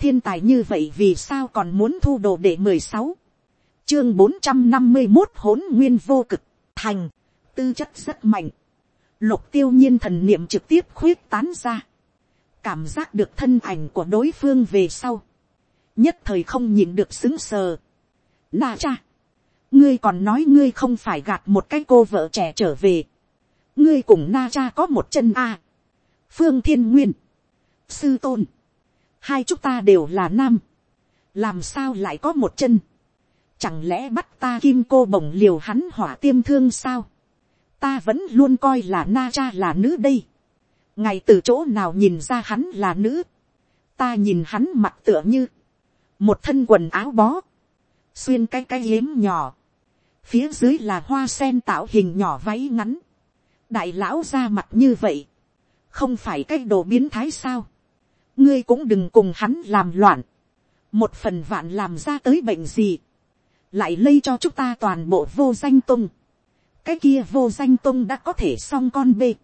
thiên tài như vậy vì sao còn muốn thu đồ để mười sáu? Chương bốn trăm năm mươi một hỗn nguyên vô cực. Thành. Tư chất rất mạnh. Lục tiêu nhiên thần niệm trực tiếp khuyết tán ra. Cảm giác được thân ảnh của đối phương về sau. Nhất thời không nhìn được xứng sờ. Na cha. Ngươi còn nói ngươi không phải gạt một cái cô vợ trẻ trở về. Ngươi cùng na cha có một chân a. Phương thiên nguyên. Sư tôn hai chúng ta đều là nam. Làm sao lại có một chân? Chẳng lẽ bắt ta kim cô bồng liều hắn hỏa tiêm thương sao? Ta vẫn luôn coi là na cha là nữ đây. Ngày từ chỗ nào nhìn ra hắn là nữ? Ta nhìn hắn mặt tựa như một thân quần áo bó, xuyên cái cái yếm nhỏ. Phía dưới là hoa sen tạo hình nhỏ váy ngắn. Đại lão ra mặt như vậy, không phải cái đồ biến thái sao? Ngươi cũng đừng cùng hắn làm loạn. Một phần vạn làm ra tới bệnh gì? Lại lây cho chúng ta toàn bộ vô danh tung. Cái kia vô danh tung đã có thể xong con bê.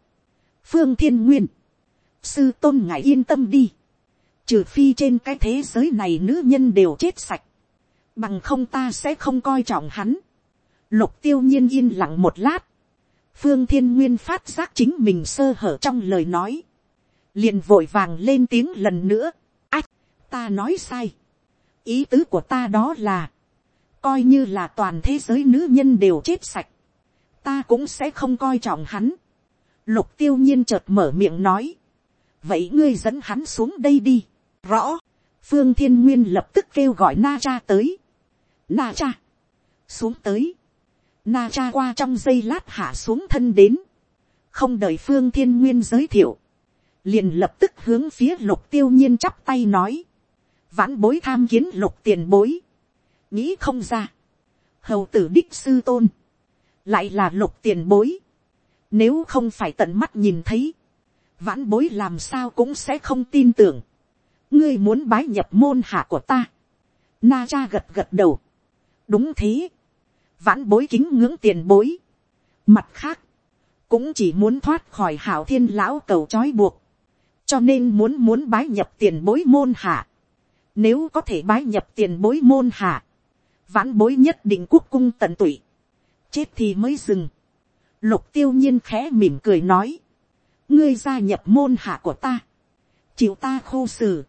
Phương thiên nguyên. Sư tôn ngài yên tâm đi. Trừ phi trên cái thế giới này nữ nhân đều chết sạch. Bằng không ta sẽ không coi trọng hắn. Lục tiêu nhiên yên lặng một lát. Phương thiên nguyên phát giác chính mình sơ hở trong lời nói liền vội vàng lên tiếng lần nữa. Ách, ta nói sai. Ý tứ của ta đó là, coi như là toàn thế giới nữ nhân đều chết sạch, ta cũng sẽ không coi trọng hắn. Lục tiêu nhiên chợt mở miệng nói, vậy ngươi dẫn hắn xuống đây đi. Rõ, phương thiên nguyên lập tức kêu gọi na cha tới. Na cha, xuống tới. Na cha qua trong giây lát hạ xuống thân đến. Không đợi phương thiên nguyên giới thiệu liền lập tức hướng phía lục tiêu nhiên chắp tay nói. Vãn bối tham kiến lục tiền bối. Nghĩ không ra. Hầu tử đích sư tôn. Lại là lục tiền bối. Nếu không phải tận mắt nhìn thấy. Vãn bối làm sao cũng sẽ không tin tưởng. Ngươi muốn bái nhập môn hạ của ta. Na cha gật gật đầu. Đúng thế. Vãn bối kính ngưỡng tiền bối. Mặt khác. Cũng chỉ muốn thoát khỏi hảo thiên lão cầu trói buộc cho nên muốn muốn bái nhập tiền bối môn hạ. Nếu có thể bái nhập tiền bối môn hạ, vãn bối nhất định quốc cung tận tụy. Chết thì mới dừng. Lục tiêu nhiên khẽ mỉm cười nói, ngươi gia nhập môn hạ của ta, chịu ta khô xử.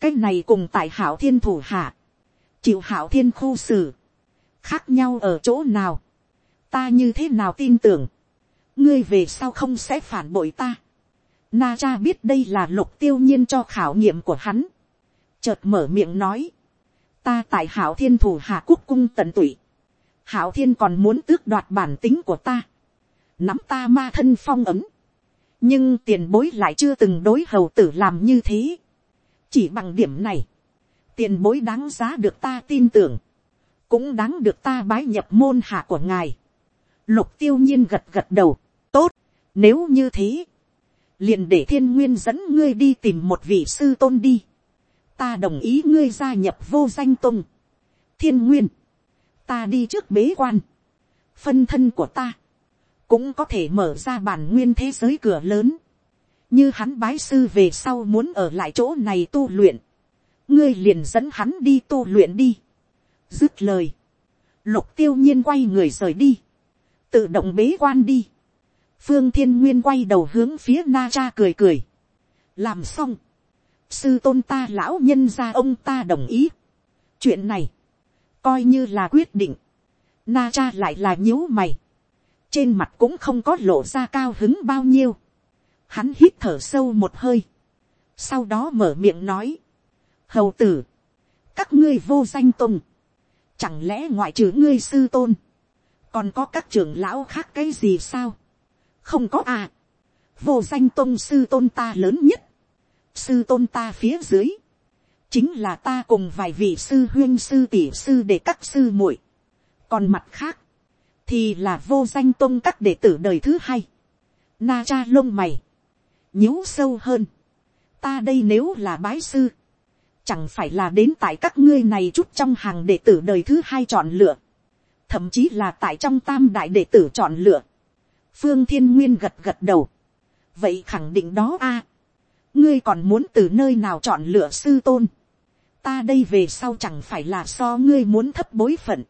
Cái này cùng tại hảo thiên thủ hạ, chịu hảo thiên khô xử, khác nhau ở chỗ nào? Ta như thế nào tin tưởng? Ngươi về sau không sẽ phản bội ta na cha biết đây là lục tiêu nhiên cho khảo nghiệm của hắn. Chợt mở miệng nói. Ta tại hảo thiên thủ hạ quốc cung tận tụy. Hảo thiên còn muốn tước đoạt bản tính của ta. Nắm ta ma thân phong ấm. Nhưng tiền bối lại chưa từng đối hầu tử làm như thế. Chỉ bằng điểm này, tiền bối đáng giá được ta tin tưởng. Cũng đáng được ta bái nhập môn hạ của ngài. Lục tiêu nhiên gật gật đầu. Tốt, nếu như thế liền để thiên nguyên dẫn ngươi đi tìm một vị sư tôn đi. Ta đồng ý ngươi gia nhập vô danh tôn thiên nguyên. Ta đi trước bế quan. Phân thân của ta. Cũng có thể mở ra bản nguyên thế giới cửa lớn, như hắn bái sư về sau muốn ở lại chỗ này tu luyện, ngươi liền dẫn hắn đi tu luyện đi. dứt lời, lục tiêu nhiên quay người rời đi, tự động bế quan đi, phương thiên nguyên quay đầu hướng phía na cha cười cười, làm xong, sư tôn ta lão nhân ra ông ta đồng ý, chuyện này, coi như là quyết định, na cha lại là nhíu mày, trên mặt cũng không có lộ ra cao hứng bao nhiêu. Hắn hít thở sâu một hơi, sau đó mở miệng nói, hầu tử, các ngươi vô danh tùng, chẳng lẽ ngoại trừ ngươi sư tôn, còn có các trưởng lão khác cái gì sao, không có à, vô danh tôn sư tôn ta lớn nhất, sư tôn ta phía dưới, chính là ta cùng vài vị sư huyên sư tỷ sư để các sư muội, còn mặt khác, thì là vô danh tôn các đệ tử đời thứ hai. Na cha lông mày, nhíu sâu hơn. Ta đây nếu là bái sư, chẳng phải là đến tại các ngươi này chút trong hàng đệ tử đời thứ hai chọn lựa, thậm chí là tại trong tam đại đệ tử chọn lựa. Phương Thiên Nguyên gật gật đầu. Vậy khẳng định đó a. À, ngươi còn muốn từ nơi nào chọn lựa sư tôn. ta đây về sau chẳng phải là so ngươi muốn thấp bối phận,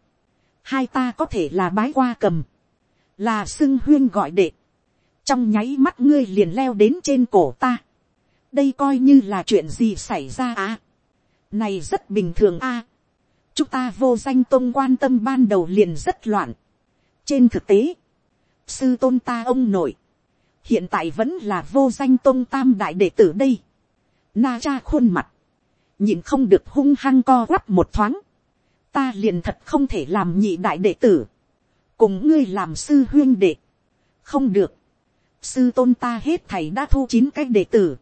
hai ta có thể là bái qua cầm, là xưng huyên gọi đệ, trong nháy mắt ngươi liền leo đến trên cổ ta, đây coi như là chuyện gì xảy ra à, này rất bình thường a, à, chúng ta vô danh tôn quan tâm ban đầu liền rất loạn, trên thực tế, sư tôn ta ông nội, hiện tại vẫn là vô danh tôn tam đại đệ tử đây, na cha khuôn mặt, nhìn không được hung hăng co quắp một thoáng, ta liền thật không thể làm nhị đại đệ tử, cùng ngươi làm sư huyên đệ, không được, sư tôn ta hết thầy đã thu chín cái đệ tử,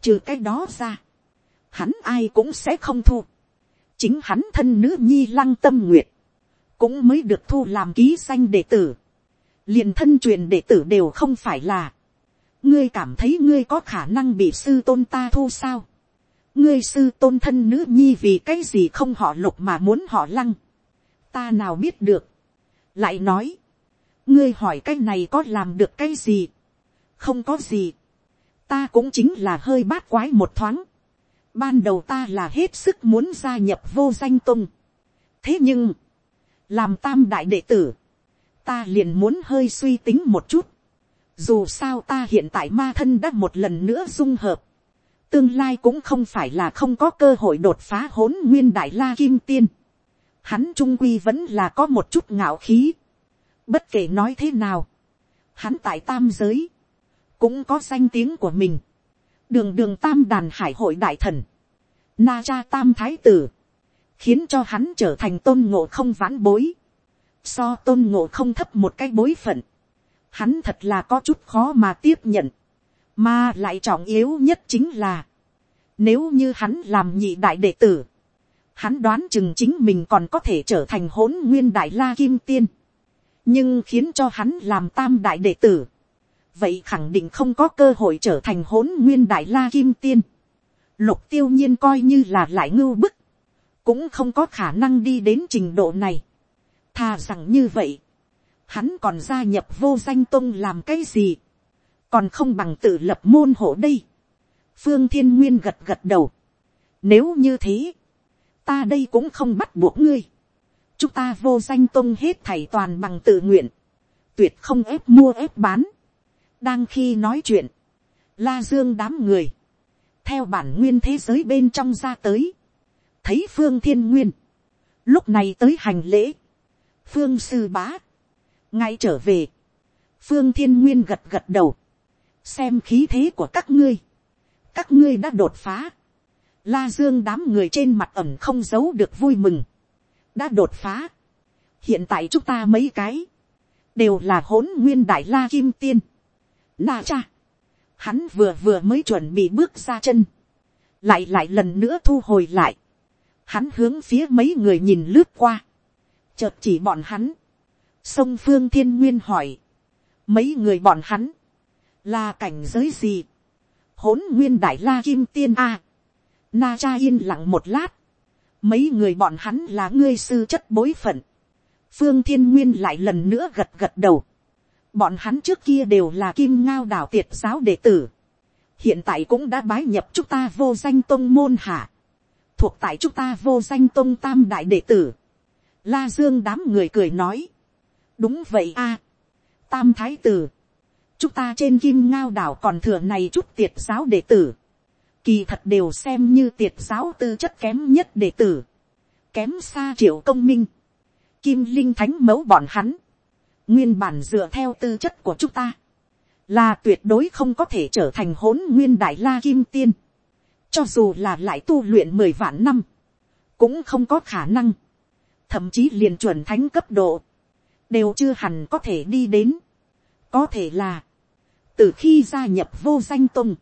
trừ cái đó ra, hắn ai cũng sẽ không thu, chính hắn thân nữ nhi lăng tâm nguyệt, cũng mới được thu làm ký danh đệ tử, liền thân truyền đệ tử đều không phải là, ngươi cảm thấy ngươi có khả năng bị sư tôn ta thu sao, ngươi sư tôn thân nữ nhi vì cái gì không họ lục mà muốn họ lăng, ta nào biết được, lại nói, ngươi hỏi cái này có làm được cái gì, không có gì, ta cũng chính là hơi bát quái một thoáng, ban đầu ta là hết sức muốn gia nhập vô danh tung, thế nhưng, làm tam đại đệ tử, ta liền muốn hơi suy tính một chút, dù sao ta hiện tại ma thân đã một lần nữa dung hợp, tương lai cũng không phải là không có cơ hội đột phá hỗn nguyên đại la kim tiên. Hắn trung quy vẫn là có một chút ngạo khí. Bất kể nói thế nào, hắn tại tam giới, cũng có danh tiếng của mình. Đường đường tam đàn hải hội đại thần, na cha tam thái tử, khiến cho hắn trở thành tôn ngộ không vãn bối. So tôn ngộ không thấp một cái bối phận, hắn thật là có chút khó mà tiếp nhận mà lại trọng yếu nhất chính là, nếu như hắn làm nhị đại đệ tử, hắn đoán chừng chính mình còn có thể trở thành hỗn nguyên đại la kim tiên. nhưng khiến cho hắn làm tam đại đệ tử, vậy khẳng định không có cơ hội trở thành hỗn nguyên đại la kim tiên. lục tiêu nhiên coi như là lại ngưu bức, cũng không có khả năng đi đến trình độ này thà rằng như vậy, hắn còn gia nhập vô danh tông làm cái gì còn không bằng tự lập môn hộ đây. phương thiên nguyên gật gật đầu. nếu như thế, ta đây cũng không bắt buộc ngươi. chúng ta vô danh tôn hết thảy toàn bằng tự nguyện, tuyệt không ép mua ép bán. đang khi nói chuyện, la dương đám người, theo bản nguyên thế giới bên trong ra tới, thấy phương thiên nguyên, lúc này tới hành lễ, phương sư bá, ngay trở về, phương thiên nguyên gật gật đầu, xem khí thế của các ngươi, các ngươi đã đột phá, la dương đám người trên mặt ẩm không giấu được vui mừng, đã đột phá, hiện tại chúng ta mấy cái, đều là hỗn nguyên đại la kim tiên, na cha, hắn vừa vừa mới chuẩn bị bước ra chân, lại lại lần nữa thu hồi lại, hắn hướng phía mấy người nhìn lướt qua, chợt chỉ bọn hắn, sông phương thiên nguyên hỏi, mấy người bọn hắn, là cảnh giới gì, hỗn nguyên đại la kim tiên a, na cha yên lặng một lát, mấy người bọn hắn là ngươi sư chất bối phận, phương thiên nguyên lại lần nữa gật gật đầu, bọn hắn trước kia đều là kim ngao đảo tiệt giáo đệ tử, hiện tại cũng đã bái nhập chúng ta vô danh tông môn hạ, thuộc tại chúng ta vô danh tông tam đại đệ tử, la dương đám người cười nói, đúng vậy a, tam thái tử, chúng ta trên kim ngao đảo còn thừa này chút tiệt giáo đệ tử, kỳ thật đều xem như tiệt giáo tư chất kém nhất đệ tử, kém xa triệu công minh, kim linh thánh mẫu bọn hắn, nguyên bản dựa theo tư chất của chúng ta, là tuyệt đối không có thể trở thành hỗn nguyên đại la kim tiên, cho dù là lại tu luyện mười vạn năm, cũng không có khả năng, thậm chí liền chuẩn thánh cấp độ, đều chưa hẳn có thể đi đến, có thể là, từ khi gia nhập vô danh tông,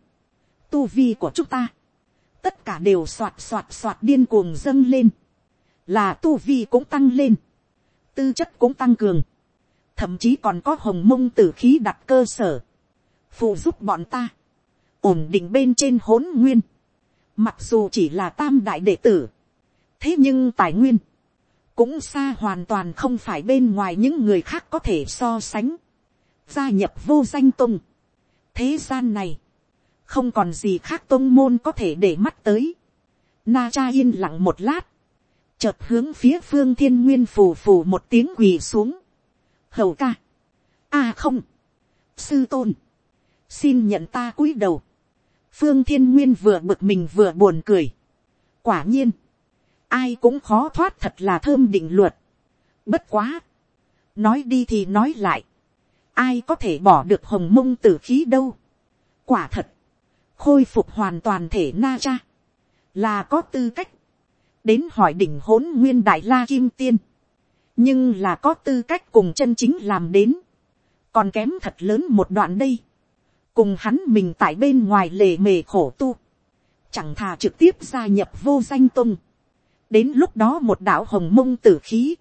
tu vi của chúng ta, tất cả đều soạt soạt soạt điên cuồng dâng lên, là tu vi cũng tăng lên, tư chất cũng tăng cường, thậm chí còn có hồng mông tử khí đặt cơ sở, phụ giúp bọn ta, ổn định bên trên hỗn nguyên, mặc dù chỉ là tam đại đệ tử, thế nhưng tài nguyên, cũng xa hoàn toàn không phải bên ngoài những người khác có thể so sánh, gia nhập vô danh tung, thế gian này, không còn gì khác tôn môn có thể để mắt tới. Na cha yên lặng một lát. Chợt hướng phía phương thiên nguyên phù phù một tiếng quỳ xuống. Hầu ca. a không. Sư tôn. Xin nhận ta cúi đầu. Phương thiên nguyên vừa bực mình vừa buồn cười. Quả nhiên. Ai cũng khó thoát thật là thơm định luật. Bất quá. Nói đi thì nói lại. Ai có thể bỏ được hồng mông tử khí đâu. Quả thật. Khôi phục hoàn toàn thể na cha. Là có tư cách. Đến hỏi đỉnh hỗn nguyên đại la kim tiên. Nhưng là có tư cách cùng chân chính làm đến. Còn kém thật lớn một đoạn đây. Cùng hắn mình tại bên ngoài lề mề khổ tu. Chẳng thà trực tiếp gia nhập vô danh tung. Đến lúc đó một đạo hồng mông tử khí.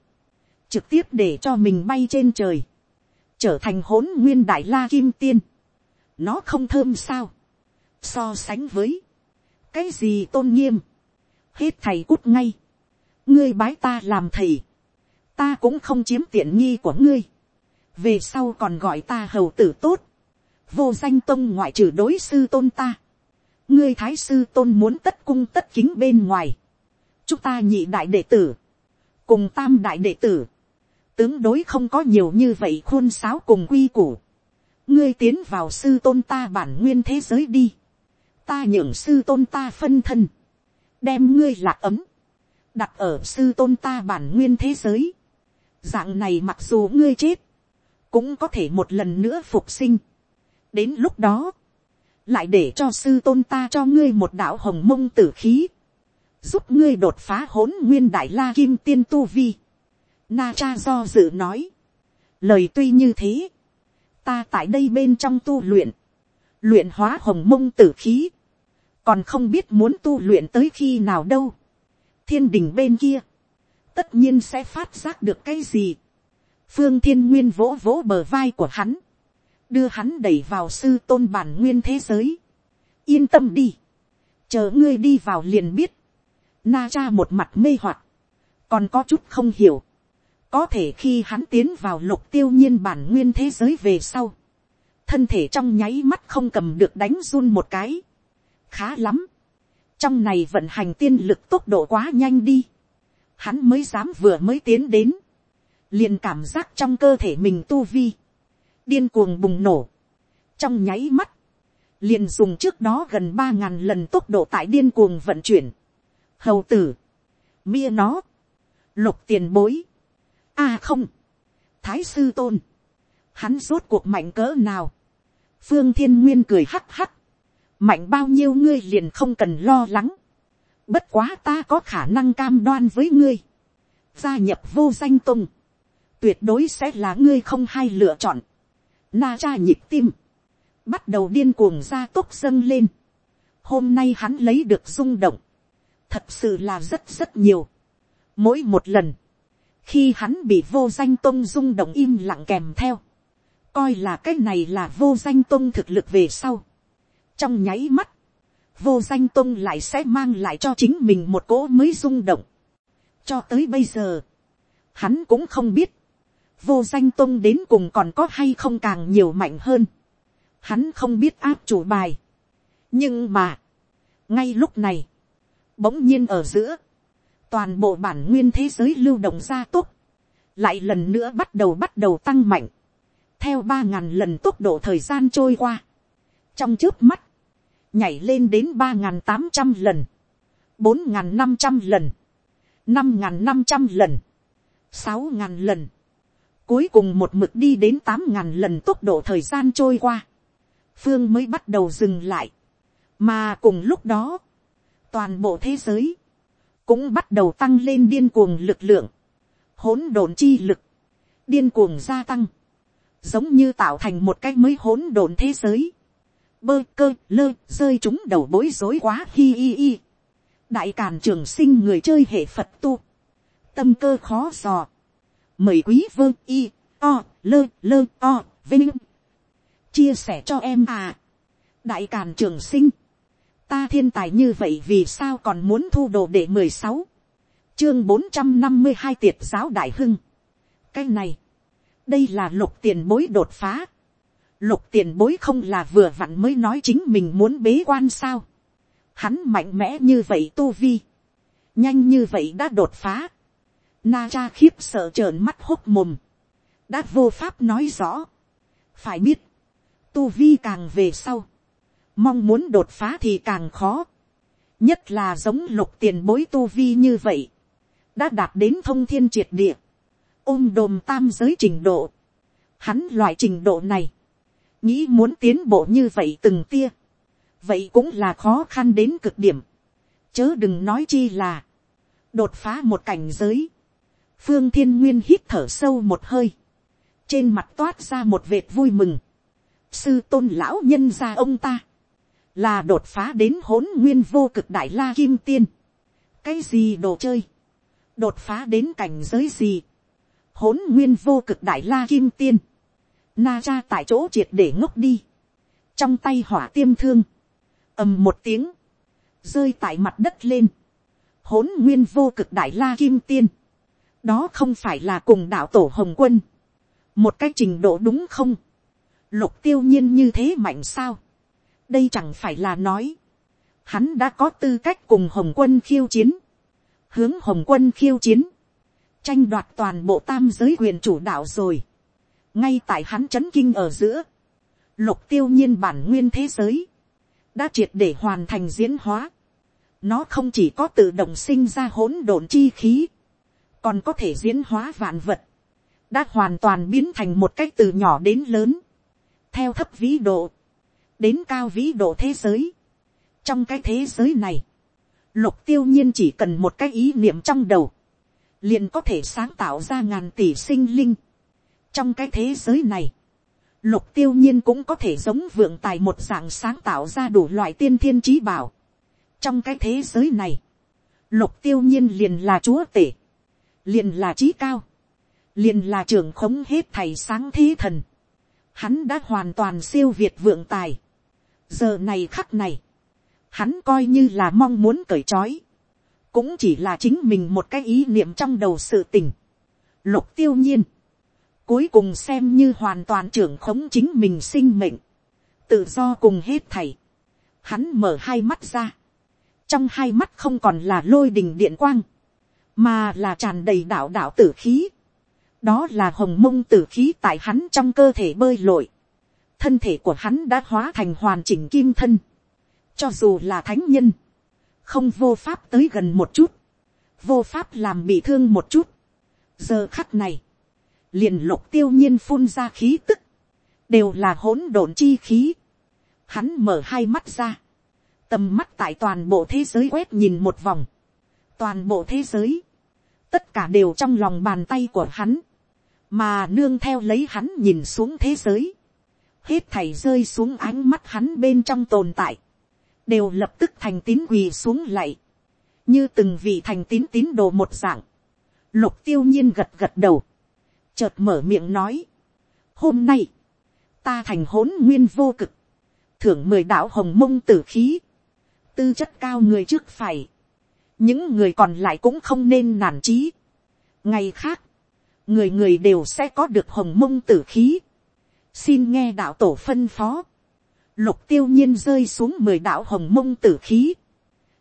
Trực tiếp để cho mình bay trên trời. Trở thành hỗn nguyên đại la kim tiên. Nó không thơm sao. So sánh với. Cái gì tôn nghiêm. Hết thầy cút ngay. Ngươi bái ta làm thầy. Ta cũng không chiếm tiện nghi của ngươi. Về sau còn gọi ta hầu tử tốt. Vô danh tông ngoại trừ đối sư tôn ta. Ngươi thái sư tôn muốn tất cung tất kính bên ngoài. Chúng ta nhị đại đệ tử. Cùng tam đại đệ tử. Tướng đối không có nhiều như vậy khôn sáo cùng quy củ. Ngươi tiến vào sư tôn ta bản nguyên thế giới đi ta nhượng sư tôn ta phân thân, đem ngươi lạc ấm, đặt ở sư tôn ta bản nguyên thế giới. Dạng này mặc dù ngươi chết, cũng có thể một lần nữa phục sinh. đến lúc đó, lại để cho sư tôn ta cho ngươi một đạo hồng mông tử khí, giúp ngươi đột phá hỗn nguyên đại la kim tiên tu vi. Na cha do dự nói, lời tuy như thế, ta tại đây bên trong tu luyện, luyện hóa hồng mông tử khí, còn không biết muốn tu luyện tới khi nào đâu. thiên đình bên kia, tất nhiên sẽ phát giác được cái gì. phương thiên nguyên vỗ vỗ bờ vai của hắn, đưa hắn đẩy vào sư tôn bản nguyên thế giới. yên tâm đi, chờ ngươi đi vào liền biết. Na cha một mặt mê hoặc, còn có chút không hiểu. có thể khi hắn tiến vào lục tiêu nhiên bản nguyên thế giới về sau, thân thể trong nháy mắt không cầm được đánh run một cái khá lắm. trong này vận hành tiên lực tốc độ quá nhanh đi. hắn mới dám vừa mới tiến đến. liền cảm giác trong cơ thể mình tu vi. điên cuồng bùng nổ. trong nháy mắt, liền dùng trước đó gần ba ngàn lần tốc độ tại điên cuồng vận chuyển hầu tử, mia nó, lục tiền bối. a à không, thái sư tôn, hắn rốt cuộc mạnh cỡ nào. phương thiên nguyên cười hắc hắc, mạnh bao nhiêu ngươi liền không cần lo lắng. bất quá ta có khả năng cam đoan với ngươi. gia nhập vô danh tung. tuyệt đối sẽ là ngươi không hay lựa chọn. na cha nhịp tim. bắt đầu điên cuồng ra tốc dâng lên. hôm nay hắn lấy được rung động thật sự là rất rất nhiều. mỗi một lần, khi hắn bị vô danh tông rung động im lặng kèm theo, coi là cái này là vô danh tông thực lực về sau trong nháy mắt, vô danh tôn lại sẽ mang lại cho chính mình một cỗ mới rung động. cho tới bây giờ, hắn cũng không biết, vô danh tôn đến cùng còn có hay không càng nhiều mạnh hơn. hắn không biết áp chủ bài. nhưng mà, ngay lúc này, bỗng nhiên ở giữa, toàn bộ bản nguyên thế giới lưu động gia tốc, lại lần nữa bắt đầu bắt đầu tăng mạnh, theo ba ngàn lần tốc độ thời gian trôi qua, trong trước mắt, nhảy lên đến ba ngàn tám trăm lần, bốn n năm trăm lần, năm n năm trăm lần, sáu n lần, cuối cùng một mực đi đến tám ngàn lần tốc độ thời gian trôi qua, phương mới bắt đầu dừng lại, mà cùng lúc đó, toàn bộ thế giới, cũng bắt đầu tăng lên điên cuồng lực lượng, hỗn độn chi lực, điên cuồng gia tăng, giống như tạo thành một cái mới hỗn độn thế giới, bơ cơ lơ rơi chúng đầu bối rối quá hi hi hi. đại càn trường sinh người chơi hệ phật tu. tâm cơ khó dò. mời quý vơ y o lơ lơ o vinh. chia sẻ cho em à. đại càn trường sinh ta thiên tài như vậy vì sao còn muốn thu đồ để mười sáu. chương bốn trăm năm mươi hai tiệt giáo đại hưng. cái này. đây là lục tiền bối đột phá Lục tiền bối không là vừa vặn mới nói chính mình muốn bế quan sao. Hắn mạnh mẽ như vậy tu vi. nhanh như vậy đã đột phá, na cha khiếp sợ trợn mắt hốc mồm, đã vô pháp nói rõ, phải biết, tu vi càng về sau, mong muốn đột phá thì càng khó, nhất là giống lục tiền bối tu vi như vậy, đã đạt đến thông thiên triệt địa, ôm đồm tam giới trình độ, hắn loại trình độ này, nghĩ muốn tiến bộ như vậy từng tia, vậy cũng là khó khăn đến cực điểm, chớ đừng nói chi là, đột phá một cảnh giới, phương thiên nguyên hít thở sâu một hơi, trên mặt toát ra một vệt vui mừng, sư tôn lão nhân ra ông ta, là đột phá đến hỗn nguyên vô cực đại la kim tiên, cái gì đồ chơi, đột phá đến cảnh giới gì, hỗn nguyên vô cực đại la kim tiên, na cha tại chỗ triệt để ngốc đi, trong tay hỏa tiêm thương, ầm một tiếng, rơi tại mặt đất lên, hỗn nguyên vô cực đại la kim tiên, đó không phải là cùng đạo tổ hồng quân, một cái trình độ đúng không, lục tiêu nhiên như thế mạnh sao, đây chẳng phải là nói, hắn đã có tư cách cùng hồng quân khiêu chiến, hướng hồng quân khiêu chiến, tranh đoạt toàn bộ tam giới quyền chủ đạo rồi, ngay tại hắn c h ấ n kinh ở giữa, lục tiêu nhiên bản nguyên thế giới, đã triệt để hoàn thành diễn hóa, nó không chỉ có tự động sinh ra hỗn độn chi khí, còn có thể diễn hóa vạn vật, đã hoàn toàn biến thành một cách từ nhỏ đến lớn, theo thấp vĩ độ, đến cao vĩ độ thế giới. trong cái thế giới này, lục tiêu nhiên chỉ cần một cái ý niệm trong đầu, liền có thể sáng tạo ra ngàn tỷ sinh linh, trong cái thế giới này, lục tiêu nhiên cũng có thể giống vượng tài một dạng sáng tạo ra đủ loại tiên thiên trí bảo. trong cái thế giới này, lục tiêu nhiên liền là chúa tể, liền là trí cao, liền là trưởng khống hết thầy sáng thế thần. Hắn đã hoàn toàn siêu việt vượng tài giờ này khắc này, hắn coi như là mong muốn cởi trói, cũng chỉ là chính mình một cái ý niệm trong đầu sự tình. lục tiêu nhiên, cuối cùng xem như hoàn toàn trưởng khống chính mình sinh mệnh, tự do cùng hết thảy. Hắn mở hai mắt ra, trong hai mắt không còn là lôi đình điện quang, mà là tràn đầy đạo đạo tử khí. đó là hồng mông tử khí tại hắn trong cơ thể bơi lội thân thể của hắn đã hóa thành hoàn chỉnh kim thân. cho dù là thánh nhân, không vô pháp tới gần một chút, vô pháp làm bị thương một chút. giờ khắc này, liền lục tiêu nhiên phun ra khí tức, đều là hỗn độn chi khí. Hắn mở hai mắt ra, tầm mắt tại toàn bộ thế giới quét nhìn một vòng, toàn bộ thế giới, tất cả đều trong lòng bàn tay của hắn, mà nương theo lấy hắn nhìn xuống thế giới, hết thảy rơi xuống ánh mắt hắn bên trong tồn tại, đều lập tức thành tín quỳ xuống lạy, như từng vị thành tín tín đồ một dạng, lục tiêu nhiên gật gật đầu, chợt mở miệng nói, hôm nay, ta thành hỗn nguyên vô cực, thưởng mười đạo hồng mông tử khí, tư chất cao người trước phải, những người còn lại cũng không nên nản trí. ngày khác, người người đều sẽ có được hồng mông tử khí, xin nghe đạo tổ phân phó, lục tiêu nhiên rơi xuống mười đạo hồng mông tử khí,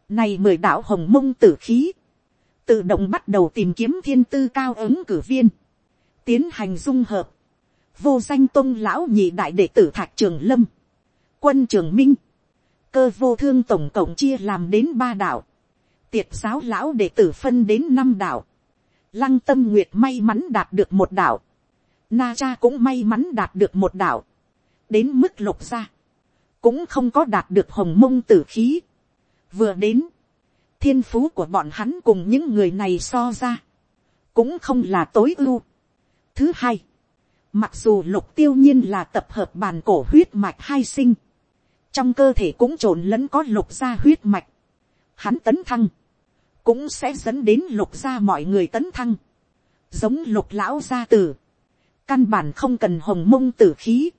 này mười đạo hồng mông tử khí, tự động bắt đầu tìm kiếm thiên tư cao ứng cử viên, tiến hành dung hợp, vô danh tôn lão nhị đại đệ tử thạch trường lâm, quân trường minh, cơ vô thương tổng cộng chia làm đến ba đạo, tiệt giáo lão đệ tử phân đến năm đạo, lăng tâm nguyệt may mắn đạt được một đạo, na cha cũng may mắn đạt được một đạo, đến mức lục ra cũng không có đạt được hồng mông tử khí, vừa đến, thiên phú của bọn hắn cùng những người này so ra, cũng không là tối ưu, Thứ hai, mặc dù lục tiêu nhiên là tập hợp bàn cổ huyết mạch hai sinh, trong cơ thể cũng trộn lẫn có lục ra huyết mạch, hắn tấn thăng, cũng sẽ dẫn đến lục ra mọi người tấn thăng, giống lục lão gia tử, căn bản không cần hồng mông tử khí,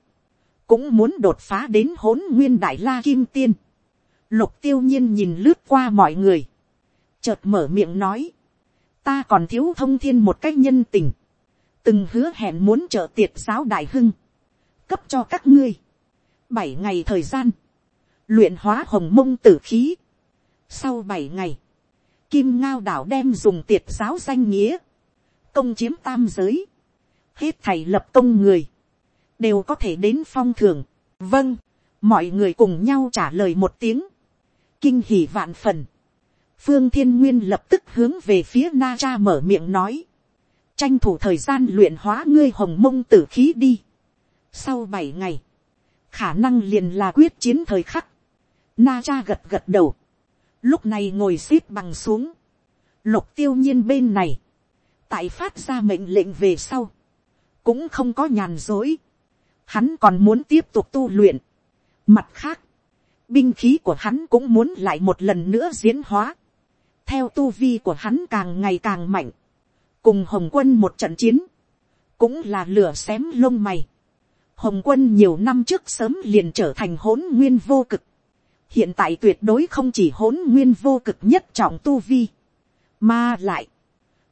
cũng muốn đột phá đến hỗn nguyên đại la kim tiên. Lục tiêu nhiên nhìn lướt qua mọi người, chợt mở miệng nói, ta còn thiếu thông thiên một cách nhân tình, từng hứa hẹn muốn trợ tiệt giáo đại hưng, cấp cho các ngươi, bảy ngày thời gian, luyện hóa hồng mông tử khí. Sau bảy ngày, kim ngao đảo đem dùng tiệt giáo danh nghĩa, công chiếm tam giới, hết thầy lập công người, đều có thể đến phong thường, vâng, mọi người cùng nhau trả lời một tiếng, kinh hỉ vạn phần, phương thiên nguyên lập tức hướng về phía na cha mở miệng nói, tranh thủ thời gian luyện hóa ngươi hồng mông tử khí đi. sau bảy ngày, khả năng liền là quyết chiến thời khắc, na cha gật gật đầu, lúc này ngồi x ế p bằng xuống, lục tiêu nhiên bên này, tại phát ra mệnh lệnh về sau, cũng không có nhàn dối, hắn còn muốn tiếp tục tu luyện. Mặt khác, binh khí của hắn cũng muốn lại một lần nữa diễn hóa, theo tu vi của hắn càng ngày càng mạnh, cùng hồng quân một trận chiến, cũng là lửa xém lông mày. Hồng quân nhiều năm trước sớm liền trở thành hỗn nguyên vô cực, hiện tại tuyệt đối không chỉ hỗn nguyên vô cực nhất trọng tu vi, mà lại,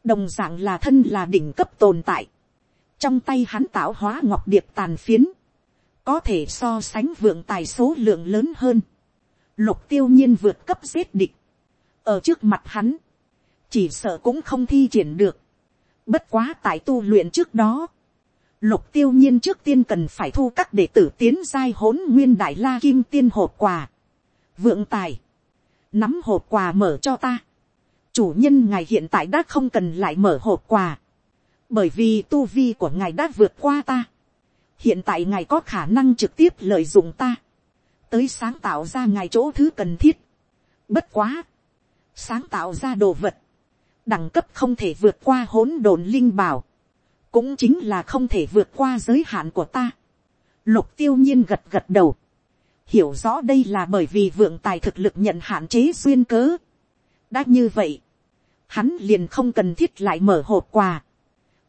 đồng dạng là thân là đỉnh cấp tồn tại, trong tay hắn tạo hóa ngọc điệp tàn phiến, có thể so sánh vượng tài số lượng lớn hơn, lục tiêu nhiên vượt cấp giết địch, ở trước mặt hắn, chỉ sợ cũng không thi triển được, bất quá tại tu luyện trước đó, lục tiêu nhiên trước tiên cần phải thu các đệ tử tiến giai hỗn nguyên đại la kim tiên hộp quà, vượng tài, nắm hộp quà mở cho ta. chủ nhân ngài hiện tại đã không cần lại mở hộp quà, bởi vì tu vi của ngài đã vượt qua ta. hiện tại ngài có khả năng trực tiếp lợi dụng ta, tới sáng tạo ra ngài chỗ thứ cần thiết. bất quá, sáng tạo ra đồ vật, đẳng cấp không thể vượt qua hỗn độn linh bảo, cũng chính là không thể vượt qua giới hạn của ta. Lục tiêu nhiên gật gật đầu hiểu rõ đây là bởi vì vượng tài thực lực nhận hạn chế xuyên cớ. đã như vậy, hắn liền không cần thiết lại mở hộp quà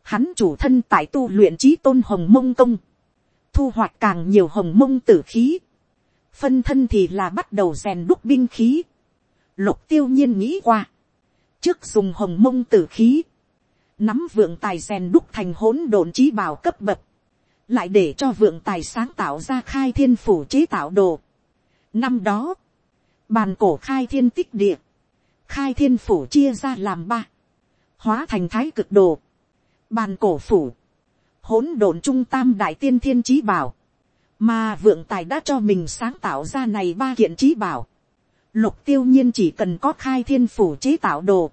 hắn chủ thân tại tu luyện trí tôn hồng mông công, thu hoạch càng nhiều hồng mông tử khí, phân thân thì là bắt đầu rèn đúc binh khí. lục tiêu nhiên nghĩ qua, trước dùng hồng mông tử khí, nắm vượng tài rèn đúc thành hỗn độn trí bảo cấp bậc, lại để cho vượng tài sáng tạo ra khai thiên phủ chế tạo đồ. Năm đó, bàn cổ khai thiên tích địa, khai thiên phủ chia ra làm ba, hóa thành thái cực đồ, bàn cổ phủ, hỗn độn trung tam đại tiên thiên trí bảo, mà vượng tài đã cho mình sáng tạo ra này ba kiện trí bảo. Lục tiêu nhiên chỉ cần có khai thiên phủ chế tạo đồ,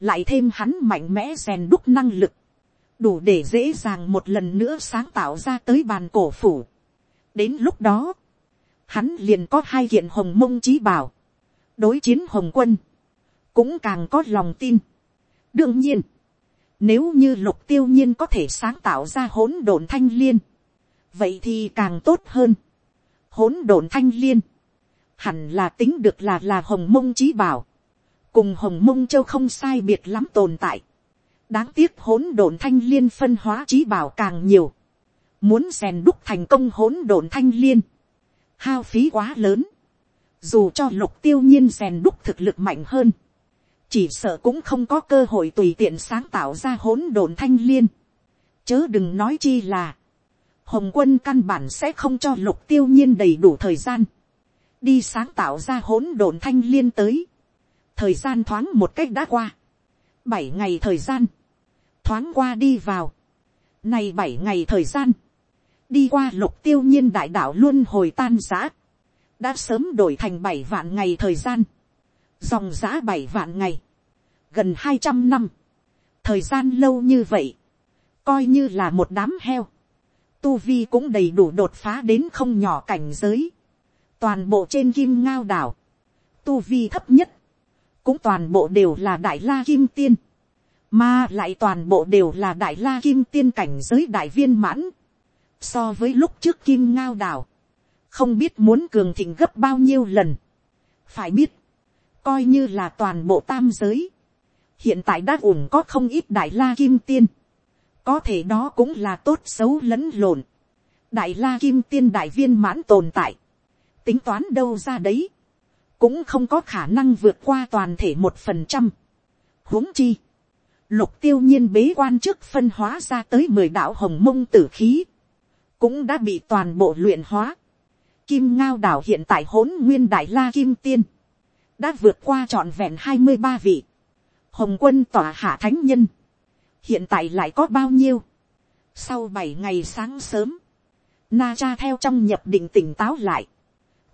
lại thêm hắn mạnh mẽ rèn đúc năng lực, đủ để dễ dàng một lần nữa sáng tạo ra tới bàn cổ phủ. đến lúc đó, hắn liền có hai kiện hồng mông trí bảo, đối chiến hồng quân, cũng càng có lòng tin. đương nhiên, nếu như lục tiêu nhiên có thể sáng tạo ra hỗn độn thanh liên, vậy thì càng tốt hơn. hỗn độn thanh liên, hẳn là tính được là là hồng mông trí bảo, cùng hồng mông châu không sai biệt lắm tồn tại. Đáng tiếc hỗn độn thanh liên phân hóa trí bảo càng nhiều, muốn rèn đúc thành công hỗn độn thanh liên, hao phí quá lớn, dù cho lục tiêu nhiên rèn đúc thực lực mạnh hơn, chỉ sợ cũng không có cơ hội tùy tiện sáng tạo ra hỗn độn thanh liên, chớ đừng nói chi là, hồng quân căn bản sẽ không cho lục tiêu nhiên đầy đủ thời gian, đi sáng tạo ra hỗn độn thanh liên tới, thời gian thoáng một cách đã qua, bảy ngày thời gian, thoáng qua đi vào, này bảy ngày thời gian, đi qua lục tiêu nhiên đại đạo luôn hồi tan giã, đã sớm đổi thành bảy vạn ngày thời gian, dòng giã bảy vạn ngày, gần hai trăm năm, thời gian lâu như vậy, coi như là một đám heo, tu vi cũng đầy đủ đột phá đến không nhỏ cảnh giới, toàn bộ trên kim ngao đảo, tu vi thấp nhất, cũng toàn bộ đều là đại la kim tiên, mà lại toàn bộ đều là đại la kim tiên cảnh giới đại viên mãn, so với lúc trước kim ngao đảo, không biết muốn cường thịnh gấp bao nhiêu lần, phải biết, coi như là toàn bộ tam giới, hiện tại đã ủng có không ít đại la kim tiên, có thể đó cũng là tốt xấu lẫn lộn, đại la kim tiên đại viên mãn tồn tại, tính toán đâu ra đấy, cũng không có khả năng vượt qua toàn thể một phần trăm, huống chi, Lục tiêu nhiên bế quan trước phân hóa ra tới mười đạo hồng mông tử khí. Cũng đã bị toàn bộ luyện hóa. Kim ngao đảo hiện tại hỗn nguyên đại la kim tiên. Đã vượt qua trọn vẹn hai mươi ba vị. hồng quân tỏa hạ thánh nhân, hiện tại lại có bao nhiêu, sau bảy ngày sáng sớm, na cha theo trong nhập định tỉnh táo lại,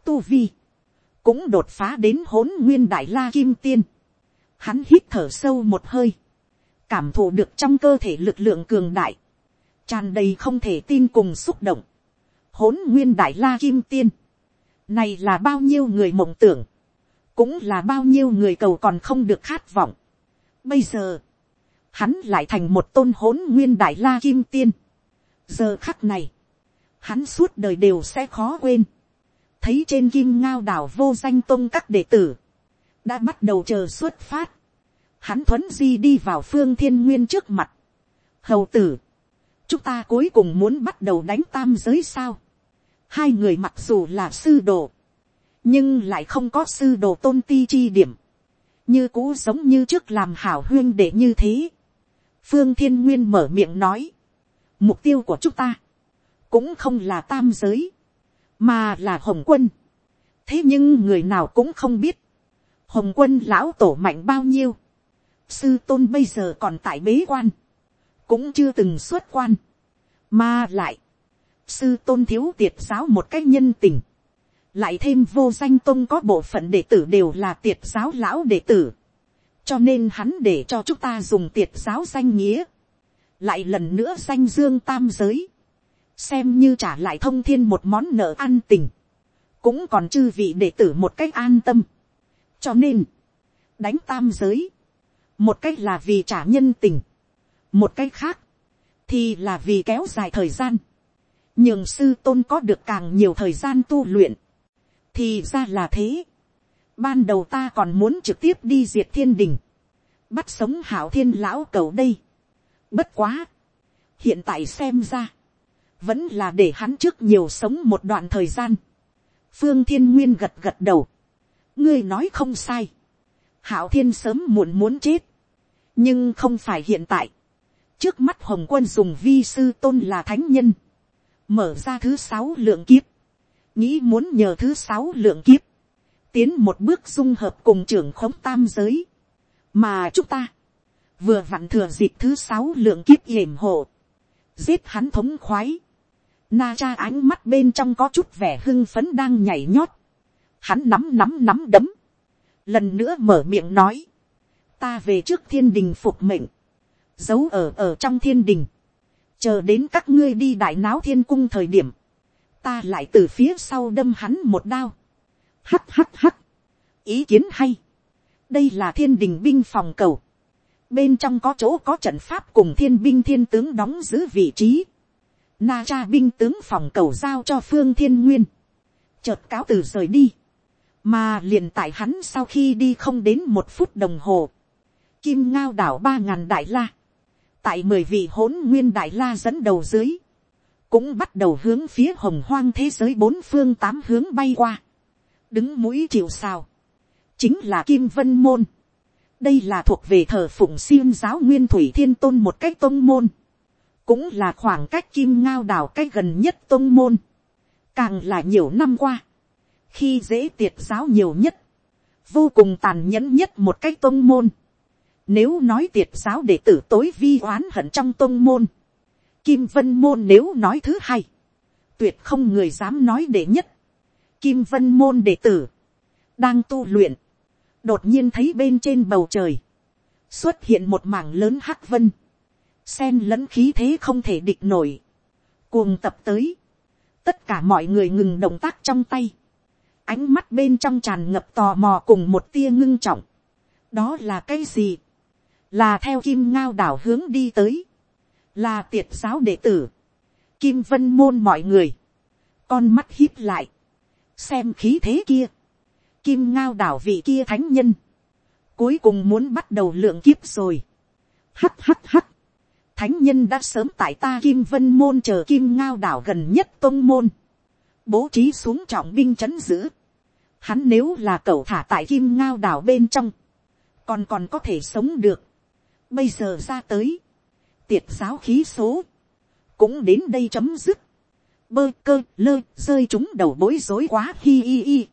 tu vi, cũng đột phá đến hỗn nguyên đại la kim tiên, hắn hít thở sâu một hơi, cảm thụ được trong cơ thể lực lượng cường đại, tràn đầy không thể tin cùng xúc động, hỗn nguyên đại la kim tiên, này là bao nhiêu người mộng tưởng, cũng là bao nhiêu người cầu còn không được khát vọng. Bây giờ, hắn lại thành một tôn hỗn nguyên đại la kim tiên. giờ khắc này, hắn suốt đời đều sẽ khó quên. thấy trên kim ngao đảo vô danh tôn các đệ tử, đã bắt đầu chờ xuất phát. hắn thuấn di đi vào phương thiên nguyên trước mặt. hầu tử, chúng ta cuối cùng muốn bắt đầu đánh tam giới sao. hai người mặc dù là sư đồ, nhưng lại không có sư đồ tôn ti chi điểm, như cũ giống như trước làm hảo huyên để như thế. phương thiên nguyên mở miệng nói, mục tiêu của chúng ta, cũng không là tam giới, mà là hồng quân. thế nhưng người nào cũng không biết, hồng quân lão tổ mạnh bao nhiêu, sư tôn bây giờ còn tại bế quan, cũng chưa từng xuất quan, mà lại, sư tôn thiếu tiệt giáo một cách nhân tình, lại thêm vô danh tôn có bộ phận đệ tử đều là tiệt giáo lão đệ tử, cho nên hắn để cho chúng ta dùng tiệt giáo danh nghĩa, lại lần nữa danh dương tam giới, xem như trả lại thông thiên một món nợ ăn tình, cũng còn chư vị đệ tử một cách an tâm, cho nên, đánh tam giới, một cách là vì trả nhân tình, một cách khác, thì là vì kéo dài thời gian, nhường sư tôn có được càng nhiều thời gian tu luyện, thì ra là thế. ban đầu ta còn muốn trực tiếp đi diệt thiên đình, bắt sống hảo thiên lão cầu đây. bất quá, hiện tại xem ra, vẫn là để hắn trước nhiều sống một đoạn thời gian. phương thiên nguyên gật gật đầu, ngươi nói không sai, hảo thiên sớm muộn muốn chết, nhưng không phải hiện tại. trước mắt hồng quân dùng vi sư tôn là thánh nhân, mở ra thứ sáu lượng kiếp, nghĩ muốn nhờ thứ sáu lượng kiếp, tiến một bước dung hợp cùng trưởng khống tam giới, mà chúng ta, vừa vặn thừa dịp thứ sáu lượng kiếp yểm hộ, giết hắn thống khoái, na cha ánh mắt bên trong có chút vẻ hưng phấn đang nhảy nhót, hắn nắm nắm nắm đấm, lần nữa mở miệng nói, ta về trước thiên đình phục mệnh, giấu ở ở trong thiên đình, chờ đến các ngươi đi đại náo thiên cung thời điểm, ta lại từ phía sau đâm hắn một đao. hắt hắt hắt, ý kiến hay, đây là thiên đình binh phòng cầu, bên trong có chỗ có trận pháp cùng thiên binh thiên tướng đóng giữ vị trí, na cha binh tướng phòng cầu giao cho phương thiên nguyên, chợt cáo từ rời đi, mà liền tại hắn sau khi đi không đến một phút đồng hồ, kim ngao đảo ba ngàn đại la, tại mười vị hỗn nguyên đại la dẫn đầu dưới, cũng bắt đầu hướng phía hồng hoang thế giới bốn phương tám hướng bay qua, đứng mũi chịu sao, chính là kim vân môn, đây là thuộc về thờ phụng xiêm giáo nguyên thủy thiên tôn một cách tôn môn, cũng là khoảng cách kim ngao đảo cách gần nhất tôn môn, càng là nhiều năm qua, khi dễ tiệt giáo nhiều nhất, vô cùng tàn nhẫn nhất một cách tôn môn, nếu nói tiệt giáo đệ tử tối vi oán hận trong tôn môn, Kim Vân Môn nếu nói thứ hai. Tuyệt không người dám nói đệ nhất. Kim Vân Môn đệ tử. Đang tu luyện. Đột nhiên thấy bên trên bầu trời. Xuất hiện một mảng lớn hắc vân. xen lẫn khí thế không thể địch nổi. Cuồng tập tới. Tất cả mọi người ngừng động tác trong tay. Ánh mắt bên trong tràn ngập tò mò cùng một tia ngưng trọng. Đó là cái gì? Là theo kim ngao đảo hướng đi tới là tiệt giáo đệ tử, kim vân môn mọi người, con mắt hít lại, xem khí thế kia, kim ngao đảo vị kia thánh nhân, cuối cùng muốn bắt đầu lượng kiếp rồi, hắt hắt hắt, thánh nhân đã sớm tại ta kim vân môn chờ kim ngao đảo gần nhất tôn môn, bố trí xuống trọng binh c h ấ n giữ, hắn nếu là cậu thả tại kim ngao đảo bên trong, còn còn có thể sống được, bây giờ ra tới, tiệt giáo khí số, cũng đến đây chấm dứt, bơ cơ lơ rơi chúng đầu bối rối quá hi hi hi.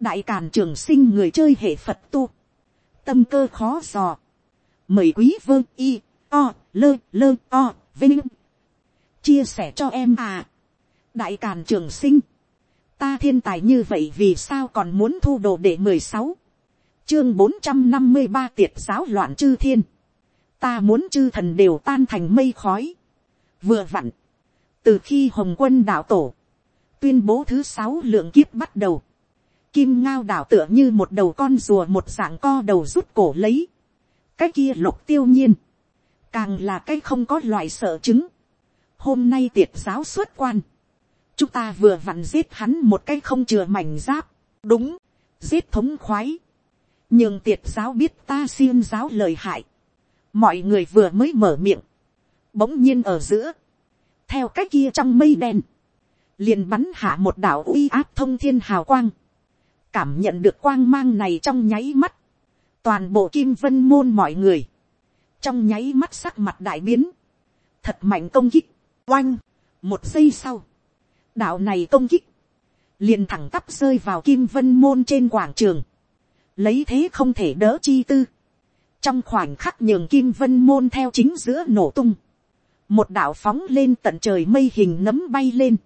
đại càn trường sinh người chơi hệ phật tu, tâm cơ khó dò, mời quý vơ y o lơ lơ o vinh. Chia sẻ cho em à. Đại càn trường sinh. Ta thiên tài như vậy vì sao còn muốn thu đồ để mười sáu? Chương bốn trăm năm mươi ba tiệt giáo loạn chư thiên ta muốn chư thần đều tan thành mây khói. Vừa vặn từ khi hồng quân đạo tổ tuyên bố thứ sáu lượng kiếp bắt đầu kim ngao đảo tựa như một đầu con rùa một dạng co đầu rút cổ lấy. Cái kia lục tiêu nhiên càng là cái không có loại sợ chứng. Hôm nay tiệt giáo xuất quan chúng ta vừa vặn giết hắn một cái không chừa mảnh giáp, đúng, giết thống khoái, nhưng tiệt giáo biết ta xiêm giáo lời hại, mọi người vừa mới mở miệng, bỗng nhiên ở giữa, theo cách kia trong mây đen, liền bắn hạ một đạo uy áp thông thiên hào quang, cảm nhận được quang mang này trong nháy mắt, toàn bộ kim vân môn mọi người, trong nháy mắt sắc mặt đại biến, thật mạnh công kích, oanh, một giây sau, đạo này công kích, liền thẳng tắp rơi vào kim vân môn trên quảng trường, lấy thế không thể đỡ chi tư, trong khoảnh khắc nhường kim vân môn theo chính giữa nổ tung, một đạo phóng lên tận trời mây hình nấm bay lên,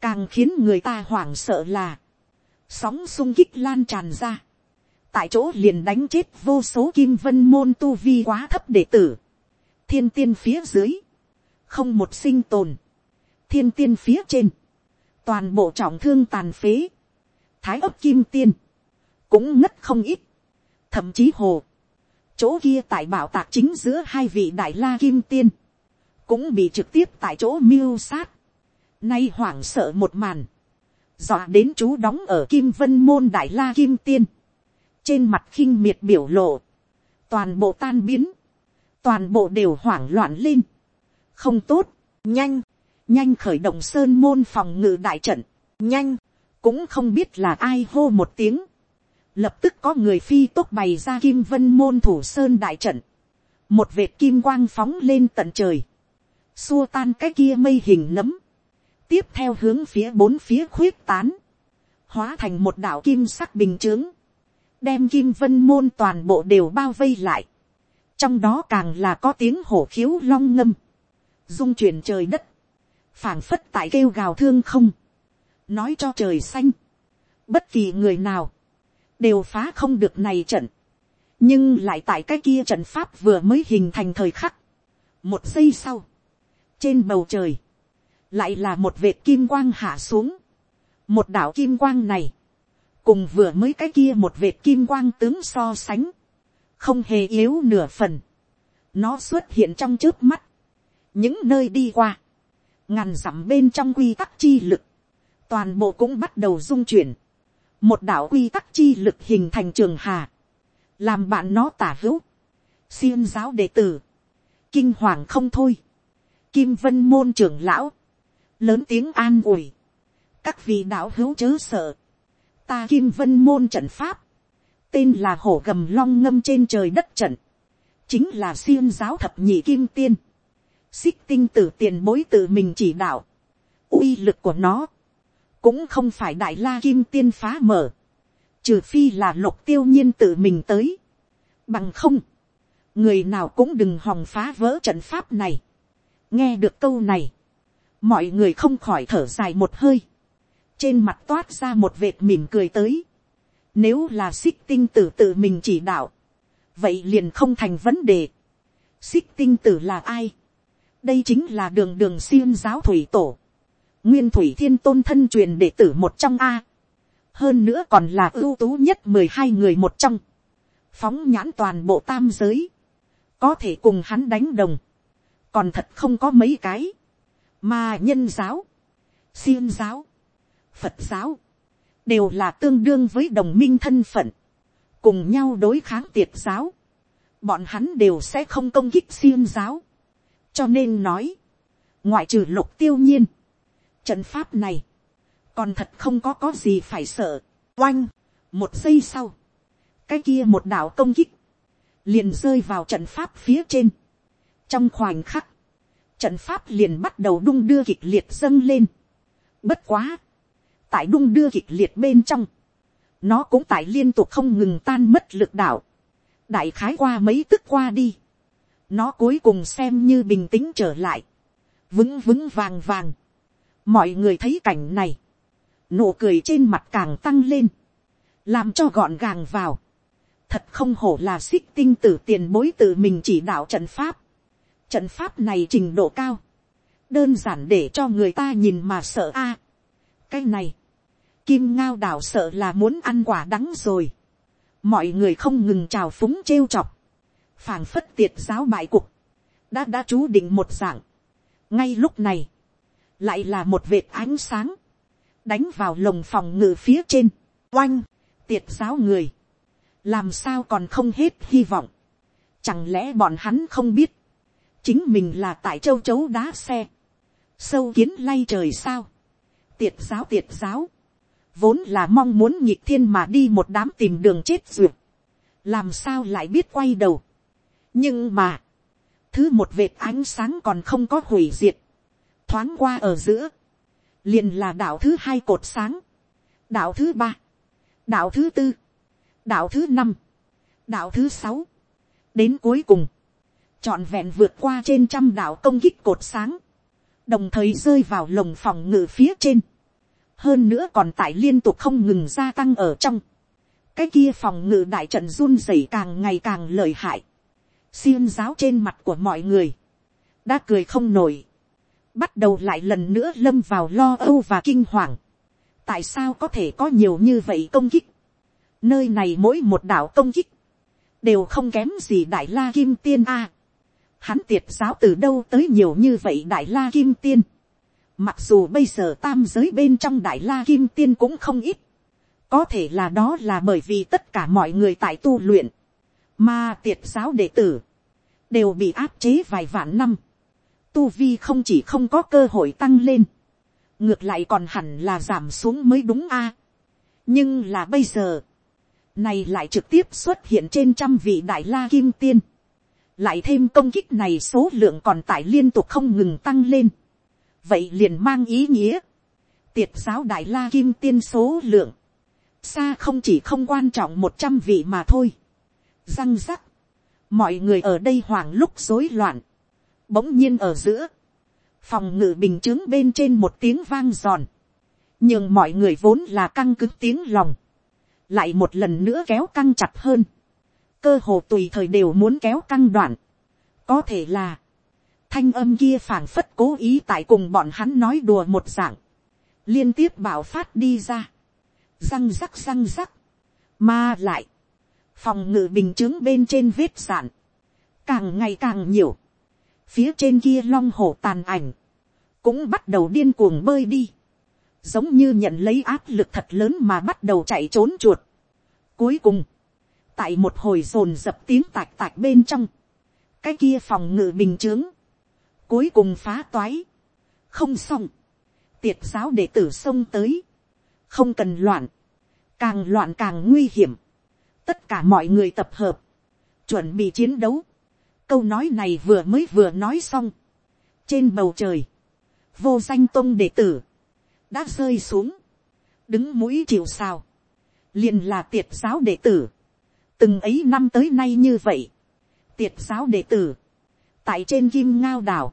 càng khiến người ta hoảng sợ là, sóng sung kích lan tràn ra, tại chỗ liền đánh chết vô số kim vân môn tu vi quá thấp đệ tử, thiên tiên phía dưới, không một sinh tồn, thiên tiên phía trên, toàn bộ trọng thương tàn phế, thái ấp kim tiên, cũng ngất không ít, thậm chí hồ, chỗ kia tại bảo tạc chính giữa hai vị đại la kim tiên, cũng bị trực tiếp tại chỗ mưu sát, nay hoảng sợ một màn, dọa đến chú đóng ở kim vân môn đại la kim tiên, trên mặt khinh miệt biểu lộ, toàn bộ tan biến, toàn bộ đều hoảng loạn lên, không tốt, nhanh, nhanh khởi động sơn môn phòng ngự đại trận, nhanh, cũng không biết là ai hô một tiếng, lập tức có người phi tốt bày ra kim vân môn thủ sơn đại trận, một vệt kim quang phóng lên tận trời, xua tan cái kia mây hình nấm, tiếp theo hướng phía bốn phía khuyết tán, hóa thành một đảo kim sắc bình t đem kim vân môn toàn bộ đều bao vây lại, trong đó càng là có tiếng hổ khiếu long ngâm, dung chuyển trời đất, phảng phất tại kêu gào thương không, nói cho trời xanh, bất kỳ người nào, đều phá không được này trận, nhưng lại tại cái kia trận pháp vừa mới hình thành thời khắc, một giây sau, trên bầu trời, lại là một vệt kim quang hạ xuống, một đảo kim quang này, cùng vừa mới cái kia một vệt kim quang tướng so sánh, không hề yếu nửa phần, nó xuất hiện trong trước mắt, những nơi đi qua, ngàn dặm bên trong quy tắc chi lực, toàn bộ cũng bắt đầu dung chuyển, một đạo quy tắc chi lực hình thành trường hà, làm bạn nó tả hữu, xiên giáo đệ tử, kinh hoàng không thôi, kim vân môn trưởng lão, lớn tiếng an ủi, các vị đạo hữu chớ sợ, ta kim vân môn trận pháp, tên là hổ gầm long ngâm trên trời đất trận, chính là xiên giáo thập nhị kim tiên, xích tinh tử tiền bối tự mình chỉ đạo, uy lực của nó, cũng không phải đại la kim tiên phá mở, trừ phi là lục tiêu nhiên tự mình tới, bằng không, người nào cũng đừng hòng phá vỡ trận pháp này. nghe được câu này, mọi người không khỏi thở dài một hơi, trên mặt toát ra một vệt mỉm cười tới. Nếu là xích tinh tử tự mình chỉ đạo, vậy liền không thành vấn đề. xích tinh tử là ai? đây chính là đường đường xuyên giáo thủy tổ, nguyên thủy thiên tôn thân truyền đệ tử một trong a, hơn nữa còn là ưu tú nhất mười hai người một trong, phóng nhãn toàn bộ tam giới, có thể cùng hắn đánh đồng, còn thật không có mấy cái, mà nhân giáo, xiêm giáo, phật giáo, đều là tương đương với đồng minh thân phận, cùng nhau đối kháng tiệt giáo, bọn hắn đều sẽ không công kích xiêm giáo, cho nên nói, ngoại trừ lục tiêu nhiên, trận pháp này, còn thật không có có gì phải sợ, oanh, một giây sau, cái kia một đảo công kích, liền rơi vào trận pháp phía trên, trong khoảnh khắc, trận pháp liền bắt đầu đung đưa kịch liệt dâng lên, bất quá, tại đung đưa kịch liệt bên trong, nó cũng tại liên tục không ngừng tan mất lực đảo đại khái qua mấy tức qua đi, nó cuối cùng xem như bình tĩnh trở lại, vững vững vàng vàng mọi người thấy cảnh này, nụ cười trên mặt càng tăng lên, làm cho gọn gàng vào. thật không hổ là xích tinh tử tiền bối tự mình chỉ đạo trận pháp. trận pháp này trình độ cao, đơn giản để cho người ta nhìn mà sợ a. cái này, kim ngao đảo sợ là muốn ăn quả đắng rồi. mọi người không ngừng trào phúng trêu chọc, phảng phất tiệt giáo bại cục, đã đã chú định một dạng. ngay lúc này, lại là một vệt ánh sáng, đánh vào lồng phòng ngự phía trên, oanh, tiệt giáo người, làm sao còn không hết hy vọng, chẳng lẽ bọn hắn không biết, chính mình là tại châu chấu đá xe, sâu kiến lay trời sao, tiệt giáo tiệt giáo, vốn là mong muốn nhịp thiên mà đi một đám tìm đường chết duyệt, làm sao lại biết quay đầu, nhưng mà, thứ một vệt ánh sáng còn không có hủy diệt, thoáng qua ở giữa, liền là đạo thứ hai cột sáng, đạo thứ ba, đạo thứ tư, đạo thứ năm, đạo thứ sáu, đến cuối cùng, trọn vẹn vượt qua trên trăm đạo công kích cột sáng, đồng thời rơi vào lồng phòng ngự phía trên, hơn nữa còn tại liên tục không ngừng gia tăng ở trong, cái kia phòng ngự đại trận run rẩy càng ngày càng lợi hại, xiêm giáo trên mặt của mọi người, đã cười không nổi, bắt đầu lại lần nữa lâm vào lo âu và kinh hoàng. tại sao có thể có nhiều như vậy công kích. nơi này mỗi một đảo công kích, đều không kém gì đại la kim tiên a. hắn tiệt giáo từ đâu tới nhiều như vậy đại la kim tiên. mặc dù bây giờ tam giới bên trong đại la kim tiên cũng không ít. có thể là đó là bởi vì tất cả mọi người tại tu luyện, mà tiệt giáo đệ tử, đều bị áp chế vài vạn năm tu vi không chỉ không có cơ hội tăng lên, ngược lại còn hẳn là giảm xuống mới đúng a. nhưng là bây giờ, này lại trực tiếp xuất hiện trên trăm vị đại la kim tiên, lại thêm công kích này số lượng còn tại liên tục không ngừng tăng lên, vậy liền mang ý nghĩa, tiệt giáo đại la kim tiên số lượng, xa không chỉ không quan trọng một trăm vị mà thôi. Răng rắc, mọi người ở đây hoảng lúc rối loạn, bỗng nhiên ở giữa, phòng ngự bình chướng bên trên một tiếng vang giòn, nhưng mọi người vốn là căng cứng tiếng lòng, lại một lần nữa kéo căng chặt hơn, cơ hồ tùy thời đều muốn kéo căng đoạn, có thể là, thanh âm kia phảng phất cố ý tại cùng bọn hắn nói đùa một dạng, liên tiếp bảo phát đi ra, răng rắc răng rắc, mà lại, phòng ngự bình chứng bên trên vết sạn, càng ngày càng nhiều, phía trên kia long hổ tàn ảnh, cũng bắt đầu điên cuồng bơi đi, giống như nhận lấy áp lực thật lớn mà bắt đầu chạy trốn chuột. Cuối cùng, tại một hồi rồn dập tiếng tạch tạch bên trong, cái kia phòng ngự bình chướng, cuối cùng phá toái, không xong, tiệt giáo đệ tử xông tới, không cần loạn, càng loạn càng nguy hiểm, tất cả mọi người tập hợp, chuẩn bị chiến đấu, câu nói này vừa mới vừa nói xong. trên bầu trời, vô danh tôn đệ tử, đã rơi xuống, đứng mũi chịu sao, liền là tiệt giáo đệ tử, từng ấy năm tới nay như vậy, tiệt giáo đệ tử, tại trên kim ngao đảo,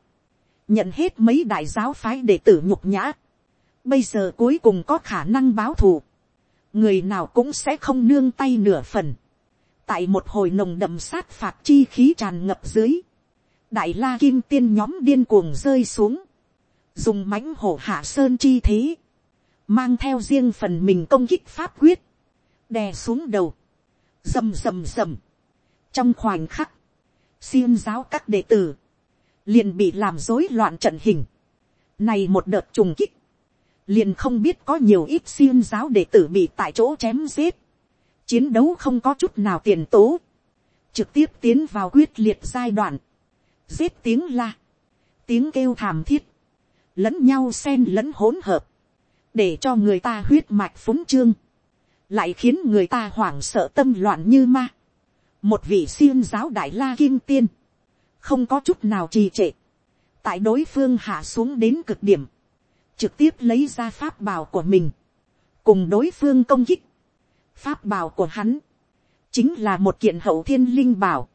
nhận hết mấy đại giáo phái đệ tử nhục nhã, bây giờ cuối cùng có khả năng báo thù, người nào cũng sẽ không nương tay nửa phần, tại một hồi nồng đậm sát phạt chi khí tràn ngập dưới, đại la kim tiên nhóm điên cuồng rơi xuống, dùng mãnh hổ hạ sơn chi thế, mang theo riêng phần mình công kích pháp quyết, đè xuống đầu, rầm rầm rầm, trong khoảnh khắc, xiêm giáo các đệ tử, liền bị làm rối loạn trận hình, này một đợt trùng kích, liền không biết có nhiều ít xiêm giáo đệ tử bị tại chỗ chém giết, chiến đấu không có chút nào tiền tố, trực tiếp tiến vào quyết liệt giai đoạn, giết tiếng la, tiếng kêu thảm thiết, lẫn nhau xen lẫn hỗn hợp, để cho người ta huyết mạch phúng trương, lại khiến người ta hoảng sợ tâm loạn như ma. một vị siêng giáo đại la kim tiên, không có chút nào trì trệ, tại đối phương hạ xuống đến cực điểm, trực tiếp lấy ra pháp bào của mình, cùng đối phương công kích, pháp bảo của hắn, chính là một kiện hậu thiên linh bảo,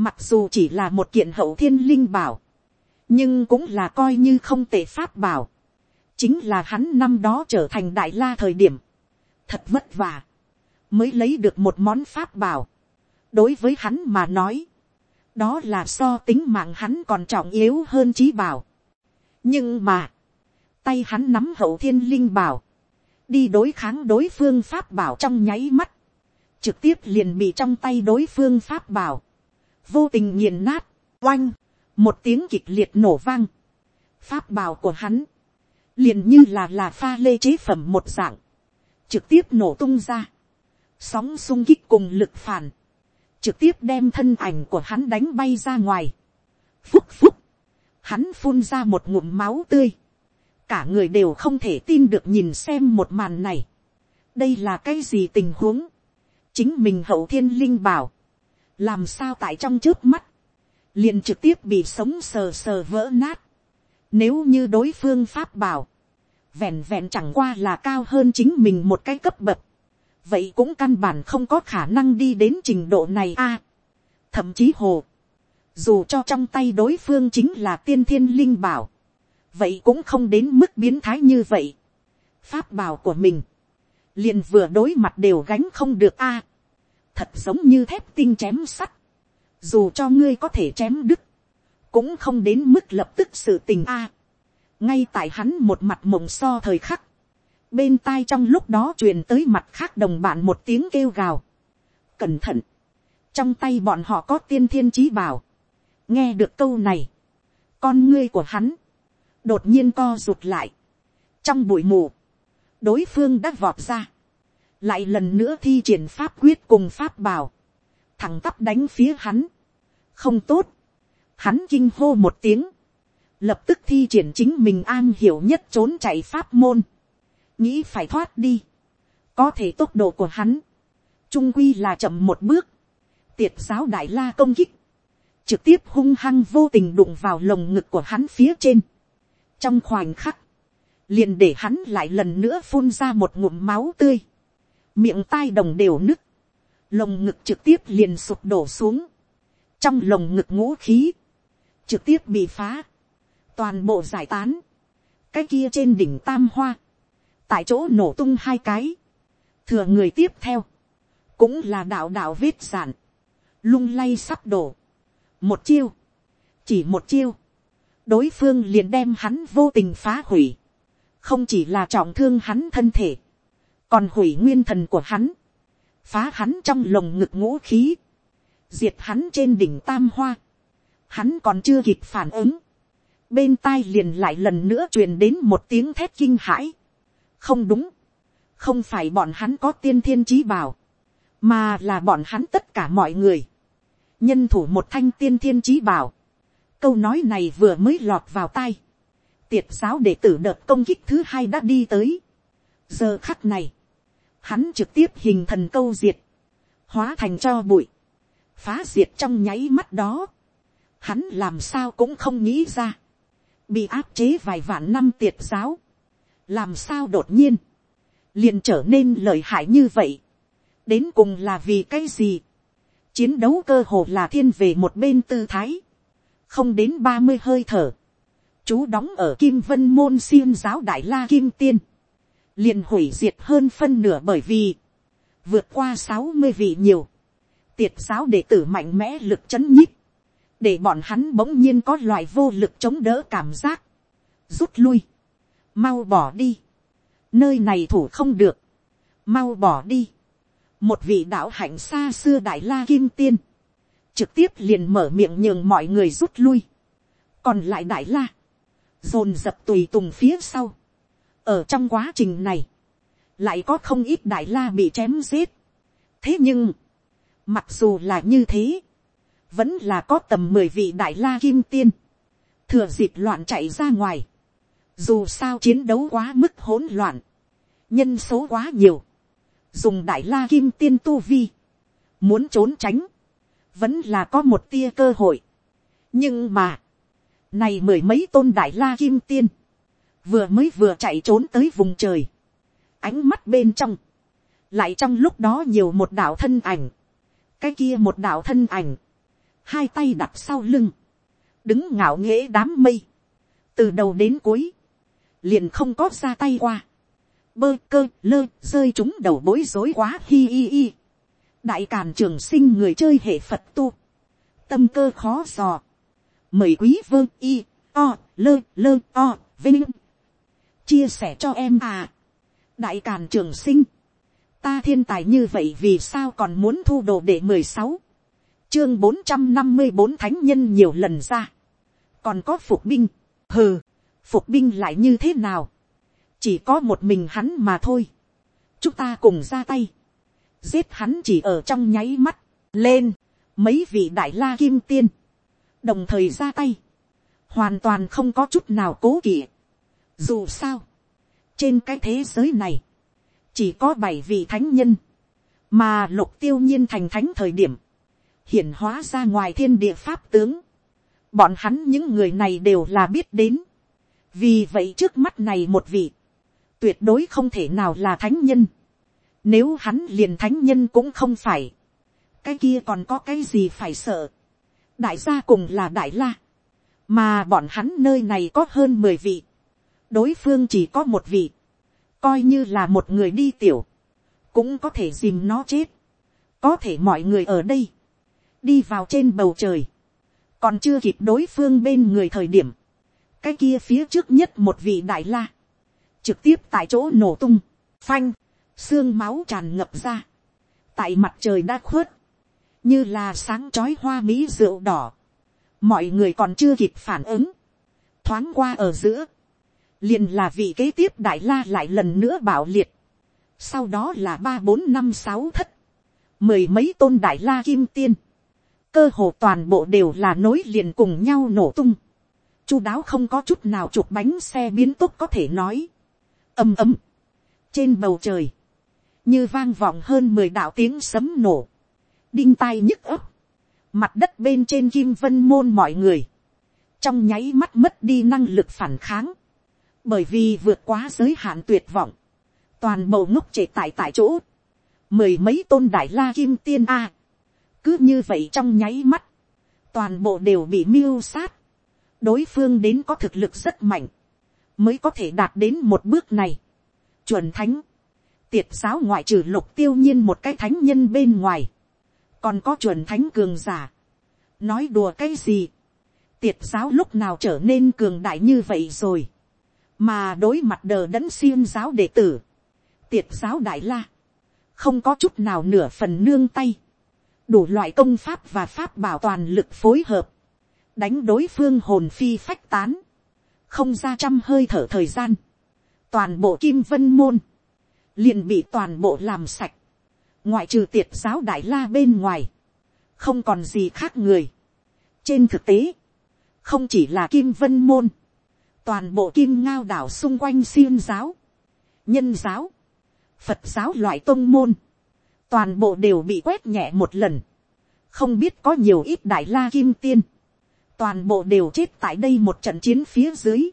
Mặc dù chỉ là một kiện hậu thiên linh bảo. Nhưng cũng là coi như không tệ pháp bảo. Chính là hắn năm đó trở thành đại la thời điểm. Thật vất vả. Mới lấy được một món pháp bảo. Đối với hắn mà nói. Đó là so tính mạng hắn còn trọng yếu hơn trí bảo. Nhưng mà. Tay hắn nắm hậu thiên linh bảo. Đi đối kháng đối phương pháp bảo trong nháy mắt. Trực tiếp liền bị trong tay đối phương pháp bảo. Vô tình nghiền nát, oanh, một tiếng kịch liệt nổ vang, pháp bảo của hắn, liền như là là pha lê chế phẩm một dạng, trực tiếp nổ tung ra, sóng sung kích cùng lực phản, trực tiếp đem thân ảnh của hắn đánh bay ra ngoài, phúc phúc, hắn phun ra một ngụm máu tươi, cả người đều không thể tin được nhìn xem một màn này, đây là cái gì tình huống, chính mình hậu thiên linh bảo, làm sao tại trong trước mắt, liền trực tiếp bị sống sờ sờ vỡ nát. Nếu như đối phương pháp bảo, vẹn vẹn chẳng qua là cao hơn chính mình một cái cấp bậc, vậy cũng căn bản không có khả năng đi đến trình độ này a. thậm chí hồ, dù cho trong tay đối phương chính là tiên thiên linh bảo, vậy cũng không đến mức biến thái như vậy. pháp bảo của mình, liền vừa đối mặt đều gánh không được a thật giống như thép tinh chém sắt, dù cho ngươi có thể chém đứt, cũng không đến mức lập tức sự tình a. ngay tại hắn một mặt mộng so thời khắc, bên tai trong lúc đó truyền tới mặt khác đồng bạn một tiếng kêu gào. cẩn thận, trong tay bọn họ có tiên thiên trí bảo, nghe được câu này, con ngươi của hắn, đột nhiên co rụt lại, trong bụi mù, đối phương đã vọt ra, lại lần nữa thi triển pháp quyết cùng pháp bảo, thẳng tắp đánh phía hắn, không tốt, hắn kinh hô một tiếng, lập tức thi triển chính mình an hiểu nhất trốn chạy pháp môn, nghĩ phải thoát đi, có thể tốc độ của hắn, trung quy là chậm một bước, tiệt giáo đại la công kích, trực tiếp hung hăng vô tình đụng vào lồng ngực của hắn phía trên, trong khoảnh khắc, liền để hắn lại lần nữa phun ra một ngụm máu tươi, miệng tai đồng đều nứt, lồng ngực trực tiếp liền sụp đổ xuống, trong lồng ngực ngũ khí, trực tiếp bị phá, toàn bộ giải tán, cái kia trên đỉnh tam hoa, tại chỗ nổ tung hai cái, thừa người tiếp theo, cũng là đạo đạo vết sản, lung lay sắp đổ, một chiêu, chỉ một chiêu, đối phương liền đem hắn vô tình phá hủy, không chỉ là trọng thương hắn thân thể, còn hủy nguyên thần của hắn, phá hắn trong lồng ngực ngũ khí, diệt hắn trên đỉnh tam hoa, hắn còn chưa kịp phản ứng, bên tai liền lại lần nữa truyền đến một tiếng thét kinh hãi, không đúng, không phải bọn hắn có tiên thiên trí bảo, mà là bọn hắn tất cả mọi người, nhân thủ một thanh tiên thiên trí bảo, câu nói này vừa mới lọt vào tai, tiệt giáo đệ tử đợt công kích thứ hai đã đi tới, giờ khắc này, hắn trực tiếp hình thần câu diệt, hóa thành cho bụi, phá diệt trong nháy mắt đó, hắn làm sao cũng không nghĩ ra, bị áp chế vài vạn năm tiệt giáo, làm sao đột nhiên, liền trở nên lợi hại như vậy, đến cùng là vì cái gì, chiến đấu cơ hồ là thiên về một bên tư thái, không đến ba mươi hơi thở, chú đóng ở kim vân môn xiêm giáo đại la kim tiên, liền hủy diệt hơn phân nửa bởi vì, vượt qua sáu mươi vị nhiều, tiệt giáo đệ tử mạnh mẽ lực c h ấ n nhích, để bọn hắn bỗng nhiên có loại vô lực chống đỡ cảm giác, rút lui, mau bỏ đi, nơi này thủ không được, mau bỏ đi, một vị đạo hạnh xa xưa đại la kim tiên, trực tiếp liền mở miệng nhường mọi người rút lui, còn lại đại la, dồn dập tùy tùng phía sau, ở trong quá trình này, lại có không ít đại la bị chém giết. thế nhưng, mặc dù là như thế, vẫn là có tầm mười vị đại la kim tiên, thừa dịp loạn chạy ra ngoài, dù sao chiến đấu quá mức hỗn loạn, nhân số quá nhiều, dùng đại la kim tiên tu vi, muốn trốn tránh, vẫn là có một tia cơ hội. nhưng mà, này mười mấy tôn đại la kim tiên, vừa mới vừa chạy trốn tới vùng trời, ánh mắt bên trong, lại trong lúc đó nhiều một đạo thân ảnh, cái kia một đạo thân ảnh, hai tay đặt sau lưng, đứng ngạo nghễ đám mây, từ đầu đến cuối, liền không có ra tay qua, bơ cơ lơ rơi chúng đầu bối rối quá hi hi hi đại càn trường sinh người chơi hệ phật tu, tâm cơ khó dò, mời quý vương y o lơ lơ o vinh. Chia sẻ cho em à. đại càn trường sinh, ta thiên tài như vậy vì sao còn muốn thu đồ để mười sáu, chương bốn trăm năm mươi bốn thánh nhân nhiều lần ra, còn có phục binh, hừ, phục binh lại như thế nào, chỉ có một mình hắn mà thôi, chúng ta cùng ra tay, giết hắn chỉ ở trong nháy mắt, lên, mấy vị đại la kim tiên, đồng thời ra tay, hoàn toàn không có chút nào cố kỵ. Dù sao, trên cái thế giới này, chỉ có bảy vị thánh nhân, mà lục tiêu nhiên thành thánh thời điểm, hiển hóa ra ngoài thiên địa pháp tướng. Bọn hắn những người này đều là biết đến. Vì vậy trước mắt này một vị, tuyệt đối không thể nào là thánh nhân. Nếu hắn liền thánh nhân cũng không phải. Cái kia còn có cái gì phải sợ. Đại gia cùng là đại la. Mà bọn hắn nơi này có hơn mười vị. Đối phương chỉ có một vị. Coi như là một người đi tiểu. Cũng có thể dìm nó chết. Có thể mọi người ở đây. Đi vào trên bầu trời. Còn chưa kịp đối phương bên người thời điểm. Cái kia phía trước nhất một vị đại la trực tiếp tại chỗ nổ tung, phanh, xương máu tràn ngập ra, tại mặt trời đã khuất, như là sáng chói hoa mỹ rượu đỏ, mọi người còn chưa kịp phản ứng, thoáng qua ở giữa, liền là vị kế tiếp đại la lại lần nữa bảo liệt, sau đó là ba bốn năm sáu thất, mười mấy tôn đại la kim tiên, cơ hồ toàn bộ đều là nối liền cùng nhau nổ tung, chu đáo không có chút nào chụp bánh xe biến tốc có thể nói, ầm ầm, trên bầu trời, như vang vọng hơn mười đạo tiếng sấm nổ, đinh tai nhức ấp, mặt đất bên trên kim vân môn mọi người, trong nháy mắt mất đi năng lực phản kháng, bởi vì vượt quá giới hạn tuyệt vọng, toàn bộ ngốc trệ tại tại chỗ, mười mấy tôn đại la kim tiên a, cứ như vậy trong nháy mắt, toàn bộ đều bị mưu sát, đối phương đến có thực lực rất mạnh, mới có thể đạt đến một bước này. chuẩn thánh, tiệt giáo ngoại trừ lục tiêu nhiên một cái thánh nhân bên ngoài, còn có chuẩn thánh cường giả. nói đùa cái gì, tiệt giáo lúc nào trở nên cường đại như vậy rồi, mà đối mặt đờ đẫn xiêm giáo đệ tử, tiệt giáo đại la, không có chút nào nửa phần nương tay, đủ loại công pháp và pháp bảo toàn lực phối hợp, đánh đối phương hồn phi phách tán, không ra trăm hơi thở thời gian, toàn bộ kim vân môn, liền bị toàn bộ làm sạch, ngoại trừ tiệt giáo đại la bên ngoài, không còn gì khác người. trên thực tế, không chỉ là kim vân môn, toàn bộ kim ngao đảo xung quanh xiêm giáo, nhân giáo, phật giáo loại tôn môn, toàn bộ đều bị quét nhẹ một lần, không biết có nhiều ít đại la kim tiên, toàn bộ đều chết tại đây một trận chiến phía dưới.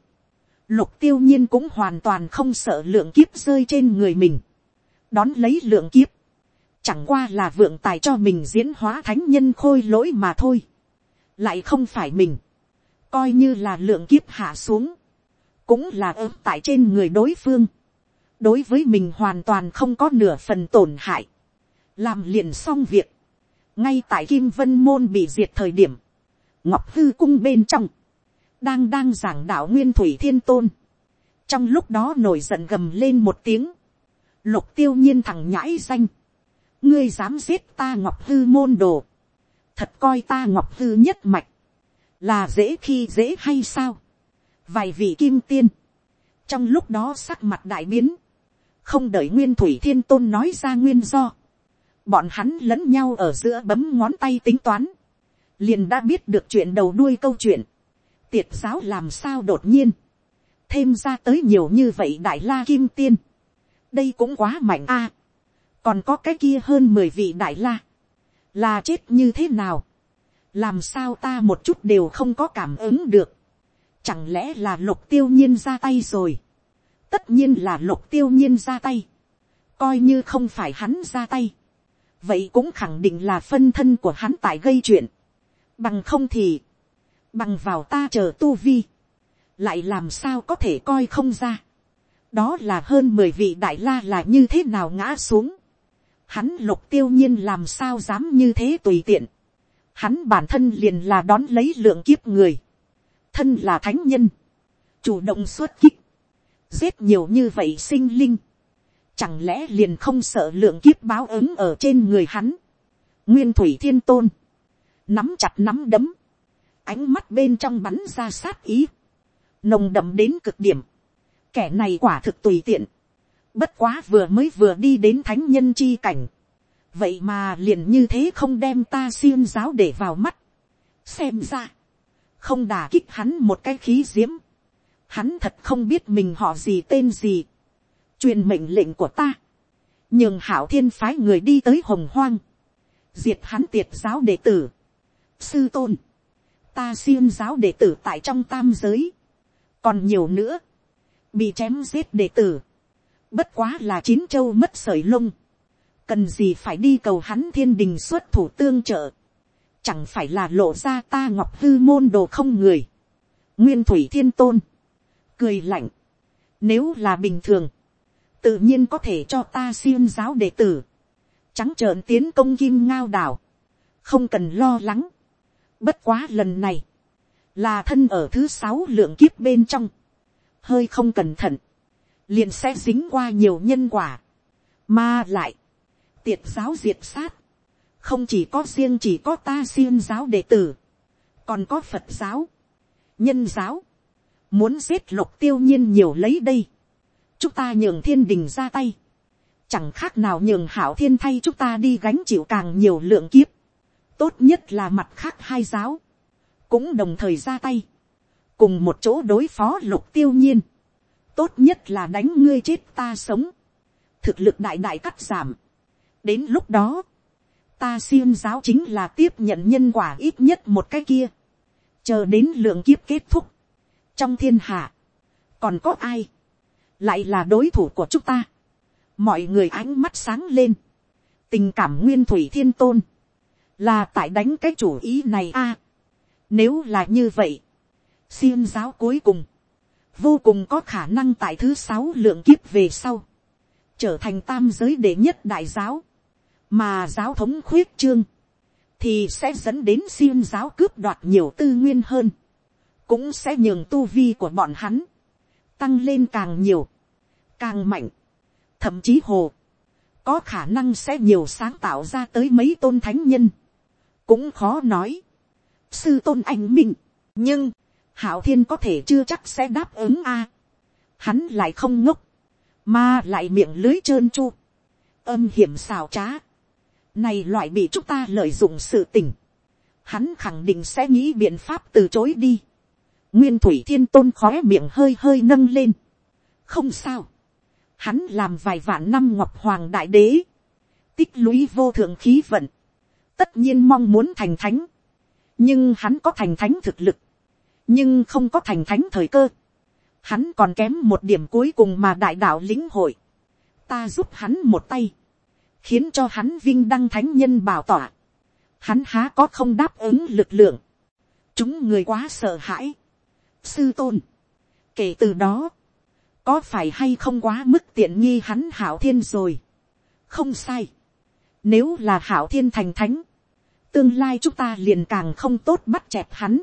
Lục tiêu nhiên cũng hoàn toàn không sợ lượng kiếp rơi trên người mình. Đón lấy lượng kiếp. Chẳng qua là vượng tài cho mình diễn hóa thánh nhân khôi lỗi mà thôi. Lại không phải mình. Coi như là lượng kiếp hạ xuống. Cũng là ớt tại trên người đối phương. Đối với mình hoàn toàn không có nửa phần tổn hại. Làm liền xong việc. Ngay tại Kim Vân Môn bị diệt thời điểm ngọc hư cung bên trong, đang đang giảng đạo nguyên thủy thiên tôn. trong lúc đó nổi giận gầm lên một tiếng, lục tiêu nhiên thằng nhãi danh, ngươi dám giết ta ngọc hư môn đồ, thật coi ta ngọc hư nhất mạch, là dễ khi dễ hay sao, vài vị kim tiên, trong lúc đó sắc mặt đại biến, không đợi nguyên thủy thiên tôn nói ra nguyên do, bọn hắn lẫn nhau ở giữa bấm ngón tay tính toán, liền đã biết được chuyện đầu đuôi câu chuyện, tiệt giáo làm sao đột nhiên, thêm ra tới nhiều như vậy đại la kim tiên, đây cũng quá mạnh a, còn có cái kia hơn mười vị đại la, là chết như thế nào, làm sao ta một chút đều không có cảm ứng được, chẳng lẽ là lục tiêu nhiên ra tay rồi, tất nhiên là lục tiêu nhiên ra tay, coi như không phải hắn ra tay, vậy cũng khẳng định là phân thân của hắn tại gây chuyện, Bằng không thì, bằng vào ta chờ tu vi, lại làm sao có thể coi không ra. đó là hơn mười vị đại la là như thế nào ngã xuống. hắn lục tiêu nhiên làm sao dám như thế tùy tiện. hắn bản thân liền là đón lấy lượng kiếp người. thân là thánh nhân. chủ động xuất kích. giết nhiều như vậy sinh linh. chẳng lẽ liền không sợ lượng kiếp báo ứng ở trên người hắn. nguyên thủy thiên tôn. nắm chặt nắm đấm ánh mắt bên trong bắn ra sát ý, nồng đậm đến cực điểm, kẻ này quả thực tùy tiện, bất quá vừa mới vừa đi đến thánh nhân chi cảnh, vậy mà liền như thế không đem ta xiêm giáo để vào mắt, xem ra, không đà kích hắn một cái khí diễm, hắn thật không biết mình họ gì tên gì, truyền mệnh lệnh của ta, nhường hảo thiên phái người đi tới hồng hoang, diệt hắn tiệt giáo đệ tử, sư tôn, ta xiêm giáo đệ tử tại trong tam giới, còn nhiều nữa, bị chém giết đệ tử, bất quá là chín châu mất sởi lông, cần gì phải đi cầu hắn thiên đình xuất thủ tương trợ, chẳng phải là lộ ra ta ngọc hư môn đồ không người, nguyên thủy thiên tôn, cười lạnh, nếu là bình thường, tự nhiên có thể cho ta xiêm giáo đệ tử, trắng trợn tiến công kim ngao đảo, không cần lo lắng, Bất quá lần này, là thân ở thứ sáu lượng kiếp bên trong, hơi không cẩn thận, liền sẽ dính qua nhiều nhân quả, mà lại, tiệt giáo diệt sát, không chỉ có riêng chỉ có ta xuyên giáo đệ tử, còn có phật giáo, nhân giáo, muốn giết lục tiêu nhiên nhiều lấy đây, chúng ta nhường thiên đình ra tay, chẳng khác nào nhường hảo thiên thay chúng ta đi gánh chịu càng nhiều lượng kiếp, tốt nhất là mặt khác hai giáo, cũng đồng thời ra tay, cùng một chỗ đối phó lục tiêu nhiên, tốt nhất là đánh ngươi chết ta sống, thực lực đại đại cắt giảm. đến lúc đó, ta xiêm giáo chính là tiếp nhận nhân quả ít nhất một cái kia, chờ đến lượng kiếp kết thúc, trong thiên hạ, còn có ai, lại là đối thủ của chúng ta, mọi người ánh mắt sáng lên, tình cảm nguyên thủy thiên tôn, là tại đánh cái chủ ý này a. nếu là như vậy, xiêm giáo cuối cùng, vô cùng có khả năng tại thứ sáu lượng kiếp về sau, trở thành tam giới đệ nhất đại giáo, mà giáo thống khuyết trương, thì sẽ dẫn đến xiêm giáo cướp đoạt nhiều tư nguyên hơn, cũng sẽ nhường tu vi của bọn hắn, tăng lên càng nhiều, càng mạnh, thậm chí hồ, có khả năng sẽ nhiều sáng tạo ra tới mấy tôn thánh nhân, cũng khó nói. sư tôn anh minh, nhưng, hảo thiên có thể chưa chắc sẽ đáp ứng a. hắn lại không ngốc, mà lại miệng lưới trơn chu, âm hiểm xào trá. này loại bị chúng ta lợi dụng sự tình, hắn khẳng định sẽ nghĩ biện pháp từ chối đi. nguyên thủy thiên tôn khói miệng hơi hơi nâng lên. không sao. hắn làm vài vạn năm ngọc hoàng đại đế, tích lũy vô thượng khí vận, tất nhiên mong muốn thành thánh, nhưng hắn có thành thánh thực lực, nhưng không có thành thánh thời cơ, hắn còn kém một điểm cuối cùng mà đại đạo lĩnh hội, ta giúp hắn một tay, khiến cho hắn vinh đăng thánh nhân bảo tỏa, hắn há có không đáp ứng lực lượng, chúng người quá sợ hãi, sư tôn, kể từ đó, có phải hay không quá mức tiện nghi hắn hảo thiên rồi, không sai, nếu là hảo thiên thành thánh, tương lai chúng ta liền càng không tốt bắt chẹp hắn.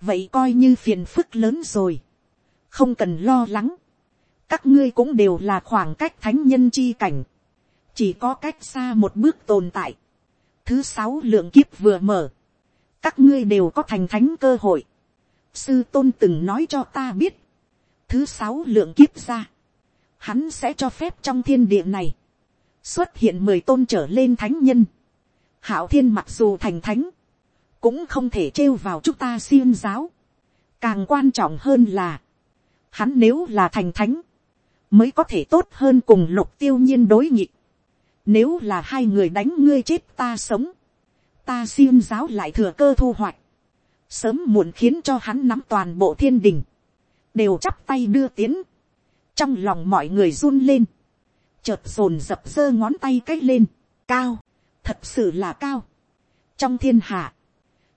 vậy coi như phiền phức lớn rồi. không cần lo lắng. các ngươi cũng đều là khoảng cách thánh nhân chi cảnh. chỉ có cách xa một bước tồn tại. thứ sáu lượng kiếp vừa mở. các ngươi đều có thành thánh cơ hội. sư tôn từng nói cho ta biết. thứ sáu lượng kiếp ra. hắn sẽ cho phép trong thiên địa này xuất hiện mười tôn trở lên thánh nhân Hạo thiên mặc dù thành thánh, cũng không thể trêu vào chúng ta xiêm giáo. càng quan trọng hơn là, hắn nếu là thành thánh, mới có thể tốt hơn cùng lục tiêu nhiên đối nghịch. Nếu là hai người đánh ngươi chết ta sống, ta xiêm giáo lại thừa cơ thu hoạch, sớm muộn khiến cho hắn nắm toàn bộ thiên đình, đều chắp tay đưa tiến, trong lòng mọi người run lên, chợt sồn dập dơ ngón tay cách lên, cao, thật sự là cao. trong thiên hạ,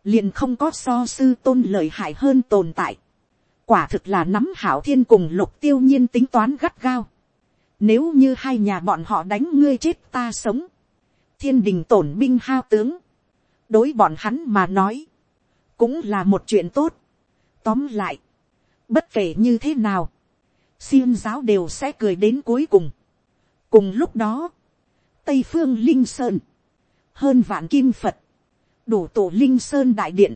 liền không có so sư tôn lợi hại hơn tồn tại. quả thực là nắm hảo thiên cùng lục tiêu nhiên tính toán gắt gao. nếu như hai nhà bọn họ đánh ngươi chết ta sống, thiên đình tổn binh hao tướng, đối bọn hắn mà nói, cũng là một chuyện tốt. tóm lại, bất kể như thế nào, xiêm giáo đều sẽ cười đến cuối cùng. cùng lúc đó, tây phương linh sơn, hơn vạn kim phật, đủ tổ linh sơn đại điện,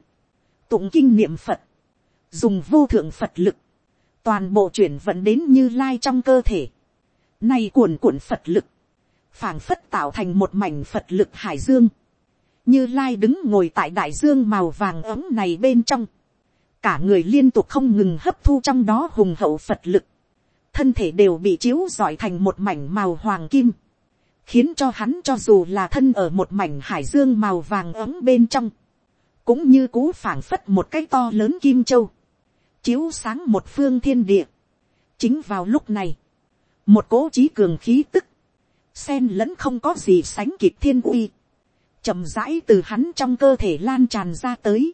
tụng kinh niệm phật, dùng vô thượng phật lực, toàn bộ chuyển vận đến như lai trong cơ thể, nay cuồn cuộn phật lực, phảng phất tạo thành một mảnh phật lực hải dương, như lai đứng ngồi tại đại dương màu vàng ấm này bên trong, cả người liên tục không ngừng hấp thu trong đó hùng hậu phật lực, thân thể đều bị chiếu dọi thành một mảnh màu hoàng kim, khiến cho hắn cho dù là thân ở một mảnh hải dương màu vàng ấm bên trong, cũng như cú phảng phất một cái to lớn kim châu, chiếu sáng một phương thiên địa. chính vào lúc này, một cố trí cường khí tức, sen lẫn không có gì sánh kịp thiên uy, chậm rãi từ hắn trong cơ thể lan tràn ra tới,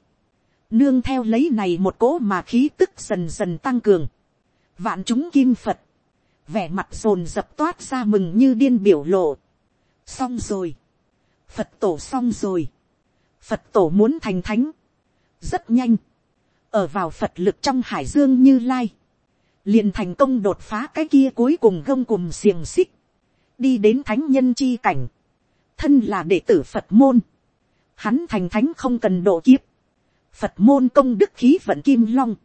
nương theo lấy này một cố mà khí tức dần dần tăng cường, vạn chúng kim phật, vẻ mặt rồn dập toát ra mừng như điên biểu lộ. xong rồi, phật tổ xong rồi, phật tổ muốn thành thánh, rất nhanh, ở vào phật lực trong hải dương như lai, liền thành công đột phá cái kia cuối cùng gông cùng xiềng xích, đi đến thánh nhân chi cảnh, thân là đệ tử phật môn, hắn thành thánh không cần độ kiếp, phật môn công đức khí vận kim long,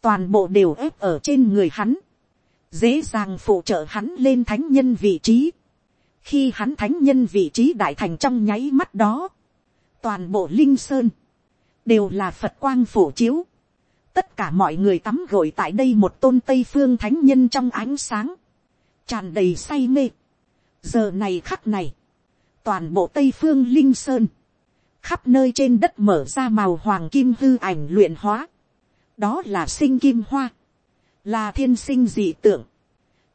toàn bộ đều ép ở trên người hắn, dễ dàng phụ trợ hắn lên thánh nhân vị trí. khi hắn thánh nhân vị trí đại thành trong nháy mắt đó, toàn bộ linh sơn, đều là phật quang phổ chiếu. tất cả mọi người tắm gội tại đây một tôn tây phương thánh nhân trong ánh sáng, tràn đầy say mê. giờ này khắc này, toàn bộ tây phương linh sơn, khắp nơi trên đất mở ra màu hoàng kim hư ảnh luyện hóa, đó là sinh kim hoa, là thiên sinh dị tượng,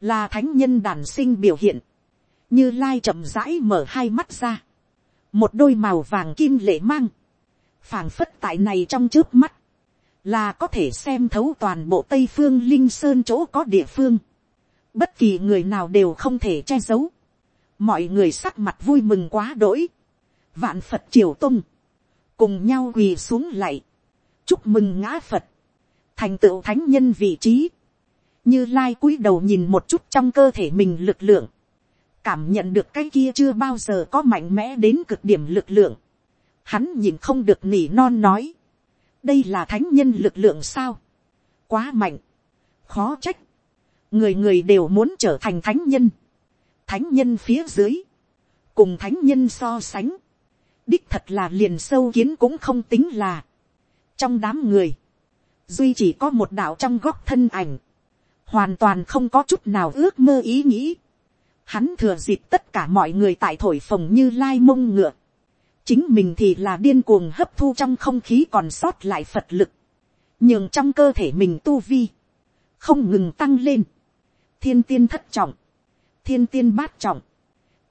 là thánh nhân đàn sinh biểu hiện, như lai chậm rãi mở hai mắt ra, một đôi màu vàng kim lệ mang, phảng phất tại này trong trước mắt, là có thể xem thấu toàn bộ tây phương linh sơn chỗ có địa phương, bất kỳ người nào đều không thể che giấu, mọi người sắc mặt vui mừng quá đỗi, vạn phật triều tung, cùng nhau quỳ xuống lạy, chúc mừng ngã phật, thành tựu thánh nhân vị trí, như lai cúi đầu nhìn một chút trong cơ thể mình lực lượng, cảm nhận được cái kia chưa bao giờ có mạnh mẽ đến cực điểm lực lượng, hắn nhìn không được nỉ non nói, đây là thánh nhân lực lượng sao, quá mạnh, khó trách, người người đều muốn trở thành thánh nhân, thánh nhân phía dưới, cùng thánh nhân so sánh, đích thật là liền sâu kiến cũng không tính là, trong đám người, duy chỉ có một đạo trong góc thân ảnh, hoàn toàn không có chút nào ước mơ ý nghĩ. Hắn thừa dịp tất cả mọi người tại thổi phồng như lai mông ngựa. chính mình thì là điên cuồng hấp thu trong không khí còn sót lại phật lực, nhường trong cơ thể mình tu vi, không ngừng tăng lên. thiên tiên thất trọng, thiên tiên bát trọng,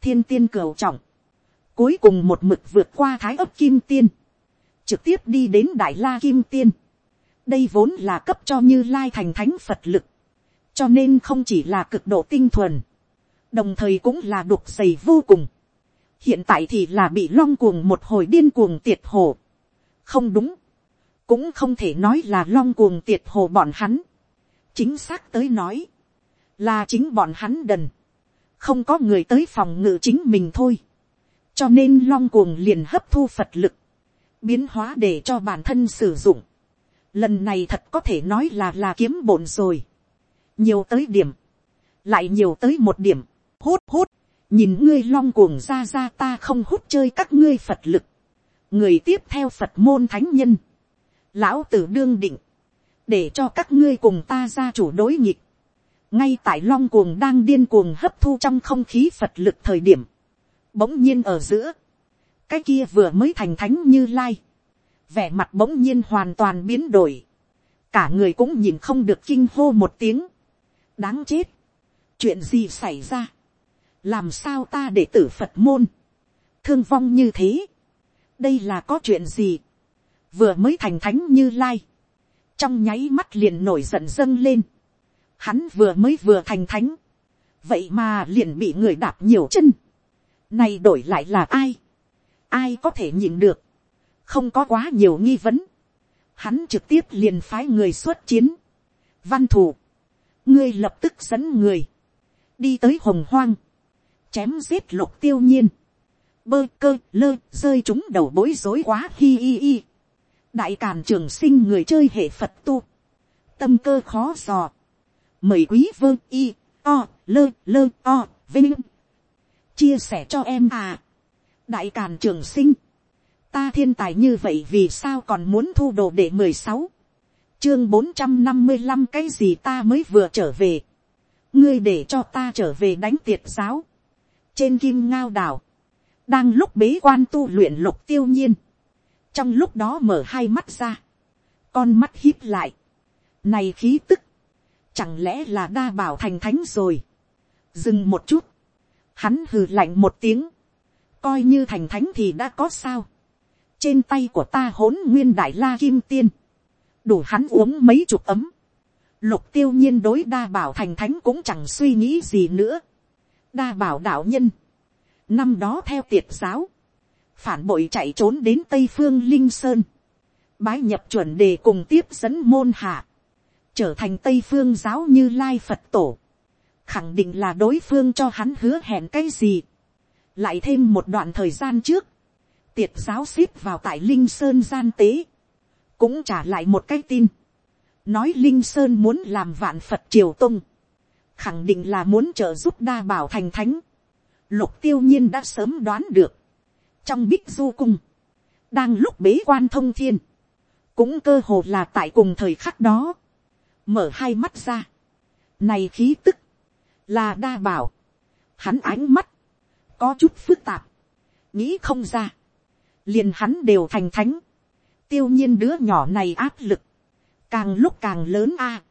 thiên tiên cửu trọng, cuối cùng một mực vượt qua thái ấp kim tiên, trực tiếp đi đến đại la kim tiên. đây vốn là cấp cho như lai thành thánh phật lực, cho nên không chỉ là cực độ tinh thuần, đồng thời cũng là đục dày vô cùng. hiện tại thì là bị long cuồng một hồi điên cuồng tiệt hồ. không đúng, cũng không thể nói là long cuồng tiệt hồ bọn hắn. chính xác tới nói, là chính bọn hắn đần, không có người tới phòng ngự chính mình thôi. cho nên long cuồng liền hấp thu phật lực, biến hóa để cho bản thân sử dụng. lần này thật có thể nói là là kiếm bổn rồi nhiều tới điểm, lại nhiều tới một điểm, hút hút, nhìn ngươi long cuồng ra ra ta không hút chơi các ngươi phật lực, người tiếp theo phật môn thánh nhân, lão tử đương định, để cho các ngươi cùng ta ra chủ đối nhịp, ngay tại long cuồng đang điên cuồng hấp thu trong không khí phật lực thời điểm, bỗng nhiên ở giữa, cái kia vừa mới thành thánh như lai, vẻ mặt bỗng nhiên hoàn toàn biến đổi, cả người cũng nhìn không được kinh hô một tiếng, đáng chết, chuyện gì xảy ra, làm sao ta để tử phật môn, thương vong như thế, đây là có chuyện gì, vừa mới thành thánh như lai, trong nháy mắt liền nổi giận dâng lên, hắn vừa mới vừa thành thánh, vậy mà liền bị người đạp nhiều chân, này đổi lại là ai, ai có thể nhìn được, không có quá nhiều nghi vấn, hắn trực tiếp liền phái người xuất chiến, văn thủ, ngươi lập tức dẫn người, đi tới hồng hoang, chém giết lục tiêu nhiên, bơ cơ lơ rơi chúng đầu bối rối quá hi hi hi. đại càn trường sinh người chơi hệ phật tu, tâm cơ khó dò, mời quý vơ y o lơ lơ o vinh. Chia sẻ cho em à. Đại càn trường sinh. Ta thiên tài như vậy vì sao còn muốn thu đồ để mười sáu? Chương bốn trăm năm mươi năm cái gì ta mới vừa trở về? Ngươi để cho ta trở về đánh tiệt giáo. Trên kim ngao đảo đang lúc bế quan tu luyện lục tiêu nhiên. Trong lúc đó mở hai mắt ra. Con mắt hít lại. Này khí tức chẳng lẽ là đa bảo thành thánh rồi? Dừng một chút. Hắn hừ lạnh một tiếng. Coi như thành thánh thì đã có sao? Trên tay của ta hỗn nguyên đại la kim tiên, đủ hắn uống mấy chục ấm, lục tiêu nhiên đối đa bảo thành thánh cũng chẳng suy nghĩ gì nữa, đa bảo đạo nhân, năm đó theo tiệt giáo, phản bội chạy trốn đến tây phương linh sơn, bái nhập chuẩn đề cùng tiếp dẫn môn hạ, trở thành tây phương giáo như lai phật tổ, khẳng định là đối phương cho hắn hứa hẹn cái gì, lại thêm một đoạn thời gian trước, tiệt giáo xếp vào tại linh sơn gian tế, cũng trả lại một cái tin, nói linh sơn muốn làm vạn phật triều tông. Khẳng định là muốn trợ giúp đa bảo thành thánh, lục tiêu nhiên đã sớm đoán được, trong bích du cung, đang lúc bế quan thông thiên, cũng cơ hồ là tại cùng thời khắc đó, mở hai mắt ra, này khí tức, là đa bảo, hắn ánh mắt, có chút phức tạp, nghĩ không ra, liền hắn đều thành thánh, tiêu nhiên đứa nhỏ này áp lực, càng lúc càng lớn a,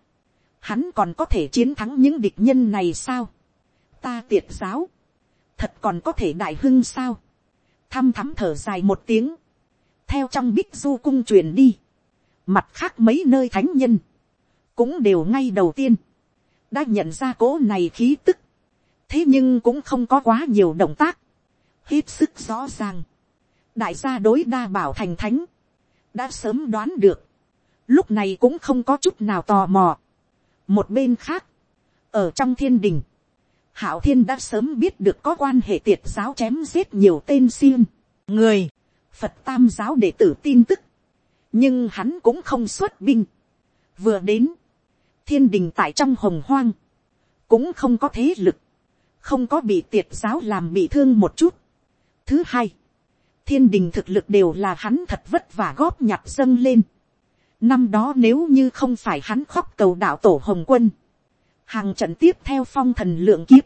hắn còn có thể chiến thắng những địch nhân này sao, ta tiệt giáo, thật còn có thể đại hưng sao, thăm thắm thở dài một tiếng, theo trong bích du cung truyền đi, mặt khác mấy nơi thánh nhân, cũng đều ngay đầu tiên, đã nhận ra cố này khí tức, thế nhưng cũng không có quá nhiều động tác, hết sức rõ ràng, đại gia đối đa bảo thành thánh, đã sớm đoán được, lúc này cũng không có chút nào tò mò. một bên khác, ở trong thiên đình, hảo thiên đã sớm biết được có quan hệ tiệt giáo chém giết nhiều tên xiêm, người, phật tam giáo đệ tử tin tức, nhưng hắn cũng không xuất binh. vừa đến, thiên đình tại trong hồng hoang, cũng không có thế lực, không có bị tiệt giáo làm bị thương một chút. thứ hai, thiên đình thực lực đều là hắn thật vất vả góp nhặt dâng lên. Năm đó nếu như không phải hắn khóc cầu đạo tổ hồng quân, hàng trận tiếp theo phong thần lượng kiếp,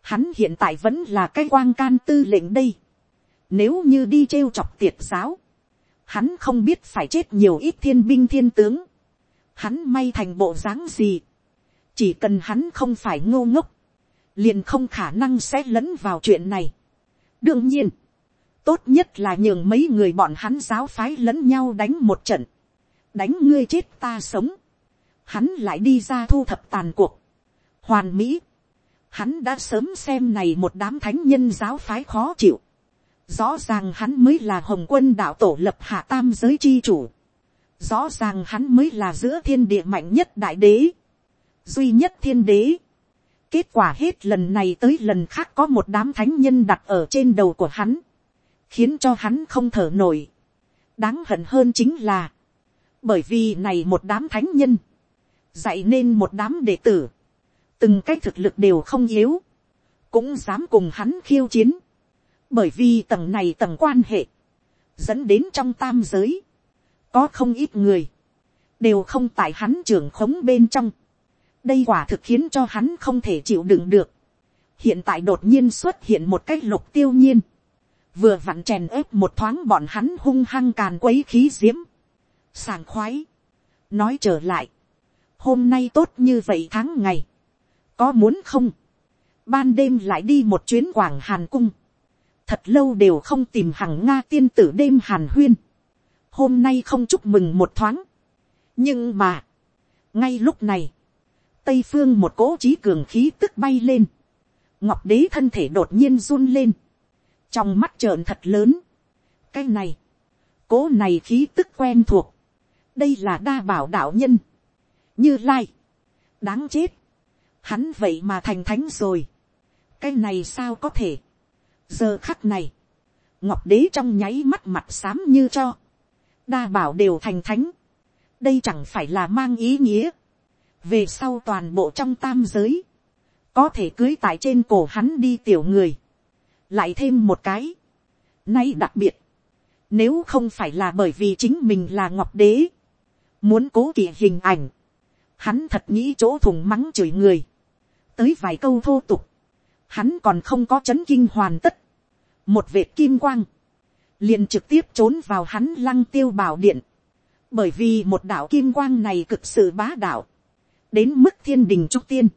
hắn hiện tại vẫn là cái quang can tư lệnh đây. Nếu như đi trêu chọc tiệt giáo, hắn không biết phải chết nhiều ít thiên binh thiên tướng. Hắn may thành bộ dáng gì. Chỉ cần hắn không phải ngô ngốc, liền không khả năng sẽ lẫn vào chuyện này. đương nhiên, tốt nhất là nhường mấy người bọn hắn giáo phái lẫn nhau đánh một trận, đánh ngươi chết ta sống, hắn lại đi ra thu thập tàn cuộc, hoàn mỹ, hắn đã sớm xem này một đám thánh nhân giáo phái khó chịu, rõ ràng hắn mới là hồng quân đạo tổ lập hạ tam giới chi chủ, rõ ràng hắn mới là giữa thiên địa mạnh nhất đại đế, duy nhất thiên đế, kết quả hết lần này tới lần khác có một đám thánh nhân đặt ở trên đầu của hắn, khiến cho hắn không thở nổi. đáng hận hơn chính là, bởi vì này một đám thánh nhân, dạy nên một đám đệ tử, từng cái thực lực đều không yếu, cũng dám cùng hắn khiêu chiến, bởi vì tầng này tầng quan hệ, dẫn đến trong tam giới, có không ít người, đều không tại hắn trưởng khống bên trong, đây quả thực khiến cho hắn không thể chịu đựng được, hiện tại đột nhiên xuất hiện một cái lục tiêu nhiên, vừa vặn chèn ớp một thoáng bọn hắn hung hăng càn quấy khí diễm, sàng khoái, nói trở lại, hôm nay tốt như vậy tháng ngày, có muốn không, ban đêm lại đi một chuyến quảng hàn cung, thật lâu đều không tìm hằng nga tiên tử đêm hàn huyên, hôm nay không chúc mừng một thoáng, nhưng mà, ngay lúc này, tây phương một cỗ trí cường khí tức bay lên, ngọc đế thân thể đột nhiên run lên, trong mắt trợn thật lớn, cái này, cố này khí tức quen thuộc, đây là đa bảo đạo nhân, như lai, đáng chết, hắn vậy mà thành thánh rồi, cái này sao có thể, giờ khắc này, ngọc đế trong nháy mắt mặt xám như cho, đa bảo đều thành thánh, đây chẳng phải là mang ý nghĩa, về sau toàn bộ trong tam giới, có thể cưới tại trên cổ hắn đi tiểu người, lại thêm một cái, nay đặc biệt, nếu không phải là bởi vì chính mình là ngọc đế, muốn cố kỵ hình ảnh, hắn thật nghĩ chỗ thùng mắng chửi người, tới vài câu thô tục, hắn còn không có chấn kinh hoàn tất, một vệt kim quang, liền trực tiếp trốn vào hắn lăng tiêu bảo điện, bởi vì một đạo kim quang này cực sự bá đạo, đến mức thiên đình trúc tiên,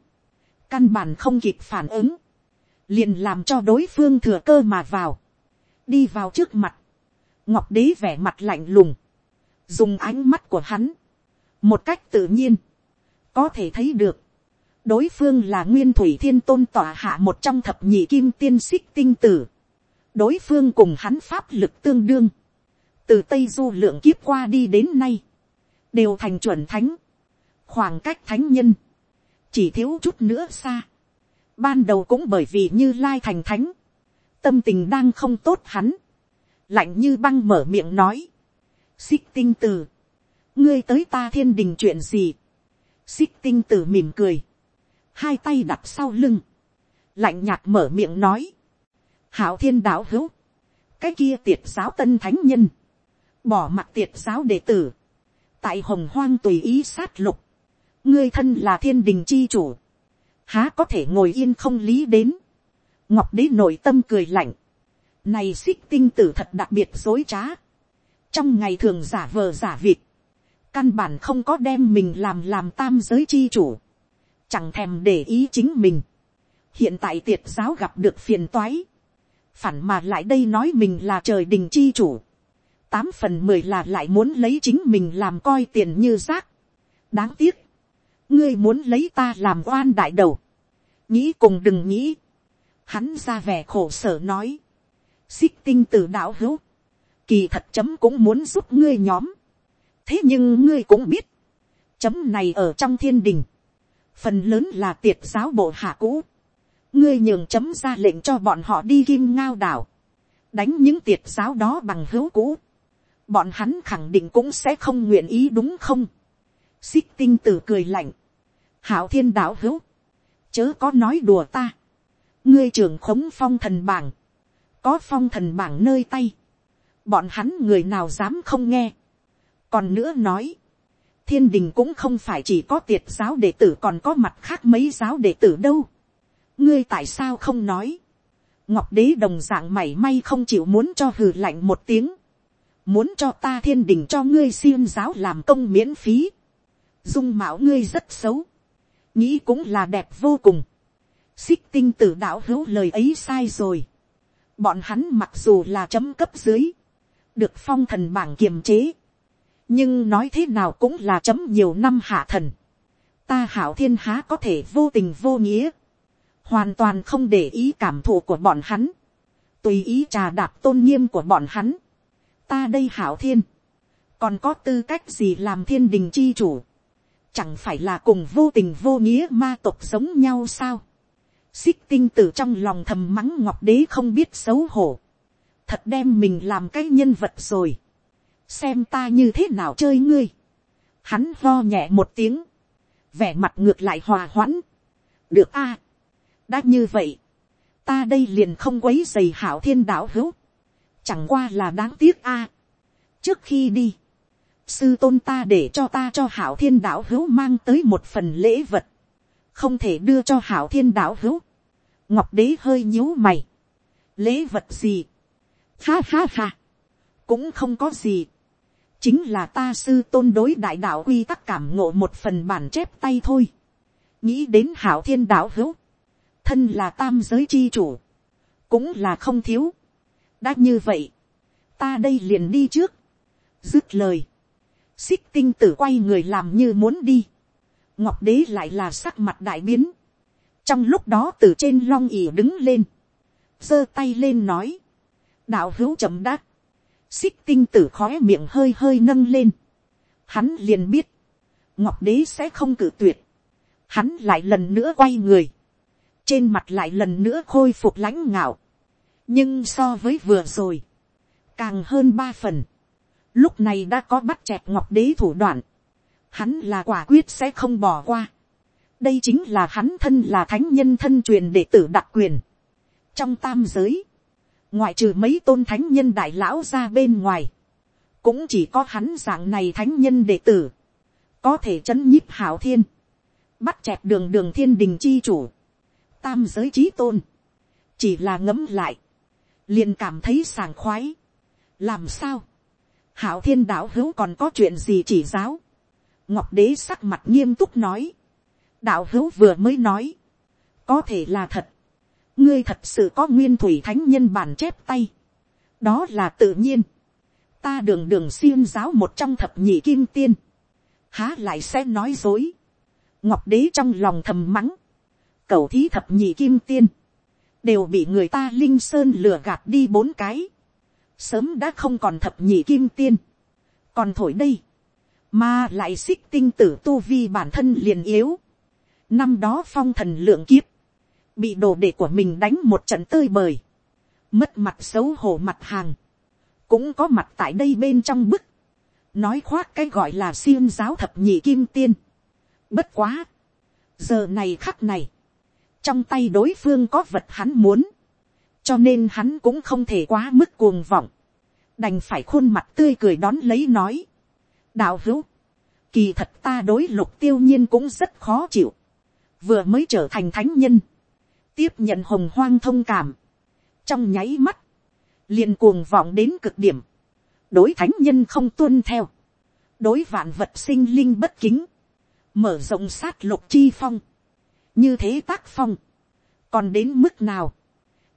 căn bản không kịp phản ứng, liền làm cho đối phương thừa cơ mà vào, đi vào trước mặt, ngọc đế vẻ mặt lạnh lùng, dùng ánh mắt của hắn, một cách tự nhiên, có thể thấy được, đối phương là nguyên thủy thiên tôn tỏa hạ một trong thập nhị kim tiên xích tinh tử, đối phương cùng hắn pháp lực tương đương, từ tây du lượng kiếp qua đi đến nay, đều thành chuẩn thánh, khoảng cách thánh nhân, chỉ thiếu chút nữa xa, ban đầu cũng bởi vì như lai thành thánh, tâm tình đang không tốt hắn, lạnh như băng mở miệng nói, xích tinh tử, ngươi tới ta thiên đình chuyện gì, xích tinh tử mỉm cười, hai tay đặt sau lưng, lạnh nhạt mở miệng nói, hảo thiên đạo hữu, cái kia tiệt giáo tân thánh nhân, bỏ mặt tiệt giáo đệ tử, tại hồng hoang tùy ý sát lục, ngươi thân là thiên đình chi chủ, há có thể ngồi yên không lý đến, ngọc đế nội tâm cười lạnh, này xích tinh tử thật đặc biệt dối trá, trong ngày thường giả vờ giả vịt, căn bản không có đem mình làm làm tam giới chi chủ, chẳng thèm để ý chính mình, hiện tại tiệt giáo gặp được phiền toái, phản mà lại đây nói mình là trời đình chi chủ, tám phần mười là lại muốn lấy chính mình làm coi tiền như rác. đáng tiếc, ngươi muốn lấy ta làm oan đại đầu, nghĩ cùng đừng nghĩ, hắn ra vẻ khổ sở nói, xích tinh từ đạo hữu, kỳ thật chấm cũng muốn giúp ngươi nhóm, thế nhưng ngươi cũng biết, chấm này ở trong thiên đình, phần lớn là tiệt giáo bộ hạ cũ, ngươi nhường chấm ra lệnh cho bọn họ đi kim ngao đảo, đánh những tiệt giáo đó bằng hữu cũ, bọn hắn khẳng định cũng sẽ không nguyện ý đúng không xích tinh tử cười lạnh, hảo thiên đạo hữu, chớ có nói đùa ta, ngươi trưởng khống phong thần bảng, có phong thần bảng nơi tay, bọn hắn người nào dám không nghe, còn nữa nói, thiên đình cũng không phải chỉ có tiệt giáo đệ tử còn có mặt khác mấy giáo đệ tử đâu, ngươi tại sao không nói, ngọc đế đồng d ạ n g mảy may không chịu muốn cho hừ lạnh một tiếng, muốn cho ta thiên đình cho ngươi xiêm giáo làm công miễn phí, dung mạo ngươi rất xấu, nghĩ cũng là đẹp vô cùng, xích tinh tử đạo hữu lời ấy sai rồi, bọn hắn mặc dù là chấm cấp dưới, được phong thần bảng kiềm chế, nhưng nói thế nào cũng là chấm nhiều năm hạ thần, ta hảo thiên há có thể vô tình vô nghĩa, hoàn toàn không để ý cảm thụ của bọn hắn, tùy ý trà đạp tôn nghiêm của bọn hắn. ta đây hảo thiên, còn có tư cách gì làm thiên đình chi chủ, chẳng phải là cùng vô tình vô nghĩa ma tộc giống nhau sao. xích tinh tử trong lòng thầm mắng ngọc đế không biết xấu hổ, thật đem mình làm cái nhân vật rồi, xem ta như thế nào chơi ngươi. hắn lo nhẹ một tiếng, vẻ mặt ngược lại hòa hoãn. được a, à, đã như vậy, ta đây liền không quấy dày hảo thiên đạo hữu, chẳng qua là đáng tiếc a. trước khi đi, sư tôn ta để cho ta cho hảo thiên đạo hữu mang tới một phần lễ vật, không thể đưa cho hảo thiên đạo hữu. ngọc đế hơi nhíu mày, lễ vật gì, ha ha ha, cũng không có gì, chính là ta sư tôn đối đại đạo quy tắc cảm ngộ một phần bản chép tay thôi, nghĩ đến hảo thiên đạo hữu, thân là tam giới chi chủ, cũng là không thiếu. đã như vậy, ta đây liền đi trước, dứt lời, xích tinh tử quay người làm như muốn đi, ngọc đế lại là sắc mặt đại biến, trong lúc đó từ trên long ỉ đứng lên, giơ tay lên nói, đạo hữu chậm đắc, xích tinh tử khói miệng hơi hơi nâng lên, hắn liền biết, ngọc đế sẽ không cử tuyệt, hắn lại lần nữa quay người, trên mặt lại lần nữa khôi phục lãnh ngạo, nhưng so với vừa rồi, càng hơn ba phần, lúc này đã có bắt chẹt ngọc đế thủ đoạn, hắn là quả quyết sẽ không bỏ qua, đây chính là hắn thân là thánh nhân thân truyền đệ tử đặc quyền, trong tam giới, ngoại trừ mấy tôn thánh nhân đại lão ra bên ngoài, cũng chỉ có hắn dạng này thánh nhân đệ tử, có thể chấn nhíp hảo thiên, bắt chẹt đường đường thiên đình chi chủ, tam giới trí tôn, chỉ là ngấm lại, liền cảm thấy sàng khoái. làm sao, hảo thiên đạo hữu còn có chuyện gì chỉ giáo, ngọc đế sắc mặt nghiêm túc nói, đạo hữu vừa mới nói, có thể là thật, ngươi thật sự có nguyên thủy thánh nhân bản chép tay, đó là tự nhiên, ta đường đường xuyên giáo một trong thập nhị kim tiên, há lại sẽ nói dối, ngọc đế trong lòng thầm mắng, cầu thí thập nhị kim tiên, đều bị người ta linh sơn lừa gạt đi bốn cái, sớm đã không còn thập nhị kim tiên, còn thổi đây, mà lại xích tinh tử tu vi bản thân liền yếu, năm đó phong thần lượng kiếp, bị đồ đệ của mình đánh một trận tơi bời, mất mặt xấu hổ mặt hàng, cũng có mặt tại đây bên trong bức, nói khoác cái gọi là xiêm giáo thập nhị kim tiên, bất quá, giờ này khắc này, trong tay đối phương có vật hắn muốn, cho nên hắn cũng không thể quá mức cuồng vọng, đành phải khuôn mặt tươi cười đón lấy nói, đạo hữu, kỳ thật ta đối lục tiêu nhiên cũng rất khó chịu, vừa mới trở thành thánh nhân, tiếp nhận hồng hoang thông cảm, trong nháy mắt, liền cuồng vọng đến cực điểm, đối thánh nhân không tuân theo, đối vạn vật sinh linh bất kính, mở rộng sát lục chi phong, như thế tác phong, còn đến mức nào,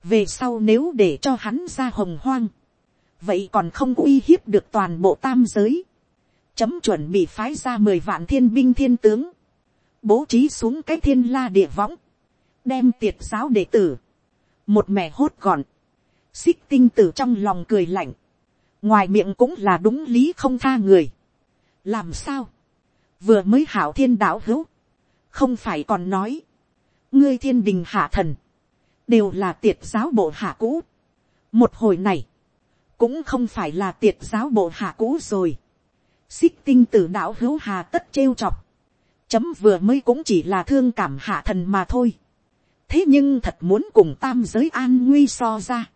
về sau nếu để cho hắn ra hồng hoang, vậy còn không uy hiếp được toàn bộ tam giới, chấm chuẩn bị phái ra mười vạn thiên binh thiên tướng, bố trí xuống cái thiên la địa võng, đem tiệt giáo đệ tử, một mẹ hốt gọn, xích tinh tử trong lòng cười lạnh, ngoài miệng cũng là đúng lý không tha người, làm sao, vừa mới hảo thiên đạo hữu, không phải còn nói, ngươi thiên đình hạ thần, đều là tiệt giáo bộ hạ cũ. một hồi này, cũng không phải là tiệt giáo bộ hạ cũ rồi. xích tinh tử đạo hữu hà tất trêu chọc, chấm vừa mới cũng chỉ là thương cảm hạ thần mà thôi. thế nhưng thật muốn cùng tam giới an nguy so ra.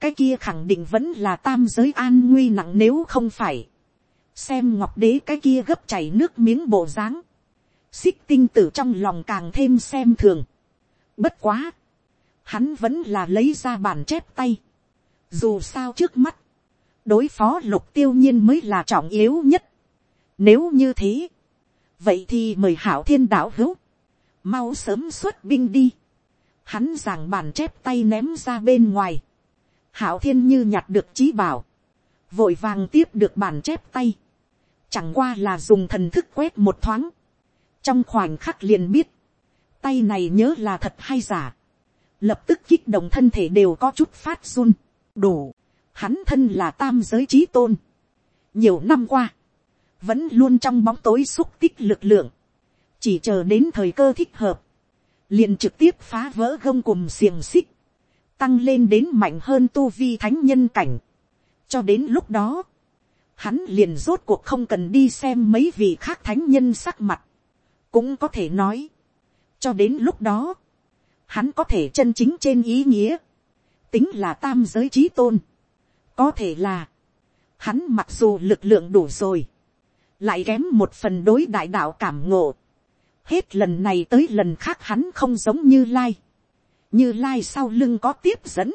cái kia khẳng định vẫn là tam giới an nguy nặng nếu không phải. xem ngọc đế cái kia gấp chảy nước miếng bộ dáng xích tinh tử trong lòng càng thêm xem thường. Bất quá, hắn vẫn là lấy ra bản chép tay. Dù sao trước mắt, đối phó lục tiêu nhiên mới là trọng yếu nhất. Nếu như thế, vậy thì mời hảo thiên đạo hữu, mau sớm xuất binh đi. Hắn giảng bản chép tay ném ra bên ngoài. Hảo thiên như nhặt được trí bảo, vội vàng tiếp được bản chép tay. Chẳng qua là dùng thần thức quét một thoáng trong khoảnh khắc liền biết, tay này nhớ là thật hay giả, lập tức kích động thân thể đều có chút phát run, đủ, hắn thân là tam giới trí tôn, nhiều năm qua, vẫn luôn trong bóng tối xúc tích lực lượng, chỉ chờ đến thời cơ thích hợp, liền trực tiếp phá vỡ gông cùng xiềng xích, tăng lên đến mạnh hơn tu vi thánh nhân cảnh. cho đến lúc đó, hắn liền rốt cuộc không cần đi xem mấy vị khác thánh nhân sắc mặt, cũng có thể nói, cho đến lúc đó, hắn có thể chân chính trên ý nghĩa, tính là tam giới trí tôn, có thể là, hắn mặc dù lực lượng đủ rồi, lại kém một phần đối đại đạo cảm ngộ, hết lần này tới lần khác hắn không giống như lai, như lai sau lưng có tiếp dẫn,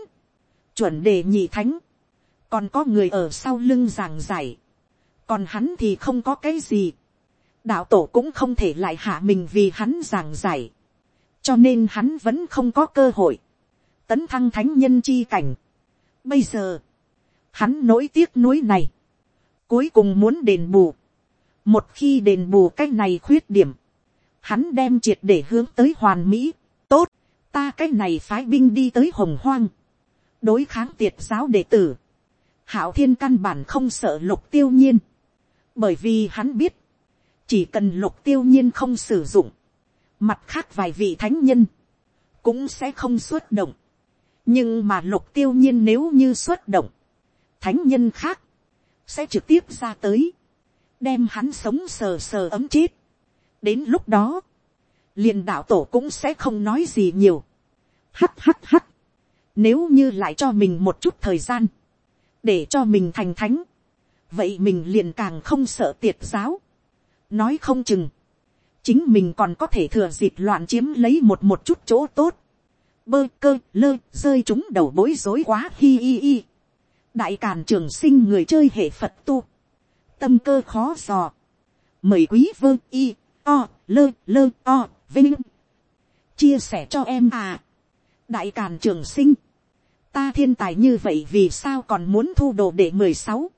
chuẩn đề nhị thánh, còn có người ở sau lưng giảng giải, còn hắn thì không có cái gì, đạo tổ cũng không thể lại hạ mình vì hắn giảng giải, cho nên hắn vẫn không có cơ hội, tấn thăng thánh nhân chi cảnh. Bây giờ, hắn nỗi tiếc nuối này, cuối cùng muốn đền bù, một khi đền bù cái này khuyết điểm, hắn đem triệt để hướng tới hoàn mỹ, tốt, ta cái này phái binh đi tới hồng hoang, đối kháng tiệt giáo đệ tử, hảo thiên căn bản không sợ lục tiêu nhiên, bởi vì hắn biết, chỉ cần lục tiêu nhiên không sử dụng, mặt khác vài vị thánh nhân, cũng sẽ không xuất động, nhưng mà lục tiêu nhiên nếu như xuất động, thánh nhân khác, sẽ trực tiếp ra tới, đem hắn sống sờ sờ ấm chết. đến lúc đó, liền đạo tổ cũng sẽ không nói gì nhiều. hắt hắt hắt, nếu như lại cho mình một chút thời gian, để cho mình thành thánh, vậy mình liền càng không sợ tiệt giáo. nói không chừng, chính mình còn có thể thừa dịp loạn chiếm lấy một một chút chỗ tốt. bơ cơ, lơ, rơi chúng đầu bối rối quá, hi hi hi. đại càn trường sinh người chơi hệ phật tu. tâm cơ khó dò. mời quý vơ, y, o, lơ lơ, o, vinh. chia sẻ cho em à. đại càn trường sinh ta thiên tài như vậy vì sao còn muốn thu đồ để mười sáu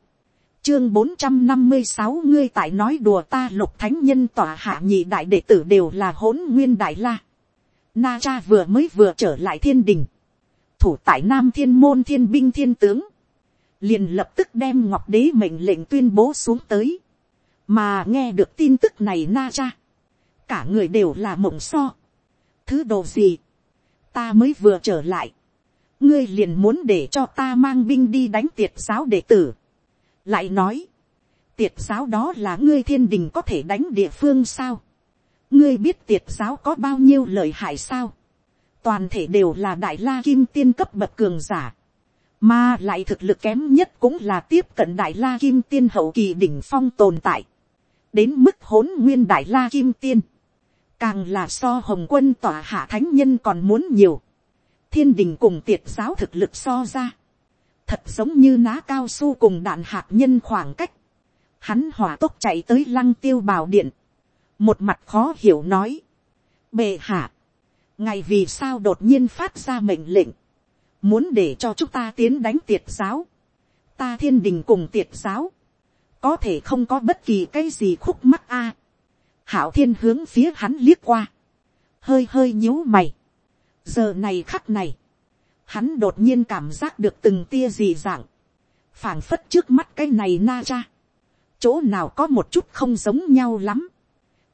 chương bốn trăm năm mươi sáu ngươi tại nói đùa ta lục thánh nhân tỏa hạ nhị đại đệ tử đều là hỗn nguyên đại la. Na cha vừa mới vừa trở lại thiên đình. Thủ tại nam thiên môn thiên binh thiên tướng. Liền lập tức đem ngọc đế mệnh lệnh tuyên bố xuống tới. Mà nghe được tin tức này na cha. Cả người đều là mộng so. Thứ đồ gì? Ta mới vừa trở lại ngươi liền muốn để cho ta mang binh đi đánh tiệt giáo đệ tử lại nói, tiệt giáo đó là ngươi thiên đình có thể đánh địa phương sao. ngươi biết tiệt giáo có bao nhiêu lợi hại sao. toàn thể đều là đại la kim tiên cấp bậc cường giả. mà lại thực lực kém nhất cũng là tiếp cận đại la kim tiên hậu kỳ đỉnh phong tồn tại. đến mức hỗn nguyên đại la kim tiên. càng là so hồng quân tòa hạ thánh nhân còn muốn nhiều thiên đình cùng tiệt giáo thực lực so ra, thật giống như ná cao su cùng đạn hạt nhân khoảng cách, hắn hỏa tốc chạy tới lăng tiêu bào điện, một mặt khó hiểu nói, bệ hạ, ngày vì sao đột nhiên phát ra mệnh lệnh, muốn để cho chúng ta tiến đánh tiệt giáo, ta thiên đình cùng tiệt giáo, có thể không có bất kỳ cái gì khúc mắc a. hảo thiên hướng phía hắn liếc qua, hơi hơi nhíu mày, giờ này khắc này, hắn đột nhiên cảm giác được từng tia gì dạng, phảng phất trước mắt cái này na cha, chỗ nào có một chút không giống nhau lắm,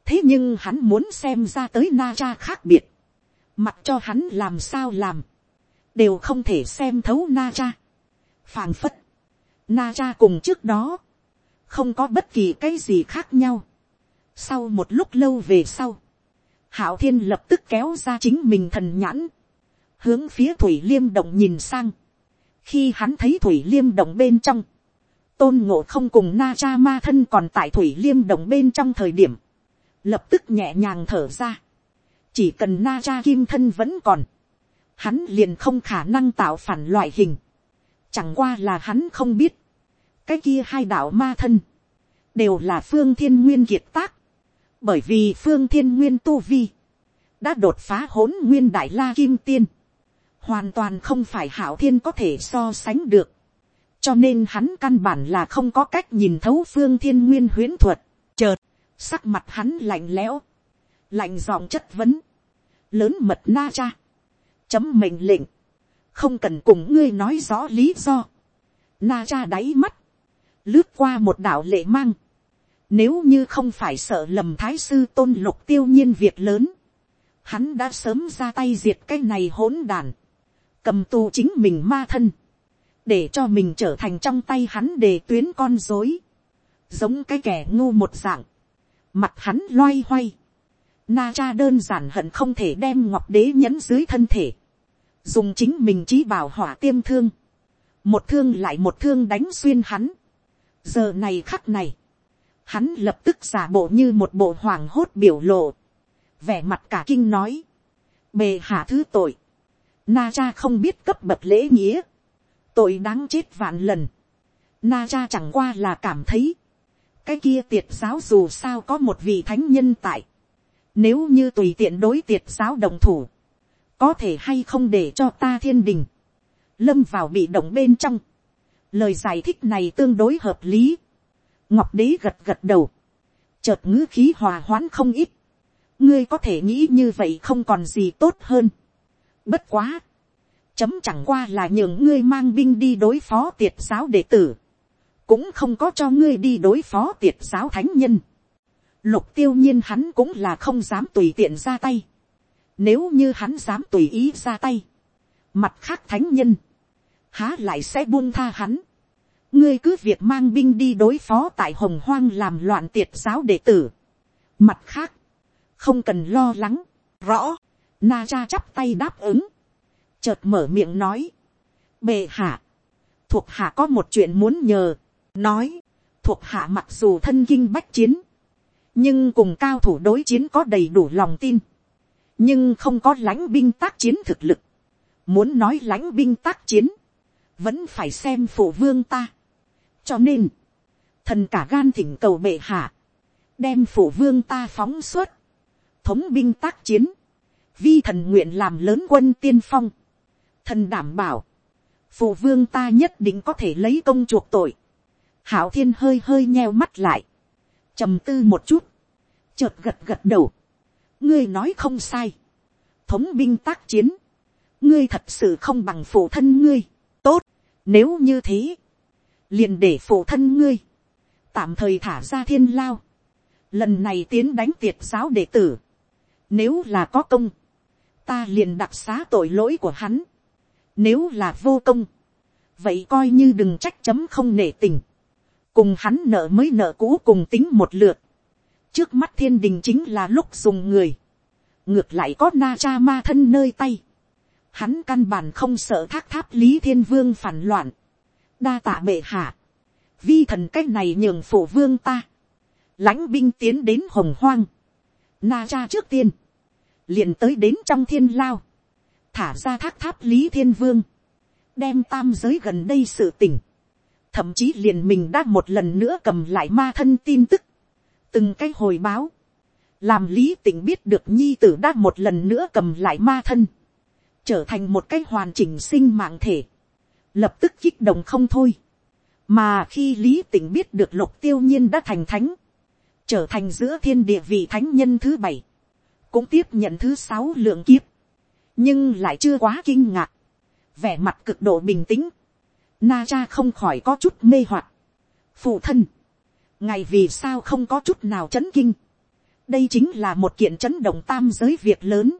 thế nhưng hắn muốn xem ra tới na cha khác biệt, mặc cho hắn làm sao làm, đều không thể xem thấu na cha, phảng phất, na cha cùng trước đó, không có bất kỳ cái gì khác nhau. Sau một lúc lâu về sau, hảo thiên lập tức kéo ra chính mình thần nhãn, hướng phía thủy liêm động nhìn sang. khi hắn thấy thủy liêm động bên trong, tôn ngộ không cùng na cha ma thân còn tại thủy liêm động bên trong thời điểm, lập tức nhẹ nhàng thở ra. chỉ cần na cha kim thân vẫn còn, hắn liền không khả năng tạo phản loại hình. chẳng qua là hắn không biết, cái kia hai đạo ma thân, đều là phương thiên nguyên kiệt tác, bởi vì phương thiên nguyên tu vi, đã đột phá hỗn nguyên đại la kim tiên, hoàn toàn không phải hảo thiên có thể so sánh được, cho nên hắn căn bản là không có cách nhìn thấu phương thiên nguyên huyễn thuật, chợt, sắc mặt hắn lạnh lẽo, lạnh giọng chất vấn, lớn mật na cha, chấm mệnh lệnh, không cần cùng ngươi nói rõ lý do, na cha đáy mắt, lướt qua một đạo lệ mang, nếu như không phải sợ lầm thái sư tôn lục tiêu nhiên việc lớn. Hắn đã sớm ra tay diệt cái này hỗn đàn. Cầm tù chính mình ma thân. Để cho mình trở thành trong tay hắn để tuyến con dối. Giống cái kẻ ngu một dạng. Mặt hắn loay hoay. Na cha đơn giản hận không thể đem ngọc đế nhẫn dưới thân thể. Dùng chính mình trí bảo hỏa tiêm thương. Một thương lại một thương đánh xuyên hắn. Giờ này khắc này hắn lập tức giả bộ như một bộ hoàng hốt biểu lộ, vẻ mặt cả kinh nói, bề hạ thứ tội, na cha không biết cấp bậc lễ nghĩa, tội đáng chết vạn lần, na cha chẳng qua là cảm thấy, cái kia tiệt giáo dù sao có một vị thánh nhân tại, nếu như tùy tiện đối tiệt giáo đồng thủ, có thể hay không để cho ta thiên đình, lâm vào bị động bên trong, lời giải thích này tương đối hợp lý, ngọc đế gật gật đầu, chợt ngữ khí hòa hoãn không ít, ngươi có thể nghĩ như vậy không còn gì tốt hơn bất quá, chấm chẳng qua là nhường ngươi mang binh đi đối phó tiệt giáo đệ tử, cũng không có cho ngươi đi đối phó tiệt giáo thánh nhân. Lục tiêu nhiên hắn cũng là không dám tùy tiện ra tay. Nếu như hắn dám tùy ý ra tay, mặt khác thánh nhân, há lại sẽ buông tha hắn. ngươi cứ việc mang binh đi đối phó tại hồng hoang làm loạn tiệt giáo đệ tử. mặt khác, không cần lo lắng, rõ, na cha chắp tay đáp ứng, chợt mở miệng nói, bệ hạ, thuộc hạ có một chuyện muốn nhờ, nói, thuộc hạ mặc dù thân kinh bách chiến, nhưng cùng cao thủ đối chiến có đầy đủ lòng tin, nhưng không có lãnh binh tác chiến thực lực, muốn nói lãnh binh tác chiến, vẫn phải xem phụ vương ta. cho nên, thần cả gan thỉnh cầu bệ hạ, đem phụ vương ta phóng suốt, thống binh tác chiến, vi thần nguyện làm lớn quân tiên phong, thần đảm bảo, phụ vương ta nhất định có thể lấy công chuộc tội, hảo thiên hơi hơi nheo mắt lại, trầm tư một chút, chợt gật gật đầu, ngươi nói không sai, thống binh tác chiến, ngươi thật sự không bằng phụ thân ngươi, tốt, nếu như thế, liền để phụ thân ngươi, tạm thời thả ra thiên lao, lần này tiến đánh tiệt giáo đệ tử, nếu là có công, ta liền đặc xá tội lỗi của hắn, nếu là vô công, vậy coi như đừng trách chấm không nể tình, cùng hắn nợ mới nợ cũ cùng tính một lượt, trước mắt thiên đình chính là lúc dùng người, ngược lại có na cha ma thân nơi tay, hắn căn bản không sợ thác tháp lý thiên vương phản loạn, đa tạ bệ hạ, vi thần c á c h này nhường phổ vương ta, lãnh binh tiến đến hồng hoang, na cha trước tiên, liền tới đến trong thiên lao, thả ra thác tháp lý thiên vương, đem tam giới gần đây sự tình. Thậm chí liền mình đã một lần nữa cầm lại ma thân tin tức, từng cái hồi báo, làm lý tỉnh biết được nhi tử đã một lần nữa cầm lại ma thân, trở thành một cái hoàn chỉnh sinh mạng thể, lập tức kích động không thôi. mà khi lý tỉnh biết được lục tiêu nhiên đã thành thánh, trở thành giữa thiên địa vị thánh nhân thứ bảy, cũng tiếp nhận thứ sáu lượng kiếp, nhưng lại chưa quá kinh ngạc, vẻ mặt cực độ bình tĩnh, na cha không khỏi có chút mê hoặc, phụ thân, ngày vì sao không có chút nào chấn kinh, đây chính là một kiện chấn động tam giới việc lớn,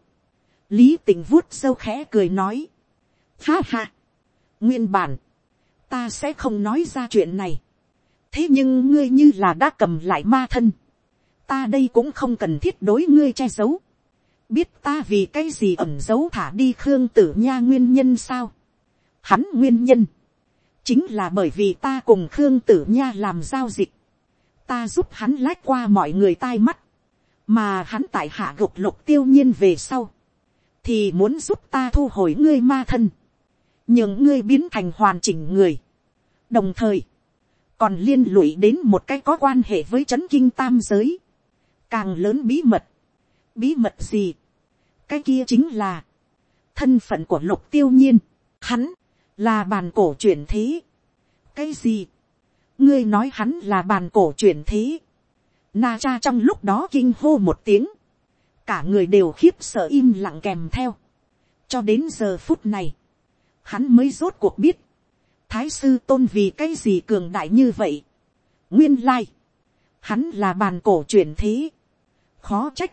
lý tình vuốt sâu khẽ cười nói, ha ha, nguyên bản, ta sẽ không nói ra chuyện này, thế nhưng ngươi như là đã cầm lại ma thân, ta đây cũng không cần thiết đối ngươi che giấu, biết ta vì cái gì ẩn giấu thả đi khương tử nha nguyên nhân sao, hắn nguyên nhân, chính là bởi vì ta cùng khương tử nha làm giao dịch, ta giúp hắn lách qua mọi người tai mắt, mà hắn tại hạ gục lục tiêu nhiên về sau, thì muốn giúp ta thu hồi ngươi ma thân, nhưng ngươi biến thành hoàn chỉnh người, đồng thời, còn liên lụy đến một cái có quan hệ với c h ấ n kinh tam giới, càng lớn bí mật, bí mật gì, cái kia chính là, thân phận của lục tiêu nhiên, hắn, là bàn cổ chuyển thế, cái gì, ngươi nói hắn là bàn cổ chuyển thế, na cha trong lúc đó kinh hô một tiếng, cả người đều khiếp sợ im lặng kèm theo. cho đến giờ phút này, hắn mới rốt cuộc biết, thái sư tôn vì cái gì cường đại như vậy. nguyên lai, hắn là bàn cổ truyền thế, khó trách,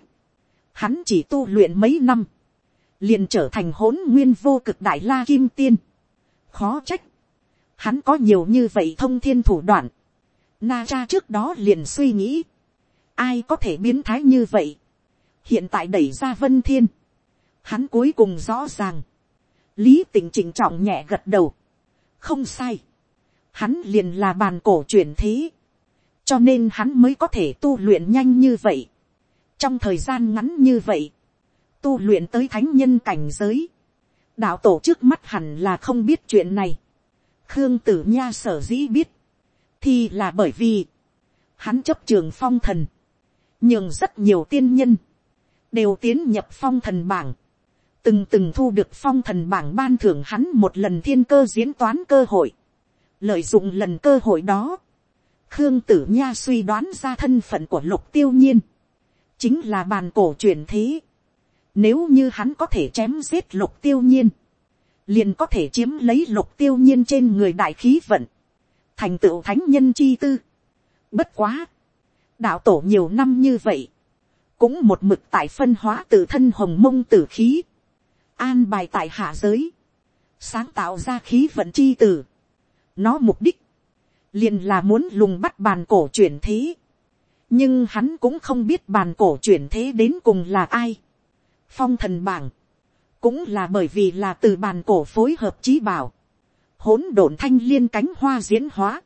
hắn chỉ tu luyện mấy năm, liền trở thành hỗn nguyên vô cực đại la kim tiên. khó trách, hắn có nhiều như vậy thông thiên thủ đoạn. Na cha trước đó liền suy nghĩ, ai có thể biến thái như vậy? Hiện tại đẩy ra vân thiên, hắn cuối cùng rõ ràng, lý tỉnh chỉnh trọng nhẹ gật đầu, không sai, hắn liền là bàn cổ truyền thế, cho nên hắn mới có thể tu luyện nhanh như vậy, trong thời gian ngắn như vậy, tu luyện tới thánh nhân cảnh giới, đạo tổ trước mắt hẳn là không biết chuyện này, khương tử nha sở dĩ biết, thì là bởi vì, hắn chấp trường phong thần, nhưng rất nhiều tiên nhân, đều tiến nhập phong thần bảng, từng từng thu được phong thần bảng ban thưởng hắn một lần thiên cơ diễn toán cơ hội, lợi dụng lần cơ hội đó, khương tử nha suy đoán ra thân phận của lục tiêu nhiên, chính là bàn cổ truyền thế. Nếu như hắn có thể chém giết lục tiêu nhiên, liền có thể chiếm lấy lục tiêu nhiên trên người đại khí vận, thành tựu thánh nhân chi tư. Bất quá, đạo tổ nhiều năm như vậy, cũng một mực tại phân hóa tự thân hồng mông tử khí, an bài tại hạ giới, sáng tạo ra khí vận chi tử. Nó mục đích, liền là muốn lùng bắt bàn cổ chuyển thế nhưng hắn cũng không biết bàn cổ chuyển thế đến cùng là ai. phong thần bảng, cũng là bởi vì là từ bàn cổ phối hợp trí bảo, hỗn độn thanh liên cánh hoa diễn hóa,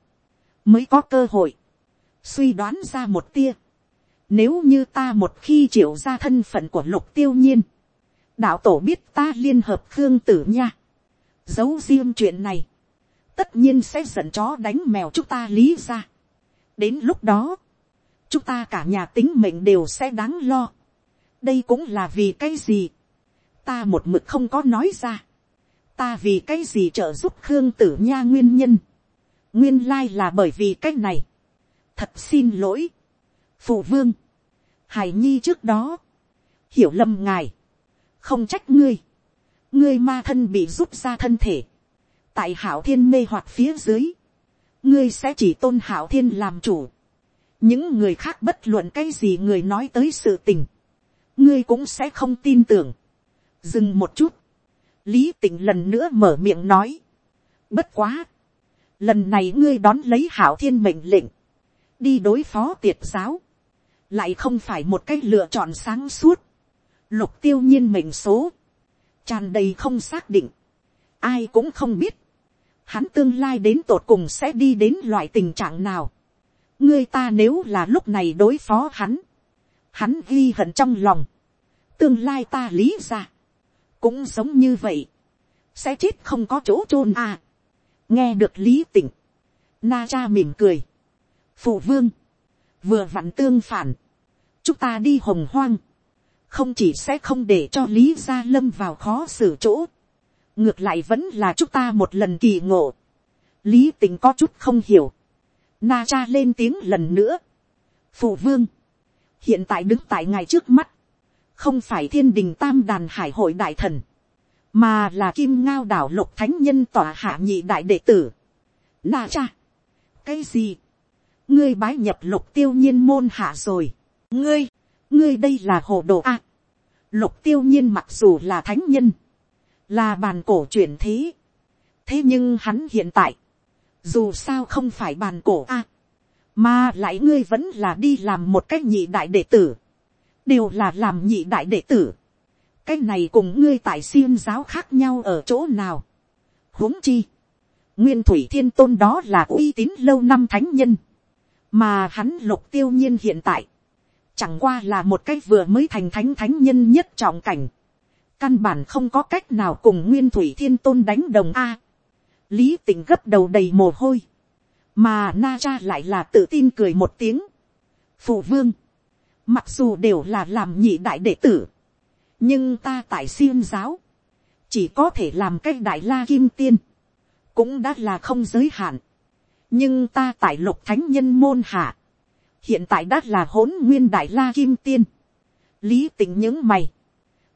mới có cơ hội, suy đoán ra một tia. Nếu như ta một khi triệu ra thân phận của lục tiêu nhiên, đạo tổ biết ta liên hợp khương tử nha, giấu riêng chuyện này, tất nhiên sẽ giận chó đánh mèo chúng ta lý ra. đến lúc đó, chúng ta cả nhà tính mệnh đều sẽ đáng lo. đây cũng là vì cái gì. ta một mực không có nói ra. ta vì cái gì trợ giúp khương tử nha nguyên nhân. nguyên lai là bởi vì cái này. thật xin lỗi. phụ vương. hải nhi trước đó. hiểu lầm ngài. không trách ngươi. ngươi ma thân bị rút ra thân thể tại hảo thiên mê hoặc phía dưới, ngươi sẽ chỉ tôn hảo thiên làm chủ những người khác bất luận cái gì người nói tới sự tình, ngươi cũng sẽ không tin tưởng. dừng một chút, lý tình lần nữa mở miệng nói. bất quá, lần này ngươi đón lấy hảo thiên mệnh lệnh, đi đối phó tiệt giáo, lại không phải một cái lựa chọn sáng suốt, lục tiêu nhiên mệnh số, tràn đầy không xác định, ai cũng không biết, hắn tương lai đến tột cùng sẽ đi đến loại tình trạng nào ngươi ta nếu là lúc này đối phó hắn, hắn ghi hận trong lòng, tương lai ta lý ra, cũng giống như vậy, sẽ chết không có chỗ chôn à. nghe được lý tỉnh, na cha mỉm cười, phụ vương, vừa vặn tương phản, chúng ta đi hồng hoang, không chỉ sẽ không để cho lý gia lâm vào khó xử chỗ, ngược lại vẫn là chúng ta một lần kỳ ngộ. lý tình có chút không hiểu na cha lên tiếng lần nữa. phụ vương, hiện tại đứng tại ngài trước mắt, không phải thiên đình tam đàn hải hội đại thần, mà là kim ngao đảo lục thánh nhân tỏa hạ nhị đại đệ tử. na cha, cái gì, ngươi bái nhập lục tiêu nhiên môn hạ rồi, ngươi, ngươi đây là hồ đồ a. lục tiêu nhiên mặc dù là thánh nhân, là bàn cổ chuyển thế. thế nhưng hắn hiện tại, dù sao không phải bàn cổ a, mà lại ngươi vẫn là đi làm một cái nhị đại đệ tử, đều là làm nhị đại đệ tử. cái này cùng ngươi tại xiêm giáo khác nhau ở chỗ nào. huống chi, nguyên thủy thiên tôn đó là uy tín lâu năm thánh nhân, mà hắn lục tiêu nhiên hiện tại, chẳng qua là một cái vừa mới thành thánh thánh nhân nhất trọng cảnh căn bản không có cách nào cùng nguyên thủy thiên tôn đánh đồng a lý tình gấp đầu đầy mồ hôi, mà na cha lại là tự tin cười một tiếng. phụ vương, mặc dù đều là làm nhị đại đệ tử, nhưng ta tại xiêm giáo, chỉ có thể làm cái đại la kim tiên, cũng đã là không giới hạn. nhưng ta tại lục thánh nhân môn hạ, hiện tại đã là hỗn nguyên đại la kim tiên. lý tình những mày,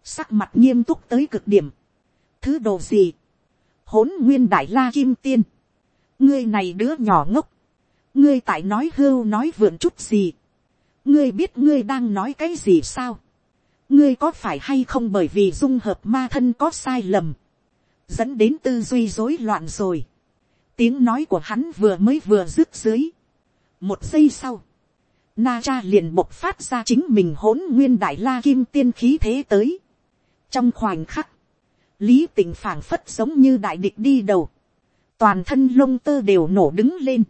sắc mặt nghiêm túc tới cực điểm. thứ đồ gì, hỗn nguyên đại la kim tiên, ngươi này đứa nhỏ ngốc, ngươi tại nói hưu nói vượn chút gì, ngươi biết ngươi đang nói cái gì sao, ngươi có phải hay không bởi vì dung hợp ma thân có sai lầm, dẫn đến tư duy rối loạn rồi. tiếng nói của hắn vừa mới vừa dứt dưới. một giây sau, Na cha liền bộc phát ra chính mình hỗn nguyên đại la kim tiên khí thế tới. Trong khoảnh khắc, lý tình phảng phất giống như đại địch đi đầu, toàn thân lông tơ đều nổ đứng lên,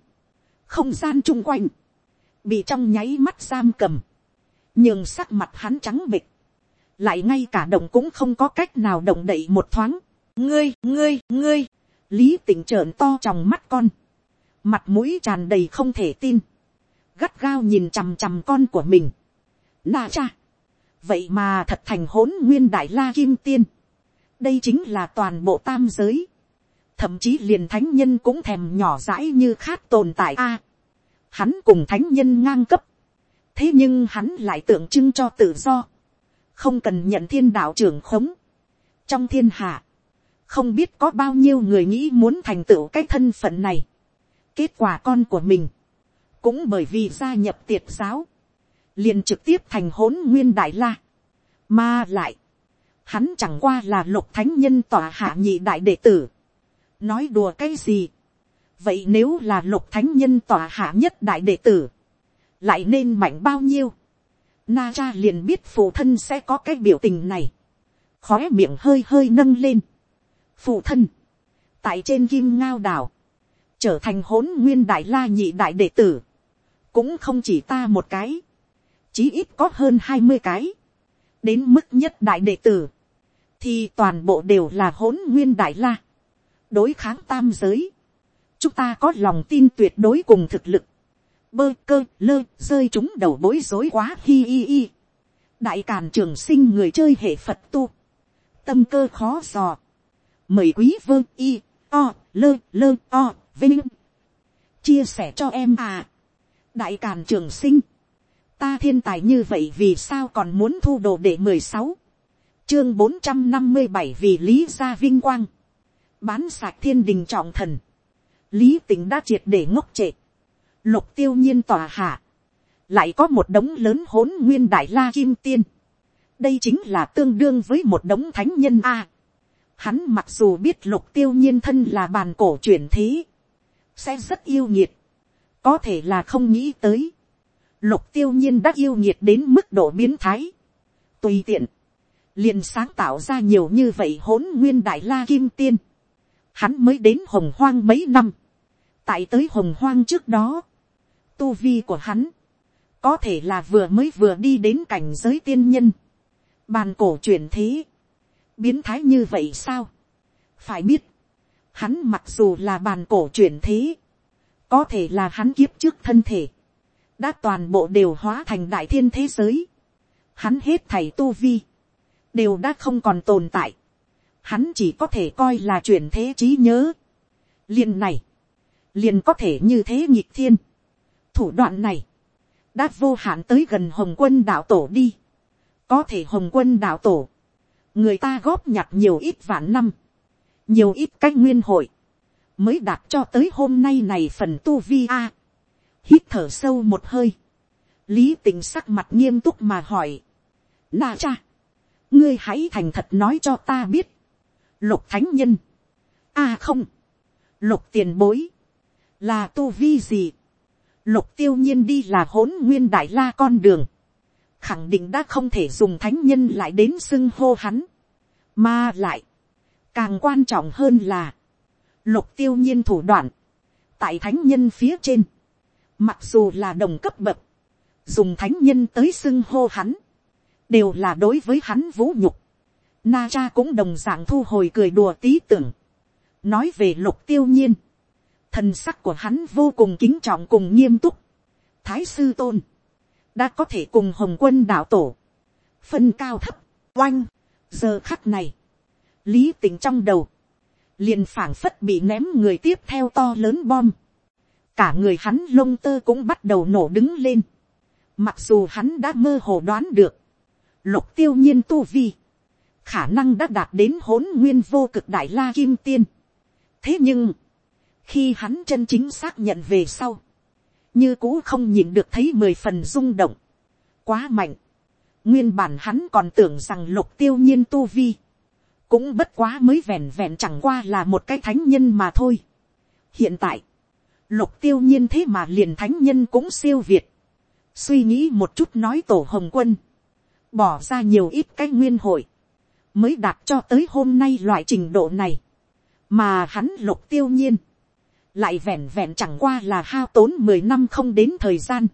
không gian chung quanh, bị trong nháy mắt giam cầm, nhường sắc mặt hắn trắng bịch, lại ngay cả động cũng không có cách nào động đậy một thoáng, ngươi, ngươi, ngươi, lý tình trợn to trong mắt con, mặt mũi tràn đầy không thể tin, gắt gao nhìn chằm chằm con của mình, na cha, vậy mà thật thành hỗn nguyên đại la kim tiên đây chính là toàn bộ tam giới. thậm chí liền thánh nhân cũng thèm nhỏ dãi như khát tồn tại a. hắn cùng thánh nhân ngang cấp, thế nhưng hắn lại tượng trưng cho tự do, không cần nhận thiên đạo trưởng khống. trong thiên hạ, không biết có bao nhiêu người nghĩ muốn thành tựu cái thân phận này. kết quả con của mình, cũng bởi vì gia nhập tiệt giáo, liền trực tiếp thành hỗn nguyên đại la, mà lại, hắn chẳng qua là lục thánh nhân tòa hạ nhị đại đệ tử, nói đùa cái gì, vậy nếu là lục thánh nhân tòa hạ nhất đại đệ tử, lại nên mạnh bao nhiêu, na cha liền biết phụ thân sẽ có cái biểu tình này, khóe miệng hơi hơi nâng lên, phụ thân, tại trên kim ngao đảo, trở thành hỗn nguyên đại la nhị đại đệ tử, cũng không chỉ ta một cái, chí ít có hơn hai mươi cái, đến mức nhất đại đệ tử, thì toàn bộ đều là hỗn nguyên đại la, đối kháng tam giới, chúng ta có lòng tin tuyệt đối cùng thực lực, bơ cơ lơ rơi chúng đầu bối rối quá hi hi hi. đại càn trường sinh người chơi hệ phật tu, tâm cơ khó dò, mời quý vơ y o lơ lơ o vinh. Chia sẻ cho em à. Đại càn trường sinh. Ta thiên tài như vậy vì sao còn muốn thu đồ để mười sáu? Chương bốn trăm năm mươi bảy vì lý gia vinh quang bán sạc thiên đình trọng thần lý tỉnh đã triệt để ngốc trệ lục tiêu nhiên tòa hạ lại có một đống lớn hỗn nguyên đại la kim tiên đây chính là tương đương với một đống thánh nhân a Hắn mặc dù biết lục tiêu nhiên thân là bàn cổ chuyển thế. Sẽ rất yêu nhiệt. Có thể là không nghĩ tới. Lục tiêu nhiên đã yêu nhiệt đến mức độ biến thái. Tùy tiện liền sáng tạo ra nhiều như vậy hỗn nguyên đại la kim tiên. Hắn mới đến hồng hoang mấy năm. Tại tới hồng hoang trước đó. Tu vi của hắn. Có thể là vừa mới vừa đi đến cảnh giới tiên nhân. Bàn cổ chuyển thế biến thái như vậy sao. phải biết, hắn mặc dù là bàn cổ chuyển thế, có thể là hắn kiếp trước thân thể, đã toàn bộ đều hóa thành đại thiên thế giới, hắn hết thầy tu vi, đều đã không còn tồn tại, hắn chỉ có thể coi là chuyển thế trí nhớ, liền này, liền có thể như thế nhịp thiên, thủ đoạn này, đã vô hạn tới gần hồng quân đạo tổ đi, có thể hồng quân đạo tổ, người ta góp nhặt nhiều ít vạn năm, nhiều ít cách nguyên hội, mới đạt cho tới hôm nay này phần tu vi a. hít thở sâu một hơi, lý tình sắc mặt nghiêm túc mà hỏi, na cha, ngươi hãy thành thật nói cho ta biết, lục thánh nhân, a à không, lục tiền bối, là tu vi gì, lục tiêu nhiên đi là hỗn nguyên đại la con đường, khẳng định đã không thể dùng thánh nhân lại đến xưng hô hắn. Mà lại, càng quan trọng hơn là, lục tiêu nhiên thủ đoạn, tại thánh nhân phía trên, mặc dù là đồng cấp bậc, dùng thánh nhân tới xưng hô hắn, đều là đối với hắn vũ nhục. Na cha cũng đồng dạng thu hồi cười đùa tí tưởng, nói về lục tiêu nhiên, thần sắc của hắn vô cùng kính trọng cùng nghiêm túc. Thái sư tôn, đã có thể cùng hồng quân đạo tổ, phân cao thấp, oanh, giờ khắc này, lý tình trong đầu, liền phảng phất bị ném người tiếp theo to lớn bom, cả người hắn lông tơ cũng bắt đầu nổ đứng lên, mặc dù hắn đã mơ hồ đoán được, lục tiêu nhiên tu vi, khả năng đã đạt đến hỗn nguyên vô cực đại la kim tiên. thế nhưng, khi hắn chân chính xác nhận về sau, như cũ không nhìn được thấy mười phần rung động, quá mạnh. nguyên bản hắn còn tưởng rằng lục tiêu nhiên tu vi, cũng bất quá mới vẹn vẹn chẳng qua là một cái thánh nhân mà thôi. hiện tại, lục tiêu nhiên thế mà liền thánh nhân cũng siêu việt. suy nghĩ một chút nói tổ hồng quân, bỏ ra nhiều ít cái nguyên hội, mới đạt cho tới hôm nay loại trình độ này, mà hắn lục tiêu nhiên, lại vẹn vẹn chẳng qua là hao tốn mười năm không đến thời gian,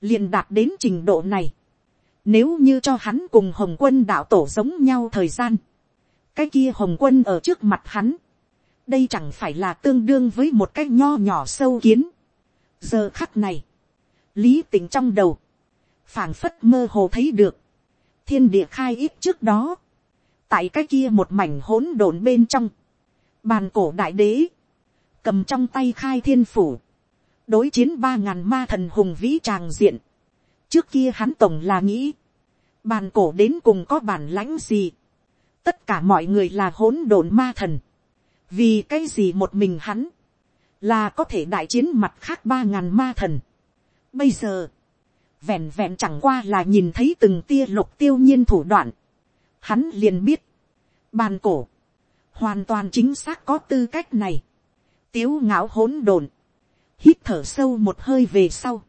liền đạt đến trình độ này. Nếu như cho hắn cùng hồng quân đạo tổ giống nhau thời gian, cái kia hồng quân ở trước mặt hắn, đây chẳng phải là tương đương với một cái nho nhỏ sâu kiến. giờ khắc này, lý tình trong đầu, phảng phất mơ hồ thấy được, thiên địa khai ít trước đó, tại cái kia một mảnh hỗn độn bên trong, bàn cổ đại đế, cầm trong tay khai thiên phủ, đối chiến ba ngàn ma thần hùng vĩ tràng diện, trước kia hắn tổng là nghĩ, bàn cổ đến cùng có bản lãnh gì, tất cả mọi người là hỗn độn ma thần, vì cái gì một mình hắn, là có thể đại chiến mặt khác ba ngàn ma thần. Bây giờ, vẹn vẹn chẳng qua là nhìn thấy từng tia lục tiêu nhiên thủ đoạn, hắn liền biết, bàn cổ, hoàn toàn chính xác có tư cách này, tiếu ngạo hỗn độn, hít thở sâu một hơi về sau,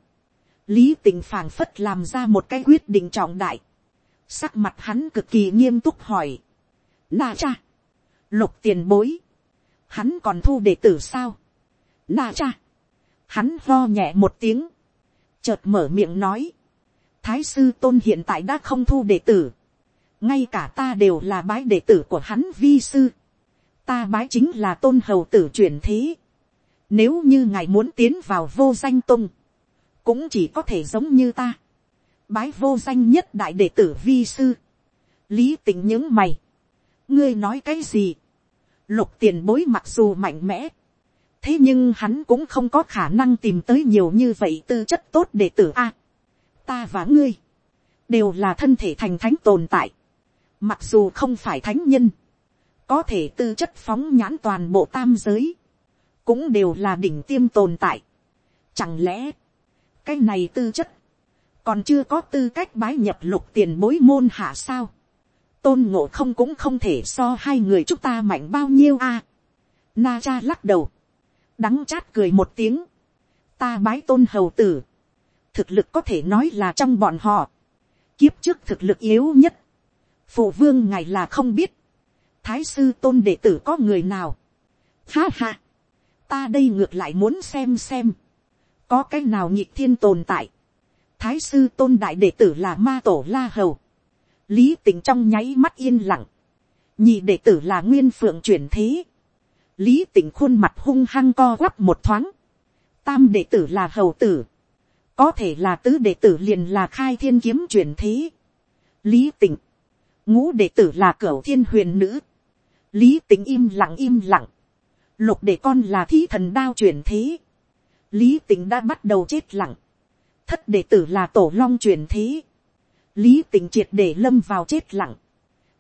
lý tình phảng phất làm ra một cái quyết định trọng đại, sắc mặt hắn cực kỳ nghiêm túc hỏi, na cha, lục tiền bối, hắn còn thu đệ tử sao, na cha, hắn lo nhẹ một tiếng, chợt mở miệng nói, thái sư tôn hiện tại đã không thu đệ tử, ngay cả ta đều là bái đệ tử của hắn vi sư, ta bái chính là tôn hầu tử truyền thế, nếu như ngài muốn tiến vào vô danh tôn, cũng chỉ có thể giống như ta, bái vô danh nhất đại đệ tử vi sư, lý tình những mày, ngươi nói cái gì, lục tiền bối mặc dù mạnh mẽ, thế nhưng hắn cũng không có khả năng tìm tới nhiều như vậy tư chất tốt để tử a. ta và ngươi, đều là thân thể thành thánh tồn tại, mặc dù không phải thánh nhân, có thể tư chất phóng nhãn toàn bộ tam giới, cũng đều là đỉnh tiêm tồn tại. Chẳng lẽ, cái này tư chất, còn chưa có tư cách bái nhập lục tiền bối môn hạ sao. tôn ngộ không cũng không thể so hai người chúng ta mạnh bao nhiêu a. na cha lắc đầu, đắng chát cười một tiếng, ta bái tôn hầu tử, thực lực có thể nói là trong bọn họ, kiếp trước thực lực yếu nhất, phụ vương ngài là không biết, thái sư tôn đệ tử có người nào, ha ha, ta đây ngược lại muốn xem xem, có cái nào nhịp thiên tồn tại, thái sư tôn đại đệ tử là ma tổ la hầu, lý tình trong nháy mắt yên lặng, nhị đệ tử là nguyên phượng chuyển thế, lý Tịnh khuôn mặt hung hăng co quắp một thoáng, tam đệ tử là hầu tử, có thể là tứ đệ tử liền là khai thiên kiếm chuyển thế, lý Tịnh. Ngũ đệ tử là cửu thiên huyền nữ, lý Tịnh im lặng im lặng, lục đệ con là thí thần đao chuyển thế, lý Tịnh đã bắt đầu chết lặng, thất đệ tử là tổ long chuyển thế, lý Tịnh triệt để lâm vào chết lặng,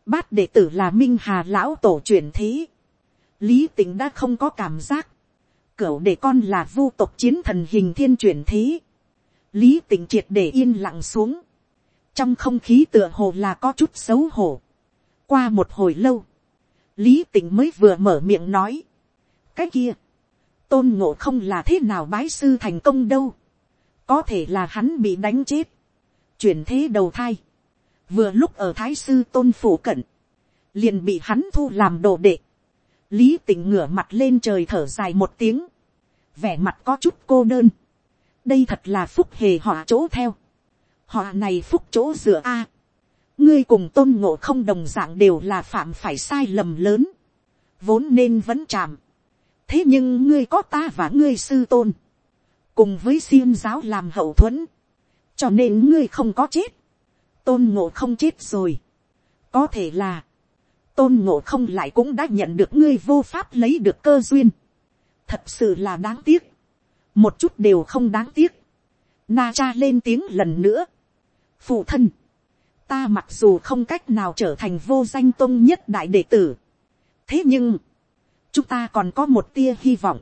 bát đệ tử là minh hà lão tổ chuyển thế, lý tình đã không có cảm giác, cửu để con là vu tộc chiến thần hình thiên chuyển thế, lý tình triệt để yên lặng xuống, trong không khí tựa hồ là có chút xấu hổ. qua một hồi lâu, lý tình mới vừa mở miệng nói, cái kia, tôn ngộ không là thế nào bái sư thành công đâu, có thể là hắn bị đánh chết, chuyển thế đầu thai, vừa lúc ở thái sư tôn phủ cận, liền bị hắn thu làm đồ đệ, lý tình ngửa mặt lên trời thở dài một tiếng, vẻ mặt có chút cô đơn, đây thật là phúc hề họ chỗ theo, họ này phúc chỗ dựa a, ngươi cùng tôn ngộ không đồng dạng đều là phạm phải sai lầm lớn, vốn nên vẫn chạm, thế nhưng ngươi có ta và ngươi sư tôn, cùng với xiêm giáo làm hậu thuẫn, cho nên ngươi không có chết, tôn ngộ không chết rồi, có thể là, tôn ngộ không lại cũng đã nhận được ngươi vô pháp lấy được cơ duyên, thật sự là đáng tiếc, một chút đều không đáng tiếc, na cha lên tiếng lần nữa, phụ thân, ta mặc dù không cách nào trở thành vô danh tôn nhất đại đệ tử, thế nhưng, chúng ta còn có một tia hy vọng.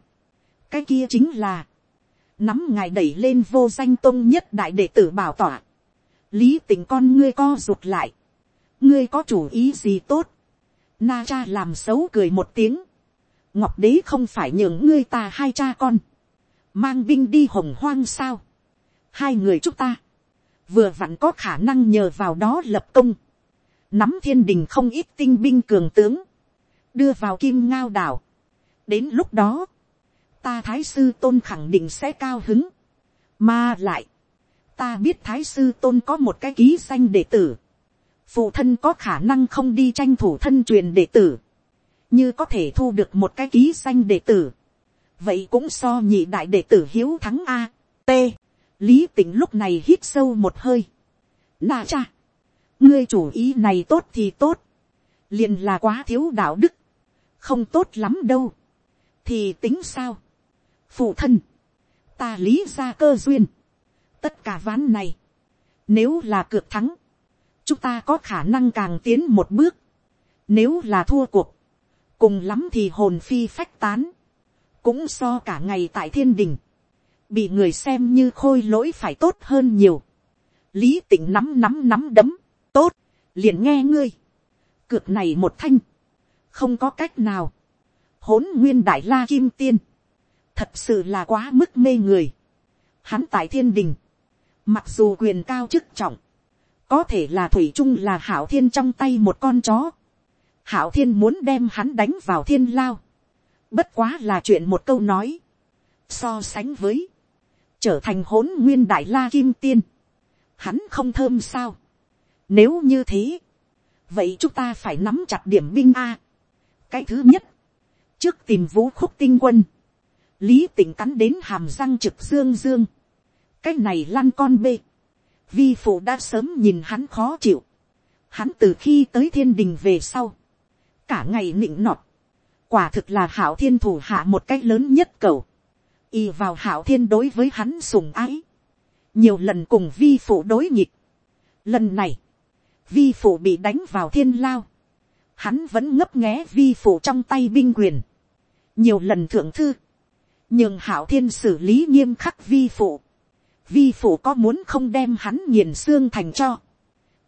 cái kia chính là, nắm ngài đẩy lên vô danh tôn nhất đại đệ tử bảo tỏa. lý tình con ngươi co rụt lại. ngươi có chủ ý gì tốt na cha làm xấu cười một tiếng. ngọc đế không phải nhường ngươi ta hai cha con. mang binh đi hồng hoang sao. hai người chúng ta. vừa vặn có khả năng nhờ vào đó lập công. nắm thiên đình không ít tinh binh cường tướng đưa vào kim ngao đảo. đến lúc đó, ta thái sư tôn khẳng định sẽ cao hứng. mà lại, ta biết thái sư tôn có một cái ký danh đệ tử phụ thân có khả năng không đi tranh thủ thân truyền đệ tử. như có thể thu được một cái ký danh đệ tử. vậy cũng so nhị đại đệ tử hiếu thắng a. t. lý tỉnh lúc này hít sâu một hơi. na cha. ngươi chủ ý này tốt thì tốt. liền là quá thiếu đạo đức không tốt lắm đâu, thì tính sao, phụ thân, ta lý ra cơ duyên, tất cả ván này, nếu là cược thắng, chúng ta có khả năng càng tiến một bước, nếu là thua cuộc, cùng lắm thì hồn phi phách tán, cũng so cả ngày tại thiên đình, bị người xem như khôi lỗi phải tốt hơn nhiều. lý tịnh nắm nắm nắm đấm, tốt, liền nghe ngươi, cược này một thanh, không có cách nào, hỗn nguyên đại la kim tiên, thật sự là quá mức mê người. Hắn tại thiên đình, mặc dù quyền cao chức trọng, có thể là thủy trung là hảo thiên trong tay một con chó. hảo thiên muốn đem hắn đánh vào thiên lao. bất quá là chuyện một câu nói. so sánh với, trở thành hỗn nguyên đại la kim tiên. hắn không thơm sao. nếu như thế, vậy chúng ta phải nắm chặt điểm binh a. cái thứ nhất, trước tìm vũ khúc tinh quân, lý tỉnh cắn đến hàm răng trực dương dương, cái này lăn con bê, vi phụ đã sớm nhìn hắn khó chịu, hắn từ khi tới thiên đình về sau, cả ngày nịnh nọt, quả thực là hảo thiên thủ hạ một cách lớn nhất cầu, y vào hảo thiên đối với hắn sùng ái, nhiều lần cùng vi phụ đối nhịp, lần này, vi phụ bị đánh vào thiên lao, hắn vẫn ngấp nghé vi phụ trong tay binh quyền, nhiều lần thượng thư, nhưng hảo thiên xử lý nghiêm khắc vi phụ, vi phụ có muốn không đem hắn nghiền xương thành cho,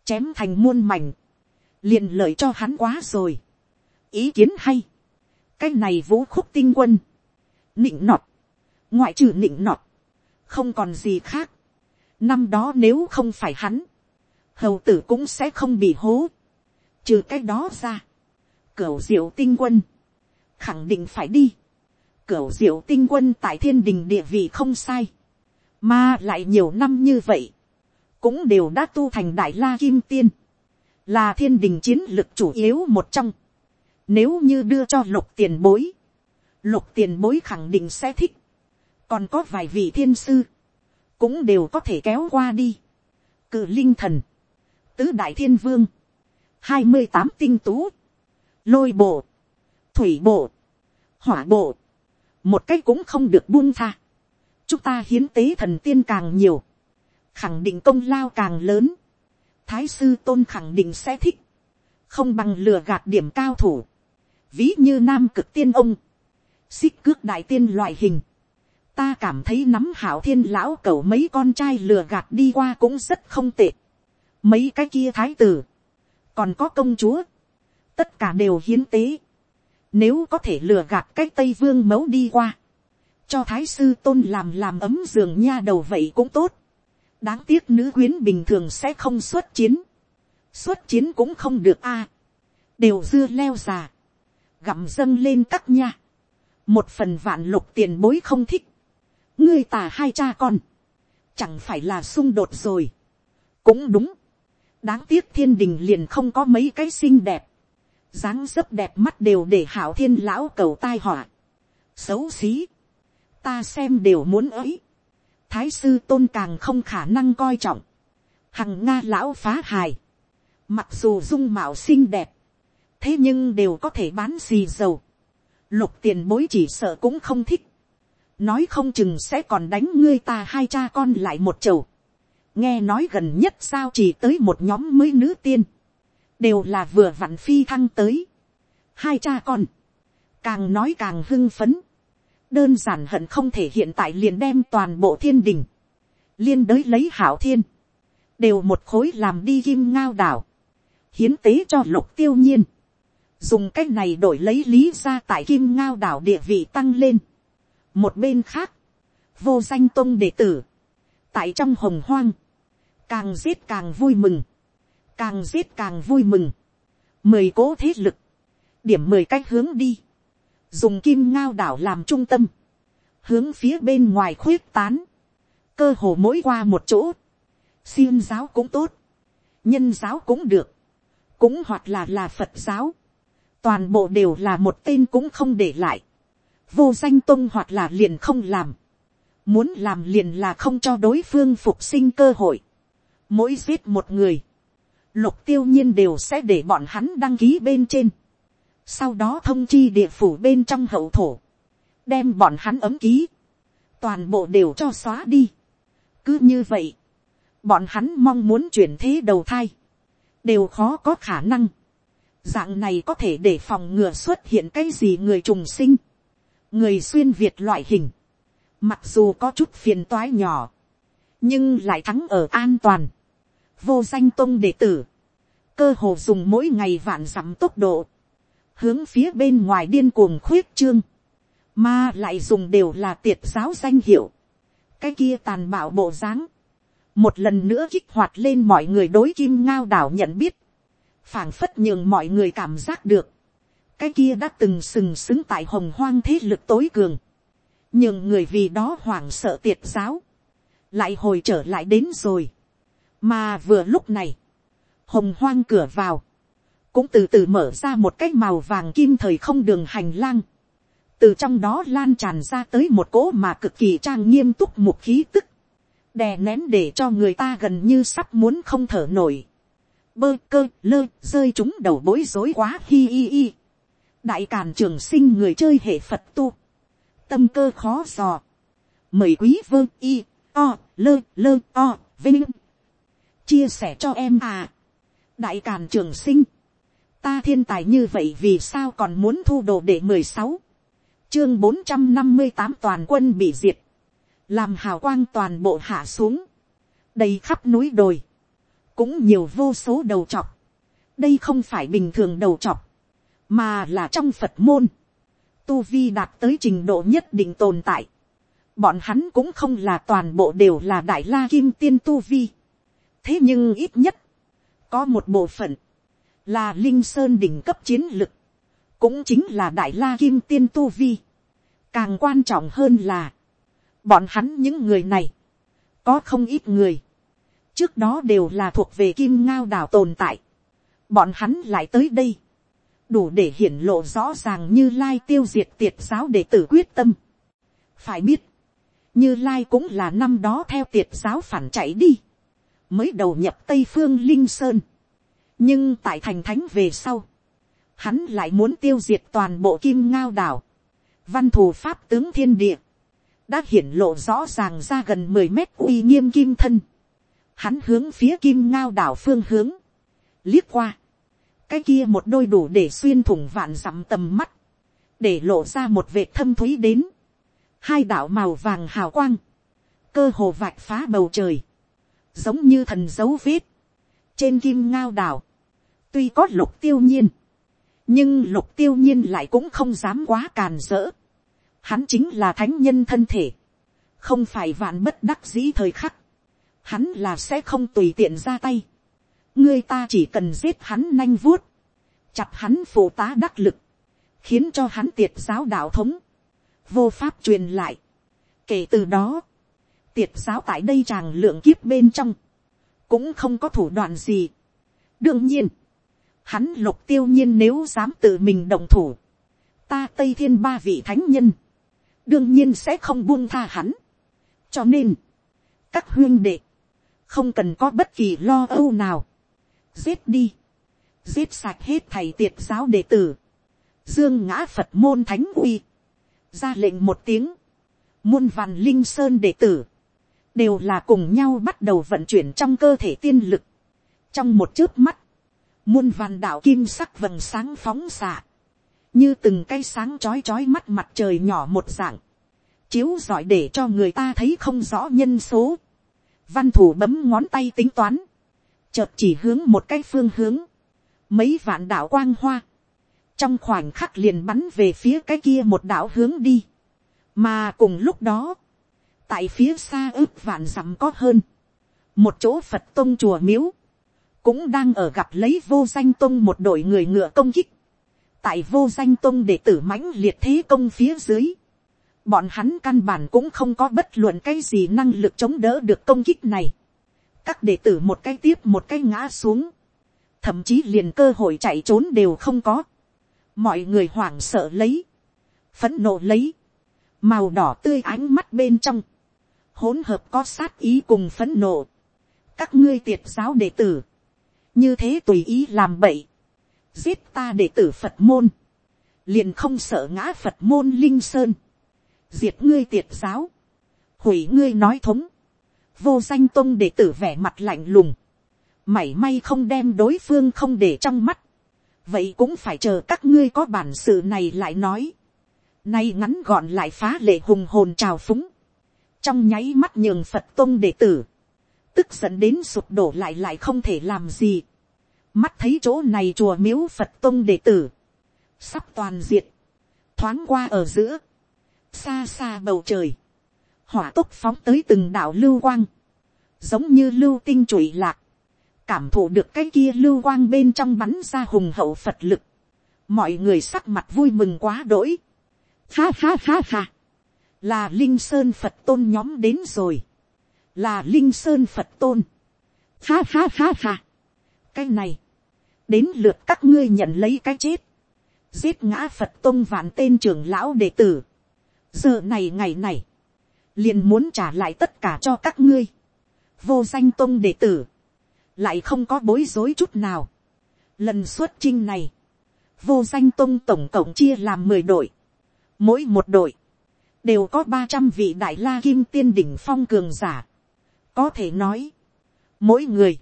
chém thành muôn mảnh, liền lợi cho hắn quá rồi. ý kiến hay, cái này vũ khúc tinh quân, nịnh nọt, ngoại trừ nịnh nọt, không còn gì khác. năm đó nếu không phải hắn, hầu tử cũng sẽ không bị hố, trừ cái đó ra, cửu diệu tinh quân, khẳng định phải đi, cửu diệu tinh quân tại thiên đình địa vị không sai, mà lại nhiều năm như vậy, cũng đều đã tu thành đại la kim tiên, là thiên đình chiến lực chủ yếu một trong. Nếu như đưa cho lục tiền bối, lục tiền bối khẳng định sẽ thích. còn có vài vị thiên sư, cũng đều có thể kéo qua đi. cử linh thần, tứ đại thiên vương, hai mươi tám tinh tú, lôi bộ, thủy bộ, hỏa bộ, một cách cũng không được buông tha chúng ta hiến tế thần tiên càng nhiều, khẳng định công lao càng lớn, thái sư tôn khẳng định sẽ thích, không bằng lừa gạt điểm cao thủ, ví như nam cực tiên ông, xích cước đại tiên loại hình, ta cảm thấy nắm hảo thiên lão cầu mấy con trai lừa gạt đi qua cũng rất không tệ, mấy cái kia thái tử, còn có công chúa, tất cả đều hiến tế, nếu có thể lừa gạt cái tây vương mấu đi qua, cho thái sư tôn làm làm ấm giường nha đầu vậy cũng tốt. đáng tiếc nữ quyến bình thường sẽ không xuất chiến. xuất chiến cũng không được a. đều dưa leo già. gặm dâng lên các nha. một phần vạn lục tiền bối không thích. ngươi tà hai cha con. chẳng phải là xung đột rồi. cũng đúng. đáng tiếc thiên đình liền không có mấy cái xinh đẹp. dáng dấp đẹp mắt đều để hảo thiên lão cầu tai họa. xấu xí ta xem đều muốn ấy. thái sư tôn càng không khả năng coi trọng. hằng nga lão phá hài. mặc dù dung mạo xinh đẹp, thế nhưng đều có thể bán xì dầu. lục tiền bối chỉ sợ cũng không thích. nói không chừng sẽ còn đánh ngươi ta hai cha con lại một chầu. nghe nói gần nhất sao chỉ tới một nhóm mới nữ tiên. đều là vừa vặn phi thăng tới. hai cha con. càng nói càng hưng phấn đơn giản hận không thể hiện tại liền đem toàn bộ thiên đình, liên đới lấy hảo thiên, đều một khối làm đi kim ngao đảo, hiến tế cho lục tiêu nhiên, dùng c á c h này đổi lấy lý ra tại kim ngao đảo địa vị tăng lên. một bên khác, vô danh tôn đệ tử, tại trong hồng hoang, càng giết càng vui mừng, càng giết càng vui mừng, mười cố thế lực, điểm mười cách hướng đi, dùng kim ngao đảo làm trung tâm, hướng phía bên ngoài khuyết tán, cơ hồ mỗi qua một chỗ, xiêm giáo cũng tốt, nhân giáo cũng được, cũng hoặc là là phật giáo, toàn bộ đều là một tên cũng không để lại, vô danh tung hoặc là liền không làm, muốn làm liền là không cho đối phương phục sinh cơ hội, mỗi giết một người, lục tiêu nhiên đều sẽ để bọn hắn đăng ký bên trên, sau đó thông chi địa phủ bên trong hậu thổ, đem bọn hắn ấm ký, toàn bộ đều cho xóa đi. cứ như vậy, bọn hắn mong muốn chuyển thế đầu thai, đều khó có khả năng. dạng này có thể để phòng ngừa xuất hiện cái gì người trùng sinh, người xuyên việt loại hình, mặc dù có chút phiền toái nhỏ, nhưng lại thắng ở an toàn, vô danh tôn đệ tử, cơ hồ dùng mỗi ngày vạn dặm tốc độ, hướng phía bên ngoài điên cuồng khuyết trương, mà lại dùng đều là tiệt giáo danh hiệu, cái kia tàn bạo bộ dáng, một lần nữa kích hoạt lên mọi người đối kim ngao đảo nhận biết, phảng phất nhường mọi người cảm giác được, cái kia đã từng sừng sững tại hồng hoang thế lực tối cường, nhường người vì đó hoảng sợ tiệt giáo, lại hồi trở lại đến rồi, mà vừa lúc này, hồng hoang cửa vào, cũng từ từ mở ra một cái màu vàng kim thời không đường hành lang, từ trong đó lan tràn ra tới một cỗ mà cực kỳ trang nghiêm túc một khí tức, đè nén để cho người ta gần như sắp muốn không thở nổi, bơ cơ lơ rơi chúng đầu bối rối quá hi hi hi, đại càn trường sinh người chơi hệ phật tu, tâm cơ khó dò, mời quý vơ y o lơ lơ o vinh. Chia sẻ cho em à. Đại càn trường sinh ta thiên tài như vậy vì sao còn muốn thu đồ để mười sáu? Chương bốn trăm năm mươi tám toàn quân bị diệt. Làm hào quang toàn bộ hạ xuống. Đầy khắp núi đồi. Cũng nhiều vô số đầu chọc đây không phải bình thường đầu chọc mà là trong phật môn. Tu vi đạt tới trình độ nhất định tồn tại. Bọn hắn cũng không là toàn bộ đều là đại la kim tiên tu vi. Thế nhưng ít nhất, có một bộ phận là linh sơn đỉnh cấp chiến lực, cũng chính là đại la kim tiên tu vi. càng quan trọng hơn là, bọn hắn những người này, có không ít người, trước đó đều là thuộc về kim ngao đảo tồn tại, bọn hắn lại tới đây, đủ để hiển lộ rõ ràng như lai tiêu diệt tiệt giáo để tử quyết tâm. phải biết, như lai cũng là năm đó theo tiệt giáo phản chạy đi, mới đầu nhập tây phương linh sơn, nhưng tại thành thánh về sau, hắn lại muốn tiêu diệt toàn bộ kim ngao đảo, văn thù pháp tướng thiên địa, đã hiển lộ rõ ràng ra gần mười mét uy nghiêm kim thân, hắn hướng phía kim ngao đảo phương hướng, liếc qua, cái kia một đôi đủ để xuyên thủng vạn dặm tầm mắt, để lộ ra một vệt thâm thúy đến, hai đảo màu vàng hào quang, cơ hồ vạch phá bầu trời, giống như thần dấu vết, trên kim ngao đảo, tuy có lục tiêu nhiên, nhưng lục tiêu nhiên lại cũng không dám quá càn rỡ. Hắn chính là thánh nhân thân thể, không phải vạn bất đắc dĩ thời khắc, hắn là sẽ không tùy tiện ra tay. ngươi ta chỉ cần giết hắn nanh vuốt, chặt hắn phụ tá đắc lực, khiến cho hắn tiệt giáo đạo thống, vô pháp truyền lại. kể từ đó, tiệt giáo tại đây chàng lượng kiếp bên trong, cũng không có thủ đoạn gì. đương nhiên, Hắn lục tiêu nhiên nếu dám tự mình đồng thủ. Ta Tây Thiên ba vị thánh nhân. Đương nhiên sẽ không buông tha hắn. Cho nên. Các huyên đệ. Không cần có bất kỳ lo âu nào. Giết đi. Giết sạch hết thầy tiệt giáo đệ tử. Dương ngã Phật môn thánh uy. Ra lệnh một tiếng. Muôn vàn linh sơn đệ tử. Đều là cùng nhau bắt đầu vận chuyển trong cơ thể tiên lực. Trong một chớp mắt muôn vàn đạo kim sắc vầng sáng phóng xạ, như từng cây sáng chói chói mắt mặt trời nhỏ một dạng, chiếu giỏi để cho người ta thấy không rõ nhân số. Văn thủ bấm ngón tay tính toán, chợt chỉ hướng một cái phương hướng, mấy vạn đạo quang hoa, trong khoảnh khắc liền bắn về phía cái kia một đạo hướng đi, mà cùng lúc đó, tại phía xa ước vạn dặm có hơn, một chỗ phật tôn chùa miếu, cũng đang ở gặp lấy vô danh tông một đội người ngựa công kích. tại vô danh tông đệ tử mãnh liệt thế công phía dưới. bọn hắn căn bản cũng không có bất luận cái gì năng lực chống đỡ được công kích này. các đệ tử một cái tiếp một cái ngã xuống. thậm chí liền cơ hội chạy trốn đều không có. mọi người hoảng sợ lấy. phẫn nộ lấy. màu đỏ tươi ánh mắt bên trong. hỗn hợp có sát ý cùng phẫn nộ. các ngươi tiệt giáo đệ tử như thế tùy ý làm bậy, giết ta để tử phật môn, liền không sợ ngã phật môn linh sơn, diệt ngươi tiệt giáo, hủy ngươi nói thống, vô danh tôn để tử vẻ mặt lạnh lùng, mảy may không đem đối phương không để trong mắt, vậy cũng phải chờ các ngươi có bản sự này lại nói, nay ngắn gọn lại phá lệ hùng hồn trào phúng, trong nháy mắt nhường phật tôn đệ tử, tức giận đến sụp đổ lại lại không thể làm gì, mắt thấy chỗ này chùa miếu phật tôn đệ tử, sắp toàn diệt, thoáng qua ở giữa, xa xa bầu trời, hỏa tốc phóng tới từng đạo lưu quang, giống như lưu tinh trụi lạc, cảm thụ được cái kia lưu quang bên trong bắn ra hùng hậu phật lực, mọi người sắc mặt vui mừng quá đỗi, ha ha ha ha, là linh sơn phật tôn nhóm đến rồi, là linh sơn phật tôn, ha ha ha ha, cái này, đến lượt các ngươi nhận lấy cái chết, giết ngã phật tôn vạn tên trưởng lão đệ tử, giờ này ngày này, liền muốn trả lại tất cả cho các ngươi, vô danh tôn đệ tử, lại không có bối rối chút nào. Lần xuất chinh này, vô danh tôn tổng cộng chia làm mười đội, mỗi một đội, đều có ba trăm vị đại la kim tiên đỉnh phong cường giả có thể nói, mỗi người,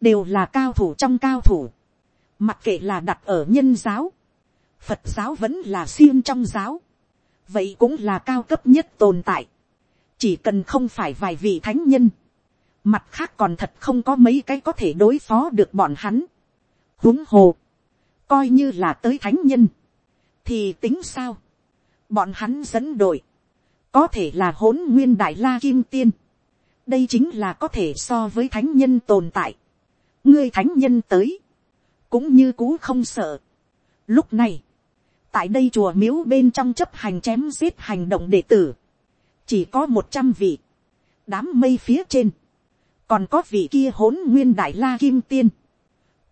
đều là cao thủ trong cao thủ, mặc kệ là đặt ở nhân giáo, phật giáo vẫn là xiêm trong giáo, vậy cũng là cao cấp nhất tồn tại, chỉ cần không phải vài vị thánh nhân, mặt khác còn thật không có mấy cái có thể đối phó được bọn hắn. huống hồ, coi như là tới thánh nhân, thì tính sao, bọn hắn dẫn đội, có thể là hỗn nguyên đại la kim tiên, đây chính là có thể so với thánh nhân tồn tại, ngươi thánh nhân tới, cũng như cú không sợ. Lúc này, tại đây chùa miếu bên trong chấp hành chém giết hành động đệ tử, chỉ có một trăm vị, đám mây phía trên, còn có vị kia hỗn nguyên đại la kim tiên,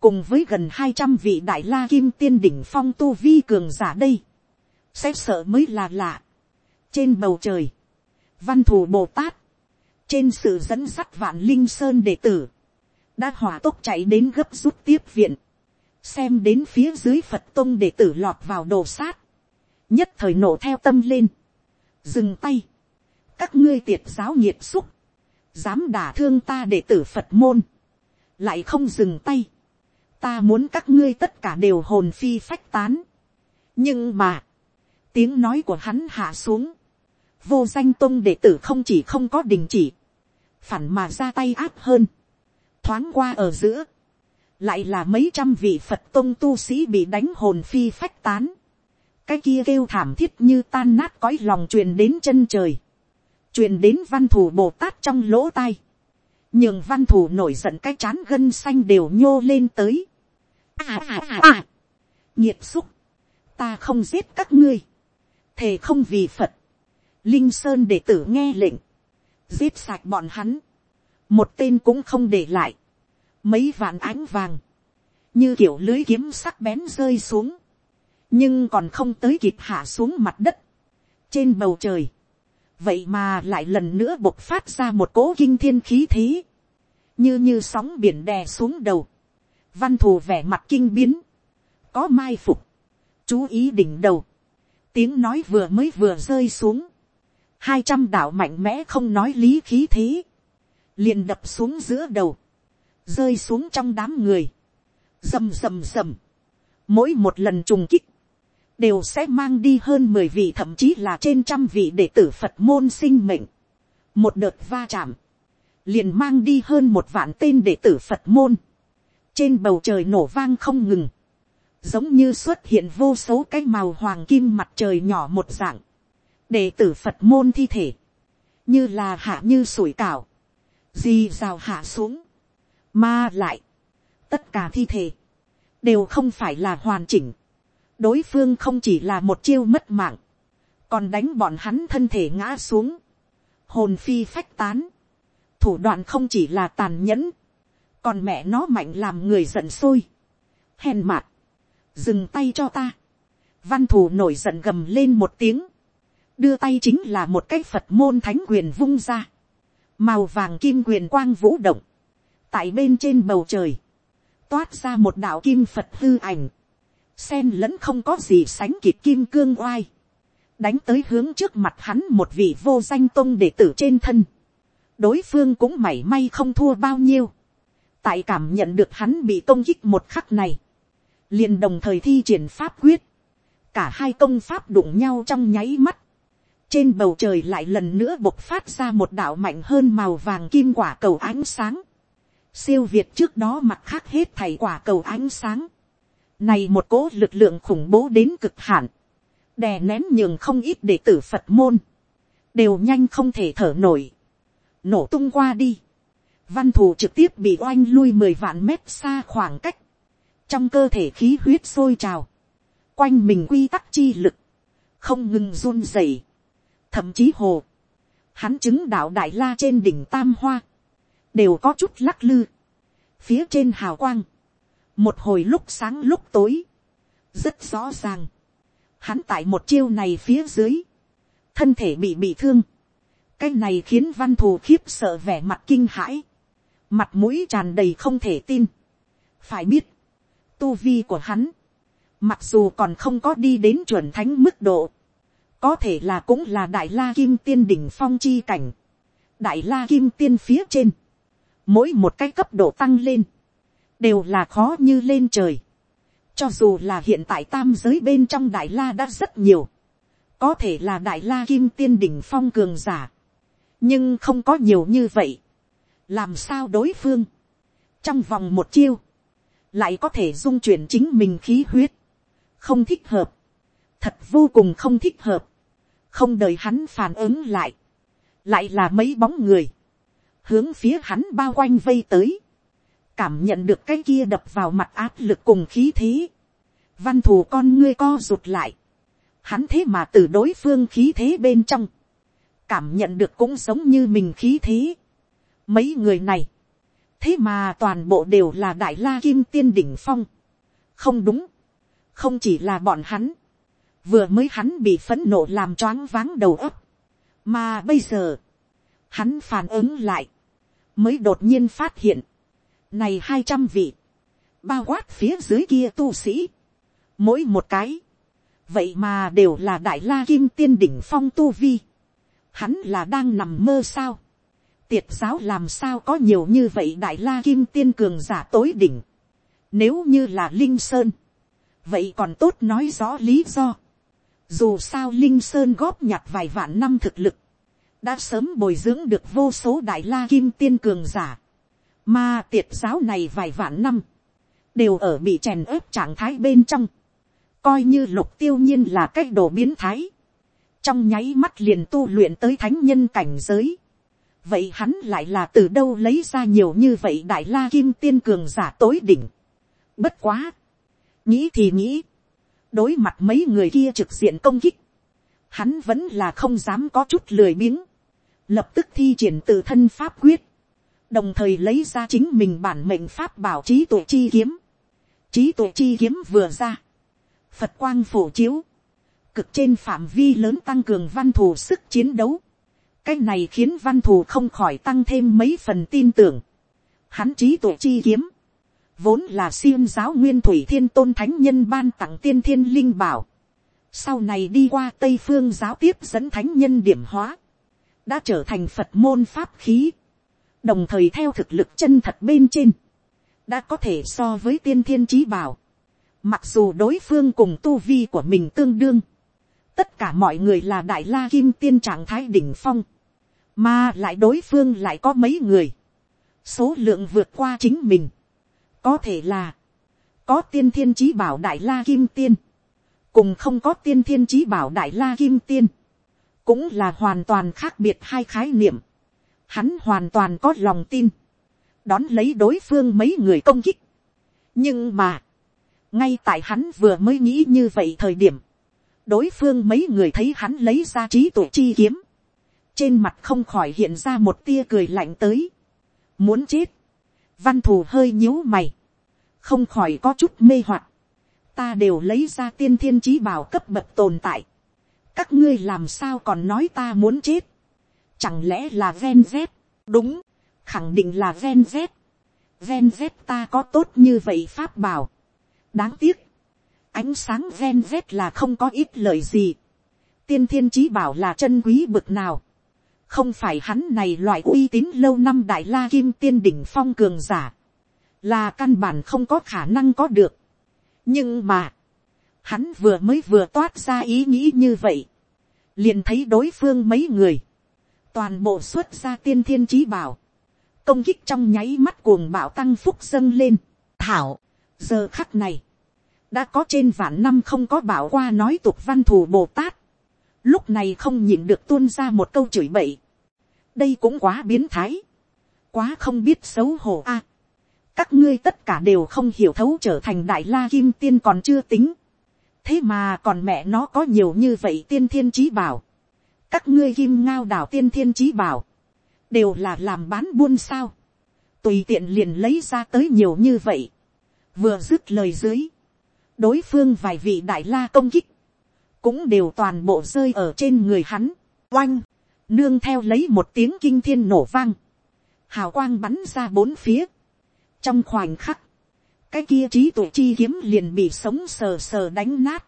cùng với gần hai trăm vị đại la kim tiên đỉnh phong tu vi cường giả đây, sẽ sợ mới là lạ. trên bầu trời, văn thù bồ tát, trên sự dẫn sắt vạn linh sơn đệ tử, đã hỏa tốc chạy đến gấp rút tiếp viện, xem đến phía dưới phật tông đệ tử lọt vào đồ sát, nhất thời nổ theo tâm lên, dừng tay, các ngươi tiệt giáo nhiệt xúc, dám đả thương ta đệ tử phật môn, lại không dừng tay, ta muốn các ngươi tất cả đều hồn phi phách tán, nhưng mà, tiếng nói của hắn hạ xuống, vô danh tôn đệ tử không chỉ không có đình chỉ, phản mà ra tay áp hơn, thoáng qua ở giữa, lại là mấy trăm vị phật tôn tu sĩ bị đánh hồn phi phách tán, cái kia kêu thảm thiết như tan nát cõi lòng truyền đến chân trời, truyền đến văn thủ bồ tát trong lỗ tai, nhường văn thủ nổi giận cái chán gân xanh đều nhô lên tới. À à à à, nhiệt xúc, ta không giết các ngươi, thề không vì phật, linh sơn đệ tử nghe lệnh, giết sạch bọn hắn, một tên cũng không để lại, mấy vạn ánh vàng, như kiểu lưới kiếm sắc bén rơi xuống, nhưng còn không tới kịp hạ xuống mặt đất, trên bầu trời, vậy mà lại lần nữa bộc phát ra một cỗ kinh thiên khí thế, như như sóng biển đè xuống đầu, văn thù vẻ mặt kinh biến, có mai phục, chú ý đỉnh đầu, tiếng nói vừa mới vừa rơi xuống, hai trăm đạo mạnh mẽ không nói lý khí thế, liền đập xuống giữa đầu, rơi xuống trong đám người, rầm rầm rầm, mỗi một lần trùng kích, đều sẽ mang đi hơn mười vị thậm chí là trên trăm vị đệ tử Phật môn sinh mệnh. Một đợt va chạm, liền mang đi hơn một vạn tên đệ tử Phật môn. Trên bầu trời nổ vang không ngừng, giống như xuất hiện vô số cái màu hoàng kim mặt trời nhỏ một dạng. Đệ tử Phật môn thi thể, như là hạ như sủi cảo, di rào hạ xuống, mà lại, tất cả thi thể, đều không phải là hoàn chỉnh. Đối phương không chỉ là một chiêu mất mạng, còn đánh bọn hắn thân thể ngã xuống, hồn phi phách tán, thủ đoạn không chỉ là tàn nhẫn, còn mẹ nó mạnh làm người giận sôi, hèn mạt, dừng tay cho ta, văn thù nổi giận gầm lên một tiếng, đưa tay chính là một cái phật môn thánh quyền vung ra, màu vàng kim quyền quang vũ động, tại bên trên bầu trời, toát ra một đạo kim phật hư ảnh, sen lẫn không có gì sánh kịp kim cương oai, đánh tới hướng trước mặt hắn một vị vô danh tôn đệ tử trên thân, đối phương cũng mảy may không thua bao nhiêu, tại cảm nhận được hắn bị công kích một khắc này, liền đồng thời thi triển pháp quyết, cả hai công pháp đụng nhau trong nháy mắt, trên bầu trời lại lần nữa bộc phát ra một đạo mạnh hơn màu vàng kim quả cầu ánh sáng, siêu việt trước đó mặt khác hết thảy quả cầu ánh sáng, này một cố lực lượng khủng bố đến cực hạn, đè nén nhường không ít đệ tử phật môn, đều nhanh không thể thở nổi, nổ tung qua đi, văn thù trực tiếp bị oanh lui mười vạn mét xa khoảng cách, trong cơ thể khí huyết sôi trào, quanh mình quy tắc chi lực, không ngừng run rẩy, thậm chí hồ, hắn chứng đạo đại la trên đỉnh tam hoa, đều có chút lắc lư, phía trên hào quang, một hồi lúc sáng lúc tối, rất rõ ràng, hắn tại một chiêu này phía dưới, thân thể bị bị thương, cái này khiến văn thù khiếp sợ vẻ mặt kinh hãi, mặt mũi tràn đầy không thể tin. phải biết, tu vi của hắn, mặc dù còn không có đi đến chuẩn thánh mức độ, có thể là cũng là đại la kim tiên đỉnh phong chi cảnh, đại la kim tiên phía trên, mỗi một cái cấp độ tăng lên, đều là khó như lên trời. cho dù là hiện tại tam giới bên trong đại la đã rất nhiều, có thể là đại la kim tiên đỉnh phong cường giả, nhưng không có nhiều như vậy. làm sao đối phương, trong vòng một chiêu, lại có thể dung chuyển chính mình khí huyết, không thích hợp, thật vô cùng không thích hợp, không đợi hắn phản ứng lại, lại là mấy bóng người, hướng phía hắn bao quanh vây tới, cảm nhận được cái kia đập vào mặt áp lực cùng khí thế, văn thù con ngươi co rụt lại, hắn thế mà từ đối phương khí thế bên trong, cảm nhận được cũng giống như mình khí thế. Mấy người này, thế mà toàn bộ đều là đại la kim tiên đỉnh phong. không đúng, không chỉ là bọn hắn, vừa mới hắn bị phẫn nộ làm choáng váng đầu óc, mà bây giờ, hắn phản ứng lại, mới đột nhiên phát hiện, này hai trăm vị, bao quát phía dưới kia tu sĩ, mỗi một cái, vậy mà đều là đại la kim tiên đỉnh phong tu vi, hắn là đang nằm mơ sao, tiệt giáo làm sao có nhiều như vậy đại la kim tiên cường giả tối đỉnh, nếu như là linh sơn, vậy còn tốt nói rõ lý do, dù sao linh sơn góp nhặt vài vạn năm thực lực, đã sớm bồi dưỡng được vô số đại la kim tiên cường giả, mà tiệt giáo này vài vạn năm, đều ở bị chèn ép trạng thái bên trong, coi như lục tiêu nhiên là cách đồ biến thái, trong nháy mắt liền tu luyện tới thánh nhân cảnh giới. vậy hắn lại là từ đâu lấy ra nhiều như vậy đại la kim tiên cường giả tối đỉnh. bất quá, nghĩ thì nghĩ, đối mặt mấy người kia trực diện công kích, hắn vẫn là không dám có chút lười biếng, lập tức thi triển tự thân pháp quyết, đồng thời lấy ra chính mình bản mệnh pháp bảo trí tuệ chi kiếm, trí tuệ chi kiếm vừa ra, phật quang phổ chiếu, cực trên phạm vi lớn tăng cường văn thù sức chiến đấu. cái này khiến văn thù không khỏi tăng thêm mấy phần tin tưởng. hắn trí tuệ chi kiếm, vốn là siêm giáo nguyên thủy thiên tôn thánh nhân ban tặng tiên thiên linh bảo. sau này đi qua tây phương giáo tiếp dẫn thánh nhân điểm hóa, đã trở thành phật môn pháp khí. đồng thời theo thực lực chân thật bên trên, đã có thể so với tiên thiên trí bảo. Mặc dù đối phương cùng tu vi của mình tương đương, tất cả mọi người là đại la kim tiên trạng thái đỉnh phong, mà lại đối phương lại có mấy người, số lượng vượt qua chính mình, có thể là, có tiên thiên trí bảo đại la kim tiên, cùng không có tiên thiên trí bảo đại la kim tiên, cũng là hoàn toàn khác biệt hai khái niệm, hắn hoàn toàn có lòng tin, đón lấy đối phương mấy người công kích, nhưng mà, ngay tại hắn vừa mới nghĩ như vậy thời điểm, đối phương mấy người thấy hắn lấy ra trí tuệ chi kiếm, trên mặt không khỏi hiện ra một tia cười lạnh tới, muốn chết, văn thù hơi nhíu mày, không khỏi có chút mê hoặc, ta đều lấy ra tiên thiên trí bảo cấp bậc tồn tại, các ngươi làm sao còn nói ta muốn chết, chẳng lẽ là ven z, đúng, khẳng định là ven z, ven z ta có tốt như vậy pháp bảo, đáng tiếc, ánh sáng ven vét là không có ít lời gì. tiên thiên chí bảo là chân quý bực nào, không phải hắn này loại uy tín lâu năm đại la kim tiên đỉnh phong cường giả, là căn bản không có khả năng có được. nhưng mà, hắn vừa mới vừa toát ra ý nghĩ như vậy, liền thấy đối phương mấy người, toàn bộ xuất ra tiên thiên trí bảo, công kích trong nháy mắt cuồng bạo tăng phúc dâng lên, thảo, giờ khắc này, đã có trên vạn năm không có bảo qua nói tục văn thù bồ tát, lúc này không nhìn được tuôn ra một câu chửi bậy, đây cũng quá biến thái, quá không biết xấu hổ a, các ngươi tất cả đều không hiểu thấu trở thành đại la kim tiên còn chưa tính, thế mà còn mẹ nó có nhiều như vậy tiên thiên trí bảo, các ngươi kim ngao đảo tiên thiên trí bảo, đều là làm bán buôn sao, tùy tiện liền lấy ra tới nhiều như vậy, vừa dứt lời dưới, đối phương vài vị đại la công kích, cũng đều toàn bộ rơi ở trên người hắn, oanh, nương theo lấy một tiếng kinh thiên nổ vang, hào quang bắn ra bốn phía, trong khoảnh khắc, cái kia trí tuệ chi kiếm liền bị sống sờ sờ đánh nát,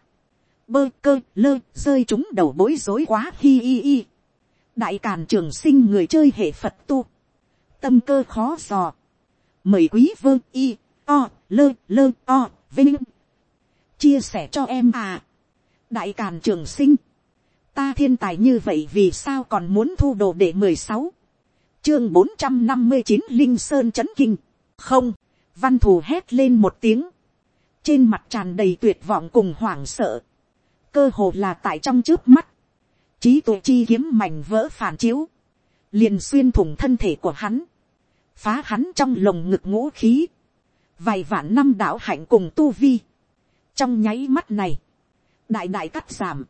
bơ cơ lơ rơi chúng đầu bối rối quá hi hi hi. đại càn trường sinh người chơi hệ phật tu, tâm cơ khó dò, mời quý vơ y o lơ lơ o vinh. Chia sẻ cho em à. đại càn trường sinh, ta thiên tài như vậy vì sao còn muốn thu đồ để mười sáu, chương bốn trăm năm mươi chín linh sơn c h ấ n kinh, không, văn thù hét lên một tiếng, trên mặt tràn đầy tuyệt vọng cùng hoảng sợ, cơ hồ là tại trong trước mắt, trí tuệ chi kiếm mảnh vỡ phản chiếu, liền xuyên thủng thân thể của hắn, phá hắn trong lồng ngực ngũ khí, vài vạn năm đạo hạnh cùng tu vi, trong nháy mắt này, đại đại cắt giảm,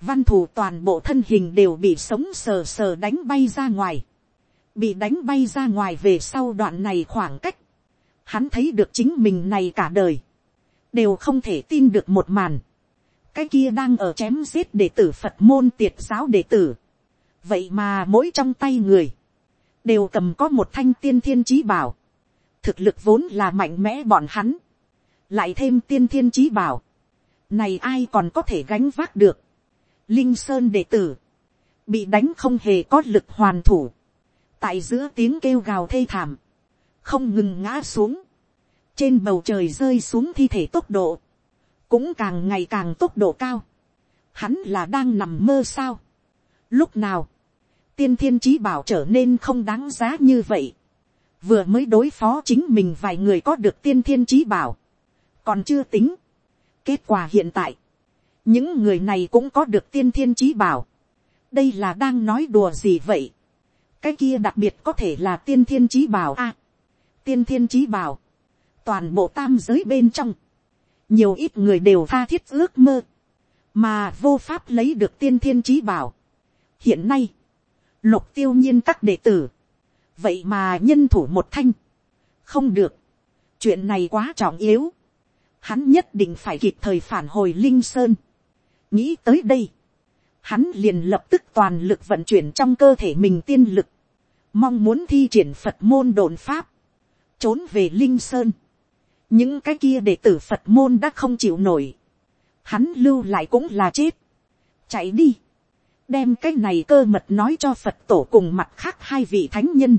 văn thù toàn bộ thân hình đều bị sống sờ sờ đánh bay ra ngoài, bị đánh bay ra ngoài về sau đoạn này khoảng cách, hắn thấy được chính mình này cả đời, đều không thể tin được một màn, cái kia đang ở chém giết đệ tử phật môn tiệt giáo đệ tử, vậy mà mỗi trong tay người, đều cầm có một thanh tiên thiên trí bảo, thực lực vốn là mạnh mẽ bọn hắn, lại thêm tiên thiên trí bảo, này ai còn có thể gánh vác được. linh sơn đệ tử, bị đánh không hề có lực hoàn thủ, tại giữa tiếng kêu gào thê thảm, không ngừng ngã xuống, trên bầu trời rơi xuống thi thể tốc độ, cũng càng ngày càng tốc độ cao, hắn là đang nằm mơ sao. Lúc nào, tiên thiên trí bảo trở nên không đáng giá như vậy, vừa mới đối phó chính mình vài người có được tiên thiên trí bảo, còn chưa tính. kết quả hiện tại, những người này cũng có được tiên thiên trí bảo. đây là đang nói đùa gì vậy. cái kia đặc biệt có thể là tiên thiên trí bảo a tiên thiên trí bảo, toàn bộ tam giới bên trong, nhiều ít người đều tha thiết ước mơ, mà vô pháp lấy được tiên thiên trí bảo. hiện nay, lục tiêu nhiên các đệ tử, vậy mà nhân thủ một thanh, không được, chuyện này quá trọng yếu, hắn nhất định phải kịp thời phản hồi linh sơn. nghĩ tới đây, hắn liền lập tức toàn lực vận chuyển trong cơ thể mình tiên lực, mong muốn thi triển phật môn đồn pháp, trốn về linh sơn. những cái kia đệ tử phật môn đã không chịu nổi, hắn lưu lại cũng là chết, chạy đi, đem cái này cơ mật nói cho phật tổ cùng mặt khác hai vị thánh nhân,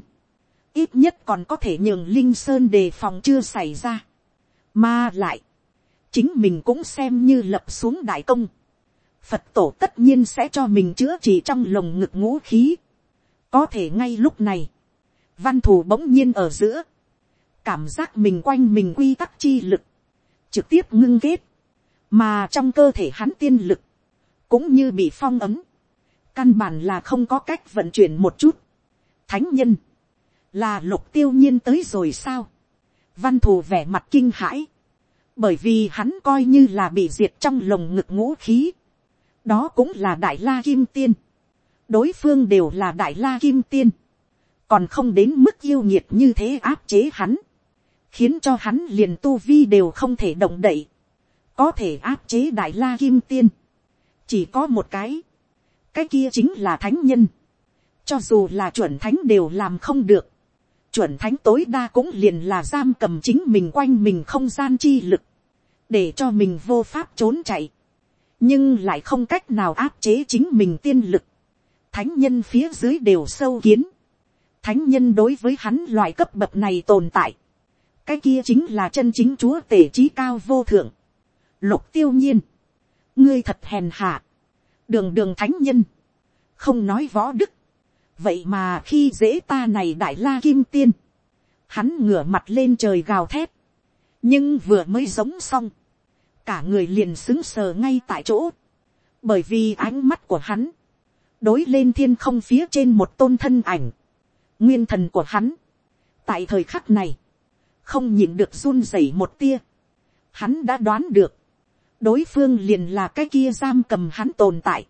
ít nhất còn có thể nhường linh sơn đề phòng chưa xảy ra, mà lại, chính mình cũng xem như lập xuống đại công. Phật tổ tất nhiên sẽ cho mình chữa trị trong lồng ngực ngũ khí. Có thể ngay lúc này, văn thù bỗng nhiên ở giữa, cảm giác mình quanh mình quy tắc chi lực, trực tiếp ngưng kết, mà trong cơ thể hắn tiên lực, cũng như bị phong ấm, căn bản là không có cách vận chuyển một chút. Thánh nhân, là lục tiêu nhiên tới rồi sao, văn thù vẻ mặt kinh hãi, bởi vì hắn coi như là bị diệt trong lồng ngực ngũ khí, đó cũng là đại la kim tiên, đối phương đều là đại la kim tiên, còn không đến mức yêu nhiệt như thế áp chế hắn, khiến cho hắn liền tu vi đều không thể động đậy, có thể áp chế đại la kim tiên, chỉ có một cái, cái kia chính là thánh nhân, cho dù là chuẩn thánh đều làm không được, chuẩn thánh tối đa cũng liền là giam cầm chính mình quanh mình không gian chi lực, để cho mình vô pháp trốn chạy. nhưng lại không cách nào áp chế chính mình tiên lực. Thánh nhân phía dưới đều sâu kiến. Thánh nhân đối với hắn loại cấp bậc này tồn tại. Cái kia chính là chân chính chúa tể trí cao vô thượng. Lục tiêu nhiên. Ngươi thật hèn hạ. Đường đường thánh nhân. Không nói võ đức. Vậy mà khi dễ ta này đại la kim tiên. Hắn ngửa mặt lên trời gào thét. Nhưng vừa mới giống xong cả người liền xứng sờ ngay tại chỗ, bởi vì ánh mắt của hắn, đối lên thiên không phía trên một tôn thân ảnh, nguyên thần của hắn, tại thời khắc này, không nhìn được run rẩy một tia, hắn đã đoán được, đối phương liền là cái kia giam cầm hắn tồn tại,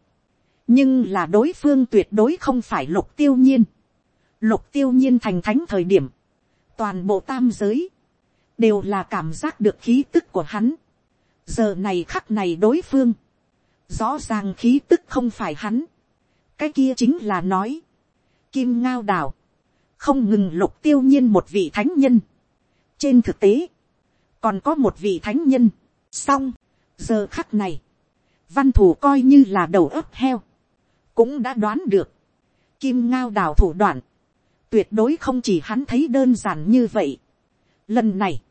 nhưng là đối phương tuyệt đối không phải lục tiêu nhiên, lục tiêu nhiên thành thánh thời điểm, toàn bộ tam giới, đều là cảm giác được khí tức của hắn, giờ này khắc này đối phương, rõ ràng khí tức không phải hắn, cái kia chính là nói, kim ngao đảo không ngừng lục tiêu nhiên một vị thánh nhân trên thực tế, còn có một vị thánh nhân, xong, giờ khắc này, văn thủ coi như là đầu ấp heo, cũng đã đoán được, kim ngao đào thủ đoạn, tuyệt đối không chỉ hắn thấy đơn giản như vậy. Lần này,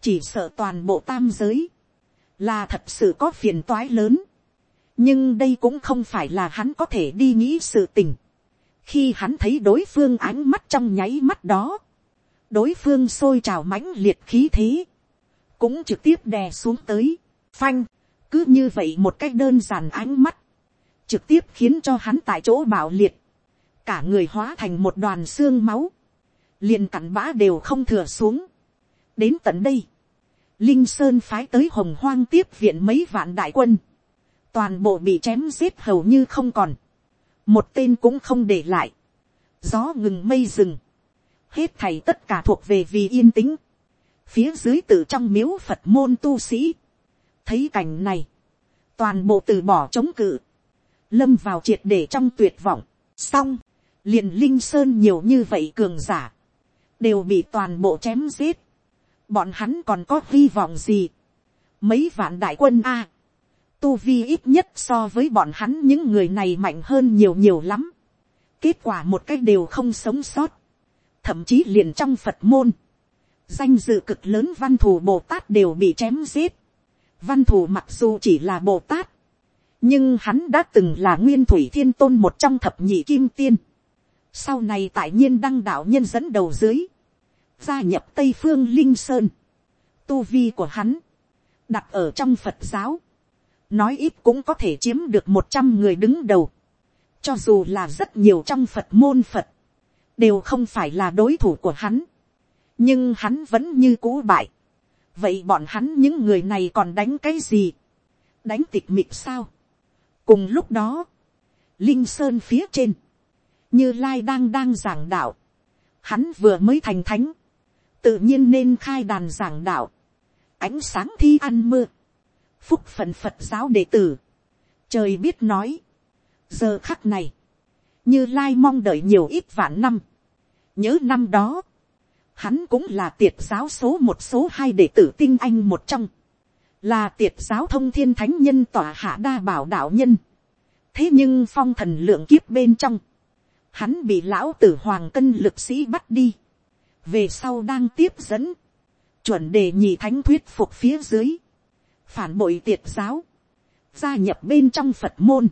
chỉ sợ toàn bộ tam giới, là thật sự có phiền toái lớn. nhưng đây cũng không phải là hắn có thể đi nghĩ sự tình. khi hắn thấy đối phương ánh mắt trong nháy mắt đó, đối phương sôi trào mãnh liệt khí thế, cũng trực tiếp đè xuống tới, phanh, cứ như vậy một cách đơn giản ánh mắt, trực tiếp khiến cho hắn tại chỗ bạo liệt, cả người hóa thành một đoàn xương máu, liền cặn bã đều không thừa xuống. đến tận đây, Linh Sơn phái tới hồng hoang tiếp viện mấy vạn đại quân. Toàn bộ bị chém giết hầu như không còn. Một tên cũng không để lại. Gió ngừng mây rừng. Hết thầy tất cả thuộc về vì yên tĩnh. Phía dưới từ trong miếu Phật môn tu sĩ. Thấy cảnh này. Toàn bộ từ bỏ chống cự. Lâm vào triệt để trong tuyệt vọng. Xong. Liền Linh Sơn nhiều như vậy cường giả. Đều bị toàn bộ chém giết bọn hắn còn có hy vọng gì. mấy vạn đại quân a, tu vi ít nhất so với bọn hắn những người này mạnh hơn nhiều nhiều lắm. kết quả một cách đều không sống sót, thậm chí liền trong phật môn, danh dự cực lớn văn thù bồ tát đều bị chém giết. văn thù mặc dù chỉ là bồ tát, nhưng hắn đã từng là nguyên thủy thiên tôn một trong thập nhị kim tiên. sau này tại nhiên đăng đạo nhân dẫn đầu dưới, gia nhập tây phương linh sơn, tu vi của hắn, đặt ở trong phật giáo, nói ít cũng có thể chiếm được một trăm người đứng đầu, cho dù là rất nhiều trong phật môn phật, đều không phải là đối thủ của hắn, nhưng hắn vẫn như cũ bại, vậy bọn hắn những người này còn đánh cái gì, đánh tịch mịt sao. cùng lúc đó, linh sơn phía trên, như lai đang đang giảng đạo, hắn vừa mới thành thánh, tự nhiên nên khai đàn giảng đạo, ánh sáng thi ăn mưa, phúc phận phật giáo đệ tử, trời biết nói, giờ khắc này, như lai mong đợi nhiều ít vạn năm, nhớ năm đó, hắn cũng là tiệt giáo số một số hai đệ tử tinh anh một trong, là tiệt giáo thông thiên thánh nhân tỏa hạ đa bảo đạo nhân, thế nhưng phong thần lượng kiếp bên trong, hắn bị lão tử hoàng cân lực sĩ bắt đi, về sau đang tiếp dẫn, chuẩn đề nhị thánh thuyết phục phía dưới, phản bội tiệt giáo, gia nhập bên trong phật môn,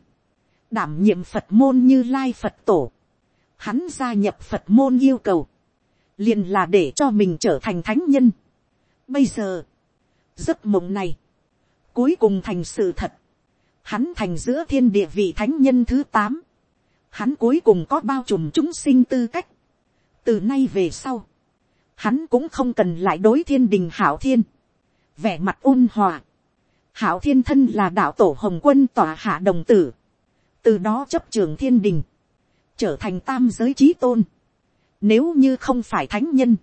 đảm nhiệm phật môn như lai phật tổ, hắn gia nhập phật môn yêu cầu, liền là để cho mình trở thành thánh nhân. Bây giờ, giấc mộng này, cuối cùng thành sự thật, hắn thành giữa thiên địa vị thánh nhân thứ tám, hắn cuối cùng có bao trùm chúng sinh tư cách, từ nay về sau, hắn cũng không cần lại đối thiên đình hảo thiên, vẻ mặt ôn hòa, hảo thiên thân là đạo tổ hồng quân tòa hạ đồng tử, từ đó chấp trường thiên đình, trở thành tam giới trí tôn, nếu như không phải thánh nhân,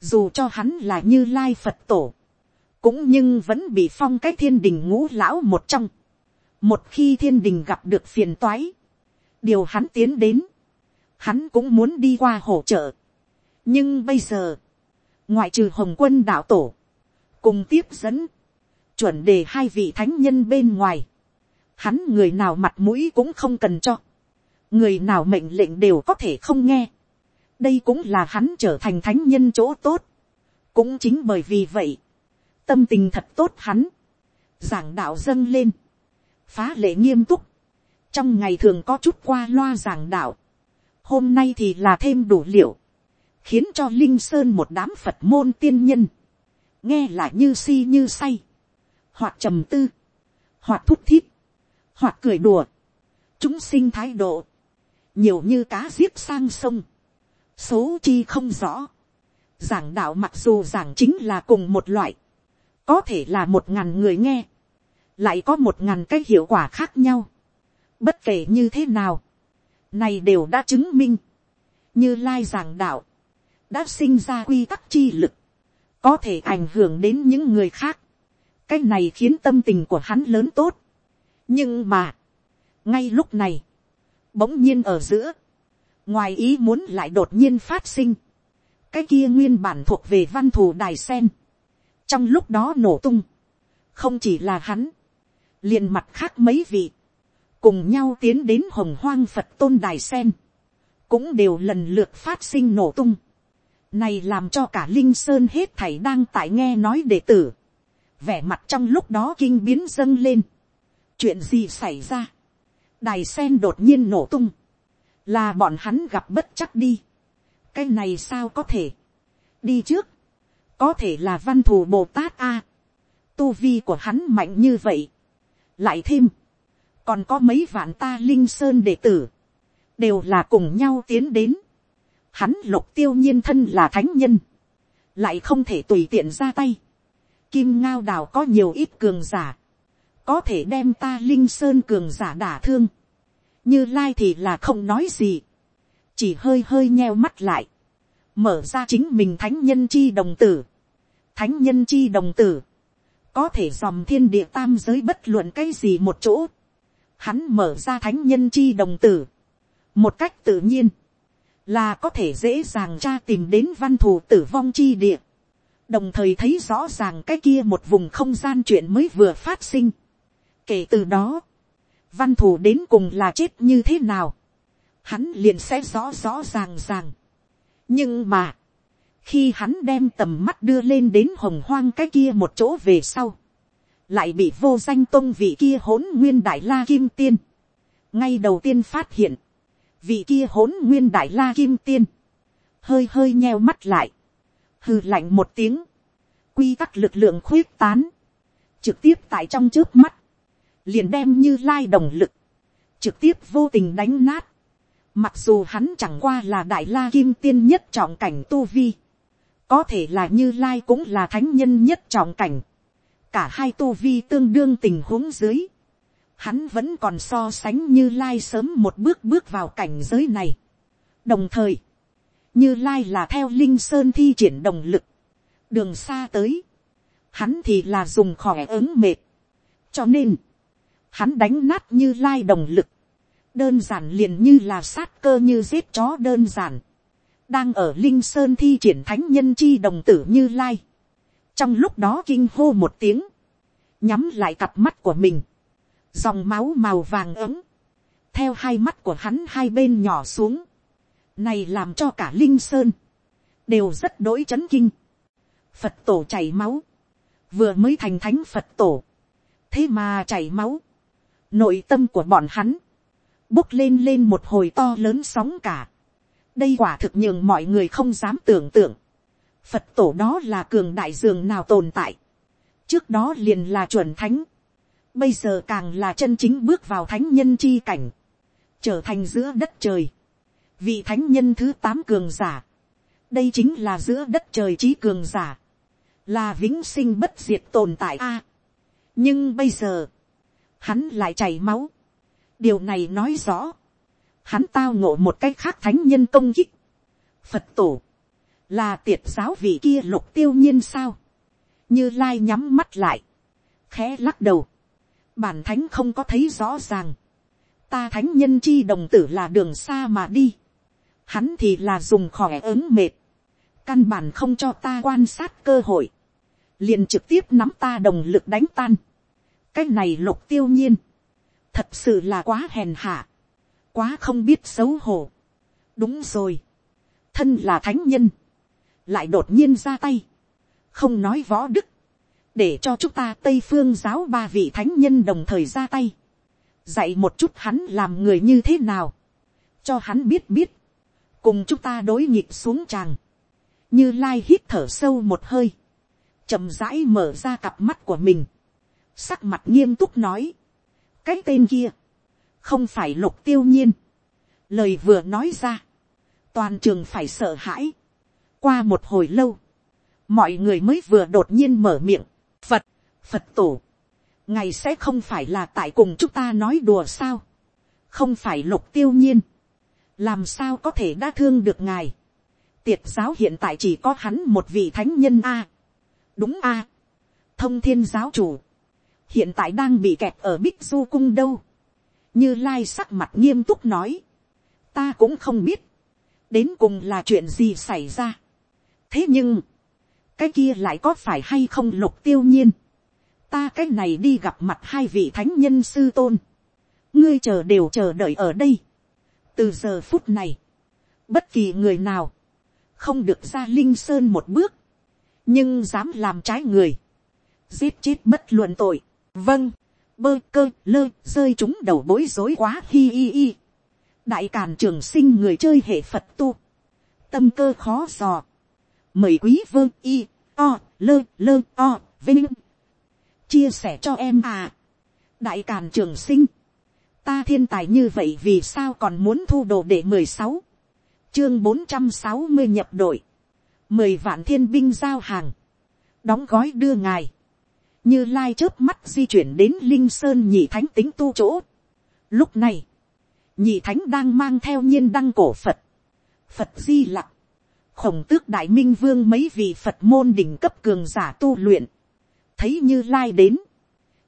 dù cho hắn là như lai phật tổ, cũng nhưng vẫn bị phong cái thiên đình ngũ lão một trong, một khi thiên đình gặp được phiền toái, điều hắn tiến đến, hắn cũng muốn đi qua hỗ trợ, nhưng bây giờ, ngoại trừ hồng quân đạo tổ, cùng tiếp dẫn, chuẩn đề hai vị thánh nhân bên ngoài, hắn người nào mặt mũi cũng không cần cho, người nào mệnh lệnh đều có thể không nghe, đây cũng là hắn trở thành thánh nhân chỗ tốt, cũng chính bởi vì vậy, tâm tình thật tốt hắn, giảng đạo dâng lên, phá lệ nghiêm túc, trong ngày thường có chút qua loa giảng đạo, hôm nay thì là thêm đủ liệu, khiến cho linh sơn một đám phật môn tiên nhân, nghe lại như si như say, hoặc trầm tư, hoặc thúc thiết, hoặc cười đùa, chúng sinh thái độ, nhiều như cá giết sang sông, số chi không rõ, giảng đạo mặc dù giảng chính là cùng một loại, có thể là một ngàn người nghe, lại có một ngàn cái hiệu quả khác nhau, bất kể như thế nào, này đều đã chứng minh, như lai giảng đạo, đã sinh ra quy tắc chi lực, có thể ảnh hưởng đến những người khác, cái này khiến tâm tình của hắn lớn tốt. nhưng mà, ngay lúc này, bỗng nhiên ở giữa, ngoài ý muốn lại đột nhiên phát sinh, cái kia nguyên bản thuộc về văn thù đài sen, trong lúc đó nổ tung, không chỉ là hắn, liền mặt khác mấy vị, cùng nhau tiến đến hồng hoang phật tôn đài sen, cũng đều lần lượt phát sinh nổ tung, này làm cho cả linh sơn hết thảy đang tại nghe nói đệ tử, vẻ mặt trong lúc đó kinh biến dâng lên, chuyện gì xảy ra, đài sen đột nhiên nổ tung, là bọn hắn gặp bất chắc đi, cái này sao có thể, đi trước, có thể là văn thù bồ tát a, tu vi của hắn mạnh như vậy, lại thêm, còn có mấy vạn ta linh sơn đệ tử, đều là cùng nhau tiến đến, hắn lục tiêu nhiên thân là thánh nhân, lại không thể tùy tiện ra tay, kim ngao đào có nhiều ít cường giả, có thể đem ta linh sơn cường giả đả thương, như lai thì là không nói gì, chỉ hơi hơi nheo mắt lại, mở ra chính mình thánh nhân chi đồng tử, thánh nhân chi đồng tử, có thể dòm thiên địa tam giới bất luận cái gì một chỗ, hắn mở ra thánh nhân chi đồng tử, một cách tự nhiên, là có thể dễ dàng tra tìm đến văn thù tử vong chi địa, đồng thời thấy rõ ràng cái kia một vùng không gian chuyện mới vừa phát sinh kể từ đó, văn thù đến cùng là chết như thế nào, hắn liền sẽ rõ rõ ràng ràng. nhưng mà, khi hắn đem tầm mắt đưa lên đến hồng hoang cái kia một chỗ về sau, lại bị vô danh tôn vị kia hỗn nguyên đại la kim tiên. ngay đầu tiên phát hiện, vị kia hỗn nguyên đại la kim tiên, hơi hơi nheo mắt lại, hư lạnh một tiếng, quy tắc lực lượng khuyết tán, trực tiếp tại trong trước mắt, liền đem như lai đồng lực, trực tiếp vô tình đánh nát, mặc dù hắn chẳng qua là đại la kim tiên nhất trọng cảnh tu vi, có thể là như lai cũng là thánh nhân nhất trọng cảnh, cả hai tu vi tương đương tình huống dưới, hắn vẫn còn so sánh như lai sớm một bước bước vào cảnh giới này. đồng thời, như lai là theo linh sơn thi triển đồng lực, đường xa tới, hắn thì là dùng khỏe ứng mệt, cho nên, hắn đánh nát như lai đồng lực, đơn giản liền như là sát cơ như giết chó đơn giản, đang ở linh sơn thi triển thánh nhân chi đồng tử như lai, trong lúc đó kinh hô một tiếng, nhắm lại cặp mắt của mình, dòng máu màu vàng ấm, theo hai mắt của hắn hai bên nhỏ xuống, này làm cho cả linh sơn, đều rất đỗi chấn kinh, phật tổ chảy máu, vừa mới thành thánh phật tổ, thế mà chảy máu, nội tâm của bọn hắn, bốc lên lên một hồi to lớn sóng cả, đây quả thực nhường mọi người không dám tưởng tượng, phật tổ đó là cường đại dường nào tồn tại, trước đó liền là chuẩn thánh, bây giờ càng là chân chính bước vào thánh nhân chi cảnh, trở thành giữa đất trời, vị thánh nhân thứ tám cường giả, đây chính là giữa đất trời trí cường giả, là vĩnh sinh bất diệt tồn tại a. nhưng bây giờ, hắn lại chảy máu, điều này nói rõ, hắn tao ngộ một cái khác thánh nhân công kích, phật tổ, là tiệt giáo vị kia lục tiêu nhiên sao, như lai nhắm mắt lại, khẽ lắc đầu, bản thánh không có thấy rõ ràng, ta thánh nhân chi đồng tử là đường xa mà đi, hắn thì là dùng khỏe ứng mệt, căn bản không cho ta quan sát cơ hội, liền trực tiếp nắm ta đồng lực đánh tan, cái này lục tiêu nhiên, thật sự là quá hèn hạ, quá không biết xấu hổ. đúng rồi, thân là thánh nhân, lại đột nhiên ra tay, không nói võ đức, để cho chúng ta tây phương giáo ba vị thánh nhân đồng thời ra tay, dạy một chút hắn làm người như thế nào, cho hắn biết biết, cùng chúng ta đối nhịp xuống tràng, như lai hít thở sâu một hơi, chậm rãi mở ra cặp mắt của mình, sắc mặt nghiêm túc nói, cái tên kia, không phải lục tiêu nhiên, lời vừa nói ra, toàn trường phải sợ hãi, qua một hồi lâu, mọi người mới vừa đột nhiên mở miệng, phật, phật tổ, ngày sẽ không phải là tại cùng chúng ta nói đùa sao, không phải lục tiêu nhiên, làm sao có thể đã thương được ngài, tiệt giáo hiện tại chỉ có hắn một vị thánh nhân a, đúng a, thông thiên giáo chủ, hiện tại đang bị kẹt ở bích du cung đâu, như lai sắc mặt nghiêm túc nói, ta cũng không biết, đến cùng là chuyện gì xảy ra. thế nhưng, cái kia lại có phải hay không lục tiêu nhiên, ta cái này đi gặp mặt hai vị thánh nhân sư tôn, ngươi chờ đều chờ đợi ở đây, từ giờ phút này, bất kỳ người nào, không được ra linh sơn một bước, nhưng dám làm trái người, giết chết bất luận tội, vâng, bơ cơ lơ rơi chúng đầu bối rối quá hi hi hi. đại càn trường sinh người chơi hệ phật tu, tâm cơ khó dò, mời quý vơ y o lơ lơ o vinh. Chia sẻ cho em à. đại càn trường sinh, ta thiên tài như vậy vì sao còn muốn thu đồ để mười sáu, chương bốn trăm sáu mươi nhập đội, mười vạn thiên binh giao hàng, đóng gói đưa ngài, như lai chớp mắt di chuyển đến linh sơn nhị thánh tính tu chỗ. Lúc này, nhị thánh đang mang theo nhiên đăng cổ phật, phật di lặc, khổng tước đại minh vương mấy vị phật môn đỉnh cấp cường giả tu luyện, thấy như lai đến,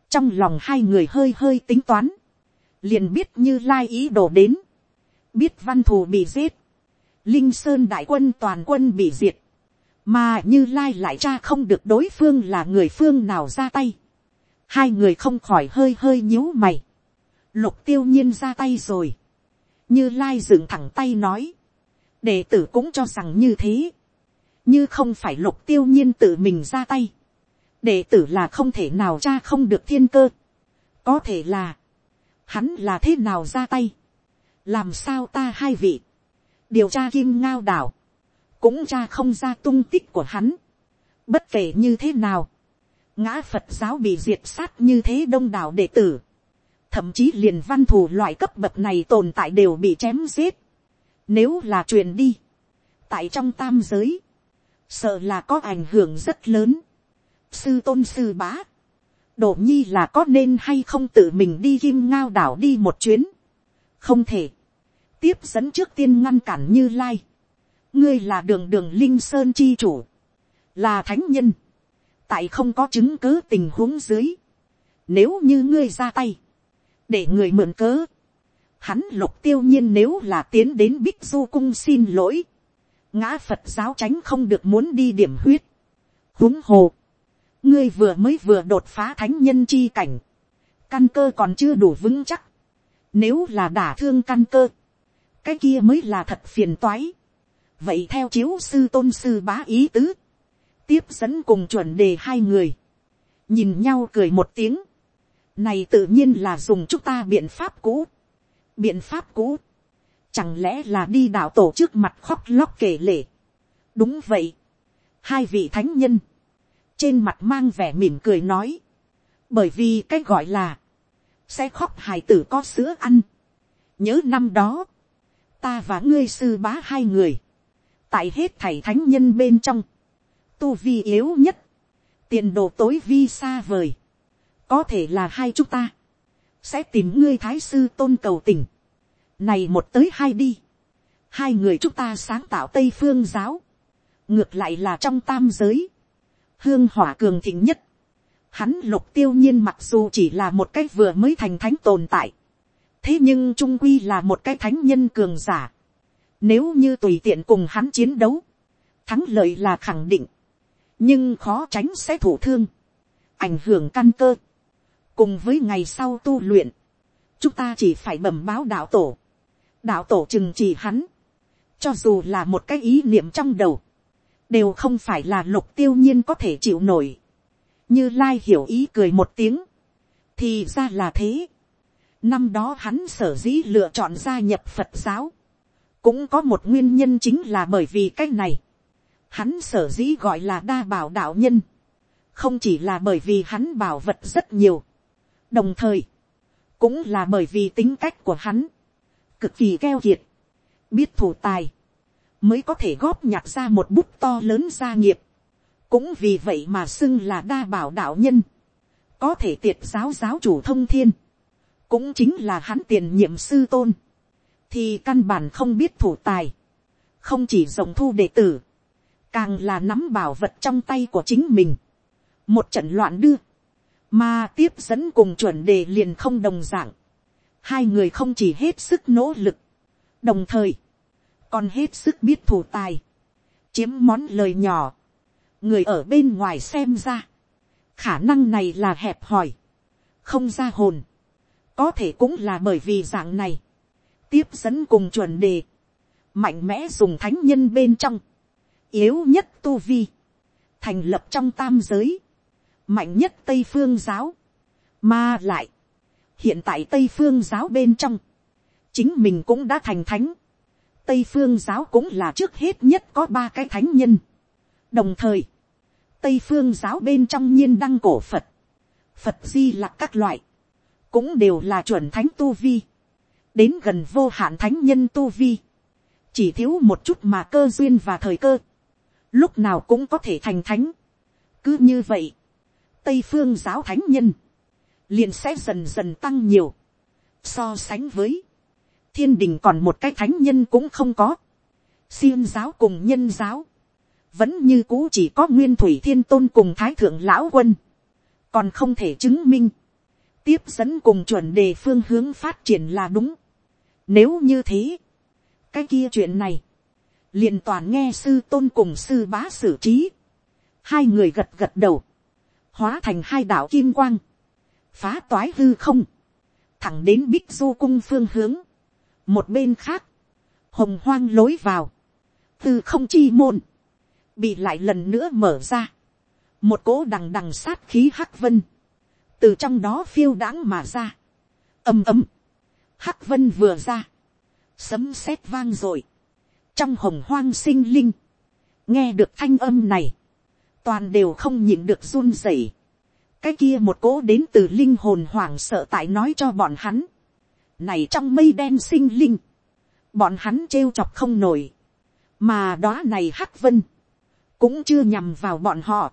trong lòng hai người hơi hơi tính toán, liền biết như lai ý đồ đến, biết văn thù bị giết, linh sơn đại quân toàn quân bị diệt, mà như lai lại cha không được đối phương là người phương nào ra tay, hai người không khỏi hơi hơi nhíu mày, lục tiêu nhiên ra tay rồi, như lai dựng thẳng tay nói, đệ tử cũng cho rằng như thế, như không phải lục tiêu nhiên tự mình ra tay, đệ tử là không thể nào cha không được thiên cơ, có thể là, hắn là thế nào ra tay, làm sao ta hai vị, điều tra kim ngao đảo, cũng cha không ra tung tích của hắn. Bất kể như thế nào, ngã Phật giáo bị diệt sát như thế đông đảo đệ tử. Thậm chí liền văn thù loại cấp bậc này tồn tại đều bị chém giết. Nếu là truyền đi, tại trong tam giới, sợ là có ảnh hưởng rất lớn. Sư tôn sư bá, đổ nhi là có nên hay không tự mình đi kim ngao đảo đi một chuyến. Không thể. Tiếp dẫn trước tiên ngăn cản như lai ngươi là đường đường linh sơn chi chủ, là thánh nhân, tại không có chứng cứ tình huống dưới, nếu như ngươi ra tay, để người mượn cớ, hắn lục tiêu nhiên nếu là tiến đến bích du cung xin lỗi, ngã phật giáo tránh không được muốn đi điểm huyết, huống hồ, ngươi vừa mới vừa đột phá thánh nhân chi cảnh, căn cơ còn chưa đủ vững chắc, nếu là đả thương căn cơ, cái kia mới là thật phiền toái vậy theo chiếu sư tôn sư bá ý tứ, tiếp dẫn cùng chuẩn đề hai người, nhìn nhau cười một tiếng, này tự nhiên là dùng chúng ta biện pháp cũ, biện pháp cũ, chẳng lẽ là đi đạo tổ trước mặt khóc lóc kể lể, đúng vậy, hai vị thánh nhân, trên mặt mang vẻ mỉm cười nói, bởi vì cái gọi là, sẽ khóc hài tử có sữa ăn, nhớ năm đó, ta và ngươi sư bá hai người, tại hết thảy thánh nhân bên trong, tu vi yếu nhất, tiền đồ tối vi xa vời, có thể là hai chúng ta, sẽ tìm ngươi thái sư tôn cầu tình, này một tới hai đi, hai người chúng ta sáng tạo tây phương giáo, ngược lại là trong tam giới, hương hỏa cường thịnh nhất, hắn lục tiêu nhiên mặc dù chỉ là một cái vừa mới thành thánh tồn tại, thế nhưng trung quy là một cái thánh nhân cường giả, nếu như tùy tiện cùng hắn chiến đấu, thắng lợi là khẳng định, nhưng khó tránh sẽ thủ thương, ảnh hưởng căn cơ, cùng với ngày sau tu luyện, chúng ta chỉ phải bẩm báo đạo tổ, đạo tổ chừng chỉ hắn, cho dù là một cái ý niệm trong đầu, đều không phải là lục tiêu nhiên có thể chịu nổi. như lai hiểu ý cười một tiếng, thì ra là thế. năm đó hắn sở dĩ lựa chọn gia nhập phật giáo, cũng có một nguyên nhân chính là bởi vì cái này. hắn sở dĩ gọi là đa bảo đạo nhân, không chỉ là bởi vì hắn bảo vật rất nhiều, đồng thời, cũng là bởi vì tính cách của hắn, cực kỳ keo kiệt, biết thủ tài, mới có thể góp nhặt ra một bút to lớn gia nghiệp, cũng vì vậy mà xưng là đa bảo đạo nhân, có thể tiệt giáo giáo chủ thông thiên, cũng chính là hắn tiền nhiệm sư tôn, thì căn bản không biết thủ tài, không chỉ rộng thu đệ tử, càng là nắm bảo vật trong tay của chính mình, một trận loạn đưa, mà tiếp dẫn cùng chuẩn đề liền không đồng dạng, hai người không chỉ hết sức nỗ lực, đồng thời, còn hết sức biết thủ tài, chiếm món lời nhỏ, người ở bên ngoài xem ra, khả năng này là hẹp hòi, không ra hồn, có thể cũng là bởi vì dạng này, tiếp dẫn cùng chuẩn đề, mạnh mẽ dùng thánh nhân bên trong, yếu nhất tu vi, thành lập trong tam giới, mạnh nhất tây phương giáo, mà lại, hiện tại tây phương giáo bên trong, chính mình cũng đã thành thánh, tây phương giáo cũng là trước hết nhất có ba cái thánh nhân. đồng thời, tây phương giáo bên trong nhiên đăng cổ phật, phật di lặc các loại, cũng đều là chuẩn thánh tu vi, đến gần vô hạn thánh nhân tu vi, chỉ thiếu một chút mà cơ duyên và thời cơ, lúc nào cũng có thể thành thánh. cứ như vậy, tây phương giáo thánh nhân, liền sẽ dần dần tăng nhiều, so sánh với, thiên đình còn một cái thánh nhân cũng không có, xiêm giáo cùng nhân giáo, vẫn như cũ chỉ có nguyên thủy thiên tôn cùng thái thượng lão quân, còn không thể chứng minh, tiếp dẫn cùng chuẩn đề phương hướng phát triển là đúng. Nếu như thế, cái kia chuyện này, liền toàn nghe sư tôn cùng sư bá xử trí, hai người gật gật đầu, hóa thành hai đạo kim quang, phá toái hư không, thẳng đến bích du cung phương hướng, một bên khác, hồng hoang lối vào, tư không chi môn, bị lại lần nữa mở ra, một cỗ đằng đằng sát khí hắc vân, từ trong đó phiêu đãng mà ra, ầm ầm, hắc vân vừa ra, sấm sét vang r ộ i trong hồng hoang sinh linh, nghe được thanh âm này, toàn đều không nhịn được run rẩy, cái kia một cố đến từ linh hồn hoảng sợ tại nói cho bọn hắn, này trong mây đen sinh linh, bọn hắn trêu chọc không nổi, mà đó này hắc vân, cũng chưa nhằm vào bọn họ,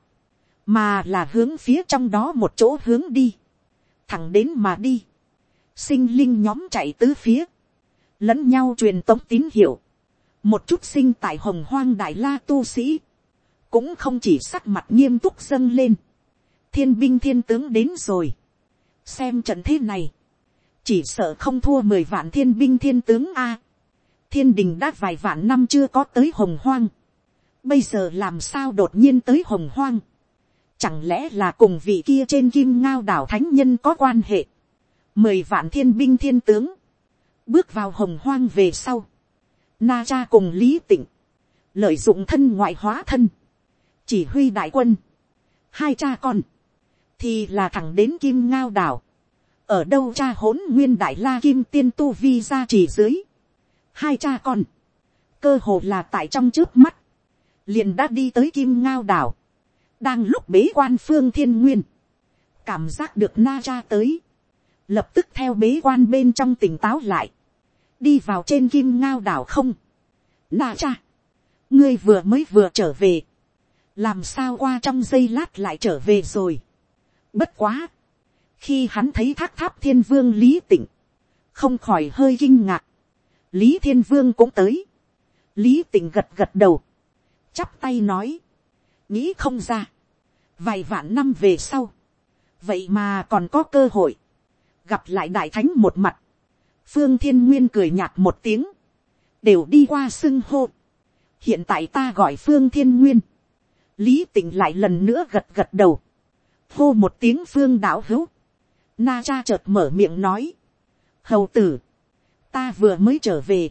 mà là hướng phía trong đó một chỗ hướng đi, thẳng đến mà đi, sinh linh nhóm chạy tứ phía, lẫn nhau truyền tống tín hiệu, một chút sinh tại hồng hoang đại la tu sĩ, cũng không chỉ sắc mặt nghiêm túc dâng lên, thiên binh thiên tướng đến rồi, xem trận thế này, chỉ sợ không thua mười vạn thiên binh thiên tướng a. thiên đình đã vài vạn năm chưa có tới hồng hoang. bây giờ làm sao đột nhiên tới hồng hoang. chẳng lẽ là cùng vị kia trên kim ngao đảo thánh nhân có quan hệ mười vạn thiên binh thiên tướng. bước vào hồng hoang về sau. na cha cùng lý tịnh. lợi dụng thân ngoại hóa thân. chỉ huy đại quân. hai cha con. thì là thẳng đến kim ngao đảo ở đâu cha hỗn nguyên đại la kim tiên tu vi ra chỉ dưới, hai cha con, cơ hồ là tại trong trước mắt, liền đã đi tới kim ngao đảo, đang lúc bế quan phương thiên nguyên, cảm giác được na cha tới, lập tức theo bế quan bên trong tỉnh táo lại, đi vào trên kim ngao đảo không, na cha, ngươi vừa mới vừa trở về, làm sao qua trong giây lát lại trở về rồi, bất quá, khi hắn thấy thác tháp thiên vương lý tịnh, không khỏi hơi kinh ngạc, lý thiên vương cũng tới, lý tịnh gật gật đầu, chắp tay nói, nghĩ không ra, vài vạn năm về sau, vậy mà còn có cơ hội, gặp lại đại thánh một mặt, phương thiên nguyên cười nhạt một tiếng, đều đi qua xưng hô, hiện tại ta gọi phương thiên nguyên, lý tịnh lại lần nữa gật gật đầu, hô một tiếng phương đạo hữu, Na cha chợt mở miệng nói. hầu tử, ta vừa mới trở về,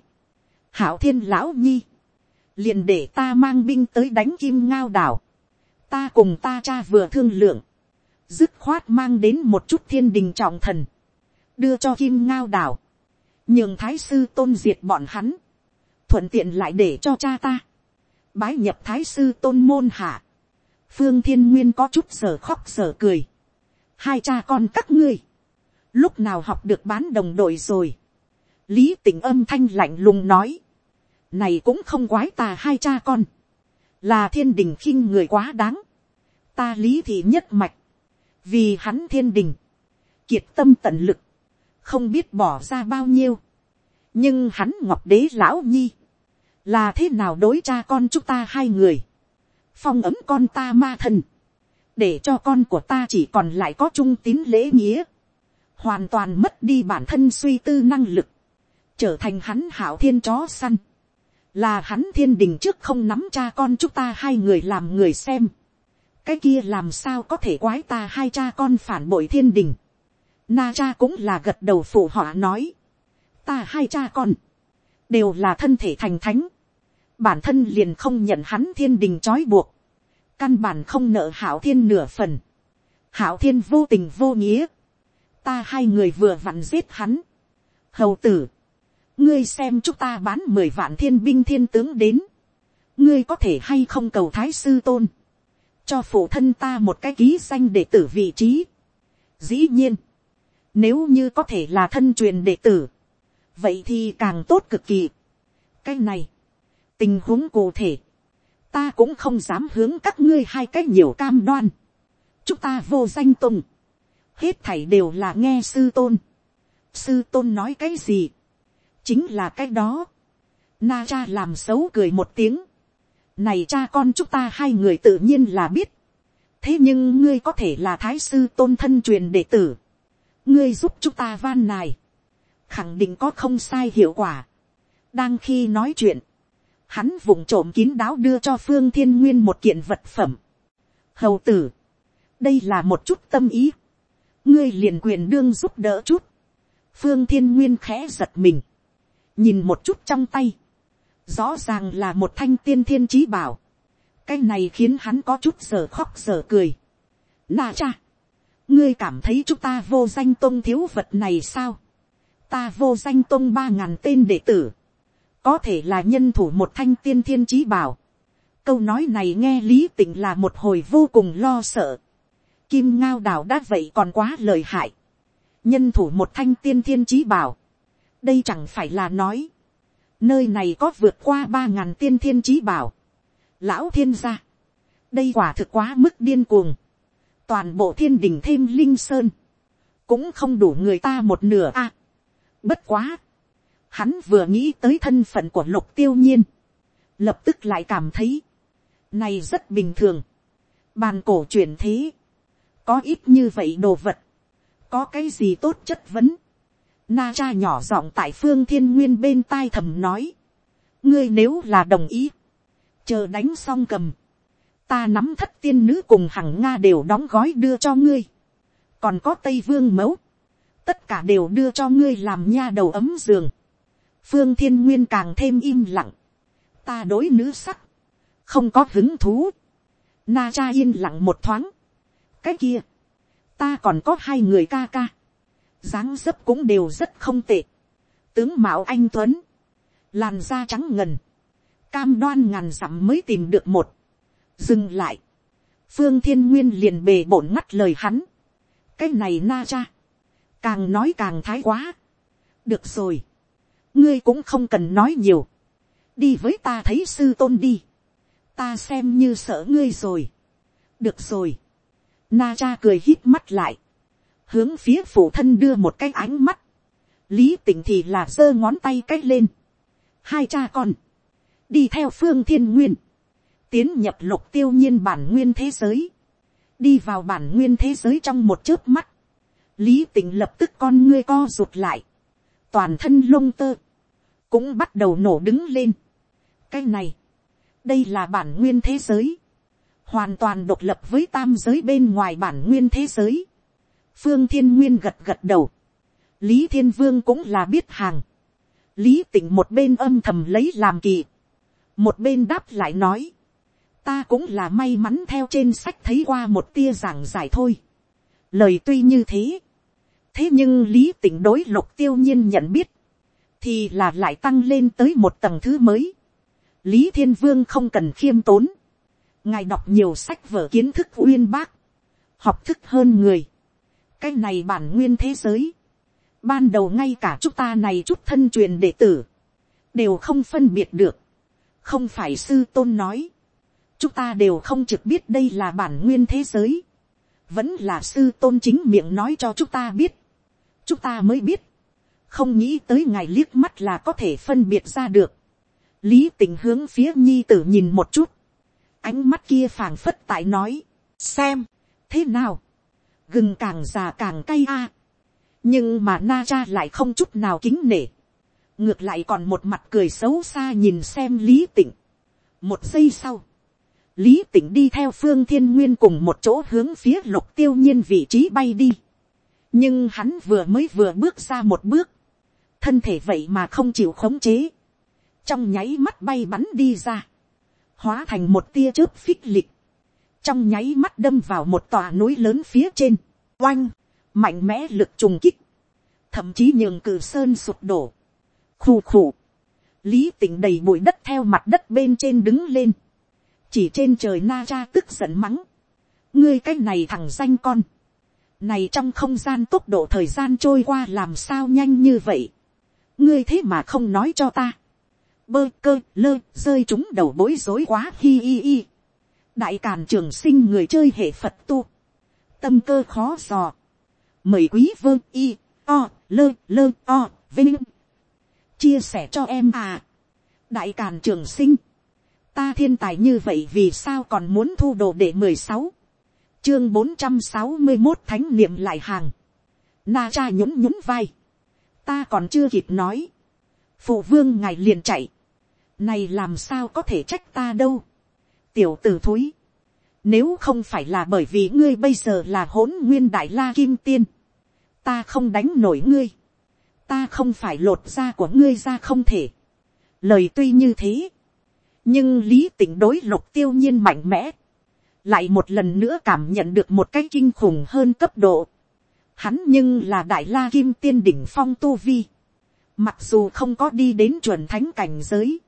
hảo thiên lão nhi, liền để ta mang binh tới đánh kim ngao đảo, ta cùng ta cha vừa thương lượng, dứt khoát mang đến một chút thiên đình trọng thần, đưa cho kim ngao đảo, nhường thái sư tôn diệt bọn hắn, thuận tiện lại để cho cha ta, bái nhập thái sư tôn môn hạ, phương thiên nguyên có chút sở khóc sở cười, hai cha con các ngươi, lúc nào học được bán đồng đội rồi, lý tình âm thanh lạnh lùng nói, này cũng không quái ta hai cha con, là thiên đình khinh người quá đáng, ta lý thị nhất mạch, vì hắn thiên đình, kiệt tâm tận lực, không biết bỏ ra bao nhiêu, nhưng hắn ngọc đế lão nhi, là thế nào đối cha con chúng ta hai người, phong ấm con ta ma thần, để cho con của ta chỉ còn lại có trung tín lễ nghĩa, hoàn toàn mất đi bản thân suy tư năng lực, trở thành hắn hảo thiên chó săn, là hắn thiên đình trước không nắm cha con chúng ta hai người làm người xem, cái kia làm sao có thể quái ta hai cha con phản bội thiên đình, na cha cũng là gật đầu phụ họa nói, ta hai cha con, đều là thân thể thành thánh, bản thân liền không nhận hắn thiên đình trói buộc, căn bản không nợ hảo thiên nửa phần, hảo thiên vô tình vô nghĩa, ta hai người vừa vặn giết hắn, hầu tử, ngươi xem chúng ta bán mười vạn thiên binh thiên tướng đến, ngươi có thể hay không cầu thái sư tôn, cho phụ thân ta một cái ký danh để tử vị trí. Dĩ nhiên, nếu như có thể là thân truyền đệ tử, vậy thì càng tốt cực kỳ. cái này, tình huống cụ thể, ta cũng không dám hướng các ngươi hai cách nhiều cam đoan. chúng ta vô danh tùng, hết thảy đều là nghe sư tôn. sư tôn nói cái gì, chính là cái đó. Na cha làm xấu cười một tiếng. này cha con chúng ta hai người tự nhiên là biết. thế nhưng ngươi có thể là thái sư tôn thân truyền đệ tử ngươi giúp chúng ta van này. khẳng định có không sai hiệu quả. đang khi nói chuyện, hắn vụng trộm kín đáo đưa cho phương thiên nguyên một kiện vật phẩm. hầu tử, đây là một chút tâm ý. ngươi liền quyền đương giúp đỡ chút. phương thiên nguyên khẽ giật mình. nhìn một chút trong tay. rõ ràng là một thanh tiên thiên trí bảo. cái này khiến hắn có chút giờ khóc giờ cười. Na cha, ngươi cảm thấy chúng ta vô danh tôn thiếu vật này sao. ta vô danh tôn ba ngàn tên đệ tử có thể là nhân thủ một thanh tiên thiên trí bảo. câu nói này nghe lý tịnh là một hồi vô cùng lo sợ. kim ngao đào đã vậy còn quá lời hại. nhân thủ một thanh tiên thiên trí bảo. đây chẳng phải là nói. nơi này có vượt qua ba ngàn tiên thiên trí bảo. lão thiên gia. đây quả thực quá mức điên cuồng toàn bộ thiên đình thêm linh sơn. cũng không đủ người ta một nửa a. À, bất quá, Hắn vừa nghĩ tới thân phận của lục tiêu nhiên. Lập tức lại cảm thấy. Này rất bình thường. Bàn cổ truyền thế. Có ít như vậy đồ vật. Có cái gì tốt chất vấn. Na cha nhỏ giọng tại phương thiên nguyên bên tai thầm nói. Ngươi nếu là đồng ý. Chờ đánh xong cầm. Ta nắm thất tiên nữ cùng hằng Nga đều đóng gói đưa cho ngươi. Còn có Tây Vương mẫu. Tất cả đều đưa cho ngươi làm nha đầu ấm giường. Phương thiên nguyên càng thêm im lặng, ta đối nữ sắc, không có hứng thú, na cha yên lặng một thoáng, cái kia, ta còn có hai người ca ca, dáng dấp cũng đều rất không tệ, tướng mạo anh tuấn, làn da trắng ngần, cam đoan ngàn dặm mới tìm được một, dừng lại, phương thiên nguyên liền bề bổn ngắt lời hắn, cái này na cha, càng nói càng thái quá, được rồi, ngươi cũng không cần nói nhiều, đi với ta thấy sư tôn đi, ta xem như sợ ngươi rồi, được rồi, na cha cười hít mắt lại, hướng phía phụ thân đưa một cái ánh mắt, lý tỉnh thì là giơ ngón tay cái lên, hai cha con, đi theo phương thiên nguyên, tiến nhập lục tiêu nhiên bản nguyên thế giới, đi vào bản nguyên thế giới trong một chớp mắt, lý tỉnh lập tức con ngươi co rụt lại, toàn thân lông tơ, cũng bắt đầu nổ đứng lên. cái này, đây là bản nguyên thế giới, hoàn toàn độc lập với tam giới bên ngoài bản nguyên thế giới. phương thiên nguyên gật gật đầu, lý thiên vương cũng là biết hàng, lý tỉnh một bên âm thầm lấy làm kỳ, một bên đáp lại nói, ta cũng là may mắn theo trên sách thấy qua một tia giảng giải thôi. lời tuy như thế, thế nhưng lý tỉnh đối lục tiêu nhiên nhận biết, thì là lại tăng lên tới một tầng thứ mới. lý thiên vương không cần khiêm tốn, ngài đọc nhiều sách vở kiến thức uyên bác, học thức hơn người, cái này bản nguyên thế giới, ban đầu ngay cả chúng ta này chút thân truyền đệ tử, đều không phân biệt được, không phải sư tôn nói, chúng ta đều không trực biết đây là bản nguyên thế giới, vẫn là sư tôn chính miệng nói cho chúng ta biết, chúng ta mới biết, không nghĩ tới ngài liếc mắt là có thể phân biệt ra được, lý tình hướng phía nhi tử nhìn một chút, ánh mắt kia phảng phất tại nói, xem, thế nào, gừng càng già càng cay a, nhưng mà na cha lại không chút nào kính nể, ngược lại còn một mặt cười xấu xa nhìn xem lý tịnh. một giây sau, lý tịnh đi theo phương thiên nguyên cùng một chỗ hướng phía lục tiêu nhiên vị trí bay đi. nhưng hắn vừa mới vừa bước ra một bước, thân thể vậy mà không chịu khống chế, trong nháy mắt bay bắn đi ra, hóa thành một tia chớp phích lịch, trong nháy mắt đâm vào một tòa núi lớn phía trên, oanh, mạnh mẽ lực trùng kích, thậm chí nhường cử sơn sụp đổ, khù khù, lý tỉnh đầy bụi đất theo mặt đất bên trên đứng lên, chỉ trên trời na cha tức giận mắng, ngươi cái này thằng danh con, này trong không gian tốc độ thời gian trôi qua làm sao nhanh như vậy, ngươi thế mà không nói cho ta, bơ cơ lơ rơi chúng đầu bối rối quá hi hi hi, đại càn trường sinh người chơi hệ phật tu, tâm cơ khó dò, mời quý vơ y o lơ lơ o vinh. Chia sẻ cho em à. đại càn trường sinh, ta thiên tài như vậy vì sao còn muốn thu đồ để mười sáu, chương bốn trăm sáu mươi một thánh niệm lại hàng, na cha nhún nhún vai, ta còn chưa kịp nói, phụ vương ngài liền chạy, này làm sao có thể trách ta đâu, tiểu t ử thúi, nếu không phải là bởi vì ngươi bây giờ là hỗn nguyên đại la kim tiên, ta không đánh nổi ngươi, ta không phải lột da của ngươi ra không thể. Lời tuy như thế, nhưng lý tỉnh đối lục tiêu nhiên mạnh mẽ, lại một lần nữa cảm nhận được một cái kinh khủng hơn cấp độ. Hắn nhưng là đại la kim tiên đỉnh phong tu vi. Mặc dù không có đi đến chuẩn thánh cảnh giới,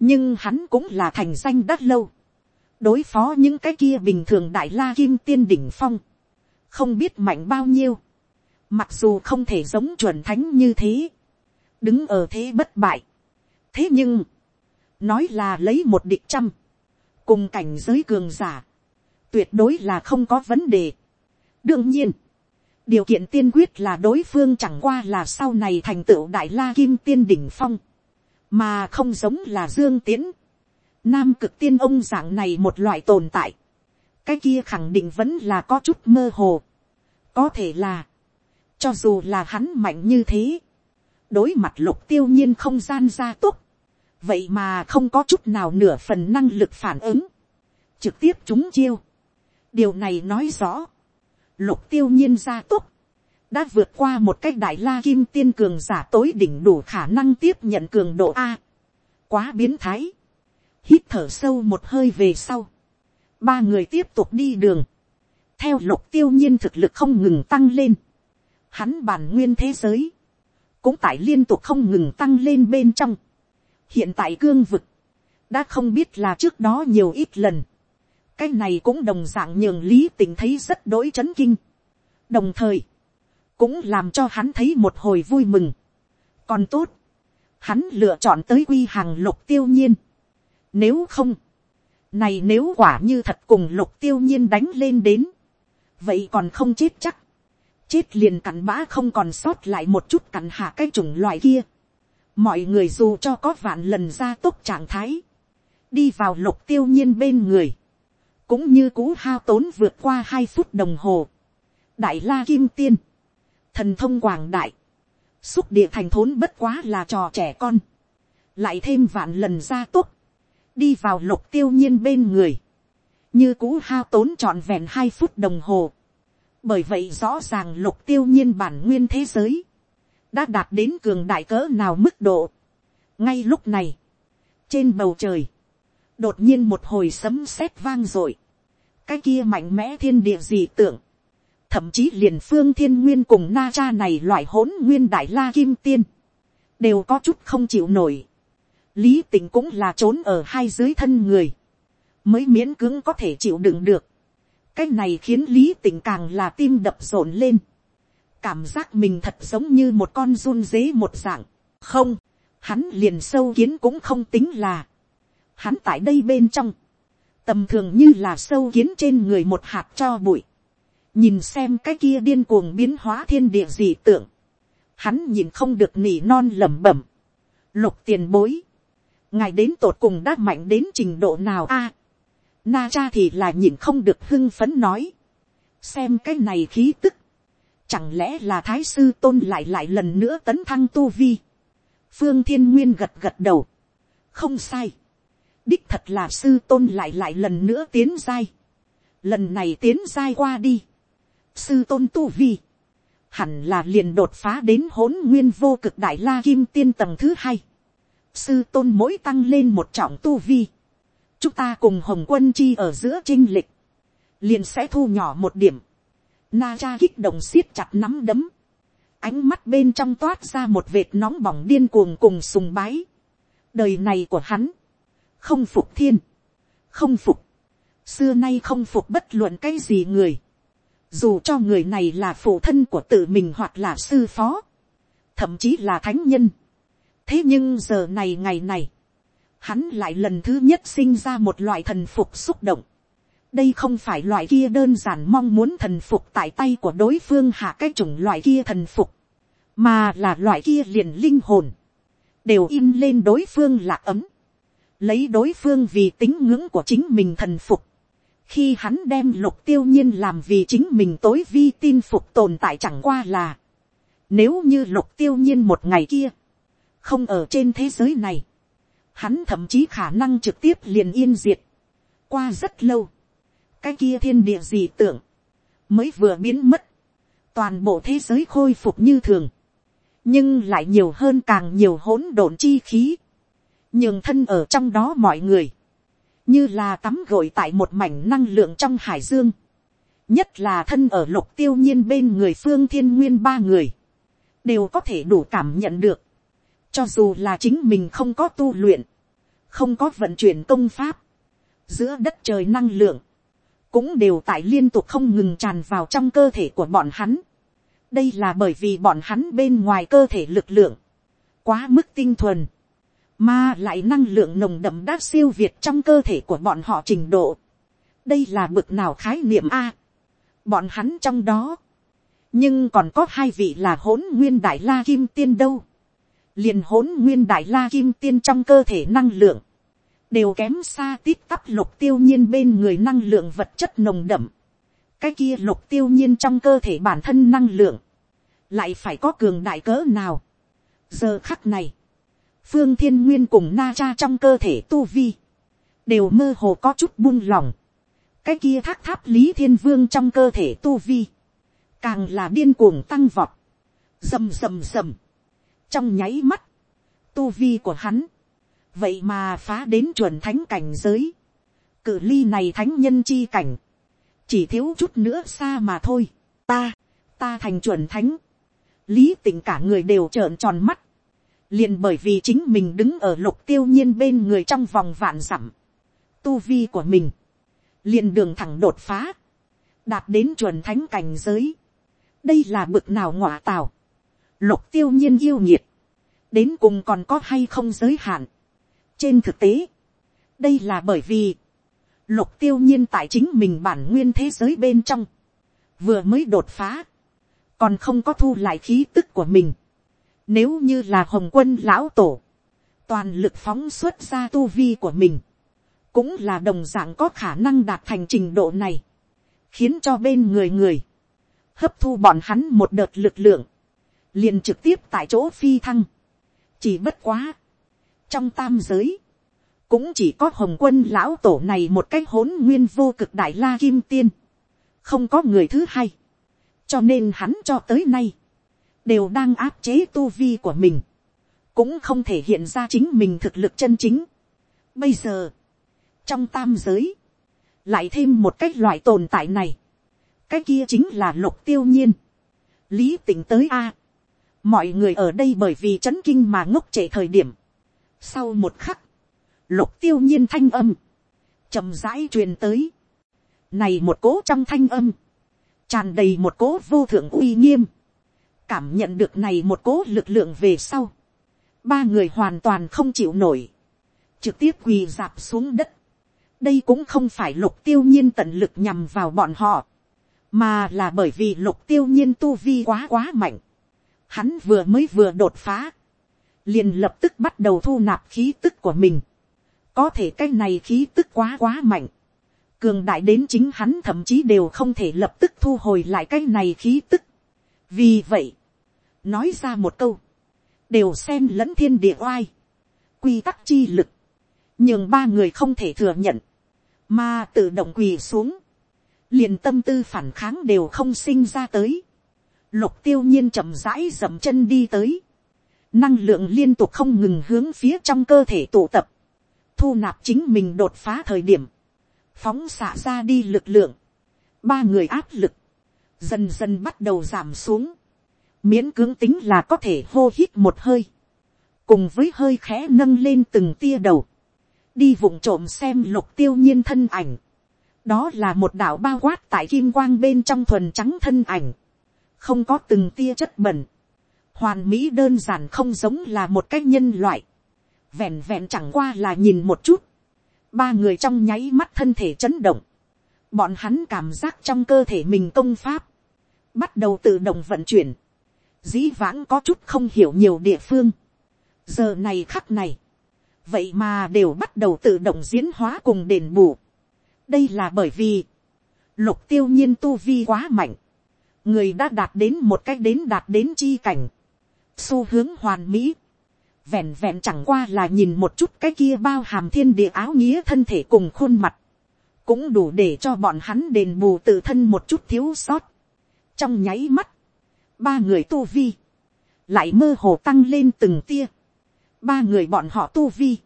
nhưng hắn cũng là thành danh đắt lâu. đối phó những cái kia bình thường đại la kim tiên đỉnh phong, không biết mạnh bao nhiêu Mặc dù không thể giống chuẩn thánh như thế. Đứng ở thế bất bại. Thế nhưng. Nói là lấy một địch trăm. Cùng cảnh giới cường giả. Tuyệt đối là không có vấn đề. Đương nhiên. Điều kiện tiên quyết là đối phương chẳng qua là sau này thành tựu đại la kim tiên đỉnh phong. Mà không giống là dương tiến. Nam cực tiên ông dạng này một loại tồn tại. Cái kia khẳng định vẫn là có chút mơ hồ. Có thể là, cho dù là hắn mạnh như thế. Đối mặt lục tiêu nhiên không gian gia túc. Vậy mà không có chút nào nửa phần năng lực phản ứng. Trực tiếp chúng chiêu. Điều này nói rõ. Lục tiêu nhiên gia tốc Đã vượt qua một cách đại la kim tiên cường giả tối đỉnh đủ khả năng tiếp nhận cường độ A. Quá biến thái. Hít thở sâu một hơi về sau. Ba người tiếp tục đi đường. Theo lục tiêu nhiên thực lực không ngừng tăng lên hắn bản nguyên thế giới, cũng tại liên tục không ngừng tăng lên bên trong hiện tại cương vực, đã không biết là trước đó nhiều ít lần. cái này cũng đồng d ạ n g nhường lý tình thấy rất đỗi c h ấ n kinh. đồng thời, cũng làm cho hắn thấy một hồi vui mừng. còn tốt, hắn lựa chọn tới quy hàng lục tiêu nhiên. nếu không, này nếu quả như thật cùng lục tiêu nhiên đánh lên đến, vậy còn không chết chắc chết liền cặn bã không còn sót lại một chút cặn hạ cái chủng loại kia mọi người dù cho có vạn lần ra tốc trạng thái, đi vào lục tiêu nhiên bên người, cũng như cú hao tốn vượt qua hai phút đồng hồ. đại la kim tiên, thần thông quảng đại, xúc địa thành thốn bất quá là trò trẻ con, lại thêm vạn lần ra tốc, đi vào lục tiêu nhiên bên người, như cú hao tốn trọn vẹn hai phút đồng hồ, bởi vậy rõ ràng lục tiêu nhiên bản nguyên thế giới, đã đạt đến cường đại cỡ nào mức độ. ngay lúc này, trên bầu trời, đột nhiên một hồi sấm sét vang r ộ i cái kia mạnh mẽ thiên địa dị tưởng, thậm chí liền phương thiên nguyên cùng na cha này loại hỗn nguyên đại la kim tiên, đều có chút không chịu nổi. lý tình cũng là trốn ở hai dưới thân người, mới miễn cưỡng có thể chịu đựng được. cái này khiến lý tình càng là tim đập rộn lên, cảm giác mình thật giống như một con run dế một dạng. không, hắn liền sâu kiến cũng không tính là, hắn tại đây bên trong, tầm thường như là sâu kiến trên người một hạt cho bụi, nhìn xem cái kia điên cuồng biến hóa thiên địa dị tưởng hắn nhìn không được nỉ non lẩm bẩm, lục tiền bối, ngài đến tột cùng đã mạnh đến trình độ nào a, na cha thì là nhìn không được hưng phấn nói, xem cái này khí tức, chẳng lẽ là thái sư tôn lại lại lần nữa tấn thăng tu vi, phương thiên nguyên gật gật đầu, không sai, đích thật là sư tôn lại lại lần nữa tiến giai, lần này tiến giai qua đi, sư tôn tu vi, hẳn là liền đột phá đến hỗn nguyên vô cực đại la kim tiên tầng thứ hai. Sư tôn mỗi tăng lên một trọng tu vi. Chúng ta cùng hồng quân chi ở giữa trinh lịch. Liền sẽ thu nhỏ một điểm. Na cha kích động siết chặt nắm đấm. Ánh mắt bên trong toát ra một vệt nóng bỏng điên cuồng cùng sùng bái. Đời này của hắn. Không phục thiên. Không phục. Xưa nay không phục bất luận cái gì người dù cho người này là phụ thân của tự mình hoặc là sư phó, thậm chí là thánh nhân. thế nhưng giờ này ngày này, hắn lại lần thứ nhất sinh ra một loại thần phục xúc động đây không phải loại kia đơn giản mong muốn thần phục tại tay của đối phương hạ cái chủng loại kia thần phục, mà là loại kia liền linh hồn, đều in lên đối phương là ấm, lấy đối phương vì tính ngưỡng của chính mình thần phục, khi hắn đem lục tiêu nhiên làm vì chính mình tối vi tin phục tồn tại chẳng qua là, nếu như lục tiêu nhiên một ngày kia, không ở trên thế giới này, hắn thậm chí khả năng trực tiếp liền yên diệt, qua rất lâu, cái kia thiên địa gì tưởng, mới vừa biến mất, toàn bộ thế giới khôi phục như thường, nhưng lại nhiều hơn càng nhiều hỗn độn chi khí, nhường thân ở trong đó mọi người, như là tắm gội tại một mảnh năng lượng trong hải dương, nhất là thân ở lục tiêu nhiên bên người phương thiên nguyên ba người, đều có thể đủ cảm nhận được, cho dù là chính mình không có tu luyện, không có vận chuyển công pháp, giữa đất trời năng lượng, cũng đều tại liên tục không ngừng tràn vào trong cơ thể của bọn hắn. đây là bởi vì bọn hắn bên ngoài cơ thể lực lượng, quá mức tinh thuần, mà lại năng lượng nồng đậm đã siêu việt trong cơ thể của bọn họ trình độ. đây là bực nào khái niệm a. bọn hắn trong đó, nhưng còn có hai vị là hỗn nguyên đại la kim tiên đâu. liền hỗn nguyên đại la kim tiên trong cơ thể năng lượng, đều kém xa tít tắp lục tiêu nhiên bên người năng lượng vật chất nồng đậm. cái kia lục tiêu nhiên trong cơ thể bản thân năng lượng, lại phải có cường đại cỡ nào. giờ khắc này, phương thiên nguyên cùng na cha trong cơ thể tu vi, đều mơ hồ có chút buông lỏng. cái kia thác tháp lý thiên vương trong cơ thể tu vi, càng là điên cuồng tăng vọt, rầm rầm rầm, trong nháy mắt, tu vi của hắn, vậy mà phá đến chuẩn thánh cảnh giới, cự ly này thánh nhân chi cảnh, chỉ thiếu chút nữa xa mà thôi, ta, ta thành chuẩn thánh, lý tình cả người đều trợn tròn mắt, liền bởi vì chính mình đứng ở lục tiêu nhiên bên người trong vòng vạn dặm, tu vi của mình, liền đường thẳng đột phá, đạt đến chuẩn thánh cảnh giới, đây là bực nào ngọa tào, lục tiêu nhiên yêu nhiệt, đến cùng còn có hay không giới hạn trên thực tế, đây là bởi vì, lục tiêu nhiên tại chính mình bản nguyên thế giới bên trong, vừa mới đột phá, còn không có thu lại khí tức của mình, nếu như là hồng quân lão tổ, toàn lực phóng xuất ra tu vi của mình, cũng là đồng dạng có khả năng đạt thành trình độ này, khiến cho bên người người, hấp thu bọn hắn một đợt lực lượng, liền trực tiếp tại chỗ phi thăng. chỉ bất quá, trong tam giới, cũng chỉ có hồng quân lão tổ này một cách hỗn nguyên vô cực đại la kim tiên, không có người thứ hai, cho nên hắn cho tới nay, đều đang áp chế tu vi của mình, cũng không thể hiện ra chính mình thực lực chân chính. Bây giờ, trong tam giới, lại thêm một cái loại tồn tại này, cái kia chính là lục tiêu nhiên, lý tỉnh tới a, mọi người ở đây bởi vì c h ấ n kinh mà ngốc trệ thời điểm, sau một khắc, lục tiêu nhiên thanh âm, chậm rãi truyền tới, này một cố trong thanh âm, tràn đầy một cố vô thượng uy nghiêm, cảm nhận được này một cố lực lượng về sau, ba người hoàn toàn không chịu nổi, trực tiếp quỳ dạp xuống đất, đây cũng không phải lục tiêu nhiên tận lực nhằm vào bọn họ, mà là bởi vì lục tiêu nhiên tu vi quá quá mạnh, hắn vừa mới vừa đột phá, liền lập tức bắt đầu thu nạp khí tức của mình, có thể cái này khí tức quá quá mạnh, cường đại đến chính hắn thậm chí đều không thể lập tức thu hồi lại cái này khí tức. vì vậy, nói ra một câu, đều xem lẫn thiên địa oai, quy tắc chi lực, nhưng ba người không thể thừa nhận, mà tự động quỳ xuống, liền tâm tư phản kháng đều không sinh ra tới. Lục tiêu nhiên chậm rãi dậm chân đi tới. Năng lượng liên tục không ngừng hướng phía trong cơ thể tụ tập. Thu nạp chính mình đột phá thời điểm. Phóng xạ ra đi lực lượng. Ba người áp lực. Dần dần bắt đầu giảm xuống. Miễn cưỡng tính là có thể hô hít một hơi. Cùng với hơi khẽ nâng lên từng tia đầu. Đi vụng trộm xem lục tiêu nhiên thân ảnh đó là một đảo bao quát tại kim quang bên trong thuần trắng thân ảnh, không có từng tia chất bẩn, hoàn mỹ đơn giản không giống là một cái nhân loại, vẹn vẹn chẳng qua là nhìn một chút, ba người trong nháy mắt thân thể chấn động, bọn hắn cảm giác trong cơ thể mình công pháp, bắt đầu tự động vận chuyển, dĩ vãng có chút không hiểu nhiều địa phương, giờ này khắc này, vậy mà đều bắt đầu tự động diễn hóa cùng đền bù, đây là bởi vì, lục tiêu nhiên tu vi quá mạnh, người đã đạt đến một cách đến đạt đến chi cảnh, xu hướng hoàn mỹ, vẹn vẹn chẳng qua là nhìn một chút cái kia bao hàm thiên địa áo nghĩa thân thể cùng khuôn mặt, cũng đủ để cho bọn hắn đền bù tự thân một chút thiếu sót. trong nháy mắt, ba người tu vi, lại mơ hồ tăng lên từng tia, ba người bọn họ tu vi,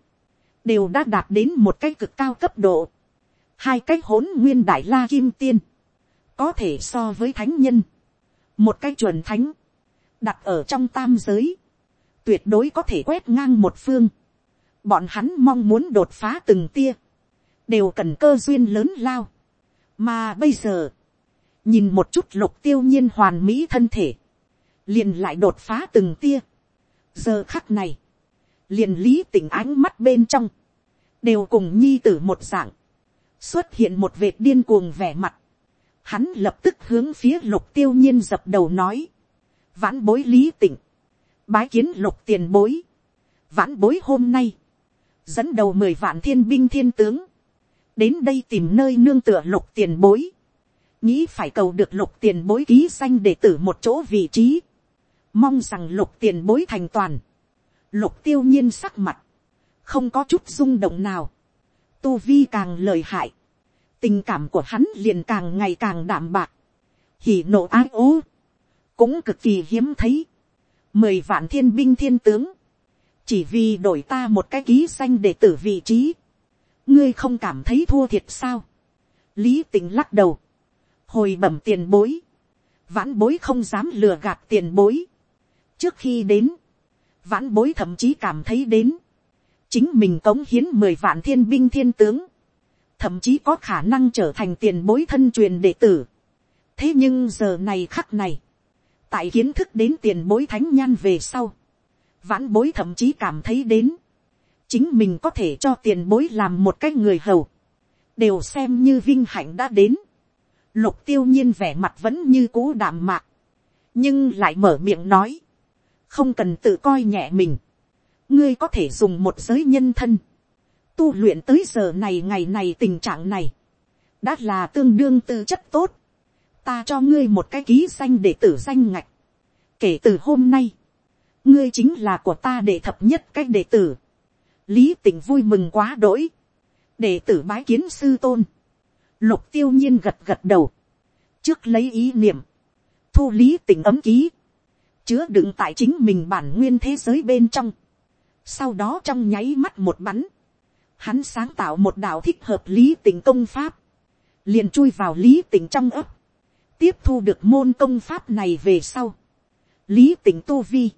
đều đã đạt đến một cái cực cao cấp độ, hai cái hỗn nguyên đại la kim tiên, có thể so với thánh nhân, một cái chuẩn thánh, đặt ở trong tam giới, tuyệt đối có thể quét ngang một phương, bọn hắn mong muốn đột phá từng tia, đều cần cơ duyên lớn lao, mà bây giờ, nhìn một chút lục tiêu nhiên hoàn mỹ thân thể, liền lại đột phá từng tia, giờ khắc này, liền lý tỉnh ánh mắt bên trong, đều cùng nhi tử một dạng, xuất hiện một vệt điên cuồng vẻ mặt, hắn lập tức hướng phía lục tiêu nhiên dập đầu nói, vãn bối lý tịnh bái kiến lục tiền bối, vãn bối hôm nay, dẫn đầu mười vạn thiên binh thiên tướng, đến đây tìm nơi nương tựa lục tiền bối, nghĩ phải cầu được lục tiền bối ký danh để tử một chỗ vị trí, mong rằng lục tiền bối thành toàn, lục tiêu nhiên sắc mặt, không có chút rung động nào, tu vi càng lời hại, tình cảm của hắn liền càng ngày càng đảm bạc, hỉ nộ ái ố, cũng cực kỳ hiếm thấy, mười vạn thiên binh thiên tướng, chỉ vì đổi ta một cái ký danh để tử vị trí, ngươi không cảm thấy thua thiệt sao, lý tình lắc đầu, hồi bẩm tiền bối, vãn bối không dám lừa gạt tiền bối, trước khi đến, vãn bối thậm chí cảm thấy đến, chính mình cống hiến mười vạn thiên binh thiên tướng, thậm chí có khả năng trở thành tiền bối thân truyền đệ tử. thế nhưng giờ này khắc này, tại kiến thức đến tiền bối thánh nhan về sau, vãn bối thậm chí cảm thấy đến, chính mình có thể cho tiền bối làm một cái người hầu, đều xem như vinh hạnh đã đến. Lục tiêu nhiên vẻ mặt vẫn như cũ đạm mạc, nhưng lại mở miệng nói, không cần tự coi nhẹ mình, ngươi có thể dùng một giới nhân thân, tu luyện tới giờ này ngày này tình trạng này, đã là tương đương tư chất tốt, ta cho ngươi một cái ký danh để tử danh ngạch, kể từ hôm nay, ngươi chính là của ta để thập nhất cái đệ tử, lý tình vui mừng quá đỗi, đệ tử bái kiến sư tôn, lục tiêu nhiên gật gật đầu, trước lấy ý niệm, thu lý tình ấm ký, chứa đựng tại chính mình bản nguyên thế giới bên trong, sau đó trong nháy mắt một bắn, hắn sáng tạo một đạo thích hợp lý tình công pháp, liền chui vào lý tình trong ấp, tiếp thu được môn công pháp này về sau, lý tỉnh tu vi,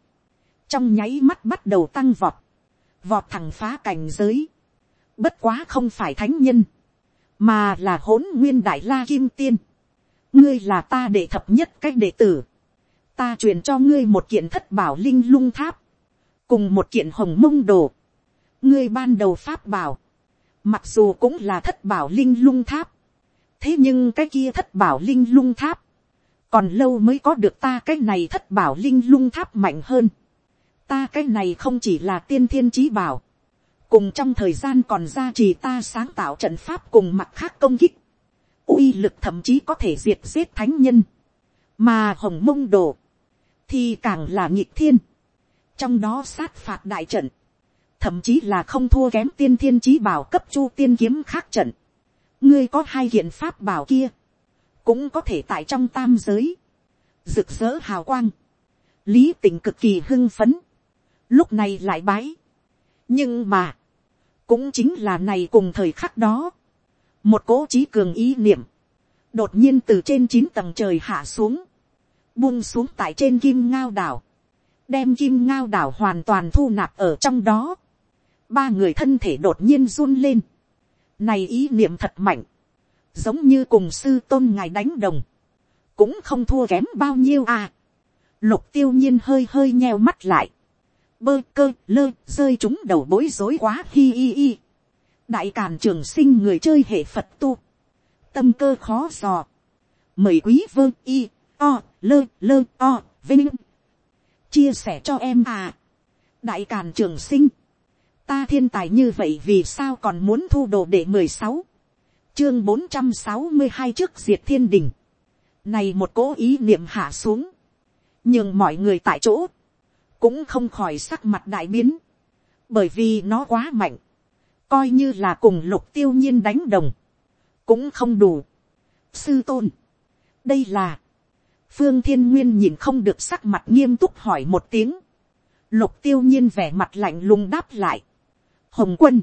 trong nháy mắt bắt đầu tăng vọt, vọt thẳng phá cảnh giới, bất quá không phải thánh nhân, mà là hỗn nguyên đại la kim tiên, ngươi là ta đệ thập nhất cách đệ tử, ta truyền cho ngươi một kiện thất bảo linh lung tháp, cùng một kiện hồng mông đồ, ngươi ban đầu pháp bảo, mặc dù cũng là thất bảo linh lung tháp, thế nhưng cái kia thất bảo linh lung tháp, còn lâu mới có được ta cái này thất bảo linh lung tháp mạnh hơn, ta cái này không chỉ là tiên thiên trí bảo, cùng trong thời gian còn ra trì ta sáng tạo trận pháp cùng mặt khác công kích, uy lực thậm chí có thể diệt giết thánh nhân, mà hồng mông đồ, thì càng là nhịp thiên, trong đó sát phạt đại trận, thậm chí là không thua kém tiên thiên trí bảo cấp chu tiên kiếm khác trận, ngươi có hai kiện pháp bảo kia, cũng có thể tại trong tam giới, rực rỡ hào quang, lý tình cực kỳ hưng phấn, lúc này lại bái, nhưng mà, cũng chính là này cùng thời khắc đó, một cố trí cường ý niệm, đột nhiên từ trên chín tầng trời hạ xuống, buông xuống tại trên kim ngao đảo, đem kim ngao đảo hoàn toàn thu nạp ở trong đó, ba người thân thể đột nhiên run lên, này ý niệm thật mạnh, giống như cùng sư tôn ngài đánh đồng, cũng không thua kém bao nhiêu à. Lục tiêu nhiên hơi hơi nheo mắt lại, bơ cơ lơ rơi chúng đầu bối rối quá hi hi hi. đại càn trường sinh người chơi hệ phật tu, tâm cơ khó dò, mời quý vơ y o lơ lơ o vinh. Chia sẻ cho em à. đại càn trường sinh, ta thiên tài như vậy vì sao còn muốn thu đồ để mười sáu, chương bốn trăm sáu mươi hai trước diệt thiên đình, này một cố ý niệm hạ xuống, nhưng mọi người tại chỗ, cũng không khỏi sắc mặt đại biến, bởi vì nó quá mạnh, coi như là cùng lục tiêu nhiên đánh đồng, cũng không đủ. Sư tôn, đây là, phương thiên nguyên nhìn không được sắc mặt nghiêm túc hỏi một tiếng, lục tiêu nhiên vẻ mặt lạnh lùng đáp lại, hồng quân,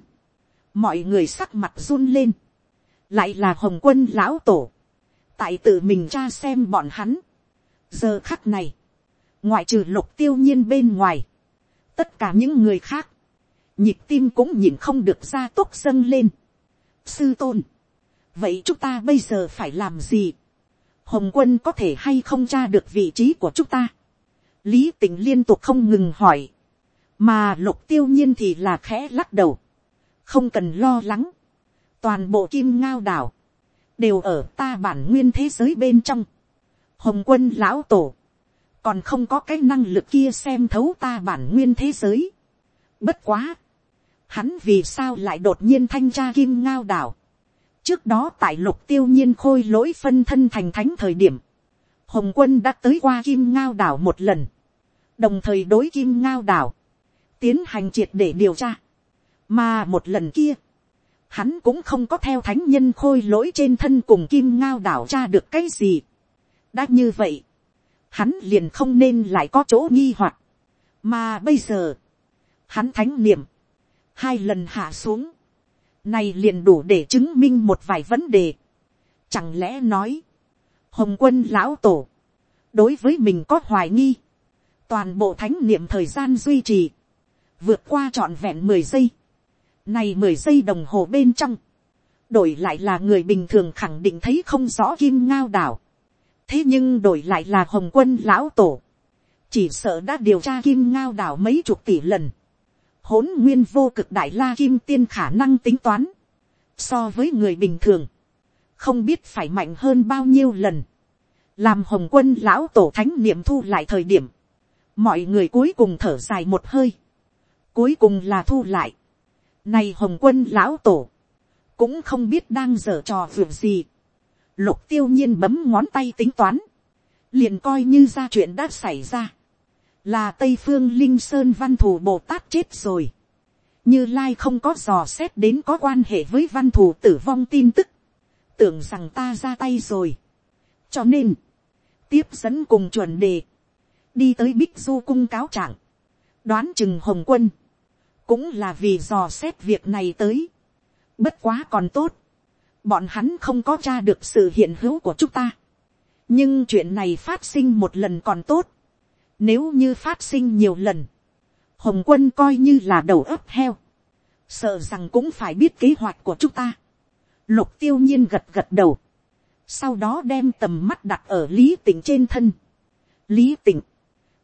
mọi người sắc mặt run lên, lại là hồng quân lão tổ, tại tự mình tra xem bọn hắn, giờ khắc này, ngoại trừ lục tiêu nhiên bên ngoài, tất cả những người khác, nhịp tim cũng nhìn không được ra tốc dâng lên. sư tôn, vậy chúng ta bây giờ phải làm gì, hồng quân có thể hay không tra được vị trí của chúng ta, lý tình liên tục không ngừng hỏi, mà lục tiêu nhiên thì là khẽ lắc đầu, không cần lo lắng, toàn bộ kim ngao đảo, đều ở ta bản nguyên thế giới bên trong, hồng quân lão tổ, còn không có cái năng lực kia xem thấu ta bản nguyên thế giới. Bất quá, hắn vì sao lại đột nhiên thanh tra kim ngao đảo. trước đó tại lục tiêu nhiên khôi lỗi phân thân thành thánh thời điểm, hồng quân đã tới qua kim ngao đảo một lần, đồng thời đối kim ngao đảo, tiến hành triệt để điều tra. mà một lần kia, hắn cũng không có theo thánh nhân khôi lỗi trên thân cùng kim ngao đảo tra được cái gì. đã như vậy, hắn liền không nên lại có chỗ nghi hoặc. mà bây giờ, hắn thánh niệm, hai lần hạ xuống, này liền đủ để chứng minh một vài vấn đề. Chẳng lẽ nói, hồng quân lão tổ, đối với mình có hoài nghi, toàn bộ thánh niệm thời gian duy trì, vượt qua trọn vẹn mười giây, này mười giây đồng hồ bên trong, đổi lại là người bình thường khẳng định thấy không rõ kim ngao đảo, thế nhưng đổi lại là hồng quân lão tổ, chỉ sợ đã điều tra kim ngao đảo mấy chục tỷ lần, hỗn nguyên vô cực đại la kim tiên khả năng tính toán, so với người bình thường, không biết phải mạnh hơn bao nhiêu lần, làm hồng quân lão tổ thánh niệm thu lại thời điểm, mọi người cuối cùng thở dài một hơi, cuối cùng là thu lại, này hồng quân lão tổ, cũng không biết đang dở trò vượt gì, Lục tiêu nhiên bấm ngón tay tính toán. Liền coi như ra chuyện đã xảy ra. Là Tây Phương Linh Sơn Văn Thù Bồ Tát chết rồi. Như Lai không có dò xét đến có quan hệ với Văn Thù tử vong tin tức. Tưởng rằng ta ra tay rồi. Cho nên. Tiếp dẫn cùng chuẩn đề. đi tới bích du cung cáo trạng, đoán chừng hồng quân, cũng là vì dò xét việc này tới, bất quá còn tốt, bọn hắn không có t r a được sự hiện hữu của chúng ta, nhưng chuyện này phát sinh một lần còn tốt, nếu như phát sinh nhiều lần, hồng quân coi như là đầu ấp heo, sợ rằng cũng phải biết kế hoạch của chúng ta. Lục tiêu nhiên gật gật đầu, sau đó đem tầm mắt đặt ở lý tịnh trên thân. lý tịnh,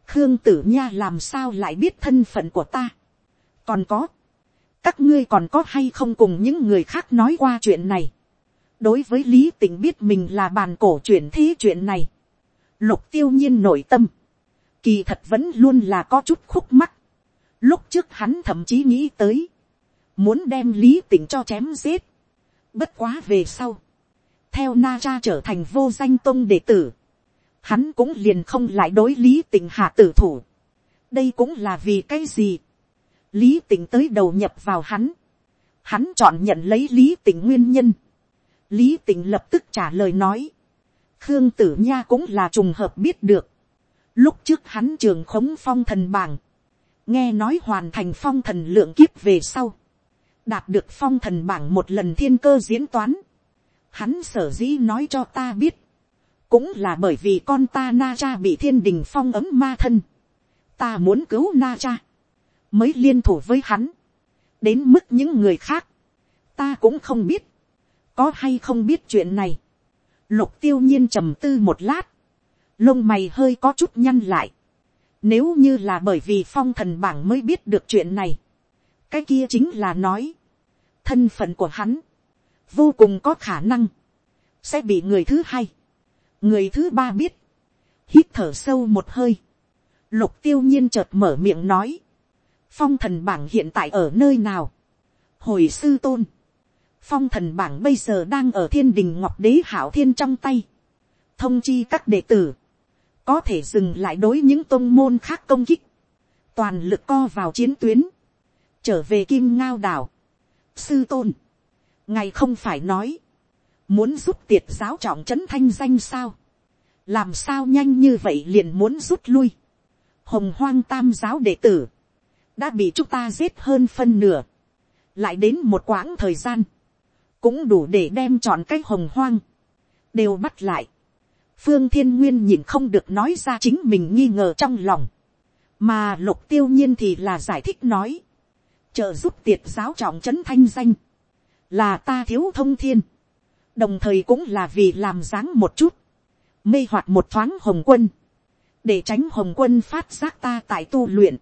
khương tử nha làm sao lại biết thân phận của ta còn có, các ngươi còn có hay không cùng những người khác nói qua chuyện này. đối với lý tình biết mình là bàn cổ chuyện thế chuyện này. lục tiêu nhiên nội tâm, kỳ thật vẫn luôn là có chút khúc mắt. lúc trước hắn thậm chí nghĩ tới, muốn đem lý tình cho chém giết. bất quá về sau, theo na cha trở thành vô danh tôn đệ tử, hắn cũng liền không lại đối lý tình hạ tử thủ. đây cũng là vì cái gì lý tình tới đầu nhập vào hắn. hắn chọn nhận lấy lý tình nguyên nhân. lý tình lập tức trả lời nói. khương tử nha cũng là trùng hợp biết được. lúc trước hắn trường khống phong thần bảng. nghe nói hoàn thành phong thần lượng kiếp về sau. đạt được phong thần bảng một lần thiên cơ diễn toán. hắn sở dĩ nói cho ta biết cũng là bởi vì con ta na cha bị thiên đình phong ấm ma thân, ta muốn cứu na cha, mới liên thủ với hắn, đến mức những người khác, ta cũng không biết, có hay không biết chuyện này, lục tiêu nhiên trầm tư một lát, lông mày hơi có chút nhăn lại, nếu như là bởi vì phong thần bảng mới biết được chuyện này, cái kia chính là nói, thân phận của hắn, vô cùng có khả năng, sẽ bị người thứ hai, người thứ ba biết, hít thở sâu một hơi, lục tiêu nhiên chợt mở miệng nói, phong thần bảng hiện tại ở nơi nào, hồi sư tôn, phong thần bảng bây giờ đang ở thiên đình ngọc đế hảo thiên trong tay, thông chi các đệ tử, có thể dừng lại đối những tôn môn khác công kích, toàn lực co vào chiến tuyến, trở về kim ngao đảo, sư tôn, ngài không phải nói, muốn giúp tiệt giáo trọng trấn thanh danh sao, làm sao nhanh như vậy liền muốn rút lui, hồng hoang tam giáo đệ tử, đã bị chúng ta giết hơn phân nửa, lại đến một quãng thời gian, cũng đủ để đem chọn cái hồng hoang, đều bắt lại. phương thiên nguyên nhìn không được nói ra chính mình nghi ngờ trong lòng, mà lục tiêu nhiên thì là giải thích nói, trợ giúp tiệt giáo trọng trấn thanh danh, là ta thiếu thông thiên, đồng thời cũng là vì làm dáng một chút, mê hoặc một thoáng hồng quân, để tránh hồng quân phát giác ta tại tu luyện.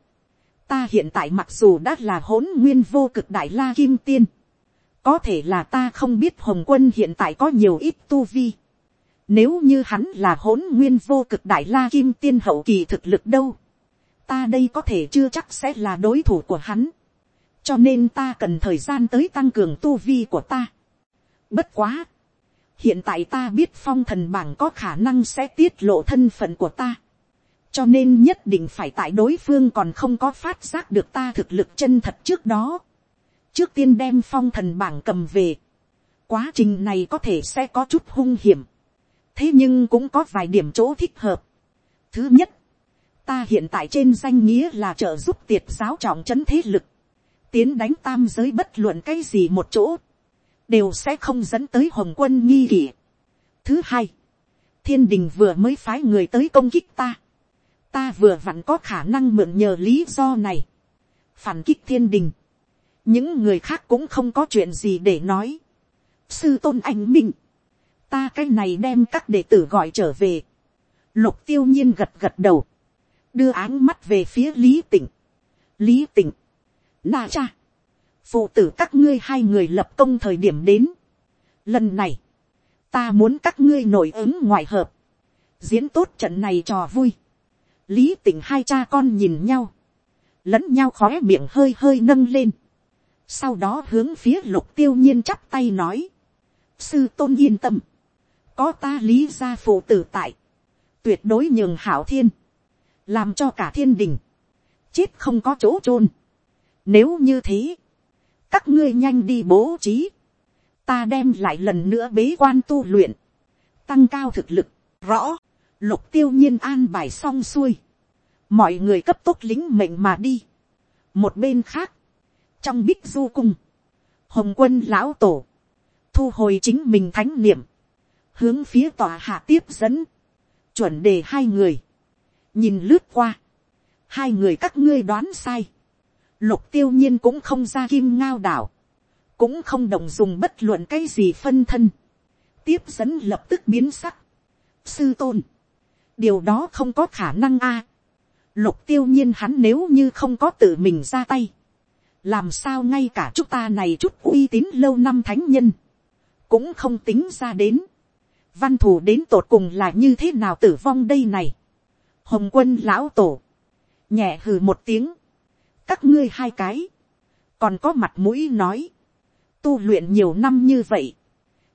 Ta hiện tại mặc dù đã là hỗn nguyên vô cực đại la kim tiên, có thể là ta không biết hồng quân hiện tại có nhiều ít tu vi. Nếu như hắn là hỗn nguyên vô cực đại la kim tiên hậu kỳ thực lực đâu, ta đây có thể chưa chắc sẽ là đối thủ của hắn. cho nên ta cần thời gian tới tăng cường tu vi của ta. bất quá, hiện tại ta biết phong thần bảng có khả năng sẽ tiết lộ thân phận của ta cho nên nhất định phải tại đối phương còn không có phát giác được ta thực lực chân thật trước đó. trước tiên đem phong thần bảng cầm về. quá trình này có thể sẽ có chút hung hiểm. thế nhưng cũng có vài điểm chỗ thích hợp. thứ nhất, ta hiện tại trên danh nghĩa là trợ giúp tiệt giáo trọng c h ấ n thế lực. tiến đánh tam giới bất luận cái gì một chỗ đều sẽ không dẫn tới hồng quân nghi kỷ. Thứ hai, thiên đình vừa mới phái người tới công kích ta. Ta vừa vặn có khả năng mượn nhờ lý do này. Phản kích thiên đình. Những người khác cũng không có chuyện gì để nói. Sư tôn anh minh. Ta cái này đem các đệ tử gọi trở về. Lục tiêu nhiên gật gật đầu. Đưa áng mắt về phía Lý Tịnh. Lý Tịnh. Na cha phụ tử các ngươi hai người lập công thời điểm đến. Lần này, ta muốn các ngươi nổi ứng ngoại hợp, diễn tốt trận này trò vui lý tình hai cha con nhìn nhau, lẫn nhau khó miệng hơi hơi nâng lên. sau đó hướng phía lục tiêu nhiên chắp tay nói, sư tôn yên tâm, có ta lý gia phụ tử tại, tuyệt đối nhường hảo thiên, làm cho cả thiên đình, chết không có chỗ chôn. Nếu như thế, các ngươi nhanh đi bố trí, ta đem lại lần nữa bế quan tu luyện, tăng cao thực lực, rõ, lục tiêu nhiên an bài xong xuôi, mọi người cấp tốc lính mệnh mà đi. một bên khác, trong bích du cung, hồng quân lão tổ, thu hồi chính mình thánh niệm, hướng phía tòa hạ tiếp dẫn, chuẩn đề hai người, nhìn lướt qua, hai người các ngươi đoán sai, lục tiêu nhiên cũng không ra kim ngao đảo, cũng không đồng dùng bất luận cái gì phân thân, tiếp dẫn lập tức biến sắc, sư tôn, điều đó không có khả năng a, lục tiêu nhiên hắn nếu như không có tự mình ra tay, làm sao ngay cả chúng ta này chút uy tín lâu năm thánh nhân, cũng không tính ra đến, văn thủ đến tột cùng là như thế nào tử vong đây này, hồng quân lão tổ, nhẹ hừ một tiếng, các ngươi hai cái, còn có mặt mũi nói, tu luyện nhiều năm như vậy,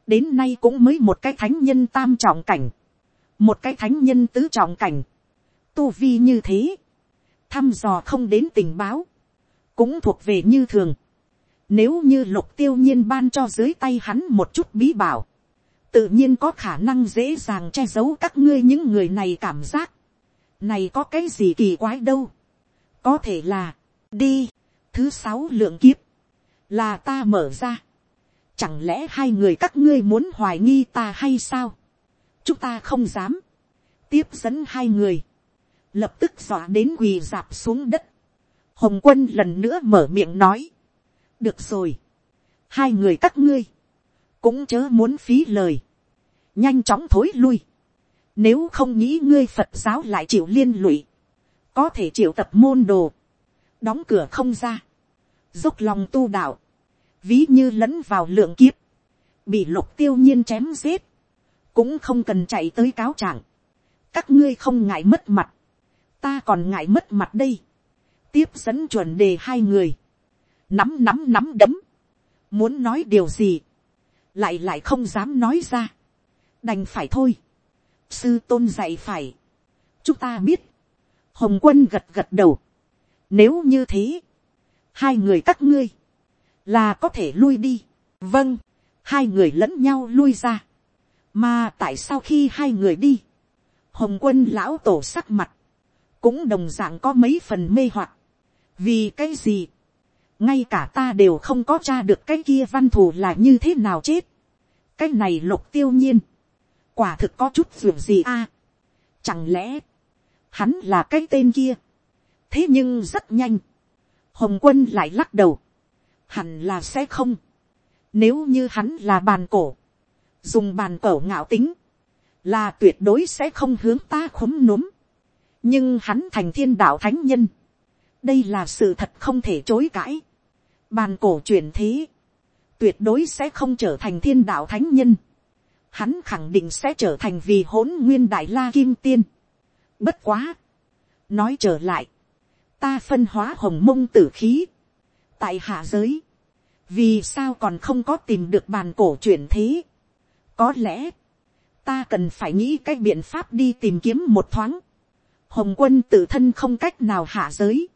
đến nay cũng mới một cái thánh nhân tam trọng cảnh, một cái thánh nhân tứ trọng cảnh, tu vi như thế, thăm dò không đến tình báo, cũng thuộc về như thường. Nếu như lục tiêu nhiên ban cho dưới tay hắn một chút bí bảo, tự nhiên có khả năng dễ dàng che giấu các ngươi những người này cảm giác. Này có cái gì kỳ quái đâu. Có thể là, đi, thứ sáu lượng kiếp, là ta mở ra. Chẳng lẽ hai người các ngươi muốn hoài nghi ta hay sao? Chúng ta không dám. Tiếp dẫn hai người. Lập tức dọa đến quỳ dạp xuống đất. Hồng quân lần nữa mở miệng nói. Được rồi. Hai người các ngươi. Cũng chớ muốn phí lời. Nhanh chóng thối lui. Nếu không nghĩ ngươi Phật giáo lại chịu liên lụy. Có thể chịu tập môn đồ. Đóng cửa không ra. Dốc lòng tu đạo. Ví như lẫn vào lượng kiếp. Bị lục tiêu nhiên chém giết. Cũng không cần chạy tới cáo trạng. Các ngươi không ngại mất mặt. Ta còn ngại mất mặt đây. Tiếp dẫn chuẩn đề hai người, nắm nắm nắm đấm, muốn nói điều gì, lại lại không dám nói ra, đành phải thôi, sư tôn dạy phải, chúng ta biết, hồng quân gật gật đầu, nếu như thế, hai người các ngươi, là có thể lui đi, vâng, hai người lẫn nhau lui ra, mà tại sao khi hai người đi, hồng quân lão tổ sắc mặt, cũng đồng d ạ n g có mấy phần mê hoặc, vì cái gì, ngay cả ta đều không có t r a được cái kia văn thù là như thế nào chết, cái này lục tiêu nhiên, quả thực có chút ruộng gì a, chẳng lẽ, hắn là cái tên kia, thế nhưng rất nhanh, hồng quân lại lắc đầu, hẳn là sẽ không, nếu như hắn là bàn cổ, dùng bàn cổ ngạo tính, là tuyệt đối sẽ không hướng ta khúm núm, nhưng hắn thành thiên đạo thánh nhân, đây là sự thật không thể chối cãi. bàn cổ truyền thế, tuyệt đối sẽ không trở thành thiên đạo thánh nhân. hắn khẳng định sẽ trở thành vì hỗn nguyên đại la kim tiên. bất quá. nói trở lại, ta phân hóa hồng mông tử khí, tại hạ giới, vì sao còn không có tìm được bàn cổ truyền thế có lẽ, ta cần phải nghĩ cái biện pháp đi tìm kiếm một thoáng. hồng quân tự thân không cách nào hạ giới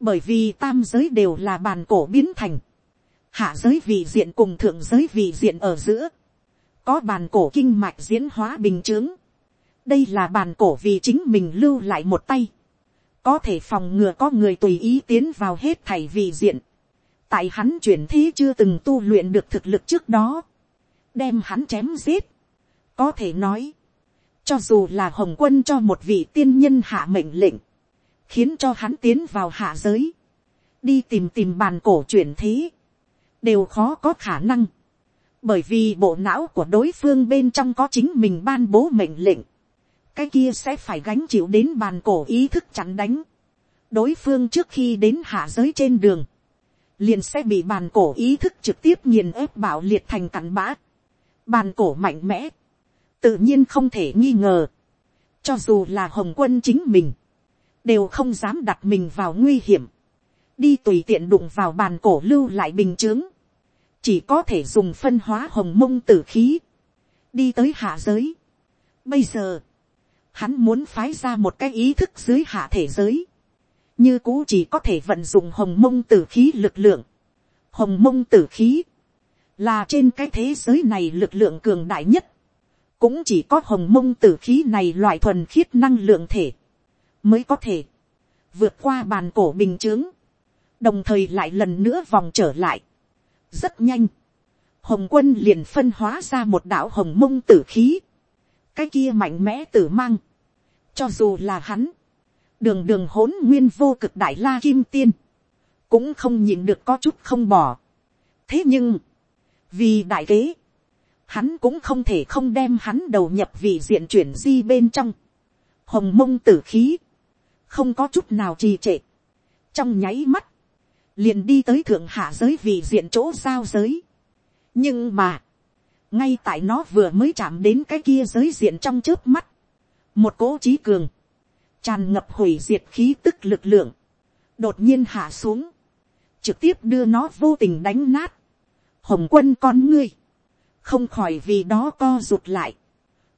bởi vì tam giới đều là bàn cổ biến thành, hạ giới vị diện cùng thượng giới vị diện ở giữa, có bàn cổ kinh mạch diễn hóa bình chướng. đây là bàn cổ vì chính mình lưu lại một tay, có thể phòng ngừa có người tùy ý tiến vào hết thảy vị diện, tại hắn chuyển thế chưa từng tu luyện được thực lực trước đó, đem hắn chém giết, có thể nói, cho dù là hồng quân cho một vị tiên nhân hạ mệnh lệnh, khiến cho hắn tiến vào hạ giới, đi tìm tìm bàn cổ chuyển thế, đều khó có khả năng, bởi vì bộ não của đối phương bên trong có chính mình ban bố mệnh lệnh, cái kia sẽ phải gánh chịu đến bàn cổ ý thức chặn đánh, đối phương trước khi đến hạ giới trên đường, liền sẽ bị bàn cổ ý thức trực tiếp nghiền ép bảo liệt thành cặn bã, bàn cổ mạnh mẽ, tự nhiên không thể nghi ngờ, cho dù là hồng quân chính mình, đều không dám đặt mình vào nguy hiểm, đi tùy tiện đụng vào bàn cổ lưu lại bình chướng, chỉ có thể dùng phân hóa hồng mông tử khí, đi tới hạ giới. Bây giờ, hắn muốn phái ra một cái ý thức dưới hạ thể giới, như cũ chỉ có thể vận dụng hồng mông tử khí lực lượng. Hồng mông tử khí, là trên cái thế giới này lực lượng cường đại nhất, cũng chỉ có hồng mông tử khí này loại thuần khiết năng lượng thể, mới có thể vượt qua bàn cổ bình chướng, đồng thời lại lần nữa vòng trở lại. rất nhanh, hồng quân liền phân hóa ra một đạo hồng mông tử khí, cái kia mạnh mẽ tử mang, cho dù là hắn, đường đường hỗn nguyên vô cực đại la kim tiên, cũng không nhìn được có chút không bỏ. thế nhưng, vì đại kế, hắn cũng không thể không đem hắn đầu nhập vị diện chuyển di bên trong, hồng mông tử khí, không có chút nào trì trệ, trong nháy mắt, liền đi tới thượng hạ giới vị diện chỗ giao giới. nhưng mà, ngay tại nó vừa mới chạm đến cái kia giới diện trong trước mắt, một cố trí cường, tràn ngập hủy diệt khí tức lực lượng, đột nhiên hạ xuống, trực tiếp đưa nó vô tình đánh nát, hồng quân con ngươi, không khỏi vì đó co rụt lại,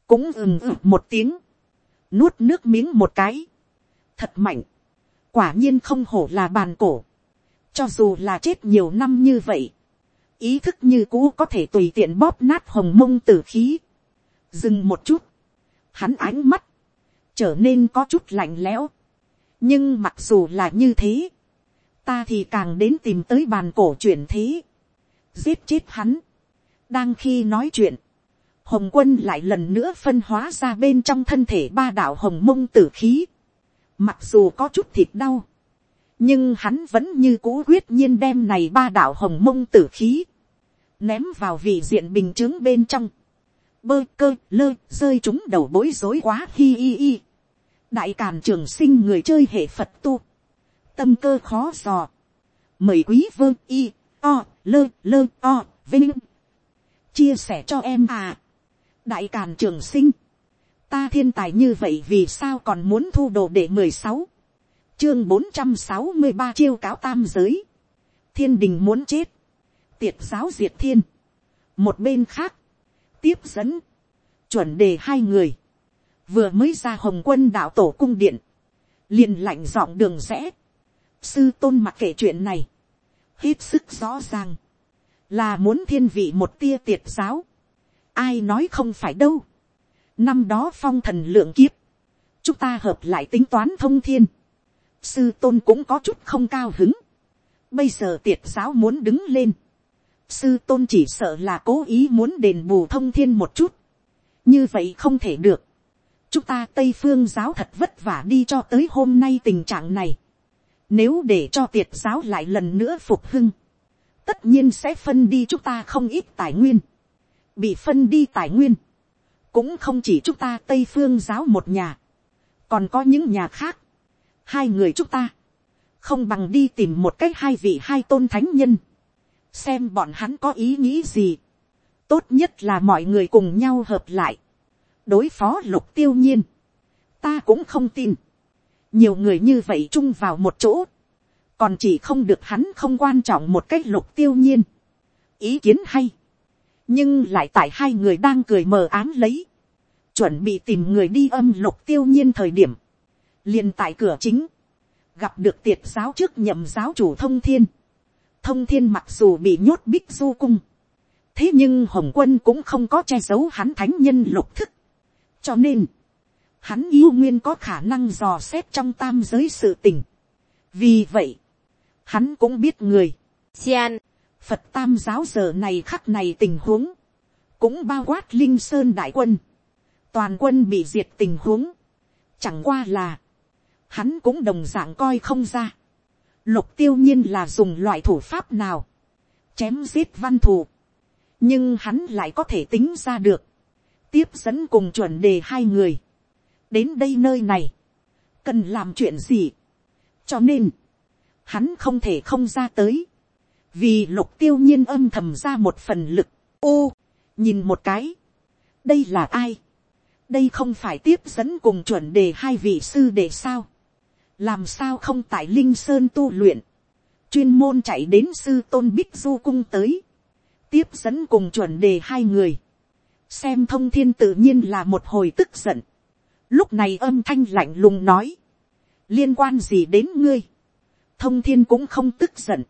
cũng ừng ừng một tiếng, nuốt nước miếng một cái, thật mạnh, quả nhiên không hổ là bàn cổ, cho dù là chết nhiều năm như vậy, ý thức như cũ có thể tùy tiện bóp nát hồng mông tử khí, dừng một chút, hắn ánh mắt, trở nên có chút lạnh lẽo, nhưng mặc dù là như thế, ta thì càng đến tìm tới bàn cổ chuyển thế, giết chết hắn. đang khi nói chuyện, hồng quân lại lần nữa phân hóa ra bên trong thân thể ba đạo hồng mông tử khí, mặc dù có chút thịt đau, nhưng hắn vẫn như cũ quyết nhiên đem này ba đạo hồng mông tử khí, ném vào vị diện bình chứng bên trong, bơ cơ lơ rơi chúng đầu bối rối quá hi hi hi. đại càn trường sinh người chơi hệ phật tu, tâm cơ khó dò, mời quý vơ y o lơ lơ, o, vinh. Chia sẻ cho em à. Đại càn trường sinh. Ta thiên tài như vậy vì sao còn muốn thu đồ để mười sáu? Chương bốn trăm sáu mươi ba chiêu cáo tam giới. Thiên đình muốn chết. Tiệt giáo diệt thiên. Một bên khác. Tiếp dẫn. Chuẩn đề hai người. Vừa mới ra hồng quân đạo tổ cung điện. Liền lạnh giọng đường rẽ. Sư tôn mặc kể chuyện này hết sức rõ ràng, là muốn thiên vị một tia tiệt giáo, ai nói không phải đâu, năm đó phong thần lượng kiếp, chúng ta hợp lại tính toán thông thiên, sư tôn cũng có chút không cao hứng, bây giờ tiệt giáo muốn đứng lên, sư tôn chỉ sợ là cố ý muốn đền bù thông thiên một chút, như vậy không thể được, chúng ta tây phương giáo thật vất vả đi cho tới hôm nay tình trạng này, nếu để cho tiệt giáo lại lần nữa phục hưng. Tất nhiên sẽ phân đi chúng ta không ít tài nguyên. Bị phân đi tài nguyên. Cũng không chỉ chúng ta Tây Phương giáo một nhà. Còn có những nhà khác. Hai người chúng ta. Không bằng đi tìm một cách hai vị hai tôn thánh nhân. Xem bọn hắn có ý nghĩ gì. Tốt nhất là mọi người cùng nhau hợp lại. Đối phó lục tiêu nhiên. Ta cũng không tin nhiều người như vậy chung vào một chỗ, còn chỉ không được hắn không quan trọng một cách lục tiêu nhiên. ý kiến hay, nhưng lại tại hai người đang cười mờ ám lấy, chuẩn bị tìm người đi âm lục tiêu nhiên thời điểm, liền tại cửa chính, gặp được tiệt giáo trước nhậm giáo chủ thông thiên. thông thiên mặc dù bị nhốt bích du cung, thế nhưng hồng quân cũng không có che giấu hắn thánh nhân lục thức, cho nên, hắn yêu nguyên có khả năng dò xét trong tam giới sự tình. vì vậy, hắn cũng biết người, Xian, phật tam giáo giờ này khắc này tình huống, cũng bao quát linh sơn đại quân, toàn quân bị diệt tình huống, chẳng qua là, hắn cũng đồng d ạ n g coi không ra, lục tiêu nhiên là dùng loại thủ pháp nào, chém giết văn thù, nhưng hắn lại có thể tính ra được, tiếp dẫn cùng chuẩn đề hai người, đến đây nơi này, cần làm chuyện gì. cho nên, hắn không thể không ra tới, vì lục tiêu nhiên âm thầm ra một phần lực. ô, nhìn một cái, đây là ai, đây không phải tiếp dẫn cùng chuẩn đề hai vị sư để sao, làm sao không tại linh sơn tu luyện, chuyên môn chạy đến sư tôn bích du cung tới, tiếp dẫn cùng chuẩn đề hai người, xem thông thiên tự nhiên là một hồi tức giận, lúc này âm thanh lạnh lùng nói, liên quan gì đến ngươi, thông thiên cũng không tức giận,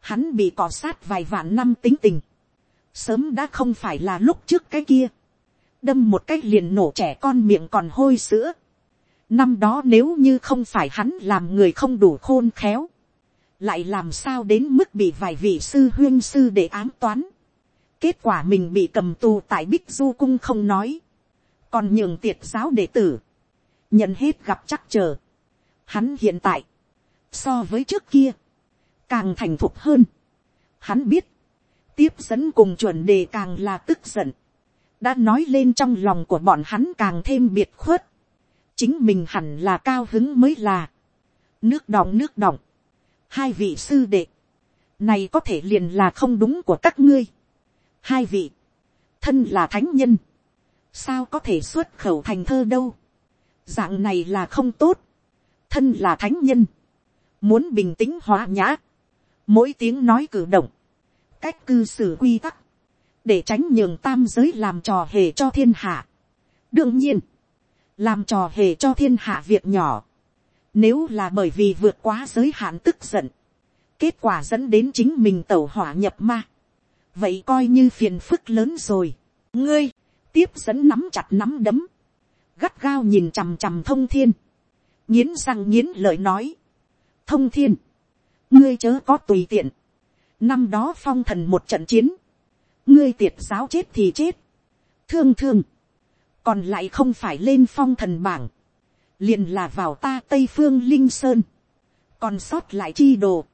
hắn bị cỏ sát vài vạn năm tính tình, sớm đã không phải là lúc trước cái kia, đâm một cái liền nổ trẻ con miệng còn hôi sữa, Năm đó nếu như không phải hắn làm người không đủ khôn khéo. Lại làm sao đến mức bị vài vị sư huyên sư để ám toán. Kết quả mình bị cầm tù tại Bích Du Cung không nói. Còn nhường tiệt giáo đệ tử. Nhận hết gặp chắc chờ. Hắn hiện tại. So với trước kia. Càng thành thục hơn. Hắn biết. Tiếp dẫn cùng chuẩn đề càng là tức giận. Đã nói lên trong lòng của bọn hắn càng thêm biệt khuất chính mình hẳn là cao hứng mới là, nước đọng nước đọng, hai vị sư đệ, này có thể liền là không đúng của các ngươi, hai vị, thân là thánh nhân, sao có thể xuất khẩu thành thơ đâu, dạng này là không tốt, thân là thánh nhân, muốn bình tĩnh hóa nhã, mỗi tiếng nói cử động, cách cư xử quy tắc, để tránh nhường tam giới làm trò hề cho thiên hạ. đương nhiên, làm trò hề cho thiên hạ việc nhỏ, nếu là bởi vì vượt quá giới hạn tức giận, kết quả dẫn đến chính mình tẩu hỏa nhập ma, vậy coi như phiền phức lớn rồi. ngươi, tiếp dẫn nắm chặt nắm đấm, gắt gao nhìn chằm chằm thông thiên, nghiến răng nghiến lời nói, thông thiên, ngươi chớ có tùy tiện, năm đó phong thần một trận chiến, ngươi tiệt giáo chết thì chết, thương thương, còn lại không phải lên phong thần bảng, liền là vào ta tây phương linh sơn, còn sót lại chi đồ,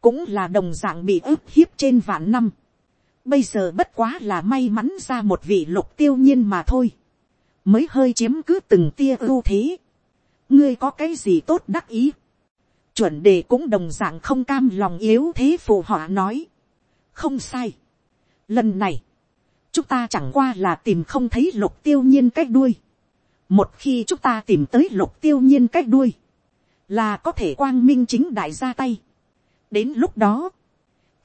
cũng là đồng dạng bị ức hiếp trên vạn năm, bây giờ bất quá là may mắn ra một vị lục tiêu nhiên mà thôi, mới hơi chiếm cứ từng tia ưu thế, ngươi có cái gì tốt đắc ý, chuẩn đề cũng đồng dạng không cam lòng yếu thế phù họa nói, không sai, lần này, chúng ta chẳng qua là tìm không thấy lục tiêu nhiên cách đuôi. một khi chúng ta tìm tới lục tiêu nhiên cách đuôi, là có thể quang minh chính đại ra tay. đến lúc đó,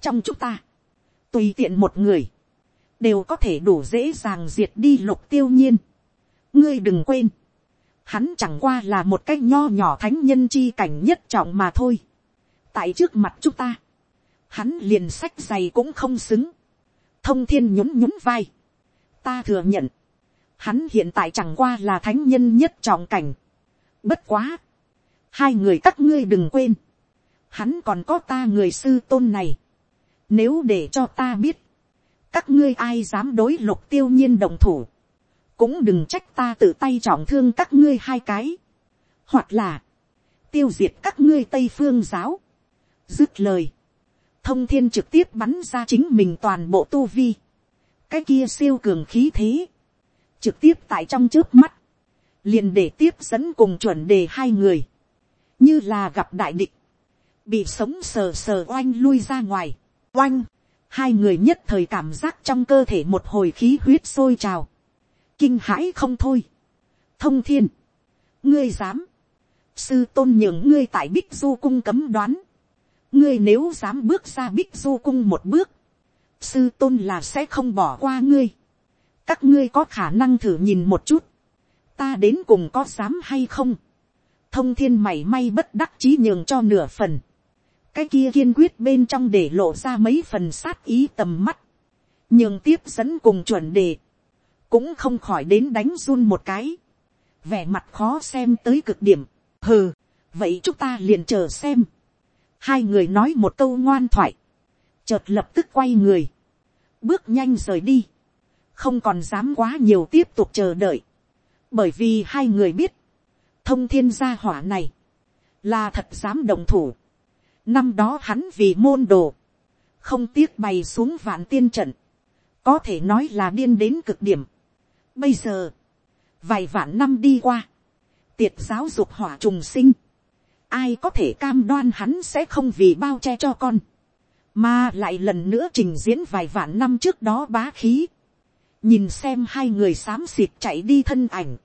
trong chúng ta, tùy tiện một người, đều có thể đủ dễ dàng diệt đi lục tiêu nhiên. ngươi đừng quên, hắn chẳng qua là một cái nho nhỏ thánh nhân chi cảnh nhất trọng mà thôi. tại trước mặt chúng ta, hắn liền sách giày cũng không xứng thông thiên nhún nhún vai. ta thừa nhận, hắn hiện tại chẳng qua là thánh nhân nhất trọng cảnh. bất quá, hai người các ngươi đừng quên, hắn còn có ta người sư tôn này nếu để cho ta biết, các ngươi ai dám đối lục tiêu nhiên đồng thủ, cũng đừng trách ta tự tay trọng thương các ngươi hai cái, hoặc là, tiêu diệt các ngươi tây phương giáo. dứt lời, thông thiên trực tiếp bắn ra chính mình toàn bộ tu vi. cái kia siêu cường khí thế, trực tiếp tại trong trước mắt, liền để tiếp dẫn cùng chuẩn đề hai người, như là gặp đại địch, bị sống sờ sờ oanh lui ra ngoài, oanh, hai người nhất thời cảm giác trong cơ thể một hồi khí huyết sôi trào, kinh hãi không thôi, thông thiên, ngươi dám, sư tôn nhường ngươi tại bích du cung cấm đoán, ngươi nếu dám bước ra bích du cung một bước, sư tôn là sẽ không bỏ qua ngươi. các ngươi có khả năng thử nhìn một chút, ta đến cùng có dám hay không. thông thiên mảy may bất đắc chí nhường cho nửa phần cái kia kiên quyết bên trong để lộ ra mấy phần sát ý tầm mắt. nhưng tiếp dẫn cùng chuẩn đề. cũng không khỏi đến đánh run một cái. vẻ mặt khó xem tới cực điểm. hừ, vậy chúng ta liền chờ xem hai người nói một câu ngoan thoại, chợt lập tức quay người, bước nhanh rời đi, không còn dám quá nhiều tiếp tục chờ đợi, bởi vì hai người biết, thông thiên gia hỏa này, là thật dám đồng thủ. Năm đó hắn vì môn đồ, không tiếc bày xuống vạn tiên trận, có thể nói là điên đến cực điểm. Bây giờ, vài vạn năm đi qua, tiệt giáo dục hỏa trùng sinh, ai có thể cam đoan hắn sẽ không vì bao che cho con, mà lại lần nữa trình diễn vài vạn năm trước đó bá khí, nhìn xem hai người xám xịt chạy đi thân ảnh,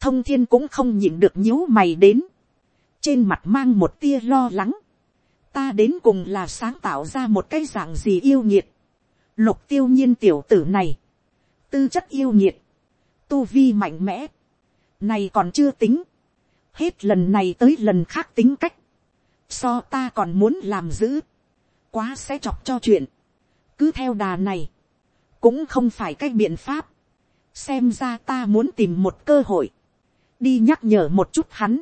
thông thiên cũng không nhìn được nhíu mày đến, trên mặt mang một tia lo lắng, ta đến cùng là sáng tạo ra một cái dạng gì yêu nhiệt, lục tiêu nhiên tiểu tử này, tư chất yêu nhiệt, tu vi mạnh mẽ, này còn chưa tính, hết lần này tới lần khác tính cách, so ta còn muốn làm giữ, quá sẽ chọc cho chuyện, cứ theo đà này, cũng không phải cách biện pháp, xem ra ta muốn tìm một cơ hội, đi nhắc nhở một chút hắn,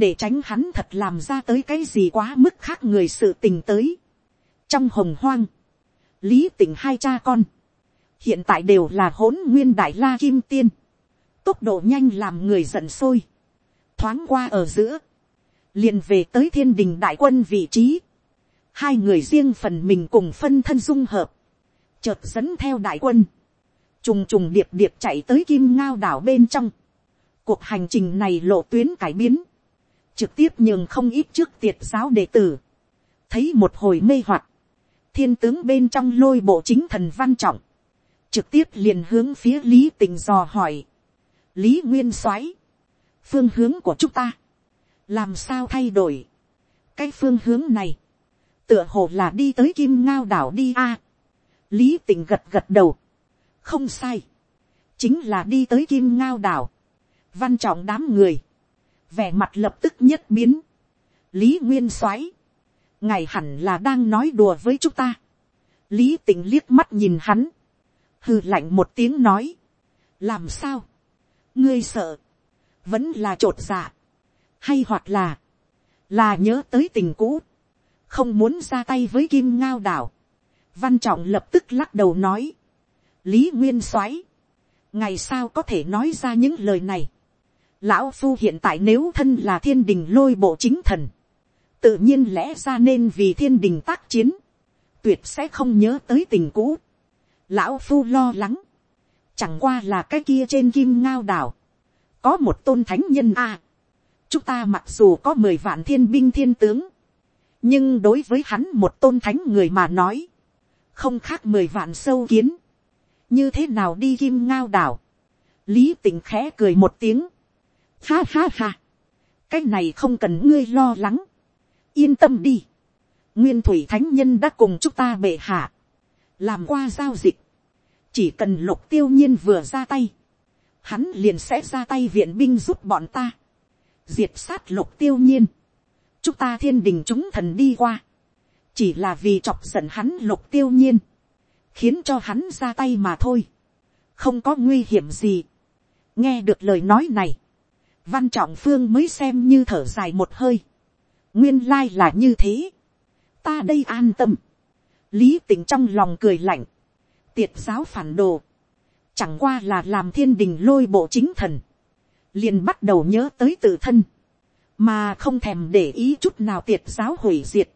để tránh hắn thật làm ra tới cái gì quá mức khác người sự tình tới. trong hồng hoang, lý tình hai cha con, hiện tại đều là hỗn nguyên đại la kim tiên, tốc độ nhanh làm người giận sôi, thoáng qua ở giữa, liền về tới thiên đình đại quân vị trí, hai người riêng phần mình cùng phân thân dung hợp, chợt dẫn theo đại quân, trùng trùng điệp điệp chạy tới kim ngao đảo bên trong, cuộc hành trình này lộ tuyến cải biến, trực tiếp nhường không ít trước tiệt giáo đệ tử, thấy một hồi mê hoặc, thiên tướng bên trong lôi bộ chính thần văn trọng, trực tiếp liền hướng phía lý tình dò hỏi, lý nguyên soái, phương hướng của chúng ta, làm sao thay đổi, cái phương hướng này, tựa hồ là đi tới kim ngao đảo đi a, lý tình gật gật đầu, không sai, chính là đi tới kim ngao đảo, văn trọng đám người, vẻ mặt lập tức nhất biến, lý nguyên soái, ngài hẳn là đang nói đùa với chúng ta, lý tình liếc mắt nhìn hắn, hừ lạnh một tiếng nói, làm sao, ngươi sợ, vẫn là t r ộ t dạ, hay hoặc là, là nhớ tới tình cũ, không muốn ra tay với kim ngao đảo, văn trọng lập tức lắc đầu nói, lý nguyên soái, ngày sao có thể nói ra những lời này, lão phu hiện tại nếu thân là thiên đình lôi bộ chính thần, tự nhiên lẽ ra nên vì thiên đình tác chiến, tuyệt sẽ không nhớ tới tình cũ, lão phu lo lắng, chẳng qua là cái kia trên kim ngao đảo, có một tôn thánh nhân a, chúng ta mặc dù có mười vạn thiên binh thiên tướng, nhưng đối với hắn một tôn thánh người mà nói, không khác mười vạn sâu kiến, như thế nào đi kim ngao đảo, lý tình khẽ cười một tiếng, ha ha ha, cái này không cần ngươi lo lắng, yên tâm đi, nguyên thủy thánh nhân đã cùng chúng ta bệ hạ, làm qua giao dịch, chỉ cần lục tiêu nhiên vừa ra tay, hắn liền sẽ ra tay viện binh giúp bọn ta, diệt sát lục tiêu nhiên, chúng ta thiên đình chúng thần đi qua, chỉ là vì chọc giận hắn lục tiêu nhiên, khiến cho hắn ra tay mà thôi, không có nguy hiểm gì. nghe được lời nói này, văn trọng phương mới xem như thở dài một hơi, nguyên lai là như thế, ta đây an tâm, lý tình trong lòng cười lạnh, tiệt giáo phản đồ, chẳng qua là làm thiên đình lôi bộ chính thần, liền bắt đầu nhớ tới tự thân, mà không thèm để ý chút nào tiệt giáo hủy diệt,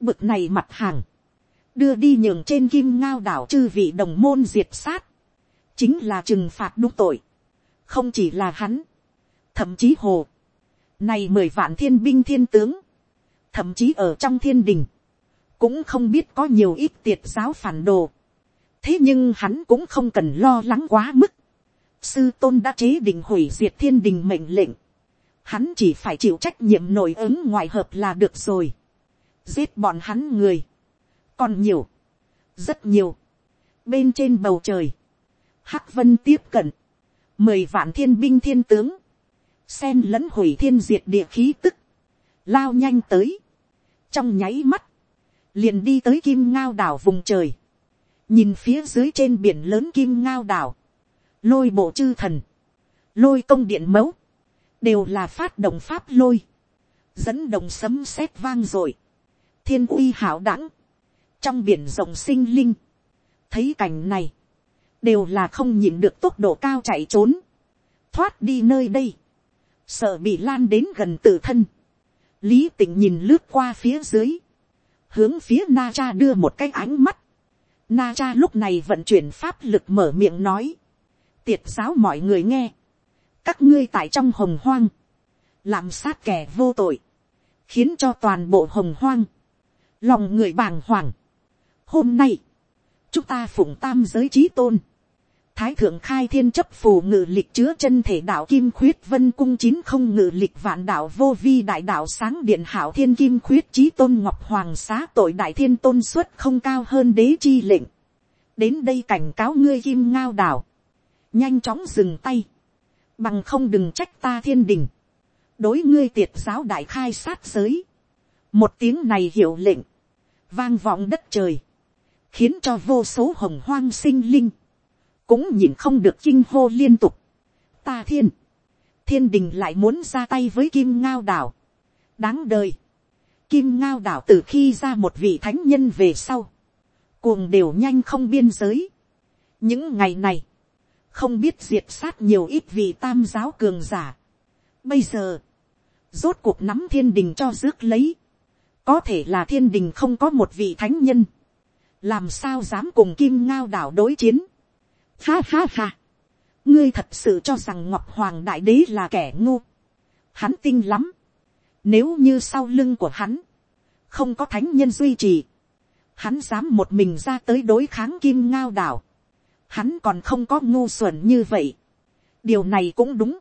bực này mặt hàng, đưa đi nhường trên kim ngao đảo chư vị đồng môn diệt sát, chính là trừng phạt đúng tội, không chỉ là hắn, thậm chí hồ, này mười vạn thiên binh thiên tướng, thậm chí ở trong thiên đình, cũng không biết có nhiều ít tiệt giáo phản đồ. thế nhưng hắn cũng không cần lo lắng quá mức. sư tôn đã chế định hủy diệt thiên đình mệnh lệnh. hắn chỉ phải chịu trách nhiệm nội ứng ngoại hợp là được rồi. giết bọn hắn người. còn nhiều. rất nhiều. bên trên bầu trời. hắc vân tiếp cận. mười vạn thiên binh thiên tướng sen lẫn hủy thiên diệt địa khí tức. lao nhanh tới. trong nháy mắt liền đi tới kim ngao đảo vùng trời, nhìn phía dưới trên biển lớn kim ngao đảo, lôi bộ chư thần, lôi công điện mẫu, đều là phát động pháp lôi, dẫn đồng sấm sét vang r ộ i thiên uy hảo đẳng, trong biển rộng sinh linh, thấy cảnh này, đều là không nhìn được tốc độ cao chạy trốn, thoát đi nơi đây, sợ bị lan đến gần tự thân, lý tỉnh nhìn lướt qua phía dưới, hướng phía Na Cha đưa một cái ánh mắt. Na Cha lúc này vận chuyển pháp lực mở miệng nói. Tiệt giáo mọi người nghe. Các ngươi tại trong hồng hoang. Làm sát kẻ vô tội. Khiến cho toàn bộ hồng hoang. Lòng người bàng hoàng. Hôm nay. Chúng ta phụng tam giới trí tôn thái thượng khai thiên chấp phù ngự lịch chứa chân thể đạo kim khuyết vân cung chín không ngự lịch vạn đạo vô vi đại đạo sáng điện hảo thiên kim khuyết trí tôn ngọc hoàng xá tội đại thiên tôn xuất không cao hơn đế chi lệnh. đến đây cảnh cáo ngươi kim ngao đảo. nhanh chóng dừng tay. bằng không đừng trách ta thiên đình. đối ngươi tiệt giáo đại khai sát giới. một tiếng này hiệu lệnh. vang vọng đất trời. khiến cho vô số hồng hoang sinh linh cũng nhìn không được kinh hô liên tục. Ta thiên, thiên đình lại muốn ra tay với kim ngao đảo. đáng đời. kim ngao đảo từ khi ra một vị thánh nhân về sau, cuồng đều nhanh không biên giới. những ngày này, không biết diệt sát nhiều ít vị tam giáo cường giả. bây giờ, rốt cuộc nắm thiên đình cho rước lấy. có thể là thiên đình không có một vị thánh nhân. làm sao dám cùng kim ngao đảo đối chiến ha ha ha ngươi thật sự cho rằng ngọc hoàng đại đế là kẻ ngu. hắn tinh lắm. nếu như sau lưng của hắn, không có thánh nhân duy trì, hắn dám một mình ra tới đối kháng kim ngao đảo. hắn còn không có ngu xuẩn như vậy. điều này cũng đúng.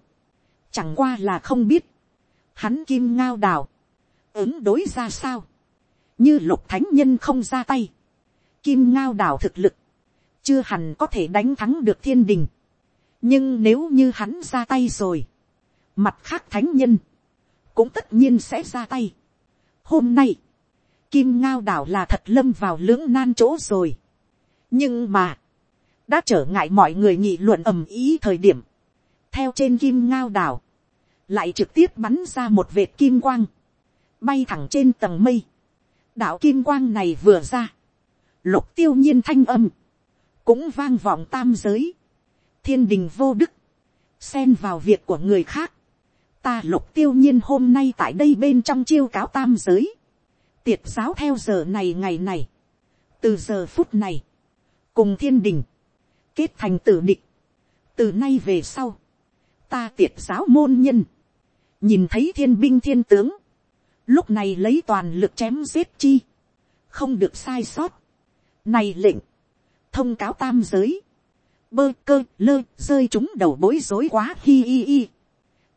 chẳng qua là không biết. hắn kim ngao đảo, ứng đối ra sao. như lục thánh nhân không ra tay. kim ngao đảo thực lực, chưa hẳn có thể đánh thắng được thiên đình nhưng nếu như hắn ra tay rồi, mặt khác thánh nhân, cũng tất nhiên sẽ ra tay. hôm nay, kim ngao đảo là thật lâm vào lưỡng nan chỗ rồi. nhưng mà, đã trở ngại mọi người nghị luận ầm ý thời điểm, theo trên kim ngao đảo, lại trực tiếp bắn ra một vệt kim quang, bay thẳng trên tầng mây. đạo kim quang này vừa ra, lục tiêu nhiên thanh âm, cũng vang vọng tam giới. Thiên đình vô đức, xen vào việc của người khác, ta lục tiêu nhiên hôm nay tại đây bên trong chiêu cáo tam giới, tiệt giáo theo giờ này ngày này, từ giờ phút này, cùng thiên đình, kết thành tử địch, từ nay về sau, ta tiệt giáo môn nhân, nhìn thấy thiên binh thiên tướng, lúc này lấy toàn lực chém giết chi, không được sai sót, này lệnh, thông cáo tam giới, bơ cơ lơ rơi chúng đầu bối rối quá hi hi hi.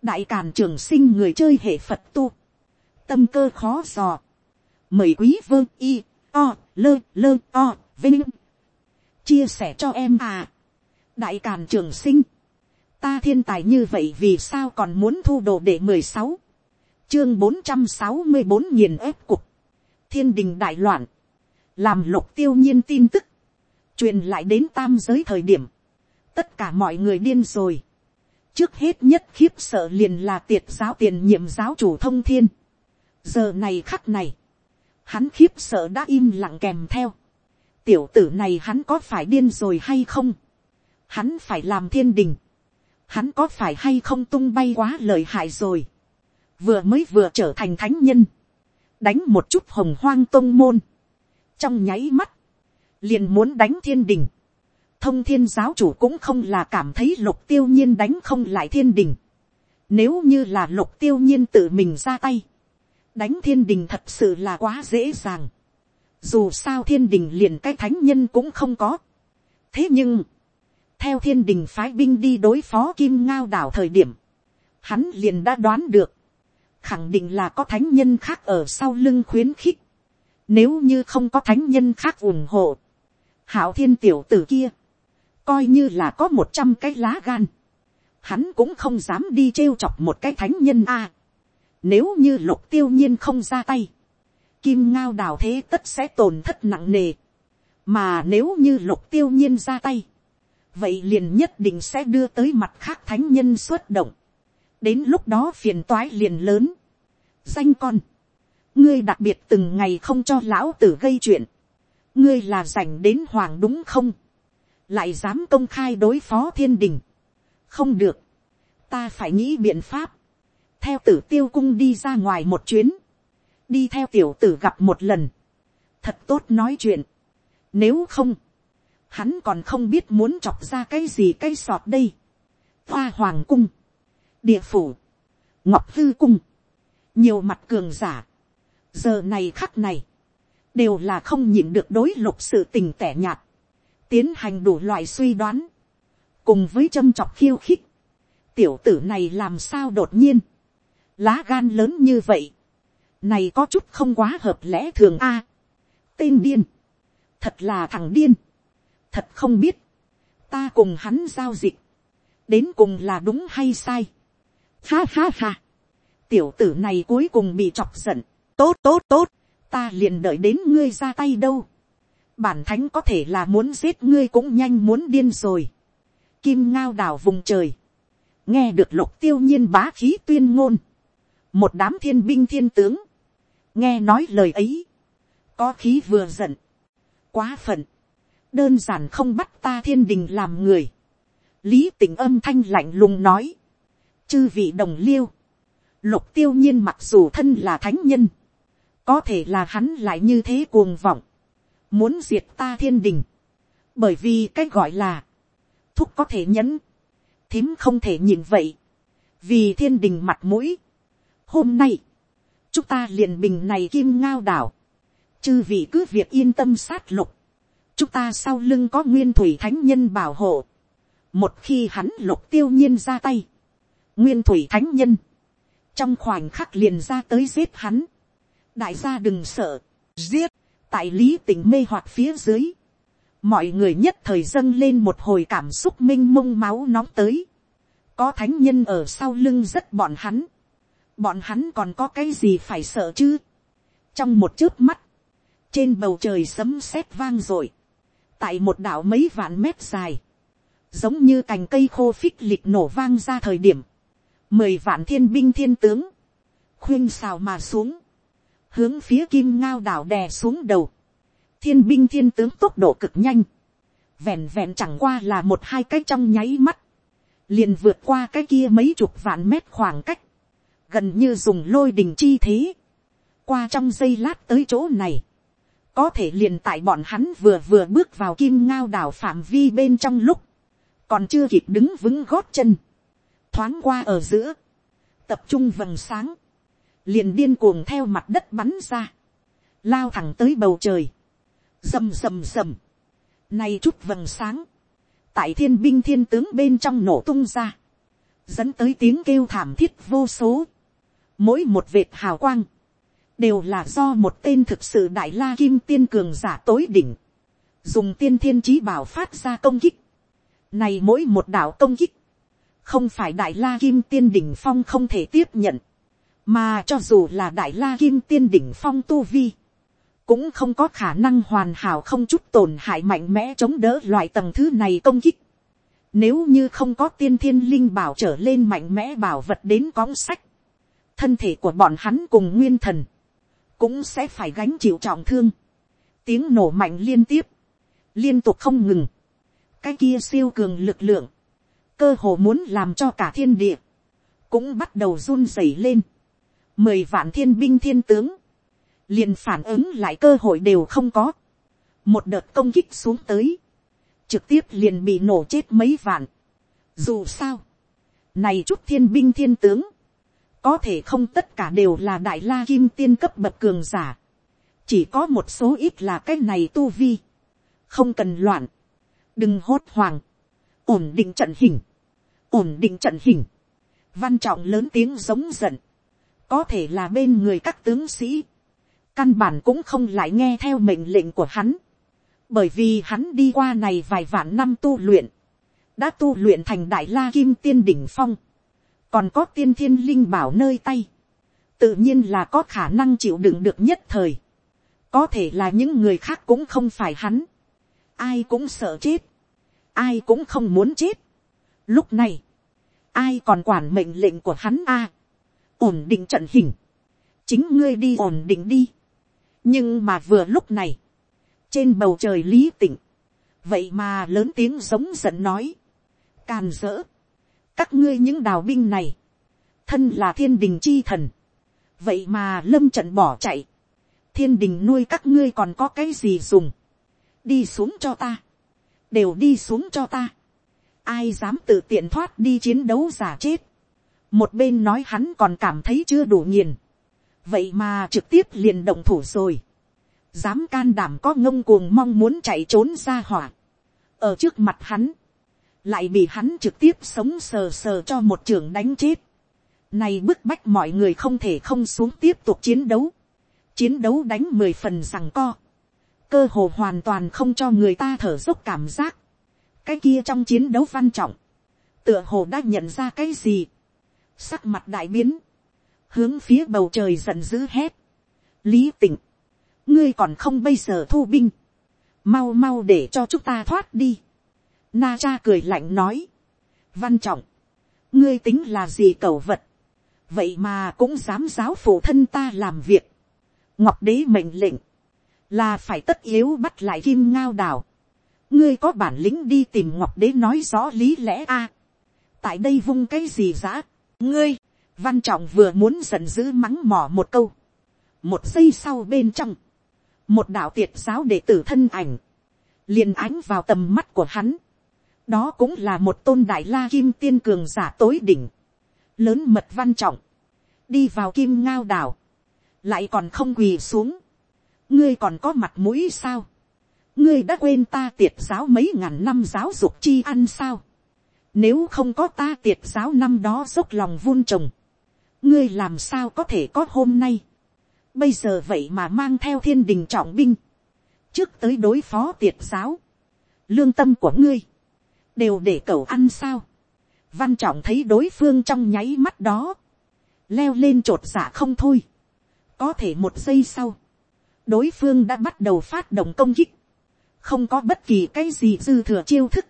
đại càn trường sinh người chơi hệ phật tu. tâm cơ khó dò. mời quý vơ y o lơ lơ o vinh. chia sẻ cho em à. đại càn trường sinh. ta thiên tài như vậy vì sao còn muốn thu đồ để mười sáu. chương bốn trăm sáu mươi bốn nghìn ép cục. thiên đình đại loạn. làm lục tiêu nhiên tin tức truyền lại đến tam giới thời điểm, tất cả mọi người điên rồi. trước hết nhất khiếp sợ liền là tiệt giáo tiền nhiệm giáo chủ thông thiên. giờ này khắc này, hắn khiếp sợ đã im lặng kèm theo. tiểu tử này hắn có phải điên rồi hay không. hắn phải làm thiên đình. hắn có phải hay không tung bay quá lời hại rồi. vừa mới vừa trở thành thánh nhân. đánh một chút hồng hoang tôn môn. trong nháy mắt, liền muốn đánh thiên đình thông thiên giáo chủ cũng không là cảm thấy lục tiêu nhiên đánh không lại thiên đình. Nếu như là lục tiêu nhiên tự mình ra tay. Đánh thiên đình thật sự là quá dễ dàng. Dù sao thiên đình liền cái thánh nhân cũng không có. Thế nhưng. Theo thiên đình phái binh đi đối phó kim ngao đảo thời điểm. Hắn liền đã đoán được. Khẳng định là có thánh nhân khác ở sau lưng khuyến khích. Nếu như không có thánh nhân khác ủng hộ. Hảo thiên tiểu tử kia coi như là có một trăm cái lá gan, hắn cũng không dám đi trêu chọc một cái thánh nhân a. nếu như lục tiêu nhiên không ra tay, kim ngao đào thế tất sẽ tổn thất nặng nề. mà nếu như lục tiêu nhiên ra tay, vậy liền nhất định sẽ đưa tới mặt khác thánh nhân xuất động. đến lúc đó phiền toái liền lớn. danh con, ngươi đặc biệt từng ngày không cho lão tử gây chuyện, ngươi là dành đến hoàng đúng không? Lại dám công khai đối phó thiên đình. không được, ta phải nghĩ biện pháp, theo tử tiêu cung đi ra ngoài một chuyến, đi theo tiểu tử gặp một lần, thật tốt nói chuyện, nếu không, hắn còn không biết muốn chọc ra cái gì cái sọt đây, hoa hoàng cung, địa phủ, ngọc hư cung, nhiều mặt cường giả, giờ này khắc này, đều là không nhịn được đối lục sự tình tẻ nhạt, tiến hành đủ loại suy đoán, cùng với châm chọc khiêu khích, tiểu tử này làm sao đột nhiên, lá gan lớn như vậy, này có chút không quá hợp lẽ thường a, tên điên, thật là thằng điên, thật không biết, ta cùng hắn giao dịch, đến cùng là đúng hay sai, ha ha ha, tiểu tử này cuối cùng bị chọc giận, tốt tốt tốt, ta liền đợi đến ngươi ra tay đâu, bản thánh có thể là muốn giết ngươi cũng nhanh muốn điên rồi. Kim ngao đảo vùng trời. nghe được lục tiêu nhiên bá khí tuyên ngôn, một đám thiên binh thiên tướng, nghe nói lời ấy, có khí vừa giận, quá phận, đơn giản không bắt ta thiên đình làm người, lý tình âm thanh lạnh lùng nói, chư vị đồng liêu, lục tiêu nhiên mặc dù thân là thánh nhân, có thể là hắn lại như thế cuồng vọng, muốn diệt ta thiên đình, bởi vì cái gọi là, thúc có thể nhẫn, thím không thể nhìn vậy, vì thiên đình mặt mũi. Hôm nay, chúng ta liền bình này kim ngao đảo, chư vị cứ việc yên tâm sát lục, chúng ta sau lưng có nguyên thủy thánh nhân bảo hộ, một khi hắn lục tiêu nhiên ra tay, nguyên thủy thánh nhân, trong khoảnh khắc liền ra tới giết hắn, đại gia đừng sợ, giết, tại lý tỉnh mê hoặc phía dưới, mọi người nhất thời dâng lên một hồi cảm xúc m i n h mông máu nóng tới, có thánh nhân ở sau lưng rất bọn hắn, bọn hắn còn có cái gì phải sợ chứ, trong một chớp mắt, trên bầu trời sấm sét vang r ộ i tại một đảo mấy vạn mét dài, giống như cành cây khô phích lịch nổ vang ra thời điểm, mười vạn thiên binh thiên tướng, khuyên xào mà xuống, hướng phía kim ngao đảo đè xuống đầu, thiên binh thiên tướng tốc độ cực nhanh, vẹn vẹn chẳng qua là một hai cái trong nháy mắt, liền vượt qua cái kia mấy chục vạn mét khoảng cách, gần như dùng lôi đình chi thế, qua trong giây lát tới chỗ này, có thể liền tại bọn hắn vừa vừa bước vào kim ngao đảo phạm vi bên trong lúc, còn chưa kịp đứng vững gót chân, thoáng qua ở giữa, tập trung vầng sáng, liền điên cuồng theo mặt đất bắn ra, lao thẳng tới bầu trời, rầm rầm rầm, nay chút vầng sáng, tại thiên binh thiên tướng bên trong nổ tung ra, dẫn tới tiếng kêu thảm thiết vô số, mỗi một vệt hào quang, đều là do một tên thực sự đại la kim tiên cường giả tối đỉnh, dùng tiên thiên trí bảo phát ra công kích, này mỗi một đạo công kích, không phải đại la kim tiên đỉnh phong không thể tiếp nhận, mà cho dù là đại la kim tiên đỉnh phong tu vi, cũng không có khả năng hoàn hảo không chút tổn hại mạnh mẽ chống đỡ loại tầng thứ này công kích. Nếu như không có tiên thiên linh bảo trở lên mạnh mẽ bảo vật đến cõng sách, thân thể của bọn hắn cùng nguyên thần, cũng sẽ phải gánh chịu trọng thương. Tiếng nổ mạnh liên tiếp, liên tục không ngừng. Cái kia siêu cường lực lượng, cơ hồ muốn làm cho cả thiên địa, cũng bắt đầu run rẩy lên. Mười vạn thiên binh thiên tướng, liền phản ứng lại cơ hội đều không có. một đợt công kích xuống tới, trực tiếp liền bị nổ chết mấy vạn. dù sao, này chút thiên binh thiên tướng, có thể không tất cả đều là đại la kim tiên cấp bậc cường giả, chỉ có một số ít là cái này tu vi, không cần loạn, đừng hốt hoàng, ổn định trận hình, ổn định trận hình, văn trọng lớn tiếng giống giận, có thể là bên người các tướng sĩ, căn bản cũng không lại nghe theo mệnh lệnh của hắn, bởi vì hắn đi qua này vài vạn năm tu luyện, đã tu luyện thành đại la kim tiên đỉnh phong, còn có tiên thiên linh bảo nơi tay, tự nhiên là có khả năng chịu đựng được nhất thời, có thể là những người khác cũng không phải hắn, ai cũng sợ chết, ai cũng không muốn chết. Lúc này, ai còn quản mệnh lệnh của hắn a, ổn định trận hình, chính ngươi đi ổn định đi, nhưng mà vừa lúc này, trên bầu trời lý tỉnh, vậy mà lớn tiếng giống giận nói, càn dỡ, các ngươi những đào binh này, thân là thiên đình chi thần, vậy mà lâm trận bỏ chạy, thiên đình nuôi các ngươi còn có cái gì dùng, đi xuống cho ta, đều đi xuống cho ta, ai dám tự tiện thoát đi chiến đấu giả chết, một bên nói hắn còn cảm thấy chưa đủ nghiền, vậy mà trực tiếp liền động thủ rồi, dám can đảm có ngông cuồng mong muốn chạy trốn ra hỏa, ở trước mặt hắn, lại bị hắn trực tiếp sống sờ sờ cho một trường đánh chết, này bức bách mọi người không thể không xuống tiếp tục chiến đấu, chiến đấu đánh mười phần rằng co, cơ hồ hoàn toàn không cho người ta thở dốc cảm giác, cái kia trong chiến đấu văn trọng, tựa hồ đã nhận ra cái gì, sắc mặt đại biến, hướng phía bầu trời giận dữ hét. lý tịnh, ngươi còn không bây giờ thu binh, mau mau để cho chúng ta thoát đi. Na cha cười lạnh nói, văn trọng, ngươi tính là gì cẩu vật, vậy mà cũng dám giáo phụ thân ta làm việc, ngọc đế mệnh lệnh, là phải tất yếu bắt lại kim ngao đào, ngươi có bản lĩnh đi tìm ngọc đế nói rõ lý lẽ a, tại đây vung cái gì giã, ngươi, văn trọng vừa muốn giận dữ mắng mỏ một câu, một giây sau bên trong, một đạo tiệt giáo đệ tử thân ảnh, liền ánh vào tầm mắt của hắn, đó cũng là một tôn đại la kim tiên cường giả tối đỉnh, lớn mật văn trọng, đi vào kim ngao đảo, lại còn không quỳ xuống, ngươi còn có mặt mũi sao, ngươi đã quên ta tiệt giáo mấy ngàn năm giáo dục chi ăn sao, nếu không có ta tiệt giáo năm đó dốc lòng vun trồng, ngươi làm sao có thể có hôm nay, bây giờ vậy mà mang theo thiên đình trọng binh, trước tới đối phó tiệt giáo, lương tâm của ngươi, đều để cậu ăn sao. văn trọng thấy đối phương trong nháy mắt đó, leo lên trột giả không thôi. có thể một giây sau, đối phương đã bắt đầu phát động công kích, không có bất kỳ cái gì dư thừa chiêu thức,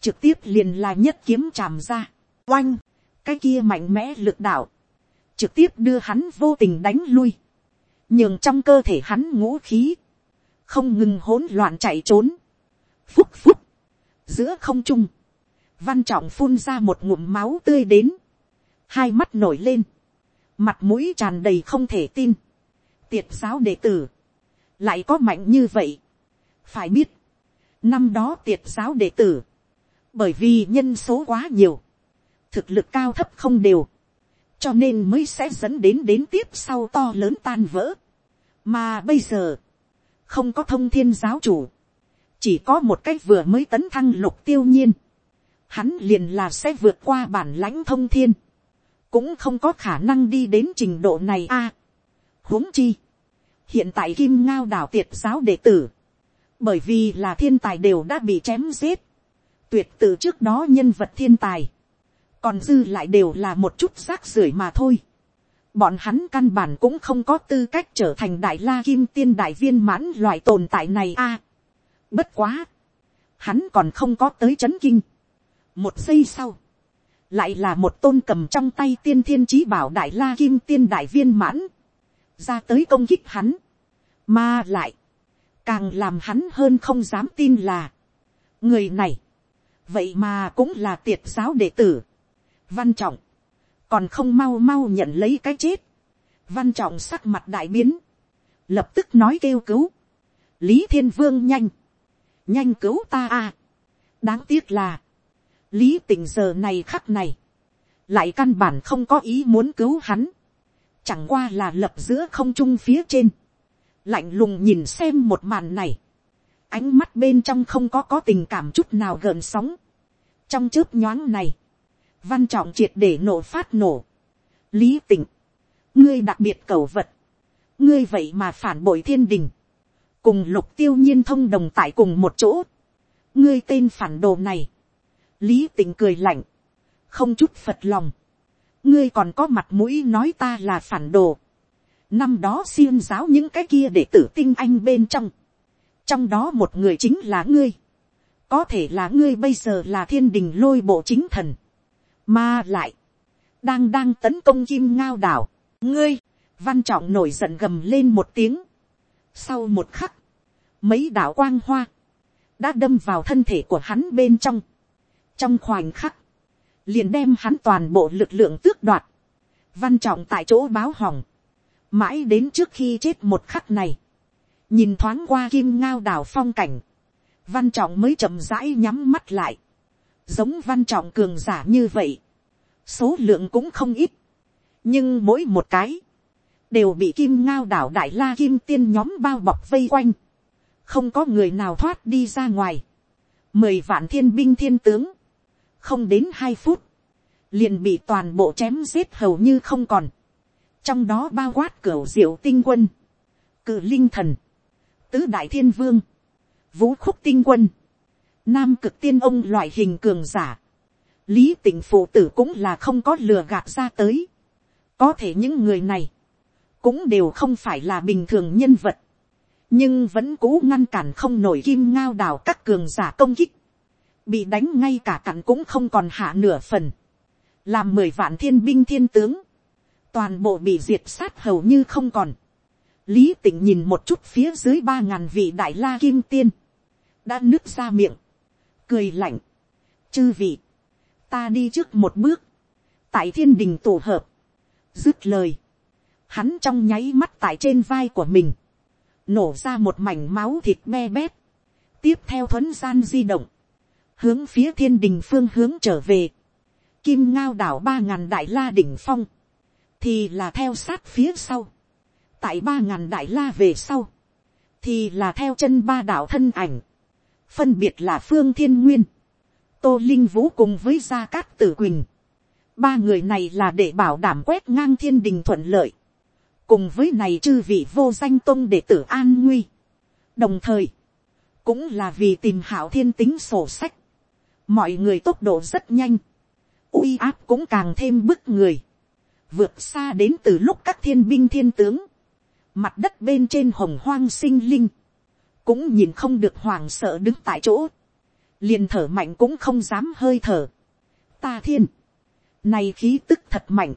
trực tiếp liền là nhất kiếm chạm ra, oanh, cái kia mạnh mẽ lực đạo, trực tiếp đưa hắn vô tình đánh lui, nhường trong cơ thể hắn ngũ khí, không ngừng hỗn loạn chạy trốn, phúc phúc, giữa không trung, văn trọng phun ra một ngụm máu tươi đến, hai mắt nổi lên, mặt mũi tràn đầy không thể tin, tiệt giáo đệ tử, lại có mạnh như vậy, phải biết, năm đó tiệt giáo đệ tử, bởi vì nhân số quá nhiều, thực lực cao thấp không đều, cho nên mới sẽ dẫn đến đến tiếp sau to lớn tan vỡ. mà bây giờ, không có thông thiên giáo chủ, chỉ có một cách vừa mới tấn thăng lục tiêu nhiên, hắn liền là sẽ vượt qua bản lãnh thông thiên, cũng không có khả năng đi đến trình độ này a. huống chi, hiện tại kim ngao đảo tiệt giáo đệ tử, bởi vì là thiên tài đều đã bị chém giết, tuyệt tự trước đó nhân vật thiên tài, còn dư lại đều là một chút rác rưởi mà thôi. Bọn hắn căn bản cũng không có tư cách trở thành đại la kim tiên đại viên mãn loại tồn tại này a. Bất quá. Hắn còn không có tới chấn kinh. Một giây sau. Lại là một tôn cầm trong tay tiên thiên chí bảo đại la kim tiên đại viên mãn. Ra tới công kích hắn. Mà lại. Càng làm hắn hơn không dám tin là. Người này. Vậy mà cũng là tiệt giáo đệ tử. Văn trọng. Còn không mau mau nhận lấy cái chết. Văn trọng sắc mặt đại biến. Lập tức nói kêu cứu. Lý Thiên Vương nhanh nhanh cứu ta a. đáng tiếc là, lý tình giờ này khắc này, lại căn bản không có ý muốn cứu hắn, chẳng qua là lập giữa không trung phía trên, lạnh lùng nhìn xem một màn này, ánh mắt bên trong không có có tình cảm chút nào gợn sóng, trong chớp nhoáng này, văn trọng triệt để nổ phát nổ, lý Tịnh, ngươi đặc biệt cầu vật, ngươi vậy mà phản bội thiên đình, cùng lục tiêu nhiên thông đồng tại cùng một chỗ. ngươi tên phản đồ này, lý Tịnh cười lạnh, không chút phật lòng, ngươi còn có mặt mũi nói ta là phản đồ. năm đó xiêm giáo những cái kia để tử tinh anh bên trong, trong đó một người chính là ngươi, có thể là ngươi bây giờ là thiên đình lôi bộ chính thần, mà lại, đang đang tấn công kim ngao đảo, ngươi, văn trọng nổi giận gầm lên một tiếng, sau một khắc, mấy đạo quang hoa, đã đâm vào thân thể của hắn bên trong. Trong khoảnh khắc, liền đem hắn toàn bộ lực lượng tước đoạt. Văn trọng tại chỗ báo hỏng. Mãi đến trước khi chết một khắc này. Nhìn thoáng qua kim ngao đảo phong cảnh. Văn trọng mới chậm rãi nhắm mắt lại. Giống văn trọng cường giả như vậy. Số lượng cũng không ít. Nhưng mỗi một cái đều bị kim ngao đảo đại la kim tiên nhóm bao bọc vây quanh, không có người nào thoát đi ra ngoài, mười vạn thiên binh thiên tướng, không đến hai phút, liền bị toàn bộ chém giết hầu như không còn, trong đó bao quát cửa diệu tinh quân, cử linh thần, tứ đại thiên vương, vũ khúc tinh quân, nam cực tiên ông loại hình cường giả, lý tỉnh phụ tử cũng là không có lừa gạt ra tới, có thể những người này, cũng đều không phải là bình thường nhân vật, nhưng vẫn cố ngăn cản không nổi kim ngao đào các cường giả công kích, bị đánh ngay cả cặn cũng không còn hạ nửa phần, làm mười vạn thiên binh thiên tướng, toàn bộ bị diệt sát hầu như không còn lý tịnh nhìn một chút phía dưới ba ngàn vị đại la kim tiên, đã nứt ra miệng, cười lạnh, chư vị, ta đi trước một bước, tại thiên đình tổ hợp, dứt lời, hắn trong nháy mắt tại trên vai của mình, nổ ra một mảnh máu thịt me bét, tiếp theo thuấn gian di động, hướng phía thiên đình phương hướng trở về, kim ngao đảo ba ngàn đại la đỉnh phong, thì là theo sát phía sau, tại ba ngàn đại la về sau, thì là theo chân ba đạo thân ảnh, phân biệt là phương thiên nguyên, tô linh vũ cùng với gia cát tử quỳnh, ba người này là để bảo đảm quét ngang thiên đình thuận lợi, cùng với này chư vị vô danh tôn để tử an nguy, đồng thời, cũng là vì tìm hảo thiên tính sổ sách, mọi người tốc độ rất nhanh, uy áp cũng càng thêm bức người, vượt xa đến từ lúc các thiên binh thiên tướng, mặt đất bên trên hồng hoang sinh linh, cũng nhìn không được hoàng sợ đứng tại chỗ, liền thở mạnh cũng không dám hơi thở. Ta thiên, này khí tức thật mạnh,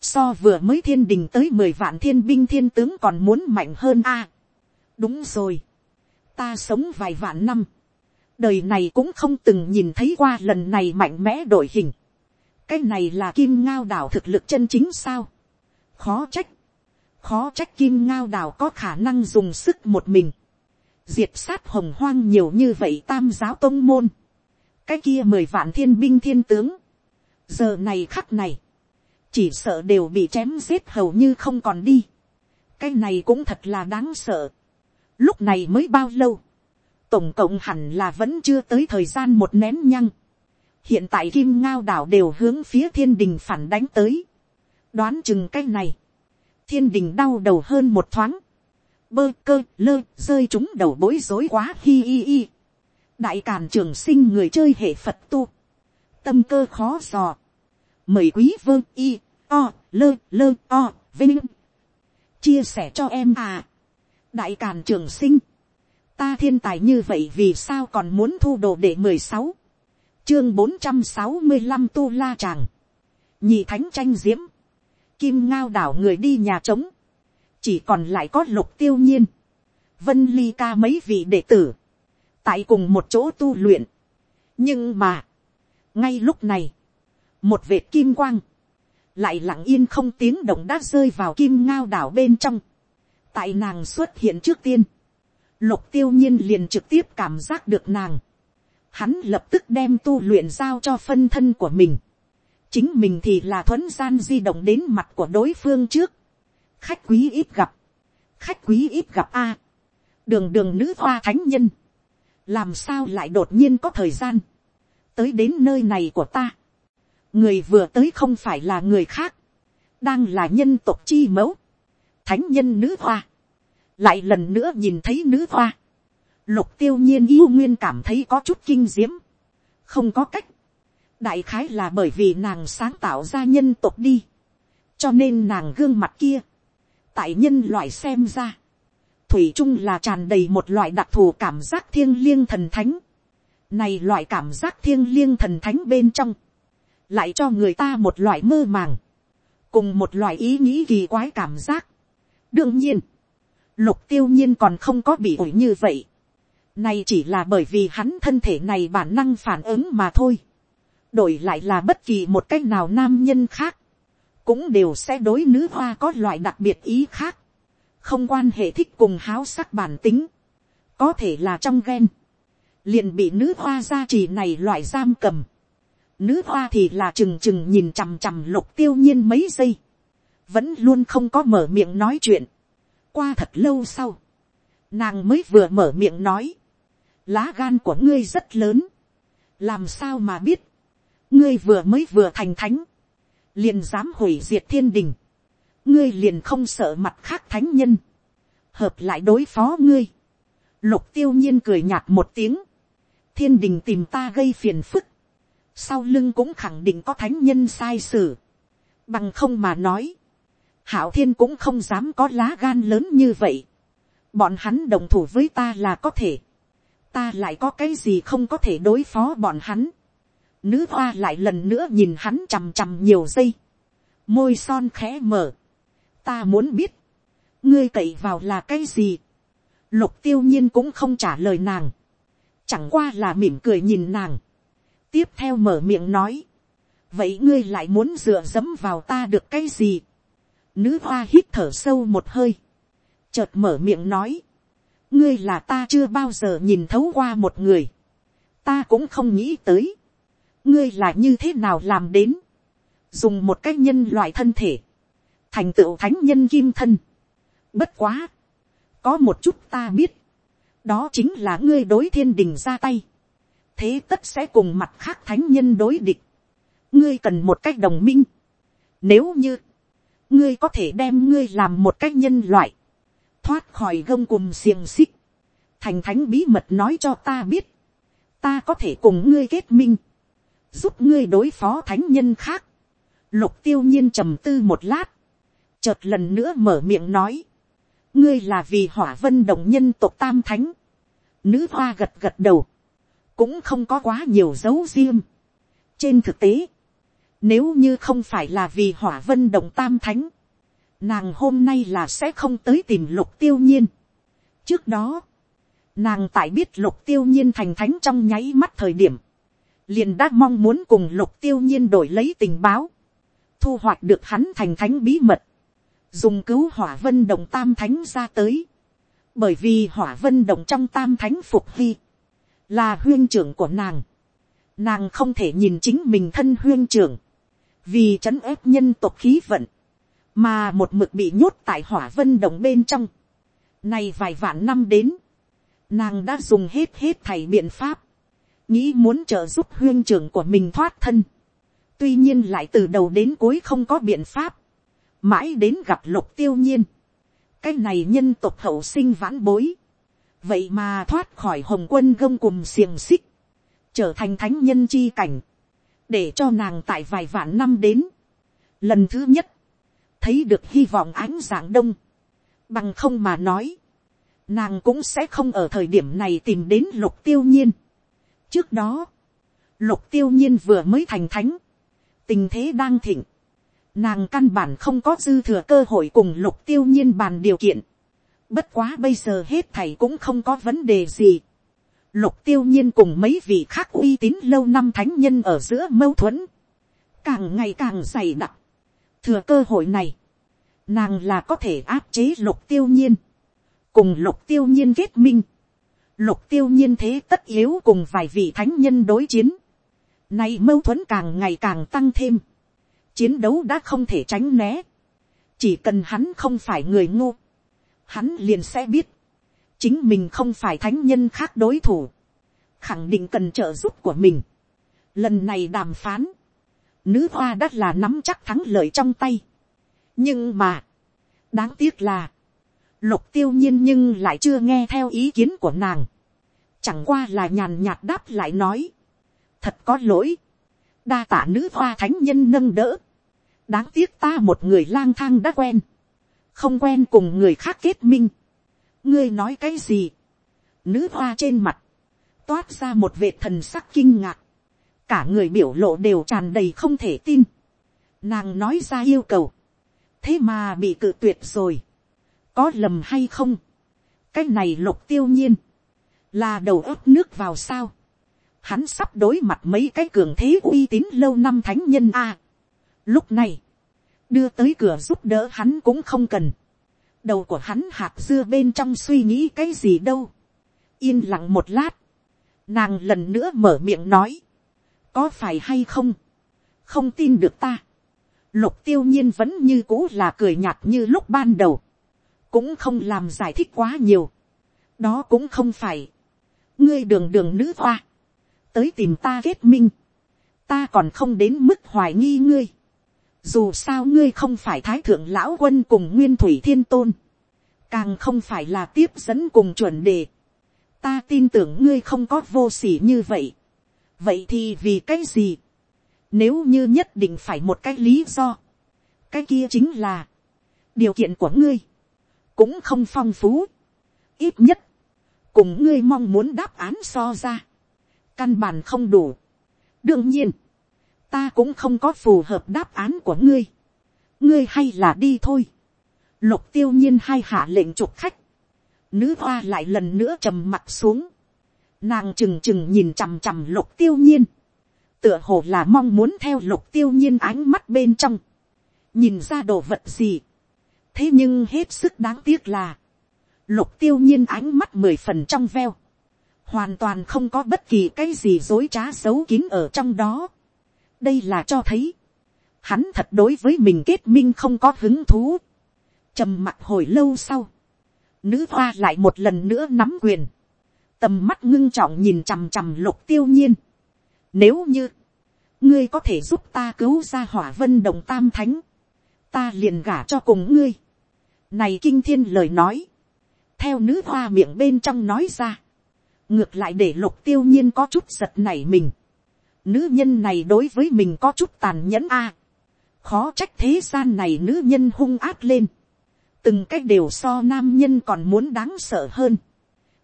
so vừa mới thiên đình tới mười vạn thiên binh thiên tướng còn muốn mạnh hơn a. đúng rồi, ta sống vài vạn năm, đời này cũng không từng nhìn thấy qua lần này mạnh mẽ đổi hình. cái này là kim ngao đảo thực lực chân chính sao. khó trách, khó trách kim ngao đảo có khả năng dùng sức một mình, diệt sát hồng hoang nhiều như vậy tam giáo tôn môn, cái kia mười vạn thiên binh thiên tướng, giờ này khắc này, chỉ sợ đều bị chém giết hầu như không còn đi, cái này cũng thật là đáng sợ, lúc này mới bao lâu, tổng cộng hẳn là vẫn chưa tới thời gian một nén nhăng, hiện tại kim ngao đảo đều hướng phía thiên đình phản đánh tới, đoán chừng cái này, thiên đình đau đầu hơn một thoáng, bơ cơ lơ rơi chúng đầu bối rối quá hi hi hi. đại càn trường sinh người chơi hệ phật tu. tâm cơ khó dò. mời quý vơ y o lơ lơ o vinh. chia sẻ cho em à. đại càn trường sinh. ta thiên tài như vậy vì sao còn muốn thu đồ để mười sáu chương bốn trăm sáu mươi năm tu la tràng. nhị thánh tranh diễm kim ngao đảo người đi nhà trống chỉ còn lại có lục tiêu nhiên, vân ly ca mấy vị đệ tử, tại cùng một chỗ tu luyện. nhưng mà, ngay lúc này, một vệt kim quang, lại lặng yên không tiếng động đã rơi vào kim ngao đảo bên trong. tại nàng xuất hiện trước tiên, lục tiêu nhiên liền trực tiếp cảm giác được nàng. hắn lập tức đem tu luyện giao cho phân thân của mình chính mình thì là thuấn gian di động đến mặt của đối phương trước. Khách quý ít gặp, khách quý ít gặp a, đường đường nữ hoa thánh nhân, làm sao lại đột nhiên có thời gian, tới đến nơi này của ta, người vừa tới không phải là người khác, đang là nhân tộc chi mẫu, thánh nhân nữ hoa, lại lần nữa nhìn thấy nữ hoa, lục tiêu nhiên yêu nguyên cảm thấy có chút kinh diễm, không có cách, đại khái là bởi vì nàng sáng tạo ra nhân tộc đi, cho nên nàng gương mặt kia, tại nhân loại xem ra, thủy chung là tràn đầy một loại đặc thù cảm giác thiêng liêng thần thánh. Này loại cảm giác thiêng liêng thần thánh bên trong, lại cho người ta một loại mơ màng, cùng một loại ý nghĩ kỳ quái cảm giác. đương nhiên, lục tiêu nhiên còn không có bị ủi như vậy. Này chỉ là bởi vì hắn thân thể này bản năng phản ứng mà thôi. Đổi lại là bất kỳ một cách nào nam nhân khác cũng đều sẽ đối nữ hoa có loại đặc biệt ý khác, không quan hệ thích cùng háo sắc bản tính, có thể là trong ghen, liền bị nữ hoa gia trì này loại giam cầm, nữ hoa thì là trừng trừng nhìn chằm chằm lục tiêu nhiên mấy giây, vẫn luôn không có mở miệng nói chuyện, qua thật lâu sau, nàng mới vừa mở miệng nói, lá gan của ngươi rất lớn, làm sao mà biết, ngươi vừa mới vừa thành thánh, liền dám hủy diệt thiên đình, ngươi liền không sợ mặt khác thánh nhân, hợp lại đối phó ngươi, lục tiêu nhiên cười nhạt một tiếng, thiên đình tìm ta gây phiền phức, sau lưng cũng khẳng định có thánh nhân sai sử, bằng không mà nói, hảo thiên cũng không dám có lá gan lớn như vậy, bọn hắn đồng thủ với ta là có thể, ta lại có cái gì không có thể đối phó bọn hắn, Nữ hoa lại lần nữa nhìn hắn chằm chằm nhiều giây. Môi son khẽ mở. Ta muốn biết. Ngươi cậy vào là cái gì? Lục tiêu nhiên cũng không trả lời nàng. Chẳng qua là mỉm cười nhìn nàng. Tiếp theo mở miệng nói. Vậy ngươi lại muốn dựa dẫm vào ta được cái gì? Nữ hoa hít thở sâu một hơi. Chợt mở miệng nói. Ngươi là ta chưa bao giờ nhìn thấu qua một người. Ta cũng không nghĩ tới. Ngươi là như thế nào làm đến. Dùng một cách nhân loại thân thể. Thành tựu thánh nhân kim thân. Bất quá. Có một chút ta biết. Đó chính là ngươi đối thiên đình ra tay. Thế tất sẽ cùng mặt khác thánh nhân đối địch. Ngươi cần một cách đồng minh. Nếu như ngươi có thể đem ngươi làm một cách nhân loại, thoát khỏi gông cùng xiềng xích, thành thánh bí mật nói cho ta biết, ta có thể cùng ngươi kết minh, giúp ngươi đối phó thánh nhân khác. Lục tiêu nhiên trầm tư một lát, chợt lần nữa mở miệng nói, ngươi là vì hỏa vân đồng nhân tộc tam thánh, nữ hoa gật gật đầu, cũng không có quá nhiều dấu riêng. trên thực tế, nếu như không phải là vì hỏa vân đồng tam thánh. Nàng hôm nay là sẽ không tới tìm lục tiêu nhiên. Trước đó. Nàng tại biết lục tiêu nhiên thành thánh trong nháy mắt thời điểm. Liền đã mong muốn cùng lục tiêu nhiên đổi lấy tình báo. Thu hoạch được hắn thành thánh bí mật. Dùng cứu hỏa vân động tam thánh ra tới. Bởi vì hỏa vân động trong tam thánh phục hy. Là huyên trưởng của nàng. Nàng không thể nhìn chính mình thân huyên trưởng vì trấn ép nhân tộc khí vận, mà một mực bị nhốt tại hỏa vân đồng bên trong. Này vài vạn năm đến, nàng đã dùng hết hết thầy biện pháp, nghĩ muốn trợ giúp huyên trưởng của mình thoát thân. tuy nhiên lại từ đầu đến cuối không có biện pháp, mãi đến gặp lục tiêu nhiên. cái này nhân tộc hậu sinh vãn bối, vậy mà thoát khỏi hồng quân gông cùng xiềng xích, trở thành thánh nhân chi cảnh, để cho nàng tại vài vạn năm đến. Lần thứ nhất, thấy được hy vọng ánh dạng đông, bằng không mà nói, nàng cũng sẽ không ở thời điểm này tìm đến lục tiêu nhiên trước đó, lục tiêu nhiên vừa mới thành thánh, tình thế đang thịnh, nàng căn bản không có dư thừa cơ hội cùng lục tiêu nhiên bàn điều kiện. bất quá bây giờ hết thầy cũng không có vấn đề gì. Lục tiêu nhiên cùng mấy vị khác uy tín lâu năm thánh nhân ở giữa mâu thuẫn. Càng ngày càng dày đặc. Thừa cơ hội này. Nàng là có thể áp chế lục tiêu nhiên. Cùng lục tiêu nhiên kết minh. Lục tiêu nhiên thế tất yếu cùng vài vị thánh nhân đối chiến. Nay mâu thuẫn càng ngày càng tăng thêm. Chiến đấu đã không thể tránh né. Chỉ cần hắn không phải người ngu. Hắn liền sẽ biết chính mình không phải thánh nhân khác đối thủ, khẳng định cần trợ giúp của mình. Lần này đàm phán, nữ hoa đã là nắm chắc thắng lợi trong tay. nhưng mà, đáng tiếc là, lục tiêu nhiên nhưng lại chưa nghe theo ý kiến của nàng. chẳng qua là nhàn nhạt đáp lại nói, thật có lỗi, đa tả nữ hoa thánh nhân nâng đỡ, đáng tiếc ta một người lang thang đã quen, không quen cùng người khác kết minh, ngươi nói cái gì, nữ hoa trên mặt, toát ra một vệt thần sắc kinh ngạc, cả người biểu lộ đều tràn đầy không thể tin, nàng nói ra yêu cầu, thế mà bị cự tuyệt rồi, có lầm hay không, cái này lục tiêu nhiên, là đầu ấp nước vào sao, hắn sắp đối mặt mấy cái cường thế uy tín lâu năm thánh nhân a. lúc này, đưa tới cửa giúp đỡ hắn cũng không cần, đầu của hắn hạt dưa bên trong suy nghĩ cái gì đâu. yên lặng một lát, nàng lần nữa mở miệng nói, có phải hay không, không tin được ta. lục tiêu nhiên vẫn như cũ là cười nhạt như lúc ban đầu, cũng không làm giải thích quá nhiều. đó cũng không phải, ngươi đường đường nữ hoa, tới tìm ta kết minh, ta còn không đến mức hoài nghi ngươi. dù sao ngươi không phải thái thượng lão quân cùng nguyên thủy thiên tôn, càng không phải là tiếp dẫn cùng chuẩn đề, ta tin tưởng ngươi không có vô s ỉ như vậy, vậy thì vì cái gì, nếu như nhất định phải một cái lý do, cái kia chính là, điều kiện của ngươi, cũng không phong phú, ít nhất, cùng ngươi mong muốn đáp án so ra, căn bản không đủ, đương nhiên, ta cũng không có phù hợp đáp án của ngươi, ngươi hay là đi thôi, lục tiêu nhiên hai hạ lệnh chụp khách, nữ hoa lại lần nữa trầm mặt xuống, nàng trừng trừng nhìn chằm chằm lục tiêu nhiên, tựa hồ là mong muốn theo lục tiêu nhiên ánh mắt bên trong, nhìn ra đồ vật gì thế nhưng hết sức đáng tiếc là, lục tiêu nhiên ánh mắt mười phần trong veo, hoàn toàn không có bất kỳ cái gì dối trá xấu kín ở trong đó. đây là cho thấy, hắn thật đối với mình kết minh không có hứng thú. trầm mặt hồi lâu sau, nữ hoa lại một lần nữa nắm quyền, tầm mắt ngưng trọng nhìn chằm chằm lục tiêu nhiên. Nếu như, ngươi có thể giúp ta cứu ra hỏa vân đồng tam thánh, ta liền gả cho cùng ngươi. Này kinh thiên lời nói, theo nữ hoa miệng bên trong nói ra, ngược lại để lục tiêu nhiên có chút giật nảy mình. Nữ nhân này đối với mình có chút tàn nhẫn a. Khó trách thế gian này nữ nhân hung ác lên. từng cách đều so nam nhân còn muốn đáng sợ hơn.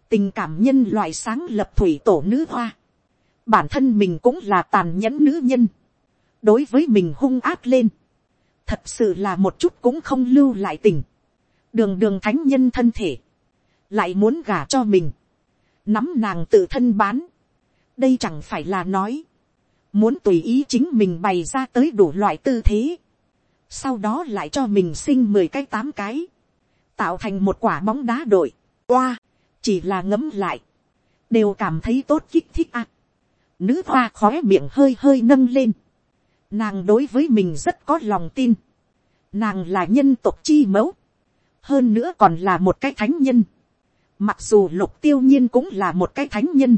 tình cảm nhân loại sáng lập thủy tổ nữ hoa. Bản thân mình cũng là tàn nhẫn nữ nhân, đối với mình hung ác lên, thật sự là một chút cũng không lưu lại tình, đường đường thánh nhân thân thể, lại muốn gả cho mình, nắm nàng tự thân bán, đây chẳng phải là nói, muốn tùy ý chính mình bày ra tới đủ loại tư thế, sau đó lại cho mình sinh mười cái tám cái, tạo thành một quả bóng đá đội, oa, chỉ là ngấm lại, đều cảm thấy tốt kích thích ạ. Nữ hoa khóe miệng hơi hơi nâng lên. Nàng đối với mình rất có lòng tin. Nàng là nhân tộc chi mẫu. Hơn nữa còn là một cái thánh nhân. Mặc dù lục tiêu nhiên cũng là một cái thánh nhân.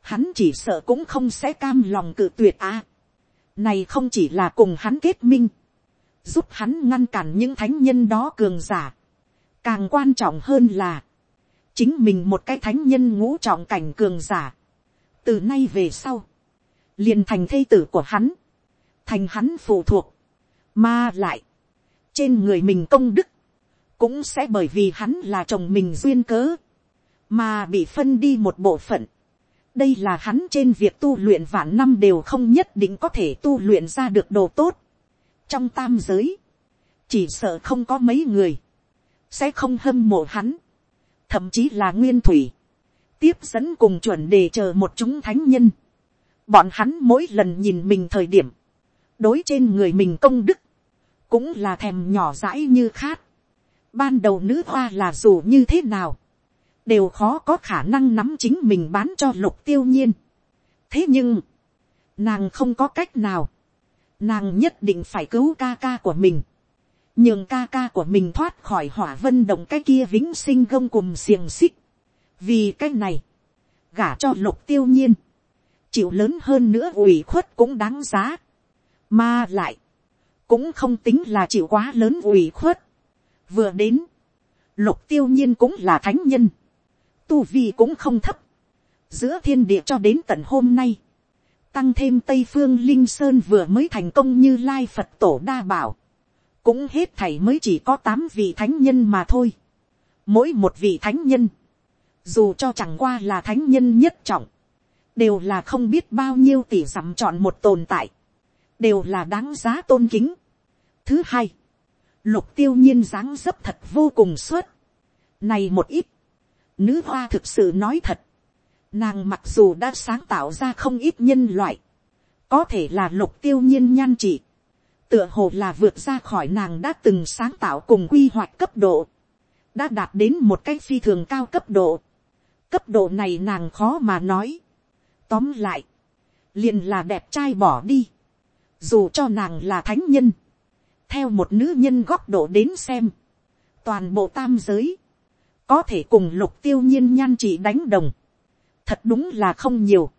Hắn chỉ sợ cũng không sẽ cam lòng cự tuyệt á. này không chỉ là cùng hắn kết minh. Giúp hắn ngăn cản những thánh nhân đó cường giả. Càng quan trọng hơn là. Chính mình một cái thánh nhân ngũ trọng cảnh cường giả từ nay về sau, liền thành thây tử của hắn, thành hắn phụ thuộc, mà lại, trên người mình công đức, cũng sẽ bởi vì hắn là chồng mình duyên cớ, mà bị phân đi một bộ phận. đây là hắn trên việc tu luyện vạn năm đều không nhất định có thể tu luyện ra được đồ tốt. trong tam giới, chỉ sợ không có mấy người, sẽ không hâm mộ hắn, thậm chí là nguyên thủy, tiếp dẫn cùng chuẩn đề chờ một chúng thánh nhân. Bọn hắn mỗi lần nhìn mình thời điểm, đối trên người mình công đức, cũng là thèm nhỏ dãi như khát. Ban đầu nữ hoa là dù như thế nào, đều khó có khả năng nắm chính mình bán cho lục tiêu nhiên. thế nhưng, nàng không có cách nào, nàng nhất định phải cứu ca ca của mình, nhường ca ca của mình thoát khỏi hỏa vân động cái kia vĩnh sinh gông cùng xiềng xích. Vì cái này, gả cho lục tiêu nhiên, chịu lớn hơn nữa ủy khuất cũng đáng giá, mà lại, cũng không tính là chịu quá lớn ủy khuất vừa đến, lục tiêu nhiên cũng là thánh nhân, tu vi cũng không thấp, giữa thiên địa cho đến tận hôm nay, tăng thêm tây phương linh sơn vừa mới thành công như lai phật tổ đa bảo, cũng hết thảy mới chỉ có tám vị thánh nhân mà thôi. mỗi một vị thánh nhân, dù cho chẳng qua là thánh nhân nhất trọng, đều là không biết bao nhiêu tỷ dặm chọn một tồn tại, đều là đáng giá tôn kính. Thứ hai, lục tiêu nhiên dáng dấp thật vô cùng suốt. Này một ít, nữ hoa thực sự nói thật, nàng mặc dù đã sáng tạo ra không ít nhân loại, có thể là lục tiêu nhiên nhan trị, tựa hồ là vượt ra khỏi nàng đã từng sáng tạo cùng quy hoạch cấp độ, đã đạt đến một cái phi thường cao cấp độ. Cấp độ này nàng khó mà nói. tóm lại, liền là đẹp trai bỏ đi. dù cho nàng là thánh nhân, theo một nữ nhân góc độ đến xem, toàn bộ tam giới, có thể cùng lục tiêu nhiên nhan chỉ đánh đồng, thật đúng là không nhiều.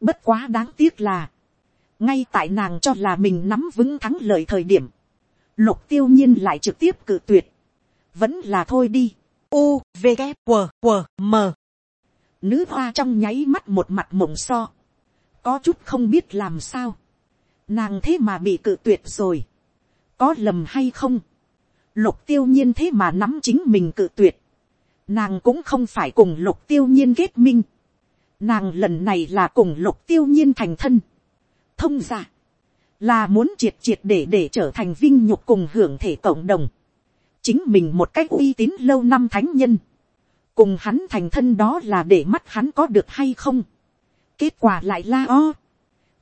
bất quá đáng tiếc là, ngay tại nàng cho là mình nắm vững thắng lợi thời điểm, lục tiêu nhiên lại trực tiếp cự tuyệt, vẫn là thôi đi. U, V, g W, W, M. Nữ hoa trong nháy mắt một mặt mộng so. Có chút không biết làm sao. Nàng thế mà bị cự tuyệt rồi. Có lầm hay không? Lục tiêu nhiên thế mà nắm chính mình cự tuyệt. Nàng cũng không phải cùng lục tiêu nhiên kết minh. Nàng lần này là cùng lục tiêu nhiên thành thân. thông ra, là muốn triệt triệt để để trở thành vinh nhục cùng hưởng thể cộng đồng, chính mình một cách uy tín lâu năm thánh nhân, cùng hắn thành thân đó là để mắt hắn có được hay không, kết quả lại la o,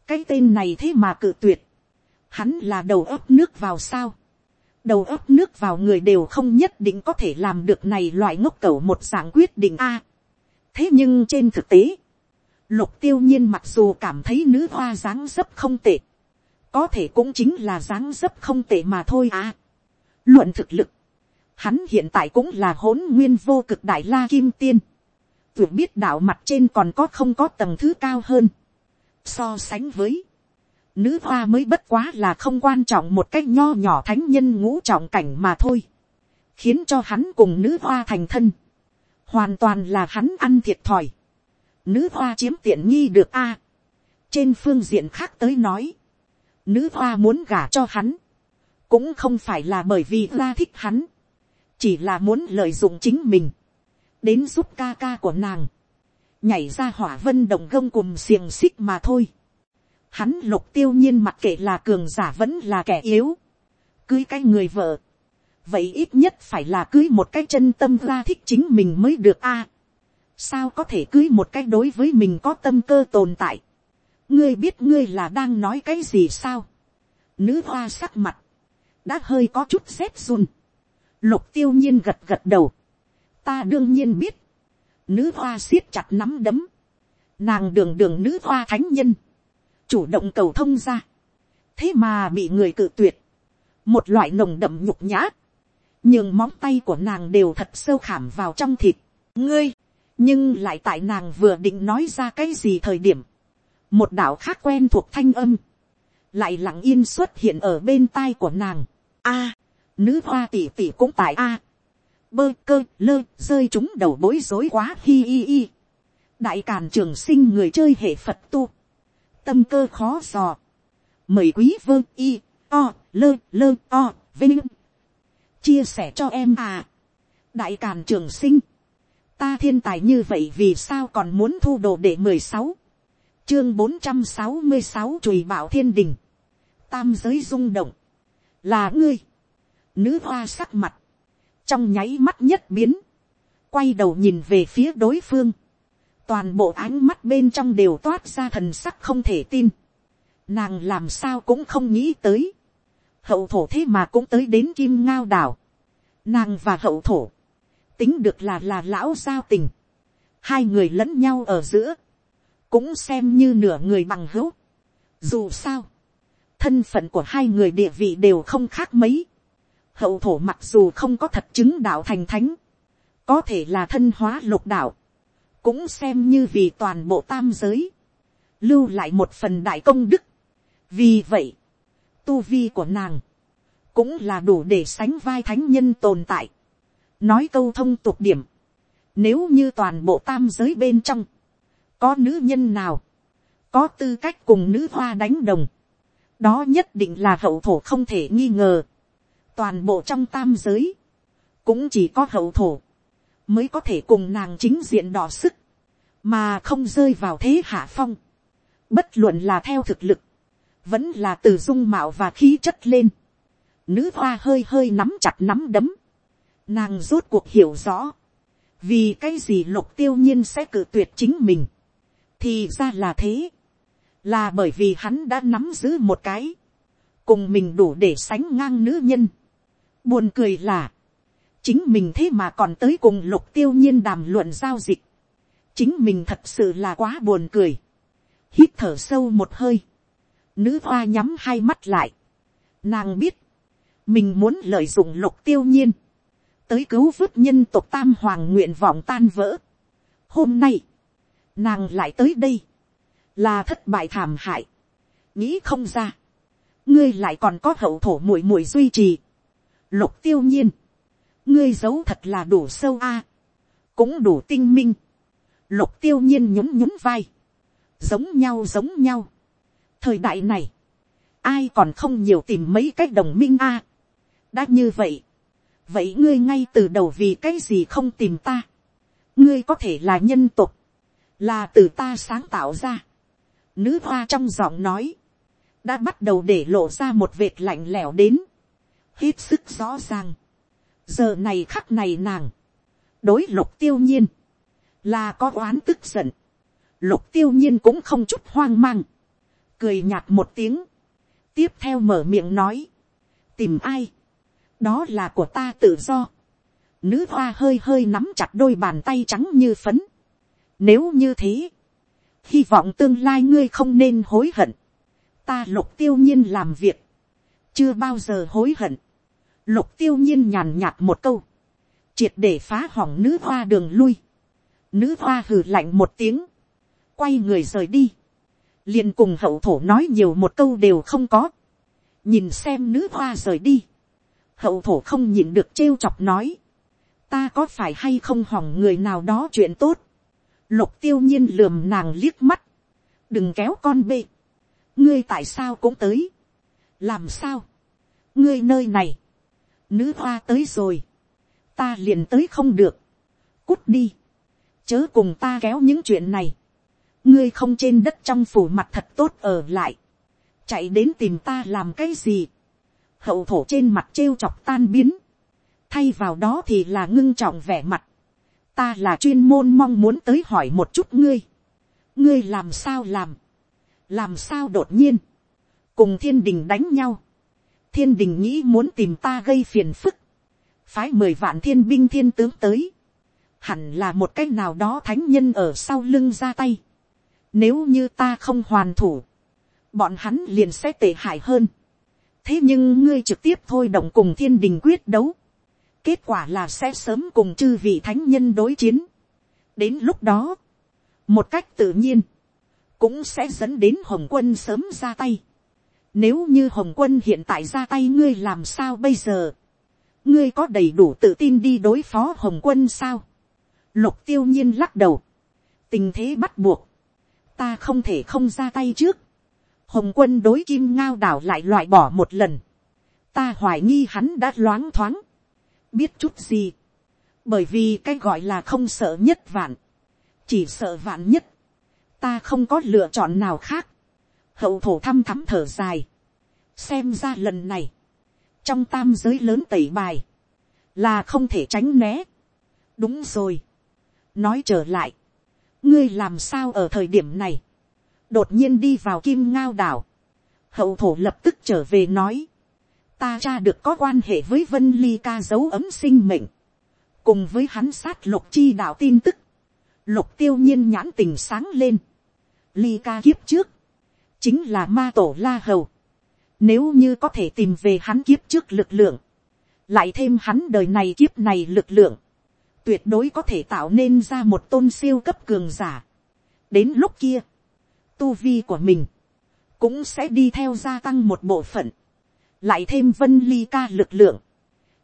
cái tên này thế mà cự tuyệt, hắn là đầu ấp nước vào sao, đầu ấp nước vào người đều không nhất định có thể làm được này loại ngốc cầu một dạng quyết định a. thế nhưng trên thực tế, lục tiêu nhiên mặc dù cảm thấy nữ hoa dáng dấp không tệ, có thể cũng chính là dáng dấp không tệ mà thôi à. luận thực lực, hắn hiện tại cũng là hỗn nguyên vô cực đại la kim tiên, tuyệt biết đạo mặt trên còn có không có tầng thứ cao hơn, so sánh với, nữ hoa mới bất quá là không quan trọng một cách nho nhỏ thánh nhân ngũ trọng cảnh mà thôi, khiến cho hắn cùng nữ hoa thành thân, hoàn toàn là hắn ăn thiệt thòi, nữ hoa chiếm tiện nghi được a, trên phương diện khác tới nói, nữ hoa muốn gả cho hắn, cũng không phải là bởi vì ra thích hắn, chỉ là muốn lợi dụng chính mình, đến giúp ca ca của nàng, nhảy ra hỏa vân động gông cùng xiềng xích mà thôi. Hắn lục tiêu nhiên mặc kệ là cường giả vẫn là kẻ yếu. Cưới cái người vợ. Vậy ít nhất phải là cưới một cái chân tâm ra thích chính mình mới được a Sao có thể cưới một cái đối với mình có tâm cơ tồn tại. Ngươi biết ngươi là đang nói cái gì sao? Nữ hoa sắc mặt. Đã hơi có chút rét run. Lục tiêu nhiên gật gật đầu. Ta đương nhiên biết. Nữ hoa siết chặt nắm đấm. Nàng đường đường nữ hoa thánh nhân chủ động cầu thông ra, thế mà bị người cự tuyệt, một loại nồng đậm nhục nhã, nhưng móng tay của nàng đều thật sâu khảm vào trong thịt, ngươi, nhưng lại tại nàng vừa định nói ra cái gì thời điểm, một đạo khác quen thuộc thanh âm, lại lặng yên xuất hiện ở bên tai của nàng. A, nữ hoa tỷ tỷ cũng tại a, bơ cơ lơ rơi chúng đầu bối rối quá hi hi hi. đại càn trường sinh người chơi hệ phật tu, tâm cơ khó dò. Mời quý vương y, o, lơ, lơ, o, vinh. Chia sẻ cho em à. Đại Càn Trường Sinh. Ta thiên tài như vậy vì sao còn muốn thu đồ để mười sáu Chương bốn trăm sáu mươi sáu chùy bảo thiên đình. Tam giới rung động. Là ngươi. Nữ hoa sắc mặt. Trong nháy mắt nhất biến. Quay đầu nhìn về phía đối phương toàn bộ ánh mắt bên trong đều toát ra thần sắc không thể tin. Nàng làm sao cũng không nghĩ tới. Hậu thổ thế mà cũng tới đến kim ngao đảo. Nàng và hậu thổ. Tính được là là lão giao tình. Hai người lẫn nhau ở giữa. Cũng xem như nửa người bằng hữu. Dù sao. Thân phận của hai người địa vị đều không khác mấy. Hậu thổ mặc dù không có thật chứng đạo thành thánh. Có thể là thân hóa lục đạo cũng xem như vì toàn bộ tam giới, lưu lại một phần đại công đức. vì vậy, tu vi của nàng, cũng là đủ để sánh vai thánh nhân tồn tại. nói câu thông tục điểm, nếu như toàn bộ tam giới bên trong, có nữ nhân nào, có tư cách cùng nữ hoa đánh đồng, đó nhất định là hậu thổ không thể nghi ngờ. toàn bộ trong tam giới, cũng chỉ có hậu thổ, mới có thể cùng nàng chính diện đỏ sức, mà không rơi vào thế hạ phong. Bất luận là theo thực lực, vẫn là từ dung mạo và khí chất lên. Nữ hoa hơi hơi nắm chặt nắm đấm. Nàng rốt cuộc hiểu rõ. Vì cái gì lục tiêu nhiên sẽ cự tuyệt chính mình. Thì ra là thế. Là bởi vì hắn đã nắm giữ một cái. Cùng mình đủ để sánh ngang nữ nhân. Buồn cười là chính mình thế mà còn tới cùng lục tiêu nhiên đàm luận giao dịch. chính mình thật sự là quá buồn cười. hít thở sâu một hơi. nữ hoa nhắm hai mắt lại. nàng biết, mình muốn lợi dụng lục tiêu nhiên, tới cứu vớt nhân tộc tam hoàng nguyện vọng tan vỡ. hôm nay, nàng lại tới đây, là thất bại thảm hại, nghĩ không ra, ngươi lại còn có hậu thổ muội muội duy trì, lục tiêu nhiên, ngươi giấu thật là đủ sâu a, cũng đủ tinh minh, lục tiêu nhiên nhún nhún vai, giống nhau giống nhau. thời đại này, ai còn không nhiều tìm mấy cách đồng minh a, đã như vậy, vậy ngươi ngay từ đầu vì cái gì không tìm ta, ngươi có thể là nhân tục, là từ ta sáng tạo ra, nữ hoa trong giọng nói, đã bắt đầu để lộ ra một vệt lạnh lẽo đến, hết sức rõ ràng giờ này khắc này nàng, đối lục tiêu nhiên, là có oán tức giận, lục tiêu nhiên cũng không chút hoang mang, cười nhạt một tiếng, tiếp theo mở miệng nói, tìm ai, đó là của ta tự do, nữ hoa hơi hơi nắm chặt đôi bàn tay trắng như phấn, nếu như thế, hy vọng tương lai ngươi không nên hối hận, ta lục tiêu nhiên làm việc, chưa bao giờ hối hận, lục tiêu nhiên nhàn nhạt một câu, triệt để phá hỏng nữ hoa đường lui, nữ hoa hừ lạnh một tiếng, quay người rời đi, liền cùng hậu thổ nói nhiều một câu đều không có, nhìn xem nữ hoa rời đi, hậu thổ không nhìn được trêu chọc nói, ta có phải hay không hỏng người nào đó chuyện tốt, lục tiêu nhiên lườm nàng liếc mắt, đừng kéo con bê, ngươi tại sao cũng tới, làm sao, ngươi nơi này, nữ hoa tới rồi, ta liền tới không được, cút đi, chớ cùng ta kéo những chuyện này, ngươi không trên đất trong phủ mặt thật tốt ở lại, chạy đến tìm ta làm cái gì, hậu thổ trên mặt trêu chọc tan biến, thay vào đó thì là ngưng trọng vẻ mặt, ta là chuyên môn mong muốn tới hỏi một chút ngươi, ngươi làm sao làm, làm sao đột nhiên, cùng thiên đình đánh nhau, thiên đình nghĩ muốn tìm ta gây phiền phức, phái mười vạn thiên binh thiên tướng tới, hẳn là một cách nào đó thánh nhân ở sau lưng ra tay, nếu như ta không hoàn thủ, bọn hắn liền sẽ tệ hại hơn. thế nhưng ngươi trực tiếp thôi động cùng thiên đình quyết đấu, kết quả là sẽ sớm cùng chư vị thánh nhân đối chiến. đến lúc đó, một cách tự nhiên, cũng sẽ dẫn đến hồng quân sớm ra tay. Nếu như hồng quân hiện tại ra tay ngươi làm sao bây giờ, ngươi có đầy đủ tự tin đi đối phó hồng quân sao. lục tiêu nhiên lắc đầu, tình thế bắt buộc, ta không thể không ra tay trước. hồng quân đối kim ngao đảo lại loại bỏ một lần. ta hoài nghi hắn đã loáng thoáng, biết chút gì. bởi vì cái gọi là không sợ nhất vạn, chỉ sợ vạn nhất ta không có lựa chọn nào khác, hậu thổ thăm thắm thở dài, xem ra lần này, trong tam giới lớn tẩy bài, là không thể tránh né. đúng rồi, nói trở lại, ngươi làm sao ở thời điểm này, đột nhiên đi vào kim ngao đảo, hậu thổ lập tức trở về nói, ta cha được có quan hệ với vân ly ca dấu ấm sinh mệnh, cùng với hắn sát lục chi đạo tin tức, lục tiêu nhiên nhãn tình sáng lên, ly ca kiếp trước, chính là ma tổ la hầu, nếu như có thể tìm về hắn kiếp trước lực lượng, lại thêm hắn đời này kiếp này lực lượng, tuyệt đối có thể tạo nên ra một tôn siêu cấp cường giả. đến lúc kia, tu vi của mình, cũng sẽ đi theo gia tăng một bộ phận, lại thêm vân ly ca lực lượng,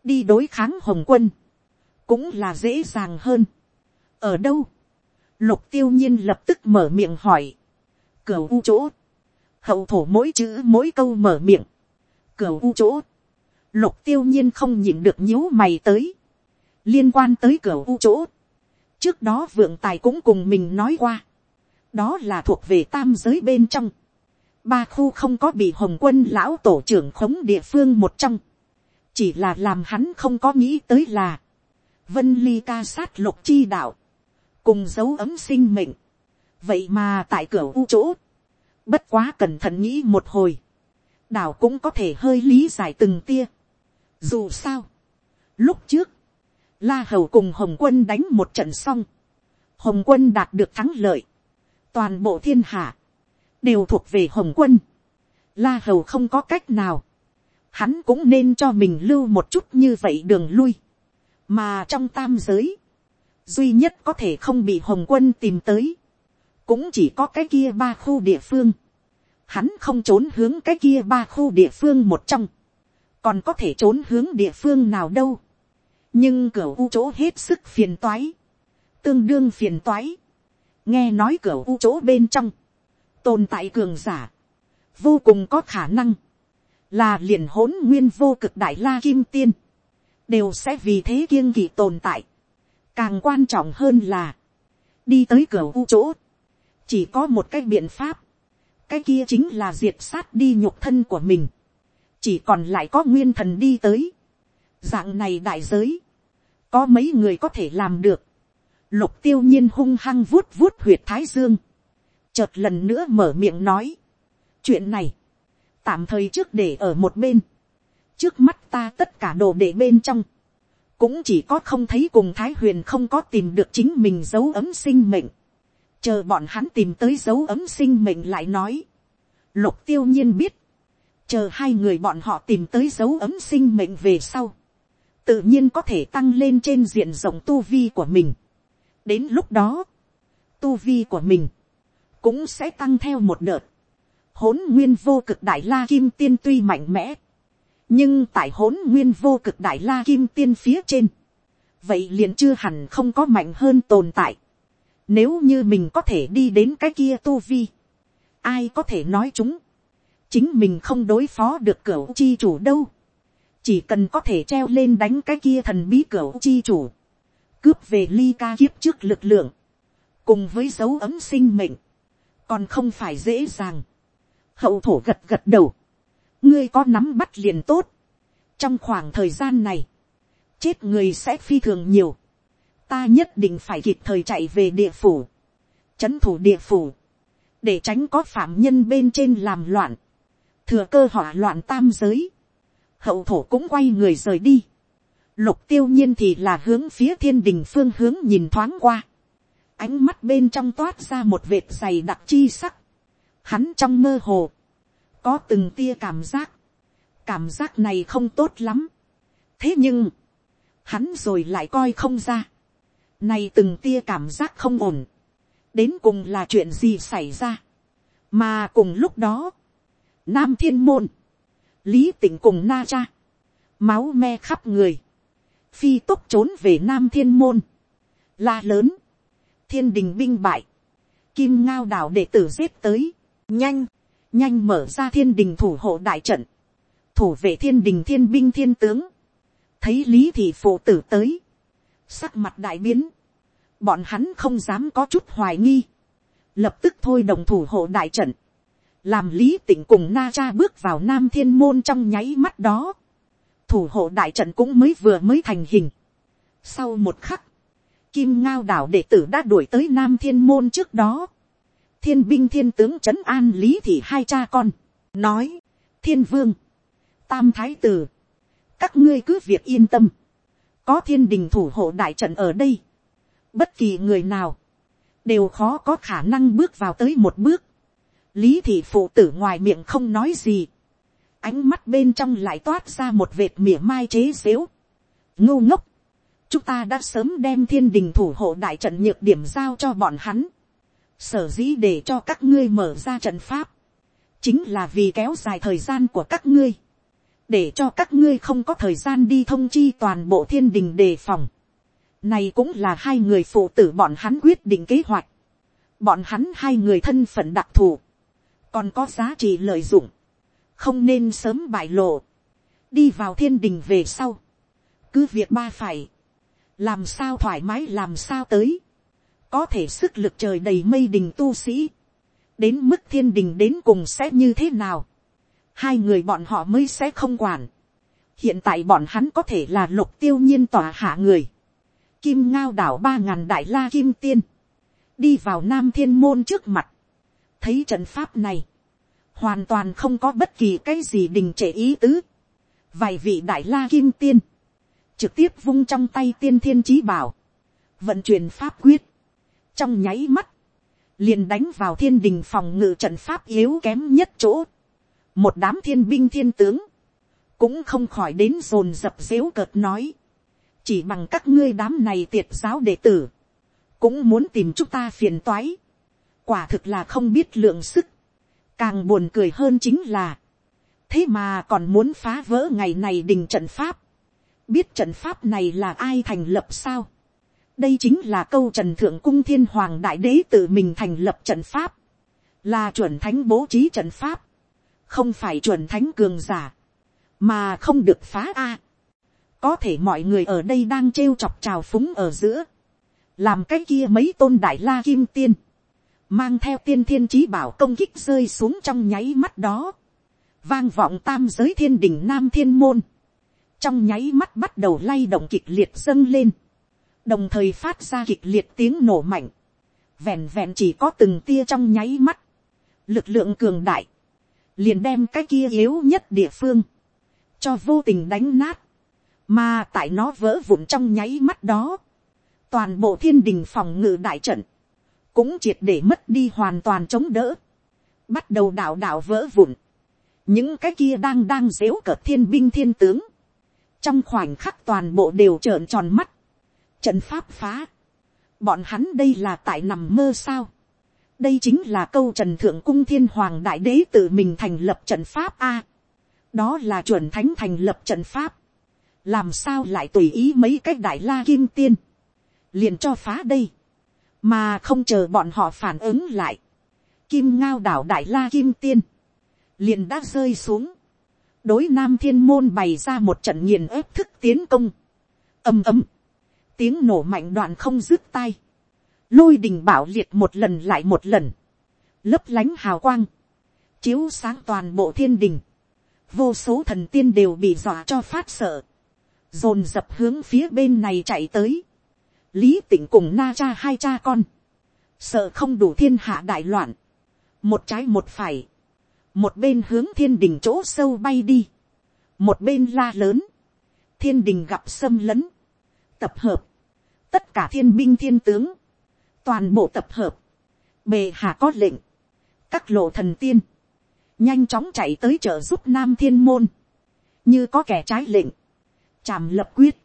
đi đối kháng hồng quân, cũng là dễ dàng hơn. ở đâu, lục tiêu nhiên lập tức mở miệng hỏi, cửa u chỗ, hậu thổ mỗi chữ mỗi câu mở miệng, cửa u chỗ, lục tiêu nhiên không nhịn được nhíu mày tới, liên quan tới cửa u chỗ, trước đó vượng tài cũng cùng mình nói qua, đó là thuộc về tam giới bên trong, ba khu không có bị hồng quân lão tổ trưởng khống địa phương một trong, chỉ là làm hắn không có nghĩ tới là, vân ly ca sát lục chi đạo, cùng dấu ấm sinh mệnh, vậy mà tại cửa u chỗ, bất quá cẩn thận nghĩ một hồi, đảo cũng có thể hơi lý giải từng tia. Dù sao, lúc trước, la hầu cùng hồng quân đánh một trận xong, hồng quân đạt được thắng lợi, toàn bộ thiên hạ, đều thuộc về hồng quân, la hầu không có cách nào, hắn cũng nên cho mình lưu một chút như vậy đường lui, mà trong tam giới, duy nhất có thể không bị hồng quân tìm tới, cũng chỉ có cái kia ba khu địa phương, hắn không trốn hướng cái kia ba khu địa phương một trong, còn có thể trốn hướng địa phương nào đâu, nhưng cửa u chỗ hết sức phiền toái, tương đương phiền toái, nghe nói cửa u chỗ bên trong, tồn tại cường giả, vô cùng có khả năng, là liền hỗn nguyên vô cực đại la kim tiên, đều sẽ vì thế kiêng kỵ tồn tại. Càng quan trọng hơn là, đi tới cửa u chỗ, chỉ có một cái biện pháp, cái kia chính là diệt sát đi nhục thân của mình, chỉ còn lại có nguyên thần đi tới, dạng này đại giới, có mấy người có thể làm được, lục tiêu nhiên hung hăng vuốt vuốt huyệt thái dương, chợt lần nữa mở miệng nói, chuyện này, tạm thời trước để ở một bên, trước mắt ta tất cả đồ để bên trong, cũng chỉ có không thấy cùng thái huyền không có tìm được chính mình dấu ấm sinh mệnh, chờ bọn hắn tìm tới dấu ấm sinh mệnh lại nói, lục tiêu nhiên biết, chờ hai người bọn họ tìm tới dấu ấm sinh mệnh về sau, tự nhiên có thể tăng lên trên diện rộng tu vi của mình. đến lúc đó, tu vi của mình cũng sẽ tăng theo một đợt. hỗn nguyên vô cực đại la kim tiên tuy mạnh mẽ, nhưng tại hỗn nguyên vô cực đại la kim tiên phía trên, vậy liền chưa hẳn không có mạnh hơn tồn tại. Nếu như mình có thể đi đến cái kia tu vi, ai có thể nói chúng, chính mình không đối phó được cửa chi chủ đâu, chỉ cần có thể treo lên đánh cái kia thần bí cửa chi chủ, cướp về ly ca kiếp trước lực lượng, cùng với dấu ấm sinh mệnh, còn không phải dễ dàng. hậu thổ gật gật đầu, ngươi có nắm bắt liền tốt. trong khoảng thời gian này, chết người sẽ phi thường nhiều ta nhất định phải kịp thời chạy về địa phủ, c h ấ n thủ địa phủ, để tránh có phạm nhân bên trên làm loạn, thừa cơ hỏa loạn tam giới. hậu thổ cũng quay người rời đi. lục tiêu nhiên thì là hướng phía thiên đình phương hướng nhìn thoáng qua. ánh mắt bên trong toát ra một vệt dày đặc chi sắc. hắn trong mơ hồ, có từng tia cảm giác, cảm giác này không tốt lắm. thế nhưng, hắn rồi lại coi không ra, này từng tia cảm giác không ổn, đến cùng là chuyện gì xảy ra, mà cùng lúc đó, nam thiên môn, lý tỉnh cùng na cha, máu me khắp người, phi tốc trốn về nam thiên môn, la lớn, thiên đình binh bại, kim ngao đảo đệ tử giết tới, nhanh, nhanh mở ra thiên đình thủ hộ đại trận, thủ vệ thiên đình thiên binh thiên tướng, thấy lý thị phụ tử tới, sắc mặt đại biến, bọn hắn không dám có chút hoài nghi, lập tức thôi đồng thủ hộ đại trận, làm lý tỉnh cùng na cha bước vào nam thiên môn trong nháy mắt đó, thủ hộ đại trận cũng mới vừa mới thành hình. Sau một khắc, kim ngao đảo đệ tử đã đuổi tới nam thiên môn trước đó, thiên binh thiên tướng trấn an lý thì hai cha con, nói, thiên vương, tam thái tử, các ngươi cứ việc yên tâm, có thiên đình thủ hộ đại trận ở đây, bất kỳ người nào, đều khó có khả năng bước vào tới một bước, lý thị phụ tử ngoài miệng không nói gì, ánh mắt bên trong lại toát ra một vệt mỉa mai chế xếu, ngô ngốc, chúng ta đã sớm đem thiên đình thủ hộ đại trận nhược điểm giao cho bọn hắn, sở dĩ để cho các ngươi mở ra trận pháp, chính là vì kéo dài thời gian của các ngươi, để cho các ngươi không có thời gian đi thông chi toàn bộ thiên đình đề phòng. Này cũng là hai người phụ tử bọn hắn quyết định kế hoạch. Bọn hắn hai người thân phận đặc thù, còn có giá trị lợi dụng, không nên sớm bại lộ. Đi vào thiên đình về sau, cứ việc ba phải, làm sao thoải mái làm sao tới có thể sức lực trời đầy mây đình tu sĩ, đến mức thiên đình đến cùng sẽ như thế nào, hai người bọn họ mới sẽ không quản. hiện tại bọn hắn có thể là lục tiêu nhiên tỏa hạ người, kim ngao đảo ba ngàn đại la kim tiên, đi vào nam thiên môn trước mặt, thấy trận pháp này, hoàn toàn không có bất kỳ cái gì đình trệ ý tứ, vài vị đại la kim tiên, trực tiếp vung trong tay tiên thiên trí bảo, vận chuyển pháp quyết, trong nháy mắt, liền đánh vào thiên đình phòng ngự trận pháp yếu kém nhất chỗ một đám thiên binh thiên tướng, cũng không khỏi đến dồn dập dếu cợt nói, chỉ bằng các ngươi đám này tiệt giáo đệ tử, cũng muốn tìm chúng ta phiền toái, quả thực là không biết lượng sức, càng buồn cười hơn chính là, thế mà còn muốn phá vỡ ngày này đình trận pháp, biết trận pháp này là ai thành lập sao, đây chính là câu trần thượng cung thiên hoàng đại đế tự mình thành lập trận pháp, là chuẩn thánh bố trí trận pháp, không phải chuẩn thánh cường giả, mà không được phá a. có thể mọi người ở đây đang trêu chọc trào phúng ở giữa, làm cái kia mấy tôn đại la kim tiên, mang theo tiên thiên trí bảo công kích rơi xuống trong nháy mắt đó, vang vọng tam giới thiên đình nam thiên môn, trong nháy mắt bắt đầu lay động kịch liệt dâng lên, đồng thời phát ra kịch liệt tiếng nổ mạnh, vẹn vẹn chỉ có từng tia trong nháy mắt, lực lượng cường đại, liền đem cái kia yếu nhất địa phương, cho vô tình đánh nát, mà tại nó vỡ vụn trong nháy mắt đó, toàn bộ thiên đình phòng ngự đại trận, cũng triệt để mất đi hoàn toàn chống đỡ, bắt đầu đảo đảo vỡ vụn, những cái kia đang đang dếu cợt thiên binh thiên tướng, trong khoảnh khắc toàn bộ đều trợn tròn mắt, trận pháp phá, bọn hắn đây là tại nằm mơ sao, đây chính là câu trần thượng cung thiên hoàng đại đế tự mình thành lập trận pháp a, đó là chuẩn thánh thành lập trận pháp, làm sao lại tùy ý mấy cái đại la kim tiên, liền cho phá đây, mà không chờ bọn họ phản ứng lại, kim ngao đảo đại la kim tiên, liền đã rơi xuống, đối nam thiên môn bày ra một trận nghiền ép thức tiến công, ầm ầm, tiếng nổ mạnh đoạn không dứt tay, lôi đình bảo liệt một lần lại một lần, lấp lánh hào quang, chiếu sáng toàn bộ thiên đình, vô số thần tiên đều bị dọa cho phát sợ, dồn dập hướng phía bên này chạy tới, lý tỉnh cùng na cha hai cha con, sợ không đủ thiên hạ đại loạn, một trái một phải, một bên hướng thiên đình chỗ sâu bay đi, một bên la lớn, thiên đình gặp xâm lấn, tập hợp, tất cả thiên binh thiên tướng, toàn bộ tập hợp, bề hạ có lệnh, các lộ thần tiên, nhanh chóng chạy tới trợ giúp nam thiên môn, như có kẻ trái lệnh, chàm lập quyết,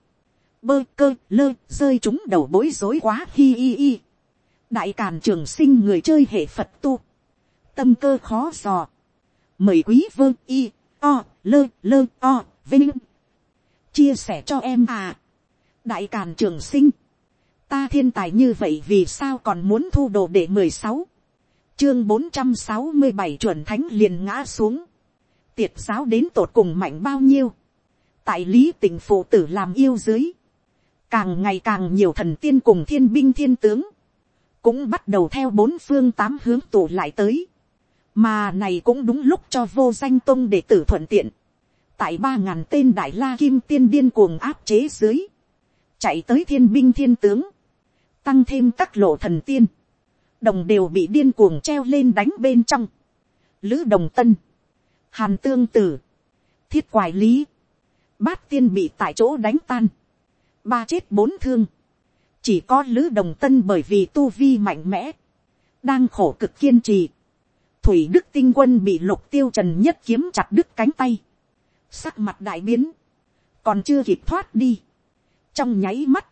bơ cơ lơ rơi chúng đầu bối rối quá hi hi hi. đại càn trường sinh người chơi hệ phật tu, tâm cơ khó dò, mời quý vương y o lơ lơ o vinh. Chia sẻ cho em à. Đại càn trường sinh ta thiên tài như vậy vì sao còn muốn thu đồ để mười sáu? Chương bốn trăm sáu mươi bảy chuẩn thánh liền ngã xuống. Tiệt giáo đến tột cùng mạnh bao nhiêu? Tại lý tình phụ tử làm yêu dưới. Càng ngày càng nhiều thần tiên cùng thiên binh thiên tướng. Cũng bắt đầu theo bốn phương tám hướng tụ lại tới. Mà này cũng đúng lúc cho vô danh tôn để tử thuận tiện. Tại ba ngàn tên đại la kim tiên điên cuồng áp chế dưới. Chạy tới thiên binh thiên tướng tăng thêm các lộ thần tiên, đồng đều bị điên cuồng treo lên đánh bên trong, lữ đồng tân, hàn tương tử, thiết quài lý, bát tiên bị tại chỗ đánh tan, ba chết bốn thương, chỉ có lữ đồng tân bởi vì tu vi mạnh mẽ, đang khổ cực kiên trì, thủy đức tinh quân bị lục tiêu trần nhất kiếm chặt đứt cánh tay, sắc mặt đại biến, còn chưa kịp thoát đi, trong nháy mắt,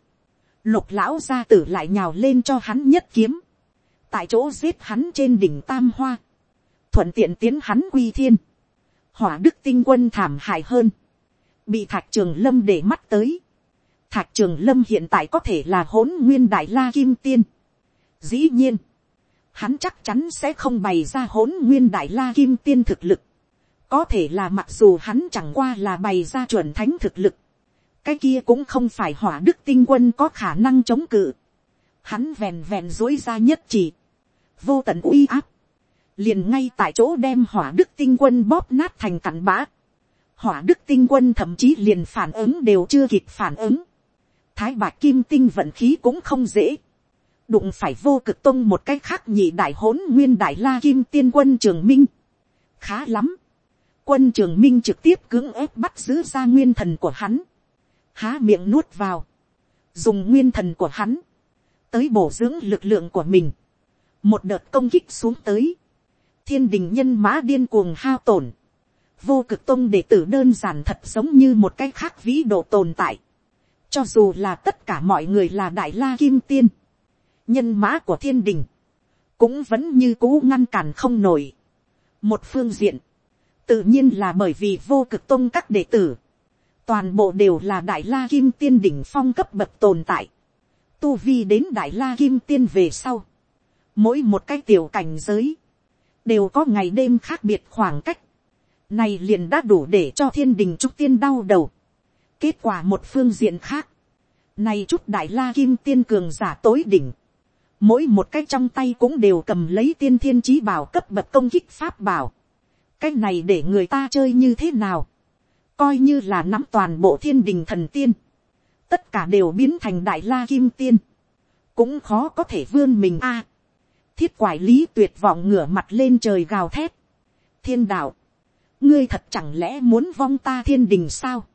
lục lão gia tử lại nhào lên cho hắn nhất kiếm, tại chỗ giết hắn trên đỉnh tam hoa, thuận tiện tiến hắn quy thiên, hỏa đức tinh quân thảm hại hơn, bị thạc trường lâm để mắt tới, thạc trường lâm hiện tại có thể là hỗn nguyên đại la kim tiên, dĩ nhiên, hắn chắc chắn sẽ không bày ra hỗn nguyên đại la kim tiên thực lực, có thể là mặc dù hắn chẳng qua là bày ra chuẩn thánh thực lực, cái kia cũng không phải hỏa đức tinh quân có khả năng chống cự. Hắn vèn vèn dối ra nhất chỉ. Vô tận uy áp. Liền ngay tại chỗ đem hỏa đức tinh quân bóp nát thành cặn bã. Hỏa đức tinh quân thậm chí liền phản ứng đều chưa kịp phản ứng. Thái bạc kim tinh vận khí cũng không dễ. Đụng phải vô cực tông một cách khác nhị đại hỗn nguyên đại la kim tiên quân trường minh. Khá lắm. Quân trường minh trực tiếp cưỡng ép bắt giữ ra nguyên thần của hắn há miệng nuốt vào, dùng nguyên thần của hắn, tới bổ dưỡng lực lượng của mình, một đợt công kích xuống tới, thiên đình nhân mã điên cuồng hao tổn, vô cực tông đệ tử đơn giản thật giống như một cái khác vĩ độ tồn tại, cho dù là tất cả mọi người là đại la kim tiên, nhân mã của thiên đình, cũng vẫn như cũ ngăn cản không nổi. một phương diện, tự nhiên là bởi vì vô cực tông các đệ tử, toàn bộ đều là đại la kim tiên đỉnh phong cấp bậc tồn tại, tu vi đến đại la kim tiên về sau, mỗi một cái tiểu cảnh giới, đều có ngày đêm khác biệt khoảng cách, này liền đã đủ để cho thiên đình trúc tiên đau đầu. kết quả một phương diện khác, này chút đại la kim tiên cường giả tối đỉnh, mỗi một cái trong tay cũng đều cầm lấy tiên thiên trí bảo cấp bậc công kích pháp bảo. cái này để người ta chơi như thế nào, coi như là nắm toàn bộ thiên đình thần tiên, tất cả đều biến thành đại la kim tiên, cũng khó có thể vươn mình a. thiết quải lý tuyệt vọng ngửa mặt lên trời gào thét, thiên đạo, ngươi thật chẳng lẽ muốn vong ta thiên đình sao,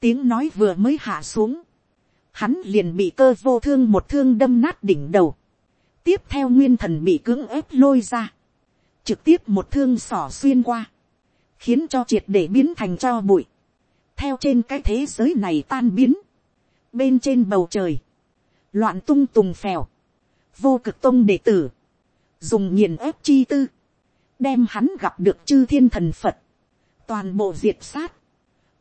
tiếng nói vừa mới hạ xuống, hắn liền bị cơ vô thương một thương đâm nát đỉnh đầu, tiếp theo nguyên thần bị cưỡng ép lôi ra, trực tiếp một thương sỏ xuyên qua, khiến cho triệt để biến thành cho bụi, theo trên cái thế giới này tan biến, bên trên bầu trời, loạn tung tùng phèo, vô cực tông đệ tử, dùng nghiền ép chi tư, đem hắn gặp được chư thiên thần phật, toàn bộ diệt sát,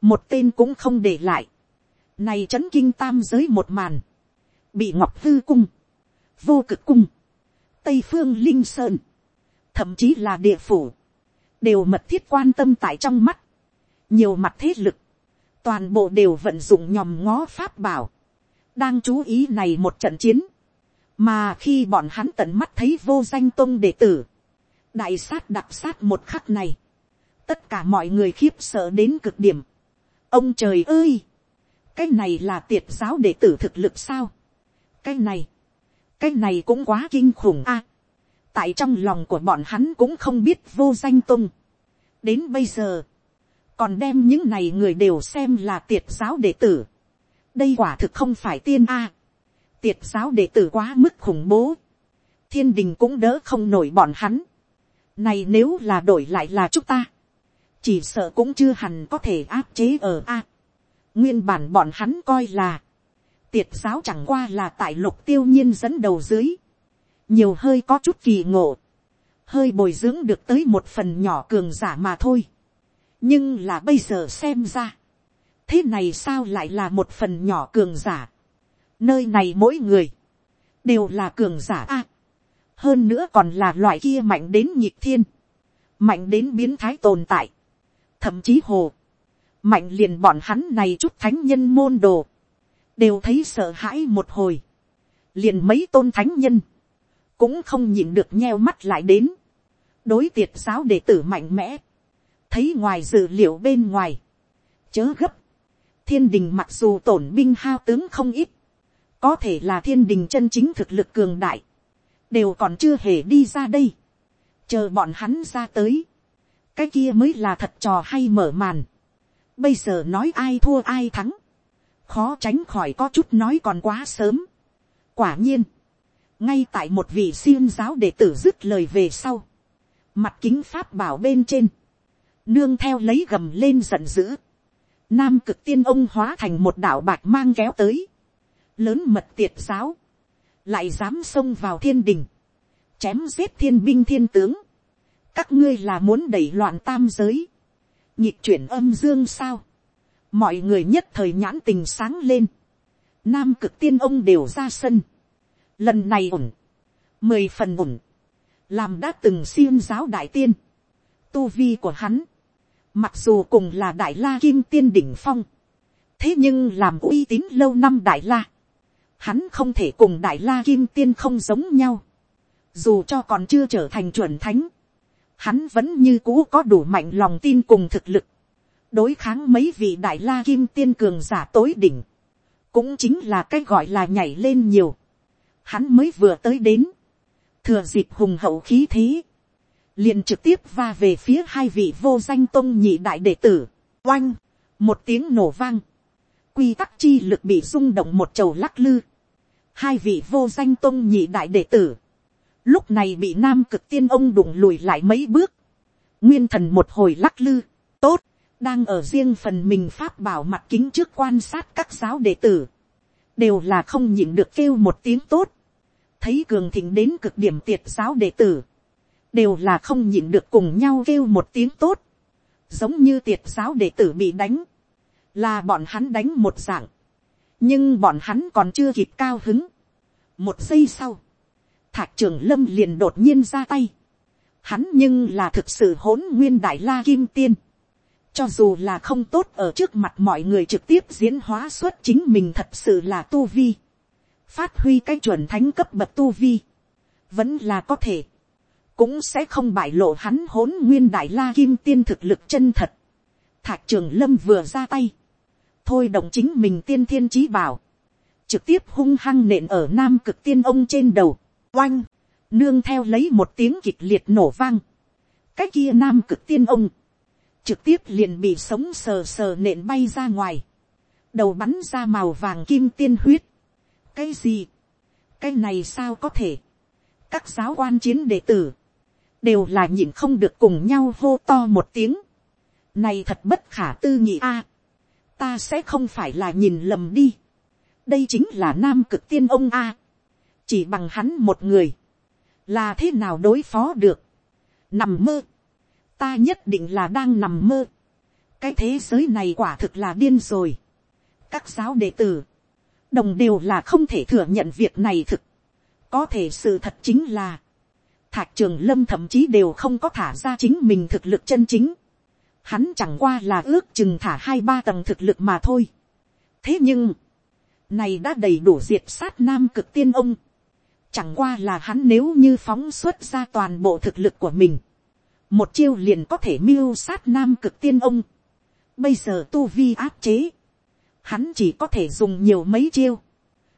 một tên cũng không để lại, này c h ấ n kinh tam giới một màn, bị ngọc hư cung, vô cực cung, tây phương linh sơn, thậm chí là địa phủ, đều mật thiết quan tâm tại trong mắt, nhiều mặt thế lực, toàn bộ đều vận dụng nhòm ngó pháp bảo, đang chú ý này một trận chiến, mà khi bọn hắn tận mắt thấy vô danh tôn đệ tử, đại sát đặc sát một khắc này, tất cả mọi người khiếp sợ đến cực điểm, ông trời ơi, cái này là tiệt giáo đệ tử thực lực sao, cái này, cái này cũng quá kinh khủng a, tại trong lòng của bọn hắn cũng không biết vô danh tung, đến bây giờ, còn đem những này người đều xem là tiệt giáo đệ tử, đây quả thực không phải tiên a, tiệt giáo đệ tử quá mức khủng bố, thiên đình cũng đỡ không nổi bọn hắn, này nếu là đổi lại là chúng ta, chỉ sợ cũng chưa hẳn có thể áp chế ở a. nguyên bản bọn hắn coi là, tiệt giáo chẳng qua là tại lục tiêu nhiên dẫn đầu dưới, nhiều hơi có chút kỳ ngộ, hơi bồi dưỡng được tới một phần nhỏ cường giả mà thôi. nhưng là bây giờ xem ra, thế này sao lại là một phần nhỏ cường giả. nơi này mỗi người, đều là cường giả a. hơn nữa còn là loại kia mạnh đến nhịp thiên, mạnh đến biến thái tồn tại thậm chí hồ, mạnh liền bọn hắn này chút thánh nhân môn đồ, đều thấy sợ hãi một hồi, liền mấy tôn thánh nhân, cũng không nhìn được nheo mắt lại đến, đối tiệt giáo đệ tử mạnh mẽ, thấy ngoài dự liệu bên ngoài, chớ gấp, thiên đình mặc dù tổn binh hao tướng không ít, có thể là thiên đình chân chính thực lực cường đại, đều còn chưa hề đi ra đây, chờ bọn hắn ra tới, cái kia mới là thật trò hay mở màn. bây giờ nói ai thua ai thắng, khó tránh khỏi có chút nói còn quá sớm. quả nhiên, ngay tại một vị xiêm giáo đệ tử dứt lời về sau, mặt kính pháp bảo bên trên, nương theo lấy gầm lên giận dữ, nam cực tiên ông hóa thành một đạo bạc mang kéo tới, lớn mật tiệt giáo, lại dám xông vào thiên đình, chém giết thiên binh thiên tướng, các ngươi là muốn đẩy loạn tam giới, nhịp chuyển âm dương sao, mọi người nhất thời nhãn tình sáng lên, nam cực tiên ông đều ra sân, lần này ổn, mười phần ổn, làm đã từng xiêm giáo đại tiên, tu vi của hắn, mặc dù cùng là đại la kim tiên đỉnh phong, thế nhưng làm uy tín lâu năm đại la, hắn không thể cùng đại la kim tiên không giống nhau, dù cho còn chưa trở thành chuẩn thánh, hắn vẫn như cũ có đủ mạnh lòng tin cùng thực lực, đối kháng mấy vị đại la kim tiên cường giả tối đỉnh, cũng chính là cái gọi là nhảy lên nhiều, hắn mới vừa tới đến, thừa dịp hùng hậu khí thế, liền trực tiếp va về phía hai vị vô danh tôn nhị đại đệ tử, oanh, một tiếng nổ vang, quy tắc chi lực bị rung động một chầu lắc lư, hai vị vô danh tôn nhị đại đệ tử, lúc này bị nam cực tiên ông đụng lùi lại mấy bước, nguyên thần một hồi lắc lư, tốt, đang ở riêng phần mình pháp bảo mặt kính trước quan sát các giáo đệ tử, đều là không nhịn được kêu một tiếng tốt, thấy cường thịnh đến cực điểm tiệt giáo đệ tử, đều là không nhịn được cùng nhau kêu một tiếng tốt, giống như tiệt giáo đệ tử bị đánh, là bọn hắn đánh một dạng, nhưng bọn hắn còn chưa kịp cao hứng. một giây sau, thạc trường lâm liền đột nhiên ra tay. Hắn nhưng là thực sự hỗn nguyên đại la kim tiên. Cho dù là không tốt ở trước mặt mọi người trực tiếp diễn hóa xuất chính mình thật sự là tu vi phát huy cái chuẩn thánh cấp bậc tu vi, vẫn là có thể, cũng sẽ không bại lộ hắn hỗn nguyên đại la kim tiên thực lực chân thật. Thạc trường lâm vừa ra tay, thôi động chính mình tiên thiên trí bảo, trực tiếp hung hăng nện ở nam cực tiên ông trên đầu, oanh, nương theo lấy một tiếng kịch liệt nổ vang, cái kia nam cực tiên ông, trực tiếp liền bị sống sờ sờ nện bay ra ngoài, đầu bắn ra màu vàng kim tiên huyết cái gì, cái này sao có thể, các giáo quan chiến đệ tử, đều là nhịn không được cùng nhau hô to một tiếng, này thật bất khả tư nghị a, ta sẽ không phải là nhìn lầm đi, đây chính là nam cực tiên ông a, chỉ bằng hắn một người, là thế nào đối phó được, nằm mơ, ta nhất định là đang nằm mơ, cái thế giới này quả thực là điên rồi, các giáo đệ tử, đồng đều là không thể thừa nhận việc này thực, có thể sự thật chính là, thạc trường lâm thậm chí đều không có thả ra chính mình thực lực chân chính, hắn chẳng qua là ước chừng thả hai ba tầng thực lực mà thôi. thế nhưng, này đã đầy đủ diệt sát nam cực tiên ông, chẳng qua là hắn nếu như phóng xuất ra toàn bộ thực lực của mình, một chiêu liền có thể mưu sát nam cực tiên ông. Bây giờ tu vi áp chế, hắn chỉ có thể dùng nhiều mấy chiêu,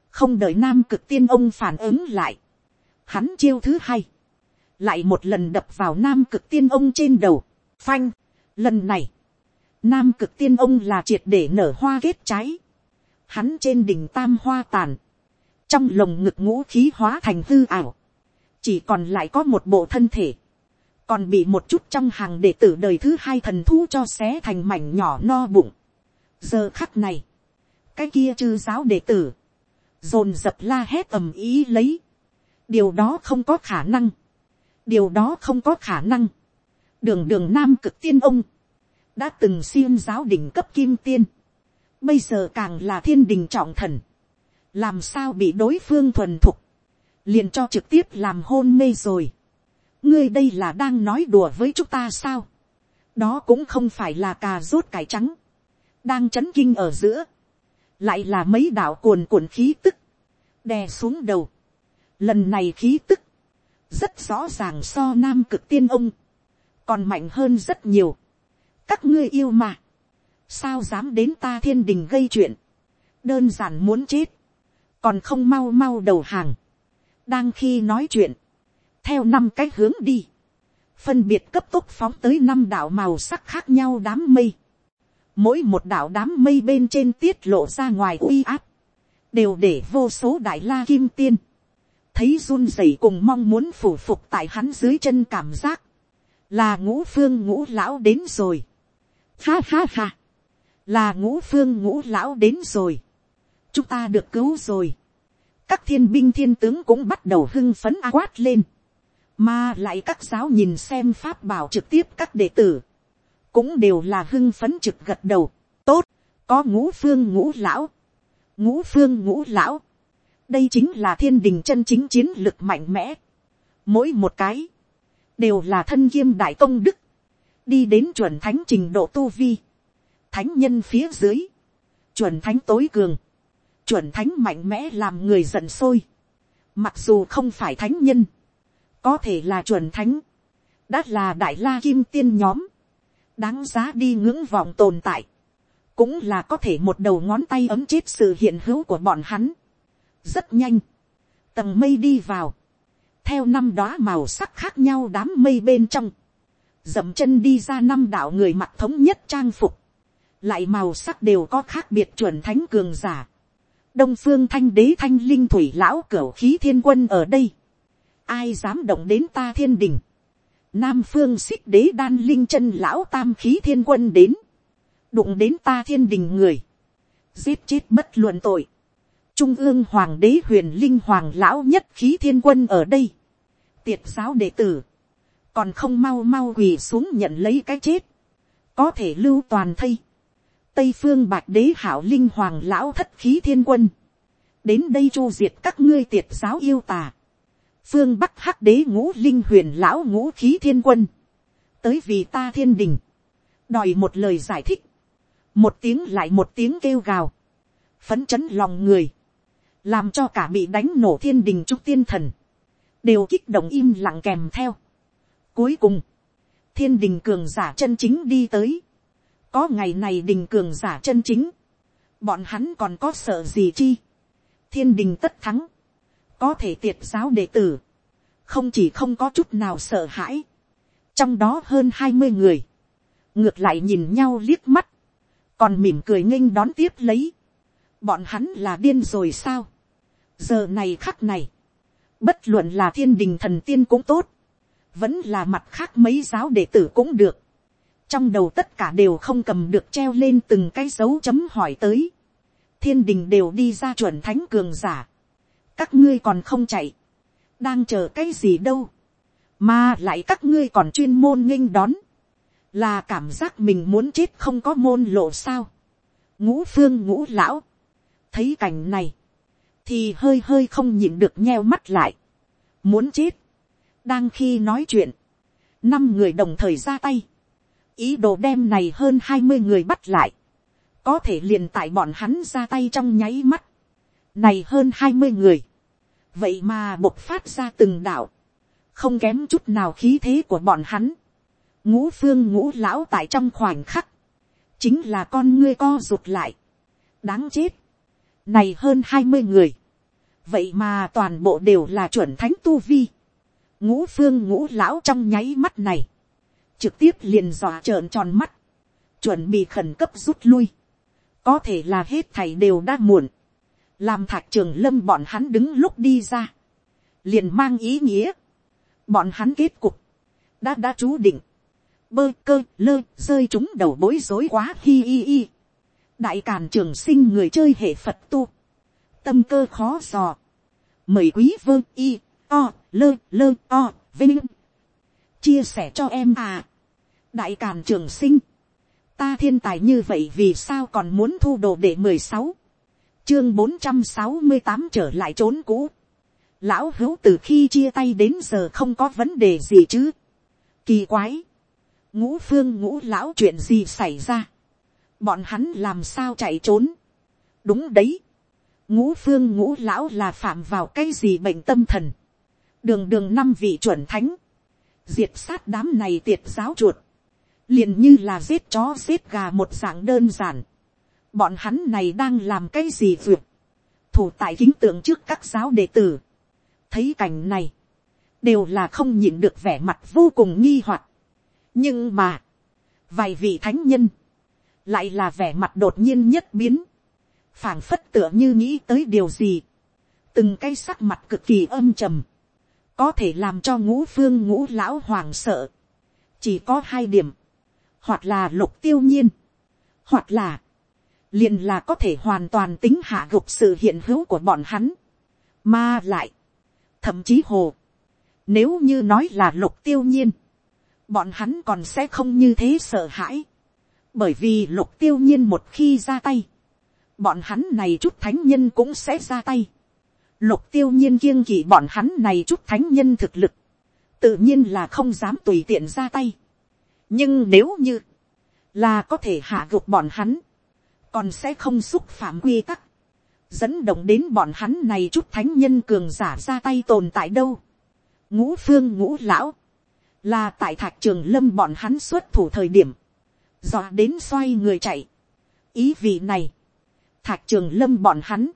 không đợi nam cực tiên ông phản ứng lại. Hắn chiêu thứ hai, lại một lần đập vào nam cực tiên ông trên đầu, phanh, lần này, nam cực tiên ông là triệt để nở hoa kết trái, hắn trên đỉnh tam hoa tàn, trong lồng ngực ngũ khí hóa thành hư ảo, chỉ còn lại có một bộ thân thể, còn bị một chút trong hàng đệ tử đời thứ hai thần thú cho xé thành mảnh nhỏ no bụng. giờ khắc này, cái kia chư giáo đệ tử, dồn dập la hét ầm ý lấy, điều đó không có khả năng, điều đó không có khả năng, đường đường nam cực tiên ông, đã từng xiêm giáo đỉnh cấp kim tiên, bây giờ càng là thiên đình trọng thần, làm sao bị đối phương thuần thục, liền cho trực tiếp làm hôn mê rồi. ngươi đây là đang nói đùa với chúng ta sao, đó cũng không phải là cà rốt cải trắng, đang c h ấ n kinh ở giữa, lại là mấy đạo cuồn cuộn khí tức, đè xuống đầu, lần này khí tức, rất rõ ràng so nam cực tiên ông, còn mạnh hơn rất nhiều, các ngươi yêu mà, sao dám đến ta thiên đình gây chuyện, đơn giản muốn chết, còn không mau mau đầu hàng, đang khi nói chuyện, theo năm cái hướng đi, phân biệt cấp tốc phóng tới năm đạo màu sắc khác nhau đám mây, mỗi một đạo đám mây bên trên tiết lộ ra ngoài uy áp, đều để vô số đại la kim tiên, thấy run rẩy cùng mong muốn phủ phục tại hắn dưới chân cảm giác, là ngũ phương ngũ lão đến rồi, ha ha ha, là ngũ phương ngũ lão đến rồi, chúng ta được cứu rồi. các thiên binh thiên tướng cũng bắt đầu hưng phấn a quát lên. mà lại các giáo nhìn xem pháp bảo trực tiếp các đệ tử cũng đều là hưng phấn trực gật đầu. tốt, có ngũ phương ngũ lão. ngũ phương ngũ lão. đây chính là thiên đình chân chính chiến lực mạnh mẽ. mỗi một cái, đều là thân kiêm đại công đức. đi đến chuẩn thánh trình độ tu vi. thánh nhân phía dưới. chuẩn thánh tối cường chuẩn thánh mạnh mẽ làm người giận sôi. Mặc dù không phải thánh nhân, có thể là chuẩn thánh, đã là đại la kim tiên nhóm, đáng giá đi ngưỡng vọng tồn tại, cũng là có thể một đầu ngón tay ấm chết sự hiện hữu của bọn hắn. rất nhanh, tầng mây đi vào, theo năm đó màu sắc khác nhau đám mây bên trong, dậm chân đi ra năm đạo người mặc thống nhất trang phục, lại màu sắc đều có khác biệt chuẩn thánh cường giả, đông phương thanh đế thanh linh thủy lão cửu khí thiên quân ở đây, ai dám động đến ta thiên đình, nam phương xích đế đan linh chân lão tam khí thiên quân đến, đụng đến ta thiên đình người, giết chết bất luận tội, trung ương hoàng đế huyền linh hoàng lão nhất khí thiên quân ở đây, tiệt giáo đệ tử, còn không mau mau quỳ xuống nhận lấy cái chết, có thể lưu toàn thây, tây phương bạch đế hảo linh hoàng lão thất khí thiên quân, đến đây chu diệt các ngươi tiệt giáo yêu tà, phương bắc hắc đế ngũ linh huyền lão ngũ khí thiên quân, tới vì ta thiên đình, đòi một lời giải thích, một tiếng lại một tiếng kêu gào, phấn chấn lòng người, làm cho cả bị đánh nổ thiên đình trúc tiên thần, đều kích động im lặng kèm theo. Cuối cùng, thiên đình cường giả chân chính đi tới, có ngày này đình cường giả chân chính, bọn hắn còn có sợ gì chi, thiên đình tất thắng, có thể tiệt giáo đệ tử, không chỉ không có chút nào sợ hãi, trong đó hơn hai mươi người, ngược lại nhìn nhau liếc mắt, còn mỉm cười nghênh đón tiếp lấy, bọn hắn là điên rồi sao, giờ này khắc này, bất luận là thiên đình thần tiên cũng tốt, vẫn là mặt khác mấy giáo đệ tử cũng được, trong đầu tất cả đều không cầm được treo lên từng cái dấu chấm hỏi tới, thiên đình đều đi ra chuẩn thánh cường giả, các ngươi còn không chạy, đang chờ cái gì đâu, mà lại các ngươi còn chuyên môn nghênh đón, là cảm giác mình muốn chết không có môn lộ sao, ngũ phương ngũ lão, thấy cảnh này, thì hơi hơi không nhịn được nheo mắt lại, muốn chết, đang khi nói chuyện, năm người đồng thời ra tay, ý đồ đem này hơn hai mươi người bắt lại, có thể liền tại bọn hắn ra tay trong nháy mắt, này hơn hai mươi người, vậy mà bộc phát ra từng đạo, không kém chút nào khí thế của bọn hắn, ngũ phương ngũ lão tại trong khoảnh khắc, chính là con ngươi co rụt lại, đáng chết, này hơn hai mươi người, vậy mà toàn bộ đều là chuẩn thánh tu vi, ngũ phương ngũ lão trong nháy mắt này, trực tiếp liền dọa trợn tròn mắt, chuẩn bị khẩn cấp rút lui, có thể là hết thầy đều đã muộn, làm thạc trường lâm bọn hắn đứng lúc đi ra, liền mang ý nghĩa, bọn hắn kết cục, đã đã chú định, bơ cơ lơ rơi chúng đầu bối rối quá hi hi hi, đại càn trường sinh người chơi hệ phật tu, tâm cơ khó dò, mời quý vơ y, o, lơ lơ o, vinh, chia sẻ cho em à, đại càn trường sinh, ta thiên tài như vậy vì sao còn muốn thu đồ để mười sáu, chương bốn trăm sáu mươi tám trở lại trốn cũ, lão hữu từ khi chia tay đến giờ không có vấn đề gì chứ, kỳ quái, ngũ phương ngũ lão chuyện gì xảy ra, bọn hắn làm sao chạy trốn, đúng đấy, ngũ phương ngũ lão là phạm vào cái gì bệnh tâm thần, đường đường năm vị chuẩn thánh, diệt sát đám này tiệt giáo chuột, liền như là giết chó giết gà một dạng đơn giản, bọn hắn này đang làm cái gì vượt, thủ tại kính tượng trước các giáo đệ tử, thấy cảnh này, đều là không nhìn được vẻ mặt vô cùng nghi hoặc, nhưng mà, vài vị thánh nhân, lại là vẻ mặt đột nhiên nhất biến, phảng phất tựa như nghĩ tới điều gì, từng cái sắc mặt cực kỳ âm trầm, có thể làm cho ngũ phương ngũ lão hoàng sợ, chỉ có hai điểm, hoặc là lục tiêu nhiên, hoặc là, liền là có thể hoàn toàn tính hạ gục sự hiện hữu của bọn hắn, mà lại, thậm chí hồ, nếu như nói là lục tiêu nhiên, bọn hắn còn sẽ không như thế sợ hãi, bởi vì lục tiêu nhiên một khi ra tay, bọn hắn này chút thánh nhân cũng sẽ ra tay. Lục tiêu nhiên kiêng kỵ bọn hắn này chút thánh nhân thực lực, tự nhiên là không dám tùy tiện ra tay. nhưng nếu như, là có thể hạ gục bọn hắn, còn sẽ không xúc phạm quy tắc, dẫn động đến bọn hắn này chút thánh nhân cường giả ra tay tồn tại đâu. ngũ phương ngũ lão, là tại thạc trường lâm bọn hắn xuất thủ thời điểm, dọa đến xoay người chạy. ý vị này, thạc trường lâm bọn hắn,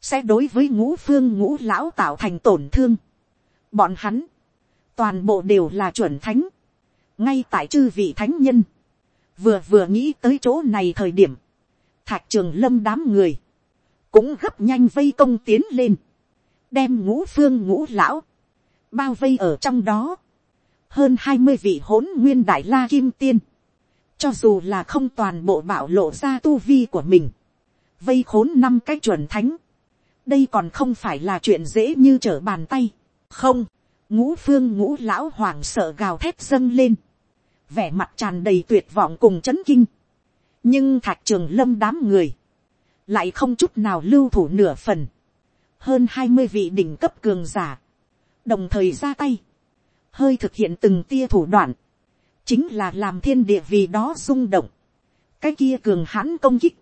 sẽ đối với ngũ phương ngũ lão tạo thành tổn thương. bọn hắn, toàn bộ đều là chuẩn thánh, ngay tại chư vị thánh nhân, vừa vừa nghĩ tới chỗ này thời điểm, thạch trường lâm đám người, cũng gấp nhanh vây công tiến lên, đem ngũ phương ngũ lão, bao vây ở trong đó, hơn hai mươi vị hỗn nguyên đại la kim tiên, cho dù là không toàn bộ bảo lộ ra tu vi của mình, vây khốn năm cái chuẩn thánh, đây còn không phải là chuyện dễ như trở bàn tay, không, ngũ phương ngũ lão hoàng sợ gào thét dâng lên, vẻ mặt tràn đầy tuyệt vọng cùng chấn kinh, nhưng thạch trường lâm đám người, lại không chút nào lưu thủ nửa phần, hơn hai mươi vị đỉnh cấp cường giả, đồng thời ra tay, hơi thực hiện từng tia thủ đoạn, chính là làm thiên địa vì đó rung động, cái kia cường hãn công kích,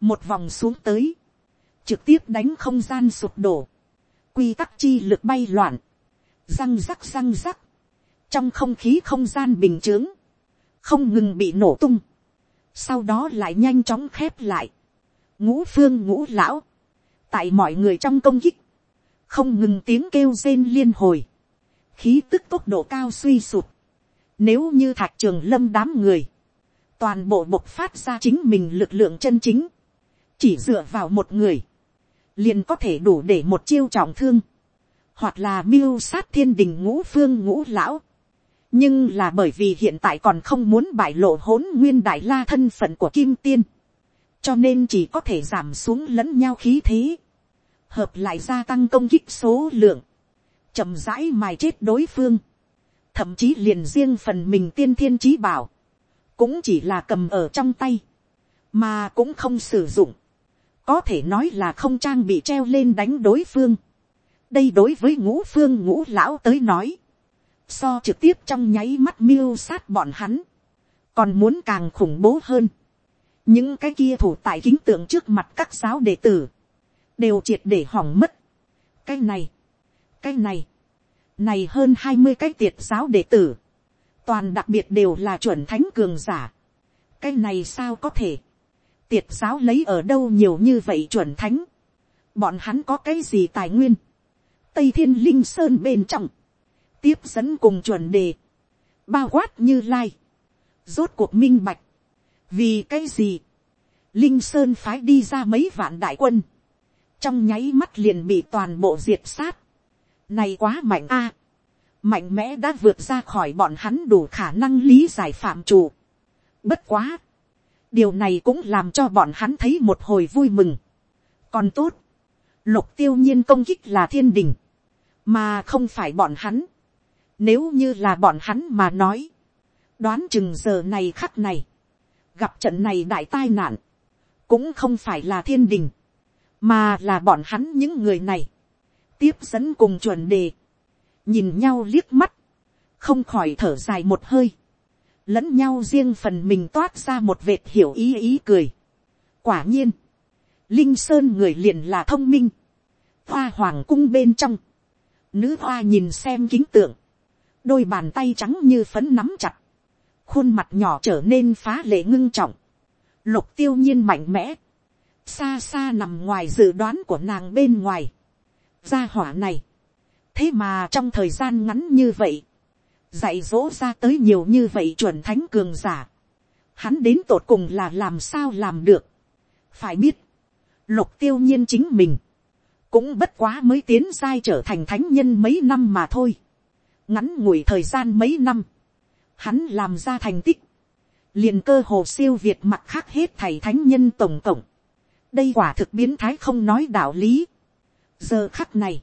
một vòng xuống tới, trực tiếp đánh không gian sụp đổ, quy tắc chi lực bay loạn, răng rắc răng rắc, trong không khí không gian bình t h ư ớ n g không ngừng bị nổ tung, sau đó lại nhanh chóng khép lại, ngũ phương ngũ lão, tại mọi người trong công kích, không ngừng tiếng kêu rên liên hồi, khí tức tốc độ cao suy sụp, nếu như thạc trường lâm đám người, toàn bộ bộc phát ra chính mình lực lượng chân chính, chỉ dựa vào một người, liền có thể đủ để một chiêu trọng thương, hoặc là miêu sát thiên đình ngũ phương ngũ lão, nhưng là bởi vì hiện tại còn không muốn bại lộ hỗn nguyên đại la thân phận của kim tiên, cho nên chỉ có thể giảm xuống lẫn nhau khí thế, hợp lại gia tăng công kích số lượng, chậm rãi mài chết đối phương, thậm chí liền riêng phần mình tiên thiên trí bảo, cũng chỉ là cầm ở trong tay, mà cũng không sử dụng, có thể nói là không trang bị treo lên đánh đối phương. đây đối với ngũ phương ngũ lão tới nói, so trực tiếp trong nháy mắt miêu sát bọn hắn, còn muốn càng khủng bố hơn. những cái kia thủ tại kính tượng trước mặt các giáo đệ tử, đều triệt để hỏng mất. cái này, cái này, này hơn hai mươi cái tiệt giáo đệ tử, toàn đặc biệt đều là chuẩn thánh cường giả. cái này sao có thể, tiệt giáo lấy ở đâu nhiều như vậy chuẩn thánh, bọn hắn có cái gì tài nguyên, tây thiên linh sơn bên trong, tiếp dẫn cùng chuẩn đề, bao quát như lai, rốt cuộc minh bạch, vì cái gì, linh sơn phái đi ra mấy vạn đại quân, trong nháy mắt liền bị toàn bộ diệt sát, này quá mạnh a, mạnh mẽ đã vượt ra khỏi bọn hắn đủ khả năng lý giải phạm chủ. Bất quá, điều này cũng làm cho bọn hắn thấy một hồi vui mừng. còn tốt, lục tiêu nhiên công kích là thiên đình, mà không phải bọn hắn. Nếu như là bọn hắn mà nói. Đoán chừng giờ này khắc này. Gặp trận này đại tai nạn. Cũng không phải là thiên đình. Mà là bọn hắn những người này. Tiếp dẫn cùng chuẩn đề. Nhìn nhau liếc mắt. Không khỏi thở dài một hơi. Lẫn nhau riêng phần mình toát ra một vệt hiểu ý ý cười. Quả nhiên. Linh Sơn người liền là thông minh. Hoa hoàng cung bên trong. Nữ hoa nhìn xem kính tượng đôi bàn tay trắng như phấn nắm chặt, khuôn mặt nhỏ trở nên phá lệ ngưng trọng, lục tiêu nhiên mạnh mẽ, xa xa nằm ngoài dự đoán của nàng bên ngoài, gia hỏa này, thế mà trong thời gian ngắn như vậy, dạy dỗ ra tới nhiều như vậy chuẩn thánh cường giả, hắn đến tột cùng là làm sao làm được, phải biết, lục tiêu nhiên chính mình, cũng bất quá mới tiến sai trở thành thánh nhân mấy năm mà thôi ngắn ngủi thời gian mấy năm, hắn làm ra thành tích, liền cơ hồ siêu việt mặt khác hết thầy thánh nhân tổng cộng. đây quả thực biến thái không nói đạo lý. giờ khắc này,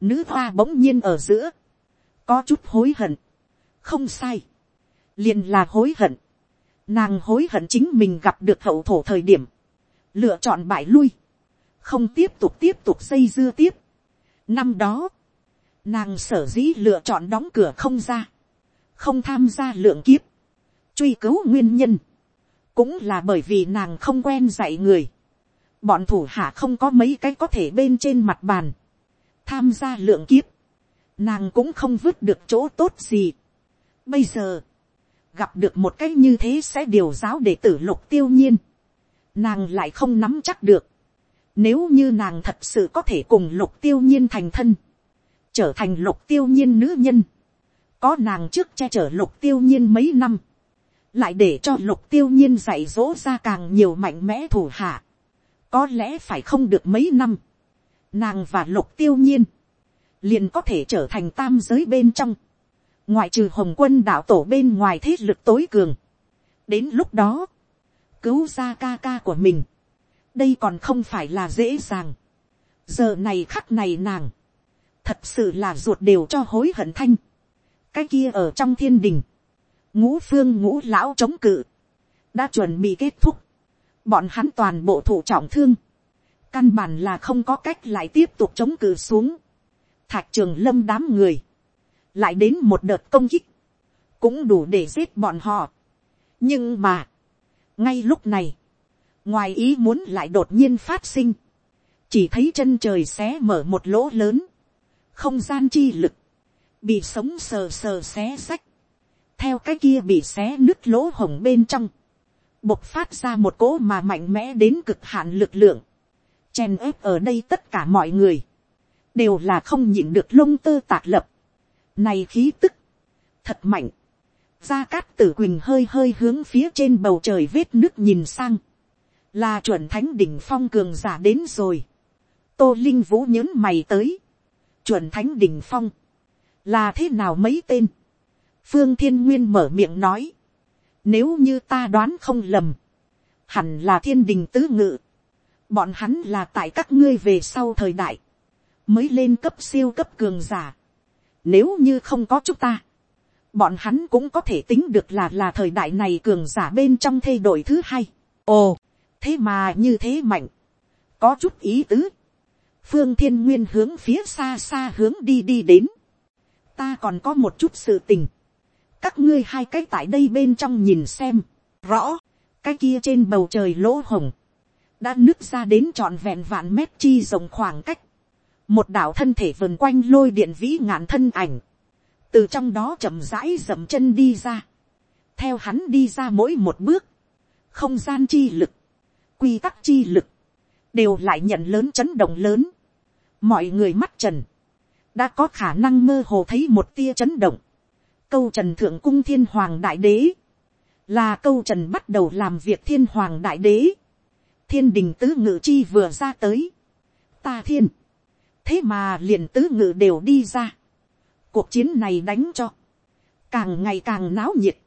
nữ hoa bỗng nhiên ở giữa, có chút hối hận, không sai, liền là hối hận, nàng hối hận chính mình gặp được hậu thổ thời điểm, lựa chọn bại lui, không tiếp tục tiếp tục xây dưa tiếp. năm đó, Nàng sở dĩ lựa chọn đóng cửa không ra. Không tham gia lượng kiếp. Truy cứu nguyên nhân. Cũng là bởi vì nàng không quen dạy người. Bọn thủ hạ không có mấy cái có thể bên trên mặt bàn. Tham gia lượng kiếp. Nàng cũng không vứt được chỗ tốt gì. Bây giờ. Gặp được một cách như thế sẽ điều giáo để tử lục tiêu nhiên. Nàng lại không nắm chắc được. Nếu như nàng thật sự có thể cùng lục tiêu nhiên thành thân trở thành lục tiêu nhiên nữ nhân, có nàng trước che chở lục tiêu nhiên mấy năm, lại để cho lục tiêu nhiên dạy dỗ ra càng nhiều mạnh mẽ thủ hạ, có lẽ phải không được mấy năm, nàng và lục tiêu nhiên, liền có thể trở thành tam giới bên trong, ngoại trừ hồng quân đạo tổ bên ngoài thế lực tối cường. đến lúc đó, cứu ra ca ca của mình, đây còn không phải là dễ dàng. giờ này khắc này nàng, thật sự là ruột đều cho hối hận thanh. cái kia ở trong thiên đình, ngũ phương ngũ lão chống cự, đã chuẩn bị kết thúc, bọn hắn toàn bộ thủ trọng thương, căn bản là không có cách lại tiếp tục chống cự xuống, thạch trường lâm đám người, lại đến một đợt công kích, cũng đủ để giết bọn họ. nhưng mà, ngay lúc này, ngoài ý muốn lại đột nhiên phát sinh, chỉ thấy chân trời xé mở một lỗ lớn, không gian chi lực, bị sống sờ sờ xé sách, theo cái kia bị xé nứt lỗ hồng bên trong, bộc phát ra một cỗ mà mạnh mẽ đến cực hạn lực lượng, chen ép ở đây tất cả mọi người, đều là không nhịn được lông tơ tạc lập, này khí tức, thật mạnh, gia cát tử quỳnh hơi hơi hướng phía trên bầu trời vết nước nhìn sang, là chuẩn thánh đỉnh phong cường giả đến rồi, tô linh vũ nhớn mày tới, chuẩn thánh đỉnh phong, là thế nào mấy tên, phương thiên nguyên mở miệng nói, nếu như ta đoán không lầm, hẳn là thiên đình tứ ngự, bọn hắn là tại các ngươi về sau thời đại, mới lên cấp siêu cấp cường giả. Nếu như không có chúng ta, bọn hắn cũng có thể tính được là là thời đại này cường giả bên trong thay đổi thứ hai. Ồ, thế mà như thế mạnh, có chút ý tứ. Phương thiên nguyên hướng phía xa xa hướng đi đi đến. Ta còn có một chút sự tình. Các ngươi hai cái tại đây bên trong nhìn xem. Rõ, cái kia trên bầu trời lỗ hồng. Đã nứt ra đến trọn vẹn vạn mét chi rộng khoảng cách. Một đảo thân thể vần quanh lôi điện vĩ ngạn thân ảnh từ trong đó chậm rãi dậm chân đi ra, theo hắn đi ra mỗi một bước, không gian chi lực, quy tắc chi lực, đều lại nhận lớn chấn động lớn, mọi người mắt trần, đã có khả năng mơ hồ thấy một tia chấn động, câu trần thượng cung thiên hoàng đại đế, là câu trần bắt đầu làm việc thiên hoàng đại đế, thiên đình tứ ngự chi vừa ra tới, ta thiên, thế mà liền tứ ngự đều đi ra, cuộc chiến này đánh cho, càng ngày càng náo nhiệt,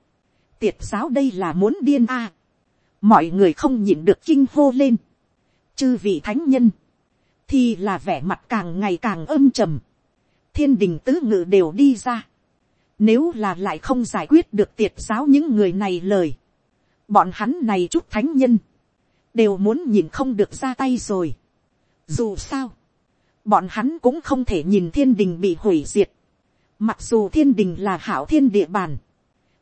tiệt giáo đây là muốn điên a, mọi người không nhịn được kinh hô lên, chư vị thánh nhân, thì là vẻ mặt càng ngày càng âm trầm, thiên đình tứ ngự đều đi ra, nếu là lại không giải quyết được tiệt giáo những người này lời, bọn hắn này chút thánh nhân, đều muốn nhìn không được ra tay rồi. Dù sao, bọn hắn cũng không thể nhìn thiên đình bị hủy diệt, Mặc dù thiên đình là hảo thiên địa bàn.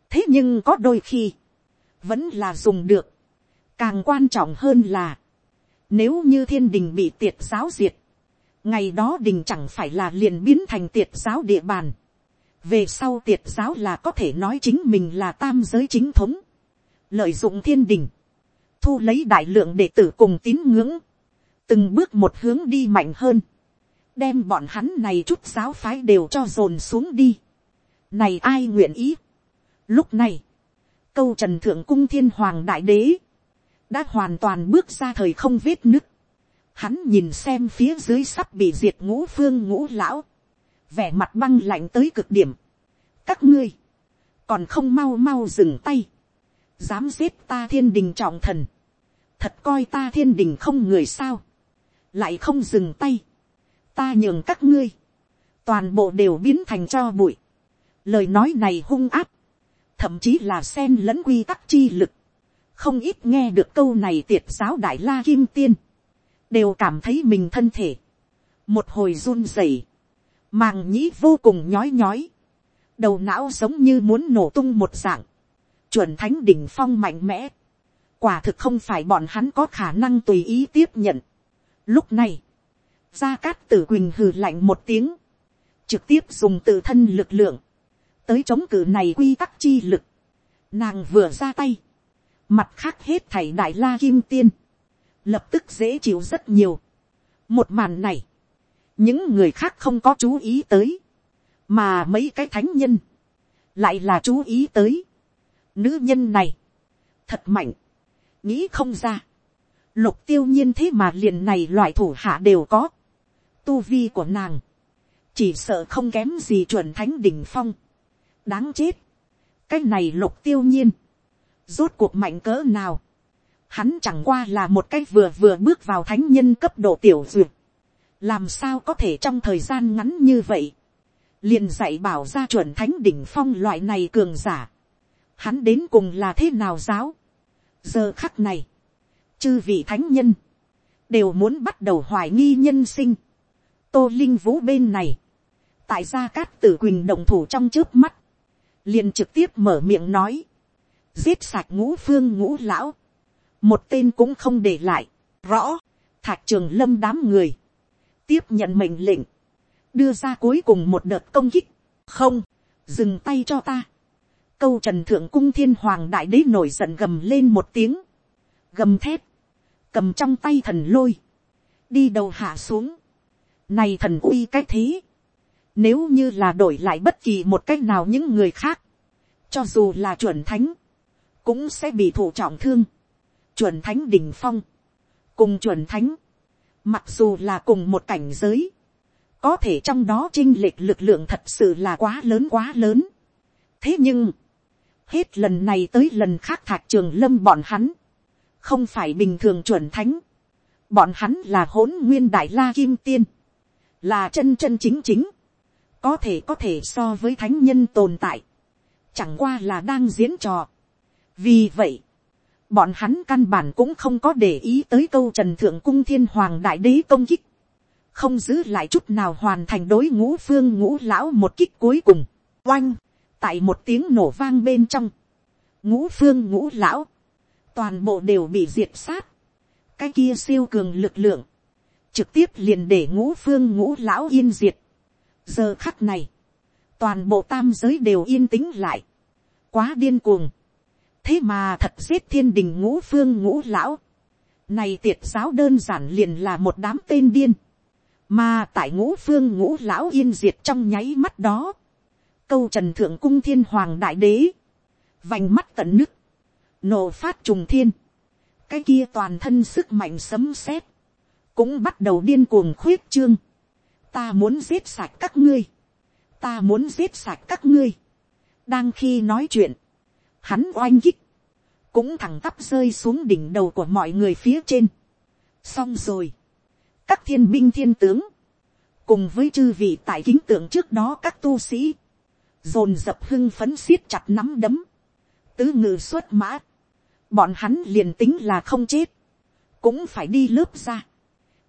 Thế nhưng có đôi khi. Vẫn là dùng được. Càng quan trọng hơn là. Nếu như thiên đình bị tiệt giáo diệt. Ngày đó đình chẳng phải là liền biến thành tiệt giáo địa bàn. Về sau tiệt giáo là có thể nói chính mình là tam giới chính thống. Lợi dụng thiên đình. Thu lấy đại lượng đệ tử cùng tín ngưỡng. Từng bước một hướng đi mạnh hơn đem bọn hắn này chút giáo phái đều cho dồn xuống đi. Này ai nguyện ý. Lúc này, câu trần thượng cung thiên hoàng đại đế, đã hoàn toàn bước ra thời không vết nứt. Hắn nhìn xem phía dưới sắp bị diệt ngũ phương ngũ lão, vẻ mặt băng lạnh tới cực điểm. Các ngươi, còn không mau mau dừng tay, dám giết ta thiên đình trọng thần, thật coi ta thiên đình không người sao, lại không dừng tay, ta nhường các ngươi, toàn bộ đều biến thành cho bụi. Lời nói này hung áp, thậm chí là sen lẫn quy tắc chi lực. Không ít nghe được câu này tiệt giáo đại la kim tiên, đều cảm thấy mình thân thể. Một hồi run rẩy, màng nhĩ vô cùng nhói nhói, đầu não giống như muốn nổ tung một dạng, chuẩn thánh đỉnh phong mạnh mẽ, quả thực không phải bọn hắn có khả năng tùy ý tiếp nhận. Lúc này, Gia Cát Tử Quỳnh hừ lạnh một tiếng. Trực tiếp dùng tự thân lực lượng. Tới chống cử này quy tắc chi lực. Nàng vừa ra tay. Mặt khác hết thảy đại la kim tiên. Lập tức dễ chịu rất nhiều. Một màn này. Những người khác không có chú ý tới. Mà mấy cái thánh nhân. Lại là chú ý tới. Nữ nhân này. Thật mạnh. Nghĩ không ra lục tiêu nhiên thế mà liền này loại thủ hạ đều có tu vi của nàng, chỉ sợ không kém gì chuẩn thánh đỉnh phong, đáng chết, cái này lục tiêu nhiên, rốt cuộc mạnh cỡ nào, hắn chẳng qua là một cái vừa vừa bước vào thánh nhân cấp độ tiểu duyệt, làm sao có thể trong thời gian ngắn như vậy, liền dạy bảo ra chuẩn thánh đỉnh phong loại này cường giả, hắn đến cùng là thế nào giáo, giờ khắc này, chư vị thánh nhân, đều muốn bắt đầu hoài nghi nhân sinh, tô linh vũ bên này, tại gia cát tử quỳnh đồng thủ trong trước mắt, liền trực tiếp mở miệng nói, giết sạch ngũ phương ngũ lão, một tên cũng không để lại, rõ, thạc trường lâm đám người, tiếp nhận mệnh lệnh, đưa ra cuối cùng một đợt công kích, không, dừng tay cho ta, câu trần thượng cung thiên hoàng đại đế nổi giận gầm lên một tiếng, gầm thép, cầm trong tay thần lôi, đi đầu hạ xuống, này thần uy cách thế, nếu như là đổi lại bất kỳ một cách nào những người khác, cho dù là chuẩn thánh, cũng sẽ bị thủ trọng thương, chuẩn thánh đỉnh phong, cùng chuẩn thánh, mặc dù là cùng một cảnh giới, có thể trong đó chinh lệch lực lượng thật sự là quá lớn quá lớn. thế nhưng, hết lần này tới lần khác thạc trường lâm bọn hắn, không phải bình thường chuẩn thánh, bọn hắn là hỗn nguyên đại la kim tiên, là chân chân chính chính, có thể có thể so với thánh nhân tồn tại, chẳng qua là đang diễn trò vì vậy, bọn hắn căn bản cũng không có để ý tới câu trần thượng cung thiên hoàng đại đế công kích, không giữ lại chút nào hoàn thành đối ngũ phương ngũ lão một kích cuối cùng, oanh, tại một tiếng nổ vang bên trong, ngũ phương ngũ lão, toàn bộ đều bị diệt sát, cái kia siêu cường lực lượng, trực tiếp liền để ngũ phương ngũ lão yên diệt. giờ khắc này, toàn bộ tam giới đều yên tĩnh lại, quá điên cuồng, thế mà thật giết thiên đình ngũ phương ngũ lão, này tiệt giáo đơn giản liền là một đám tên điên, mà tại ngũ phương ngũ lão yên diệt trong nháy mắt đó, câu trần thượng cung thiên hoàng đại đế, vành mắt tận nứt, nổ phát trùng thiên, cái kia toàn thân sức mạnh sấm sét, cũng bắt đầu điên cuồng khuyết trương. ta muốn giết sạch các ngươi, ta muốn giết sạch các ngươi. đang khi nói chuyện, hắn oanh kích, cũng thẳng tắp rơi xuống đỉnh đầu của mọi người phía trên. xong rồi, các thiên binh thiên tướng, cùng với chư vị tại kính tượng trước đó các tu sĩ, dồn dập hưng phấn siết chặt nắm đấm, tứ ngự xuất mã, bọn hắn liền tính là không chết, cũng phải đi lớp ra,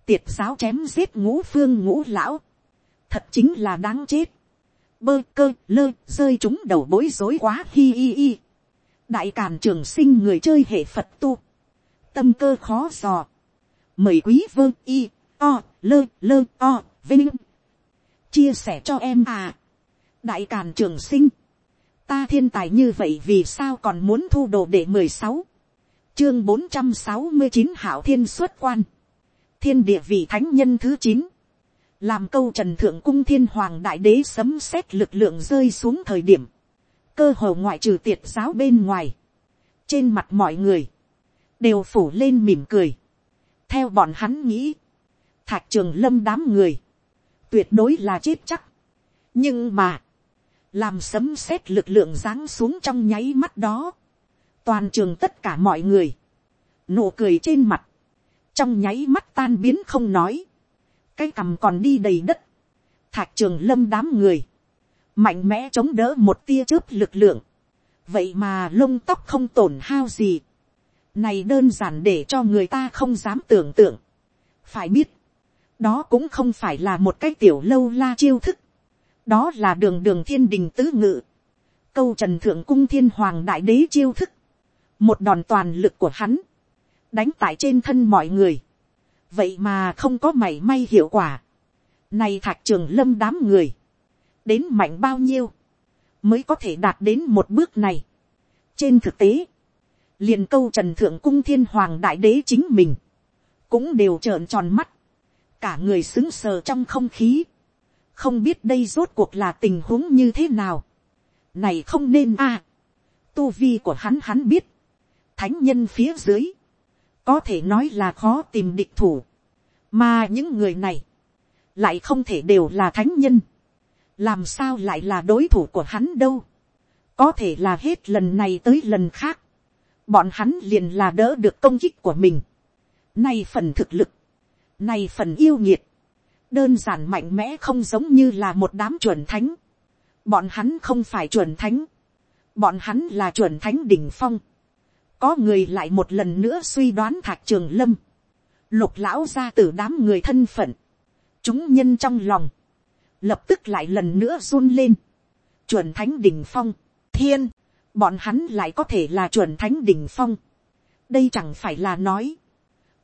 tiệt giáo chém giết ngũ phương ngũ lão, thật chính là đáng chết, bơ cơ lơ rơi chúng đầu bối rối quá hi hi hi, đại càn trường sinh người chơi hệ phật tu, tâm cơ khó dò, mời quý vương y, o, lơ lơ o, vinh, chia sẻ cho em à, đại càn trường sinh, ta thiên tài như vậy vì sao còn muốn thu đồ để mười sáu? Chương bốn trăm sáu mươi chín hảo thiên xuất quan, thiên địa vị thánh nhân thứ chín, làm câu trần thượng cung thiên hoàng đại đế sấm xét lực lượng rơi xuống thời điểm, cơ hồ ngoại trừ tiệt giáo bên ngoài, trên mặt mọi người, đều phủ lên mỉm cười, theo bọn hắn nghĩ, thạch trường lâm đám người, tuyệt đối là chết chắc, nhưng mà, làm sấm xét lực lượng giáng xuống trong nháy mắt đó, toàn trường tất cả mọi người, nụ cười trên mặt, trong nháy mắt tan biến không nói, cái cằm còn đi đầy đất, thạch trường lâm đám người, mạnh mẽ chống đỡ một tia chớp lực lượng, vậy mà lông tóc không tổn hao gì, này đơn giản để cho người ta không dám tưởng tượng, phải biết, đó cũng không phải là một cái tiểu lâu la chiêu thức, đó là đường đường thiên đình tứ ngự, câu trần thượng cung thiên hoàng đại đế chiêu thức, một đòn toàn lực của hắn, đánh tại trên thân mọi người, vậy mà không có mảy may hiệu quả. Này thạch trường lâm đám người, đến mạnh bao nhiêu, mới có thể đạt đến một bước này. trên thực tế, liền câu trần thượng cung thiên hoàng đại đế chính mình, cũng đều trợn tròn mắt, cả người xứng sờ trong không khí, không biết đây rốt cuộc là tình huống như thế nào. này không nên a, à, tu vi của hắn hắn biết, thánh nhân phía dưới, có thể nói là khó tìm địch thủ, mà những người này, lại không thể đều là thánh nhân, làm sao lại là đối thủ của hắn đâu, có thể là hết lần này tới lần khác, bọn hắn liền là đỡ được công kích của mình, nay phần thực lực, nay phần yêu nhiệt, đơn giản mạnh mẽ không giống như là một đám chuẩn thánh, bọn hắn không phải chuẩn thánh, bọn hắn là chuẩn thánh đỉnh phong, có người lại một lần nữa suy đoán thạc trường lâm, lục lão ra từ đám người thân phận, chúng nhân trong lòng, lập tức lại lần nữa run lên, chuẩn thánh đỉnh phong, thiên, bọn hắn lại có thể là chuẩn thánh đỉnh phong, đây chẳng phải là nói,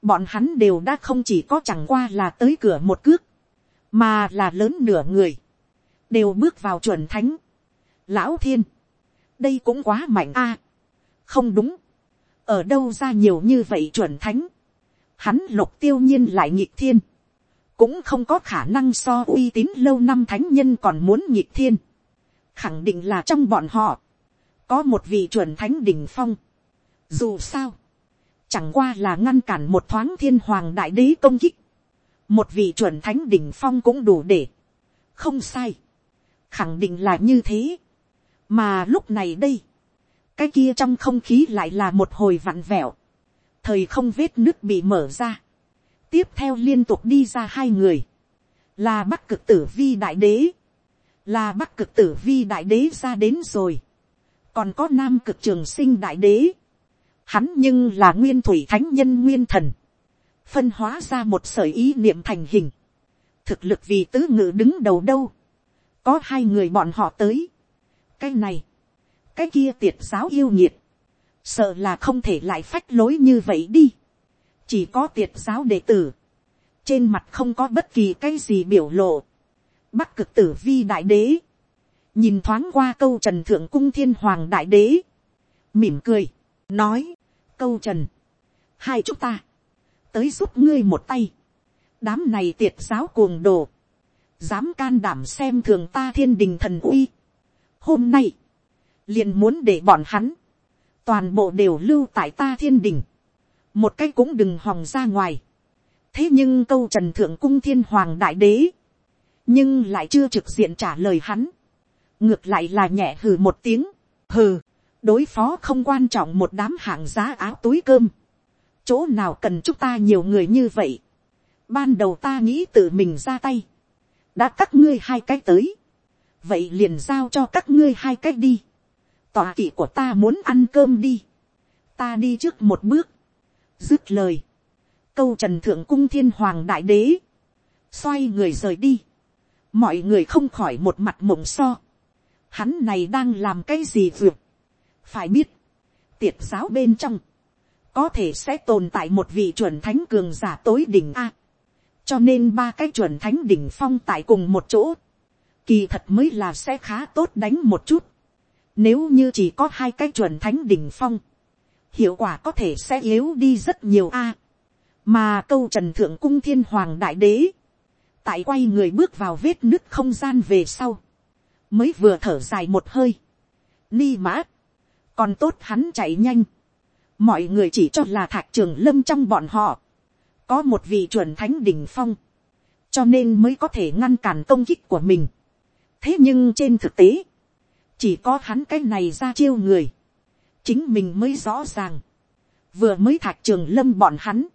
bọn hắn đều đã không chỉ có chẳng qua là tới cửa một cước, mà là lớn nửa người, đều bước vào chuẩn thánh. Lão thiên, đây cũng quá mạnh a. không đúng, ở đâu ra nhiều như vậy chuẩn thánh. Hắn lục tiêu nhiên lại nhịp thiên, cũng không có khả năng so uy tín lâu năm thánh nhân còn muốn nhịp thiên. khẳng định là trong bọn họ, có một vị chuẩn thánh đỉnh phong. Dù sao, chẳng qua là ngăn cản một thoáng thiên hoàng đại đế công kích, một vị chuẩn thánh đỉnh phong cũng đủ để, không sai, khẳng định là như thế, mà lúc này đây, cái kia trong không khí lại là một hồi vặn vẹo, thời không vết nước bị mở ra, tiếp theo liên tục đi ra hai người, là bắc cực tử vi đại đế, là bắc cực tử vi đại đế ra đến rồi, còn có nam cực trường sinh đại đế, hắn nhưng là nguyên thủy thánh nhân nguyên thần, phân hóa ra một sởi ý niệm thành hình, thực lực vì tứ ngự đứng đầu đâu, có hai người bọn họ tới, cái này, cái kia tiệt giáo yêu nhiệt, sợ là không thể lại phách lối như vậy đi, chỉ có tiệt giáo đệ tử, trên mặt không có bất kỳ cái gì biểu lộ, bắc cực tử vi đại đế, nhìn thoáng qua câu trần thượng cung thiên hoàng đại đế, mỉm cười, nói, câu trần, hai chúng ta, tới giúp ngươi một tay, đám này tiệt giáo cuồng đồ, dám can đảm xem thường ta thiên đình thần uy. Hôm nay, liền muốn để bọn hắn, toàn bộ đều lưu tại ta thiên đình, một cái cũng đừng hòng ra ngoài. thế nhưng câu trần thượng cung thiên hoàng đại đế, nhưng lại chưa trực diện trả lời hắn, ngược lại là nhẹ hừ một tiếng, hừ, đối phó không quan trọng một đám hạng giá áo túi cơm, chỗ nào cần chúng ta nhiều người như vậy, ban đầu ta nghĩ tự mình ra tay, đã các ngươi hai cái tới, vậy liền giao cho các ngươi hai cái đi, tòa kỵ của ta muốn ăn cơm đi, ta đi trước một bước, dứt lời, câu trần thượng cung thiên hoàng đại đế, xoay người rời đi, mọi người không khỏi một mặt mộng so, hắn này đang làm cái gì vượt, phải biết, tiệt giáo bên trong, có thể sẽ tồn tại một vị chuẩn thánh cường giả tối đỉnh a, cho nên ba cái chuẩn thánh đỉnh phong tại cùng một chỗ, kỳ thật mới là sẽ khá tốt đánh một chút, nếu như chỉ có hai cái chuẩn thánh đỉnh phong, hiệu quả có thể sẽ yếu đi rất nhiều a. mà câu trần thượng cung thiên hoàng đại đế, tại quay người bước vào vết nứt không gian về sau, mới vừa thở dài một hơi. Ni mã, còn tốt hắn chạy nhanh. mọi người chỉ cho là thạc trường lâm trong bọn họ, có một vị chuẩn thánh đỉnh phong, cho nên mới có thể ngăn cản công kích của mình. thế nhưng trên thực tế, chỉ có hắn cái này ra chiêu người, chính mình mới rõ ràng, vừa mới thạc trường lâm bọn hắn,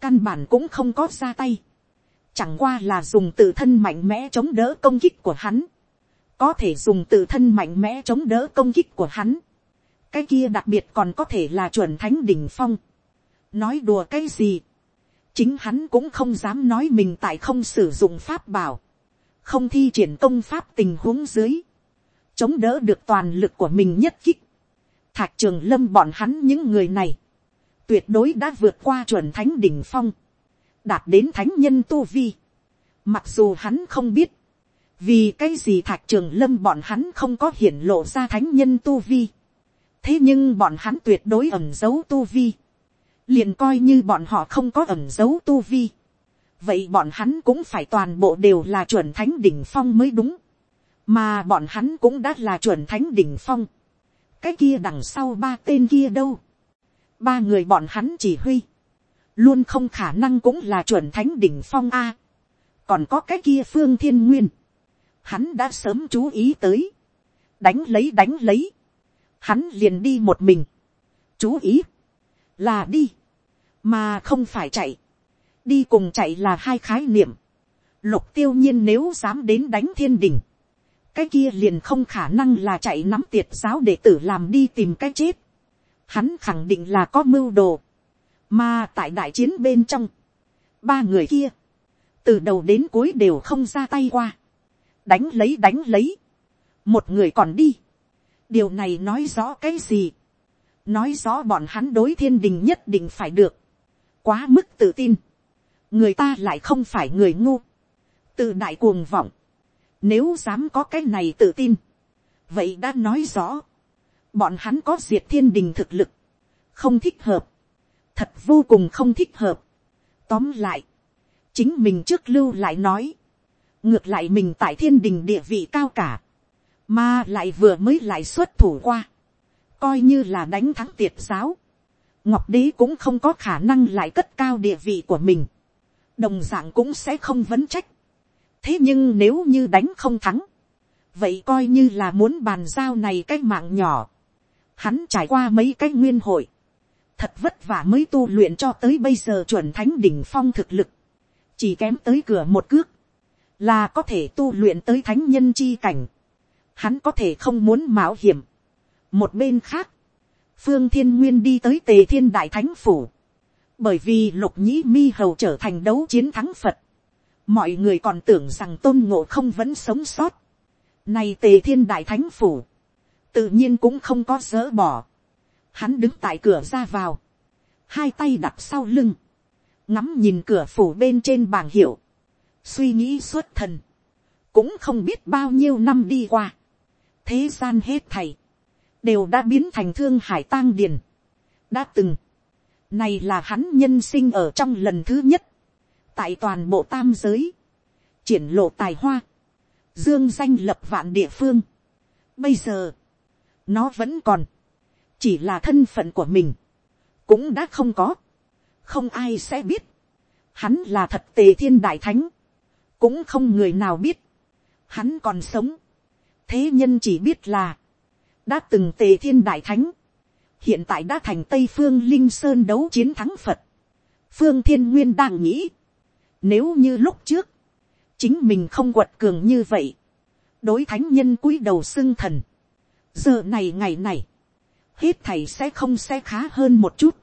căn bản cũng không có ra tay, chẳng qua là dùng tự thân mạnh mẽ chống đỡ công kích của hắn, có thể dùng tự thân mạnh mẽ chống đỡ công kích của hắn, cái kia đặc biệt còn có thể là chuẩn thánh đỉnh phong, nói đùa cái gì, chính hắn cũng không dám nói mình tại không sử dụng pháp bảo, không thi triển công pháp tình huống dưới, chống đỡ được toàn lực của mình nhất kích, thạc trường lâm bọn hắn những người này, tuyệt đối đã vượt qua chuẩn thánh đỉnh phong, đạt đến thánh nhân tu vi. Mặc dù hắn không biết, vì cái gì thạc trường lâm bọn hắn không có hiển lộ ra thánh nhân tu vi. thế nhưng bọn hắn tuyệt đối ẩm giấu tu vi. liền coi như bọn họ không có ẩm giấu tu vi. vậy bọn hắn cũng phải toàn bộ đều là chuẩn thánh đỉnh phong mới đúng. mà bọn hắn cũng đã là chuẩn thánh đỉnh phong cái kia đằng sau ba tên kia đâu. ba người bọn hắn chỉ huy. luôn không khả năng cũng là chuẩn thánh đỉnh phong a. còn có cái kia phương thiên nguyên. Hắn đã sớm chú ý tới, đánh lấy đánh lấy, hắn liền đi một mình, chú ý, là đi, mà không phải chạy, đi cùng chạy là hai khái niệm, lục tiêu nhiên nếu dám đến đánh thiên đình, cái kia liền không khả năng là chạy nắm tiệt giáo để tử làm đi tìm cái chết, hắn khẳng định là có mưu đồ, mà tại đại chiến bên trong, ba người kia, từ đầu đến cuối đều không ra tay qua, đánh lấy đánh lấy, một người còn đi, điều này nói rõ cái gì, nói rõ bọn hắn đối thiên đình nhất định phải được, quá mức tự tin, người ta lại không phải người ngu, từ đại cuồng vọng, nếu dám có cái này tự tin, vậy đã nói rõ, bọn hắn có diệt thiên đình thực lực, không thích hợp, thật vô cùng không thích hợp. Tóm lại, chính mình trước lưu lại nói, ngược lại mình tại thiên đình địa vị cao cả, mà lại vừa mới lại xuất thủ qua, coi như là đánh thắng tiệt giáo, ngọc đế cũng không có khả năng lại cất cao địa vị của mình, đồng dạng cũng sẽ không vấn trách thế nhưng nếu như đánh không thắng, vậy coi như là muốn bàn giao này cái mạng nhỏ, hắn trải qua mấy cái nguyên hội, thật vất vả mới tu luyện cho tới bây giờ chuẩn thánh đỉnh phong thực lực, chỉ kém tới cửa một cước, là có thể tu luyện tới thánh nhân chi cảnh, hắn có thể không muốn mạo hiểm. một bên khác, phương thiên nguyên đi tới tề thiên đại thánh phủ, bởi vì lục nhĩ mi hầu trở thành đấu chiến thắng phật, mọi người còn tưởng rằng tôn ngộ không vẫn sống sót. Này tề thiên đại thánh phủ, tự nhiên cũng không có dỡ bỏ. Hắn đứng tại cửa ra vào, hai tay đặt sau lưng, ngắm nhìn cửa phủ bên trên bảng hiệu, suy nghĩ suốt thần, cũng không biết bao nhiêu năm đi qua, thế gian hết thầy, đều đã biến thành thương hải tang điền. đã từng, này là hắn nhân sinh ở trong lần thứ nhất, tại toàn bộ tam giới, triển lộ tài hoa, dương danh lập vạn địa phương. Bây giờ, nó vẫn còn, chỉ là thân phận của mình, cũng đã không có, không ai sẽ biết, hắn là thật tề thiên đại thánh, cũng không người nào biết, hắn còn sống, thế nhân chỉ biết là, đã từng tề thiên đại thánh, hiện tại đã thành tây phương linh sơn đấu chiến thắng phật. phương thiên nguyên đang nghĩ, nếu như lúc trước, chính mình không quật cường như vậy, đối thánh nhân cúi đầu xưng thần, giờ này ngày này, hết thầy sẽ không sẽ khá hơn một chút,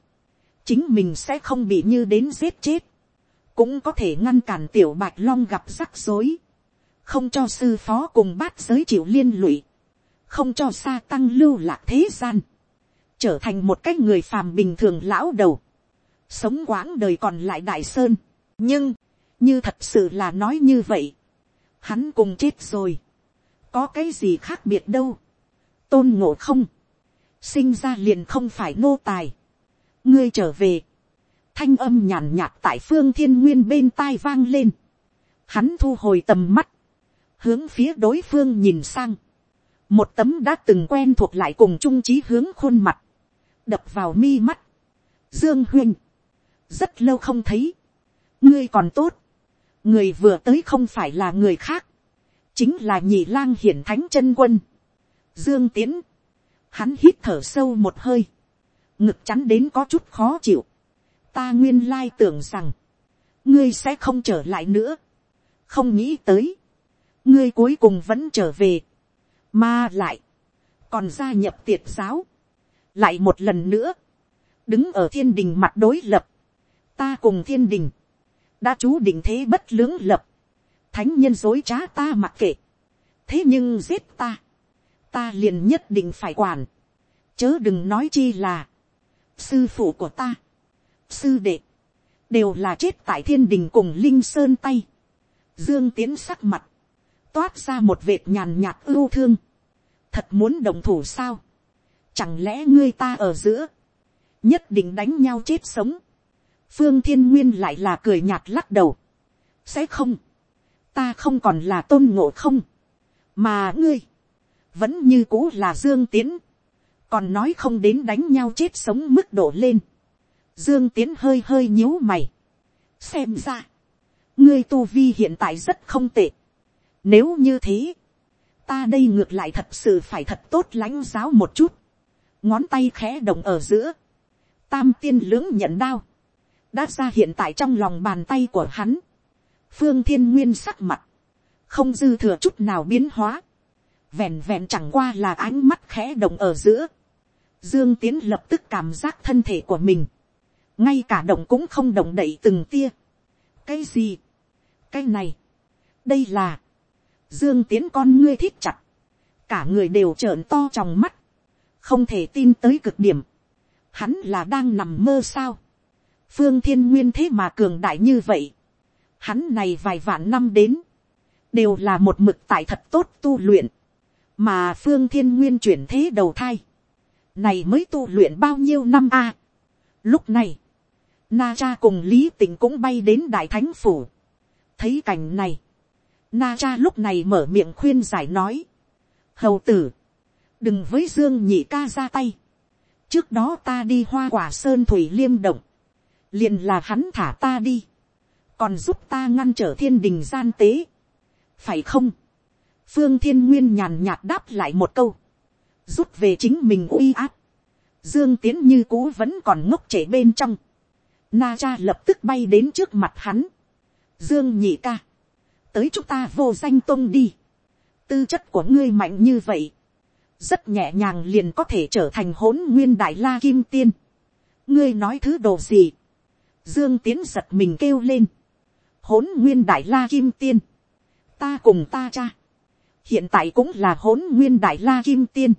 chính mình sẽ không bị như đến giết chết, cũng có thể ngăn cản tiểu bạch long gặp rắc rối, không cho sư phó cùng bát giới chịu liên lụy, không cho xa tăng lưu lạc thế gian, trở thành một cái người phàm bình thường lão đầu, sống quãng đời còn lại đại sơn, nhưng, như thật sự là nói như vậy, hắn cùng chết rồi, có cái gì khác biệt đâu, tôn ngộ không, sinh ra liền không phải nô tài, ngươi trở về, thanh âm nhàn nhạt tại phương thiên nguyên bên tai vang lên, hắn thu hồi tầm mắt, hướng phía đối phương nhìn sang, một tấm đã từng quen thuộc lại cùng trung trí hướng khuôn mặt, đập vào mi mắt. Dương huynh, rất lâu không thấy, ngươi còn tốt, người vừa tới không phải là người khác, chính là nhị lang hiển thánh chân quân. Dương tiến, hắn hít thở sâu một hơi, ngực chắn đến có chút khó chịu. Ta nguyên lai tưởng rằng, ngươi sẽ không trở lại nữa, không nghĩ tới, ngươi cuối cùng vẫn trở về. Mà lại, còn gia nhập tiệt giáo, lại một lần nữa, đứng ở thiên đình mặt đối lập, ta cùng thiên đình, đã chú định thế bất lưỡng lập, thánh nhân dối trá ta mặc kệ, thế nhưng giết ta, ta liền nhất định phải quản, chớ đừng nói chi là, sư phụ của ta, sư đệ, đều là chết tại thiên đình cùng linh sơn tay, dương tiến sắc mặt, toát ra một vệt nhàn nhạt ưu thương. Thật muốn đồng thủ sao? Chẳng lẽ ngươi ta ở giữa? Nhất định đánh nhau chết sống. Phương Thiên Nguyên lại là cười nhạt lắc đầu. Sẽ không. Ta không còn là tôn ngộ không. Mà ngươi. Vẫn như cũ là Dương Tiến. Còn nói không đến đánh nhau chết sống mức độ lên. Dương Tiến hơi hơi nhíu mày. Xem ra. Ngươi tu vi hiện tại rất không tệ nếu như thế, ta đây ngược lại thật sự phải thật tốt lãnh giáo một chút. Ngón tay khẽ động ở giữa. Tam tiên lưỡng nhận đao. Đã ra hiện tại trong lòng bàn tay của hắn. Phương thiên nguyên sắc mặt. Không dư thừa chút nào biến hóa. Vẹn vẹn chẳng qua là ánh mắt khẽ động ở giữa. Dương Tiến lập tức cảm giác thân thể của mình. Ngay cả động cũng không động đậy từng tia. Cái gì? Cái này. Đây là, Dương Tiến con ngươi thích chặt. Cả người đều trợn to trong mắt. Không thể tin tới cực điểm. Hắn là đang nằm mơ sao phương thiên nguyên thế mà cường đại như vậy, hắn này vài vạn năm đến, đều là một mực tại thật tốt tu luyện, mà phương thiên nguyên chuyển thế đầu thai, này mới tu luyện bao nhiêu năm a. lúc này, na cha cùng lý tình cũng bay đến đại thánh phủ, thấy cảnh này, na cha lúc này mở miệng khuyên giải nói, hầu tử, đừng với dương nhị ca ra tay, trước đó ta đi hoa quả sơn thủy liêm động, liền là hắn thả ta đi, còn giúp ta ngăn trở thiên đình gian tế, phải không, phương thiên nguyên nhàn nhạt đáp lại một câu, rút về chính mình uy áp, dương tiến như cũ vẫn còn ngốc trễ bên trong, na cha lập tức bay đến trước mặt hắn, dương nhị ca, tới chúng ta vô danh tôn đi, tư chất của ngươi mạnh như vậy, rất nhẹ nhàng liền có thể trở thành hỗn nguyên đại la kim tiên. ngươi nói thứ đồ gì, dương tiến giật mình kêu lên, hỗn nguyên đại la kim tiên, ta cùng ta cha, hiện tại cũng là hỗn nguyên đại la kim tiên,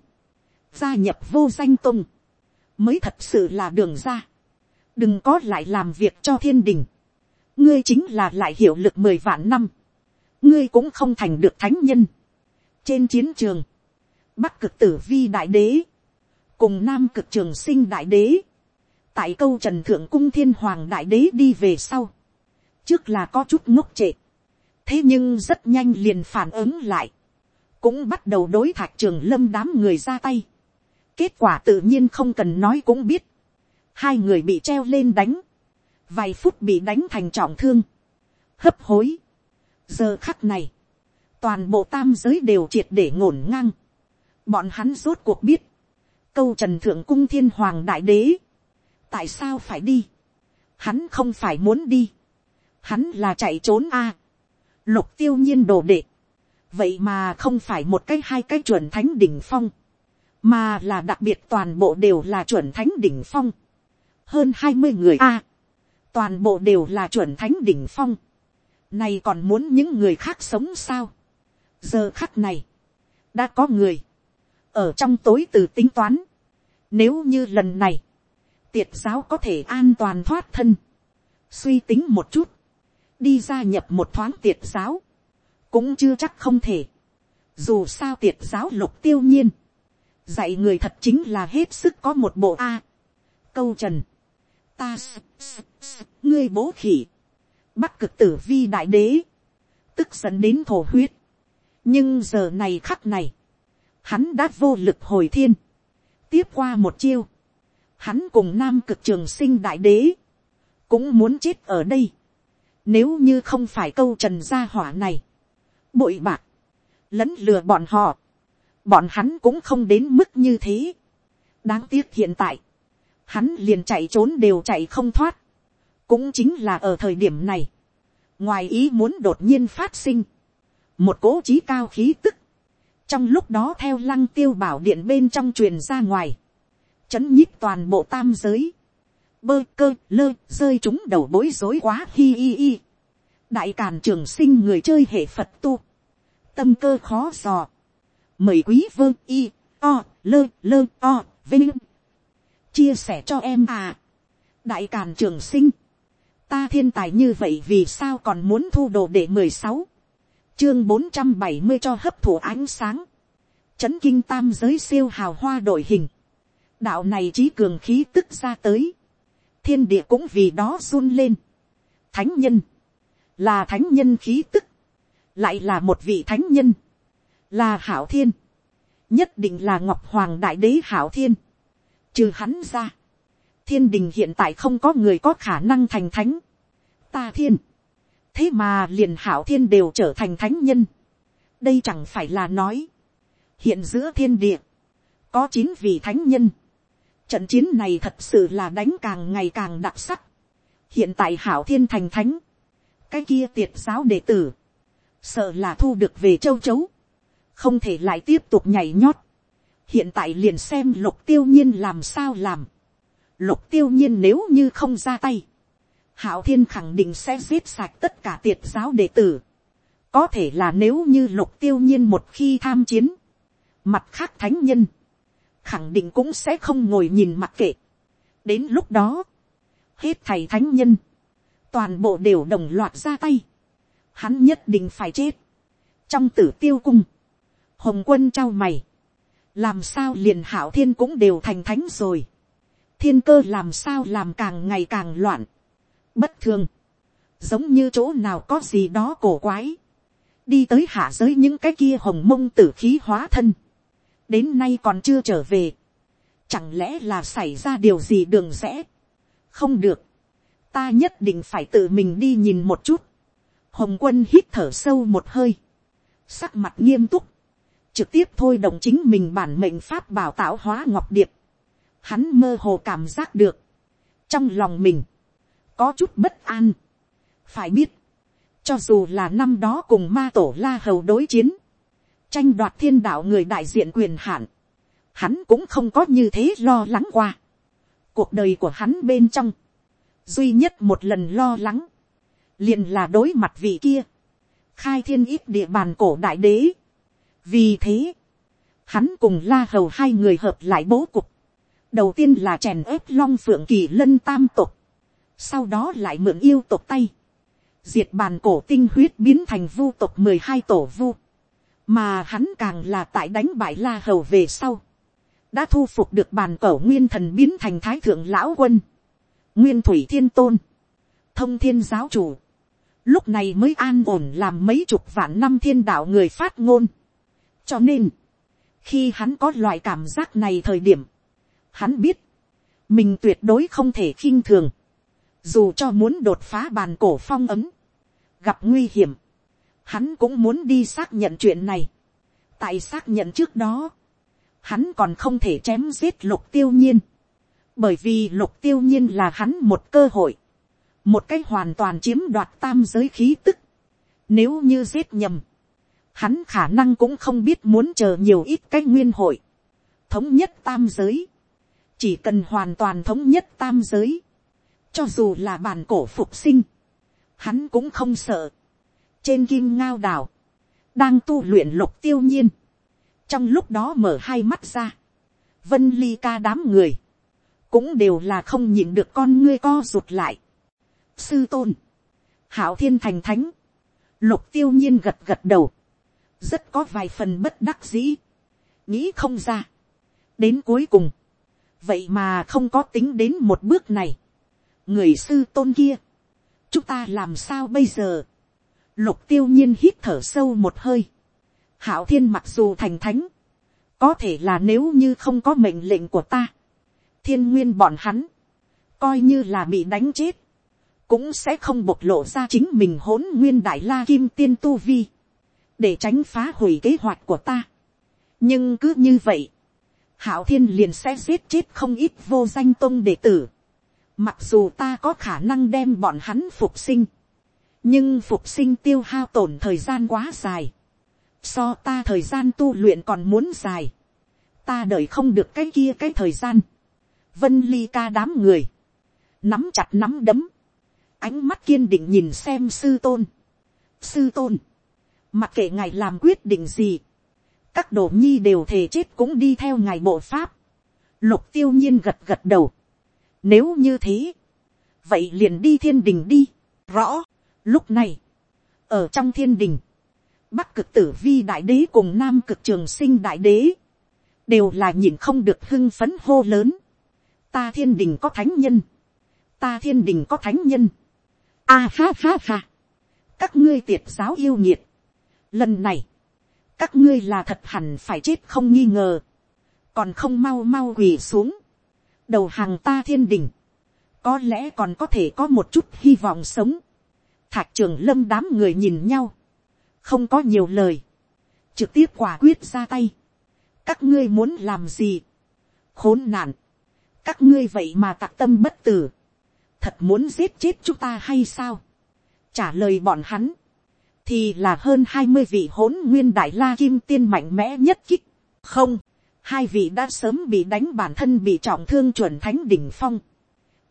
gia nhập vô danh tông, mới thật sự là đường ra, đừng có lại làm việc cho thiên đình, ngươi chính là lại hiệu lực mười vạn năm, ngươi cũng không thành được thánh nhân. trên chiến trường, bắc cực tử vi đại đế, cùng nam cực trường sinh đại đế, tại câu trần thượng cung thiên hoàng đại đế đi về sau, trước là có chút ngốc trệ, thế nhưng rất nhanh liền phản ứng lại, cũng bắt đầu đối thạc trường lâm đám người ra tay, kết quả tự nhiên không cần nói cũng biết, hai người bị treo lên đánh, vài phút bị đánh thành trọng thương, hấp hối. giờ khắc này, toàn bộ tam giới đều triệt để ngổn ngang, bọn hắn rốt cuộc biết, câu trần thượng cung thiên hoàng đại đế, tại sao phải đi, hắn không phải muốn đi, hắn là chạy trốn a, lục tiêu nhiên đồ đệ, vậy mà không phải một cái hai cái chuẩn thánh đỉnh phong, mà là đặc biệt toàn bộ đều là chuẩn thánh đỉnh phong, hơn hai mươi người a, toàn bộ đều là chuẩn thánh đỉnh phong, này còn muốn những người khác sống sao, giờ khắc này, đã có người, ở trong tối từ tính toán, nếu như lần này, tiệt giáo có thể an toàn thoát thân, suy tính một chút, đi gia nhập một thoáng tiệt giáo, cũng chưa chắc không thể. Dù sao tiệt giáo lục tiêu nhiên, dạy người thật chính là hết sức có một bộ A. Câu trần, ta ngươi bố khỉ, bắc cực tử vi đại đế, tức dẫn đến thổ huyết. nhưng giờ này khắc này, hắn đã vô lực hồi thiên, tiếp qua một chiêu, hắn cùng nam cực trường sinh đại đế, cũng muốn chết ở đây, nếu như không phải câu trần gia hỏa này, bội bạc, lẫn lừa bọn họ, bọn hắn cũng không đến mức như thế. đáng tiếc hiện tại, hắn liền chạy trốn đều chạy không thoát, cũng chính là ở thời điểm này, ngoài ý muốn đột nhiên phát sinh, một cố trí cao khí tức, trong lúc đó theo lăng tiêu bảo điện bên trong truyền ra ngoài, chấn nhích toàn bộ tam giới, bơ cơ lơ rơi chúng đầu bối rối quá hi hi hi. đại càn trường sinh người chơi hệ phật tu, tâm cơ khó dò, mời quý vơ y o lơ lơ o vinh. Chia sẻ cho em à. đại càn trường sinh, ta thiên tài như vậy vì sao còn muốn thu đồ để mười sáu, chương bốn trăm bảy mươi cho hấp thụ ánh sáng, chấn kinh tam giới siêu hào hoa đội hình, đạo này trí cường khí tức ra tới, thiên địa cũng vì đó run lên, thánh nhân, là thánh nhân khí tức, lại là một vị thánh nhân, là hảo thiên, nhất định là ngọc hoàng đại đế hảo thiên, trừ hắn ra, thiên đình hiện tại không có người có khả năng thành thánh, ta thiên, thế mà liền hảo thiên đều trở thành thánh nhân, đây chẳng phải là nói, hiện giữa thiên địa, có chín vị thánh nhân, trận chiến này thật sự là đánh càng ngày càng đặc sắc, hiện tại hảo thiên thành thánh, cái kia tiệt giáo đệ tử, sợ là thu được về châu chấu, không thể lại tiếp tục nhảy nhót, hiện tại liền xem lục tiêu nhiên làm sao làm, lục tiêu nhiên nếu như không ra tay, hảo thiên khẳng định sẽ giết sạch tất cả tiệt giáo đệ tử, có thể là nếu như lục tiêu nhiên một khi tham chiến, mặt khác thánh nhân, khẳng định cũng sẽ không ngồi nhìn mặc kệ. đến lúc đó, hết thầy thánh nhân, toàn bộ đều đồng loạt ra tay, hắn nhất định phải chết, trong tử tiêu cung, hồng quân trao mày, làm sao liền hảo thiên cũng đều thành thánh rồi, thiên cơ làm sao làm càng ngày càng loạn, bất thường, giống như chỗ nào có gì đó cổ quái, đi tới hạ giới những cái kia hồng mông tử khí hóa thân, đến nay còn chưa trở về, chẳng lẽ là xảy ra điều gì đường rẽ, không được, ta nhất định phải tự mình đi nhìn một chút, hồng quân hít thở sâu một hơi, sắc mặt nghiêm túc, trực tiếp thôi động chính mình bản mệnh pháp bảo tạo hóa ngọc điệp, hắn mơ hồ cảm giác được, trong lòng mình, có chút bất an. phải biết, cho dù là năm đó cùng ma tổ la hầu đối chiến, tranh đoạt thiên đạo người đại diện quyền hạn, hắn cũng không có như thế lo lắng qua. cuộc đời của hắn bên trong, duy nhất một lần lo lắng, liền là đối mặt vị kia, khai thiên ít địa bàn cổ đại đế. vì thế, hắn cùng la hầu hai người hợp lại bố cục, đầu tiên là chèn ớp long phượng kỳ lân tam tục, sau đó lại mượn yêu tộc tay, diệt bàn cổ tinh huyết biến thành vu tộc mười hai tổ vu, mà hắn càng là tại đánh bại la hầu về sau, đã thu phục được bàn cổ nguyên thần biến thành thái thượng lão quân, nguyên thủy thiên tôn, thông thiên giáo chủ, lúc này mới an ổn làm mấy chục vạn năm thiên đạo người phát ngôn. cho nên, khi hắn có loại cảm giác này thời điểm, hắn biết, mình tuyệt đối không thể khinh thường, dù cho muốn đột phá bàn cổ phong ấm, gặp nguy hiểm, hắn cũng muốn đi xác nhận chuyện này. tại xác nhận trước đó, hắn còn không thể chém giết lục tiêu nhiên, bởi vì lục tiêu nhiên là hắn một cơ hội, một cách hoàn toàn chiếm đoạt tam giới khí tức. Nếu như giết nhầm, hắn khả năng cũng không biết muốn chờ nhiều ít cái nguyên hội, thống nhất tam giới, chỉ cần hoàn toàn thống nhất tam giới, cho dù là bản cổ phục sinh, hắn cũng không sợ trên kim ngao đảo, đang tu luyện lục tiêu nhiên, trong lúc đó mở hai mắt ra, vân ly ca đám người, cũng đều là không nhìn được con ngươi co rụt lại. sư tôn, hảo thiên thành thánh, lục tiêu nhiên gật gật đầu, rất có vài phần bất đắc dĩ, nghĩ không ra. đến cuối cùng, vậy mà không có tính đến một bước này, người sư tôn kia, chúng ta làm sao bây giờ, lục tiêu nhiên hít thở sâu một hơi, hảo thiên mặc dù thành thánh, có thể là nếu như không có mệnh lệnh của ta, thiên nguyên bọn hắn, coi như là bị đánh chết, cũng sẽ không bộc lộ ra chính mình hỗn nguyên đại la kim tiên tu vi, để tránh phá hủy kế hoạch của ta. nhưng cứ như vậy, hảo thiên liền sẽ giết chết không ít vô danh tôn đệ tử. Mặc dù ta có khả năng đem bọn hắn phục sinh, nhưng phục sinh tiêu hao tổn thời gian quá dài. So ta thời gian tu luyện còn muốn dài. Ta đợi không được cái kia cái thời gian. Vân ly ca đám người. Nắm chặt nắm đấm. Ánh mắt kiên định nhìn xem sư tôn. Sư tôn. Mặc kệ ngài làm quyết định gì. Các đồ nhi đều thề chết cũng đi theo ngài bộ pháp. Lục tiêu nhiên gật gật đầu. Nếu như thế. Vậy liền đi thiên đình đi. Rõ. Lúc này. Ở trong thiên đình. Bắc cực tử vi đại đế cùng nam cực trường sinh đại đế. Đều là nhìn không được hưng phấn hô lớn. Ta thiên đình có thánh nhân. Ta thiên đình có thánh nhân. A ha ha ha. Các ngươi tiệt giáo yêu nhiệt. Lần này. Các ngươi là thật hẳn phải chết không nghi ngờ. Còn không mau mau quỳ xuống đầu hàng ta thiên đình, có lẽ còn có thể có một chút hy vọng sống. Thạch trường lâm đám người nhìn nhau, không có nhiều lời, trực tiếp quả quyết ra tay. các ngươi muốn làm gì, khốn nạn, các ngươi vậy mà tạc tâm bất tử, thật muốn giết chết chúng ta hay sao, trả lời bọn hắn, thì là hơn hai mươi vị hỗn nguyên đại la kim tiên mạnh mẽ nhất kích, không, hai vị đã sớm bị đánh bản thân bị trọng thương chuẩn thánh đỉnh phong,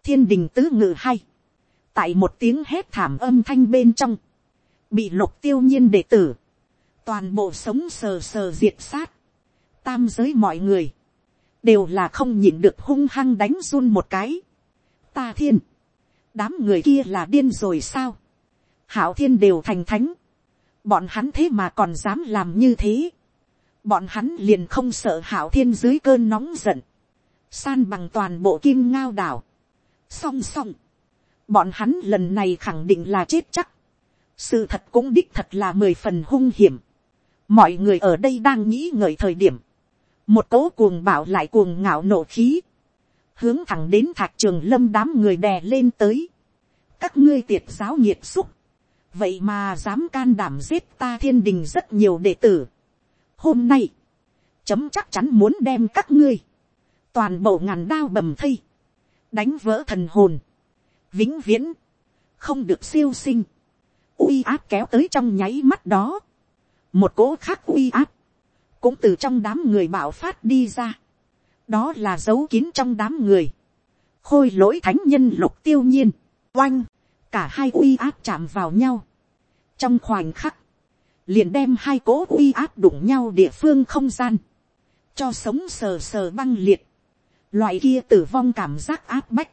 thiên đình tứ ngự hay, tại một tiếng hét thảm âm thanh bên trong, bị lục tiêu nhiên đệ tử, toàn bộ sống sờ sờ diệt sát, tam giới mọi người, đều là không nhịn được hung hăng đánh run một cái, ta thiên, đám người kia là điên rồi sao, hảo thiên đều thành thánh, bọn hắn thế mà còn dám làm như thế, bọn hắn liền không sợ hảo thiên dưới cơn nóng giận, san bằng toàn bộ kim ngao đảo, song song, bọn hắn lần này khẳng định là chết chắc, sự thật cũng đích thật là mười phần hung hiểm, mọi người ở đây đang nghĩ ngợi thời điểm, một cỗ cuồng bảo lại cuồng ngạo nổ khí, hướng thẳng đến thạc trường lâm đám người đè lên tới, các ngươi tiệt giáo nhiệt xúc, vậy mà dám can đảm giết ta thiên đình rất nhiều đệ tử. hôm nay, chấm chắc chắn muốn đem các ngươi, toàn bộ ngàn đao bầm thây, đánh vỡ thần hồn, vĩnh viễn, không được siêu sinh, uy áp kéo tới trong nháy mắt đó, một cỗ khác uy áp, cũng từ trong đám người bạo phát đi ra, đó là dấu kín trong đám người, khôi lỗi thánh nhân lục tiêu nhiên, oanh, cả hai uy áp chạm vào nhau, trong khoảnh khắc, liền đem hai cỗ uy áp đụng nhau địa phương không gian, cho sống sờ sờ băng liệt, loại kia tử vong cảm giác áp bách,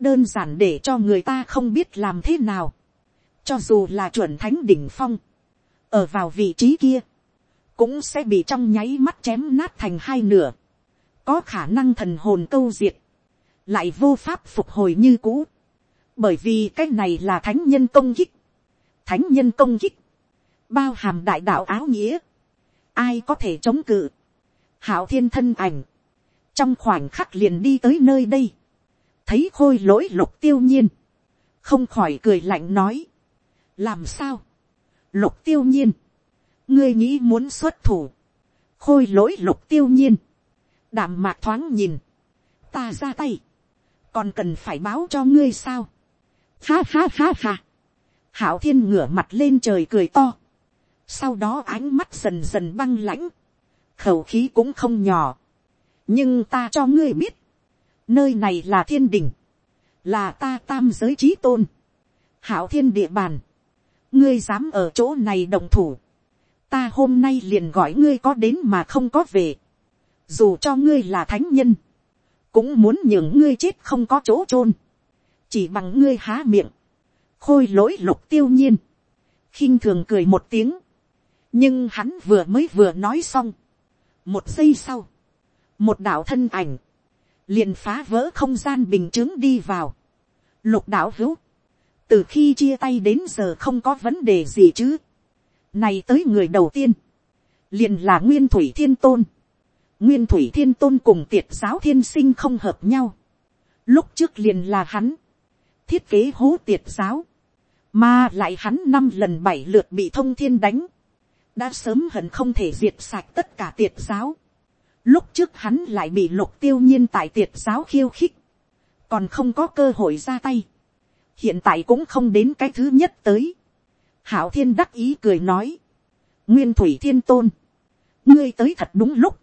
đơn giản để cho người ta không biết làm thế nào, cho dù là chuẩn thánh đỉnh phong, ở vào vị trí kia, cũng sẽ bị trong nháy mắt chém nát thành hai nửa, có khả năng thần hồn câu diệt, lại vô pháp phục hồi như cũ, bởi vì cái này là thánh nhân công kích, thánh nhân công kích, bao hàm đại đạo áo nghĩa, ai có thể chống cự, hảo thiên thân ảnh, trong khoảnh khắc liền đi tới nơi đây, thấy khôi lỗi lục tiêu nhiên, không khỏi cười lạnh nói, làm sao, lục tiêu nhiên, ngươi nghĩ muốn xuất thủ, khôi lỗi lục tiêu nhiên, đàm mạc thoáng nhìn, ta ra tay, còn cần phải báo cho ngươi sao, ha ha ha ha, hảo thiên ngửa mặt lên trời cười to, sau đó ánh mắt dần dần băng lãnh, khẩu khí cũng không nhỏ, nhưng ta cho ngươi biết, nơi này là thiên đình, là ta tam giới trí tôn, hảo thiên địa bàn, ngươi dám ở chỗ này đồng thủ, ta hôm nay liền gọi ngươi có đến mà không có về, dù cho ngươi là thánh nhân, cũng muốn nhường ngươi chết không có chỗ chôn, chỉ bằng ngươi há miệng, khôi lỗi lục tiêu nhiên, khinh thường cười một tiếng, nhưng hắn vừa mới vừa nói xong, một giây sau, một đạo thân ảnh, liền phá vỡ không gian bình chứng đi vào, lục đạo hữu, từ khi chia tay đến giờ không có vấn đề gì chứ, này tới người đầu tiên, liền là nguyên thủy thiên tôn, nguyên thủy thiên tôn cùng tiệt giáo thiên sinh không hợp nhau, lúc trước liền là hắn, thiết kế hố tiệt giáo, mà lại hắn năm lần bảy lượt bị thông thiên đánh, đã sớm hận không thể diệt sạch tất cả tiệt giáo. Lúc trước hắn lại bị lục tiêu nhiên tại tiệt giáo khiêu khích, còn không có cơ hội ra tay. hiện tại cũng không đến cái thứ nhất tới. hảo thiên đắc ý cười nói, nguyên thủy thiên tôn, ngươi tới thật đúng lúc,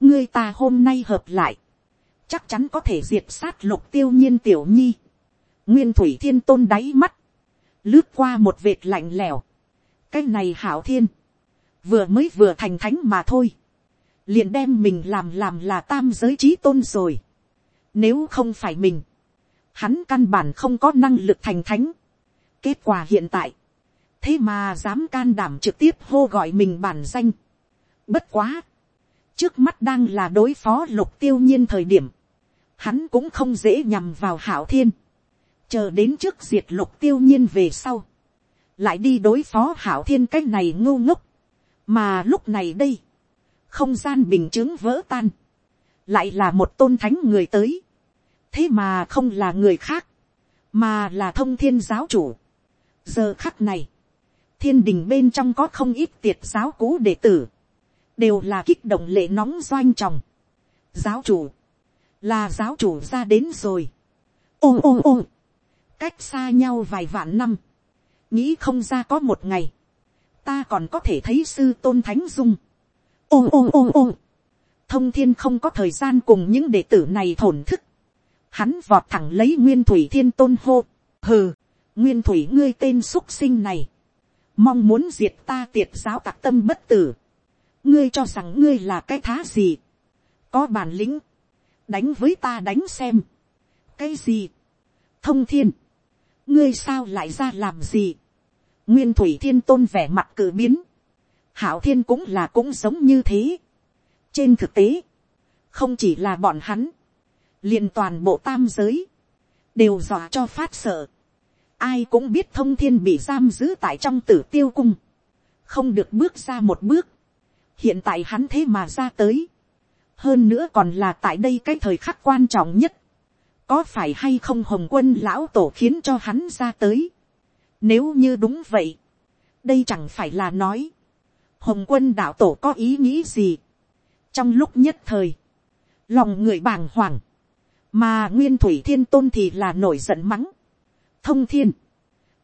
ngươi ta hôm nay hợp lại, chắc chắn có thể diệt sát lục tiêu nhiên tiểu nhi. nguyên thủy thiên tôn đáy mắt, lướt qua một vệt lạnh lẽo. cái này hảo thiên, vừa mới vừa thành thánh mà thôi, liền đem mình làm làm là tam giới trí tôn rồi. Nếu không phải mình, hắn căn bản không có năng lực thành thánh. kết quả hiện tại, thế mà dám can đảm trực tiếp hô gọi mình bản danh. bất quá, trước mắt đang là đối phó lục tiêu nhiên thời điểm, hắn cũng không dễ nhằm vào hảo thiên chờ đến trước diệt lục tiêu nhiên về sau, lại đi đối phó hảo thiên cái này ngu ngốc, mà lúc này đây, không gian bình chứng vỡ tan, lại là một tôn thánh người tới, thế mà không là người khác, mà là thông thiên giáo chủ. giờ khắc này, thiên đình bên trong có không ít tiệt giáo cũ đệ tử, đều là kích động lệ nóng doanh tròng. giáo chủ, là giáo chủ ra đến rồi. ô ô ô, cách xa nhau vài vạn năm, nghĩ không ra có một ngày, ta còn có thể thấy sư tôn thánh dung ôm ôm ôm ôm thông thiên không có thời gian cùng những đệ tử này thổn thức, hắn vọt thẳng lấy nguyên thủy thiên tôn hô, hừ, nguyên thủy ngươi tên xuất sinh này, mong muốn diệt ta tiệt giáo tạc tâm bất tử, ngươi cho rằng ngươi là cái thá gì, có bản lĩnh, đánh với ta đánh xem, cái gì, thông thiên, ngươi sao lại ra làm gì, nguyên thủy thiên tôn vẻ mặt cử biến, hảo thiên cũng là cũng giống như thế. trên thực tế, không chỉ là bọn hắn, liền toàn bộ tam giới, đều dọa cho phát sợ. ai cũng biết thông thiên bị giam giữ tại trong tử tiêu cung, không được bước ra một bước. hiện tại hắn thế mà ra tới, hơn nữa còn là tại đây cái thời khắc quan trọng nhất, có phải hay không hồng quân lão tổ khiến cho hắn ra tới. Nếu như đúng vậy, đây chẳng phải là nói, hồng quân đạo tổ có ý nghĩ gì. trong lúc nhất thời, lòng người bàng hoàng, mà nguyên thủy thiên tôn thì là nổi giận mắng. thông thiên,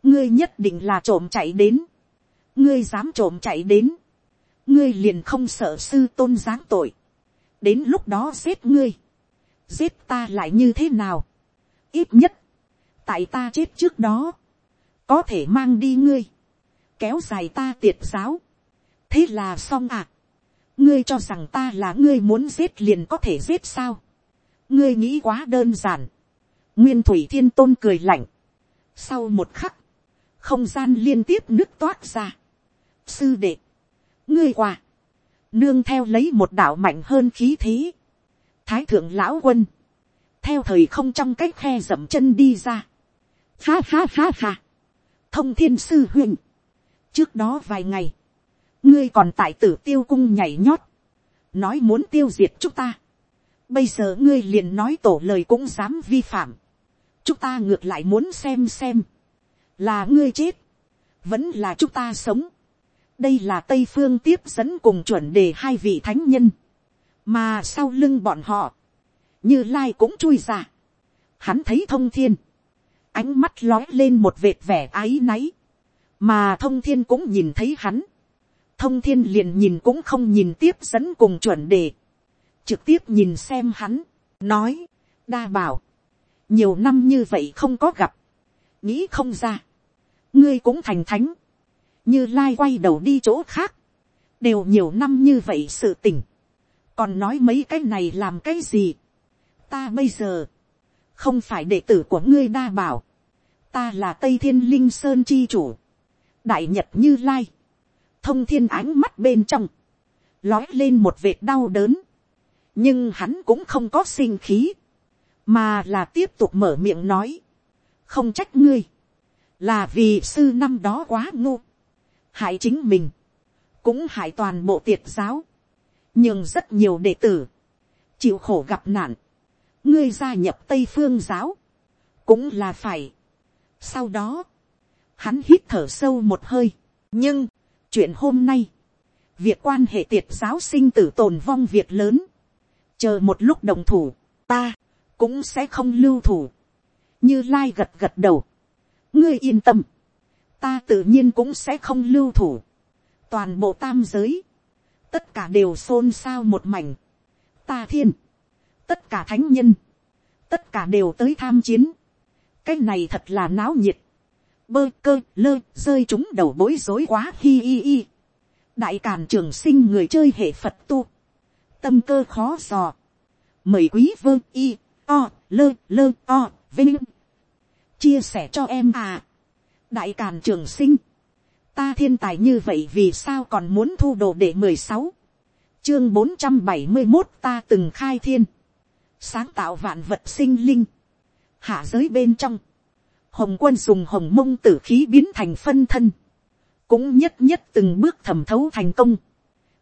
ngươi nhất định là trộm chạy đến, ngươi dám trộm chạy đến, ngươi liền không sợ sư tôn giáng tội, đến lúc đó giết ngươi, giết ta lại như thế nào, ít nhất, tại ta chết trước đó, có thể mang đi ngươi, kéo dài ta tiệt giáo, thế là xong à, ngươi cho rằng ta là ngươi muốn giết liền có thể giết sao, ngươi nghĩ quá đơn giản, nguyên thủy thiên tôn cười lạnh, sau một khắc, không gian liên tiếp nứt toát ra, sư đệ, ngươi quà, nương theo lấy một đạo mạnh hơn khí thế, thái thượng lão quân, theo thời không trong cái khe dậm chân đi ra, ha ha ha ha, thông thiên sư huynh, trước đó vài ngày, ngươi còn tại tử tiêu cung nhảy nhót, nói muốn tiêu diệt chúng ta, bây giờ ngươi liền nói tổ lời cũng dám vi phạm, chúng ta ngược lại muốn xem xem, là ngươi chết, vẫn là chúng ta sống, đây là tây phương tiếp dẫn cùng chuẩn đề hai vị thánh nhân, mà sau lưng bọn họ, như lai cũng chui ra, hắn thấy thông thiên, ánh mắt lói lên một vệt vẻ ái náy, mà thông thiên cũng nhìn thấy hắn, thông thiên liền nhìn cũng không nhìn tiếp dẫn cùng chuẩn đề, trực tiếp nhìn xem hắn, nói, đa bảo, nhiều năm như vậy không có gặp, nghĩ không ra, ngươi cũng thành thánh, như lai quay đầu đi chỗ khác, đều nhiều năm như vậy sự tình, còn nói mấy cái này làm cái gì, ta bây giờ, không phải đệ tử của ngươi đa bảo, ta là tây thiên linh sơn chi chủ, đại nhật như lai, thông thiên ánh mắt bên trong, lói lên một vệt đau đớn, nhưng hắn cũng không có sinh khí, mà là tiếp tục mở miệng nói, không trách ngươi, là vì sư năm đó quá ngu, hại chính mình, cũng hại toàn bộ tiệt giáo, nhưng rất nhiều đệ tử, chịu khổ gặp nạn, ngươi gia nhập tây phương giáo, cũng là phải. sau đó, hắn hít thở sâu một hơi, nhưng, chuyện hôm nay, việc quan hệ tiệt giáo sinh tử tồn vong việc lớn, chờ một lúc đồng thủ, ta, cũng sẽ không lưu thủ, như lai gật gật đầu, ngươi yên tâm, ta tự nhiên cũng sẽ không lưu thủ, toàn bộ tam giới, tất cả đều xôn xao một mảnh, ta thiên, tất cả thánh nhân, tất cả đều tới tham chiến, cái này thật là náo nhiệt, bơ cơ lơ rơi chúng đầu bối rối quá hi hi hi. đại càn trường sinh người chơi hệ phật tu, tâm cơ khó dò, mời quý vơ y o lơ lơ o vinh. Chia sẻ cho em à. đại càn trường sinh, ta thiên tài như vậy vì sao còn muốn thu đồ để mười sáu, chương bốn trăm bảy mươi một ta từng khai thiên, sáng tạo vạn vật sinh linh, hạ giới bên trong, hồng quân dùng hồng mông tử khí biến thành phân thân, cũng nhất nhất từng bước thẩm thấu thành công,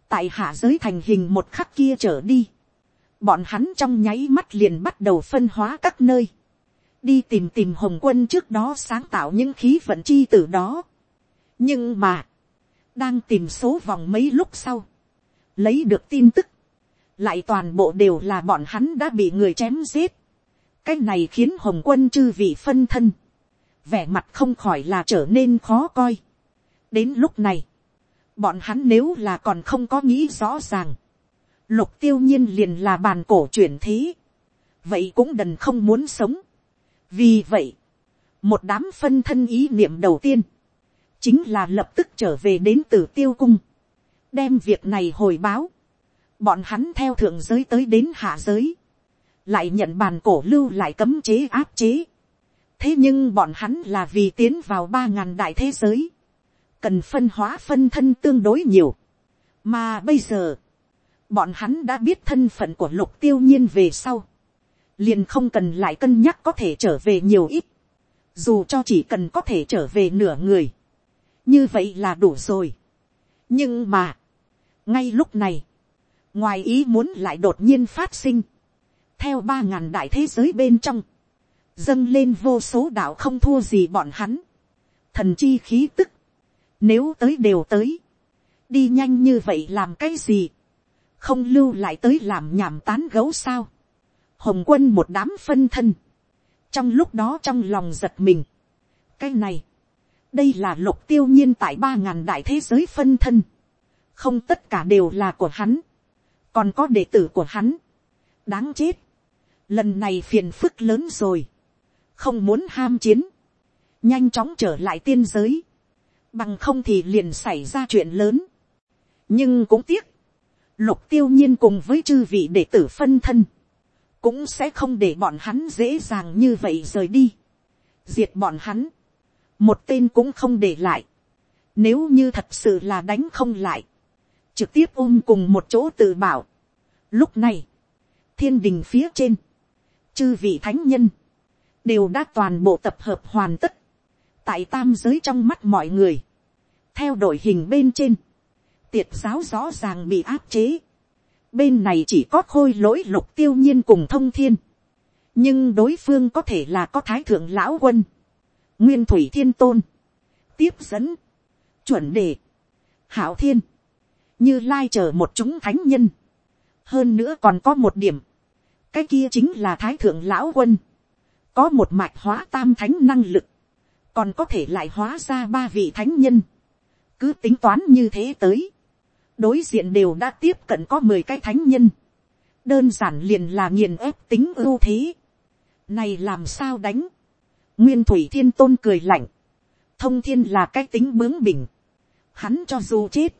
tại hạ giới thành hình một khắc kia trở đi, bọn hắn trong nháy mắt liền bắt đầu phân hóa các nơi, đi tìm tìm hồng quân trước đó sáng tạo những khí vận chi từ đó. nhưng mà, đang tìm số vòng mấy lúc sau, lấy được tin tức, lại toàn bộ đều là bọn hắn đã bị người chém giết. cái này khiến hồng quân chư vị phân thân, vẻ mặt không khỏi là trở nên khó coi. đến lúc này, bọn hắn nếu là còn không có nghĩ rõ ràng, lục tiêu nhiên liền là bàn cổ chuyển thế, vậy cũng đần không muốn sống. vì vậy, một đám phân thân ý niệm đầu tiên, chính là lập tức trở về đến từ tiêu cung, đem việc này hồi báo, bọn hắn theo thượng giới tới đến hạ giới, lại nhận bàn cổ lưu lại cấm chế áp chế, thế nhưng bọn hắn là vì tiến vào ba ngàn đại thế giới, cần phân hóa phân thân tương đối nhiều, mà bây giờ, bọn hắn đã biết thân phận của lục tiêu nhiên về sau, liền không cần lại cân nhắc có thể trở về nhiều ít, dù cho chỉ cần có thể trở về nửa người, như vậy là đủ rồi. nhưng mà, ngay lúc này, ngoài ý muốn lại đột nhiên phát sinh, theo ba ngàn đại thế giới bên trong, dâng lên vô số đạo không thua gì bọn hắn, thần chi khí tức, nếu tới đều tới, đi nhanh như vậy làm cái gì, không lưu lại tới làm nhảm tán gấu sao, hồng quân một đám phân thân, trong lúc đó trong lòng giật mình, cái này, đây là lục tiêu nhiên tại ba ngàn đại thế giới phân thân, không tất cả đều là của hắn, còn có đệ tử của hắn, đáng chết, lần này phiền phức lớn rồi, không muốn ham chiến, nhanh chóng trở lại tiên giới, bằng không thì liền xảy ra chuyện lớn. nhưng cũng tiếc, lục tiêu nhiên cùng với chư vị đệ tử phân thân, cũng sẽ không để bọn hắn dễ dàng như vậy rời đi, diệt bọn hắn, một tên cũng không để lại, nếu như thật sự là đánh không lại, trực tiếp ôm cùng một chỗ tự bảo. Lúc này, thiên đình phía trên, chư vị thánh nhân, đều đã toàn bộ tập hợp hoàn tất, tại tam giới trong mắt mọi người, theo đội hình bên trên, tiệt giáo rõ ràng bị áp chế, bên này chỉ có khôi lỗi lục tiêu nhiên cùng thông thiên, nhưng đối phương có thể là có thái thượng lão quân, nguyên thủy thiên tôn, tiếp dẫn, chuẩn đề, hảo thiên, như lai chờ một chúng thánh nhân. hơn nữa còn có một điểm, cái kia chính là thái thượng lão quân, có một mạch hóa tam thánh năng lực, còn có thể lại hóa ra ba vị thánh nhân, cứ tính toán như thế tới, đối diện đều đã tiếp cận có mười cái thánh nhân, đơn giản liền là nghiền ép tính ưu thế, này làm sao đánh, nguyên thủy thiên tôn cười lạnh, thông thiên là cái tính bướng bỉnh, hắn cho dù chết,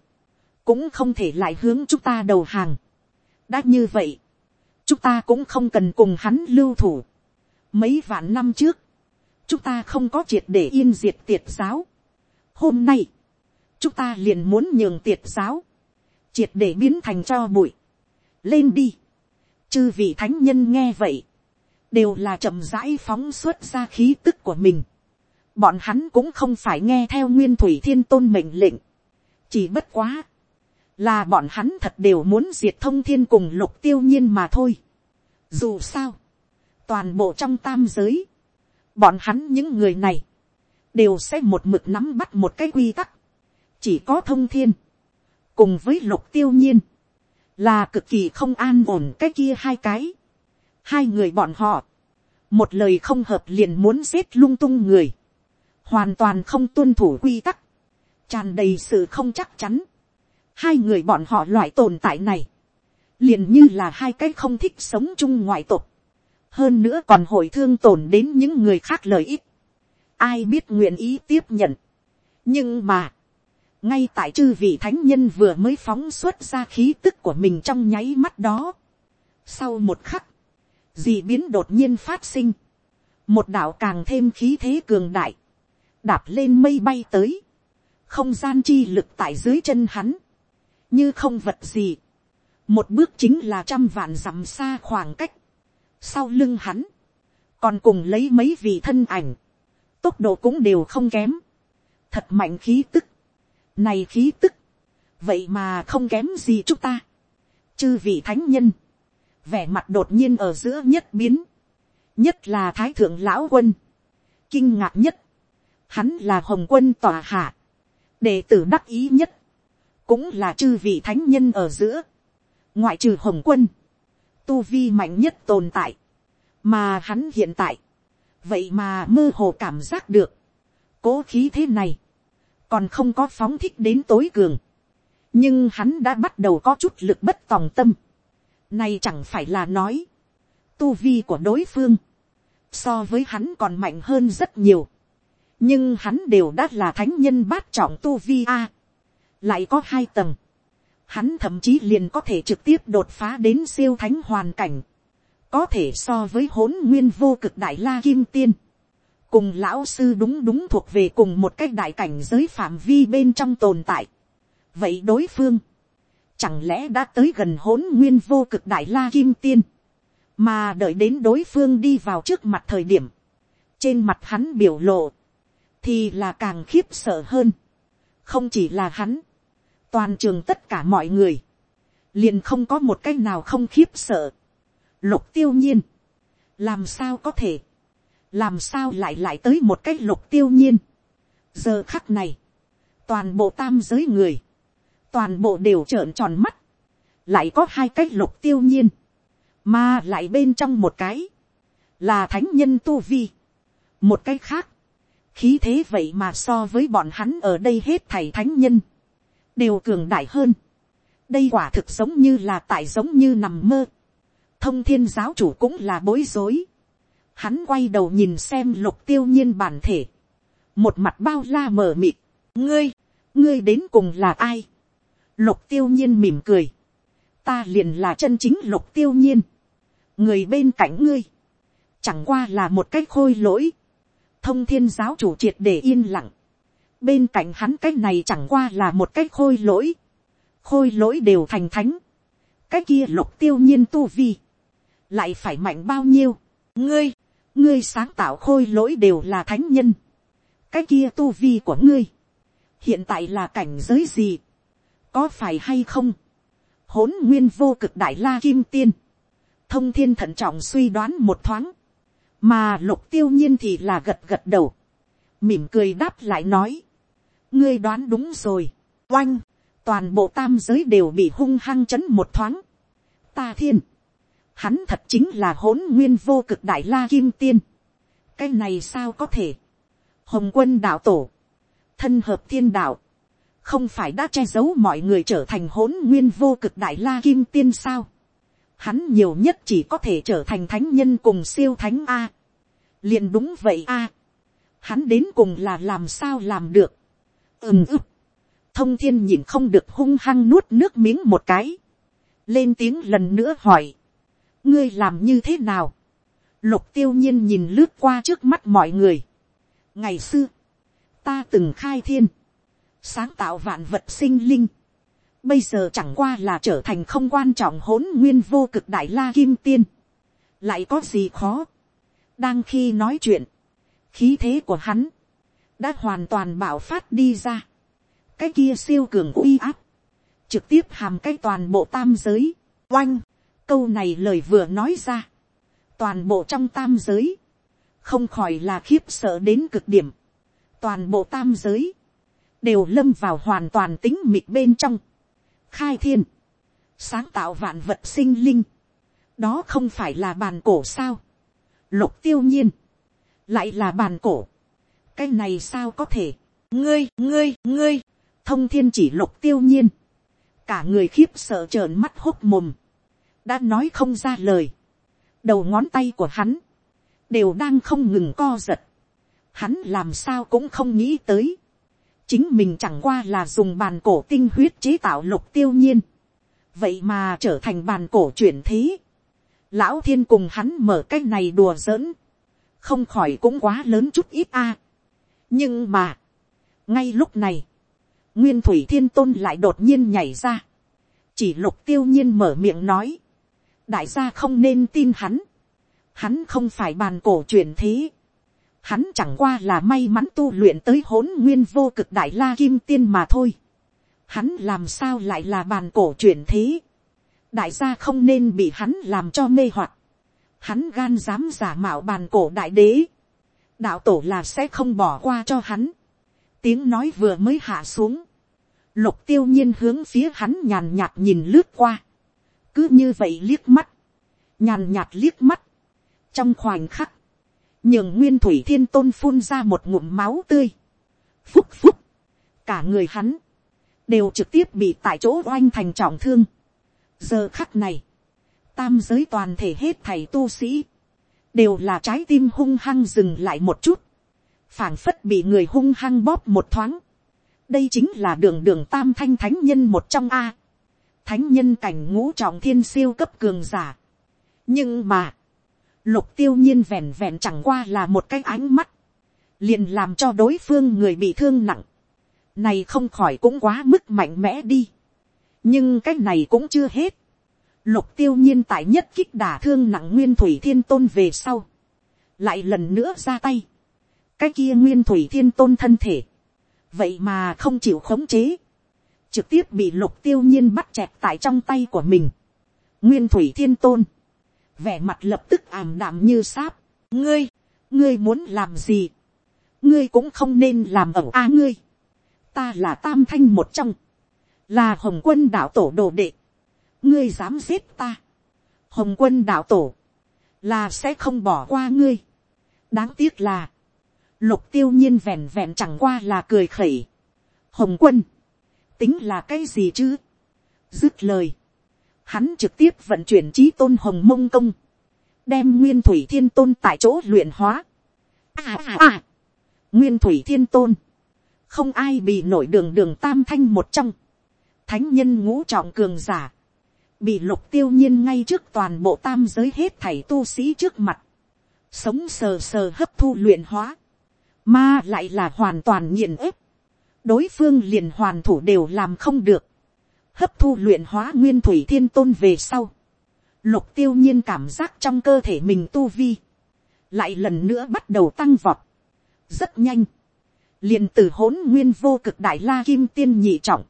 cũng không thể lại hướng chúng ta đầu hàng. đã như vậy, chúng ta cũng không cần cùng hắn lưu thủ mấy vạn năm trước, chúng ta không có triệt để yên diệt tiệt giáo. hôm nay, chúng ta liền muốn nhường tiệt giáo, triệt để biến thành cho bụi. lên đi. chư vị thánh nhân nghe vậy, đều là chậm rãi phóng xuất ra khí tức của mình. bọn hắn cũng không phải nghe theo nguyên thủy thiên tôn mệnh lệnh. chỉ bất quá, là bọn hắn thật đều muốn diệt thông thiên cùng lục tiêu nhiên mà thôi. Dù sao, toàn bộ trong tam giới, bọn hắn những người này, đều sẽ một mực nắm bắt một cái quy tắc. Chỉ có thông thiên, cùng với lục tiêu nhiên, là cực kỳ không an ổn cái kia hai cái. Hai người bọn họ, một lời không hợp liền muốn giết lung tung người, hoàn toàn không tuân thủ quy tắc, tràn đầy sự không chắc chắn Hai người bọn họ loại tồn tại này. Liền như là hai cái không thích sống chung ngoại tục. Hơn nữa còn hồi thương tổn đến những người khác lợi ích. Ai biết nguyện ý tiếp nhận. Nhưng mà. Ngay tại chư vị thánh nhân vừa mới phóng xuất ra khí tức của mình trong nháy mắt đó. Sau một khắc. Dị biến đột nhiên phát sinh. Một đạo càng thêm khí thế cường đại. Đạp lên mây bay tới không gian chi lực tại dưới chân hắn, như không vật gì, một bước chính là trăm vạn dặm xa khoảng cách, sau lưng hắn, còn cùng lấy mấy vị thân ảnh, tốc độ cũng đều không kém, thật mạnh khí tức, này khí tức, vậy mà không kém gì chúng ta, chư vị thánh nhân, vẻ mặt đột nhiên ở giữa nhất biến, nhất là thái thượng lão quân, kinh ngạc nhất, hắn là hồng quân tòa hạ, đệ tử đắc ý nhất, cũng là chư vị thánh nhân ở giữa, ngoại trừ hồng quân, tu vi mạnh nhất tồn tại, mà hắn hiện tại, vậy mà mơ hồ cảm giác được, cố khí thế này, còn không có phóng thích đến tối cường, nhưng hắn đã bắt đầu có chút lực bất tòng tâm, nay chẳng phải là nói, tu vi của đối phương, so với hắn còn mạnh hơn rất nhiều, nhưng hắn đều đã là thánh nhân bát trọng tu vi a. Lại có hai tầng, hắn thậm chí liền có thể trực tiếp đột phá đến siêu thánh hoàn cảnh, có thể so với hỗn nguyên vô cực đại la kim tiên, cùng lão sư đúng đúng thuộc về cùng một cái đại cảnh giới phạm vi bên trong tồn tại. vậy đối phương, chẳng lẽ đã tới gần hỗn nguyên vô cực đại la kim tiên, mà đợi đến đối phương đi vào trước mặt thời điểm, trên mặt hắn biểu lộ, thì là càng khiếp sợ hơn. không chỉ là hắn, toàn trường tất cả mọi người, liền không có một cái nào không khiếp sợ. lục tiêu nhiên, làm sao có thể, làm sao lại lại tới một cái lục tiêu nhiên. giờ khắc này, toàn bộ tam giới người, toàn bộ đều trợn tròn mắt, lại có hai cái lục tiêu nhiên, mà lại bên trong một cái, là thánh nhân tu vi, một cái khác, khí thế vậy mà so với bọn hắn ở đây hết thầy thánh nhân, đều cường đại hơn. đây quả thực giống như là tại giống như nằm mơ. thông thiên giáo chủ cũng là bối rối. hắn quay đầu nhìn xem lục tiêu nhiên bản thể. một mặt bao la mờ mịt. ngươi, ngươi đến cùng là ai. lục tiêu nhiên mỉm cười. ta liền là chân chính lục tiêu nhiên. người bên cạnh ngươi. chẳng qua là một cách khôi lỗi. thông thiên giáo chủ triệt để yên lặng bên cạnh hắn cái này chẳng qua là một cái khôi lỗi, khôi lỗi đều thành thánh, cái kia lục tiêu nhiên tu vi, lại phải mạnh bao nhiêu, ngươi, ngươi sáng tạo khôi lỗi đều là thánh nhân, cái kia tu vi của ngươi, hiện tại là cảnh giới gì, có phải hay không, hỗn nguyên vô cực đại la kim tiên, thông thiên thận trọng suy đoán một thoáng, mà lục tiêu nhiên thì là gật gật đầu, mỉm cười đáp lại nói, ngươi đoán đúng rồi, oanh, toàn bộ tam giới đều bị hung hăng chấn một thoáng. Ta thiên, hắn thật chính là hỗn nguyên vô cực đại la kim tiên. cái này sao có thể, hồng quân đạo tổ, thân hợp thiên đạo, không phải đã che giấu mọi người trở thành hỗn nguyên vô cực đại la kim tiên sao. Hắn nhiều nhất chỉ có thể trở thành thánh nhân cùng siêu thánh A. liền đúng vậy A. Hắn đến cùng là làm sao làm được ừm ức. thông thiên nhìn không được hung hăng nuốt nước miếng một cái. lên tiếng lần nữa hỏi. ngươi làm như thế nào. lục tiêu nhiên nhìn lướt qua trước mắt mọi người. ngày xưa, ta từng khai thiên, sáng tạo vạn vật sinh linh. bây giờ chẳng qua là trở thành không quan trọng hỗn nguyên vô cực đại la kim tiên. lại có gì khó. đang khi nói chuyện, khí thế của hắn, đã hoàn toàn bạo phát đi ra. cái kia siêu cường uy áp, trực tiếp hàm cái toàn bộ tam giới, oanh, câu này lời vừa nói ra, toàn bộ trong tam giới, không khỏi là khiếp sợ đến cực điểm, toàn bộ tam giới, đều lâm vào hoàn toàn tính mịt bên trong, khai thiên, sáng tạo vạn vật sinh linh, đó không phải là bàn cổ sao, lục tiêu nhiên, lại là bàn cổ, cái này sao có thể, ngươi, ngươi, ngươi, thông thiên chỉ lục tiêu nhiên, cả người khiếp sợ trợn mắt hốc mồm, đã nói không ra lời, đầu ngón tay của hắn, đều đang không ngừng co giật, hắn làm sao cũng không nghĩ tới, chính mình chẳng qua là dùng bàn cổ tinh huyết chế tạo lục tiêu nhiên, vậy mà trở thành bàn cổ chuyển thế, lão thiên cùng hắn mở cái này đùa giỡn, không khỏi cũng quá lớn chút ít a nhưng mà, ngay lúc này, nguyên thủy thiên tôn lại đột nhiên nhảy ra, chỉ lục tiêu nhiên mở miệng nói, đại gia không nên tin hắn, hắn không phải bàn cổ truyền thế, hắn chẳng qua là may mắn tu luyện tới hỗn nguyên vô cực đại la kim tiên mà thôi, hắn làm sao lại là bàn cổ truyền thế, đại gia không nên bị hắn làm cho mê hoặc, hắn gan dám giả mạo bàn cổ đại đế, đạo tổ là sẽ không bỏ qua cho hắn. tiếng nói vừa mới hạ xuống. lục tiêu nhiên hướng phía hắn nhàn nhạt nhìn lướt qua. cứ như vậy liếc mắt. nhàn nhạt liếc mắt. trong khoảnh khắc, nhường nguyên thủy thiên tôn phun ra một ngụm máu tươi. phúc phúc. cả người hắn, đều trực tiếp bị tại chỗ oanh thành trọng thương. giờ khắc này, tam giới toàn thể hết thầy tu sĩ, đều là trái tim hung hăng dừng lại một chút, phảng phất bị người hung hăng bóp một thoáng. đây chính là đường đường tam thanh thánh nhân một trong a. thánh nhân cảnh ngũ trọng thiên siêu cấp cường giả. nhưng mà, lục tiêu nhiên vẹn vẹn chẳng qua là một cái ánh mắt, liền làm cho đối phương người bị thương nặng, này không khỏi cũng quá mức mạnh mẽ đi, nhưng cái này cũng chưa hết, lục tiêu nhiên tại nhất kích đả thương nặng nguyên thủy thiên tôn về sau, lại lần nữa ra tay, cái kia nguyên thủy thiên tôn thân thể, vậy mà không chịu khống chế, trực tiếp bị lục tiêu nhiên bắt chẹt tại trong tay của mình. nguyên thủy thiên tôn, vẻ mặt lập tức ảm đạm như sáp, ngươi, ngươi muốn làm gì, ngươi cũng không nên làm ẩu a ngươi, ta là tam thanh một trong, là hồng quân đạo tổ đồ đệ, ngươi dám giết ta, hồng quân đạo tổ, là sẽ không bỏ qua ngươi, đáng tiếc là, lục tiêu nhiên vẹn vẹn chẳng qua là cười khẩy, hồng quân, tính là cái gì chứ, dứt lời, hắn trực tiếp vận chuyển trí tôn hồng mông công, đem nguyên thủy thiên tôn tại chỗ luyện hóa. À à à, nguyên thủy thiên tôn, không ai bị nổi đường đường tam thanh một trong, thánh nhân ngũ trọng cường giả, bị lục tiêu nhiên ngay trước toàn bộ tam giới hết thảy tu sĩ trước mặt, sống sờ sờ hấp thu luyện hóa, mà lại là hoàn toàn nghiền ép, đối phương liền hoàn thủ đều làm không được, hấp thu luyện hóa nguyên thủy thiên tôn về sau, lục tiêu nhiên cảm giác trong cơ thể mình tu vi, lại lần nữa bắt đầu tăng vọt, rất nhanh, liền từ hỗn nguyên vô cực đại la kim tiên nhị trọng,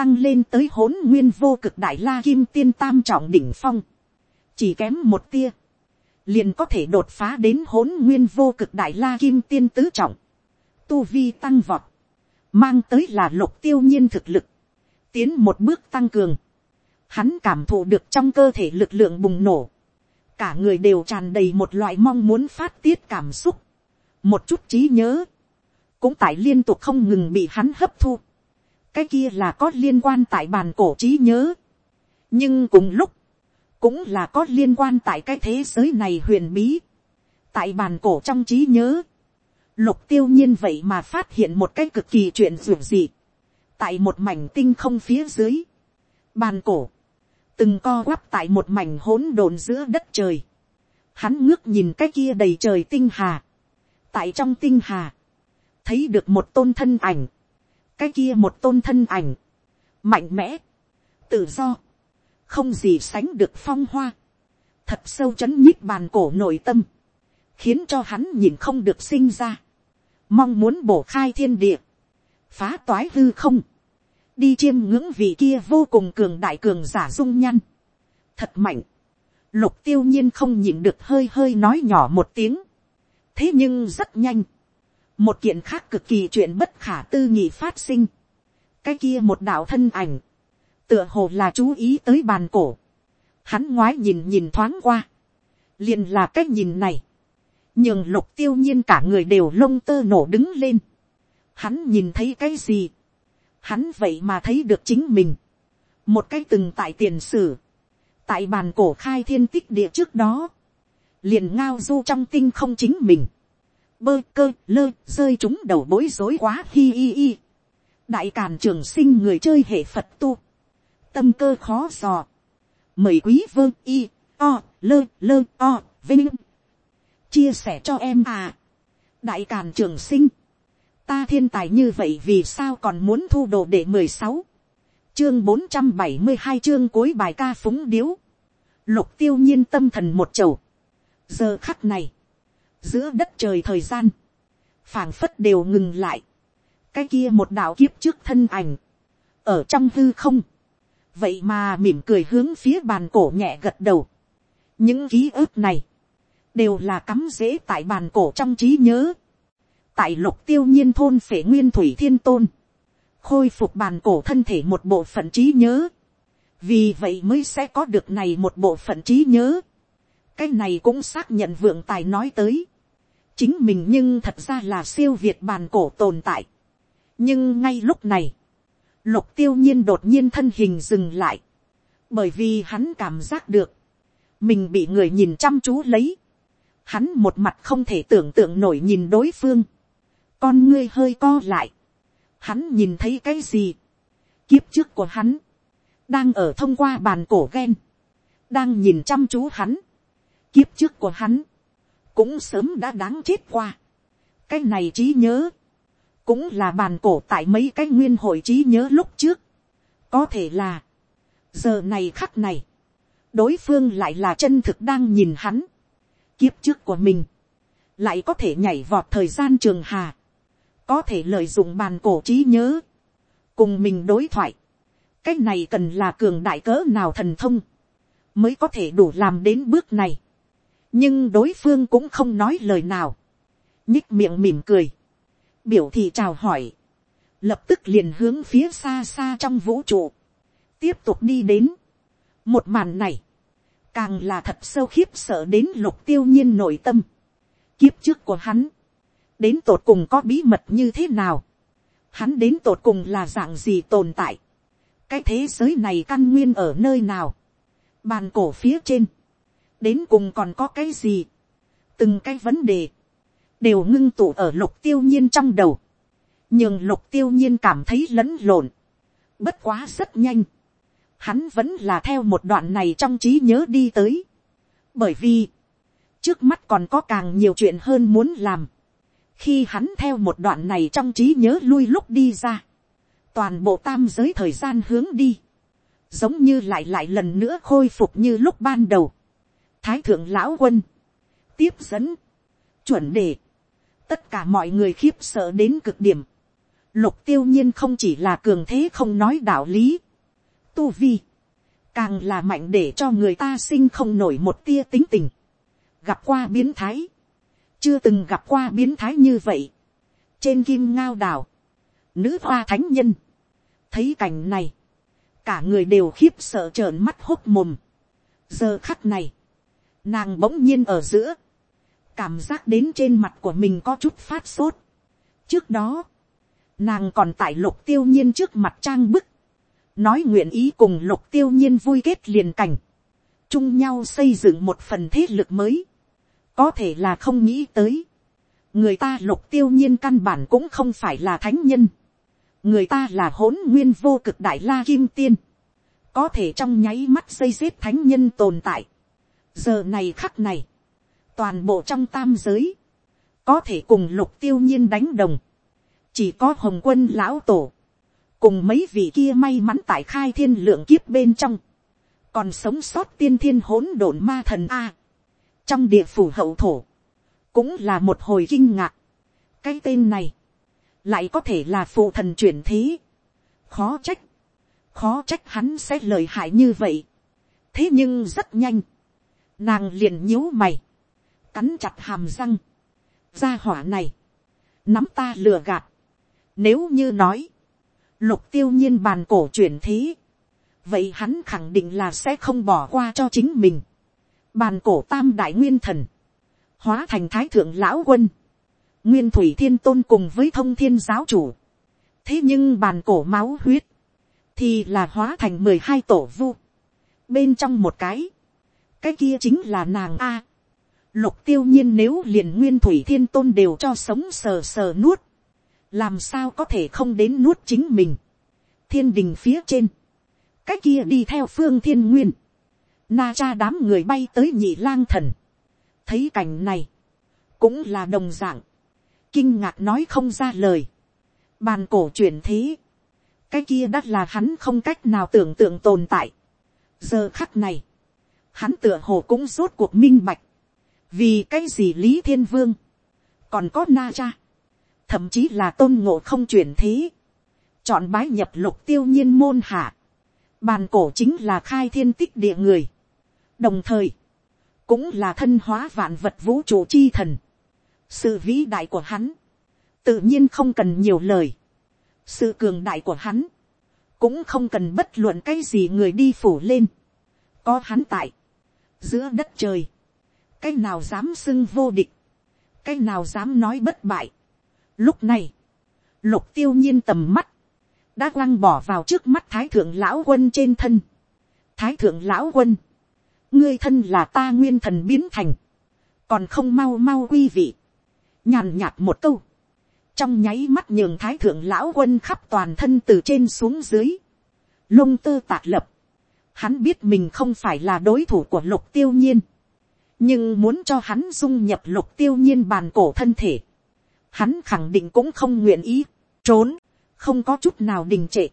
tăng lên tới hỗn nguyên vô cực đại la kim tiên tam trọng đỉnh phong, chỉ kém một tia, liền có thể đột phá đến hỗn nguyên vô cực đại la kim tiên tứ trọng, tu vi tăng vọt, mang tới là lục tiêu nhiên thực lực, tiến một bước tăng cường, hắn cảm thụ được trong cơ thể lực lượng bùng nổ, cả người đều tràn đầy một loại mong muốn phát tiết cảm xúc, một chút trí nhớ, cũng tại liên tục không ngừng bị hắn hấp thu, cái kia là có liên quan tại bàn cổ trí nhớ, nhưng cùng lúc, cũng là có liên quan tại cái thế giới này huyền bí, tại bàn cổ trong trí nhớ, lục tiêu nhiên vậy mà phát hiện một cái cực kỳ chuyện dù gì, tại một mảnh tinh không phía dưới, bàn cổ, từng co quắp tại một mảnh hỗn độn giữa đất trời, hắn ngước nhìn cái kia đầy trời tinh hà, tại trong tinh hà, thấy được một tôn thân ảnh, cái kia một tôn thân ảnh, mạnh mẽ, tự do, không gì sánh được phong hoa, thật sâu c h ấ n nhích bàn cổ nội tâm, khiến cho hắn nhìn không được sinh ra, mong muốn bổ khai thiên địa, phá toái hư không, đi chiêm ngưỡng vị kia vô cùng cường đại cường giả dung nhăn, thật mạnh, lục tiêu nhiên không nhìn được hơi hơi nói nhỏ một tiếng, thế nhưng rất nhanh, một kiện khác cực kỳ chuyện bất khả tư nghị phát sinh, cái kia một đạo thân ảnh, tựa hồ là chú ý tới bàn cổ. Hắn ngoái nhìn nhìn thoáng qua. liền là cái nhìn này. nhưng lục tiêu nhiên cả người đều lông tơ nổ đứng lên. Hắn nhìn thấy cái gì. Hắn vậy mà thấy được chính mình. một cái từng tại tiền sử. tại bàn cổ khai thiên tích địa trước đó. liền ngao du trong tinh không chính mình bơ cơ lơ rơi chúng đầu bối rối quá hi hi hi. đại càn trường sinh người chơi hệ phật tu tâm cơ khó dò. Mời quý vương y, o, lơ, lơ, o, vinh. Chia sẻ cho em à. Đại Càn Trường Sinh. Ta thiên tài như vậy vì sao còn muốn thu đồ để mười sáu Chương bốn trăm bảy mươi hai chương cuối bài ca phúng điếu. Lục tiêu nhiên tâm thần một chầu. Giờ khắc này. Giữa đất trời thời gian. phảng phất đều ngừng lại. Cái kia một đạo kiếp trước thân ảnh. Ở trong hư không vậy mà mỉm cười hướng phía bàn cổ nhẹ gật đầu. những ký ức này, đều là cắm rễ tại bàn cổ trong trí nhớ. tại lục tiêu nhiên thôn phể nguyên thủy thiên tôn, khôi phục bàn cổ thân thể một bộ phận trí nhớ. vì vậy mới sẽ có được này một bộ phận trí nhớ cái này cũng xác nhận vượng tài nói tới. chính mình nhưng thật ra là siêu việt bàn cổ tồn tại. nhưng ngay lúc này, Lục tiêu nhiên đột nhiên thân hình dừng lại. Bởi vì hắn cảm giác được. Mình bị người nhìn chăm chú lấy. Hắn một mặt không thể tưởng tượng nổi nhìn đối phương. Con ngươi hơi co lại. Hắn nhìn thấy cái gì? Kiếp trước của hắn. Đang ở thông qua bàn cổ ghen. Đang nhìn chăm chú hắn. Kiếp trước của hắn. Cũng sớm đã đáng chết qua. cái này trí nhớ, cũng là bàn cổ tại mấy cái nguyên hội trí nhớ lúc trước, có thể là, giờ này khắc này, đối phương lại là chân thực đang nhìn hắn, kiếp trước của mình, lại có thể nhảy vọt thời gian trường hà, có thể lợi dụng bàn cổ trí nhớ, cùng mình đối thoại, cái này cần là cường đại cỡ nào thần thông, mới có thể đủ làm đến bước này nhưng đối phương cũng không nói lời nào, nhích miệng mỉm cười, biểu thị chào hỏi, lập tức liền hướng phía xa xa trong vũ trụ, tiếp tục đi đến. một màn này, càng là thật sâu khiếp sợ đến lục tiêu nhiên nội tâm. kiếp trước của hắn, đến tột cùng có bí mật như thế nào, hắn đến tột cùng là dạng gì tồn tại, cái thế giới này căn nguyên ở nơi nào, bàn cổ phía trên, đến cùng còn có cái gì, từng cái vấn đề, đều ngưng tụ ở lục tiêu nhiên trong đầu, nhưng lục tiêu nhiên cảm thấy lẫn lộn, bất quá rất nhanh, hắn vẫn là theo một đoạn này trong trí nhớ đi tới, bởi vì, trước mắt còn có càng nhiều chuyện hơn muốn làm, khi hắn theo một đoạn này trong trí nhớ lui lúc đi ra, toàn bộ tam giới thời gian hướng đi, giống như lại lại lần nữa khôi phục như lúc ban đầu. Thái thượng lão quân, tiếp dẫn, chuẩn đề, tất cả mọi người khiếp sợ đến cực điểm. Lục tiêu nhiên không chỉ là cường thế không nói đạo lý, tu vi, càng là mạnh để cho người ta sinh không nổi một tia tính tình, gặp qua biến thái, chưa từng gặp qua biến thái như vậy. trên kim ngao đảo, nữ hoa thánh nhân, thấy cảnh này, cả người đều khiếp sợ trợn mắt hốt mồm. giờ khắc này, nàng bỗng nhiên ở giữa, cảm giác đến trên mặt của mình có chút phát sốt. trước đó, nàng còn tại lục tiêu nhiên trước mặt trang bức, nói nguyện ý cùng lục tiêu nhiên vui kết liền cảnh, chung nhau xây dựng một phần thế lực mới, có thể là không nghĩ tới, người ta lục tiêu nhiên căn bản cũng không phải là thánh nhân, người ta là hỗn nguyên vô cực đại la kim tiên, có thể trong nháy mắt xây xếp thánh nhân tồn tại giờ này khắc này, toàn bộ trong tam giới, có thể cùng lục tiêu nhiên đánh đồng, chỉ có hồng quân lão tổ, cùng mấy vị kia may mắn tại khai thiên lượng kiếp bên trong, còn sống sót tiên thiên hỗn độn ma thần a, trong địa phủ hậu thổ, cũng là một hồi kinh ngạc. cái tên này, lại có thể là phụ thần chuyển thế, khó trách, khó trách hắn sẽ lời hại như vậy. thế nhưng rất nhanh, nàng liền nhíu mày, cắn chặt hàm răng, ra hỏa này, nắm ta lừa gạt, nếu như nói, lục tiêu nhiên bàn cổ chuyển thế, vậy hắn khẳng định là sẽ không bỏ qua cho chính mình. bàn cổ tam đại nguyên thần, hóa thành thái thượng lão quân, nguyên thủy thiên tôn cùng với thông thiên giáo chủ. thế nhưng bàn cổ máu huyết, thì là hóa thành mười hai tổ vu. bên trong một cái, cái kia chính là nàng a. lục tiêu nhiên nếu liền nguyên thủy thiên tôn đều cho sống sờ sờ nuốt, làm sao có thể không đến nuốt chính mình. thiên đình phía trên, cái kia đi theo phương thiên nguyên, na cha đám người bay tới nhị lang thần, thấy cảnh này, cũng là đồng dạng, kinh ngạc nói không ra lời, bàn cổ chuyển thế, cái kia đắt là hắn không cách nào tưởng tượng tồn tại. giờ khắc này, hắn tựa hồ cũng rốt cuộc minh bạch, vì cái gì lý thiên vương, còn có na cha, thậm chí là tôn ngộ không chuyển thế, chọn bái nhập lục tiêu nhiên môn hạ, bàn cổ chính là khai thiên tích địa người, đồng thời, cũng là thân hóa vạn vật vũ trụ chi thần, sự vĩ đại của hắn, tự nhiên không cần nhiều lời, sự cường đại của hắn, cũng không cần bất luận cái gì người đi phủ lên, có hắn tại, giữa đất trời, cái nào dám xưng vô địch, cái nào dám nói bất bại. Lúc này, lục tiêu nhiên tầm mắt, đã quăng bỏ vào trước mắt thái thượng lão quân trên thân. thái thượng lão quân, ngươi thân là ta nguyên thần biến thành, còn không mau mau quý vị, nhàn nhạt một câu, trong nháy mắt nhường thái thượng lão quân khắp toàn thân từ trên xuống dưới, lông tơ tạc lập, hắn biết mình không phải là đối thủ của lục tiêu nhiên, nhưng muốn cho hắn dung nhập lục tiêu nhiên bàn cổ thân thể, hắn khẳng định cũng không nguyện ý, trốn, không có chút nào đình trệ.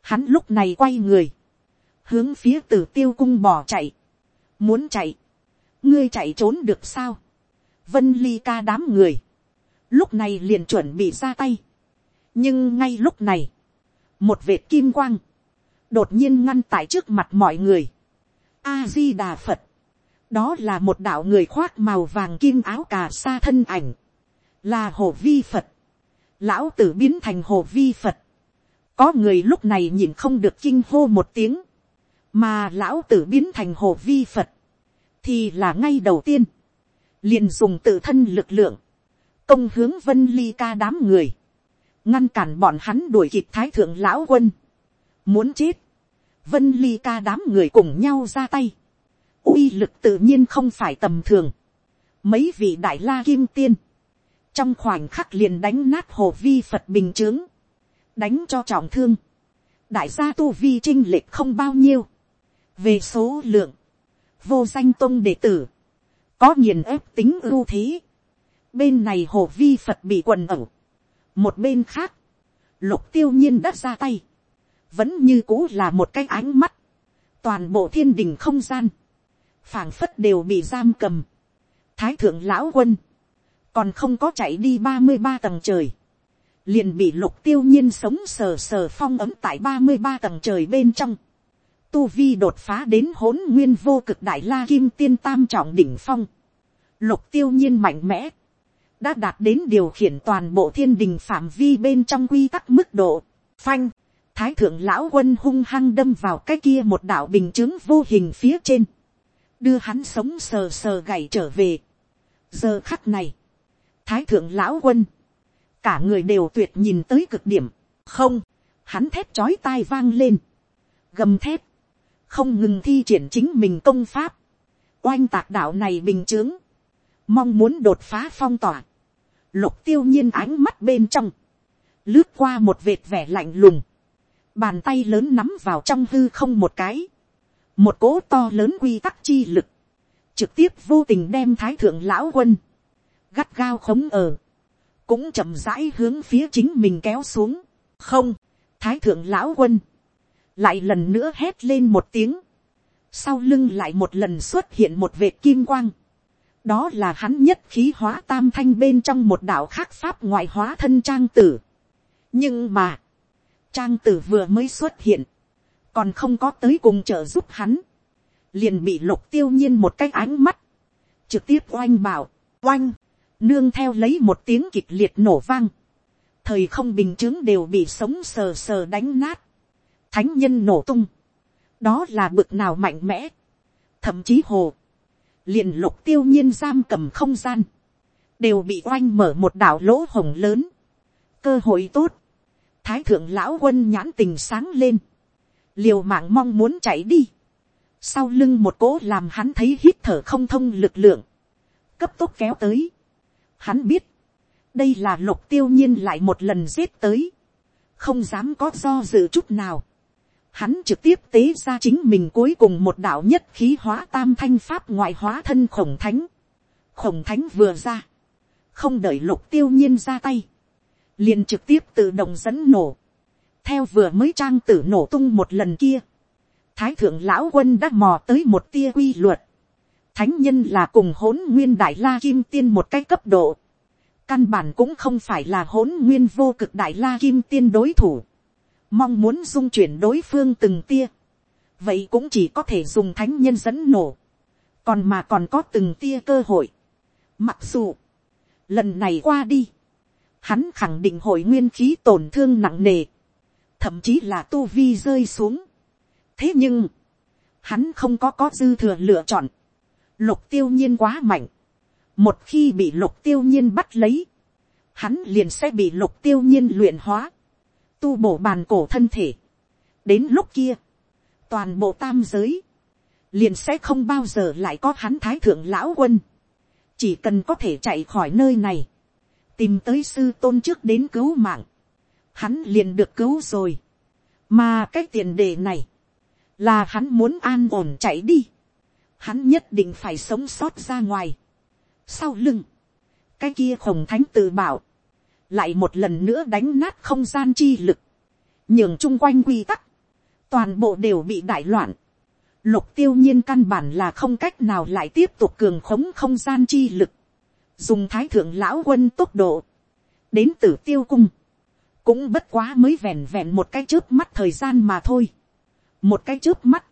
Hắn lúc này quay người, hướng phía tử tiêu cung bỏ chạy, muốn chạy, ngươi chạy trốn được sao, vân ly ca đám người, lúc này liền chuẩn bị ra tay, nhưng ngay lúc này, một vệt kim quang, đột nhiên ngăn tại trước mặt mọi người, a di đà phật, đó là một đạo người khoác màu vàng kim áo cà sa thân ảnh, là hồ vi phật, lão tử biến thành hồ vi phật, có người lúc này nhìn không được kinh hô một tiếng, mà lão tử biến thành hồ vi phật, thì là ngay đầu tiên, liền dùng tự thân lực lượng, công hướng vân ly ca đám người, ngăn cản bọn hắn đuổi kịp thái thượng lão quân, muốn chết, vân ly ca đám người cùng nhau ra tay, uy lực tự nhiên không phải tầm thường, mấy vị đại la kim tiên, trong khoảnh khắc liền đánh nát hồ vi phật bình chướng, đánh cho trọng thương, đại gia tu vi trinh lệch không bao nhiêu, về số lượng, vô danh tôn đệ tử, có nghiền ép tính ưu thế, bên này hồ vi phật bị quần ẩu, một bên khác, lục tiêu nhiên đất ra tay, vẫn như cũ là một cái ánh mắt, toàn bộ thiên đình không gian, phảng phất đều bị giam cầm, thái thượng lão quân, còn không có chạy đi ba mươi ba tầng trời, liền bị lục tiêu nhiên sống sờ sờ phong ấm tại ba mươi ba tầng trời bên trong, tu vi đột phá đến hỗn nguyên vô cực đại la kim tiên tam trọng đỉnh phong, lục tiêu nhiên mạnh mẽ, đã đạt đến điều khiển toàn bộ thiên đình phạm vi bên trong quy tắc mức độ, phanh, thái thượng lão quân hung hăng đâm vào cái kia một đạo bình chứng vô hình phía trên, đưa hắn sống sờ sờ gảy trở về. giờ khắc này, thái thượng lão quân, cả người đều tuyệt nhìn tới cực điểm, không, hắn thép chói tai vang lên, gầm thép, không ngừng thi triển chính mình công pháp, oanh tạc đạo này bình chướng, mong muốn đột phá phong tỏa, lục tiêu nhiên ánh mắt bên trong, lướt qua một vệt vẻ lạnh lùng, bàn tay lớn nắm vào trong hư không một cái, một cỗ to lớn quy tắc chi lực, trực tiếp vô tình đem thái thượng lão quân, gắt gao khống ở, cũng chậm rãi hướng phía chính mình kéo xuống, không, thái thượng lão quân, lại lần nữa hét lên một tiếng, sau lưng lại một lần xuất hiện một vệt kim quang, đó là hắn nhất khí hóa tam thanh bên trong một đạo khác pháp ngoại hóa thân trang tử. nhưng mà, trang tử vừa mới xuất hiện, còn không có tới cùng trợ giúp hắn, liền bị lục tiêu nhiên một cái ánh mắt, trực tiếp oanh bảo, oanh, nương theo lấy một tiếng kịch liệt nổ vang, thời không bình chứng đều bị sống sờ sờ đánh nát, thánh nhân nổ tung, đó là bực nào mạnh mẽ, thậm chí hồ, liền lục tiêu nhiên giam cầm không gian, đều bị oanh mở một đảo lỗ hồng lớn, cơ hội tốt, thái thượng lão quân nhãn tình sáng lên, liều mạng mong muốn chạy đi, sau lưng một cỗ làm hắn thấy hít thở không thông lực lượng, cấp tốc kéo tới. Hắn biết, đây là lục tiêu nhiên lại một lần giết tới, không dám có do dự chút nào. Hắn trực tiếp tế ra chính mình cuối cùng một đạo nhất khí hóa tam thanh pháp ngoại hóa thân khổng thánh. Khổng thánh vừa ra, không đợi lục tiêu nhiên ra tay, liền trực tiếp tự động dẫn nổ. Theo vừa mới trang tử nổ tung một lần kia, thái thượng lão quân đã mò tới một tia quy luật. Thánh nhân là cùng hỗn nguyên đại la kim tiên một cái cấp độ. Căn bản cũng không phải là hỗn nguyên vô cực đại la kim tiên đối thủ. Mong muốn dung chuyển đối phương từng tia. Vậy cũng chỉ có thể dùng thánh nhân dẫn nổ. Còn mà còn có từng tia cơ hội. Mặc dù. Lần này qua đi. Hắn khẳng định hội nguyên khí tổn thương nặng nề. Thậm chí là tu vi rơi xuống thế nhưng, hắn không có có dư thừa lựa chọn. lục tiêu nhiên quá mạnh. một khi bị lục tiêu nhiên bắt lấy, hắn liền sẽ bị lục tiêu nhiên luyện hóa, tu bổ bàn cổ thân thể. đến lúc kia, toàn bộ tam giới, liền sẽ không bao giờ lại có hắn thái thượng lão quân. chỉ cần có thể chạy khỏi nơi này, tìm tới sư tôn trước đến cứu mạng, hắn liền được cứu rồi. mà cái tiền đề này, là hắn muốn an ổn chạy đi, hắn nhất định phải sống sót ra ngoài. sau lưng, cái kia khổng thánh tự bảo, lại một lần nữa đánh nát không gian chi lực, nhường chung quanh quy tắc, toàn bộ đều bị đại loạn, lục tiêu nhiên căn bản là không cách nào lại tiếp tục cường khống không gian chi lực, dùng thái thượng lão quân tốc độ, đến tử tiêu cung, cũng bất quá mới vẹn vẹn một cái trước mắt thời gian mà thôi, một cái trước mắt,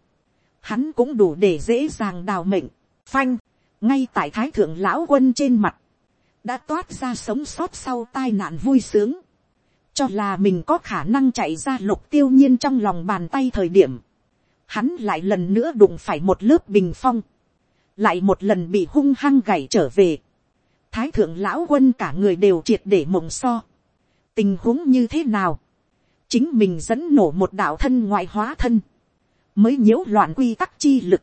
hắn cũng đủ để dễ dàng đào mệnh, phanh, ngay tại thái thượng lão quân trên mặt, đã toát ra sống sót sau tai nạn vui sướng, cho là mình có khả năng chạy ra lục tiêu nhiên trong lòng bàn tay thời điểm, hắn lại lần nữa đụng phải một lớp bình phong, lại một lần bị hung hăng gảy trở về, thái thượng lão quân cả người đều triệt để mộng so, tình huống như thế nào, chính mình dẫn nổ một đạo thân ngoại hóa thân, mới nhiễu loạn quy tắc chi lực,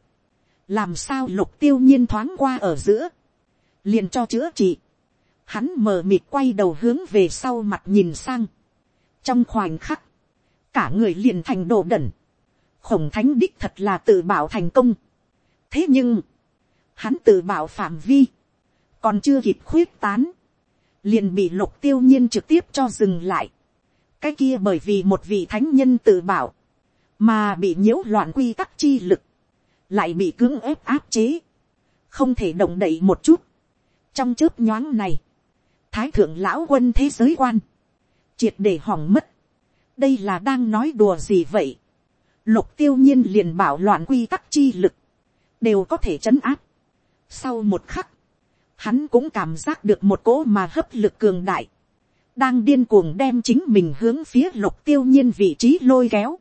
làm sao lục tiêu nhiên thoáng qua ở giữa, liền cho chữa trị, hắn mờ mịt quay đầu hướng về sau mặt nhìn sang, trong khoảnh khắc, cả người liền thành đồ đẩn, khổng thánh đích thật là tự bảo thành công, thế nhưng, hắn tự bảo phạm vi, còn chưa kịp khuyết tán, liền bị lục tiêu nhiên trực tiếp cho dừng lại, cái kia bởi vì một vị thánh nhân tự bảo, mà bị nhiễu loạn quy tắc chi lực, lại bị cưỡng ép áp chế, không thể động đậy một chút. trong chớp nhoáng này, thái thượng lão quân thế giới quan, triệt để hỏng mất. đây là đang nói đùa gì vậy. lục tiêu nhiên liền bảo loạn quy tắc chi lực, đều có thể chấn áp. sau một khắc, hắn cũng cảm giác được một cỗ mà hấp lực cường đại, đang điên cuồng đem chính mình hướng phía lục tiêu nhiên vị trí lôi kéo.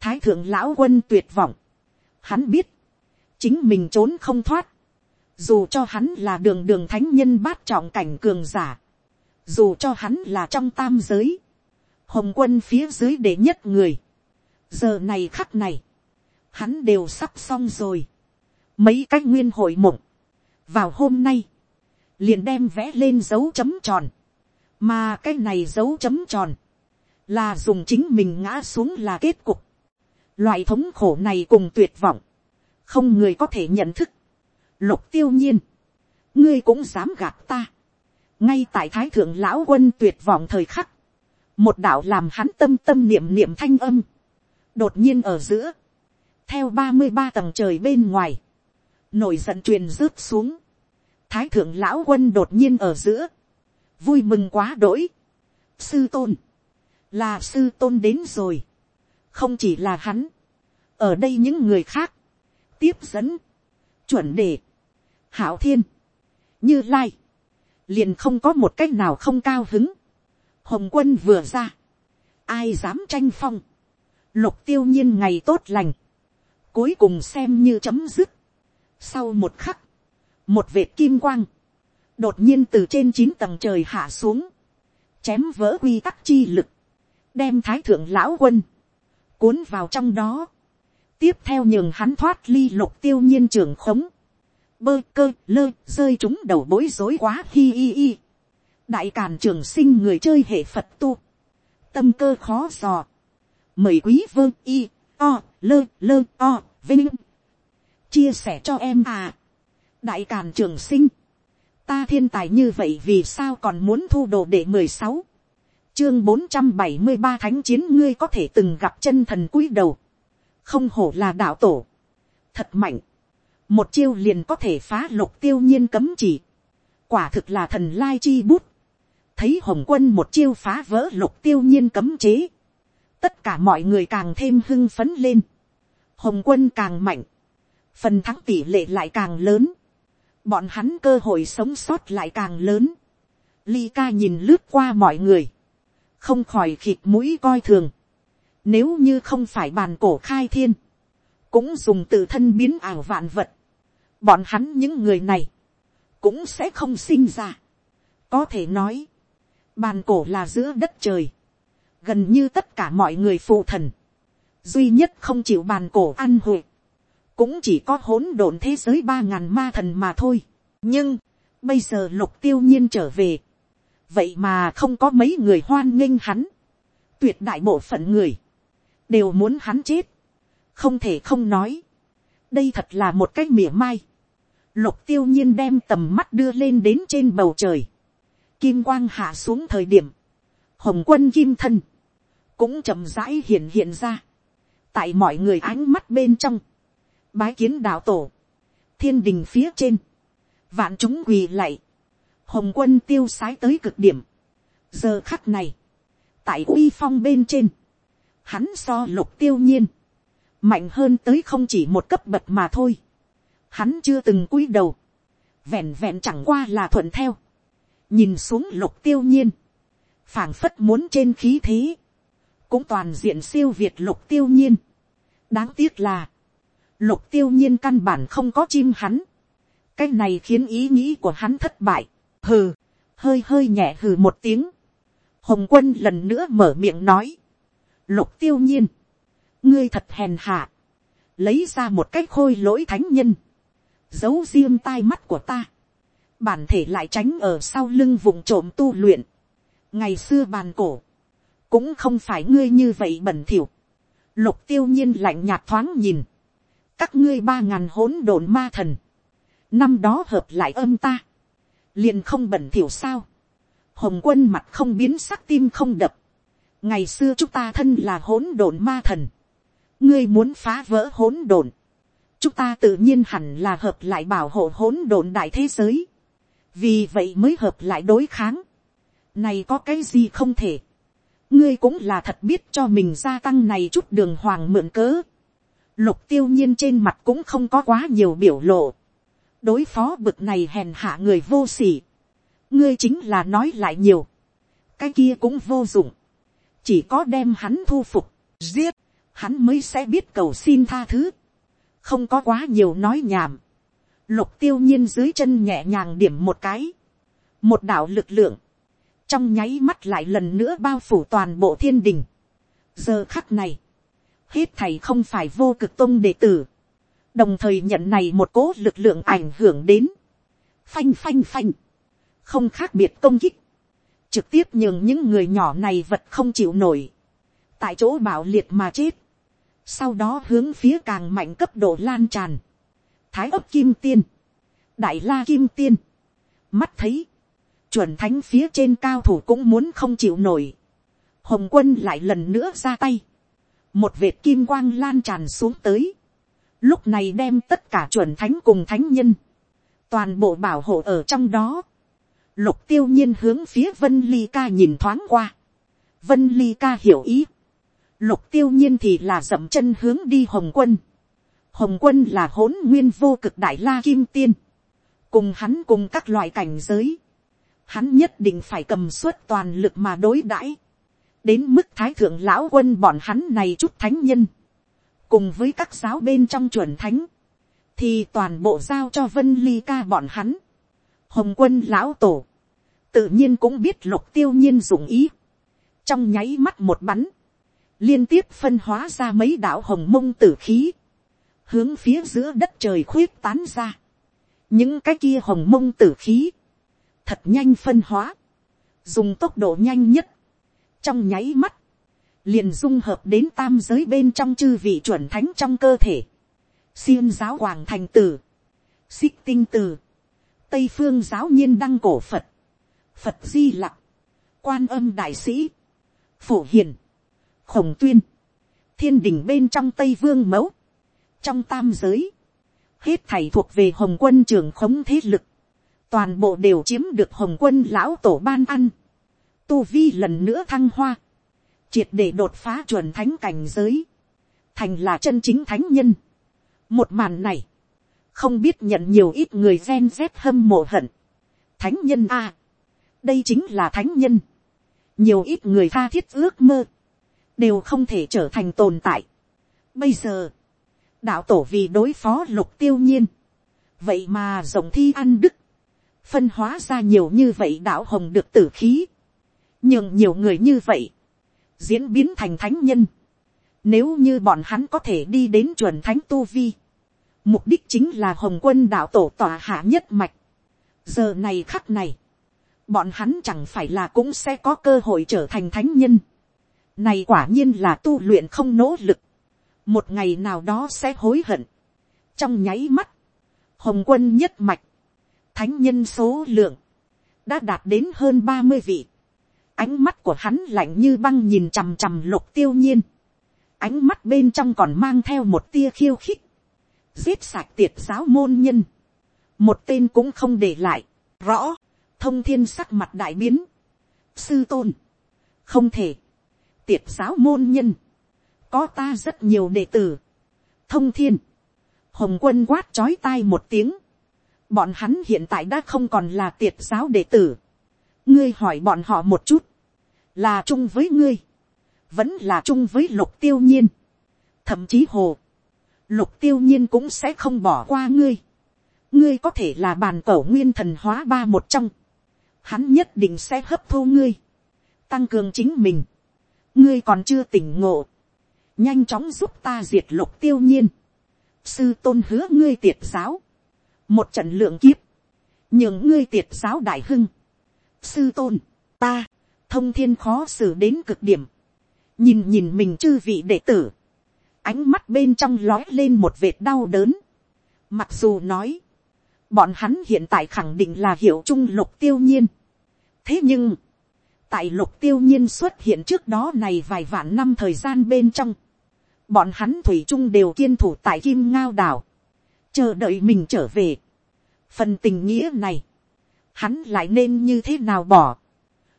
thái thượng lão quân tuyệt vọng, hắn biết, chính mình trốn không thoát, dù cho hắn là đường đường thánh nhân bát trọng cảnh cường giả, dù cho hắn là trong tam giới, hồng quân phía dưới đệ nhất người, giờ này khắc này, hắn đều sắp xong rồi, mấy cách nguyên hội mộng, vào hôm nay, liền đem vẽ lên dấu chấm tròn, mà cái này dấu chấm tròn, là dùng chính mình ngã xuống là kết cục, loại thống khổ này cùng tuyệt vọng, không người có thể nhận thức, lục tiêu nhiên, ngươi cũng dám gạt ta, ngay tại thái thượng lão quân tuyệt vọng thời khắc, một đạo làm hắn tâm tâm niệm niệm thanh âm, đột nhiên ở giữa, theo ba mươi ba tầng trời bên ngoài, nổi giận truyền rớt xuống, thái thượng lão quân đột nhiên ở giữa, vui mừng quá đỗi, sư tôn, là sư tôn đến rồi, không chỉ là hắn, ở đây những người khác, tiếp dẫn, chuẩn đề, hảo thiên, như lai, liền không có một cách nào không cao hứng. hồng quân vừa ra, ai dám tranh phong, lục tiêu nhiên ngày tốt lành, cuối cùng xem như chấm dứt. sau một khắc, một vệt kim quang, đột nhiên từ trên chín tầng trời hạ xuống, chém vỡ quy tắc chi lực, đem thái thượng lão quân, cuốn vào trong đó, tiếp theo nhường hắn thoát ly lục tiêu nhiên trường khống, bơ cơ lơ rơi chúng đầu bối rối quá hi hi hi. đại càn trường sinh người chơi hệ phật tu, tâm cơ khó dò, mời quý vơ y o lơ lơ o vinh chia sẻ cho em à đại càn trường sinh, ta thiên tài như vậy vì sao còn muốn thu đồ để mười sáu, chương bốn trăm bảy mươi ba thánh chiến ngươi có thể từng gặp chân thần cúi đầu, không hổ là đạo tổ, thật mạnh, một chiêu liền có thể phá lục tiêu nhiên cấm chỉ, quả thực là thần lai chi bút, thấy hồng quân một chiêu phá vỡ lục tiêu nhiên cấm chế, tất cả mọi người càng thêm hưng phấn lên, hồng quân càng mạnh, phần thắng tỷ lệ lại càng lớn, bọn hắn cơ hội sống sót lại càng lớn, ly ca nhìn lướt qua mọi người, không khỏi khịt mũi coi thường, nếu như không phải bàn cổ khai thiên, cũng dùng tự thân biến ảo vạn vật, bọn hắn những người này, cũng sẽ không sinh ra. có thể nói, bàn cổ là giữa đất trời, gần như tất cả mọi người phụ thần, duy nhất không chịu bàn cổ ăn hội, cũng chỉ có hỗn độn thế giới ba ngàn ma thần mà thôi. nhưng, bây giờ lục tiêu nhiên trở về, vậy mà không có mấy người hoan nghênh hắn, tuyệt đại bộ phận người, đều muốn hắn chết, không thể không nói, đây thật là một cái mỉa mai, lục tiêu nhiên đem tầm mắt đưa lên đến trên bầu trời, kim quang hạ xuống thời điểm, hồng quân kim thân, cũng chậm rãi hiện hiện ra, tại mọi người ánh mắt bên trong, bái kiến đạo tổ, thiên đình phía trên, vạn chúng quỳ lạy, hồng quân tiêu sái tới cực điểm, giờ khắc này, tại uy phong bên trên, hắn so lục tiêu nhiên, mạnh hơn tới không chỉ một cấp bậc mà thôi, hắn chưa từng cúi đầu, vẹn vẹn chẳng qua là thuận theo, nhìn xuống lục tiêu nhiên, phảng phất muốn trên khí thế, cũng toàn diện siêu việt lục tiêu nhiên. đáng tiếc là, lục tiêu nhiên căn bản không có chim hắn, cái này khiến ý nghĩ của hắn thất bại, hừ, hơi hơi nhẹ hừ một tiếng, hồng quân lần nữa mở miệng nói, lục tiêu nhiên, ngươi thật hèn hạ, lấy ra một cái khôi lỗi thánh nhân, giấu riêng tai mắt của ta, bản thể lại tránh ở sau lưng vùng trộm tu luyện, ngày xưa bàn cổ, cũng không phải ngươi như vậy bẩn thỉu, lục tiêu nhiên lạnh nhạt thoáng nhìn, các ngươi ba ngàn hỗn độn ma thần, năm đó hợp lại âm ta, liền không bẩn thỉu sao, hồng quân mặt không biến sắc tim không đập, ngày xưa chúng ta thân là hỗn độn ma thần, ngươi muốn phá vỡ hỗn độn, chúng ta tự nhiên hẳn là hợp lại bảo hộ hỗn độn đại thế giới, vì vậy mới hợp lại đối kháng, này có cái gì không thể, ngươi cũng là thật biết cho mình gia tăng này chút đường hoàng mượn cớ, lục tiêu nhiên trên mặt cũng không có quá nhiều biểu lộ, đối phó bực này hèn hạ người vô sỉ, ngươi chính là nói lại nhiều, cái kia cũng vô dụng, chỉ có đem hắn thu phục, giết, hắn mới sẽ biết cầu xin tha thứ, không có quá nhiều nói nhảm, lục tiêu nhiên dưới chân nhẹ nhàng điểm một cái, một đạo lực lượng, trong nháy mắt lại lần nữa bao phủ toàn bộ thiên đình. giờ khắc này, hết thầy không phải vô cực tôn đệ tử, đồng thời nhận này một cố lực lượng ảnh hưởng đến, phanh phanh phanh, không khác biệt công kích, trực tiếp nhường những người nhỏ này vật không chịu nổi, tại chỗ bảo liệt mà chết, sau đó hướng phía càng mạnh cấp độ lan tràn, thái ấp kim tiên, đại la kim tiên, mắt thấy, chuẩn thánh phía trên cao thủ cũng muốn không chịu nổi, hồng quân lại lần nữa ra tay, một vệt kim quang lan tràn xuống tới, lúc này đem tất cả chuẩn thánh cùng thánh nhân, toàn bộ bảo hộ ở trong đó, lục tiêu nhiên hướng phía vân ly ca nhìn thoáng qua, vân ly ca hiểu ý, lục tiêu nhiên thì là dậm chân hướng đi hồng quân, hồng quân là hỗn nguyên vô cực đại la kim tiên, cùng hắn cùng các loại cảnh giới, hắn nhất định phải cầm suất toàn lực mà đối đãi, đến mức thái thượng lão quân bọn hắn này chút thánh nhân, cùng với các giáo bên trong chuẩn thánh, thì toàn bộ giao cho vân ly ca bọn hắn, hồng quân lão tổ, tự nhiên cũng biết lục tiêu nhiên dụng ý, trong nháy mắt một bắn, liên tiếp phân hóa ra mấy đạo hồng mông tử khí, hướng phía giữa đất trời khuyết tán ra, những cái kia hồng mông tử khí, thật nhanh phân hóa, dùng tốc độ nhanh nhất, trong nháy mắt, liền dung hợp đến tam giới bên trong chư vị chuẩn thánh trong cơ thể, xiêm giáo hoàng thành tử, xích tinh tử, tây phương giáo nhiên đăng cổ phật, phật di lặc, quan âm đại sĩ, phổ hiền, khổng tuyên, thiên đình bên trong tây vương mẫu, trong tam giới, hết thảy thuộc về hồng quân trường khống thế lực, toàn bộ đều chiếm được hồng quân lão tổ ban ăn, tu vi lần nữa thăng hoa, triệt để đột phá chuẩn thánh cảnh giới, thành là chân chính thánh nhân. một màn này, không biết nhận nhiều ít người gen z hâm mộ hận. thánh nhân a, đây chính là thánh nhân. nhiều ít người tha thiết ước mơ, đều không thể trở thành tồn tại. bây giờ, đạo tổ vì đối phó lục tiêu nhiên, vậy mà rồng thi ăn đức, phân hóa ra nhiều như vậy đạo hồng được tử khí, nhưng nhiều người như vậy, diễn biến thành thánh nhân, nếu như bọn hắn có thể đi đến chuẩn thánh tu vi, mục đích chính là hồng quân đạo tổ tòa hạ nhất mạch. giờ này khắc này, bọn hắn chẳng phải là cũng sẽ có cơ hội trở thành thánh nhân. này quả nhiên là tu luyện không nỗ lực, một ngày nào đó sẽ hối hận. trong nháy mắt, hồng quân nhất mạch, thánh nhân số lượng, đã đạt đến hơn ba mươi vị ánh mắt của hắn lạnh như băng nhìn chằm chằm lục tiêu nhiên, ánh mắt bên trong còn mang theo một tia khiêu khích, giết sạch tiệt giáo môn nhân, một tên cũng không để lại, rõ, thông thiên sắc mặt đại biến, sư tôn, không thể, tiệt giáo môn nhân, có ta rất nhiều đệ tử, thông thiên, hồng quân quát chói tai một tiếng, bọn hắn hiện tại đã không còn là tiệt giáo đệ tử, ngươi hỏi bọn họ một chút, là chung với ngươi, vẫn là chung với lục tiêu nhiên, thậm chí hồ, lục tiêu nhiên cũng sẽ không bỏ qua ngươi, ngươi có thể là bàn cổ nguyên thần hóa ba một trong, hắn nhất định sẽ hấp thu ngươi, tăng cường chính mình, ngươi còn chưa tỉnh ngộ, nhanh chóng giúp ta diệt lục tiêu nhiên, sư tôn hứa ngươi tiệt giáo, một trận lượng kiếp, những ngươi tiệt giáo đại hưng, sư tôn, ta, thông thiên khó xử đến cực điểm, nhìn nhìn mình chư vị đệ tử, ánh mắt bên trong lói lên một vệt đau đớn, mặc dù nói, bọn hắn hiện tại khẳng định là hiệu trung lục tiêu nhiên, thế nhưng, tại lục tiêu nhiên xuất hiện trước đó này vài vạn năm thời gian bên trong, bọn hắn thủy chung đều kiên thủ tại kim ngao đảo, chờ đợi mình trở về. phần tình nghĩa này, hắn lại nên như thế nào bỏ.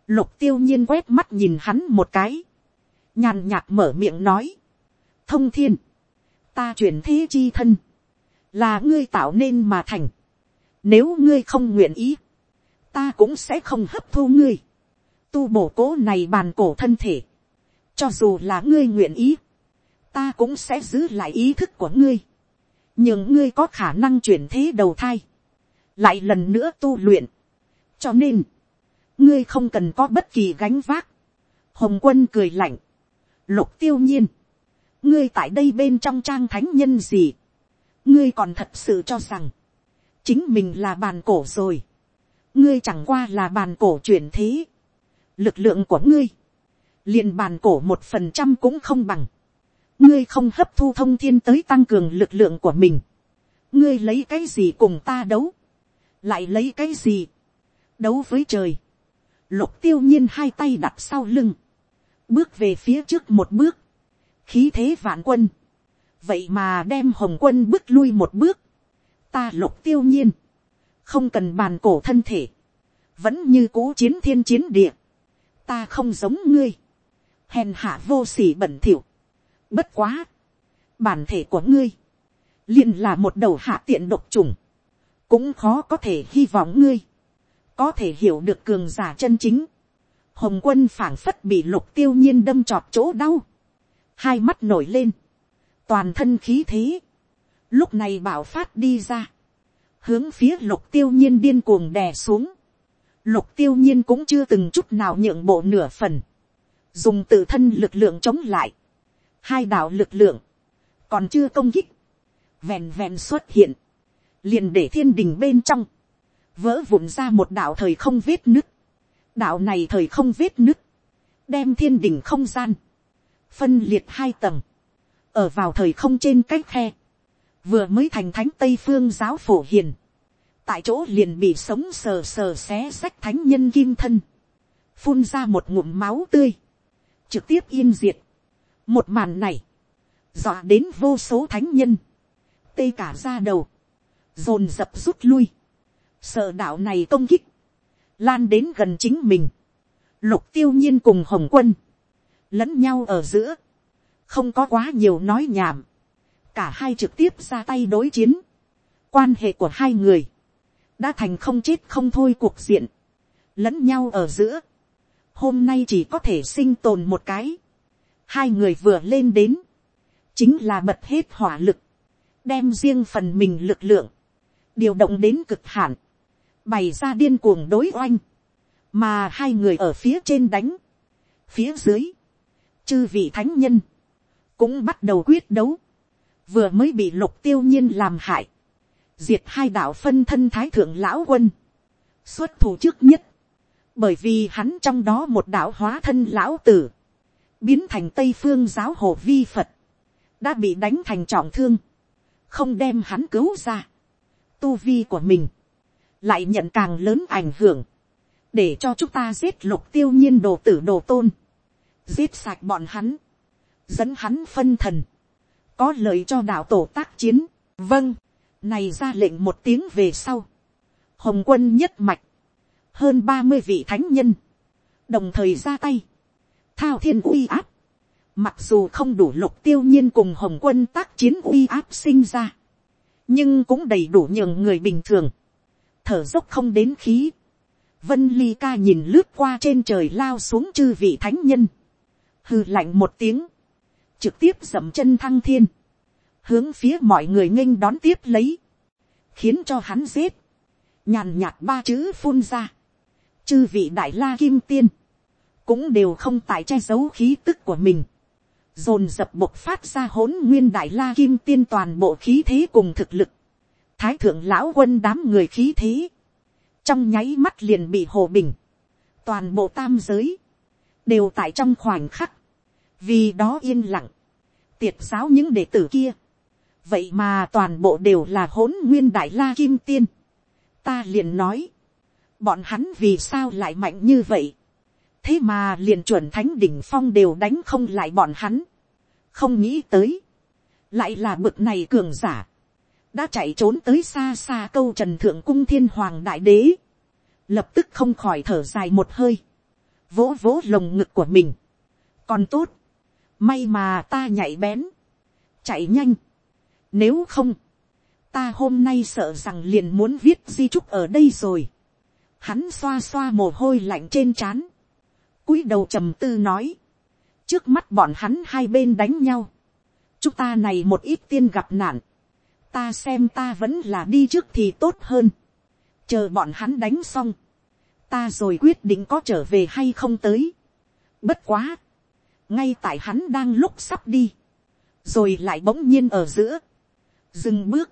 lục tiêu nhiên quét mắt nhìn hắn một cái, nhàn nhạt mở miệng nói, thông thiên, ta chuyển thế chi thân, là ngươi tạo nên mà thành, nếu ngươi không nguyện ý, ta cũng sẽ không hấp thu ngươi, tu bổ cố này bàn cổ thân thể, cho dù là ngươi nguyện ý, ta cũng sẽ giữ lại ý thức của ngươi, nhưng ngươi có khả năng chuyển thế đầu thai, lại lần nữa tu luyện, cho nên, ngươi không cần có bất kỳ gánh vác, hồng quân cười lạnh, lục tiêu nhiên, ngươi tại đây bên trong trang thánh nhân gì, ngươi còn thật sự cho rằng, chính mình là bàn cổ rồi, ngươi chẳng qua là bàn cổ chuyển thế, lực lượng của ngươi, liền bàn cổ một phần trăm cũng không bằng, ngươi không hấp thu thông thiên tới tăng cường lực lượng của mình, ngươi lấy cái gì cùng ta đấu, lại lấy cái gì, đấu với trời, lục tiêu nhiên hai tay đặt sau lưng, bước về phía trước một bước, khí thế vạn quân, vậy mà đem hồng quân bước lui một bước, ta lục tiêu nhiên, không cần bàn cổ thân thể, vẫn như cũ chiến thiên chiến địa, ta không giống ngươi, hèn hạ vô sỉ bẩn thỉu, bất quá, bản thể của ngươi, liền là một đầu hạ tiện độc trùng, cũng khó có thể hy vọng ngươi, có thể hiểu được cường giả chân chính. Hồng quân phảng phất bị lục tiêu nhiên đâm trọt chỗ đau, hai mắt nổi lên, toàn thân khí thế, lúc này bảo phát đi ra, hướng phía lục tiêu nhiên điên cuồng đè xuống, lục tiêu nhiên cũng chưa từng chút nào nhượng bộ nửa phần, dùng tự thân lực lượng chống lại, hai đạo lực lượng, còn chưa công kích, vẹn vẹn xuất hiện, liền để thiên đình bên trong, vỡ vụn ra một đạo thời không vết nứt, đạo này thời không vết nứt, đem thiên đình không gian, phân liệt hai tầng, ở vào thời không trên cách khe, vừa mới thành thánh tây phương giáo phổ hiền, tại chỗ liền bị sống sờ sờ xé sách thánh nhân kim thân, phun ra một ngụm máu tươi, trực tiếp yên diệt. một màn này, dọa đến vô số thánh nhân, tê cả ra đầu, dồn dập rút lui, sợ đạo này công kích, lan đến gần chính mình, lục tiêu nhiên cùng hồng quân, lẫn nhau ở giữa, không có quá nhiều nói nhảm, cả hai trực tiếp ra tay đối chiến, quan hệ của hai người, đã thành không chết không thôi cuộc diện, lẫn nhau ở giữa, hôm nay chỉ có thể sinh tồn một cái, hai người vừa lên đến, chính là bật hết hỏa lực, đem riêng phần mình lực lượng, điều động đến cực hạn, bày ra điên cuồng đối oanh, mà hai người ở phía trên đánh, phía dưới, chư vị thánh nhân, cũng bắt đầu quyết đấu, vừa mới bị lục tiêu nhiên làm hại, diệt hai đạo phân thân thái thượng lão quân, xuất thủ trước nhất, bởi vì hắn trong đó một đạo hóa thân lão tử, biến thành tây phương giáo hồ vi phật, đã bị đánh thành trọng thương, không đem hắn cứu ra, tu vi của mình, lại nhận càng lớn ảnh hưởng, để cho chúng ta giết lục tiêu nhiên đồ tử đồ tôn, giết sạch bọn hắn, dẫn hắn phân thần, có lợi cho đạo tổ tác chiến, vâng, này ra lệnh một tiếng về sau, hồng quân nhất mạch, hơn ba mươi vị thánh nhân, đồng thời ra tay, thao thiên uy áp, mặc dù không đủ lục tiêu nhiên cùng hồng quân tác chiến uy áp sinh ra, nhưng cũng đầy đủ nhường người bình thường, thở dốc không đến khí, vân ly ca nhìn lướt qua trên trời lao xuống chư vị thánh nhân, hư lạnh một tiếng, trực tiếp dậm chân thăng thiên, hướng phía mọi người nghênh đón tiếp lấy, khiến cho hắn giết, nhàn nhạt ba chữ phun ra, chư vị đại la kim tiên, cũng đều không tại che giấu khí tức của mình, dồn dập bộc phát ra hỗn nguyên đại la kim tiên toàn bộ khí thế cùng thực lực, thái thượng lão quân đám người khí thế, trong nháy mắt liền bị hồ bình, toàn bộ tam giới, đều tại trong khoảnh khắc, vì đó yên lặng, tiệt giáo những đệ tử kia, vậy mà toàn bộ đều là hỗn nguyên đại la kim tiên, ta liền nói, bọn hắn vì sao lại mạnh như vậy, thế mà liền chuẩn thánh đỉnh phong đều đánh không lại bọn hắn, không nghĩ tới, lại là bực này cường giả, đã chạy trốn tới xa xa câu trần thượng cung thiên hoàng đại đế, lập tức không khỏi thở dài một hơi, vỗ vỗ lồng ngực của mình, còn tốt, may mà ta nhảy bén, chạy nhanh, nếu không, ta hôm nay sợ rằng liền muốn viết di trúc ở đây rồi, hắn xoa xoa mồ hôi lạnh trên trán, cúi đầu trầm tư nói, trước mắt bọn hắn hai bên đánh nhau, chúng ta này một ít tiên gặp nạn, ta xem ta vẫn là đi trước thì tốt hơn, chờ bọn hắn đánh xong, ta rồi quyết định có trở về hay không tới. Bất quá, ngay tại hắn đang lúc sắp đi, rồi lại bỗng nhiên ở giữa, dừng bước,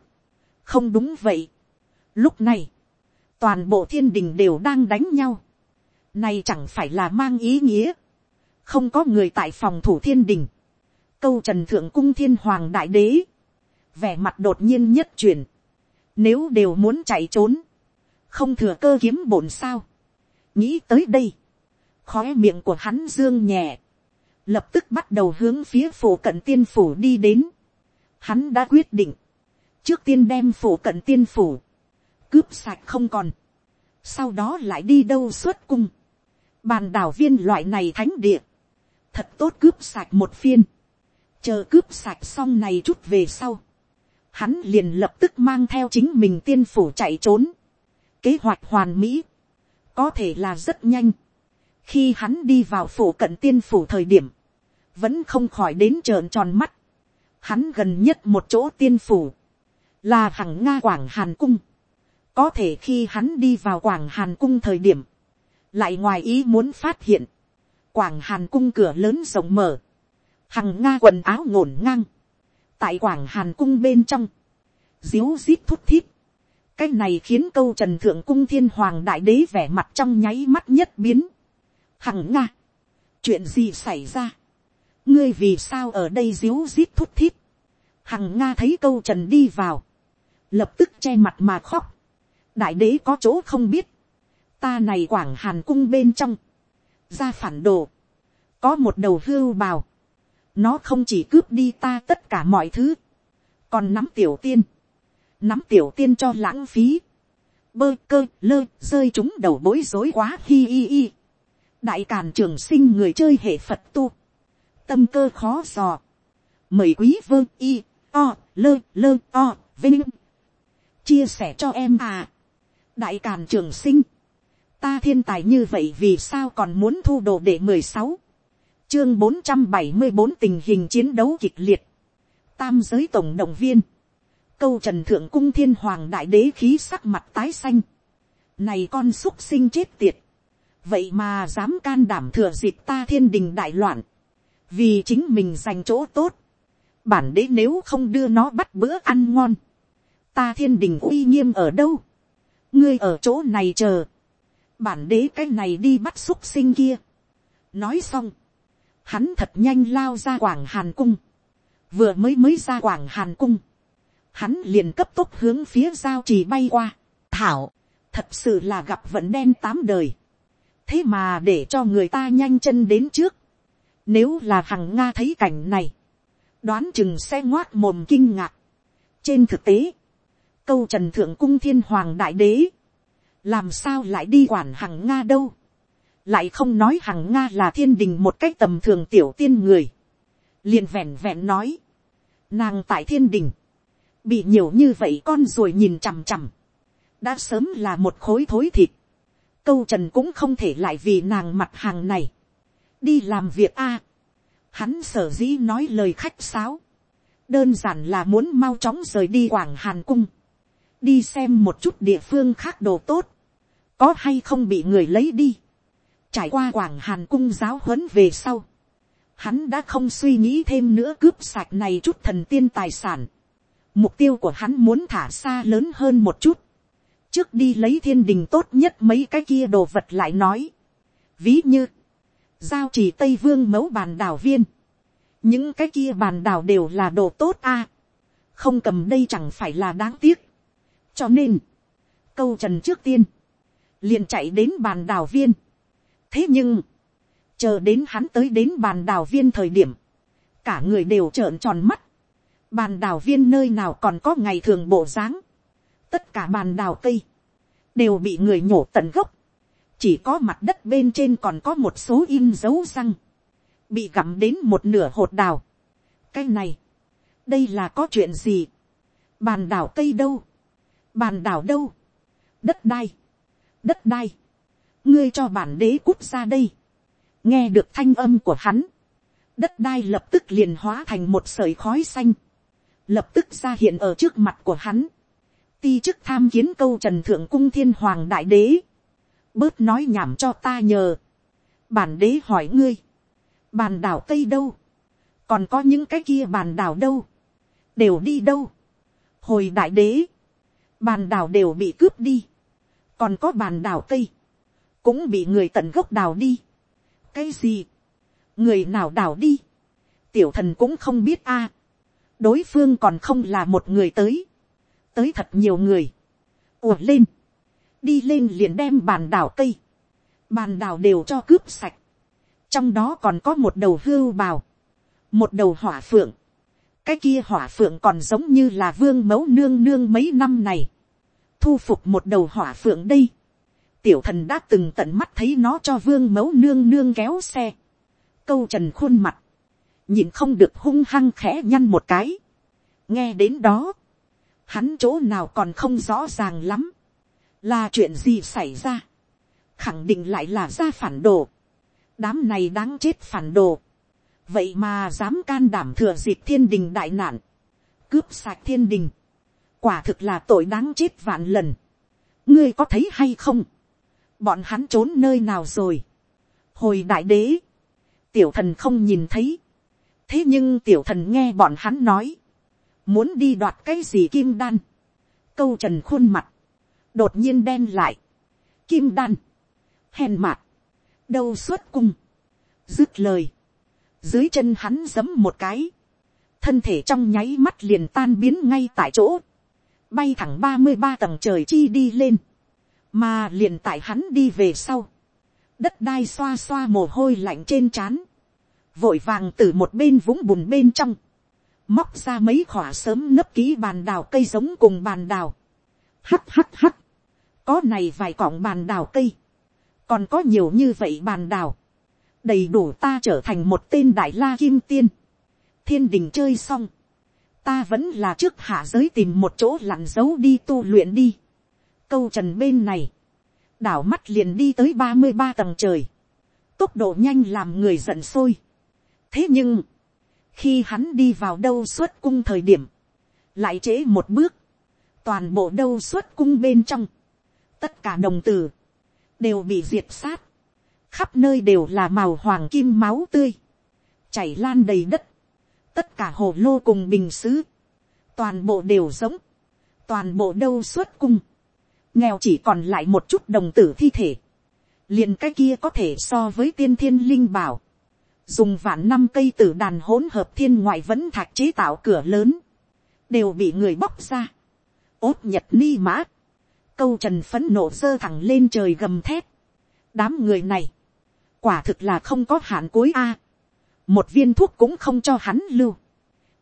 không đúng vậy. Lúc này, toàn bộ thiên đình đều đang đánh nhau, này chẳng phải là mang ý nghĩa, không có người tại phòng thủ thiên đình, câu trần thượng cung thiên hoàng đại đế, vẻ mặt đột nhiên nhất truyền, nếu đều muốn chạy trốn, không thừa cơ kiếm bổn sao, nghĩ tới đây, khói miệng của hắn dương nhẹ, lập tức bắt đầu hướng phía phủ cận tiên phủ đi đến. Hắn đã quyết định, trước tiên đem phủ cận tiên phủ, cướp sạch không còn, sau đó lại đi đâu xuất cung, bàn đảo viên loại này thánh địa, thật tốt cướp sạch một phiên, chờ cướp sạch xong này chút về sau, hắn liền lập tức mang theo chính mình tiên phủ chạy trốn, kế hoạch hoàn mỹ, có thể là rất nhanh, khi hắn đi vào phủ cận tiên phủ thời điểm, vẫn không khỏi đến trợn tròn mắt, hắn gần nhất một chỗ tiên phủ, là hằng nga quảng hàn cung, có thể khi hắn đi vào quảng hàn cung thời điểm, lại ngoài ý muốn phát hiện, quảng hàn cung cửa lớn rộng mở, hằng nga quần áo ngổn ngang, tại quảng hàn cung bên trong, diếu rít thút thít, cái này khiến câu trần thượng cung thiên hoàng đại đế vẻ mặt trong nháy mắt nhất biến. hằng nga, chuyện gì xảy ra, ngươi vì sao ở đây diếu rít thút thít, hằng nga thấy câu trần đi vào, lập tức che mặt mà khóc, đại đế có chỗ không biết, ta này quảng hàn cung bên trong, ra phản đồ, có một đầu hưu bào, nó không chỉ cướp đi ta tất cả mọi thứ, còn nắm tiểu tiên, nắm tiểu tiên cho lãng phí, bơ cơ lơ rơi chúng đầu bối rối quá hi hi hi. đại càn trường sinh người chơi hệ phật tu, tâm cơ khó dò, mời quý vơ y o lơ lơ o vinh. Chia sẻ cho em à. đại càn trường sinh, ta thiên tài như vậy vì sao còn muốn thu đồ để mười sáu, chương bốn trăm bảy mươi bốn tình hình chiến đấu kịch liệt, tam giới tổng động viên, câu trần thượng cung thiên hoàng đại đế khí sắc mặt tái xanh, này con xúc sinh chết tiệt, vậy mà dám can đảm thừa dịp ta thiên đình đại loạn, vì chính mình giành chỗ tốt, bản đế nếu không đưa nó bắt bữa ăn ngon, ta thiên đình uy nghiêm ở đâu, ngươi ở chỗ này chờ, bản đế cái này đi bắt xúc sinh kia. nói xong, hắn thật nhanh lao ra quảng hàn cung, vừa mới mới ra quảng hàn cung, hắn liền cấp tốc hướng phía giao trì bay qua, thảo, thật sự là gặp vận đen tám đời, thế mà để cho người ta nhanh chân đến trước, nếu là hằng nga thấy cảnh này, đoán chừng sẽ ngoác mồm kinh ngạc. trên thực tế, câu trần thượng cung thiên hoàng đại đế, làm sao lại đi quản hằng nga đâu, lại không nói hằng nga là thiên đình một cách tầm thường tiểu tiên người, liền vẹn vẹn nói, nàng tại thiên đình, bị nhiều như vậy con rồi nhìn chằm chằm, đã sớm là một khối thối thịt, câu trần cũng không thể lại vì nàng mặt hàng này, đi làm việc a, hắn sở dĩ nói lời khách sáo, đơn giản là muốn mau chóng rời đi quảng hàn cung, đi xem một chút địa phương khác đồ tốt, có hay không bị người lấy đi, trải qua quảng hàn cung giáo huấn về sau, hắn đã không suy nghĩ thêm nữa cướp sạch này chút thần tiên tài sản, mục tiêu của hắn muốn thả xa lớn hơn một chút, trước đi lấy thiên đình tốt nhất mấy cái kia đồ vật lại nói, ví như, giao chỉ tây vương mẫu bàn đảo viên, những cái kia bàn đảo đều là đồ tốt a, không cầm đây chẳng phải là đáng tiếc, cho nên, câu trần trước tiên, liền chạy đến bàn đảo viên, thế nhưng, chờ đến hắn tới đến bàn đào viên thời điểm, cả người đều trợn tròn mắt, bàn đào viên nơi nào còn có ngày thường bộ dáng, tất cả bàn đào cây, đều bị người nhổ tận gốc, chỉ có mặt đất bên trên còn có một số in dấu răng, bị gặm đến một nửa hột đào. cái này, đây là có chuyện gì, bàn đảo cây đâu, bàn đảo đâu, đất đai, đất đai, ngươi cho bản đế cút ra đây, nghe được thanh âm của hắn, đất đai lập tức liền hóa thành một sợi khói xanh, lập tức ra hiện ở trước mặt của hắn, ti chức tham kiến câu trần thượng cung thiên hoàng đại đế, bớt nói nhảm cho ta nhờ, bản đế hỏi ngươi, bàn đảo tây đâu, còn có những cái kia bàn đảo đâu, đều đi đâu, hồi đại đế, bàn đảo đều bị cướp đi, còn có bàn đảo tây? Cũng bị người tận gốc đào đi. cái gì, người nào đào đi, tiểu thần cũng không biết a, đối phương còn không là một người tới, tới thật nhiều người, ùa lên, đi lên liền đem bàn đảo cây, bàn đảo đều cho cướp sạch, trong đó còn có một đầu hưu bào, một đầu hỏa phượng, cái kia hỏa phượng còn giống như là vương mẫu nương nương mấy năm này, thu phục một đầu hỏa phượng đây, tiểu thần đã từng tận mắt thấy nó cho vương mẫu nương nương kéo xe, câu trần khuôn mặt, nhìn không được hung hăng khẽ nhăn một cái, nghe đến đó, hắn chỗ nào còn không rõ ràng lắm, là chuyện gì xảy ra, khẳng định lại là ra phản đồ, đám này đáng chết phản đồ, vậy mà dám can đảm thừa dịp thiên đình đại nạn, cướp sạch thiên đình, quả thực là tội đáng chết vạn lần, ngươi có thấy hay không, bọn hắn trốn nơi nào rồi, hồi đại đế, tiểu thần không nhìn thấy, thế nhưng tiểu thần nghe bọn hắn nói, muốn đi đoạt cái gì kim đan, câu trần khuôn mặt, đột nhiên đen lại, kim đan, hèn mạt, đâu xuất cung, dứt lời, dưới chân hắn giấm một cái, thân thể trong nháy mắt liền tan biến ngay tại chỗ, bay thẳng ba mươi ba tầng trời chi đi lên, mà liền tại hắn đi về sau, đất đai xoa xoa mồ hôi lạnh trên trán, vội vàng từ một bên vũng bùn bên trong, móc ra mấy khỏa sớm nấp ký bàn đào cây giống cùng bàn đào, hắt hắt hắt, có này vài cọng bàn đào cây, còn có nhiều như vậy bàn đào, đầy đủ ta trở thành một tên đại la kim tiên, thiên đình chơi xong, ta vẫn là trước hạ giới tìm một chỗ lặn giấu đi tu luyện đi, câu trần bên này, đảo mắt liền đi tới ba mươi ba tầng trời, tốc độ nhanh làm người giận sôi. thế nhưng, khi hắn đi vào đâu xuất cung thời điểm, lại trễ một bước, toàn bộ đâu xuất cung bên trong, tất cả đồng tử, đều bị diệt sát, khắp nơi đều là màu hoàng kim máu tươi, chảy lan đầy đất, tất cả hồ lô cùng bình xứ, toàn bộ đều giống, toàn bộ đâu xuất cung, nghèo chỉ còn lại một chút đồng tử thi thể, liền cái kia có thể so với tiên thiên linh bảo, dùng vạn năm cây tử đàn hỗn hợp thiên ngoại vẫn thạch chế tạo cửa lớn, đều bị người bóc ra, ốt nhật ni mã, câu trần phấn nổ sơ thẳng lên trời gầm thét, đám người này, quả thực là không có hạn cuối a, một viên thuốc cũng không cho hắn lưu,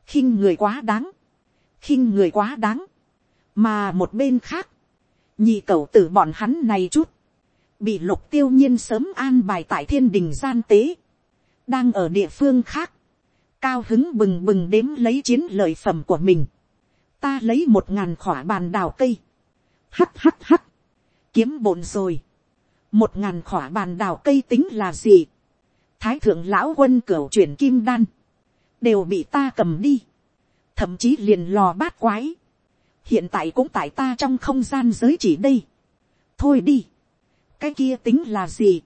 khinh người quá đáng, khinh người quá đáng, mà một bên khác, nhị cầu tử bọn hắn này chút, bị lục tiêu nhiên sớm an bài tại thiên đình gian tế, đang ở địa phương khác, cao hứng bừng bừng đếm lấy chiến lợi phẩm của mình, ta lấy một ngàn khỏa bàn đào cây, hắt hắt hắt, kiếm bổn rồi, một ngàn khỏa bàn đào cây tính là gì, thái thượng lão quân cửa chuyển kim đan, đều bị ta cầm đi, thậm chí liền lò bát quái, hiện tại cũng tại ta trong không gian giới chỉ đây, thôi đi, cái kia tính là gì,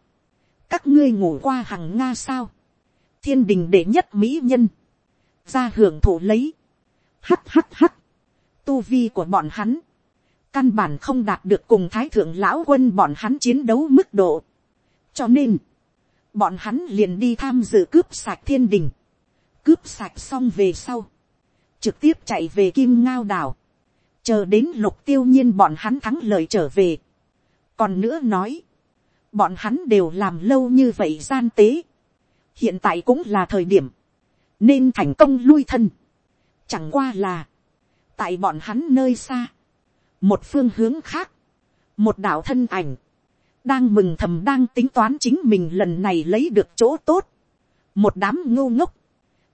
các ngươi ngủ qua hằng nga sao, thiên đình đệ nhất mỹ nhân, ra hưởng thụ lấy, hắt hắt hắt, tu vi của bọn hắn, căn bản không đạt được cùng thái thượng lão quân bọn hắn chiến đấu mức độ. cho nên, bọn hắn liền đi tham dự cướp sạch thiên đình, cướp sạch xong về sau, trực tiếp chạy về kim ngao đảo, chờ đến lục tiêu nhiên bọn hắn thắng lợi trở về. còn nữa nói, bọn hắn đều làm lâu như vậy gian tế, hiện tại cũng là thời điểm, nên thành công lui thân, chẳng qua là, tại bọn hắn nơi xa, một phương hướng khác, một đạo thân ảnh, đang mừng thầm đang tính toán chính mình lần này lấy được chỗ tốt, một đám ngô ngốc,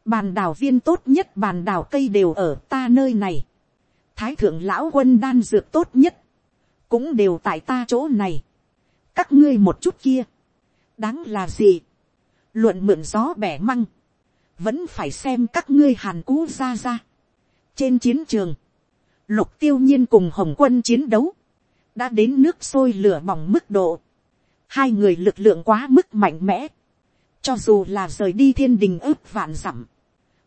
bàn đào viên tốt nhất bàn đào cây đều ở ta nơi này, thái thượng lão quân đan dược tốt nhất, cũng đều tại ta chỗ này, các ngươi một chút kia, đáng là gì, luận mượn gió bẻ măng, vẫn phải xem các ngươi hàn cú ra ra. trên chiến trường, lục tiêu nhiên cùng hồng quân chiến đấu, đã đến nước sôi lửa bỏng mức độ, hai người lực lượng quá mức mạnh mẽ, cho dù là rời đi thiên đình ướp vạn dặm,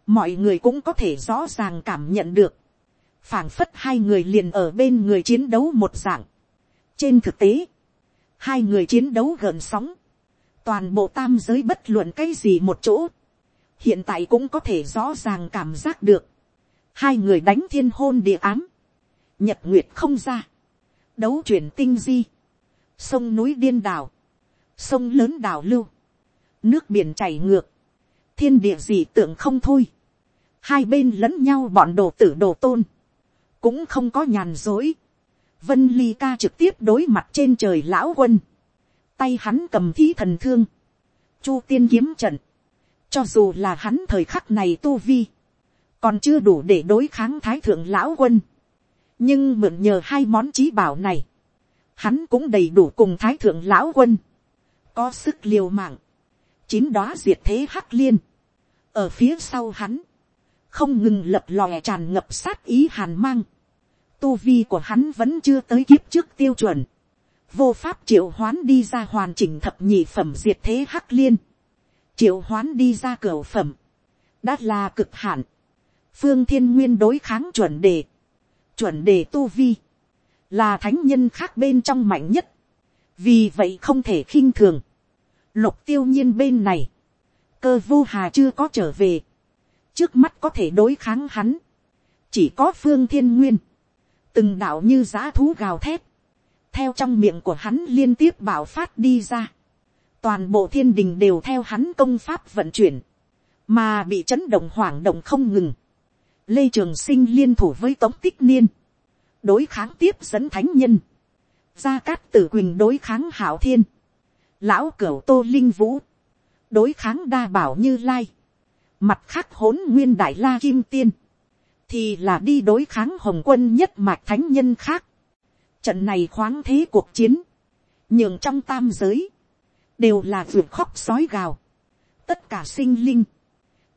mọi người cũng có thể rõ ràng cảm nhận được, phảng phất hai người liền ở bên người chiến đấu một dạng. trên thực tế, hai người chiến đấu gần sóng, toàn bộ tam giới bất luận cái gì một chỗ, hiện tại cũng có thể rõ ràng cảm giác được, hai người đánh thiên hôn địa ám, nhật nguyệt không ra, đấu chuyển tinh di, sông núi điên đảo, sông lớn đảo lưu, nước biển chảy ngược, thiên địa gì tưởng không thôi, hai bên lẫn nhau bọn đồ tử đồ tôn, cũng không có nhàn dối, vân ly ca trực tiếp đối mặt trên trời lão quân, tay hắn cầm thí thần thương, chu tiên kiếm trận, cho dù là hắn thời khắc này tu vi, còn chưa đủ để đối kháng thái thượng lão quân, nhưng mượn nhờ hai món trí bảo này, hắn cũng đầy đủ cùng thái thượng lão quân, có sức liều mạng, chín đó diệt thế hắc liên, ở phía sau hắn, không ngừng lập lòe tràn ngập sát ý hàn mang, tu vi của hắn vẫn chưa tới kiếp trước tiêu chuẩn, vô pháp triệu hoán đi ra hoàn chỉnh thập nhị phẩm diệt thế hắc liên, triệu hoán đi ra cửa phẩm, đã là cực hạn, phương thiên nguyên đối kháng chuẩn đề, chuẩn đề tu vi, là thánh nhân khác bên trong mạnh nhất, vì vậy không thể khinh thường, lục tiêu nhiên bên này, cơ vô hà chưa có trở về, trước mắt có thể đối kháng hắn, chỉ có phương thiên nguyên, từng đạo như giá thú gào thét, theo trong miệng của hắn liên tiếp bảo phát đi ra, toàn bộ thiên đình đều theo hắn công pháp vận chuyển, mà bị chấn động hoảng động không ngừng. Lê Trường Sinh liên thủ với Tống Tích Niên, đối kháng tiếp dẫn thánh nhân, gia cát tử quỳnh đối kháng hảo thiên, lão cửu tô linh vũ, đối kháng đa bảo như lai, mặt khác hỗn nguyên đại la kim tiên, thì là đi đối kháng hồng quân nhất mạch thánh nhân khác. Trận này khoáng thế cuộc chiến, nhường trong tam giới, đều là vượt khóc sói gào. Tất cả sinh linh,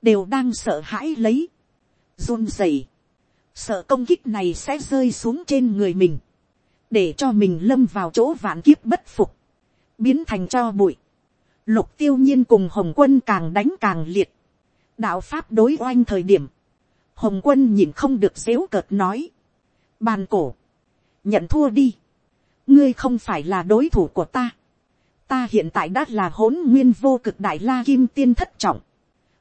đều đang sợ hãi lấy, run rẩy, sợ công kích này sẽ rơi xuống trên người mình, để cho mình lâm vào chỗ vạn kiếp bất phục, biến thành cho bụi. Lục tiêu nhiên cùng hồng quân càng đánh càng liệt, đạo pháp đối oanh thời điểm, hồng quân nhìn không được dếu cợt nói, bàn cổ, nhận thua đi, ngươi không phải là đối thủ của ta, ta hiện tại đã là hỗn nguyên vô cực đại la kim tiên thất trọng,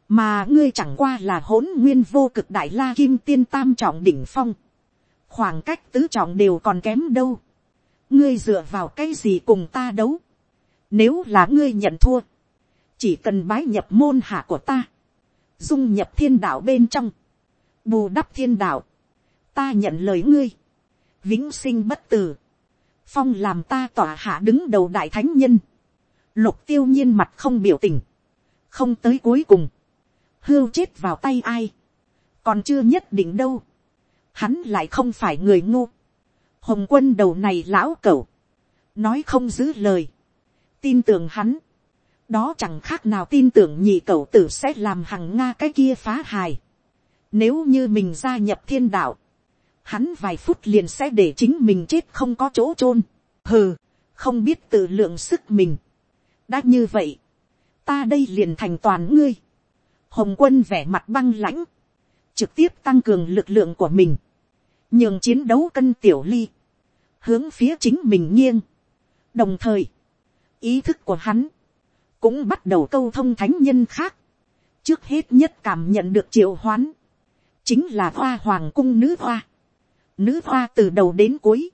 mà ngươi chẳng qua là hỗn nguyên vô cực đại la kim tiên tam trọng đỉnh phong, khoảng cách tứ trọng đều còn kém đâu, ngươi dựa vào cái gì cùng ta đấu, Nếu là ngươi nhận thua. Chỉ cần bái nhập môn hạ của ta. Dung nhập thiên đạo bên trong. Bù đắp thiên đạo. Ta nhận lời ngươi. Vĩnh sinh bất tử. Phong làm ta tỏa hạ đứng đầu đại thánh nhân. Lục tiêu nhiên mặt không biểu tình. Không tới cuối cùng. Hưu chết vào tay ai. Còn chưa nhất định đâu. Hắn lại không phải người ngu. Hồng quân đầu này lão cẩu. Nói không giữ lời. Tin tưởng hắn. Đó chẳng khác nào tin tưởng nhị cậu tử sẽ làm hằng Nga cái kia phá hài. Nếu như mình gia nhập thiên đạo. Hắn vài phút liền sẽ để chính mình chết không có chỗ chôn Hừ, không biết tự lượng sức mình. Đã như vậy. Ta đây liền thành toàn ngươi. Hồng quân vẻ mặt băng lãnh. Trực tiếp tăng cường lực lượng của mình nhường chiến đấu cân tiểu ly, hướng phía chính mình nghiêng. đồng thời, ý thức của hắn, cũng bắt đầu câu thông thánh nhân khác, trước hết nhất cảm nhận được triệu hoán, chính là hoa hoàng cung nữ hoa, nữ hoa từ đầu đến cuối,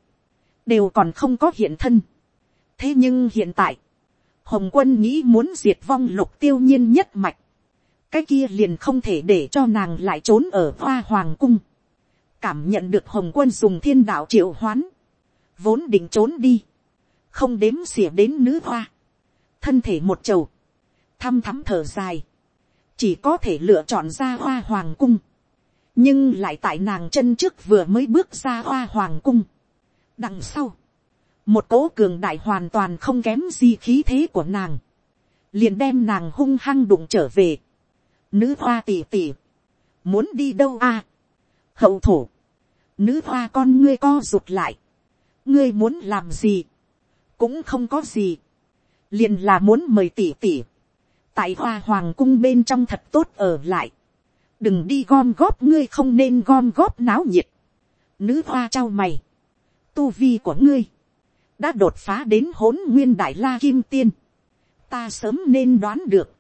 đều còn không có hiện thân. thế nhưng hiện tại, hồng quân nghĩ muốn diệt vong lục tiêu nhiên nhất mạch, cái kia liền không thể để cho nàng lại trốn ở hoa hoàng cung. Cảm nhận được hồng quân dùng thiên đạo triệu hoán, vốn định trốn đi, không đếm xỉa đến nữ hoa, thân thể một trầu, thăm thắm thở dài, chỉ có thể lựa chọn ra hoa hoàng cung, nhưng lại tại nàng chân trước vừa mới bước ra hoa hoàng cung. đằng sau, một cố cường đại hoàn toàn không kém gì khí thế của nàng, liền đem nàng hung hăng đụng trở về. Nữ hoa tỉ tỉ, muốn đi đâu a? hậu thổ, nữ hoa con ngươi co rụt lại, ngươi muốn làm gì, cũng không có gì, liền là muốn mời tỷ tỷ. tại hoa hoàng cung bên trong thật tốt ở lại, đừng đi gom góp ngươi không nên gom góp náo nhiệt, nữ hoa trao mày, tu vi của ngươi, đã đột phá đến hỗn nguyên đại la kim tiên, ta sớm nên đoán được,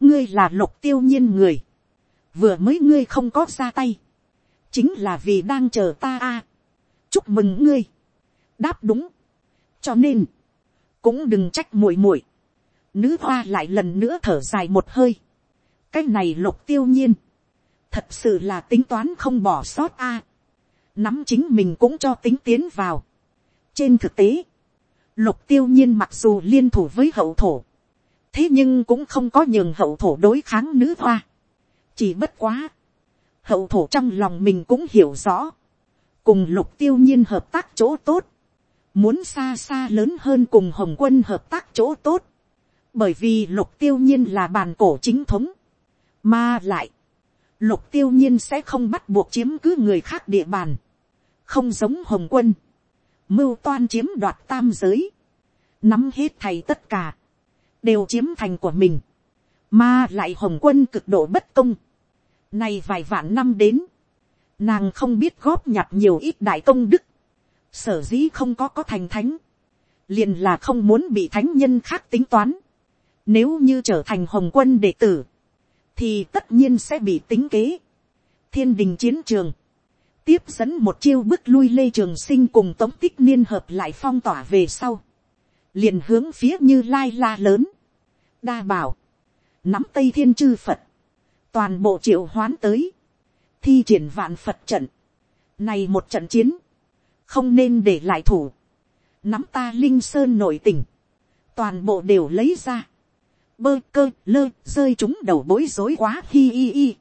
ngươi là lục tiêu nhiên người, vừa mới ngươi không có ra tay, chính là vì đang chờ ta a. chúc mừng ngươi. đáp đúng. cho nên, cũng đừng trách muội muội. nữ hoa lại lần nữa thở dài một hơi. cái này lục tiêu nhiên. thật sự là tính toán không bỏ sót a. nắm chính mình cũng cho tính tiến vào. trên thực tế, lục tiêu nhiên mặc dù liên thủ với hậu thổ, thế nhưng cũng không có nhường hậu thổ đối kháng nữ hoa. chỉ bất quá, hậu thổ trong lòng mình cũng hiểu rõ, cùng lục tiêu nhiên hợp tác chỗ tốt, muốn xa xa lớn hơn cùng hồng quân hợp tác chỗ tốt, bởi vì lục tiêu nhiên là bàn cổ chính thống, mà lại, lục tiêu nhiên sẽ không bắt buộc chiếm cứ người khác địa bàn, không giống hồng quân, mưu toan chiếm đoạt tam giới, nắm hết thầy tất cả, đều chiếm thành của mình, mà lại hồng quân cực độ bất công, nay vài vạn năm đến, nàng không biết góp nhặt nhiều ít đại công đức, sở dĩ không có có thành thánh, liền là không muốn bị thánh nhân khác tính toán. Nếu như trở thành hồng quân đệ tử, thì tất nhiên sẽ bị tính kế. Thiên đình chiến trường, tiếp dẫn một chiêu bước lui lê trường sinh cùng tống tích niên hợp lại phong tỏa về sau. liền hướng phía như lai la lớn. đa bảo, nắm tây thiên chư phật, toàn bộ triệu hoán tới, thi triển vạn phật trận, này một trận chiến, không nên để lại thủ, nắm ta linh sơn nội tình, toàn bộ đều lấy ra, bơ cơ lơ rơi chúng đầu bối rối quá hi hi hi,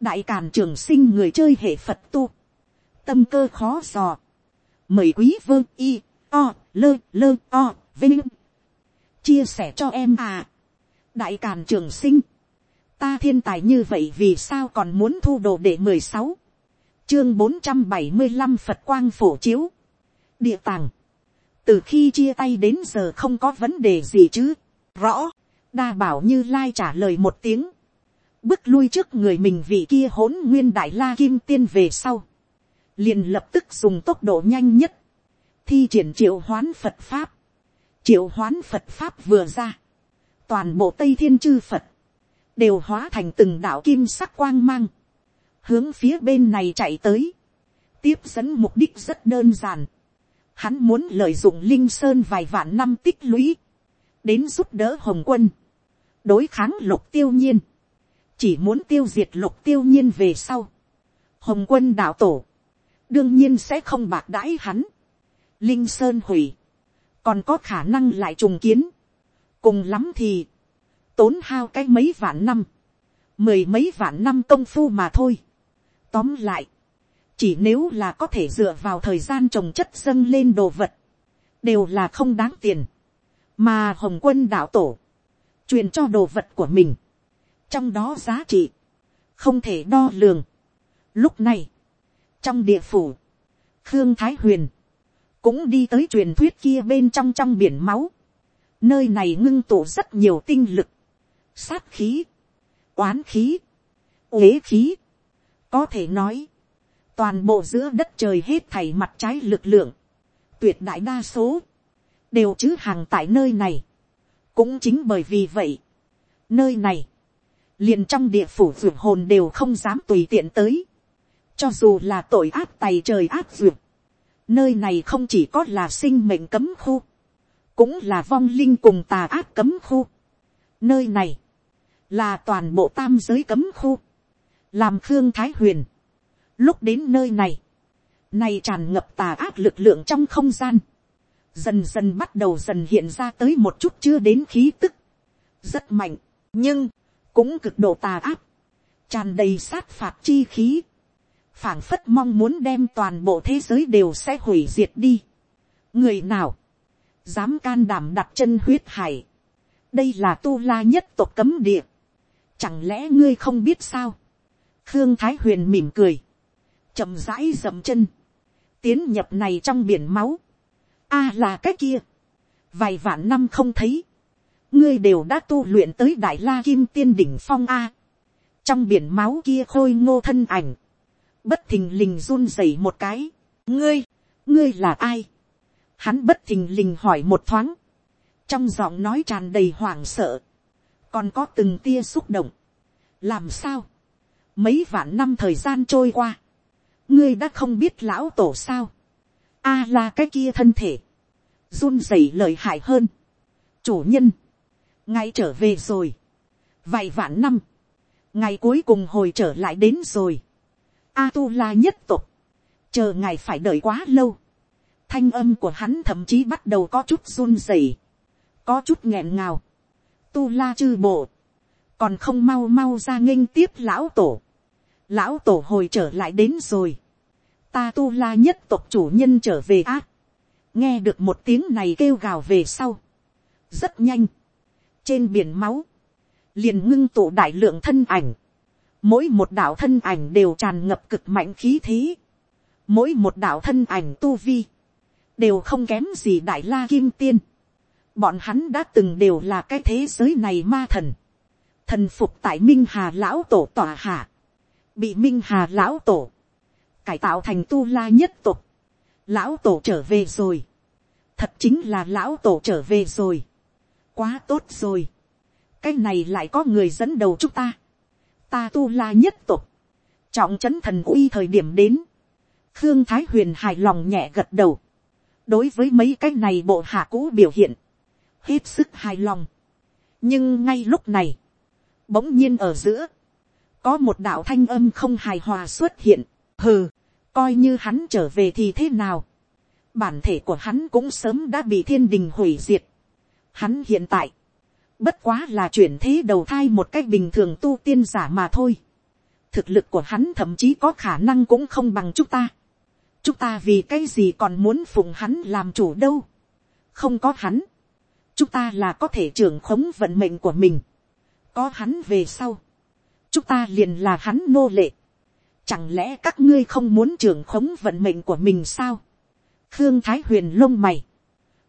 đại càn trường sinh người chơi hệ phật tu, tâm cơ khó dò, mời quý vơ y o lơ lơ o vinh. Chia sẻ cho em à, đại càn trường sinh. Ta thiên tài như vậy vì sao còn muốn thu đồ để mười sáu? Chương bốn trăm bảy mươi năm phật quang phổ chiếu. Địa tàng. Từ khi chia tay đến giờ không có vấn đề gì chứ. Rõ. Đa bảo như lai trả lời một tiếng. Bước lui trước người mình vị kia hỗn nguyên đại la kim tiên về sau. Liền lập tức dùng tốc độ nhanh nhất. Thi triển triệu hoán phật pháp. Triệu hoán phật pháp vừa ra. Toàn bộ tây thiên chư phật. Đều hóa thành từng đạo kim sắc quang mang, hướng phía bên này chạy tới, tiếp dẫn mục đích rất đơn giản, hắn muốn lợi dụng linh sơn vài vạn năm tích lũy, đến giúp đỡ hồng quân, đối kháng lục tiêu nhiên, chỉ muốn tiêu diệt lục tiêu nhiên về sau, hồng quân đạo tổ, đương nhiên sẽ không bạc đãi hắn, linh sơn hủy, còn có khả năng lại trùng kiến, cùng lắm thì, tốn hao cái mấy vạn năm, mười mấy vạn năm công phu mà thôi. Tóm lại, chỉ nếu là có thể dựa vào thời gian trồng chất dâng lên đồ vật, đều là không đáng tiền, mà hồng quân đạo tổ, truyền cho đồ vật của mình, trong đó giá trị, không thể đo lường. Lúc này, trong địa phủ, khương thái huyền, cũng đi tới truyền thuyết kia bên trong trong biển máu, nơi này ngưng tụ rất nhiều tinh lực, sát khí, oán khí, uế khí. Có thể nói, toàn bộ giữa đất trời hết thảy mặt trái lực lượng, tuyệt đại đa số, đều chứ hàng tại nơi này. cũng chính bởi vì vậy, nơi này, liền trong địa phủ ruột hồn đều không dám tùy tiện tới, cho dù là tội ác tày trời ác ruột, nơi này không chỉ có là sinh mệnh cấm khu, cũng là vong linh cùng tà ác cấm khu. Nơi này, là toàn bộ tam giới cấm khu, làm khương thái huyền. Lúc đến nơi này, này tràn ngập tà ác lực lượng trong không gian, dần dần bắt đầu dần hiện ra tới một chút chưa đến khí tức, rất mạnh, nhưng, cũng cực độ tà ác, tràn đầy sát phạt chi khí, phảng phất mong muốn đem toàn bộ thế giới đều sẽ hủy diệt đi. người nào, dám can đảm đặt chân huyết hải, đây là tu la nhất tộc cấm địa, chẳng lẽ ngươi không biết sao, khương thái huyền mỉm cười, chậm rãi dậm chân, tiến nhập này trong biển máu, a là cái kia, vài vạn năm không thấy, ngươi đều đã tu luyện tới đại la kim tiên đỉnh phong a, trong biển máu kia khôi ngô thân ảnh, bất thình lình run rẩy một cái, ngươi, ngươi là ai, hắn bất thình lình hỏi một thoáng, trong giọng nói tràn đầy hoảng sợ, còn có từng tia xúc động, làm sao, mấy vạn năm thời gian trôi qua, ngươi đã không biết lão tổ sao, a là cái kia thân thể, run rẩy lời hại hơn, chủ nhân, ngay trở về rồi, vài vạn năm, ngày cuối cùng hồi trở lại đến rồi, a tu la nhất tục, chờ ngài phải đợi quá lâu, thanh âm của hắn thậm chí bắt đầu có chút run rẩy, có chút nghẹn ngào, tu la chư bộ, còn không mau mau ra nghênh tiếp lão tổ, lão tổ hồi trở lại đến rồi, ta tu la nhất tộc chủ nhân trở về ác, nghe được một tiếng này kêu gào về sau, rất nhanh, trên biển máu, liền ngưng tụ đại lượng thân ảnh, mỗi một đạo thân ảnh đều tràn ngập cực mạnh khí thế, mỗi một đạo thân ảnh tu vi, đều không kém gì đại la kim tiên, bọn hắn đã từng đều là cái thế giới này ma thần, thần phục tại minh hà lão tổ tòa hạ, bị minh hà lão tổ, cải tạo thành tu la nhất tục, lão tổ trở về rồi, thật chính là lão tổ trở về rồi, quá tốt rồi, cái này lại có người dẫn đầu chúng ta, ta tu la nhất tục, trọng c h ấ n thần uy thời điểm đến, khương thái huyền hài lòng nhẹ gật đầu, đối với mấy cái này bộ hạ cũ biểu hiện, hết sức hài lòng. nhưng ngay lúc này, bỗng nhiên ở giữa, có một đạo thanh âm không hài hòa xuất hiện, hừ, coi như hắn trở về thì thế nào, bản thể của hắn cũng sớm đã bị thiên đình hủy diệt. Hắn hiện tại, bất quá là chuyển thế đầu thai một cách bình thường tu tiên giả mà thôi. thực lực của hắn thậm chí có khả năng cũng không bằng chúng ta. chúng ta vì cái gì còn muốn phụng hắn làm chủ đâu. không có hắn. chúng ta là có thể trưởng khống vận mệnh của mình có hắn về sau. chúng ta liền là hắn nô lệ. chẳng lẽ các ngươi không muốn trưởng khống vận mệnh của mình sao. khương thái huyền lông mày.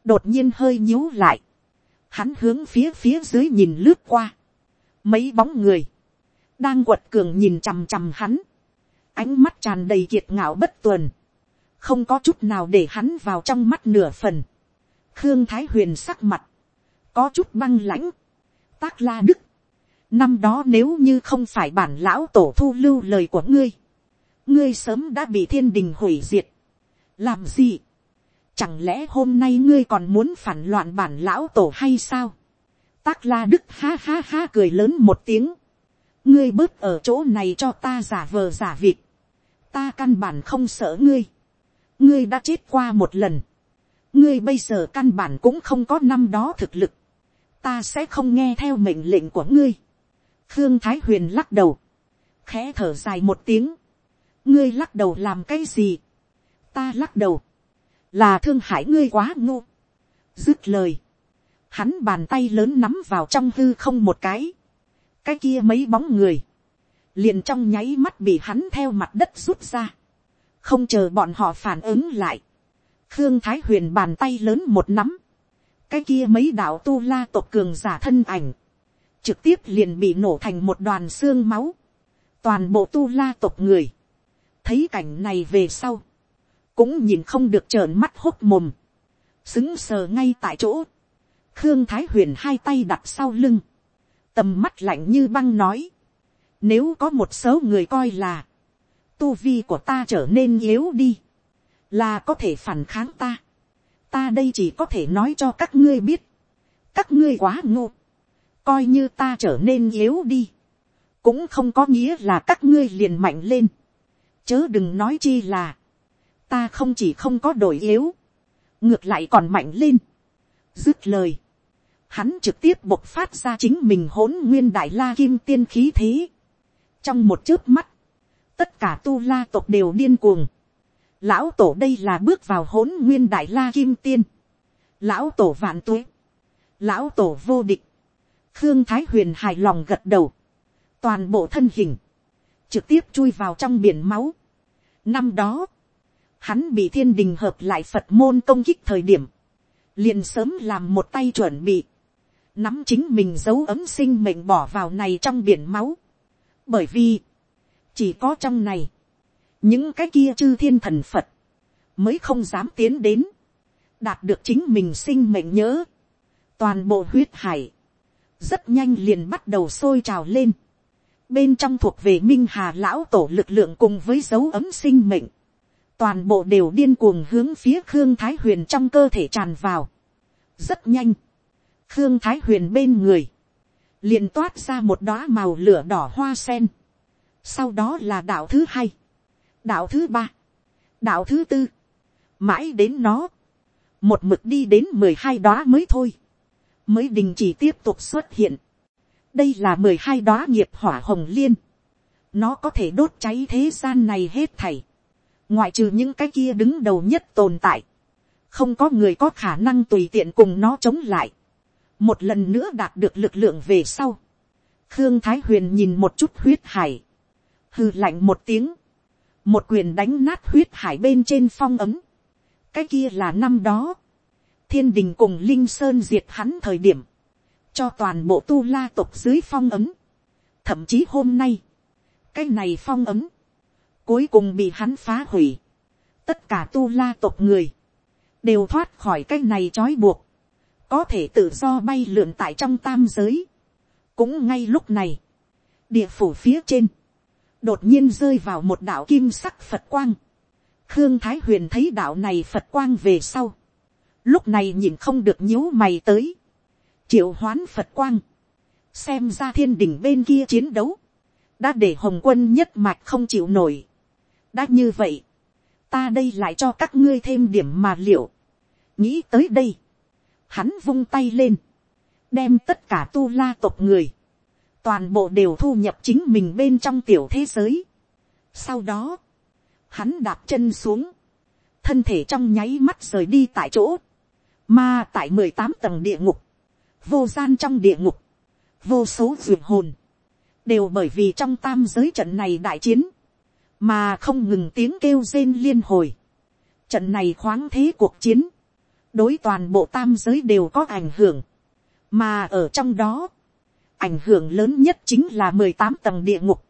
đột nhiên hơi nhíu lại. Hắn hướng phía phía dưới nhìn lướt qua, mấy bóng người, đang quật cường nhìn chằm chằm hắn, ánh mắt tràn đầy kiệt ngạo bất tuần, không có chút nào để hắn vào trong mắt nửa phần, khương thái huyền sắc mặt, có chút băng lãnh, tác la đức, năm đó nếu như không phải bản lão tổ thu lưu lời của ngươi, ngươi sớm đã bị thiên đình hủy diệt, làm gì, Chẳng lẽ hôm nay ngươi còn muốn phản loạn bản lão tổ hay sao? tác la đức ha ha ha cười lớn một tiếng, ngươi bớt ở chỗ này cho ta giả vờ giả vịt, ta căn bản không sợ ngươi, ngươi đã chết qua một lần, ngươi bây giờ căn bản cũng không có năm đó thực lực, ta sẽ không nghe theo mệnh lệnh của ngươi khương thái huyền lắc đầu, khẽ thở dài một tiếng, ngươi lắc đầu làm cái gì, ta lắc đầu, là thương hại ngươi quá ngô. dứt lời, hắn bàn tay lớn nắm vào trong hư không một cái, cái kia mấy bóng người, liền trong nháy mắt bị hắn theo mặt đất rút ra, không chờ bọn họ phản ứng lại, khương thái huyền bàn tay lớn một nắm, cái kia mấy đạo tu la tộc cường giả thân ảnh, trực tiếp liền bị nổ thành một đoàn xương máu, toàn bộ tu la tộc người, thấy cảnh này về sau, cũng nhìn không được trợn mắt hốt mồm, xứng sờ ngay tại chỗ, khương thái huyền hai tay đặt sau lưng, tầm mắt lạnh như băng nói, nếu có một số người coi là, tu vi của ta trở nên yếu đi, là có thể phản kháng ta, ta đây chỉ có thể nói cho các ngươi biết, các ngươi quá ngô, coi như ta trở nên yếu đi, cũng không có nghĩa là các ngươi liền mạnh lên, chớ đừng nói chi là, ta không chỉ không có đổi yếu, ngược lại còn mạnh lên. dứt lời, hắn trực tiếp bộc phát ra chính mình hỗn nguyên đại la kim tiên khí thế. trong một chớp mắt, tất cả tu la tộc đều điên cuồng. lão tổ đây là bước vào hỗn nguyên đại la kim tiên. lão tổ vạn tuế. lão tổ vô địch khương thái huyền hài lòng gật đầu. toàn bộ thân hình, trực tiếp chui vào trong biển máu. năm đó, hắn bị thiên đình hợp lại phật môn công kích thời điểm, liền sớm làm một tay chuẩn bị, nắm chính mình dấu ấm sinh mệnh bỏ vào này trong biển máu, bởi vì, chỉ có trong này, những cái kia chư thiên thần phật, mới không dám tiến đến, đạt được chính mình sinh mệnh nhớ, toàn bộ huyết hải, rất nhanh liền bắt đầu sôi trào lên, bên trong thuộc về minh hà lão tổ lực lượng cùng với dấu ấm sinh mệnh, toàn bộ đều điên cuồng hướng phía khương thái huyền trong cơ thể tràn vào. rất nhanh, khương thái huyền bên người, liền toát ra một đóa màu lửa đỏ hoa sen. sau đó là đạo thứ hai, đạo thứ ba, đạo thứ tư, mãi đến nó, một mực đi đến mười hai đóa mới thôi, mới đình chỉ tiếp tục xuất hiện. đây là mười hai đoá nghiệp hỏa hồng liên, nó có thể đốt cháy thế gian này hết thảy. Ngoại trừ những cái kia đứng đầu nhất tồn tại, không có người có khả năng tùy tiện cùng nó chống lại, một lần nữa đạt được lực lượng về sau, khương thái huyền nhìn một chút huyết hải, hư lạnh một tiếng, một quyền đánh nát huyết hải bên trên phong ấm, cái kia là năm đó, thiên đình cùng linh sơn diệt hắn thời điểm, cho toàn bộ tu la tộc dưới phong ấm, thậm chí hôm nay, cái này phong ấm, cuối cùng bị hắn phá hủy. tất cả tu la tộc người, đều thoát khỏi cái này trói buộc, có thể tự do bay lượn tại trong tam giới. cũng ngay lúc này, địa phủ phía trên, đột nhiên rơi vào một đạo kim sắc phật quang. khương thái huyền thấy đạo này phật quang về sau, lúc này nhìn không được nhíu mày tới, triệu hoán phật quang, xem ra thiên đình bên kia chiến đấu, đã để hồng quân nhất mạch không chịu nổi. Đã như vậy, ta đây lại cho các ngươi thêm điểm mà liệu. nghĩ tới đây, hắn vung tay lên, đem tất cả tu la tộc người, toàn bộ đều thu nhập chính mình bên trong tiểu thế giới. sau đó, hắn đạp chân xuống, thân thể trong nháy mắt rời đi tại chỗ, mà tại mười tám tầng địa ngục, vô gian trong địa ngục, vô số vượt hồn, đều bởi vì trong tam giới trận này đại chiến, mà không ngừng tiếng kêu rên liên hồi. Trận này khoáng thế cuộc chiến, đối toàn bộ tam giới đều có ảnh hưởng, mà ở trong đó, ảnh hưởng lớn nhất chính là mười tám tầng địa ngục,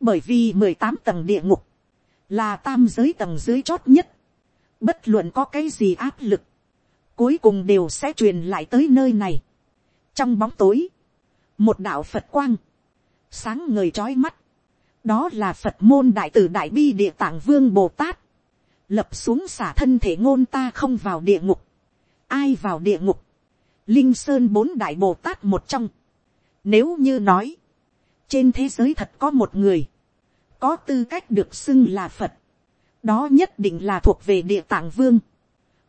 bởi vì mười tám tầng địa ngục, là tam giới tầng dưới chót nhất, bất luận có cái gì áp lực, cuối cùng đều sẽ truyền lại tới nơi này. trong bóng tối, một đạo phật quang, sáng ngời trói mắt, đó là phật môn đại tử đại bi địa tạng vương bồ tát, lập xuống xả thân thể ngôn ta không vào địa ngục, ai vào địa ngục, linh sơn bốn đại bồ tát một trong, nếu như nói, trên thế giới thật có một người, có tư cách được xưng là phật, đó nhất định là thuộc về địa tạng vương,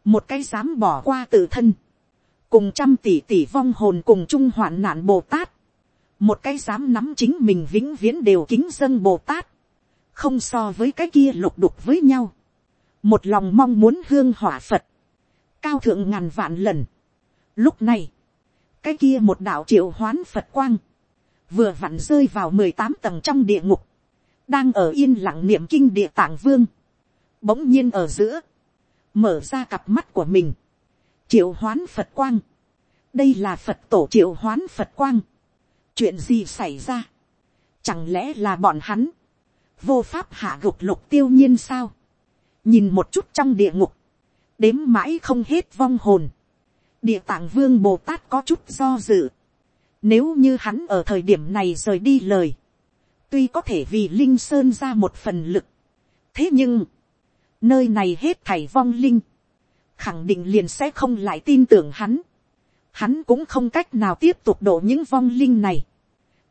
một cái dám bỏ qua tự thân, cùng trăm tỷ tỷ vong hồn cùng chung hoạn nạn bồ tát, một cái dám nắm chính mình vĩnh viễn đều kính dân bồ tát, không so với cái kia lục đục với nhau, một lòng mong muốn hương hỏa phật, cao thượng ngàn vạn lần. Lúc này, cái kia một đạo triệu hoán phật quang, vừa vặn rơi vào mười tám tầng trong địa ngục, đang ở yên lặng niệm kinh địa tạng vương, bỗng nhiên ở giữa, mở ra cặp mắt của mình, triệu hoán phật quang, đây là phật tổ triệu hoán phật quang, chuyện gì xảy ra, chẳng lẽ là bọn hắn, vô pháp hạ gục lục tiêu nhiên sao, nhìn một chút trong địa ngục, đếm mãi không hết vong hồn, địa tạng vương bồ tát có chút do dự, nếu như hắn ở thời điểm này rời đi lời, tuy có thể vì linh sơn ra một phần lực, thế nhưng, nơi này hết thảy vong linh, khẳng định liền sẽ không lại tin tưởng hắn, hắn cũng không cách nào tiếp tục đổ những vong linh này,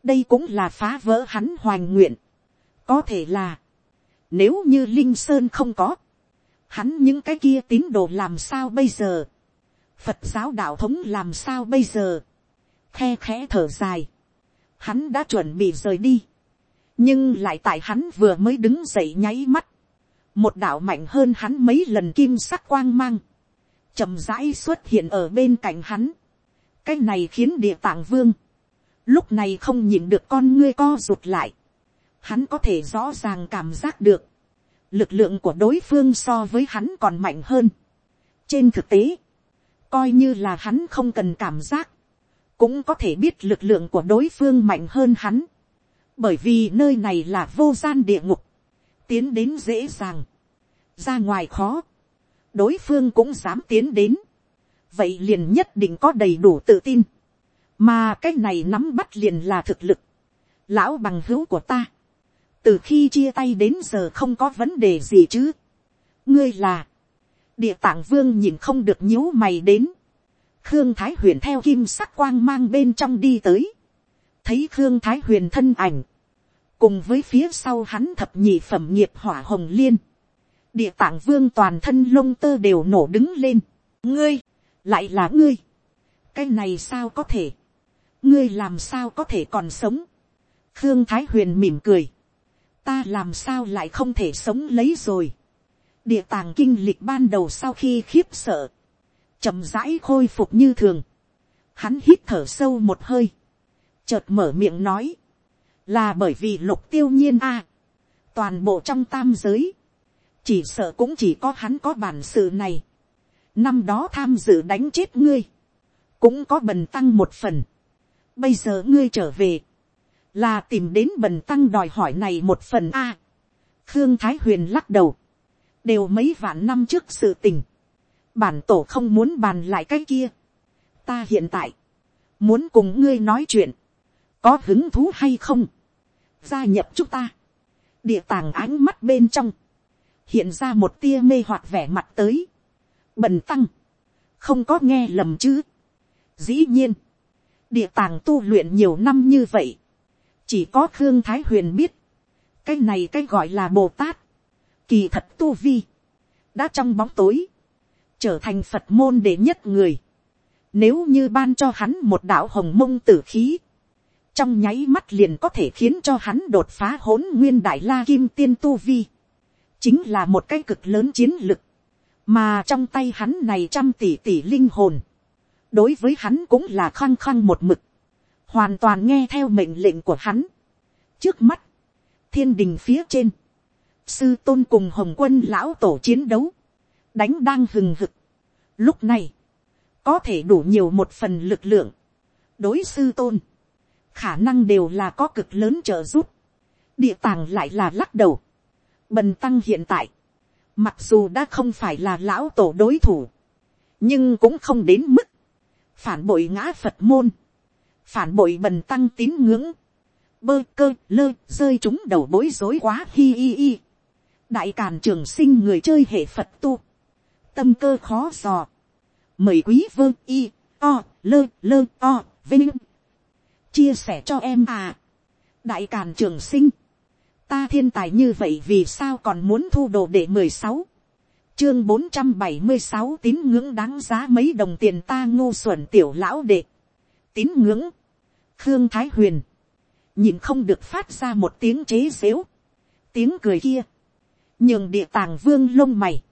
đây cũng là phá vỡ hắn hoành nguyện, có thể là, nếu như linh sơn không có, hắn những cái kia tín đồ làm sao bây giờ, phật giáo đạo thống làm sao bây giờ, khe khẽ thở dài, hắn đã chuẩn bị rời đi, nhưng lại tại hắn vừa mới đứng dậy nháy mắt, một đạo mạnh hơn hắn mấy lần kim sắc quang mang, chậm rãi xuất hiện ở bên cạnh hắn, cái này khiến địa tạng vương, lúc này không nhìn được con ngươi co rụt lại, hắn có thể rõ ràng cảm giác được, lực lượng của đối phương so với hắn còn mạnh hơn. trên thực tế, coi như là hắn không cần cảm giác, cũng có thể biết lực lượng của đối phương mạnh hơn hắn, bởi vì nơi này là vô gian địa ngục, tiến đến dễ dàng, ra ngoài khó, đối phương cũng dám tiến đến, vậy liền nhất định có đầy đủ tự tin, mà cái này nắm bắt liền là thực lực, lão bằng hữu của ta, từ khi chia tay đến giờ không có vấn đề gì chứ. ngươi là, địa tạng vương nhìn không được nhíu mày đến. khương thái huyền theo kim sắc quang mang bên trong đi tới. thấy khương thái huyền thân ảnh, cùng với phía sau hắn thập nhị phẩm nghiệp hỏa hồng liên. địa tạng vương toàn thân lông tơ đều nổ đứng lên. ngươi, lại là ngươi. cái này sao có thể. ngươi làm sao có thể còn sống. khương thái huyền mỉm cười ta làm sao lại không thể sống lấy rồi. địa tàng kinh lịch ban đầu sau khi khiếp sợ, chậm rãi khôi phục như thường, hắn hít thở sâu một hơi, chợt mở miệng nói, là bởi vì lục tiêu nhiên a, toàn bộ trong tam giới, chỉ sợ cũng chỉ có hắn có bản sự này, năm đó tham dự đánh chết ngươi, cũng có bần tăng một phần, bây giờ ngươi trở về, là tìm đến bần tăng đòi hỏi này một phần a. khương thái huyền lắc đầu, đều mấy vạn năm trước sự tình, bản tổ không muốn bàn lại cái kia. ta hiện tại, muốn cùng ngươi nói chuyện, có hứng thú hay không, gia nhập chúng ta, địa tàng ánh mắt bên trong, hiện ra một tia mê hoặc vẻ mặt tới, bần tăng, không có nghe lầm chứ, dĩ nhiên, địa tàng tu luyện nhiều năm như vậy, chỉ có khương thái huyền biết, cái này cái gọi là bồ tát, kỳ thật tu vi, đã trong bóng tối, trở thành phật môn đệ nhất người, nếu như ban cho hắn một đạo hồng mông tử khí, trong nháy mắt liền có thể khiến cho hắn đột phá hỗn nguyên đại la kim tiên tu vi, chính là một cái cực lớn chiến lực, mà trong tay hắn này trăm tỷ tỷ linh hồn, đối với hắn cũng là khăng khăng một mực, hoàn toàn nghe theo mệnh lệnh của hắn. trước mắt, thiên đình phía trên, sư tôn cùng hồng quân lão tổ chiến đấu, đánh đang hừng hực. lúc này, có thể đủ nhiều một phần lực lượng, đối sư tôn, khả năng đều là có cực lớn trợ giúp, địa tàng lại là lắc đầu, bần tăng hiện tại, mặc dù đã không phải là lão tổ đối thủ, nhưng cũng không đến mức, phản bội ngã phật môn, phản bội bần tăng tín ngưỡng, bơ cơ lơ rơi chúng đầu bối rối quá hi hi hi. đại càn trường sinh người chơi hệ phật tu, tâm cơ khó dò, mời quý vơ y o, lơ, lơ, o, vinh. Chia sẻ cho em à. Đại Càn Trường Sinh. Ta thiên tài như vậy vì sao còn muốn thu đồ để mười sáu Chương bốn trăm bảy mươi sáu tín ngưỡng đáng giá mấy đồng tiền ta ngu xuẩn tiểu lão đệ. Tín ngưỡng. Khương Thái Huyền. Nhìn không được phát ra một tiếng chế xếu. Tiếng cười kia. Nhường địa tàng vương lông mày.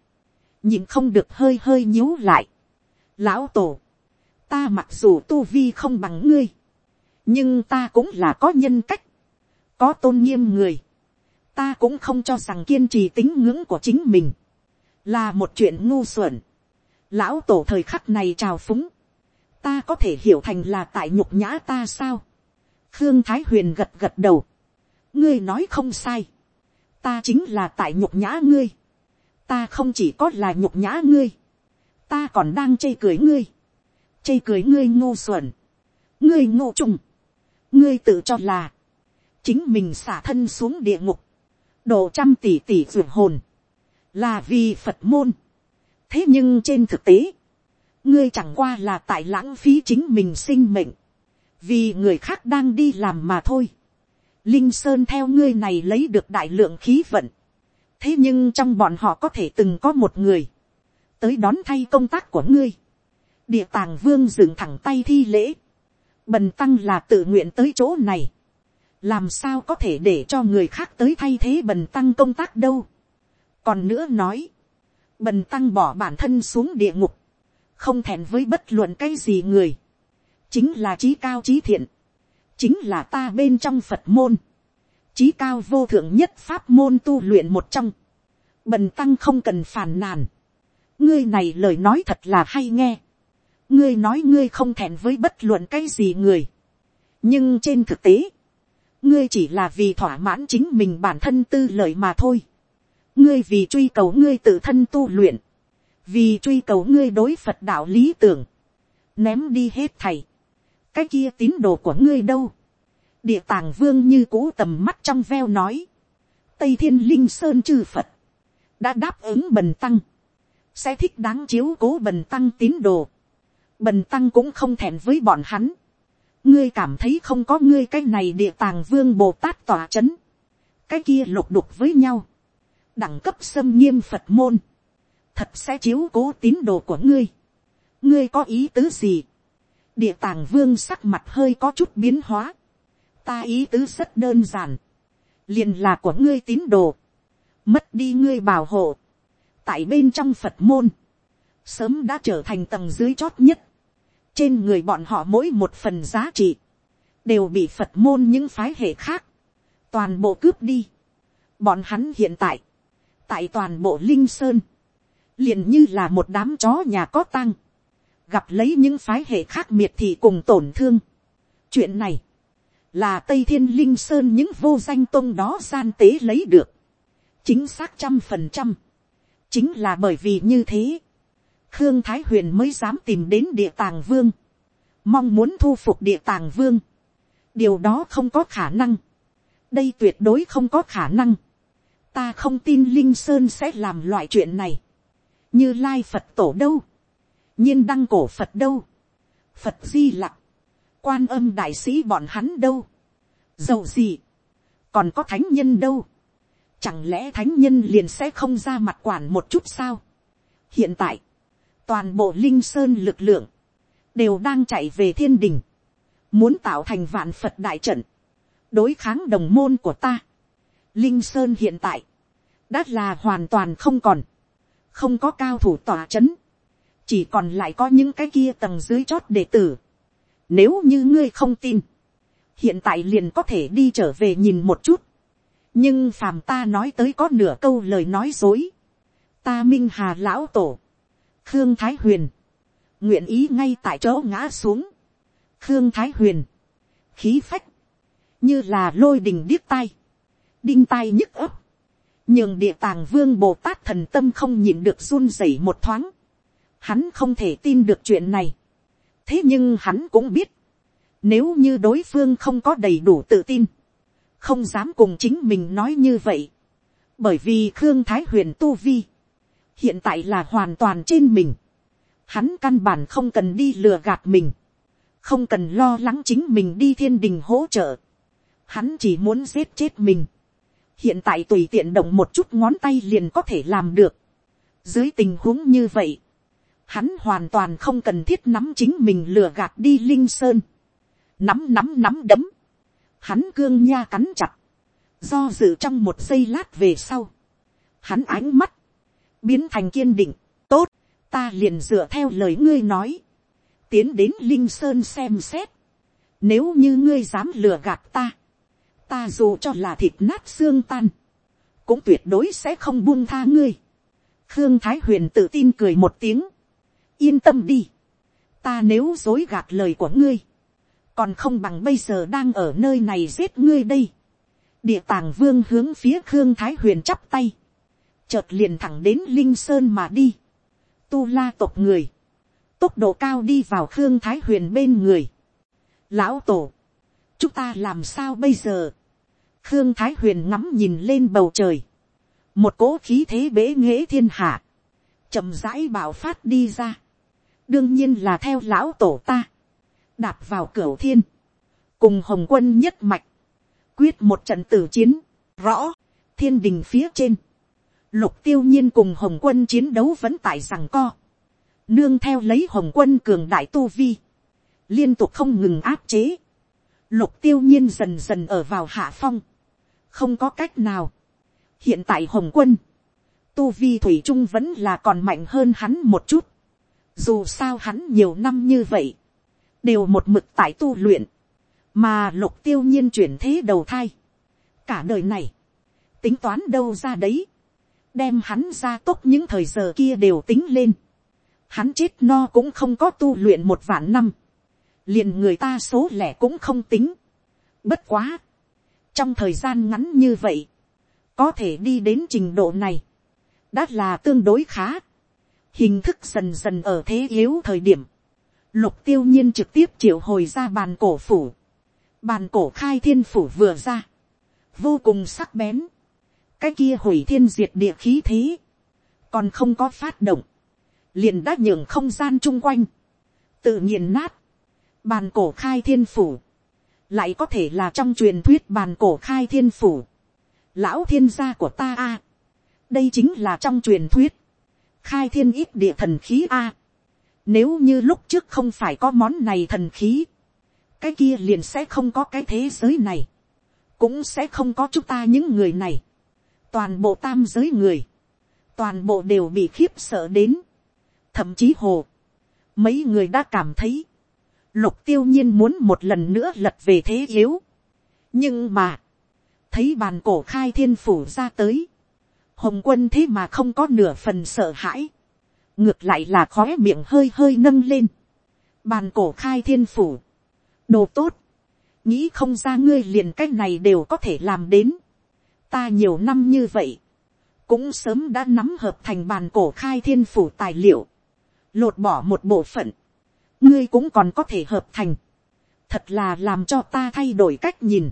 Nhìn không được hơi hơi nhíu lại. Lão tổ. Ta mặc dù tu vi không bằng ngươi. Nhưng ta cũng là có nhân cách. Có tôn nghiêm người. Ta cũng không cho rằng kiên trì tính ngưỡng của chính mình. Là một chuyện ngu xuẩn. Lão tổ thời khắc này trào phúng. Ta có thể hiểu thành là tại nhục nhã ta sao? Khương Thái Huyền gật gật đầu. Ngươi nói không sai. Ta chính là tại nhục nhã ngươi. Ta không chỉ có là nhục nhã ngươi. Ta còn đang chê cười ngươi. Chê cười ngươi ngu xuẩn. Ngươi ngô trùng. Ngươi tự cho là. Chính mình xả thân xuống địa ngục. Độ trăm tỷ tỷ ruột hồn. Là vì Phật môn. Thế nhưng trên thực tế. Ngươi chẳng qua là tại lãng phí chính mình sinh mệnh, vì người khác đang đi làm mà thôi. Linh Sơn theo ngươi này lấy được đại lượng khí vận. Thế nhưng trong bọn họ có thể từng có một người. Tới đón thay công tác của ngươi. Địa tàng vương dựng thẳng tay thi lễ. Bần tăng là tự nguyện tới chỗ này. Làm sao có thể để cho người khác tới thay thế bần tăng công tác đâu. Còn nữa nói. Bần tăng bỏ bản thân xuống địa ngục. Không thèn với bất luận cái gì người chính là trí cao trí thiện, chính là ta bên trong phật môn, trí cao vô thượng nhất pháp môn tu luyện một trong, bần tăng không cần phàn nàn, ngươi này lời nói thật là hay nghe, ngươi nói ngươi không thẹn với bất luận cái gì người, nhưng trên thực tế, ngươi chỉ là vì thỏa mãn chính mình bản thân tư lợi mà thôi, ngươi vì truy cầu ngươi tự thân tu luyện, vì truy cầu ngươi đối phật đạo lý tưởng, ném đi hết thầy, cái kia tín đồ của ngươi đâu, địa tàng vương như cũ tầm mắt trong veo nói, tây thiên linh sơn chư phật, đã đáp ứng bần tăng, sẽ thích đáng chiếu cố bần tăng tín đồ, bần tăng cũng không thèm với bọn hắn, ngươi cảm thấy không có ngươi cái này địa tàng vương bồ tát tỏa c h ấ n cái kia lục đục với nhau, đẳng cấp xâm nghiêm phật môn, thật sẽ chiếu cố tín đồ của ngươi, ngươi có ý tứ gì, địa tàng vương sắc mặt hơi có chút biến hóa. ta ý tứ rất đơn giản. liền là của ngươi tín đồ. mất đi ngươi bảo hộ. tại bên trong phật môn. sớm đã trở thành tầng dưới chót nhất trên người bọn họ mỗi một phần giá trị. đều bị phật môn những phái hệ khác. toàn bộ cướp đi. bọn hắn hiện tại. tại toàn bộ linh sơn. liền như là một đám chó nhà có tăng gặp lấy những phái hệ khác miệt thị cùng tổn thương. chuyện này, là tây thiên linh sơn những vô danh tôn đó gian tế lấy được. chính xác trăm phần trăm. chính là bởi vì như thế khương thái huyền mới dám tìm đến địa tàng vương. mong muốn thu phục địa tàng vương. điều đó không có khả năng. đây tuyệt đối không có khả năng. ta không tin linh sơn sẽ làm loại chuyện này. như lai phật tổ đâu nhiên đăng cổ phật đâu, phật di lặc, quan âm đại sĩ bọn hắn đâu, dầu gì, còn có thánh nhân đâu, chẳng lẽ thánh nhân liền sẽ không ra mặt quản một chút sao. hiện tại, toàn bộ linh sơn lực lượng, đều đang chạy về thiên đình, muốn tạo thành vạn phật đại trận, đối kháng đồng môn của ta. linh sơn hiện tại, đã là hoàn toàn không còn, không có cao thủ tòa c h ấ n chỉ còn lại có những cái kia tầng dưới chót đệ tử. Nếu như ngươi không tin, hiện tại liền có thể đi trở về nhìn một chút. nhưng phàm ta nói tới có nửa câu lời nói dối. ta minh hà lão tổ, khương thái huyền, nguyện ý ngay tại chỗ ngã xuống. khương thái huyền, khí phách, như là lôi đình điếc tai, đinh tai nhức ấp, nhường địa tàng vương bồ tát thần tâm không nhìn được run rẩy một thoáng. Hắn không thể tin được chuyện này. Thế nhưng hắn cũng biết. Nếu như đối phương không có đầy đủ tự tin. Không dám cùng chính mình nói như vậy. Bởi vì Khương Thái Huyền Tu Vi. Hiện tại là hoàn toàn trên mình. Hắn căn bản không cần đi lừa gạt mình. Không cần lo lắng chính mình đi thiên đình hỗ trợ. Hắn chỉ muốn giết chết mình. Hiện tại tùy tiện động một chút ngón tay liền có thể làm được. Dưới tình huống như vậy. Hắn hoàn toàn không cần thiết nắm chính mình lừa gạt đi Linh Sơn. Nắm nắm nắm đấm. Hắn cương nha cắn chặt. Do dự trong một giây lát về sau. Hắn ánh mắt. Biến thành kiên định. Tốt ta liền dựa theo lời ngươi nói, tiến đến linh sơn xem xét, nếu như ngươi dám lừa gạt ta, ta dù cho là thịt nát xương tan, cũng tuyệt đối sẽ không buông tha ngươi. khương thái huyền tự tin cười một tiếng, yên tâm đi, ta nếu dối gạt lời của ngươi, còn không bằng bây giờ đang ở nơi này giết ngươi đây. địa tàng vương hướng phía khương thái huyền chắp tay, chợt liền thẳng đến linh sơn mà đi. Tu la tộc người, tốc độ cao đi vào khương thái huyền bên người. lão tổ, chúng ta làm sao bây giờ. khương thái huyền ngắm nhìn lên bầu trời, một cỗ khí thế bế nghễ thiên hạ, chậm rãi bảo phát đi ra. đương nhiên là theo lão tổ ta, đạp vào cửa thiên, cùng hồng quân nhất mạch, quyết một trận tử chiến, rõ, thiên đình phía trên, lục tiêu nhiên cùng hồng quân chiến đấu vẫn tại rằng co. Nương theo lấy hồng quân cường đại tu vi. Liên tục không ngừng áp chế. Lục tiêu nhiên dần dần ở vào hạ phong. Không có cách nào. Hiện tại hồng quân. Tu vi thủy trung vẫn là còn mạnh hơn hắn một chút. Dù sao hắn nhiều năm như vậy. Đều một mực tại tu luyện. Mà lục tiêu nhiên chuyển thế đầu thai. Cả đời này. Tính toán đâu ra đấy đem hắn ra tốt những thời giờ kia đều tính lên. Hắn chết no cũng không có tu luyện một vạn năm. liền người ta số lẻ cũng không tính. Bất quá. Trong thời gian ngắn như vậy. Có thể đi đến trình độ này. Đã là tương đối khá. Hình thức dần dần ở thế yếu thời điểm. Lục tiêu nhiên trực tiếp triệu hồi ra bàn cổ phủ. Bàn cổ khai thiên phủ vừa ra. Vô cùng sắc bén cái kia hủy thiên diệt địa khí thế, còn không có phát động, liền đã nhường không gian chung quanh, tự nhiên nát, bàn cổ khai thiên phủ, lại có thể là trong truyền thuyết bàn cổ khai thiên phủ, lão thiên gia của ta a, đây chính là trong truyền thuyết, khai thiên ít địa thần khí a, nếu như lúc trước không phải có món này thần khí, cái kia liền sẽ không có cái thế giới này, cũng sẽ không có chúng ta những người này toàn bộ tam giới người, toàn bộ đều bị khiếp sợ đến, thậm chí hồ, mấy người đã cảm thấy, lục tiêu nhiên muốn một lần nữa lật về thế yếu, nhưng mà, thấy bàn cổ khai thiên phủ ra tới, hồng quân thế mà không có nửa phần sợ hãi, ngược lại là khóe miệng hơi hơi nâng lên, bàn cổ khai thiên phủ, đồ tốt, nghĩ không ra ngươi liền cái này đều có thể làm đến, ta nhiều năm như vậy, cũng sớm đã nắm hợp thành bàn cổ khai thiên phủ tài liệu, lột bỏ một bộ phận, ngươi cũng còn có thể hợp thành, thật là làm cho ta thay đổi cách nhìn,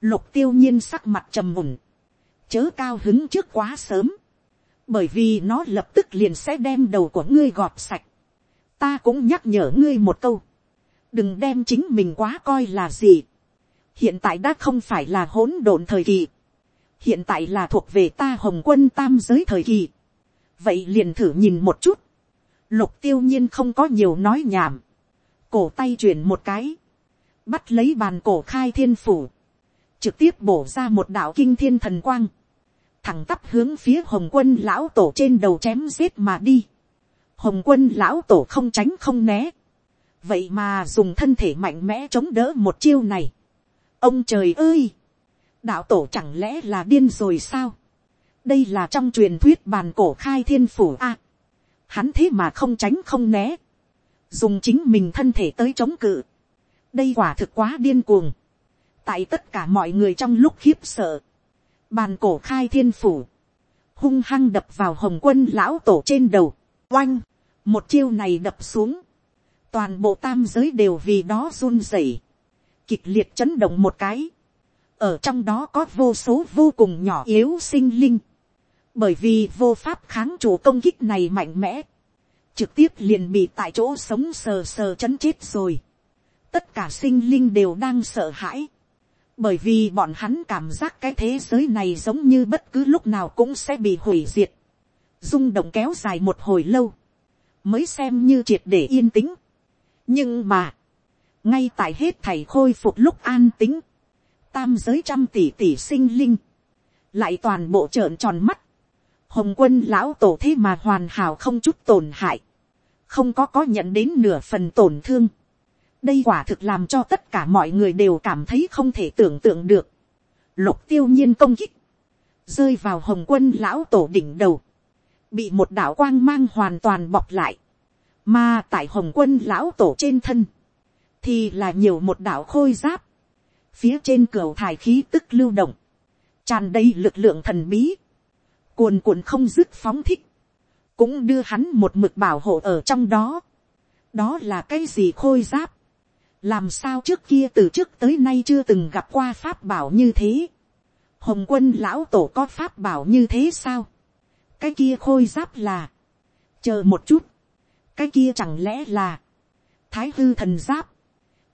lục tiêu nhiên sắc mặt trầm mùn, chớ cao hứng trước quá sớm, bởi vì nó lập tức liền sẽ đem đầu của ngươi gọt sạch, ta cũng nhắc nhở ngươi một câu, đừng đem chính mình quá coi là gì, hiện tại đã không phải là hỗn độn thời kỳ, hiện tại là thuộc về ta hồng quân tam giới thời kỳ. vậy liền thử nhìn một chút. lục tiêu nhiên không có nhiều nói nhảm. cổ tay chuyển một cái. bắt lấy bàn cổ khai thiên phủ. trực tiếp bổ ra một đạo kinh thiên thần quang. thẳng tắp hướng phía hồng quân lão tổ trên đầu chém giết mà đi. hồng quân lão tổ không tránh không né. vậy mà dùng thân thể mạnh mẽ chống đỡ một chiêu này. ông trời ơi! Đạo tổ chẳng lẽ là điên rồi sao. đây là trong truyền thuyết bàn cổ khai thiên phủ a. hắn thế mà không tránh không né. dùng chính mình thân thể tới chống cự. đây quả thực quá điên cuồng. tại tất cả mọi người trong lúc khiếp sợ. bàn cổ khai thiên phủ. hung hăng đập vào hồng quân lão tổ trên đầu. oanh. một chiêu này đập xuống. toàn bộ tam giới đều vì đó run rẩy. kịch liệt chấn động một cái ở trong đó có vô số vô cùng nhỏ yếu sinh linh, bởi vì vô pháp kháng chủ công kích này mạnh mẽ, trực tiếp liền bị tại chỗ sống sờ sờ chấn chết rồi. tất cả sinh linh đều đang sợ hãi, bởi vì bọn hắn cảm giác cái thế giới này giống như bất cứ lúc nào cũng sẽ bị hủy diệt, rung động kéo dài một hồi lâu, mới xem như triệt để yên tĩnh. nhưng mà, ngay tại hết thảy khôi phục lúc an tĩnh tam giới trăm tỷ tỷ sinh linh, lại toàn bộ trợn tròn mắt, hồng quân lão tổ thế mà hoàn hảo không chút tổn hại, không có có nhận đến nửa phần tổn thương. đây quả thực làm cho tất cả mọi người đều cảm thấy không thể tưởng tượng được. lục tiêu nhiên công kích, rơi vào hồng quân lão tổ đỉnh đầu, bị một đạo quang mang hoàn toàn bọc lại, mà tại hồng quân lão tổ trên thân, thì là nhiều một đạo khôi giáp, phía trên cửa thải khí tức lưu động, tràn đầy lực lượng thần bí, cuồn cuộn không dứt phóng thích, cũng đưa hắn một mực bảo hộ ở trong đó. đó là cái gì khôi giáp, làm sao trước kia từ trước tới nay chưa từng gặp qua pháp bảo như thế. hồng quân lão tổ có pháp bảo như thế sao, cái kia khôi giáp là, chờ một chút, cái kia chẳng lẽ là, thái hư thần giáp,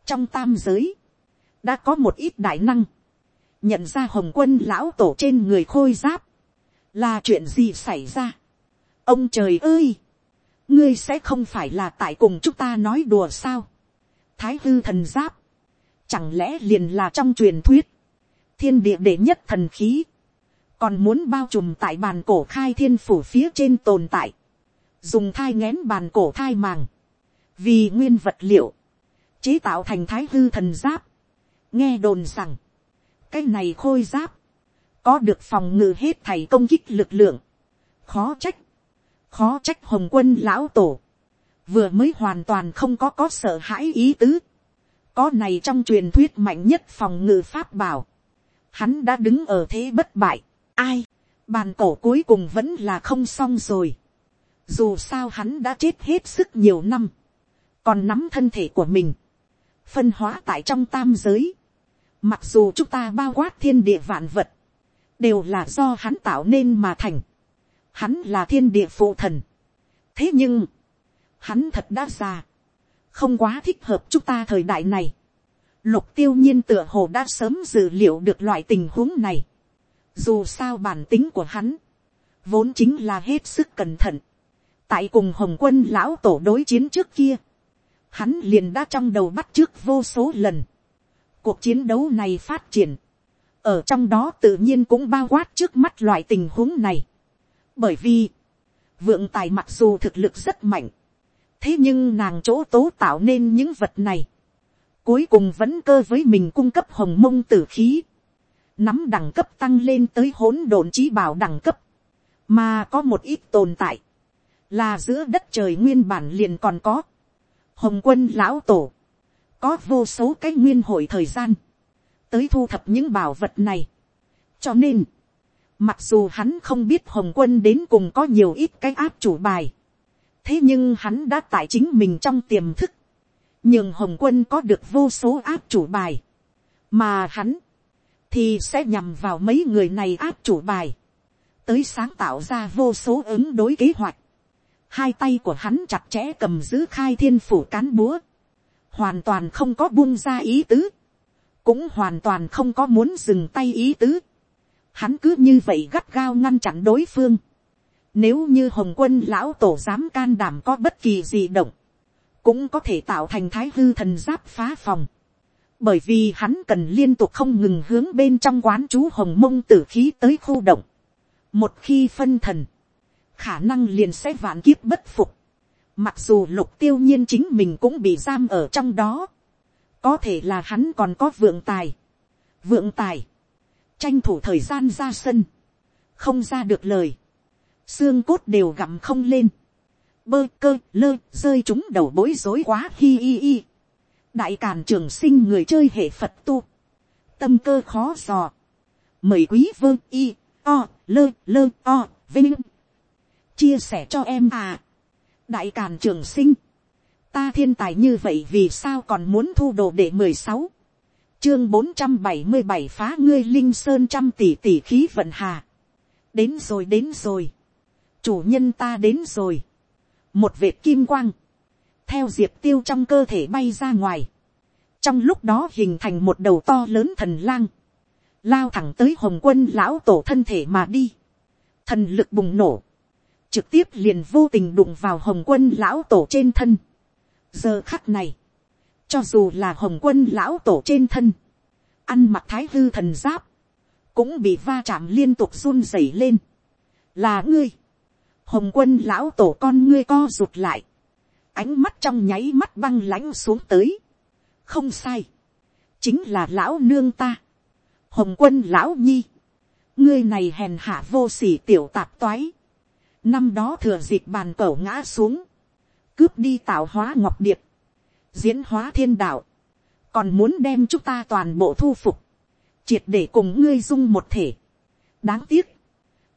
trong tam giới, đã có một ít đại năng, nhận ra hồng quân lão tổ trên người khôi giáp, là chuyện gì xảy ra. ông trời ơi, ngươi sẽ không phải là tại cùng chúng ta nói đùa sao. thái hư thần giáp, chẳng lẽ liền là trong truyền thuyết, thiên địa đệ nhất thần khí, còn muốn bao trùm tại bàn cổ khai thiên phủ phía trên tồn tại, dùng thai ngén bàn cổ thai màng, vì nguyên vật liệu, chế tạo thành thái hư thần giáp, nghe đồn rằng, cái này khôi giáp, có được phòng ngự hết thầy công kích lực lượng, khó trách, khó trách hồng quân lão tổ, vừa mới hoàn toàn không có có sợ hãi ý tứ, có này trong truyền thuyết mạnh nhất phòng ngự pháp bảo, hắn đã đứng ở thế bất bại, ai, bàn cổ cuối cùng vẫn là không xong rồi, dù sao hắn đã chết hết sức nhiều năm, còn nắm thân thể của mình, phân hóa tại trong tam giới, mặc dù chúng ta bao quát thiên địa vạn vật, đều là do hắn tạo nên mà thành. Hắn là thiên địa phụ thần. thế nhưng, hắn thật đã già, không quá thích hợp chúng ta thời đại này. Lục tiêu nhiên tựa hồ đã sớm dự liệu được loại tình huống này. Dù sao bản tính của hắn, vốn chính là hết sức cẩn thận. Tại cùng Hồng quân lão tổ đối chiến trước kia, hắn liền đã trong đầu bắt trước vô số lần. Cuộc chiến đấu này phát triển, ở trong đó tự nhiên cũng bao quát trước mắt loại tình huống này. bởi vì, vượng tài mặc dù thực lực rất mạnh, thế nhưng nàng chỗ tố tạo nên những vật này, cuối cùng vẫn cơ với mình cung cấp hồng mông tử khí, nắm đẳng cấp tăng lên tới hỗn độn trí bảo đẳng cấp, mà có một ít tồn tại, là giữa đất trời nguyên bản liền còn có, hồng quân lão tổ, có vô số cái nguyên hội thời gian, tới thu thập những bảo vật này. cho nên, mặc dù hắn không biết hồng quân đến cùng có nhiều ít cái áp chủ bài, thế nhưng hắn đã tại chính mình trong tiềm thức, nhưng hồng quân có được vô số áp chủ bài, mà hắn, thì sẽ nhằm vào mấy người này áp chủ bài, tới sáng tạo ra vô số ứng đối kế hoạch. Hai tay của hắn chặt chẽ cầm giữ khai thiên phủ cán búa, hoàn toàn không có buông ra ý tứ cũng hoàn toàn không có muốn dừng tay ý tứ. Hắn cứ như vậy gắt gao ngăn chặn đối phương. Nếu như hồng quân lão tổ dám can đảm có bất kỳ gì động, cũng có thể tạo thành thái hư thần giáp phá phòng. Bởi vì hắn cần liên tục không ngừng hướng bên trong quán chú hồng mông tử khí tới khu động. Một khi phân thần, khả năng liền sẽ vạn kiếp bất phục. Mặc dù lục tiêu nhiên chính mình cũng bị giam ở trong đó. Có thể là hắn còn có vượng tài, vượng tài, tranh thủ thời gian ra sân, không ra được lời, xương cốt đều gặm không lên, bơ cơ lơ rơi chúng đầu bối rối quá hi hi hi, đại càn trường sinh người chơi hệ phật tu, tâm cơ khó dò, mời quý vơ y, o, lơ lơ o, vinh, chia sẻ cho em à, đại càn trường sinh, ta thiên tài như vậy vì sao còn muốn thu đồ để mười sáu? Chương bốn trăm bảy mươi bảy phá ngươi linh sơn trăm tỷ tỷ khí vận hà. Đến rồi đến rồi. Chủ nhân ta đến rồi. Một vệt kim quang, theo diệp tiêu trong cơ thể bay ra ngoài, trong lúc đó hình thành một đầu to lớn thần lang, lao thẳng tới hồng quân lão tổ thân thể mà đi, thần lực bùng nổ, trực tiếp liền vô tình đụng vào hồng quân lão tổ trên thân. giờ khắc này, cho dù là hồng quân lão tổ trên thân, ăn mặc thái hư thần giáp, cũng bị va chạm liên tục run rẩy lên. là ngươi, hồng quân lão tổ con ngươi co rụt lại, ánh mắt trong nháy mắt băng lãnh xuống tới. không sai, chính là lão nương ta, hồng quân lão nhi, ngươi này hèn hạ vô sỉ tiểu tạp toái, năm đó thừa dịp bàn cẩu ngã xuống, cướp đi tạo hóa ngọc điệp, diễn hóa thiên đạo, còn muốn đem chúng ta toàn bộ thu phục, triệt để cùng ngươi dung một thể. đáng tiếc,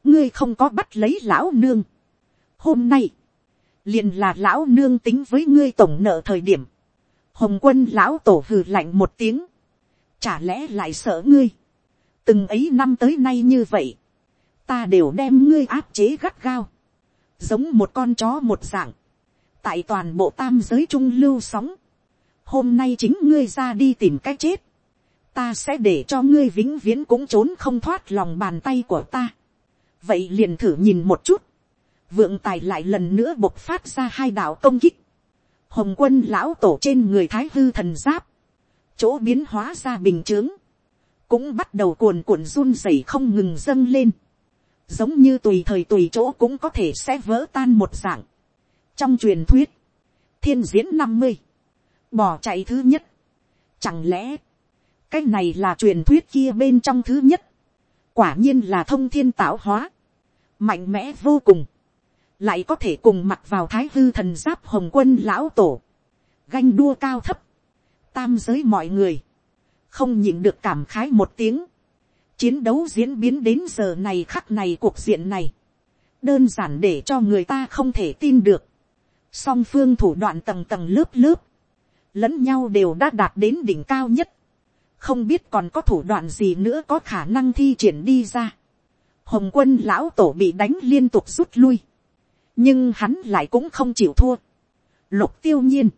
ngươi không có bắt lấy lão nương. hôm nay, liền là lão nương tính với ngươi tổng nợ thời điểm, hồng quân lão tổ hừ lạnh một tiếng, chả lẽ lại sợ ngươi, từng ấy năm tới nay như vậy, ta đều đem ngươi áp chế gắt gao, giống một con chó một dạng, tại toàn bộ tam giới trung lưu sóng, hôm nay chính ngươi ra đi tìm cách chết, ta sẽ để cho ngươi vĩnh viễn cũng trốn không thoát lòng bàn tay của ta. vậy liền thử nhìn một chút, vượng tài lại lần nữa bộc phát ra hai đạo công kích, hồng quân lão tổ trên người thái hư thần giáp, chỗ biến hóa ra bình chướng, cũng bắt đầu cuồn cuộn run rẩy không ngừng dâng lên, giống như tùy thời tùy chỗ cũng có thể sẽ vỡ tan một dạng. trong truyền thuyết, thiên diễn năm mươi, bỏ chạy thứ nhất, chẳng lẽ, cái này là truyền thuyết kia bên trong thứ nhất, quả nhiên là thông thiên tạo hóa, mạnh mẽ vô cùng, lại có thể cùng mặt vào thái hư thần giáp hồng quân lão tổ, ganh đua cao thấp, tam giới mọi người, không nhịn được cảm khái một tiếng, chiến đấu diễn biến đến giờ này khắc này cuộc diện này, đơn giản để cho người ta không thể tin được, song phương thủ đoạn tầng tầng lớp lớp, lẫn nhau đều đã đạt đến đỉnh cao nhất, không biết còn có thủ đoạn gì nữa có khả năng thi triển đi ra. Hồng quân lão tổ bị đánh liên tục rút lui, nhưng hắn lại cũng không chịu thua. Lục tiêu nhiên,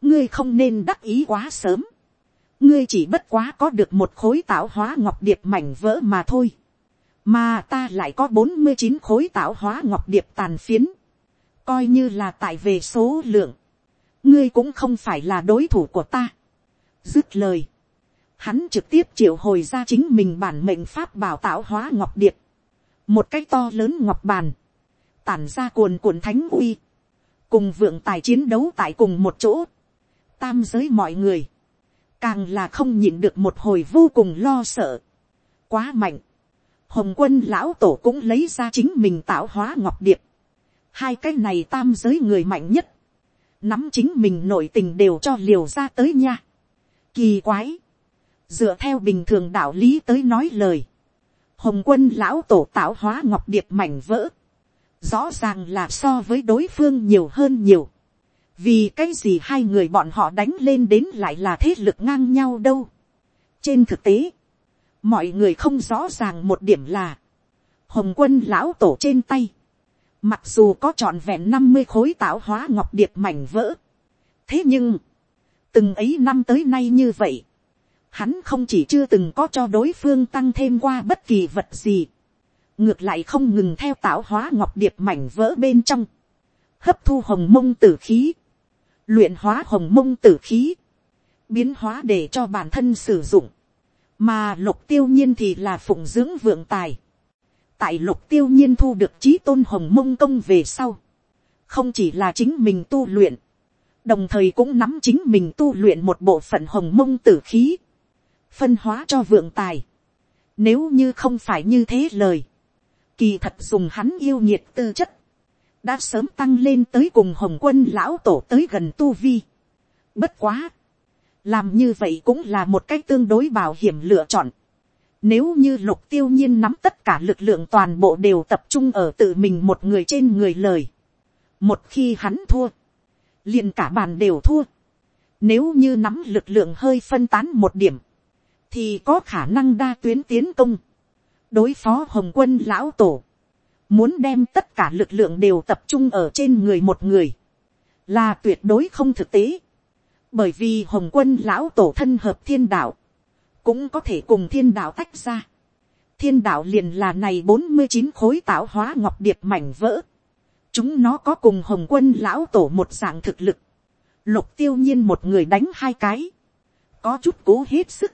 ngươi không nên đắc ý quá sớm, ngươi chỉ bất quá có được một khối tạo hóa ngọc điệp mảnh vỡ mà thôi, mà ta lại có bốn mươi chín khối tạo hóa ngọc điệp tàn phiến, coi như là tại về số lượng, ngươi cũng không phải là đối thủ của ta. dứt lời, hắn trực tiếp triệu hồi ra chính mình bản mệnh pháp bảo tạo hóa ngọc điệp, một cái to lớn ngọc bàn, tản ra cuồn cuộn thánh uy, cùng vượng tài chiến đấu tại cùng một chỗ, tam giới mọi người, càng là không nhịn được một hồi vô cùng lo sợ, quá mạnh, hồng quân lão tổ cũng lấy ra chính mình tạo hóa ngọc điệp, hai cái này tam giới người mạnh nhất, nắm chính mình nội tình đều cho liều ra tới nha. Kỳ quái, dựa theo bình thường đạo lý tới nói lời, hồng quân lão tổ tạo hóa ngọc điệp mảnh vỡ, rõ ràng là so với đối phương nhiều hơn nhiều, vì cái gì hai người bọn họ đánh lên đến lại là thế lực ngang nhau đâu. trên thực tế, mọi người không rõ ràng một điểm là, hồng quân lão tổ trên tay, mặc dù có trọn vẹn năm mươi khối tạo hóa ngọc điệp mảnh vỡ, thế nhưng, từng ấy năm tới nay như vậy, hắn không chỉ chưa từng có cho đối phương tăng thêm qua bất kỳ vật gì, ngược lại không ngừng theo tạo hóa ngọc điệp mảnh vỡ bên trong, hấp thu hồng mông tử khí, luyện hóa hồng mông tử khí, biến hóa để cho bản thân sử dụng, mà lục tiêu nhiên thì là phụng dưỡng vượng tài. tại lục tiêu nhiên thu được trí tôn hồng mông công về sau, không chỉ là chính mình tu luyện, đồng thời cũng nắm chính mình tu luyện một bộ phận hồng mông tử khí, phân hóa cho vượng tài. Nếu như không phải như thế lời, kỳ thật dùng hắn yêu nhiệt tư chất, đã sớm tăng lên tới cùng hồng quân lão tổ tới gần tu vi. Bất quá, làm như vậy cũng là một cách tương đối bảo hiểm lựa chọn. Nếu như lục tiêu nhiên nắm tất cả lực lượng toàn bộ đều tập trung ở tự mình một người trên người lời. Một khi hắn thua, liền cả bàn đều thua. Nếu như nắm lực lượng hơi phân tán một điểm, thì có khả năng đa tuyến tiến công. Đối phó hồng quân lão tổ muốn đem tất cả lực lượng đều tập trung ở trên người một người, là tuyệt đối không thực tế, bởi vì hồng quân lão tổ thân hợp thiên đạo, cũng có thể cùng thiên đạo tách ra. thiên đạo liền là này bốn mươi chín khối tạo hóa ngọc điệp mảnh vỡ, chúng nó có cùng hồng quân lão tổ một dạng thực lực, lục tiêu nhiên một người đánh hai cái, có chút cố hết sức,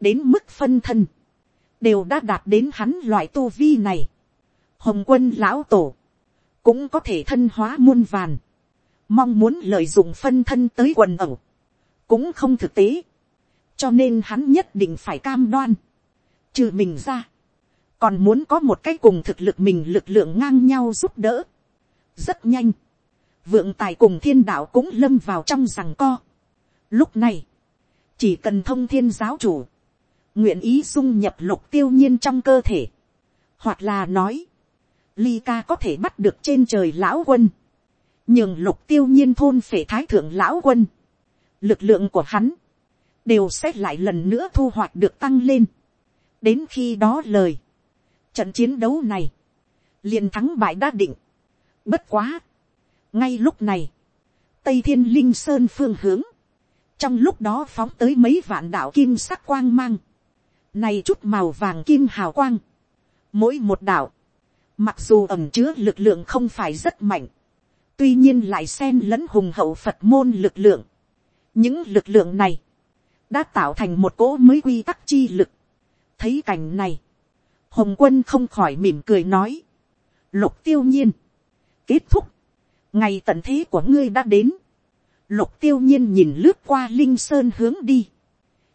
đến mức phân thân, đều đã đạt đến hắn loại tu vi này. Hồng quân lão tổ, cũng có thể thân hóa muôn vàn, mong muốn lợi dụng phân thân tới quần ẩu, cũng không thực tế, cho nên hắn nhất định phải cam đoan, trừ mình ra, còn muốn có một cái cùng thực lực mình lực lượng ngang nhau giúp đỡ. rất nhanh, vượng tài cùng thiên đạo cũng lâm vào trong rằng co. lúc này, chỉ cần thông thiên giáo chủ, nguyện ý dung nhập lục tiêu nhiên trong cơ thể, hoặc là nói, ly ca có thể bắt được trên trời lão quân, nhường lục tiêu nhiên thôn phể thái thượng lão quân, lực lượng của hắn, đều sẽ lại lần nữa thu hoạch được tăng lên. đến khi đó lời, trận chiến đấu này, liền thắng bại đã định. bất quá, ngay lúc này, tây thiên linh sơn phương hướng, trong lúc đó phóng tới mấy vạn đạo kim sắc quang mang, này chút màu vàng kim hào quang, mỗi một đạo, mặc dù ẩm chứa lực lượng không phải rất mạnh, tuy nhiên lại xen lẫn hùng hậu phật môn lực lượng. những lực lượng này, đã tạo thành một cỗ mới quy tắc chi lực. thấy cảnh này, hồng quân không khỏi mỉm cười nói, lục tiêu nhiên, kết thúc, ngày tận thế của ngươi đã đến, lục tiêu nhiên nhìn lướt qua linh sơn hướng đi,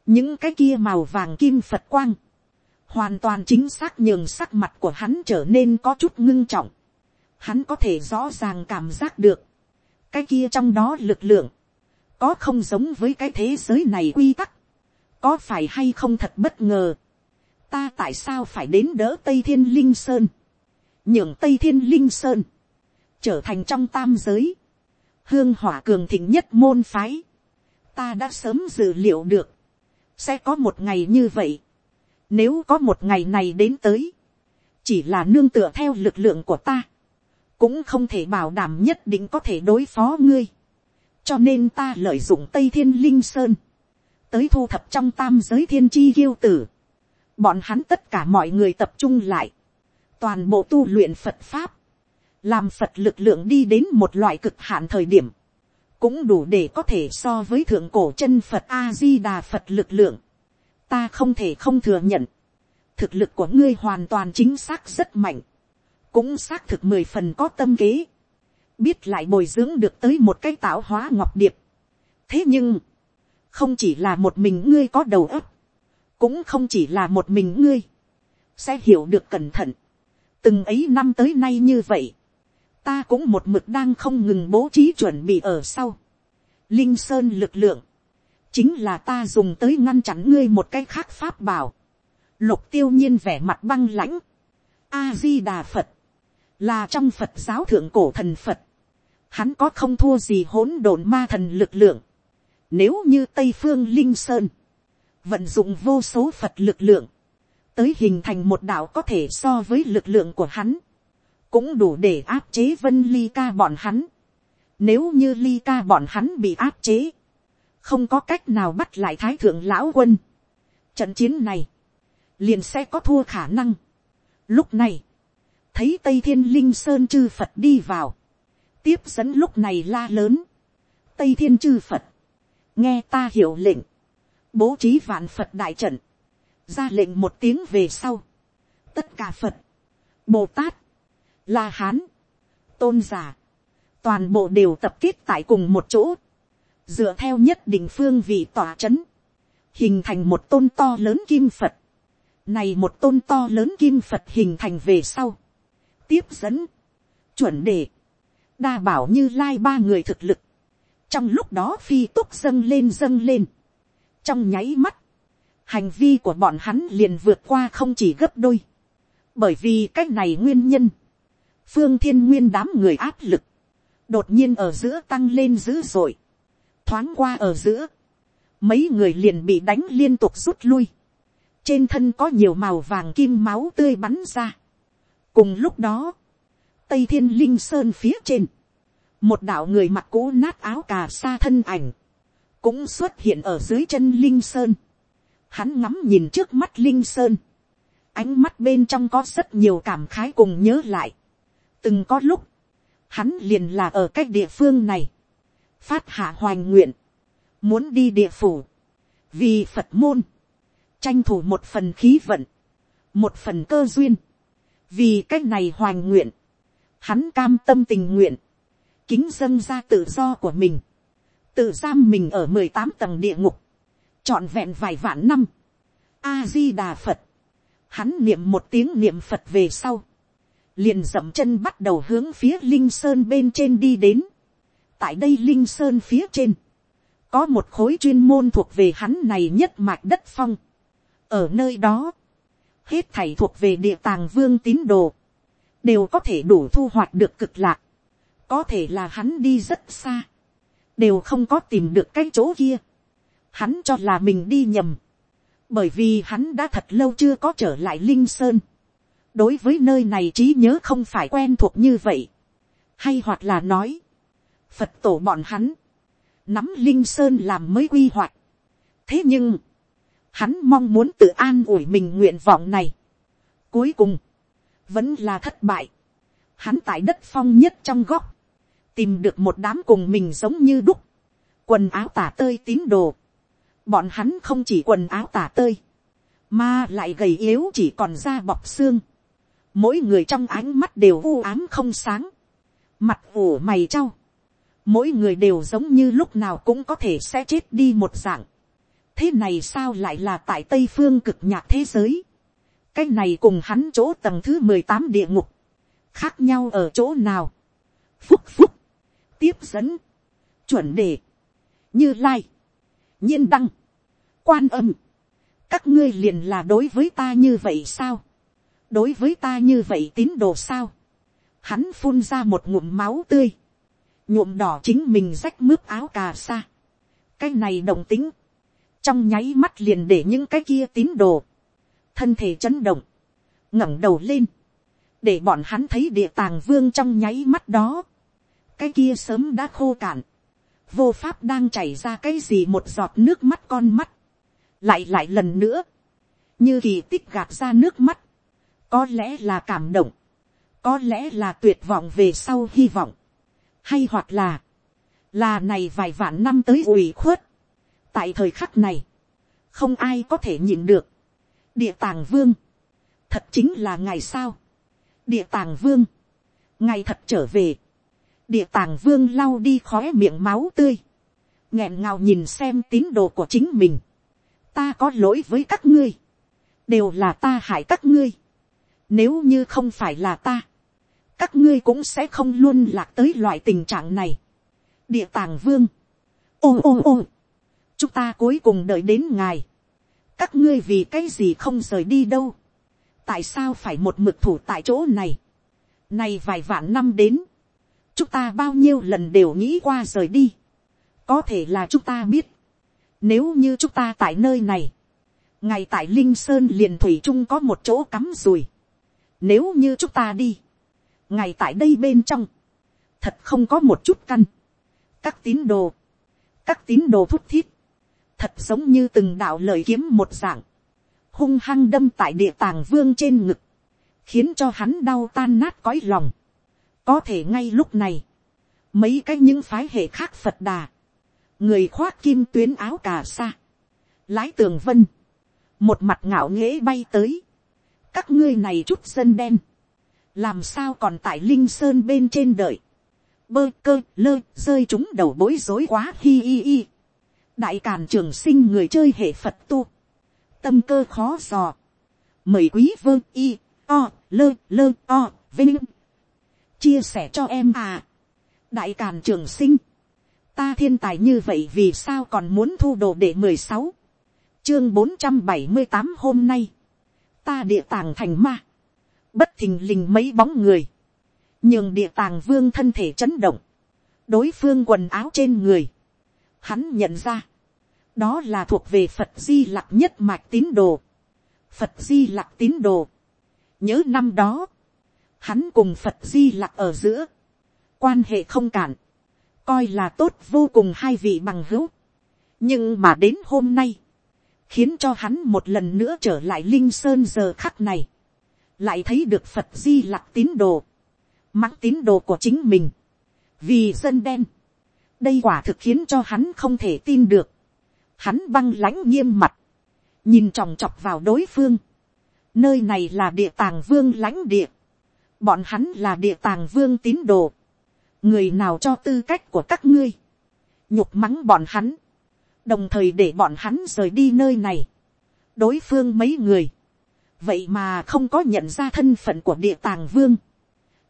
những cái kia màu vàng kim phật quang, hoàn toàn chính xác nhường sắc mặt của hắn trở nên có chút ngưng trọng, hắn có thể rõ ràng cảm giác được, cái kia trong đó lực lượng, có không giống với cái thế giới này quy tắc, có phải hay không thật bất ngờ, ta tại sao phải đến đỡ tây thiên linh sơn, nhường tây thiên linh sơn, trở thành trong tam giới, hương hỏa cường thịnh nhất môn phái, ta đã sớm dự liệu được, sẽ có một ngày như vậy, nếu có một ngày này đến tới, chỉ là nương tựa theo lực lượng của ta, cũng không thể bảo đảm nhất định có thể đối phó ngươi. Cho nên ta lợi dụng tây thiên linh sơn, tới thu thập trong tam giới thiên chi kiêu tử, bọn hắn tất cả mọi người tập trung lại, toàn bộ tu luyện phật pháp, làm phật lực lượng đi đến một loại cực hạn thời điểm, cũng đủ để có thể so với thượng cổ chân phật a di đà phật lực lượng, ta không thể không thừa nhận, thực lực của ngươi hoàn toàn chính xác rất mạnh, cũng xác thực mười phần có tâm kế, biết lại bồi dưỡng được tới một cái tạo hóa ngọc điệp. thế nhưng, không chỉ là một mình ngươi có đầu óc, cũng không chỉ là một mình ngươi, sẽ hiểu được cẩn thận. từng ấy năm tới nay như vậy, ta cũng một mực đang không ngừng bố trí chuẩn bị ở sau. linh sơn lực lượng, chính là ta dùng tới ngăn chặn ngươi một cái khác pháp bảo. lục tiêu nhiên vẻ mặt băng lãnh, a di đà phật, là trong phật giáo thượng cổ thần phật, hắn có không thua gì hỗn độn ma thần lực lượng. Nếu như Tây Phương Linh Sơn, vận dụng vô số Phật lực lượng, tới hình thành một đạo có thể so với lực lượng của hắn, cũng đủ để áp chế vân ly ca bọn hắn. Nếu như ly ca bọn hắn bị áp chế, không có cách nào bắt lại thái thượng lão quân. Trận chiến này, liền sẽ có thua khả năng. Lúc này, thấy Tây Thiên Linh Sơn chư Phật đi vào. Tiếp dẫn lúc này la lớn, tây thiên chư phật, nghe ta hiểu lệnh, bố trí vạn phật đại trận, ra lệnh một tiếng về sau, tất cả phật, bồ tát, la hán, tôn giả, toàn bộ đều tập kết tại cùng một chỗ, dựa theo nhất định phương vị tỏa c h ấ n hình thành một tôn to lớn kim phật, này một tôn to lớn kim phật hình thành về sau, tiếp dẫn, chuẩn đề, đa bảo như lai ba người thực lực, trong lúc đó phi túc dâng lên dâng lên, trong nháy mắt, hành vi của bọn hắn liền vượt qua không chỉ gấp đôi, bởi vì cái này nguyên nhân, phương thiên nguyên đám người áp lực, đột nhiên ở giữa tăng lên dữ dội, thoáng qua ở giữa, mấy người liền bị đánh liên tục rút lui, trên thân có nhiều màu vàng kim máu tươi bắn ra. cùng lúc đó, tây thiên linh sơn phía trên, một đạo người mặc cũ nát áo cà sa thân ảnh, cũng xuất hiện ở dưới chân linh sơn. Hắn ngắm nhìn trước mắt linh sơn, ánh mắt bên trong có rất nhiều cảm khái cùng nhớ lại. từng có lúc, hắn liền là ở cách địa phương này, phát hạ hoành nguyện, muốn đi địa phủ, vì phật môn, tranh thủ một phần khí vận, một phần cơ duyên, vì cách này hoành nguyện, hắn cam tâm tình nguyện, kính dâng ra tự do của mình, tự giam mình ở mười tám tầng địa ngục, trọn vẹn vài vạn năm, a di đà phật, hắn niệm một tiếng niệm phật về sau, liền dậm chân bắt đầu hướng phía linh sơn bên trên đi đến, tại đây linh sơn phía trên, có một khối chuyên môn thuộc về hắn này nhất mạch đất phong, ở nơi đó, hết thảy thuộc về địa tàng vương tín đồ, đều có thể đủ thu hoạch được cực lạc, có thể là hắn đi rất xa, đều không có tìm được cái chỗ kia, hắn cho là mình đi nhầm, bởi vì hắn đã thật lâu chưa có trở lại linh sơn, đối với nơi này trí nhớ không phải quen thuộc như vậy, hay hoặc là nói, phật tổ bọn hắn, nắm linh sơn làm mới quy hoạch. thế nhưng, hắn mong muốn tự an ủi mình nguyện vọng này. cuối cùng, vẫn là thất bại. hắn tại đất phong nhất trong góc, tìm được một đám cùng mình giống như đúc, quần áo tả tơi tín đồ. bọn hắn không chỉ quần áo tả tơi, mà lại gầy yếu chỉ còn da bọc xương. mỗi người trong ánh mắt đều u ám không sáng, mặt ủ mày trao mỗi người đều giống như lúc nào cũng có thể sẽ chết đi một dạng. thế này sao lại là tại tây phương cực nhạc thế giới. cái này cùng hắn chỗ tầng thứ mười tám địa ngục, khác nhau ở chỗ nào. phúc phúc, tiếp dẫn, chuẩn đề, như lai, nhiên đăng, quan âm, các ngươi liền là đối với ta như vậy sao, đối với ta như vậy tín đồ sao, hắn phun ra một ngụm máu tươi, nhuộm đỏ chính mình rách mướp áo cà sa. cái này động tính, trong nháy mắt liền để những cái kia tín đồ, thân thể chấn động, ngẩng đầu lên, để bọn hắn thấy địa tàng vương trong nháy mắt đó, cái kia sớm đã khô cạn, vô pháp đang chảy ra cái gì một giọt nước mắt con mắt, lại lại lần nữa, như kỳ tích gạt ra nước mắt, có lẽ là cảm động, có lẽ là tuyệt vọng về sau hy vọng, hay hoặc là, là này vài vạn năm tới ủy khuất, tại thời khắc này, không ai có thể nhìn được, địa tàng vương, thật chính là ngày sao, địa tàng vương, ngày thật trở về, địa tàng vương lau đi khói miệng máu tươi, nghẹn ngào nhìn xem tín đồ của chính mình, ta có lỗi với các ngươi, đều là ta hại các ngươi, nếu như không phải là ta, các ngươi cũng sẽ không luôn lạc tới loại tình trạng này. địa tàng vương, ô ô ô, chúng ta cuối cùng đợi đến ngài, các ngươi vì cái gì không rời đi đâu, tại sao phải một mực thủ tại chỗ này, nay vài vạn năm đến, chúng ta bao nhiêu lần đều nghĩ qua rời đi, có thể là chúng ta biết, nếu như chúng ta tại nơi này, ngày tại linh sơn liền thủy trung có một chỗ cắm rùi, nếu như chúng ta đi, ngày tại đây bên trong, thật không có một chút căn, các tín đồ, các tín đồ thúc thiết, thật giống như từng đạo lời kiếm một dạng, hung hăng đâm tại địa tàng vương trên ngực, khiến cho hắn đau tan nát cõi lòng. có thể ngay lúc này, mấy cái những phái hệ khác phật đà, người khoác kim tuyến áo cà sa, lái tường vân, một mặt ngạo nghễ bay tới, các ngươi này chút dân đen, làm sao còn tại linh sơn bên trên đợi, bơ cơ lơ rơi chúng đầu bối rối quá hi hi hi. đại càn trường sinh người chơi hệ phật tu, tâm cơ khó dò, mời quý vơ y o lơ lơ o vinh. Chia sẻ cho em à. đại càn trường sinh, ta thiên tài như vậy vì sao còn muốn thu đồ để mười sáu, chương bốn trăm bảy mươi tám hôm nay, ta địa tàng thành ma, bất thình lình mấy bóng người, nhường địa tàng vương thân thể chấn động, đối phương quần áo trên người, hắn nhận ra, đó là thuộc về phật di lặc nhất mạch tín đồ, phật di lặc tín đồ, nhớ năm đó, hắn cùng phật di lặc ở giữa, quan hệ không cản, coi là tốt vô cùng hai vị bằng hữu. nhưng mà đến hôm nay, khiến cho hắn một lần nữa trở lại linh sơn giờ khắc này, lại thấy được phật di lặc tín đồ, mắng tín đồ của chính mình, vì dân đen, đây quả thực khiến cho hắn không thể tin được, hắn băng lãnh nghiêm mặt, nhìn chòng chọc vào đối phương, nơi này là địa tàng vương lãnh địa, bọn hắn là địa tàng vương tín đồ, người nào cho tư cách của các ngươi, nhục mắng bọn hắn, đồng thời để bọn hắn rời đi nơi này, đối phương mấy người, vậy mà không có nhận ra thân phận của địa tàng vương,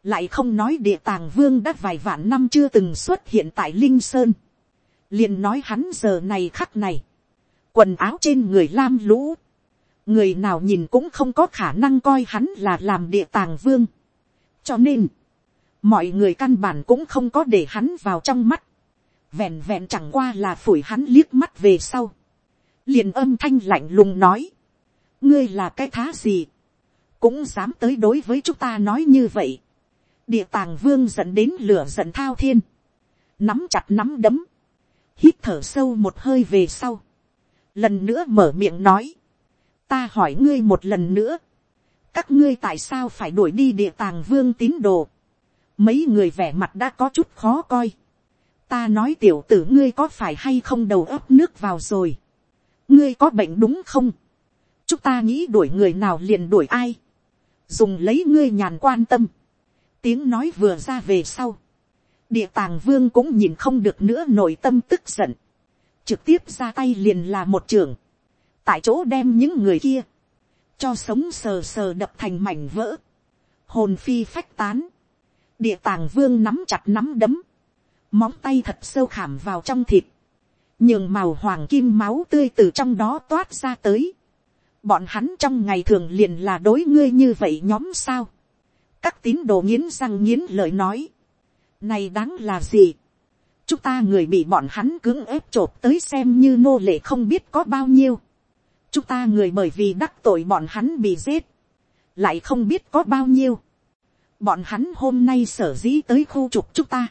lại không nói địa tàng vương đã vài vạn năm chưa từng xuất hiện tại linh sơn, liền nói hắn giờ này khắc này, quần áo trên người lam lũ, người nào nhìn cũng không có khả năng coi hắn là làm địa tàng vương. cho nên, mọi người căn bản cũng không có để hắn vào trong mắt, vẹn vẹn chẳng qua là phủi hắn liếc mắt về sau, liền âm thanh lạnh lùng nói, ngươi là cái thá gì, cũng dám tới đối với chúng ta nói như vậy, địa tàng vương dẫn đến lửa giận thao thiên, nắm chặt nắm đấm, hít thở sâu một hơi về sau, lần nữa mở miệng nói, ta hỏi ngươi một lần nữa, các ngươi tại sao phải đuổi đi địa tàng vương tín đồ, mấy người vẻ mặt đã có chút khó coi, ta nói tiểu tử ngươi có phải hay không đầu ấp nước vào rồi, ngươi có bệnh đúng không, chúng ta nghĩ đuổi người nào liền đuổi ai, dùng lấy ngươi nhàn quan tâm, tiếng nói vừa ra về sau, địa tàng vương cũng nhìn không được nữa nội tâm tức giận, trực tiếp ra tay liền là một trường, tại chỗ đem những người kia, cho sống sờ sờ đập thành mảnh vỡ, hồn phi phách tán, địa tàng vương nắm chặt nắm đấm, móng tay thật sâu khảm vào trong thịt, nhường màu hoàng kim máu tươi từ trong đó toát ra tới. Bọn hắn trong ngày thường liền là đối ngươi như vậy nhóm sao. Các tín đồ nghiến răng nghiến lời nói. Này đáng là gì? Chúng ta người bị bọn hắn cưỡng ép chộp tới xem như nô lệ không biết có bao nhiêu. Chúng ta người bởi vì đắc tội bọn hắn bị giết. Lại không biết có bao nhiêu. Bọn hắn hôm nay sở dĩ tới khu trục chúng ta.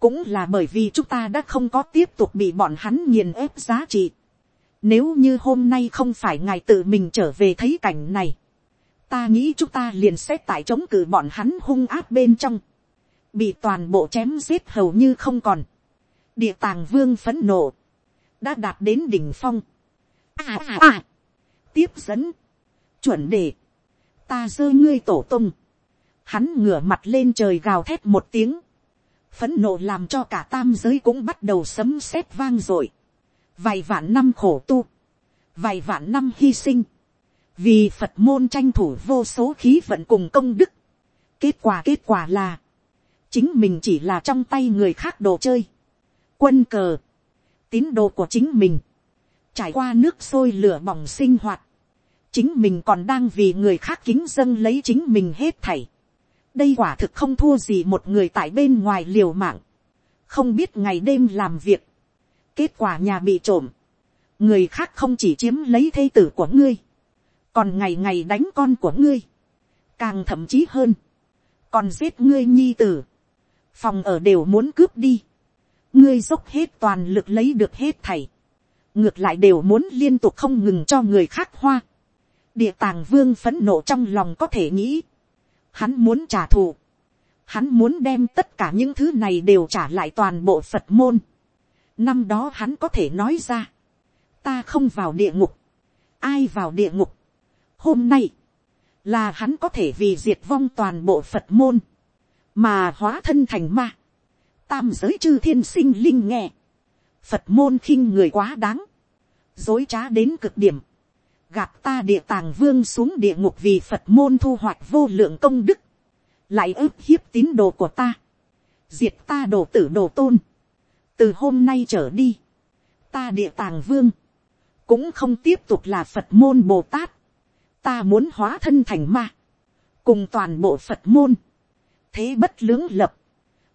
Cũng là bởi vì chúng ta đã không có tiếp tục bị bọn hắn nghiền ép giá trị. Nếu như hôm nay không phải ngài tự mình trở về thấy cảnh này. Ta nghĩ chúng ta liền sẽ tại chống cử bọn hắn hung áp bên trong. Bị toàn bộ chém giết hầu như không còn. địa tàng vương phấn nộ, đã đạt đến đỉnh phong. À à à, tiếp dẫn, chuẩn đề, ta dơ ngươi tổ tung, hắn ngửa mặt lên trời gào thét một tiếng, phấn nộ làm cho cả tam giới cũng bắt đầu sấm sét vang r i vài vạn năm khổ tu, vài vạn năm hy sinh, vì phật môn tranh thủ vô số khí vận cùng công đức. kết quả kết quả là, chính mình chỉ là trong tay người khác đồ chơi, quân cờ, tín đồ của chính mình, trải qua nước sôi lửa bỏng sinh hoạt, chính mình còn đang vì người khác kính dâng lấy chính mình hết thảy. đây quả thực không thua gì một người tại bên ngoài liều mạng, không biết ngày đêm làm việc, kết quả nhà bị trộm, người khác không chỉ chiếm lấy thê tử của ngươi, còn ngày ngày đánh con của ngươi, càng thậm chí hơn, còn giết ngươi nhi tử, phòng ở đều muốn cướp đi, ngươi dốc hết toàn lực lấy được hết thảy, ngược lại đều muốn liên tục không ngừng cho người khác hoa, địa tàng vương phấn nộ trong lòng có thể nghĩ, hắn muốn trả thù, hắn muốn đem tất cả những thứ này đều trả lại toàn bộ phật môn, năm đó hắn có thể nói ra, ta không vào địa ngục, ai vào địa ngục, hôm nay, là hắn có thể vì diệt vong toàn bộ phật môn, mà hóa thân thành ma, tam giới chư thiên sinh linh nghe, phật môn khinh người quá đáng, dối trá đến cực điểm, gạt ta địa tàng vương xuống địa ngục vì phật môn thu hoạch vô lượng công đức, lại ức hiếp tín đồ của ta, diệt ta đồ tử đồ tôn, từ hôm nay trở đi, ta địa tàng vương, cũng không tiếp tục là phật môn bồ tát, ta muốn hóa thân thành ma, cùng toàn bộ phật môn, thế bất lưỡng lập,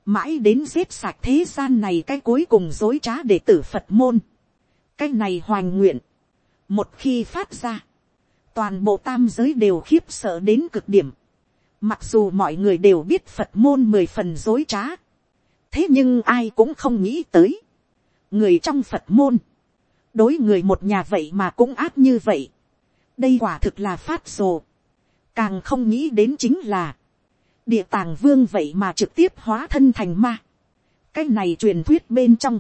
mãi đến giết sạch thế gian này cái cuối cùng dối trá để tử phật môn, cái này hoành nguyện, một khi phát ra, toàn bộ tam giới đều khiếp sợ đến cực điểm, Mặc dù mọi người đều biết Phật môn mười phần dối trá. Thế nhưng ai cũng không nghĩ tới. Người trong Phật môn. Đối người một nhà vậy mà cũng áp như vậy. Đây quả thực là phát rồ. Càng không nghĩ đến chính là. Địa tàng vương vậy mà trực tiếp hóa thân thành ma. Cái này truyền thuyết bên trong.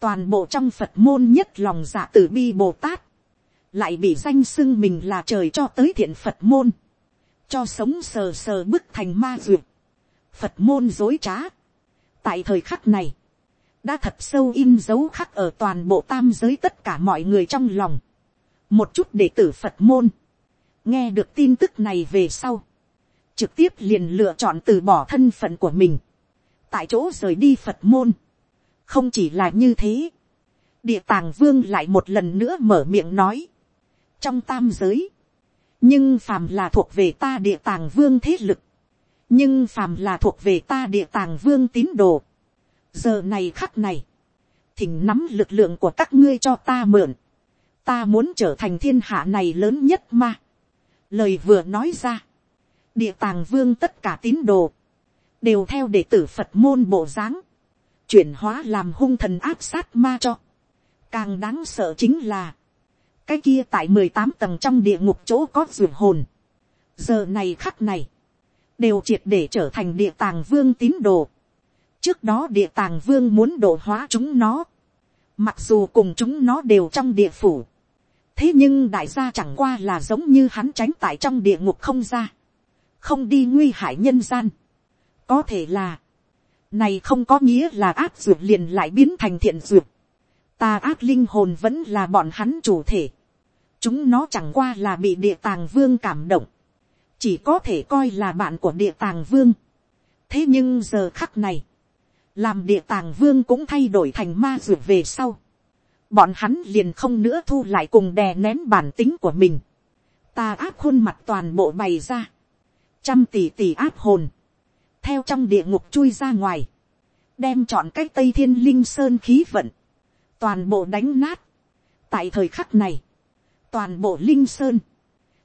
Toàn bộ trong Phật môn nhất lòng dạ tử bi Bồ Tát. Lại bị danh xưng mình là trời cho tới thiện Phật môn cho sống sờ sờ bức thành ma duyệt, phật môn dối trá tại thời khắc này, đã thật sâu in dấu khắc ở toàn bộ tam giới tất cả mọi người trong lòng. một chút đệ tử phật môn, nghe được tin tức này về sau, trực tiếp liền lựa chọn từ bỏ thân phận của mình, tại chỗ rời đi phật môn. không chỉ là như thế, địa tàng vương lại một lần nữa mở miệng nói, trong tam giới, nhưng phàm là thuộc về ta địa tàng vương thế lực, nhưng phàm là thuộc về ta địa tàng vương tín đồ, giờ này khắc này, thỉnh nắm lực lượng của các ngươi cho ta mượn, ta muốn trở thành thiên hạ này lớn nhất mà. lời vừa nói ra, địa tàng vương tất cả tín đồ, đều theo đệ tử phật môn bộ dáng, chuyển hóa làm hung thần áp sát ma cho. càng đáng sợ chính là, cái kia tại mười tám tầng trong địa ngục chỗ có ruột hồn. giờ này khắc này, đều triệt để trở thành địa tàng vương tín đồ. trước đó địa tàng vương muốn độ hóa chúng nó. mặc dù cùng chúng nó đều trong địa phủ. thế nhưng đại gia chẳng qua là giống như hắn tránh tại trong địa ngục không ra. không đi nguy hại nhân gian. có thể là, này không có nghĩa là áp ruột liền lại biến thành thiện ruột tà ác linh hồn vẫn là bọn hắn chủ thể. chúng nó chẳng qua là bị địa tàng vương cảm động, chỉ có thể coi là bạn của địa tàng vương. thế nhưng giờ khắc này, làm địa tàng vương cũng thay đổi thành ma ruột về sau. bọn hắn liền không nữa thu lại cùng đè nén bản tính của mình. ta áp khuôn mặt toàn bộ bày ra, trăm tỷ tỷ áp hồn, theo trong địa ngục chui ra ngoài, đem chọn cái tây thiên linh sơn khí vận, toàn bộ đánh nát. tại thời khắc này, toàn bộ linh sơn,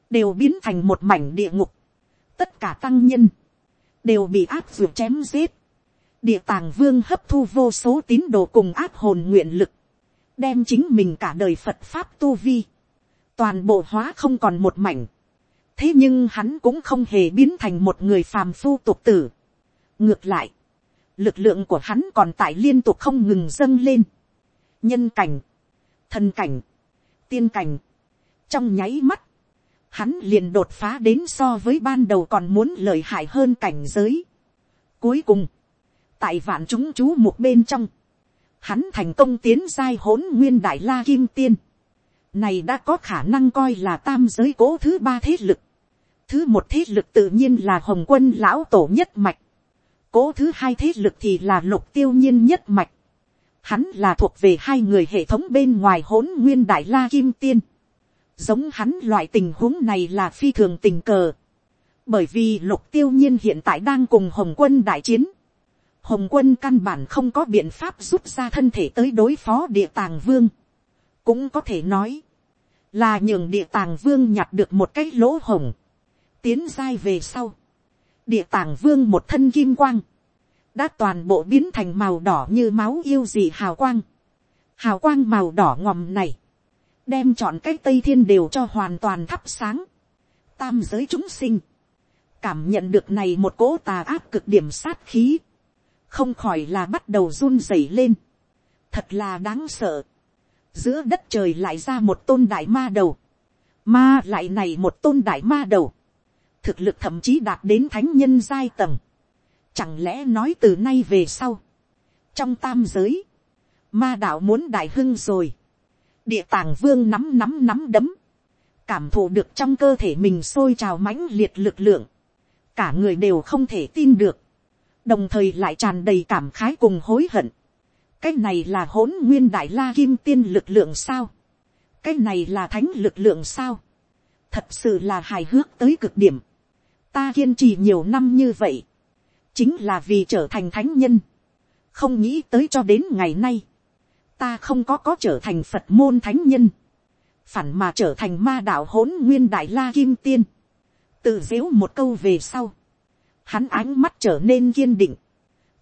đều biến thành một mảnh địa ngục. tất cả tăng nhân, đều bị áp dụng chém giết. địa tàng vương hấp thu vô số tín đồ cùng áp hồn nguyện lực, đem chính mình cả đời phật pháp tu vi, toàn bộ hóa không còn một mảnh. thế nhưng hắn cũng không hề biến thành một người phàm phu tục tử. ngược lại, lực lượng của hắn còn tại liên tục không ngừng dâng lên nhân cảnh, thần cảnh, tiên cảnh, trong nháy mắt, hắn liền đột phá đến so với ban đầu còn muốn lợi hại hơn cảnh giới. Cuối cùng, tại vạn chúng chú một bên trong, hắn thành công tiến giai hỗn nguyên đại la kim tiên. Này đã có khả năng coi là tam giới cố thứ ba thế lực. Thứ một thế lực tự nhiên là hồng quân lão tổ nhất mạch. Cố thứ hai thế lực thì là lục tiêu nhiên nhất mạch. Hắn là thuộc về hai người hệ thống bên ngoài hỗn nguyên đại la kim tiên. Giống hắn loại tình huống này là phi thường tình cờ. Bởi vì lục tiêu nhiên hiện tại đang cùng Hồng quân đại chiến. Hồng quân căn bản không có biện pháp rút ra thân thể tới đối phó địa tàng vương. Cũng có thể nói. Là nhường địa tàng vương nhặt được một cái lỗ hồng. Tiến dai về sau. Địa tàng vương một thân kim quang đã toàn bộ biến thành màu đỏ như máu yêu dị hào quang. Hào quang màu đỏ ngòm này, đem chọn cái tây thiên đều cho hoàn toàn thắp sáng. Tam giới chúng sinh, cảm nhận được này một cỗ tà áp cực điểm sát khí, không khỏi là bắt đầu run rẩy lên. Thật là đáng sợ. Giữa đất trời lại ra một tôn đại ma đầu. Ma lại này một tôn đại ma đầu. Thực lực thậm chí đạt đến thánh nhân giai tầng Chẳng lẽ nói từ nay về sau. Trong tam giới. Ma đạo muốn đại hưng rồi. Địa tàng vương nắm nắm nắm đấm. Cảm thụ được trong cơ thể mình sôi trào mãnh liệt lực lượng. Cả người đều không thể tin được. Đồng thời lại tràn đầy cảm khái cùng hối hận. Cái này là hỗn nguyên đại la kim tiên lực lượng sao? Cái này là thánh lực lượng sao? Thật sự là hài hước tới cực điểm. Ta kiên trì nhiều năm như vậy chính là vì trở thành thánh nhân, không nghĩ tới cho đến ngày nay, ta không có có trở thành phật môn thánh nhân, phản mà trở thành ma đạo hỗn nguyên đại la kim tiên, tự dếu một câu về sau, hắn ánh mắt trở nên kiên định,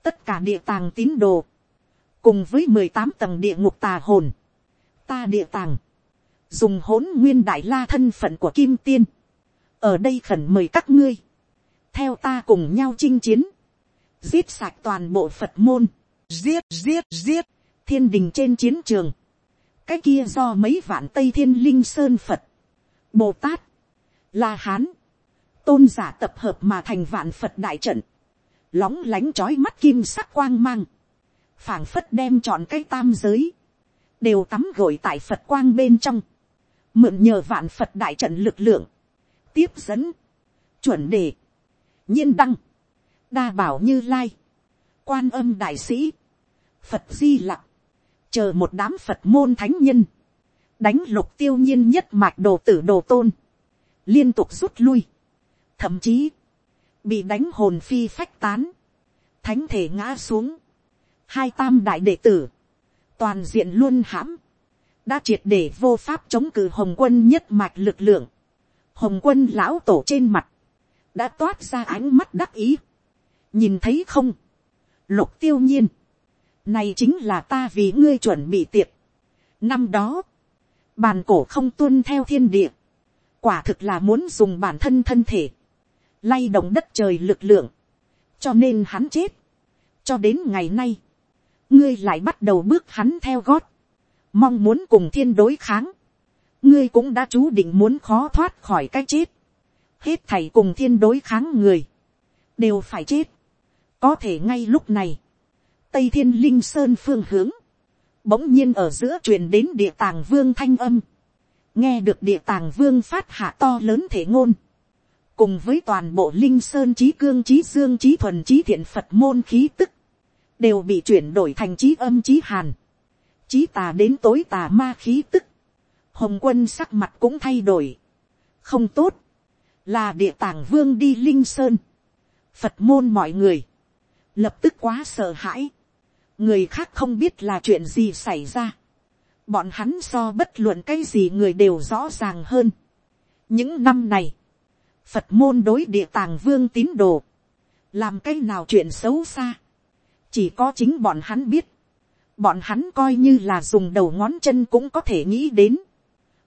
tất cả địa tàng tín đồ, cùng với mười tám tầng địa ngục tà hồn, ta địa tàng, dùng hỗn nguyên đại la thân phận của kim tiên, ở đây khẩn mời các ngươi, theo ta cùng nhau chinh chiến, giết sạch toàn bộ phật môn, giết giết giết, thiên đình trên chiến trường, cái kia do mấy vạn tây thiên linh sơn phật, bồ tát, la hán, tôn giả tập hợp mà thành vạn phật đại trận, lóng lánh trói mắt kim sắc quang mang, phảng phất đem chọn cái tam giới, đều tắm gội tại phật quang bên trong, mượn nhờ vạn phật đại trận lực lượng, tiếp dẫn, chuẩn đề, nhiên đăng, đa bảo như lai, quan âm đại sĩ, phật di lặc, chờ một đám phật môn thánh nhân, đánh lục tiêu nhiên nhất mạch đồ tử đồ tôn, liên tục rút lui, thậm chí, bị đánh hồn phi phách tán, thánh thể ngã xuống, hai tam đại đệ tử, toàn diện luôn hãm, đã triệt để vô pháp chống cự hồng quân nhất mạch lực lượng, hồng quân lão tổ trên mặt, đã toát ra ánh mắt đắc ý, nhìn thấy không, lục tiêu nhiên, này chính là ta vì ngươi chuẩn bị tiệc. Năm đó, bàn cổ không tuân theo thiên địa. Quả thực là muốn dùng bản thân thân thể. Lay động đất trời lực lượng. Cho nên hắn chết. Cho đến ngày nay. Ngươi lại bắt đầu bước hắn theo gót. Mong muốn cùng thiên đối kháng. Ngươi cũng đã chú định muốn khó thoát khỏi cái chết. Hết thảy cùng thiên đối kháng người. Đều phải chết. Có thể ngay lúc này tây thiên linh sơn phương hướng, bỗng nhiên ở giữa truyền đến địa tàng vương thanh âm, nghe được địa tàng vương phát hạ to lớn thể ngôn, cùng với toàn bộ linh sơn trí cương trí dương trí thuần trí thiện phật môn khí tức, đều bị chuyển đổi thành trí âm trí hàn, trí tà đến tối tà ma khí tức, hồng quân sắc mặt cũng thay đổi, không tốt, là địa tàng vương đi linh sơn, phật môn mọi người, lập tức quá sợ hãi, người khác không biết là chuyện gì xảy ra. bọn hắn so bất luận cái gì người đều rõ ràng hơn. những năm này, phật môn đối địa tàng vương tín đồ, làm cái nào chuyện xấu xa, chỉ có chính bọn hắn biết, bọn hắn coi như là dùng đầu ngón chân cũng có thể nghĩ đến.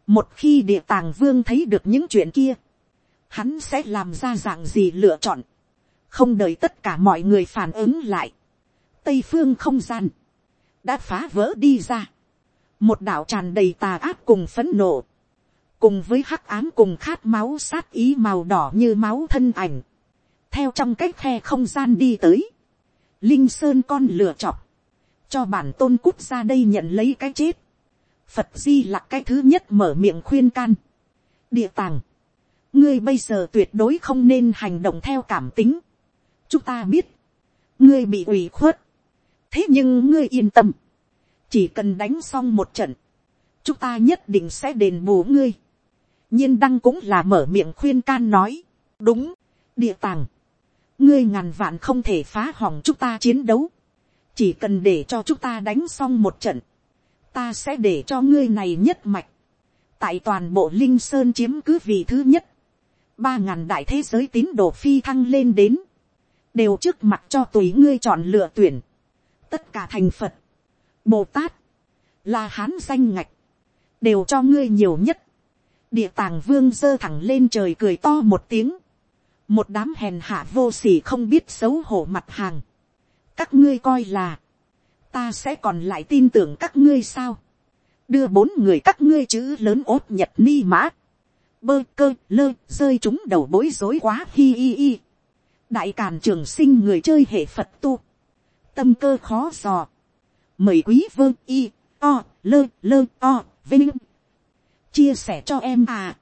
một khi địa tàng vương thấy được những chuyện kia, hắn sẽ làm ra dạng gì lựa chọn, không đợi tất cả mọi người phản ứng lại, tây phương không gian, đã phá vỡ đi ra. một đạo tràn đầy tà ác cùng phấn nộ, cùng với hắc ám cùng khát máu sát ý màu đỏ như máu thân ảnh, theo trong cách khe không gian đi tới, linh sơn con lửa chọc, cho bản tôn cút ra đây nhận lấy cái chết, phật di là cái thứ nhất mở miệng khuyên can, địa tàng, ngươi bây giờ tuyệt đối không nên hành động theo cảm tính, chúng ta biết, ngươi bị ủy khuất, thế nhưng ngươi yên tâm, chỉ cần đánh xong một trận, chúng ta nhất định sẽ đền bù ngươi. nhiên đăng cũng là mở miệng khuyên can nói, đúng, địa tàng, ngươi ngàn vạn không thể phá hỏng chúng ta chiến đấu, chỉ cần để cho chúng ta đánh xong một trận, ta sẽ để cho ngươi này nhất mạch, tại toàn bộ linh sơn chiếm cứ vị thứ nhất, ba ngàn đại thế giới tín đồ phi thăng lên đến, đều trước mặt cho tùy ngươi chọn lựa tuyển, tất cả thành phật, bồ tát, là hán danh ngạch, đều cho ngươi nhiều nhất. địa tàng vương giơ thẳng lên trời cười to một tiếng, một đám hèn hạ vô s ỉ không biết xấu hổ mặt hàng. các ngươi coi là, ta sẽ còn lại tin tưởng các ngươi sao. đưa bốn người các ngươi chữ lớn ốt nhật ni mã, bơ cơ lơ rơi chúng đầu bối rối quá hi hi hi. đại càn trường sinh người chơi hệ phật tu, tâm cơ khó dò. Mời quý vương y, o, lơ, lơ, o, vinh. Chia sẻ cho em à.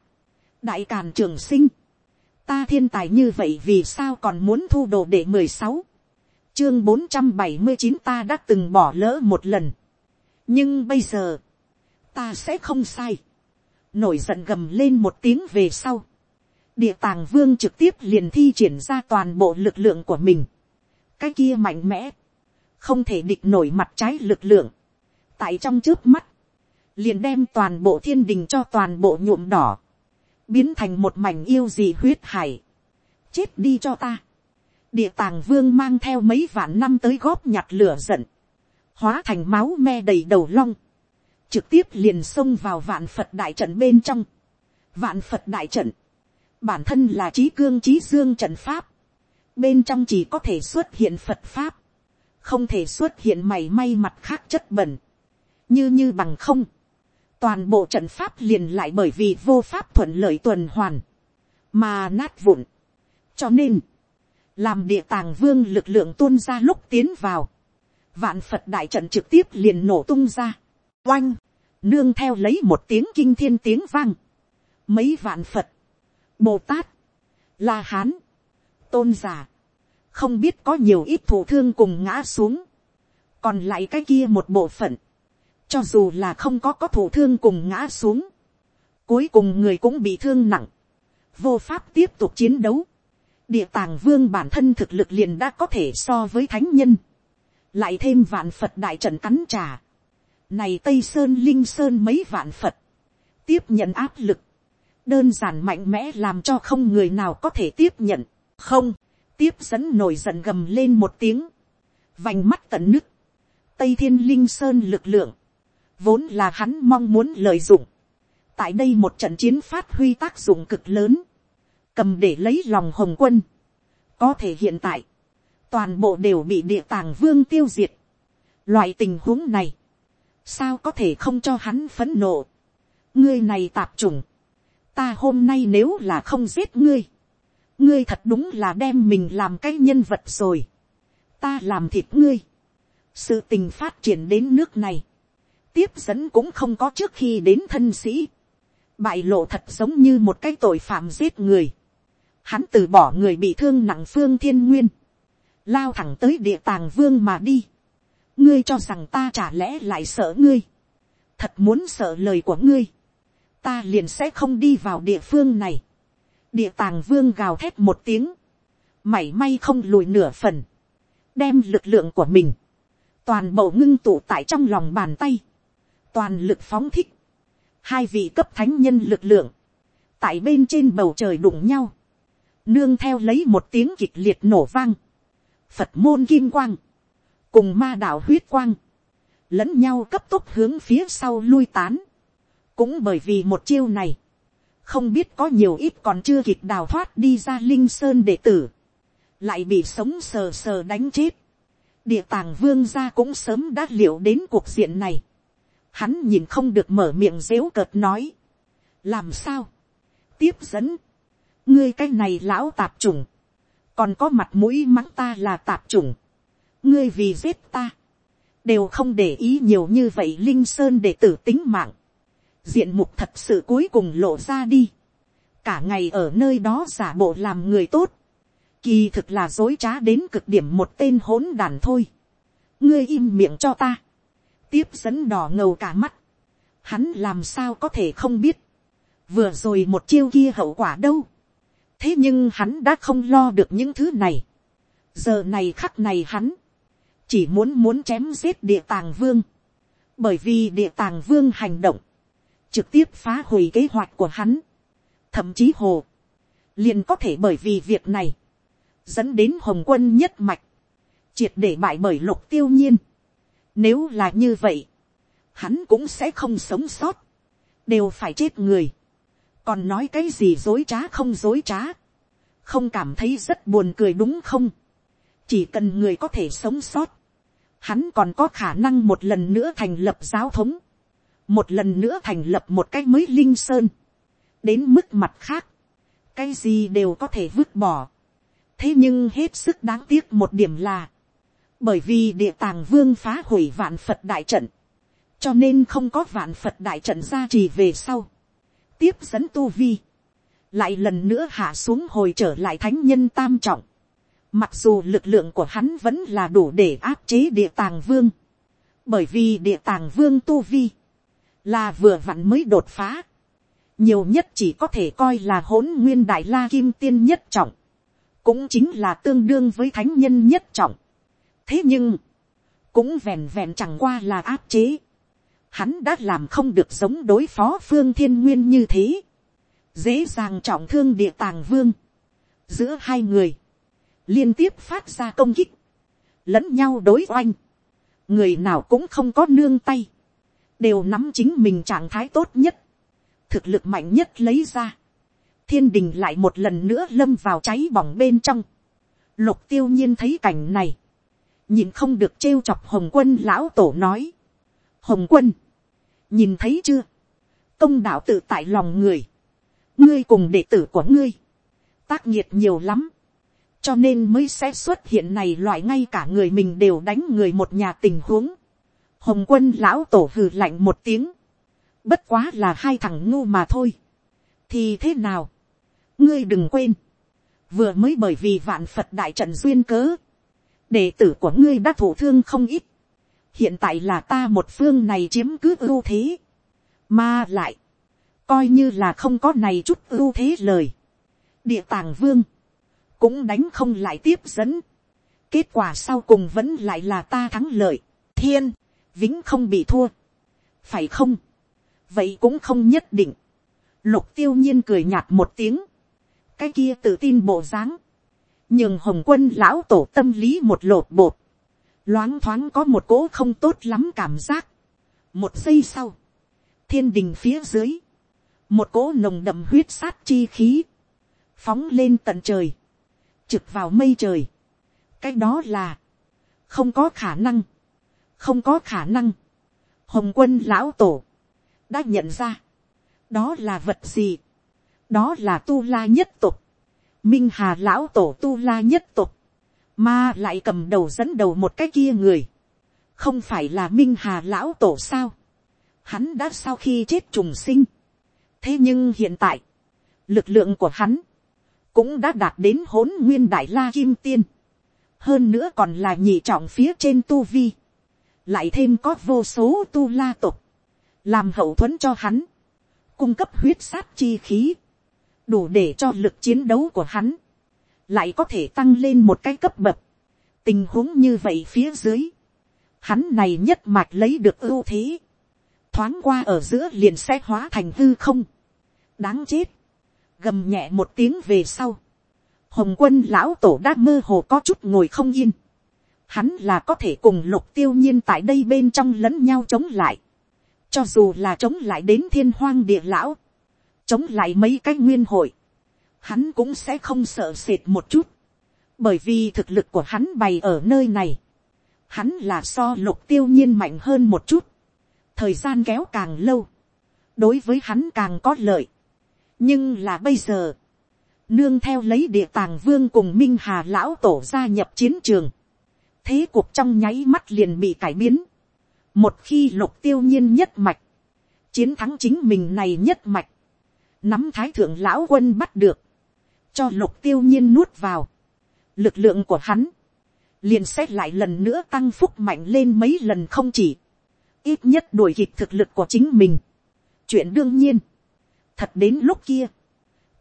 Đại Càn Trường Sinh. Ta thiên tài như vậy vì sao còn muốn thu đồ để mười sáu Chương bốn trăm bảy mươi chín ta đã từng bỏ lỡ một lần. Nhưng bây giờ. Ta sẽ không sai. Nổi giận gầm lên một tiếng về sau. Địa tàng vương trực tiếp liền thi triển ra toàn bộ lực lượng của mình. Cái kia mạnh mẽ không thể địch nổi mặt trái lực lượng, tại trong trước mắt, liền đem toàn bộ thiên đình cho toàn bộ nhuộm đỏ, biến thành một mảnh yêu gì huyết hải, chết đi cho ta, địa tàng vương mang theo mấy vạn năm tới góp nhặt lửa giận, hóa thành máu me đầy đầu long, trực tiếp liền xông vào vạn phật đại trận bên trong, vạn phật đại trận, bản thân là trí cương trí dương trận pháp, bên trong chỉ có thể xuất hiện phật pháp, không thể xuất hiện mảy may mặt khác chất bẩn, như như bằng không, toàn bộ trận pháp liền lại bởi vì vô pháp thuận lợi tuần hoàn, mà nát vụn. cho nên, làm địa tàng vương lực lượng tuôn ra lúc tiến vào, vạn phật đại trận trực tiếp liền nổ tung ra, oanh, nương theo lấy một tiếng kinh thiên tiếng vang, mấy vạn phật, bồ tát, la hán, tôn giả, không biết có nhiều ít thủ thương cùng ngã xuống, còn lại cái kia một bộ phận, cho dù là không có có thủ thương cùng ngã xuống, cuối cùng người cũng bị thương nặng, vô pháp tiếp tục chiến đấu, địa tàng vương bản thân thực lực liền đã có thể so với thánh nhân, lại thêm vạn phật đại trận cắn trà, này tây sơn linh sơn mấy vạn phật, tiếp nhận áp lực, đơn giản mạnh mẽ làm cho không người nào có thể tiếp nhận, không, tiếp dẫn nổi giận gầm lên một tiếng, vành mắt tận nứt, tây thiên linh sơn lực lượng, vốn là hắn mong muốn lợi dụng, tại đây một trận chiến phát huy tác dụng cực lớn, cầm để lấy lòng hồng quân, có thể hiện tại, toàn bộ đều bị địa tàng vương tiêu diệt, loại tình huống này, sao có thể không cho hắn phấn nộ, ngươi này tạp trùng, ta hôm nay nếu là không giết ngươi, ngươi thật đúng là đem mình làm cái nhân vật rồi, ta làm thịt ngươi, sự tình phát triển đến nước này, tiếp dẫn cũng không có trước khi đến thân sĩ, bại lộ thật giống như một cái tội phạm giết người, hắn từ bỏ người bị thương nặng phương thiên nguyên, lao thẳng tới địa tàng vương mà đi, ngươi cho rằng ta chả lẽ lại sợ ngươi, thật muốn sợ lời của ngươi, ta liền sẽ không đi vào địa phương này, địa tàng vương gào thét một tiếng, mảy may không lùi nửa phần, đem lực lượng của mình, toàn bộ ngưng tụ tại trong lòng bàn tay, toàn lực phóng thích, hai vị cấp thánh nhân lực lượng, tại bên trên bầu trời đụng nhau, nương theo lấy một tiếng kịch liệt nổ vang, phật môn kim quang, cùng ma đạo huyết quang, lẫn nhau cấp tốc hướng phía sau lui tán, cũng bởi vì một chiêu này, không biết có nhiều ít còn chưa kịp đào thoát đi ra linh sơn đệ tử, lại bị sống sờ sờ đánh chết. địa tàng vương gia cũng sớm đã liệu đến cuộc diện này. hắn nhìn không được mở miệng dếu cợt nói. làm sao, tiếp dẫn, ngươi cái này lão tạp trùng, còn có mặt mũi mắng ta là tạp trùng, ngươi vì giết ta, đều không để ý nhiều như vậy linh sơn để tử tính mạng, diện mục thật sự cuối cùng lộ ra đi, cả ngày ở nơi đó giả bộ làm người tốt, kỳ thực là dối trá đến cực điểm một tên hỗn đàn thôi, ngươi im miệng cho ta, tiếp dẫn đỏ ngầu cả mắt, hắn làm sao có thể không biết, vừa rồi một chiêu kia hậu quả đâu, thế nhưng hắn đã không lo được những thứ này, giờ này khắc này hắn, chỉ muốn muốn chém giết địa tàng vương, bởi vì địa tàng vương hành động, trực tiếp phá hủy kế hoạch của hắn, thậm chí hồ, liền có thể bởi vì việc này, dẫn đến hồng quân nhất mạch, triệt để bại bởi lục tiêu nhiên. Nếu là như vậy, hắn cũng sẽ không sống sót, đều phải chết người. còn nói cái gì dối trá không dối trá, không cảm thấy rất buồn cười đúng không, chỉ cần người có thể sống sót, hắn còn có khả năng một lần nữa thành lập giáo thống, một lần nữa thành lập một cái mới linh sơn, đến mức mặt khác, cái gì đều có thể vứt bỏ. thế nhưng hết sức đáng tiếc một điểm là, bởi vì địa tàng vương phá hủy vạn phật đại trận, cho nên không có vạn phật đại trận ra trì về sau, tiếp dẫn tu vi, lại lần nữa hạ xuống hồi trở lại thánh nhân tam trọng, mặc dù lực lượng của hắn vẫn là đủ để áp chế địa tàng vương, bởi vì địa tàng vương tu vi, là vừa vặn mới đột phá, nhiều nhất chỉ có thể coi là hỗn nguyên đại la kim tiên nhất trọng, cũng chính là tương đương với thánh nhân nhất trọng. thế nhưng, cũng vẹn vẹn chẳng qua là áp chế. Hắn đã làm không được giống đối phó phương thiên nguyên như thế, dễ dàng trọng thương địa tàng vương. giữa hai người, liên tiếp phát ra công kích, lẫn nhau đối oanh, người nào cũng không có nương tay, đều nắm chính mình trạng thái tốt nhất, thực lực mạnh nhất lấy ra, thiên đình lại một lần nữa lâm vào cháy bỏng bên trong, lục tiêu nhiên thấy cảnh này, nhìn không được trêu chọc hồng quân lão tổ nói, hồng quân, nhìn thấy chưa, công đạo tự tại lòng người, ngươi cùng đệ tử của ngươi, tác nhiệt nhiều lắm, cho nên mới sẽ xuất hiện này loại ngay cả người mình đều đánh người một nhà tình huống hồng quân lão tổ hừ lạnh một tiếng, bất quá là hai thằng ngu mà thôi. thì thế nào, ngươi đừng quên, vừa mới bởi vì vạn phật đại trận duyên cớ, đệ tử của ngươi đã thổ thương không ít, hiện tại là ta một phương này chiếm cứ ưu thế, mà lại, coi như là không có này chút ưu thế lời, địa tàng vương, cũng đánh không lại tiếp dẫn, kết quả sau cùng vẫn lại là ta thắng lợi, thiên, vĩnh không bị thua, phải không, vậy cũng không nhất định, lục tiêu nhiên cười nhạt một tiếng, cái kia tự tin bộ dáng, nhưng hồng quân lão tổ tâm lý một lột bột, loáng thoáng có một cỗ không tốt lắm cảm giác. một giây sau, thiên đình phía dưới, một cỗ nồng đậm huyết sát chi khí, phóng lên tận trời, trực vào mây trời. cái đó là, không có khả năng, không có khả năng. hồng quân lão tổ, đã nhận ra, đó là vật gì, đó là tu la nhất tục, minh hà lão tổ tu la nhất tục, mà lại cầm đầu dẫn đầu một cái kia người, không phải là minh hà lão tổ sao, hắn đã sau khi chết trùng sinh, thế nhưng hiện tại, lực lượng của hắn, cũng đã đạt đến hỗn nguyên đại la kim tiên, hơn nữa còn là nhị trọng phía trên tu vi, lại thêm có vô số tu la tục, làm hậu thuẫn cho hắn, cung cấp huyết sát chi khí, đủ để cho lực chiến đấu của hắn, lại có thể tăng lên một cái cấp bậc. tình huống như vậy phía dưới, hắn này nhất mạch lấy được ưu thế, thoáng qua ở giữa liền sẽ hóa thành hư không, đáng chết, gầm nhẹ một tiếng về sau, hồng quân lão tổ đã mơ hồ có chút ngồi không yên, hắn là có thể cùng lục tiêu nhiên tại đây bên trong lẫn nhau chống lại, cho dù là chống lại đến thiên hoang địa lão, chống lại mấy cái nguyên hội, hắn cũng sẽ không sợ sệt một chút, bởi vì thực lực của hắn bày ở nơi này, hắn là so lục tiêu nhiên mạnh hơn một chút, thời gian kéo càng lâu, đối với hắn càng có lợi, nhưng là bây giờ, nương theo lấy địa tàng vương cùng minh hà lão tổ gia nhập chiến trường, thế cuộc trong nháy mắt liền bị cải biến, một khi lục tiêu nhiên nhất mạch, chiến thắng chính mình này nhất mạch, nắm thái thượng lão quân bắt được, cho lục tiêu nhiên nuốt vào, lực lượng của hắn, liền xét lại lần nữa tăng phúc mạnh lên mấy lần không chỉ, ít nhất đuổi kịp thực lực của chính mình. chuyện đương nhiên, thật đến lúc kia,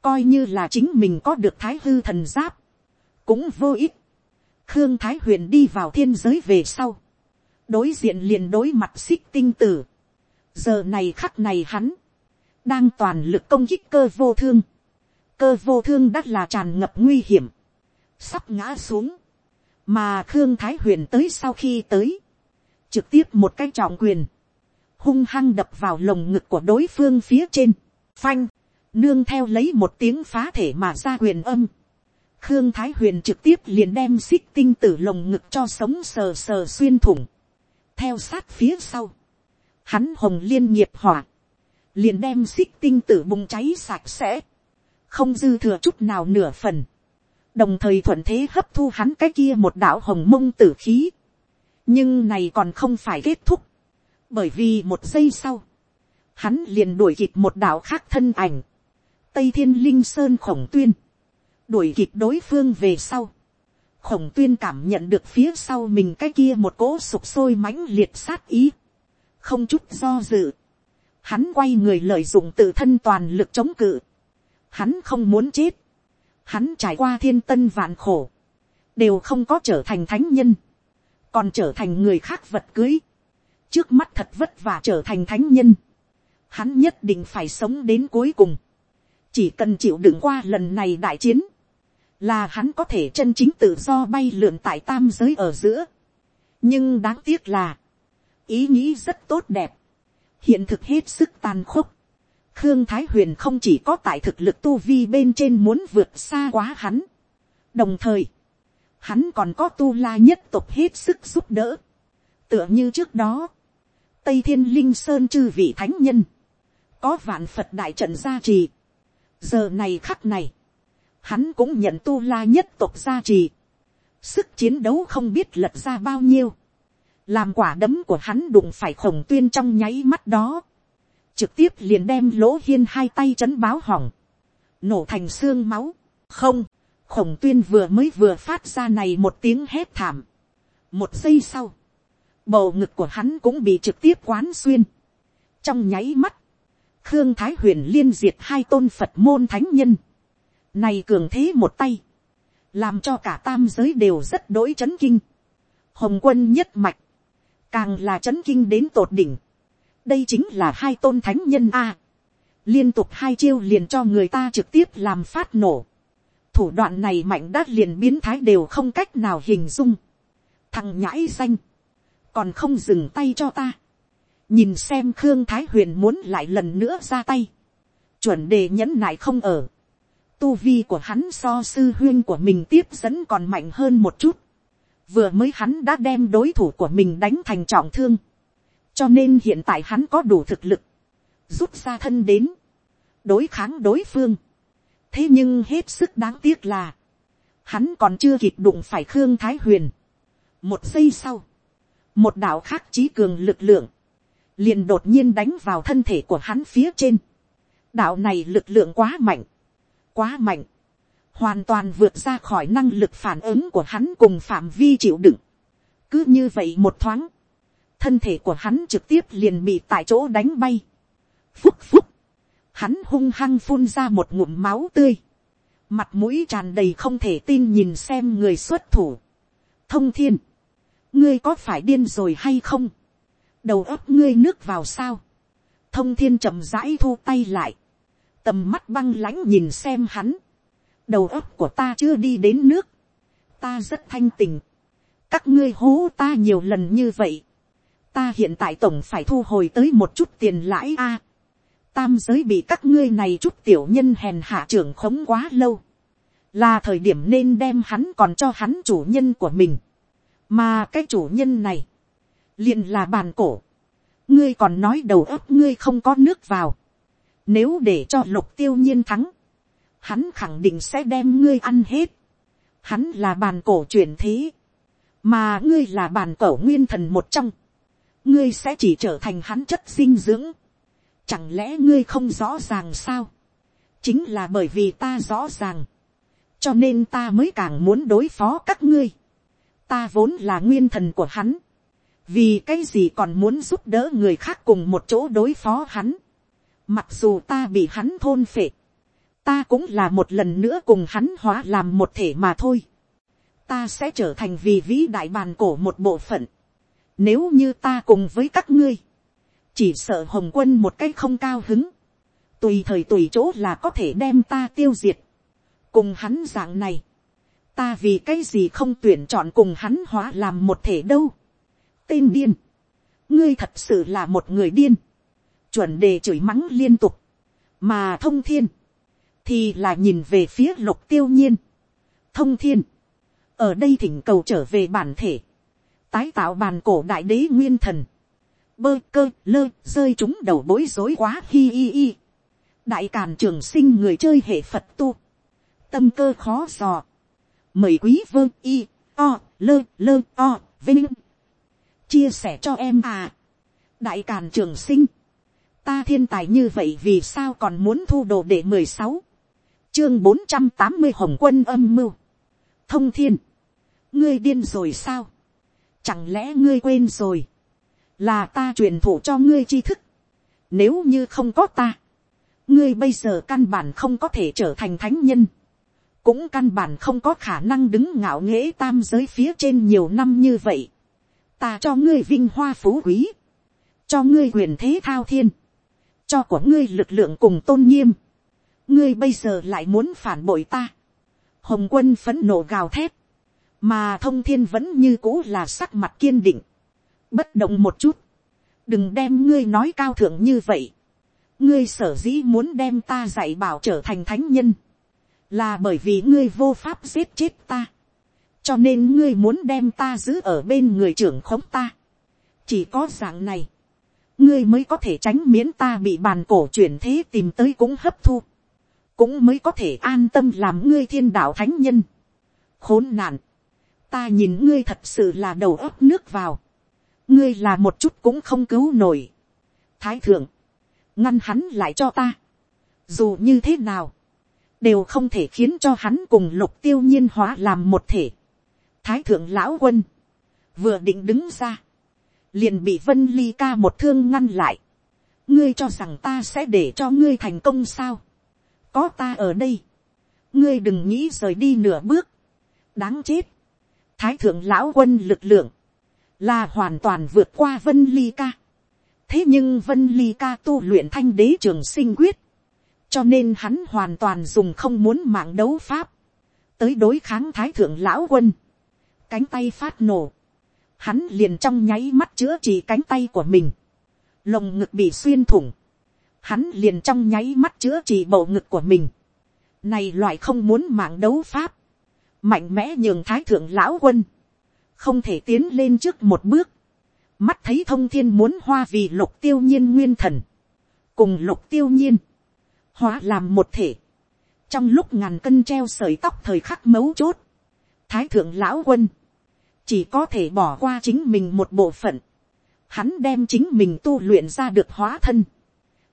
coi như là chính mình có được thái hư thần giáp, cũng vô ích khương thái huyền đi vào thiên giới về sau, đối diện liền đối mặt xích tinh tử. giờ này khắc này hắn, đang toàn lực công kích cơ vô thương. cơ vô thương đắt là tràn ngập nguy hiểm, sắp ngã xuống, mà khương thái huyền tới sau khi tới, trực tiếp một cái trọng quyền, hung hăng đập vào lồng ngực của đối phương phía trên, phanh, nương theo lấy một tiếng phá thể mà ra quyền âm. Khương Thái Huyền trực tiếp liền đem xích tinh tử lồng ngực cho sống sờ sờ xuyên thủng. Theo sát phía sau. Hắn hồng liên nghiệp hỏa. Liền đem xích tinh tử bùng cháy sạch sẽ. Không dư thừa chút nào nửa phần. Đồng thời thuận thế hấp thu hắn cái kia một đạo hồng mông tử khí. Nhưng này còn không phải kết thúc. Bởi vì một giây sau. Hắn liền đuổi kịp một đạo khác thân ảnh tây thiên linh sơn khổng tuyên, đuổi kịp đối phương về sau, khổng tuyên cảm nhận được phía sau mình cái kia một cỗ sụp sôi mãnh liệt sát ý, không chút do dự, hắn quay người lợi dụng tự thân toàn lực chống cự, hắn không muốn chết, hắn trải qua thiên tân vạn khổ, đều không có trở thành thánh nhân, còn trở thành người khác vật cưới, trước mắt thật vất vả trở thành thánh nhân, hắn nhất định phải sống đến cuối cùng, chỉ cần chịu đựng qua lần này đại chiến, là hắn có thể chân chính tự do bay lượn tại tam giới ở giữa. nhưng đáng tiếc là, ý nghĩ rất tốt đẹp, hiện thực hết sức tàn khốc. khương thái huyền không chỉ có tại thực lực tu vi bên trên muốn vượt xa quá hắn, đồng thời, hắn còn có tu la nhất tục hết sức giúp đỡ. tựa như trước đó, tây thiên linh sơn chư vị thánh nhân, có vạn phật đại trận gia trì. giờ này khắc này, hắn cũng nhận tu la nhất tộc gia trì. sức chiến đấu không biết lật ra bao nhiêu. làm quả đấm của hắn đụng phải khổng tuyên trong nháy mắt đó. trực tiếp liền đem lỗ hiên hai tay chấn báo hỏng. nổ thành xương máu. không, khổng tuyên vừa mới vừa phát ra này một tiếng hét thảm. một giây sau, bầu ngực của hắn cũng bị trực tiếp quán xuyên. trong nháy mắt, khương thái huyền liên diệt hai tôn phật môn thánh nhân này cường thế một tay, làm cho cả tam giới đều rất đỗi chấn kinh. hồng quân nhất mạch, càng là chấn kinh đến tột đỉnh. đây chính là hai tôn thánh nhân a. liên tục hai chiêu liền cho người ta trực tiếp làm phát nổ thủ đoạn này mạnh đát liền biến thái đều không cách nào hình dung. thằng nhãi xanh còn không dừng tay cho ta. nhìn xem khương thái huyền muốn lại lần nữa ra tay. chuẩn đề nhẫn nại không ở tu vi của hắn so sư huyên của mình tiếp dẫn còn mạnh hơn một chút. vừa mới hắn đã đem đối thủ của mình đánh thành trọng thương. cho nên hiện tại hắn có đủ thực lực. rút ra thân đến. đối kháng đối phương thế nhưng hết sức đáng tiếc là, hắn còn chưa kịp đụng phải khương thái huyền. một giây sau, một đạo khác trí cường lực lượng, liền đột nhiên đánh vào thân thể của hắn phía trên. đạo này lực lượng quá mạnh, quá mạnh, hoàn toàn vượt ra khỏi năng lực phản ứng của hắn cùng phạm vi chịu đựng. cứ như vậy một thoáng, thân thể của hắn trực tiếp liền bị tại chỗ đánh bay. phúc phúc, hắn hung hăng phun ra một ngụm máu tươi, mặt mũi tràn đầy không thể tin nhìn xem người xuất thủ. thông thiên, ngươi có phải điên rồi hay không, đầu óc ngươi nước vào sao, thông thiên chậm rãi thu tay lại, tầm mắt băng lãnh nhìn xem hắn, đầu óc của ta chưa đi đến nước, ta rất thanh tình, các ngươi hố ta nhiều lần như vậy, ta hiện tại tổng phải thu hồi tới một chút tiền lãi a, tam giới bị các ngươi này chút tiểu nhân hèn hạ trưởng khống quá lâu, là thời điểm nên đem hắn còn cho hắn chủ nhân của mình, mà cái chủ nhân này, liền là bàn cổ, ngươi còn nói đầu óc ngươi không có nước vào, nếu để cho lục tiêu nhiên thắng, hắn khẳng định sẽ đem ngươi ăn hết, hắn là bàn cổ truyền thế, mà ngươi là bàn cổ nguyên thần một trong, ngươi sẽ chỉ trở thành hắn chất dinh dưỡng, Chẳng lẽ ngươi không rõ ràng sao? Chính là bởi vì ta rõ ràng. Cho nên ta mới càng muốn đối phó các ngươi. Ta vốn là nguyên thần của hắn. Vì cái gì còn muốn giúp đỡ người khác cùng một chỗ đối phó hắn. Mặc dù ta bị hắn thôn phệ. Ta cũng là một lần nữa cùng hắn hóa làm một thể mà thôi. Ta sẽ trở thành vì vĩ đại bàn cổ một bộ phận. Nếu như ta cùng với các ngươi chỉ sợ hồng quân một cách không cao hứng, tùy thời tùy chỗ là có thể đem ta tiêu diệt, cùng hắn dạng này, ta vì cái gì không tuyển chọn cùng hắn hóa làm một thể đâu, tên điên, ngươi thật sự là một người điên, chuẩn đề chửi mắng liên tục, mà thông thiên, thì là nhìn về phía lục tiêu nhiên, thông thiên, ở đây thỉnh cầu trở về bản thể, tái tạo bàn cổ đại đế nguyên thần, bơ cơ lơ rơi chúng đầu bối rối quá hi hi hi. đại càn trường sinh người chơi hệ phật tu. tâm cơ khó dò. mời quý vương y o lơ lơ o vinh. chia sẻ cho em à. đại càn trường sinh ta thiên tài như vậy vì sao còn muốn thu đồ để mười sáu. chương bốn trăm tám mươi hồng quân âm mưu. thông thiên. ngươi điên rồi sao. chẳng lẽ ngươi quên rồi là ta truyền thụ cho ngươi tri thức. Nếu như không có ta, ngươi bây giờ căn bản không có thể trở thành thánh nhân. Cũng căn bản không có khả năng đứng ngạo nghễ tam giới phía trên nhiều năm như vậy. Ta cho ngươi vinh hoa phú quý. Cho ngươi quyền thế thao thiên. Cho của ngươi lực lượng cùng tôn nghiêm. Ngươi bây giờ lại muốn phản bội ta. hồng quân phấn nộ gào thét, mà thông thiên vẫn như cũ là sắc mặt kiên định, bất động một chút, đừng đem ngươi nói cao thượng như vậy, ngươi sở dĩ muốn đem ta dạy bảo trở thành thánh nhân, là bởi vì ngươi vô pháp giết chết ta, cho nên ngươi muốn đem ta giữ ở bên người trưởng khống ta. chỉ có dạng này, ngươi mới có thể tránh miễn ta bị bàn cổ chuyển thế tìm tới cũng hấp thu, cũng mới có thể an tâm làm ngươi thiên đạo thánh nhân. khốn nạn, ta nhìn ngươi thật sự là đầu ấp nước vào, ngươi là một chút cũng không cứu nổi. thái thượng, ngăn hắn lại cho ta. dù như thế nào, đều không thể khiến cho hắn cùng lục tiêu nhiên hóa làm một thể. thái thượng lão quân, vừa định đứng ra, liền bị vân ly ca một thương ngăn lại. ngươi cho rằng ta sẽ để cho ngươi thành công sao. có ta ở đây. ngươi đừng nghĩ rời đi nửa bước. đáng chết. thái thượng lão quân lực lượng, là hoàn toàn vượt qua vân ly ca. thế nhưng vân ly ca tu luyện thanh đế trường sinh quyết, cho nên hắn hoàn toàn dùng không muốn mạng đấu pháp, tới đối kháng thái thượng lão quân, cánh tay phát nổ, hắn liền trong nháy mắt chữa trị cánh tay của mình, lồng ngực bị xuyên thủng, hắn liền trong nháy mắt chữa trị bầu ngực của mình, này loại không muốn mạng đấu pháp, mạnh mẽ nhường thái thượng lão quân, không thể tiến lên trước một bước, mắt thấy thông thiên muốn hoa vì lục tiêu nhiên nguyên thần, cùng lục tiêu nhiên, hóa làm một thể, trong lúc ngàn cân treo sợi tóc thời khắc mấu chốt, thái thượng lão quân, chỉ có thể bỏ qua chính mình một bộ phận, hắn đem chính mình tu luyện ra được hóa thân,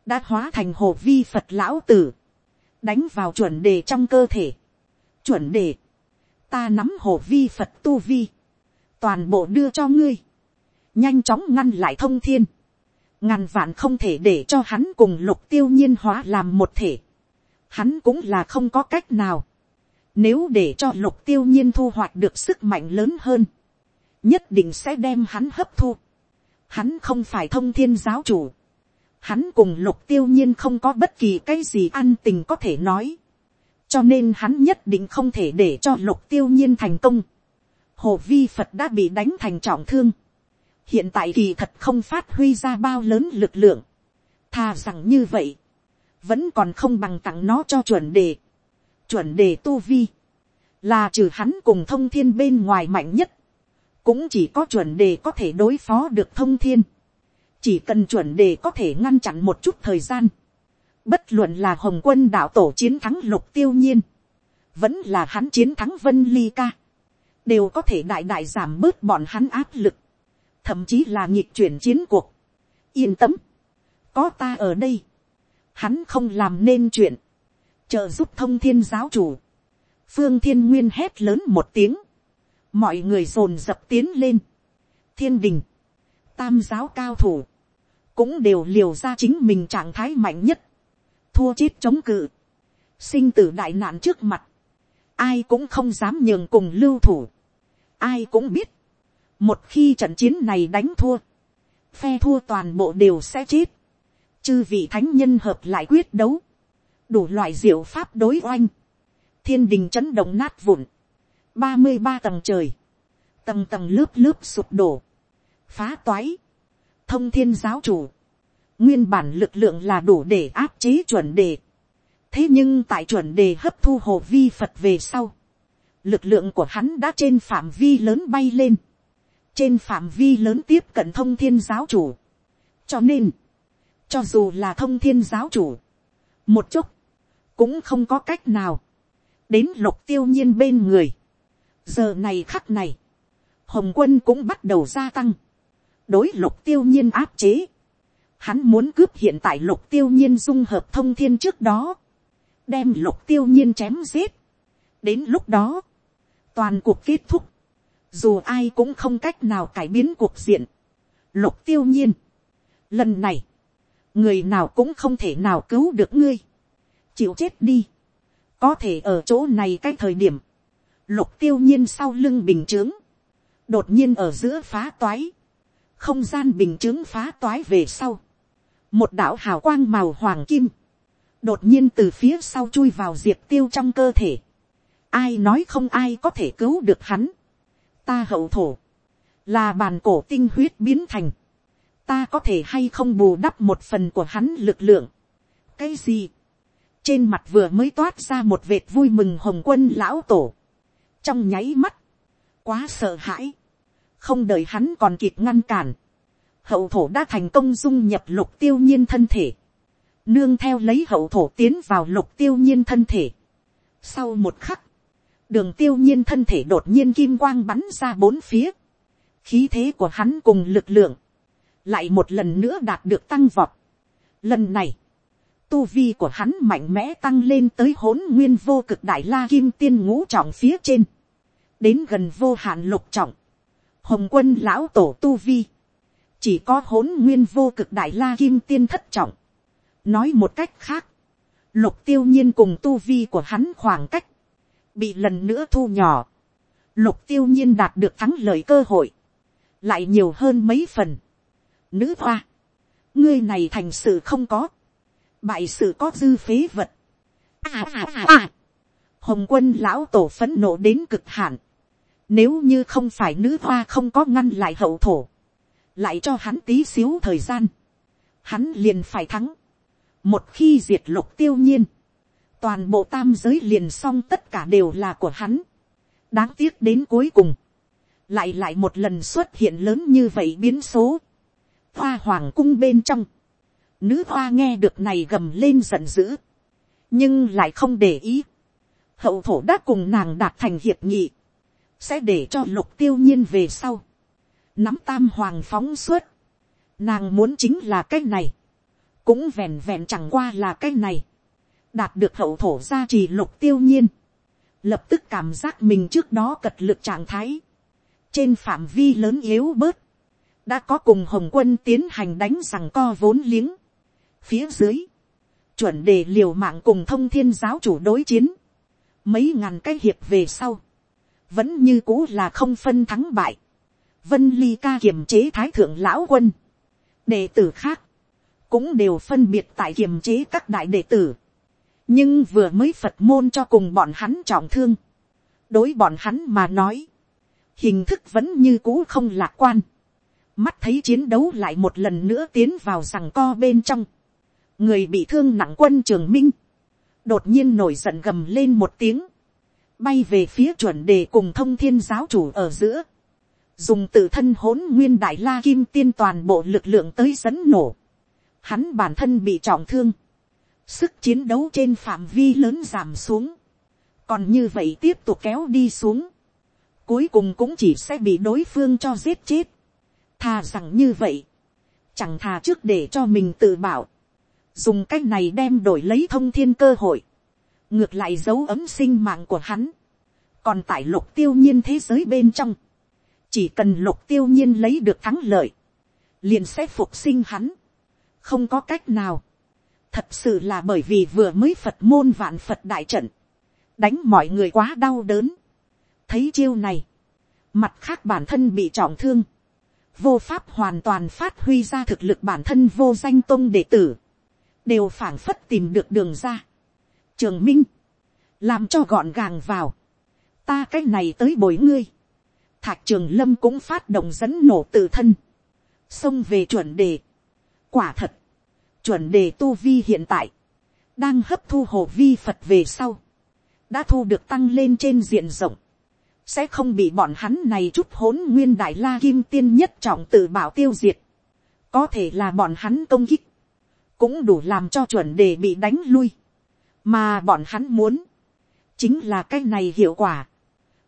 đã hóa thành hồ vi phật lão tử, đánh vào chuẩn đề trong cơ thể, chuẩn đề, ta nắm hồ vi phật tu vi, toàn bộ đưa cho ngươi, nhanh chóng ngăn lại thông thiên, ngàn vạn không thể để cho hắn cùng lục tiêu nhiên hóa làm một thể, hắn cũng là không có cách nào, nếu để cho lục tiêu nhiên thu hoạch được sức mạnh lớn hơn, nhất định sẽ đem hắn hấp thu, hắn không phải thông thiên giáo chủ, hắn cùng lục tiêu nhiên không có bất kỳ cái gì ăn tình có thể nói, cho nên hắn nhất định không thể để cho lục tiêu nhiên thành công, hồ vi phật đã bị đánh thành trọng thương, hiện tại kỳ thật không phát huy ra bao lớn lực lượng, thà rằng như vậy, vẫn còn không bằng tặng nó cho chuẩn đề, chuẩn đề tu vi, là trừ hắn cùng thông thiên bên ngoài mạnh nhất, cũng chỉ có chuẩn đề có thể đối phó được thông thiên, chỉ cần chuẩn đề có thể ngăn chặn một chút thời gian, bất luận là hồng quân đạo tổ chiến thắng lục tiêu nhiên, vẫn là hắn chiến thắng vân ly ca, đều có thể đại đại giảm bớt bọn hắn áp lực, thậm chí là nhịp chuyển chiến cuộc. yên tâm, có ta ở đây, hắn không làm nên chuyện, trợ giúp thông thiên giáo chủ, phương thiên nguyên hét lớn một tiếng, mọi người dồn dập tiến lên, thiên đình, tam giáo cao thủ, cũng đều liều ra chính mình trạng thái mạnh nhất, thua chết chống cự, sinh tử đại nạn trước mặt, ai cũng không dám nhường cùng lưu thủ, ai cũng biết, một khi trận chiến này đánh thua, phe thua toàn bộ đều sẽ chết, chư vị thánh nhân hợp lại quyết đấu, đủ loại diệu pháp đối oanh, thiên đình chấn động nát vụn, ba mươi ba tầng trời, tầng tầng lớp lớp sụp đổ, phá toái, thông thiên giáo chủ, nguyên bản lực lượng là đủ để áp chế chuẩn đề, thế nhưng tại chuẩn đề hấp thu hồ vi phật về sau, lực lượng của hắn đã trên phạm vi lớn bay lên, trên phạm vi lớn tiếp cận thông thiên giáo chủ. cho nên, cho dù là thông thiên giáo chủ, một chút, cũng không có cách nào, đến lục tiêu nhiên bên người giờ này khắc này, hồng quân cũng bắt đầu gia tăng, đối lục tiêu nhiên áp chế, hắn muốn cướp hiện tại lục tiêu nhiên dung hợp thông thiên trước đó, đem lục tiêu nhiên chém giết. đến lúc đó, toàn cuộc kết thúc, dù ai cũng không cách nào cải biến cuộc diện. lục tiêu nhiên, lần này, người nào cũng không thể nào cứu được ngươi, chịu chết đi, có thể ở chỗ này cái thời điểm, lục tiêu nhiên sau lưng bình chướng, đột nhiên ở giữa phá toái, không gian bình chướng phá toái về sau, một đạo hào quang màu hoàng kim, đột nhiên từ phía sau chui vào diệp tiêu trong cơ thể, ai nói không ai có thể cứu được hắn, ta hậu thổ, là bàn cổ tinh huyết biến thành, ta có thể hay không bù đắp một phần của hắn lực lượng. cái gì, trên mặt vừa mới toát ra một vệt vui mừng hồng quân lão tổ, trong nháy mắt, quá sợ hãi, không đợi hắn còn kịp ngăn cản, hậu thổ đã thành công dung nhập lục tiêu nhiên thân thể, nương theo lấy hậu thổ tiến vào lục tiêu nhiên thân thể. Sau một khắc, đường tiêu nhiên thân thể đột nhiên kim quang bắn ra bốn phía, khí thế của hắn cùng lực lượng, lại một lần nữa đạt được tăng vọt. Lần này, tu vi của hắn mạnh mẽ tăng lên tới hỗn nguyên vô cực đại la kim tiên ngũ trọng phía trên, đến gần vô hạn lục trọng, hồng quân lão tổ tu vi, chỉ có hỗn nguyên vô cực đại la kim tiên thất trọng. nói một cách khác, lục tiêu nhiên cùng tu vi của hắn khoảng cách, bị lần nữa thu nhỏ, lục tiêu nhiên đạt được thắng lợi cơ hội, lại nhiều hơn mấy phần. Nữ hoa, ngươi này thành sự không có, bại sự có dư phế vật. À à à à. Hồng quân lão tổ phấn nộ đến cực hạn. Nếu như không phải nữ hoa không có ngăn lại hậu thổ, lại cho hắn tí xíu thời gian, hắn liền phải thắng. Một khi diệt lục tiêu nhiên, toàn bộ tam giới liền xong tất cả đều là của hắn. đáng tiếc đến cuối cùng, lại lại một lần xuất hiện lớn như vậy biến số. hoa hoàng cung bên trong, nữ hoa nghe được này gầm lên giận dữ, nhưng lại không để ý. hậu thổ đã cùng nàng đạt thành hiệp nghị, sẽ để cho lục tiêu nhiên về sau, nắm tam hoàng phóng suốt, nàng muốn chính là cái này, cũng vẹn vẹn chẳng qua là cái này, đạt được hậu thổ gia trì lục tiêu nhiên, lập tức cảm giác mình trước đó cật lực trạng thái, trên phạm vi lớn yếu bớt, đã có cùng hồng quân tiến hành đánh rằng co vốn liếng, phía dưới, chuẩn đề liều mạng cùng thông thiên giáo chủ đối chiến, mấy ngàn cái hiệp về sau, vẫn như cũ là không phân thắng bại, vân ly ca kiềm chế thái thượng lão quân, đệ tử khác, cũng đều phân biệt tại kiềm chế các đại đệ tử, nhưng vừa mới phật môn cho cùng bọn hắn trọng thương, đối bọn hắn mà nói, hình thức vẫn như cũ không lạc quan, mắt thấy chiến đấu lại một lần nữa tiến vào rằng co bên trong, người bị thương nặng quân trường minh, đột nhiên nổi giận gầm lên một tiếng, bay về phía chuẩn đề cùng thông thiên giáo chủ ở giữa, dùng tự thân hỗn nguyên đại la kim tiên toàn bộ lực lượng tới dẫn nổ, hắn bản thân bị trọng thương, sức chiến đấu trên phạm vi lớn giảm xuống, còn như vậy tiếp tục kéo đi xuống, cuối cùng cũng chỉ sẽ bị đối phương cho giết chết, thà rằng như vậy, chẳng thà trước để cho mình tự bảo, dùng cái này đem đổi lấy thông thiên cơ hội, ngược lại dấu ấm sinh mạng của hắn, còn tại lục tiêu nhiên thế giới bên trong, chỉ cần lục tiêu nhiên lấy được thắng lợi, liền sẽ phục sinh hắn, không có cách nào, thật sự là bởi vì vừa mới phật môn vạn phật đại trận, đánh mọi người quá đau đớn, thấy chiêu này, mặt khác bản thân bị trọng thương, vô pháp hoàn toàn phát huy ra thực lực bản thân vô danh tôn đệ tử, đều phảng phất tìm được đường ra. Trường Minh, làm cho gọn gàng vào, ta cái này tới bồi ngươi. thạc trường lâm cũng phát động dẫn nổ tự thân, xông về chuẩn đề. Quả thật, chuẩn đề tu vi hiện tại, đang hấp thu hồ vi phật về sau, đã thu được tăng lên trên diện rộng, sẽ không bị bọn hắn này chút hỗn nguyên đại la kim tiên nhất trọng tự bảo tiêu diệt, có thể là bọn hắn công kích, cũng đủ làm cho chuẩn đề bị đánh lui, mà bọn hắn muốn, chính là cái này hiệu quả,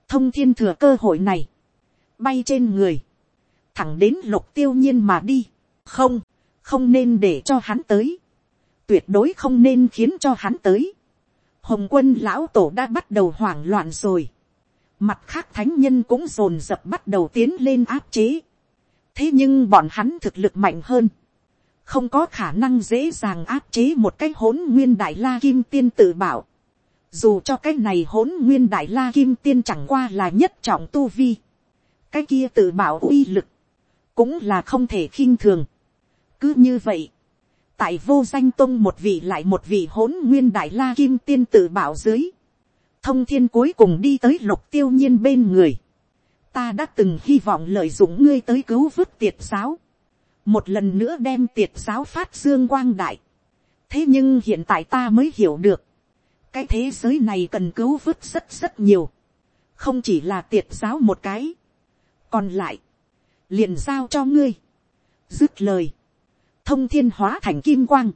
thông thiên thừa cơ hội này, bay trên người, thẳng đến lục tiêu nhiên mà đi, không, không nên để cho hắn tới, tuyệt đối không nên khiến cho hắn tới, hồng quân lão tổ đã bắt đầu hoảng loạn rồi, mặt khác thánh nhân cũng rồn rập bắt đầu tiến lên áp chế, thế nhưng bọn hắn thực lực mạnh hơn, không có khả năng dễ dàng áp chế một cái hỗn nguyên đại la kim tiên tự bảo. Dù cho cái này hỗn nguyên đại la kim tiên chẳng qua là nhất trọng tu vi. Cái kia tự bảo uy lực. Cũng là không thể khinh thường. Cứ như vậy. Tại vô danh tông một vị lại một vị hỗn nguyên đại la kim tiên tự bảo dưới. thông thiên cuối cùng đi tới lục tiêu nhiên bên người. ta đã từng hy vọng lợi dụng ngươi tới cứu vớt tiệt giáo một lần nữa đem tiệt giáo phát dương quang đại. thế nhưng hiện tại ta mới hiểu được. cái thế giới này cần cứu vớt rất rất nhiều. không chỉ là tiệt giáo một cái. còn lại, liền giao cho ngươi. dứt lời, thông thiên hóa thành kim quang,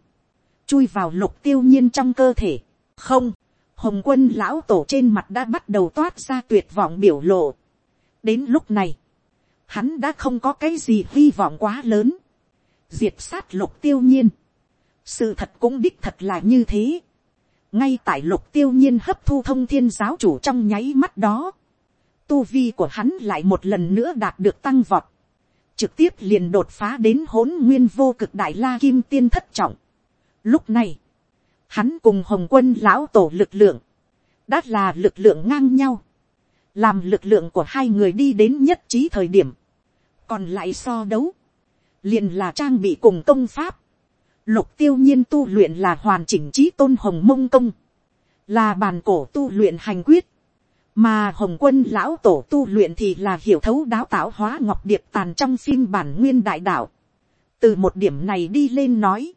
chui vào lục tiêu nhiên trong cơ thể. không, hồng quân lão tổ trên mặt đã bắt đầu toát ra tuyệt vọng biểu lộ. đến lúc này, hắn đã không có cái gì hy vọng quá lớn. diệt sát lục tiêu nhiên. sự thật cũng đích thật là như thế. ngay tại lục tiêu nhiên hấp thu thông thiên giáo chủ trong nháy mắt đó, tu vi của hắn lại một lần nữa đạt được tăng vọt. trực tiếp liền đột phá đến hỗn nguyên vô cực đại la kim tiên thất trọng. lúc này, hắn cùng hồng quân lão tổ lực lượng, đã là lực lượng ngang nhau, làm lực lượng của hai người đi đến nhất trí thời điểm, còn lại so đấu, liền là trang bị cùng công pháp, lục tiêu nhiên tu luyện là hoàn chỉnh trí tôn hồng mông công, là bàn cổ tu luyện hành quyết, mà hồng quân lão tổ tu luyện thì là hiểu thấu đáo tạo hóa ngọc điệp tàn trong phim bản nguyên đại đạo. từ một điểm này đi lên nói,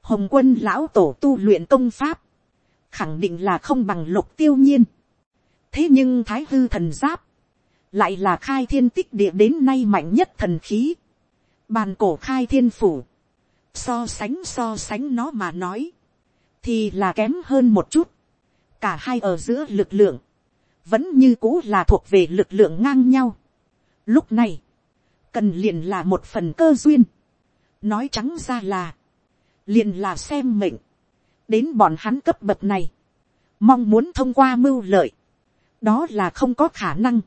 hồng quân lão tổ tu luyện công pháp, khẳng định là không bằng lục tiêu nhiên. thế nhưng thái hư thần giáp, lại là khai thiên tích địa đến nay mạnh nhất thần khí, bàn cổ khai thiên phủ, so sánh so sánh nó mà nói, thì là kém hơn một chút, cả hai ở giữa lực lượng, vẫn như cũ là thuộc về lực lượng ngang nhau. Lúc này, cần liền là một phần cơ duyên. Nói trắng ra là, liền là xem mệnh. Đến bọn hắn cấp bậc này, mong muốn thông qua mưu lợi, đó là không có khả năng.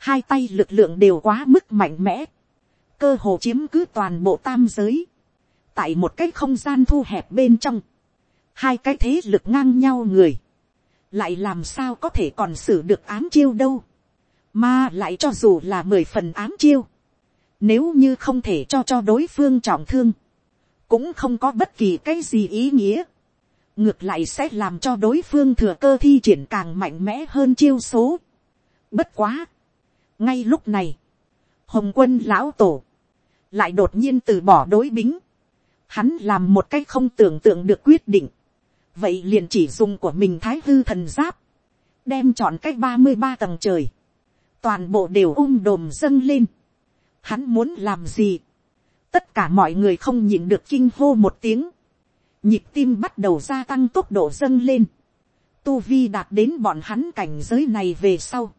Hai tay lực lượng đều quá mức mạnh mẽ, cơ hồ chiếm cứ toàn bộ tam giới. Tại một cái không gian thu hẹp bên trong, hai cái thế lực ngang nhau người, lại làm sao có thể còn xử được ám chiêu đâu, mà lại cho dù là mười phần ám chiêu, nếu như không thể cho cho đối phương trọng thương, cũng không có bất kỳ cái gì ý nghĩa, ngược lại sẽ làm cho đối phương thừa cơ thi triển càng mạnh mẽ hơn chiêu số. Bất quá, ngay lúc này, hồng quân lão tổ, lại đột nhiên từ bỏ đối bính, hắn làm một cách không tưởng tượng được quyết định, vậy liền chỉ dùng của mình thái hư thần giáp, đem chọn cách ba mươi ba tầng trời, toàn bộ đều ung đồm dâng lên. Hắn muốn làm gì, tất cả mọi người không nhìn được kinh hô một tiếng, nhịp tim bắt đầu gia tăng tốc độ dâng lên, tu vi đạt đến bọn hắn cảnh giới này về sau,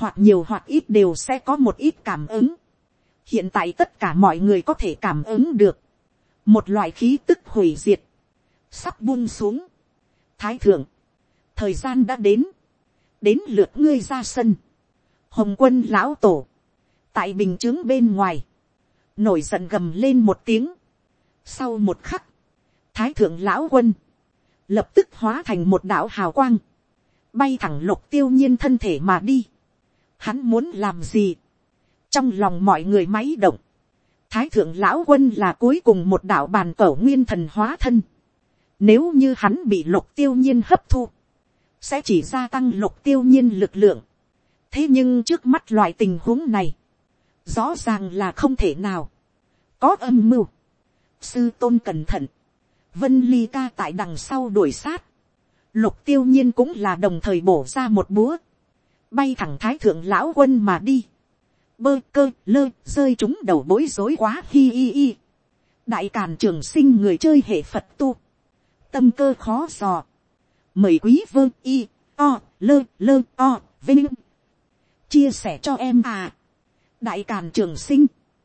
hoặc nhiều hoặc ít đều sẽ có một ít cảm ứng. hiện tại tất cả mọi người có thể cảm ứng được, một loại khí tức hủy diệt, sắp buông xuống. thái thượng, thời gian đã đến, đến lượt ngươi ra sân, hồng quân lão tổ, tại bình t bên ngoài, nổi giận gầm lên một tiếng. sau một khắc, thái thượng lão quân, lập tức hóa thành một đạo hào quang, bay thẳng lục tiêu nhiên thân thể mà đi. Hắn muốn làm gì? trong lòng mọi người máy động, thái thượng lão quân là cuối cùng một đạo bàn cẩu nguyên thần hóa thân. Nếu như hắn bị lục tiêu nhiên hấp thu, sẽ chỉ gia tăng lục tiêu nhiên lực lượng. Thế nhưng trước mắt loại tình huống này, rõ ràng là không thể nào. Có âm mưu. Sư tôn cẩn thận. Vân ly ca tại đằng sau đuổi sát. Lục tiêu nhiên cũng là đồng thời bổ ra một búa. Bay thẳng thái thượng lão quân mà đi. Bơ cơ lơ rơi chúng đầu bối rối quá hi hi hi. Đại càn trường sinh người chơi hệ Phật tu tâm cơ khó dò. Mời quý vương y, o, lơ, lơ, o, vinh. Chia sẻ cho em à. Đại Càn Trường Sinh